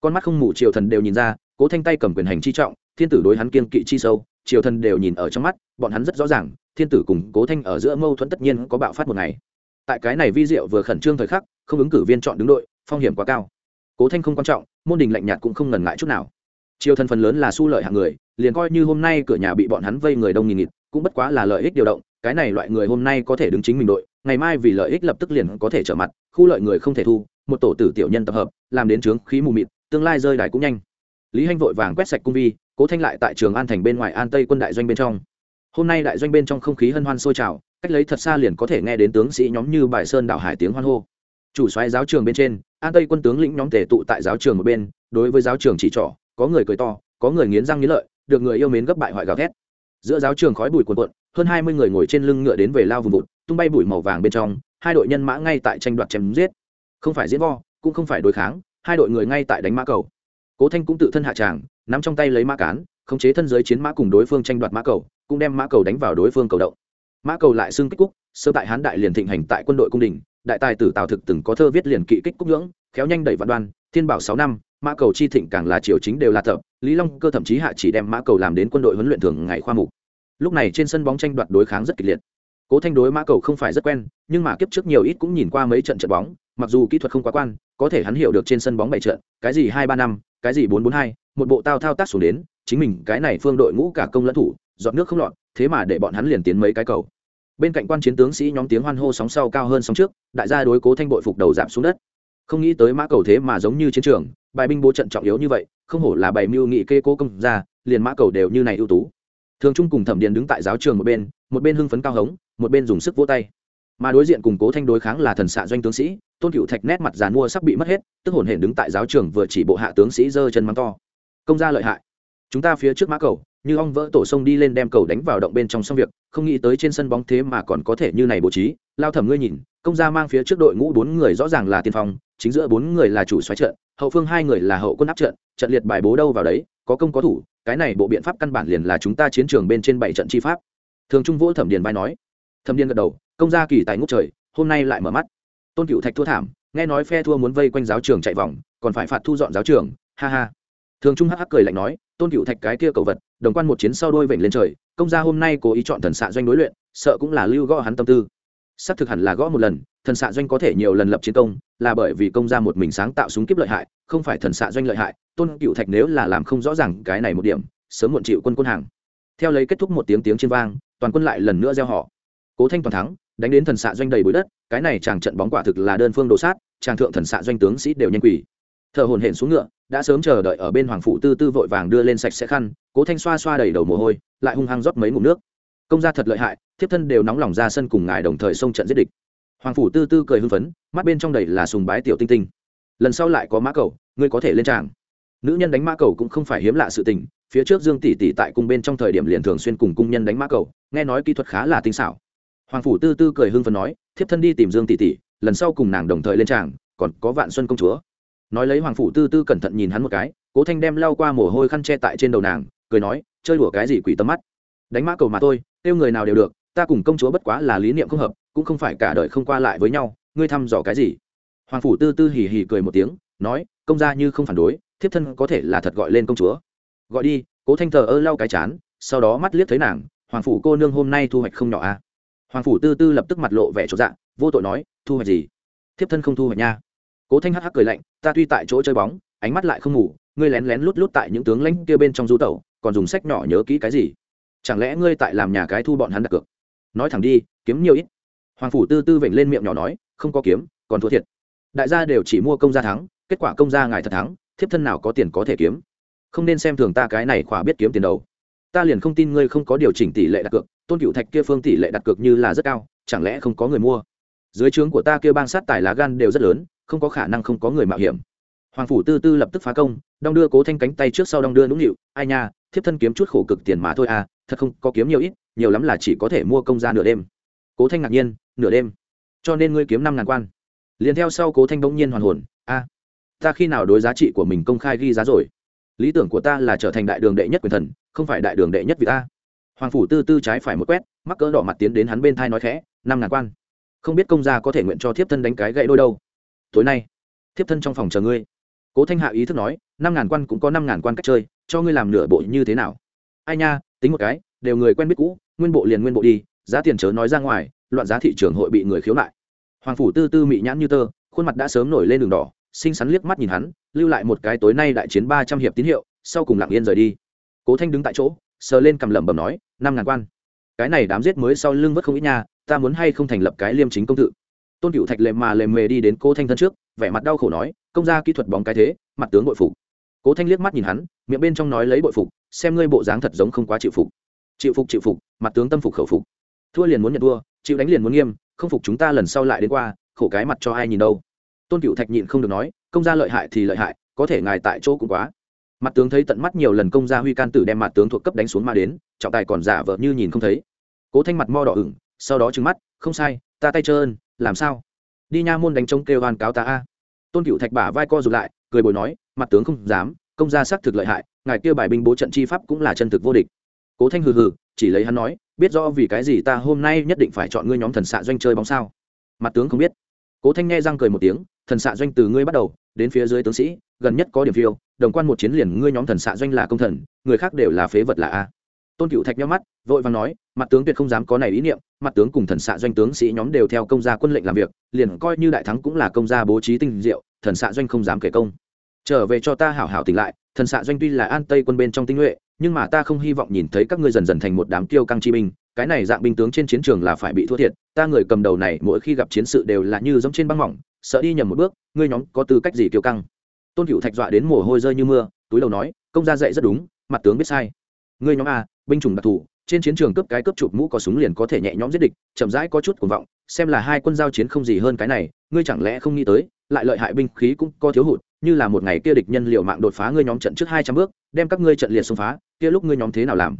Con mắt không mù, triều thần đều nhìn ra, cố thanh tay cầm quyền hành chi trọng, thiên tử đối hắn kiên kỵ chi sâu, triều thần đều nhìn ở trong mắt, bọn hắn rất rõ ràng, thiên tử cùng cố thanh ở giữa mâu thuẫn tất nhiên có bạo phát một ngày. Tại cái này vi diệu vừa khẩn trương thời khắc, không ứng cử viên chọn đứng đội, phong hiểm quá cao. Cố thanh không quan trọng, môn đình lạnh nhạt cũng không ngần ngại chút nào. Triều thần phần lớn là su lợi hạng người, liền coi như hôm nay cửa nhà bị bọn hắn vây người đông nghìn nghịt, cũng bất quá là lợi ích điều động cái này loại người hôm nay có thể đứng chính mình đội, ngày mai vì lợi ích lập tức liền có thể trở mặt, khu lợi người không thể thu, một tổ tử tiểu nhân tập hợp, làm đến trướng khí mù mịt, tương lai rơi đài cũng nhanh. Lý hanh vội vàng quét sạch cung vi, cố thanh lại tại trường an thành bên ngoài an tây quân đại doanh bên trong. Hôm nay đại doanh bên trong không khí hân hoan sôi trào, cách lấy thật xa liền có thể nghe đến tướng sĩ nhóm như bài sơn đảo hải tiếng hoan hô. Chủ xoáy giáo trường bên trên, an tây quân tướng lĩnh nhóm tề tụ tại giáo trường một bên, đối với giáo trường chỉ trỏ, có người cười to, có người nghiến răng nghiến lợi, được người yêu mến gấp bại hoại gào thét. Giữa giáo trường khói bụi cuồn cuộn hơn hai mươi người ngồi trên lưng ngựa đến về lao vùng vụt, tung bay bụi màu vàng bên trong, hai đội nhân mã ngay tại tranh đoạt chém giết. Không phải diễn vo cũng không phải đối kháng, hai đội người ngay tại đánh mã cầu. Cố thanh cũng tự thân hạ tràng, nắm trong tay lấy mã cán, khống chế thân giới chiến mã cùng đối phương tranh đoạt mã cầu, cũng đem mã cầu đánh vào đối phương cầu động. Mã cầu lại xưng kích cúc sơ tại hán đại liền thịnh hành tại quân đội cung đình, đại tài tử tào thực từng có thơ viết liền kỵ kích cúc ngưỡng, khéo nhanh đẩy vạn đoan, thiên bảo sáu năm, mã cầu chi thịnh càng là triều chính đều là tập, lý long cơ thậm chí hạ chỉ đem mã cầu làm đến quân đội huấn luyện thường ngày khoa mục lúc này trên sân bóng tranh đoạt đối kháng rất kịch liệt. Cố thanh đối mã cầu không phải rất quen, nhưng mà kiếp trước nhiều ít cũng nhìn qua mấy trận trận bóng, mặc dù kỹ thuật không quá quan, có thể hắn hiểu được trên sân bóng bảy trận, cái gì hai ba năm, cái gì bốn bốn hai, một bộ tao thao tác xuống đến, chính mình cái này phương đội ngũ cả công lẫn thủ dọn nước không lọt, thế mà để bọn hắn liền tiến mấy cái cầu. Bên cạnh quan chiến tướng sĩ nhóm tiếng hoan hô sóng sau cao hơn sóng trước, đại gia đối cố thanh bội phục đầu giảm xuống đất. Không nghĩ tới mã cầu thế mà giống như chiến trường, bài binh bố trận trọng yếu như vậy, không hổ là bài mưu nghị kê cố công ra liền mã cầu đều như này ưu tú thường trung cùng thẩm điện đứng tại giáo trường một bên một bên hưng phấn cao hống một bên dùng sức vỗ tay. Mà đối diện cùng cố thanh đối kháng là thần xạ doanh tướng sĩ, tôn cựu thạch nét mặt giàn mua sắp bị mất hết, tức hồn hển đứng tại giáo trường vừa chỉ bộ hạ tướng sĩ giơ chân mắng to. Công gia lợi hại, chúng ta phía trước mã cầu như ong vỡ tổ sông đi lên đem cầu đánh vào động bên trong xong việc, không nghĩ tới trên sân bóng thế mà còn có thể như này bố trí. Lao thẩm ngươi nhìn, công gia mang phía trước đội ngũ bốn người rõ ràng là tiên phong, chính giữa bốn người là chủ xoáy trận, hậu phương hai người là hậu quân áp trận trận liệt bài bố đâu vào đấy, có công có thủ, cái này bộ biện pháp căn bản liền là chúng ta chiến trường bên trên bảy trận chi pháp. Thường trung vỗ thẩm điền vai nói. Thẩm điền gật đầu, công gia kỳ tài ngút trời, hôm nay lại mở mắt. Tôn cựu thạch thua thảm, nghe nói phe thua muốn vây quanh giáo trường chạy vòng, còn phải phạt thu dọn giáo trường, ha ha. Thường trung hắc hắc cười lạnh nói, tôn cựu thạch cái kia cầu vật đồng quan một chiến sau đôi vểnh lên trời, công gia hôm nay cố ý chọn thần xạ doanh đối luyện, sợ cũng là lưu gõ hắn tâm tư. Xác thực hẳn là gõ một lần, thần xạ doanh có thể nhiều lần lập chiến công, là bởi vì công gia một mình sáng tạo súng kiếp lợi hại, không phải thần xạ doanh lợi hại, tôn cựu thạch nếu là làm không rõ ràng cái này một điểm, sớm muộn chịu quân quân hàng. Theo lấy kết thúc một tiếng tiếng trên vang, toàn quân lại lần nữa gieo họ. Cố thanh toàn thắng, đánh đến thần xạ doanh đầy bụi đất, cái này chàng trận bóng quả thực là đơn phương đồ sát, chàng thượng thần xạ doanh tướng sĩ đều nhanh quỷ thợ hồn hển xuống ngựa đã sớm chờ đợi ở bên hoàng phụ tư tư vội vàng đưa lên sạch sẽ khăn, cố thanh xoa xoa đầy đầu mồ hôi, lại hung hăng rót mấy ngụm nước. Công gia thật lợi hại, thiếp thân đều nóng lòng ra sân cùng ngài đồng thời xông trận giết địch. Hoàng phủ tư tư cười hưng phấn, mắt bên trong đầy là sùng bái tiểu tinh tinh. Lần sau lại có mã cầu, ngươi có thể lên tràng. Nữ nhân đánh mã cầu cũng không phải hiếm lạ sự tình, phía trước dương tỷ tỷ tại cung bên trong thời điểm liền thường xuyên cùng cung nhân đánh mã cầu, nghe nói kỹ thuật khá là tinh xảo. Hoàng phủ tư tư cười hưng phấn nói, thiếp thân đi tìm dương tỷ tỷ, lần sau cùng nàng đồng thời lên tràng, còn có vạn xuân công chúa nói lấy hoàng phủ tư tư cẩn thận nhìn hắn một cái, cố thanh đem lao qua mồ hôi khăn che tại trên đầu nàng, cười nói, chơi đùa cái gì quỷ tâm mắt? Đánh mã cầu mà thôi, kêu người nào đều được, ta cùng công chúa bất quá là lý niệm không hợp, cũng không phải cả đời không qua lại với nhau, ngươi thăm dò cái gì? Hoàng phủ tư tư hì hì cười một tiếng, nói, công gia như không phản đối, thiếp thân có thể là thật gọi lên công chúa. Gọi đi. Cố thanh thờ ơ lau cái chán, sau đó mắt liếc thấy nàng, hoàng phủ cô nương hôm nay thu hoạch không nhỏ à? Hoàng phủ tư tư lập tức mặt lộ vẻ chỗ dạ vô tội nói, thu hoạch gì? Thiếp thân không thu hoạch nha cố thanh hắc hắc cười lạnh, ta tuy tại chỗ chơi bóng, ánh mắt lại không ngủ, ngươi lén lén lút lút tại những tướng lãnh kia bên trong du tẩu, còn dùng sách nhỏ nhớ kỹ cái gì? Chẳng lẽ ngươi tại làm nhà cái thu bọn hắn đặt cược? Nói thẳng đi, kiếm nhiều ít. Hoàng phủ tư tư vểnh lên miệng nhỏ nói, không có kiếm, còn thua thiệt. Đại gia đều chỉ mua công gia thắng, kết quả công gia ngài thật thắng, thiếp thân nào có tiền có thể kiếm? Không nên xem thường ta cái này khỏa biết kiếm tiền đầu. Ta liền không tin ngươi không có điều chỉnh tỷ lệ đặt cược, tôn cựu thạch kia phương tỷ lệ đặt cược như là rất cao, chẳng lẽ không có người mua? Dưới trướng của ta kia bang sát tài lá gan đều rất lớn không có khả năng không có người mạo hiểm. Hoàng phủ tư tư lập tức phá công, đong đưa cố thanh cánh tay trước sau đong đưa nũng nịu, ai nha, thiếp thân kiếm chút khổ cực tiền mà thôi à thật không, có kiếm nhiều ít, nhiều lắm là chỉ có thể mua công ra nửa đêm. Cố thanh ngạc nhiên, nửa đêm? Cho nên ngươi kiếm năm ngàn quan. Liền theo sau cố thanh bỗng nhiên hoàn hồn, a, ta khi nào đối giá trị của mình công khai ghi giá rồi? Lý tưởng của ta là trở thành đại đường đệ nhất quyền thần, không phải đại đường đệ nhất vì ta hoàng phủ tư tư trái phải một quét, mắc cỡ đỏ mặt tiến đến hắn bên thai nói khẽ, năm ngàn quan. Không biết công gia có thể nguyện cho thiếp thân đánh cái gậy đôi đâu tối nay, thiếp thân trong phòng chờ ngươi. Cố thanh hạ ý thức nói, năm ngàn quan cũng có năm ngàn quan cách chơi, cho ngươi làm nửa bộ như thế nào? Ai nha, tính một cái, đều người quen biết cũ, nguyên bộ liền nguyên bộ đi, giá tiền chớ nói ra ngoài, loạn giá thị trường hội bị người khiếu nại. Hoàng phủ tư tư mị nhãn như tơ, khuôn mặt đã sớm nổi lên đường đỏ, xinh xắn liếc mắt nhìn hắn, lưu lại một cái tối nay đại chiến ba trăm hiệp tín hiệu, sau cùng lặng yên rời đi. Cố thanh đứng tại chỗ, sờ lên cầm lẩm bẩm nói, năm ngàn quan, cái này đám giết mới sau lưng vất không ít nha, ta muốn hay không thành lập cái liêm chính công tự? Tôn cựu thạch lệ mà lề mề đi đến cố thanh thân trước, vẻ mặt đau khổ nói, công gia kỹ thuật bóng cái thế, mặt tướng bội phục. Cố thanh liếc mắt nhìn hắn, miệng bên trong nói lấy bội phục, xem ngươi bộ dáng thật giống không quá chịu phục. Chịu phục chịu phục, mặt tướng tâm phục khẩu phục. Thua liền muốn nhận thua, chịu đánh liền muốn nghiêm, không phục chúng ta lần sau lại đến qua, khổ cái mặt cho ai nhìn đâu. Tôn cựu thạch nhịn không được nói, công gia lợi hại thì lợi hại, có thể ngài tại chỗ cũng quá. Mặt tướng thấy tận mắt nhiều lần công gia huy can tử đem mặt tướng thuộc cấp đánh xuống mà đến, trọng tài còn giả vợ như nhìn không thấy. Cố thanh mặt mo đỏ ửng, sau đó trừng mắt, không sai, ta tay trơn làm sao? Đi nha môn đánh trống kêu hoàn cáo ta a. Tôn cựu thạch bả vai co rụt lại, cười bồi nói, mặt tướng không dám, công gia xác thực lợi hại, ngài kia bài binh bố trận chi pháp cũng là chân thực vô địch. Cố thanh hừ hừ, chỉ lấy hắn nói, biết rõ vì cái gì ta hôm nay nhất định phải chọn ngươi nhóm thần xạ doanh chơi bóng sao? Mặt tướng không biết. Cố thanh nghe răng cười một tiếng, thần xạ doanh từ ngươi bắt đầu, đến phía dưới tướng sĩ, gần nhất có điểm phiêu, đồng quan một chiến liền ngươi nhóm thần xạ doanh là công thần, người khác đều là phế vật là a tôn cựu thạch nhau mắt, vội vàng nói, mặt tướng tuyệt không dám có này ý niệm, mặt tướng cùng thần xạ doanh tướng sĩ nhóm đều theo công gia quân lệnh làm việc, liền coi như đại thắng cũng là công gia bố trí tinh diệu, thần xạ doanh không dám kể công. Trở về cho ta hảo hảo tỉnh lại, thần xạ doanh tuy là an tây quân bên trong tinh nhuệ, nhưng mà ta không hy vọng nhìn thấy các ngươi dần dần thành một đám tiêu căng chi binh, cái này dạng binh tướng trên chiến trường là phải bị thua thiệt, ta người cầm đầu này mỗi khi gặp chiến sự đều là như giống trên băng mỏng, sợ đi nhầm một bước, ngươi nhóm có tư cách gì kiêu căng? Tôn cựu thạch dọa đến mồ hôi rơi như mưa, túi đầu nói, công gia dạy rất đúng, mặt tướng biết sai. Ngươi nhóm a binh chủng đặc thù, trên chiến trường cướp cái cướp chụp mũ có súng liền có thể nhẹ nhõm giết địch, chậm rãi có chút cuồng vọng, xem là hai quân giao chiến không gì hơn cái này, ngươi chẳng lẽ không nghĩ tới, lại lợi hại binh khí cũng có thiếu hụt, như là một ngày kia địch nhân liệu mạng đột phá ngươi nhóm trận trước hai trăm bước, đem các ngươi trận liệt xông phá, kia lúc ngươi nhóm thế nào làm?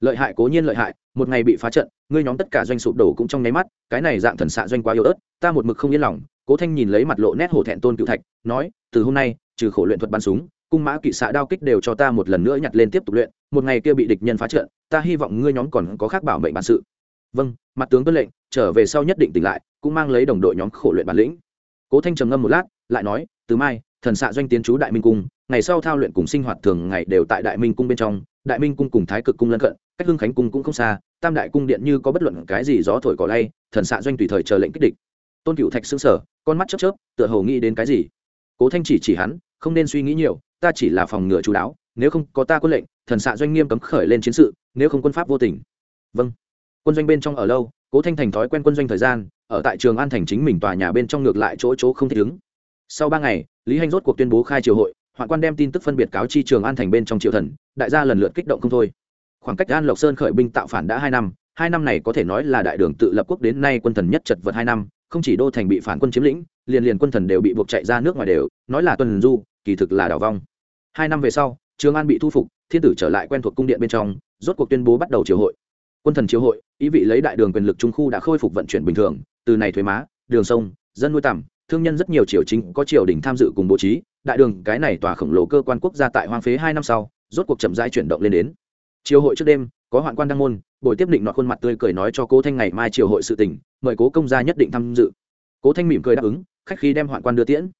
Lợi hại cố nhiên lợi hại, một ngày bị phá trận, ngươi nhóm tất cả doanh sụp đổ cũng trong nháy mắt, cái này dạng thần xạ doanh quá yếu ớt, ta một mực không yên lòng, cố thanh nhìn lấy mặt lộ nét hổ thẹn tôn cựu thạch, nói, từ hôm nay, trừ khổ luyện thuật bắn súng cung mã kỵ xạ đao kích đều cho ta một lần nữa nhặt lên tiếp tục luyện, một ngày kia bị địch nhân phá trận, ta hy vọng ngươi nhóm còn có khác bảo mệnh bản sự. Vâng mặt tướng tuân lệnh, trở về sau nhất định tỉnh lại, cũng mang lấy đồng đội nhóm khổ luyện bản lĩnh. Cố thanh trầm ngâm một lát, lại nói, từ mai, thần xạ doanh tiến chú đại minh cung, ngày sau thao luyện cùng sinh hoạt thường ngày đều tại đại minh cung bên trong, đại minh cung cùng thái cực cung lân cận, cách hưng khánh cung cũng không xa, tam đại cung điện như có bất luận cái gì gió thổi cỏ lay, thần xạ doanh tùy thời chờ lệnh kích địch. Tôn cựu thạch xương sở con mắt chớp chớp, tựa hồ nghĩ đến cái gì. Cố thanh chỉ chỉ hắn, không nên suy nghĩ nhiều ta chỉ là phòng ngừa chú đáo, nếu không có ta quân lệnh, thần xạ doanh nghiêm cấm khởi lên chiến sự, nếu không quân pháp vô tình. Vâng. Quân doanh bên trong ở lâu, cố thanh thành thói quen quân doanh thời gian, ở tại trường an thành chính mình tòa nhà bên trong ngược lại chỗ chỗ không thể ứng. Sau ba ngày, lý hành rốt cuộc tuyên bố khai triều hội, hoạn quan đem tin tức phân biệt cáo chi trường an thành bên trong triều thần, đại gia lần lượt kích động không thôi. Khoảng cách an lộc sơn khởi binh tạo phản đã hai năm hai năm này có thể nói là đại đường tự lập quốc đến nay quân thần nhất chật vật hai năm, không chỉ đô thành bị phản quân chiếm lĩnh, liền liền quân thần đều bị buộc chạy ra nước ngoài đều, nói là tuần du kỳ thực là đảo vong. Hai năm về sau, trường an bị thu phục, thiên tử trở lại quen thuộc cung điện bên trong, rốt cuộc tuyên bố bắt đầu triều hội. Quân thần triều hội, ý vị lấy đại đường quyền lực trung khu đã khôi phục vận chuyển bình thường, từ này thuế má, đường sông, dân nuôi tằm, thương nhân rất nhiều triều chính có triều đình tham dự cùng bố trí, đại đường, cái này tòa khổng lồ cơ quan quốc gia tại hoang phế hai năm sau, rốt cuộc chậm rãi chuyển động lên đến. Triều hội trước đêm, có hoạn quan đăng môn, buổi tiếp định nọ khuôn mặt tươi cười nói cho cố thanh ngày mai triều hội sự tỉnh mời cố công gia nhất định tham dự. Cố thanh mỉm cười đáp ứng, khách khí đem hoạn quan đưa tiễn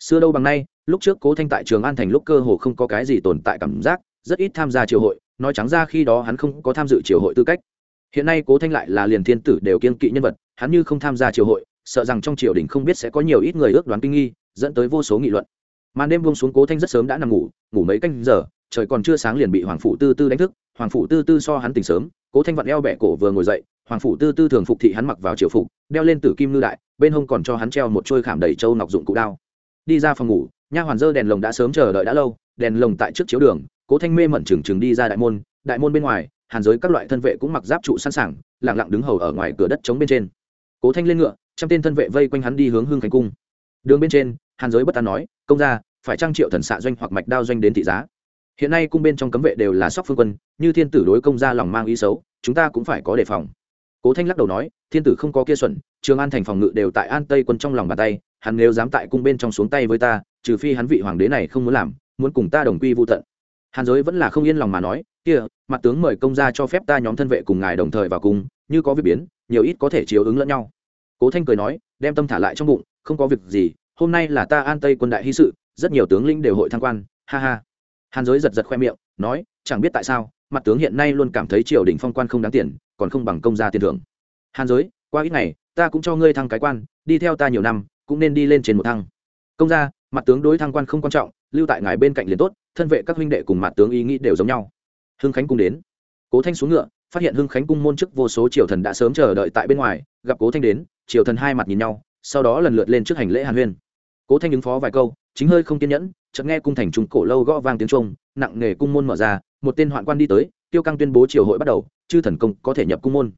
xưa đâu bằng nay, lúc trước cố thanh tại trường an thành lúc cơ hồ không có cái gì tồn tại cảm giác, rất ít tham gia triều hội, nói trắng ra khi đó hắn không có tham dự triều hội tư cách. Hiện nay cố thanh lại là liền thiên tử đều kiên kỵ nhân vật, hắn như không tham gia triều hội, sợ rằng trong triều đình không biết sẽ có nhiều ít người ước đoán kinh nghi, dẫn tới vô số nghị luận. Màn đêm buông xuống cố thanh rất sớm đã nằm ngủ ngủ mấy canh giờ, trời còn chưa sáng liền bị hoàng phủ tư tư đánh thức, hoàng phủ tư tư so hắn tỉnh sớm, cố thanh vặn eo bẹ cổ vừa ngồi dậy, hoàng phủ tư tư thường phục thị hắn mặc vào triều phục, đeo lên tử kim ngư đại, bên hông còn cho hắn treo một trôi khảm đầy trâu ngọc dụng cụ đao đi ra phòng ngủ, nha hoàn dơ đèn lồng đã sớm chờ đợi đã lâu, đèn lồng tại trước chiếu đường, cố thanh mê mẩn trừng trừng đi ra đại môn đại môn bên ngoài, hàn giới các loại thân vệ cũng mặc giáp trụ sẵn sàng lẳng lặng đứng hầu ở ngoài cửa đất trống bên trên. Cố thanh lên ngựa, trăm tên thân vệ vây quanh hắn đi hướng hương khánh cung. Đường bên trên, hàn giới bất an nói, công ra phải trang triệu thần xạ doanh hoặc mạch đao doanh đến thị giá. Hiện nay cung bên trong cấm vệ đều là sóc phương quân, như thiên tử đối công ra lòng mang ý xấu, chúng ta cũng phải có đề phòng. Cố thanh lắc đầu nói, thiên tử không có kia xuẩn, trường an thành phòng ngự đều tại an tây quân trong lòng bàn tay hắn nếu dám tại cung bên trong xuống tay với ta, trừ phi hắn vị hoàng đế này không muốn làm, muốn cùng ta đồng quy vô tận. Hàn giới vẫn là không yên lòng mà nói, kia, mặt tướng mời công gia cho phép ta nhóm thân vệ cùng ngài đồng thời vào cung, như có việc biến, nhiều ít có thể chiếu ứng lẫn nhau. Cố thanh cười nói, đem tâm thả lại trong bụng, không có việc gì, hôm nay là ta an tây quân đại hy sự, rất nhiều tướng lĩnh đều hội thăng quan, ha ha. Hàn giới giật giật khoe miệng, nói, chẳng biết tại sao, mặt tướng hiện nay luôn cảm thấy triều đình phong quan không đáng tiền, còn không bằng công gia tiền thưởng. Hàn giới, qua ít ngày, ta cũng cho ngươi thăng cái quan, đi theo ta nhiều năm cũng nên đi lên trên một thăng. Công gia, mặt tướng đối thăng quan không quan trọng, lưu tại ngài bên cạnh liền tốt, thân vệ các huynh đệ cùng mặt tướng ý nghĩ đều giống nhau. Hưng khánh cung đến. Cố thanh xuống ngựa, phát hiện hưng khánh cung môn chức vô số triều thần đã sớm chờ đợi tại bên ngoài, gặp cố thanh đến, triều thần hai mặt nhìn nhau, sau đó lần lượt lên trước hành lễ hàn huyên. Cố thanh ứng phó vài câu, chính hơi không kiên nhẫn, chợt nghe cung thành trung cổ lâu gõ vang tiếng trung nặng nghề cung môn mở ra, một tên hoạn quan đi tới, tiêu căng tuyên bố triều hội bắt đầu, chư thần công có thể nhập cung môn.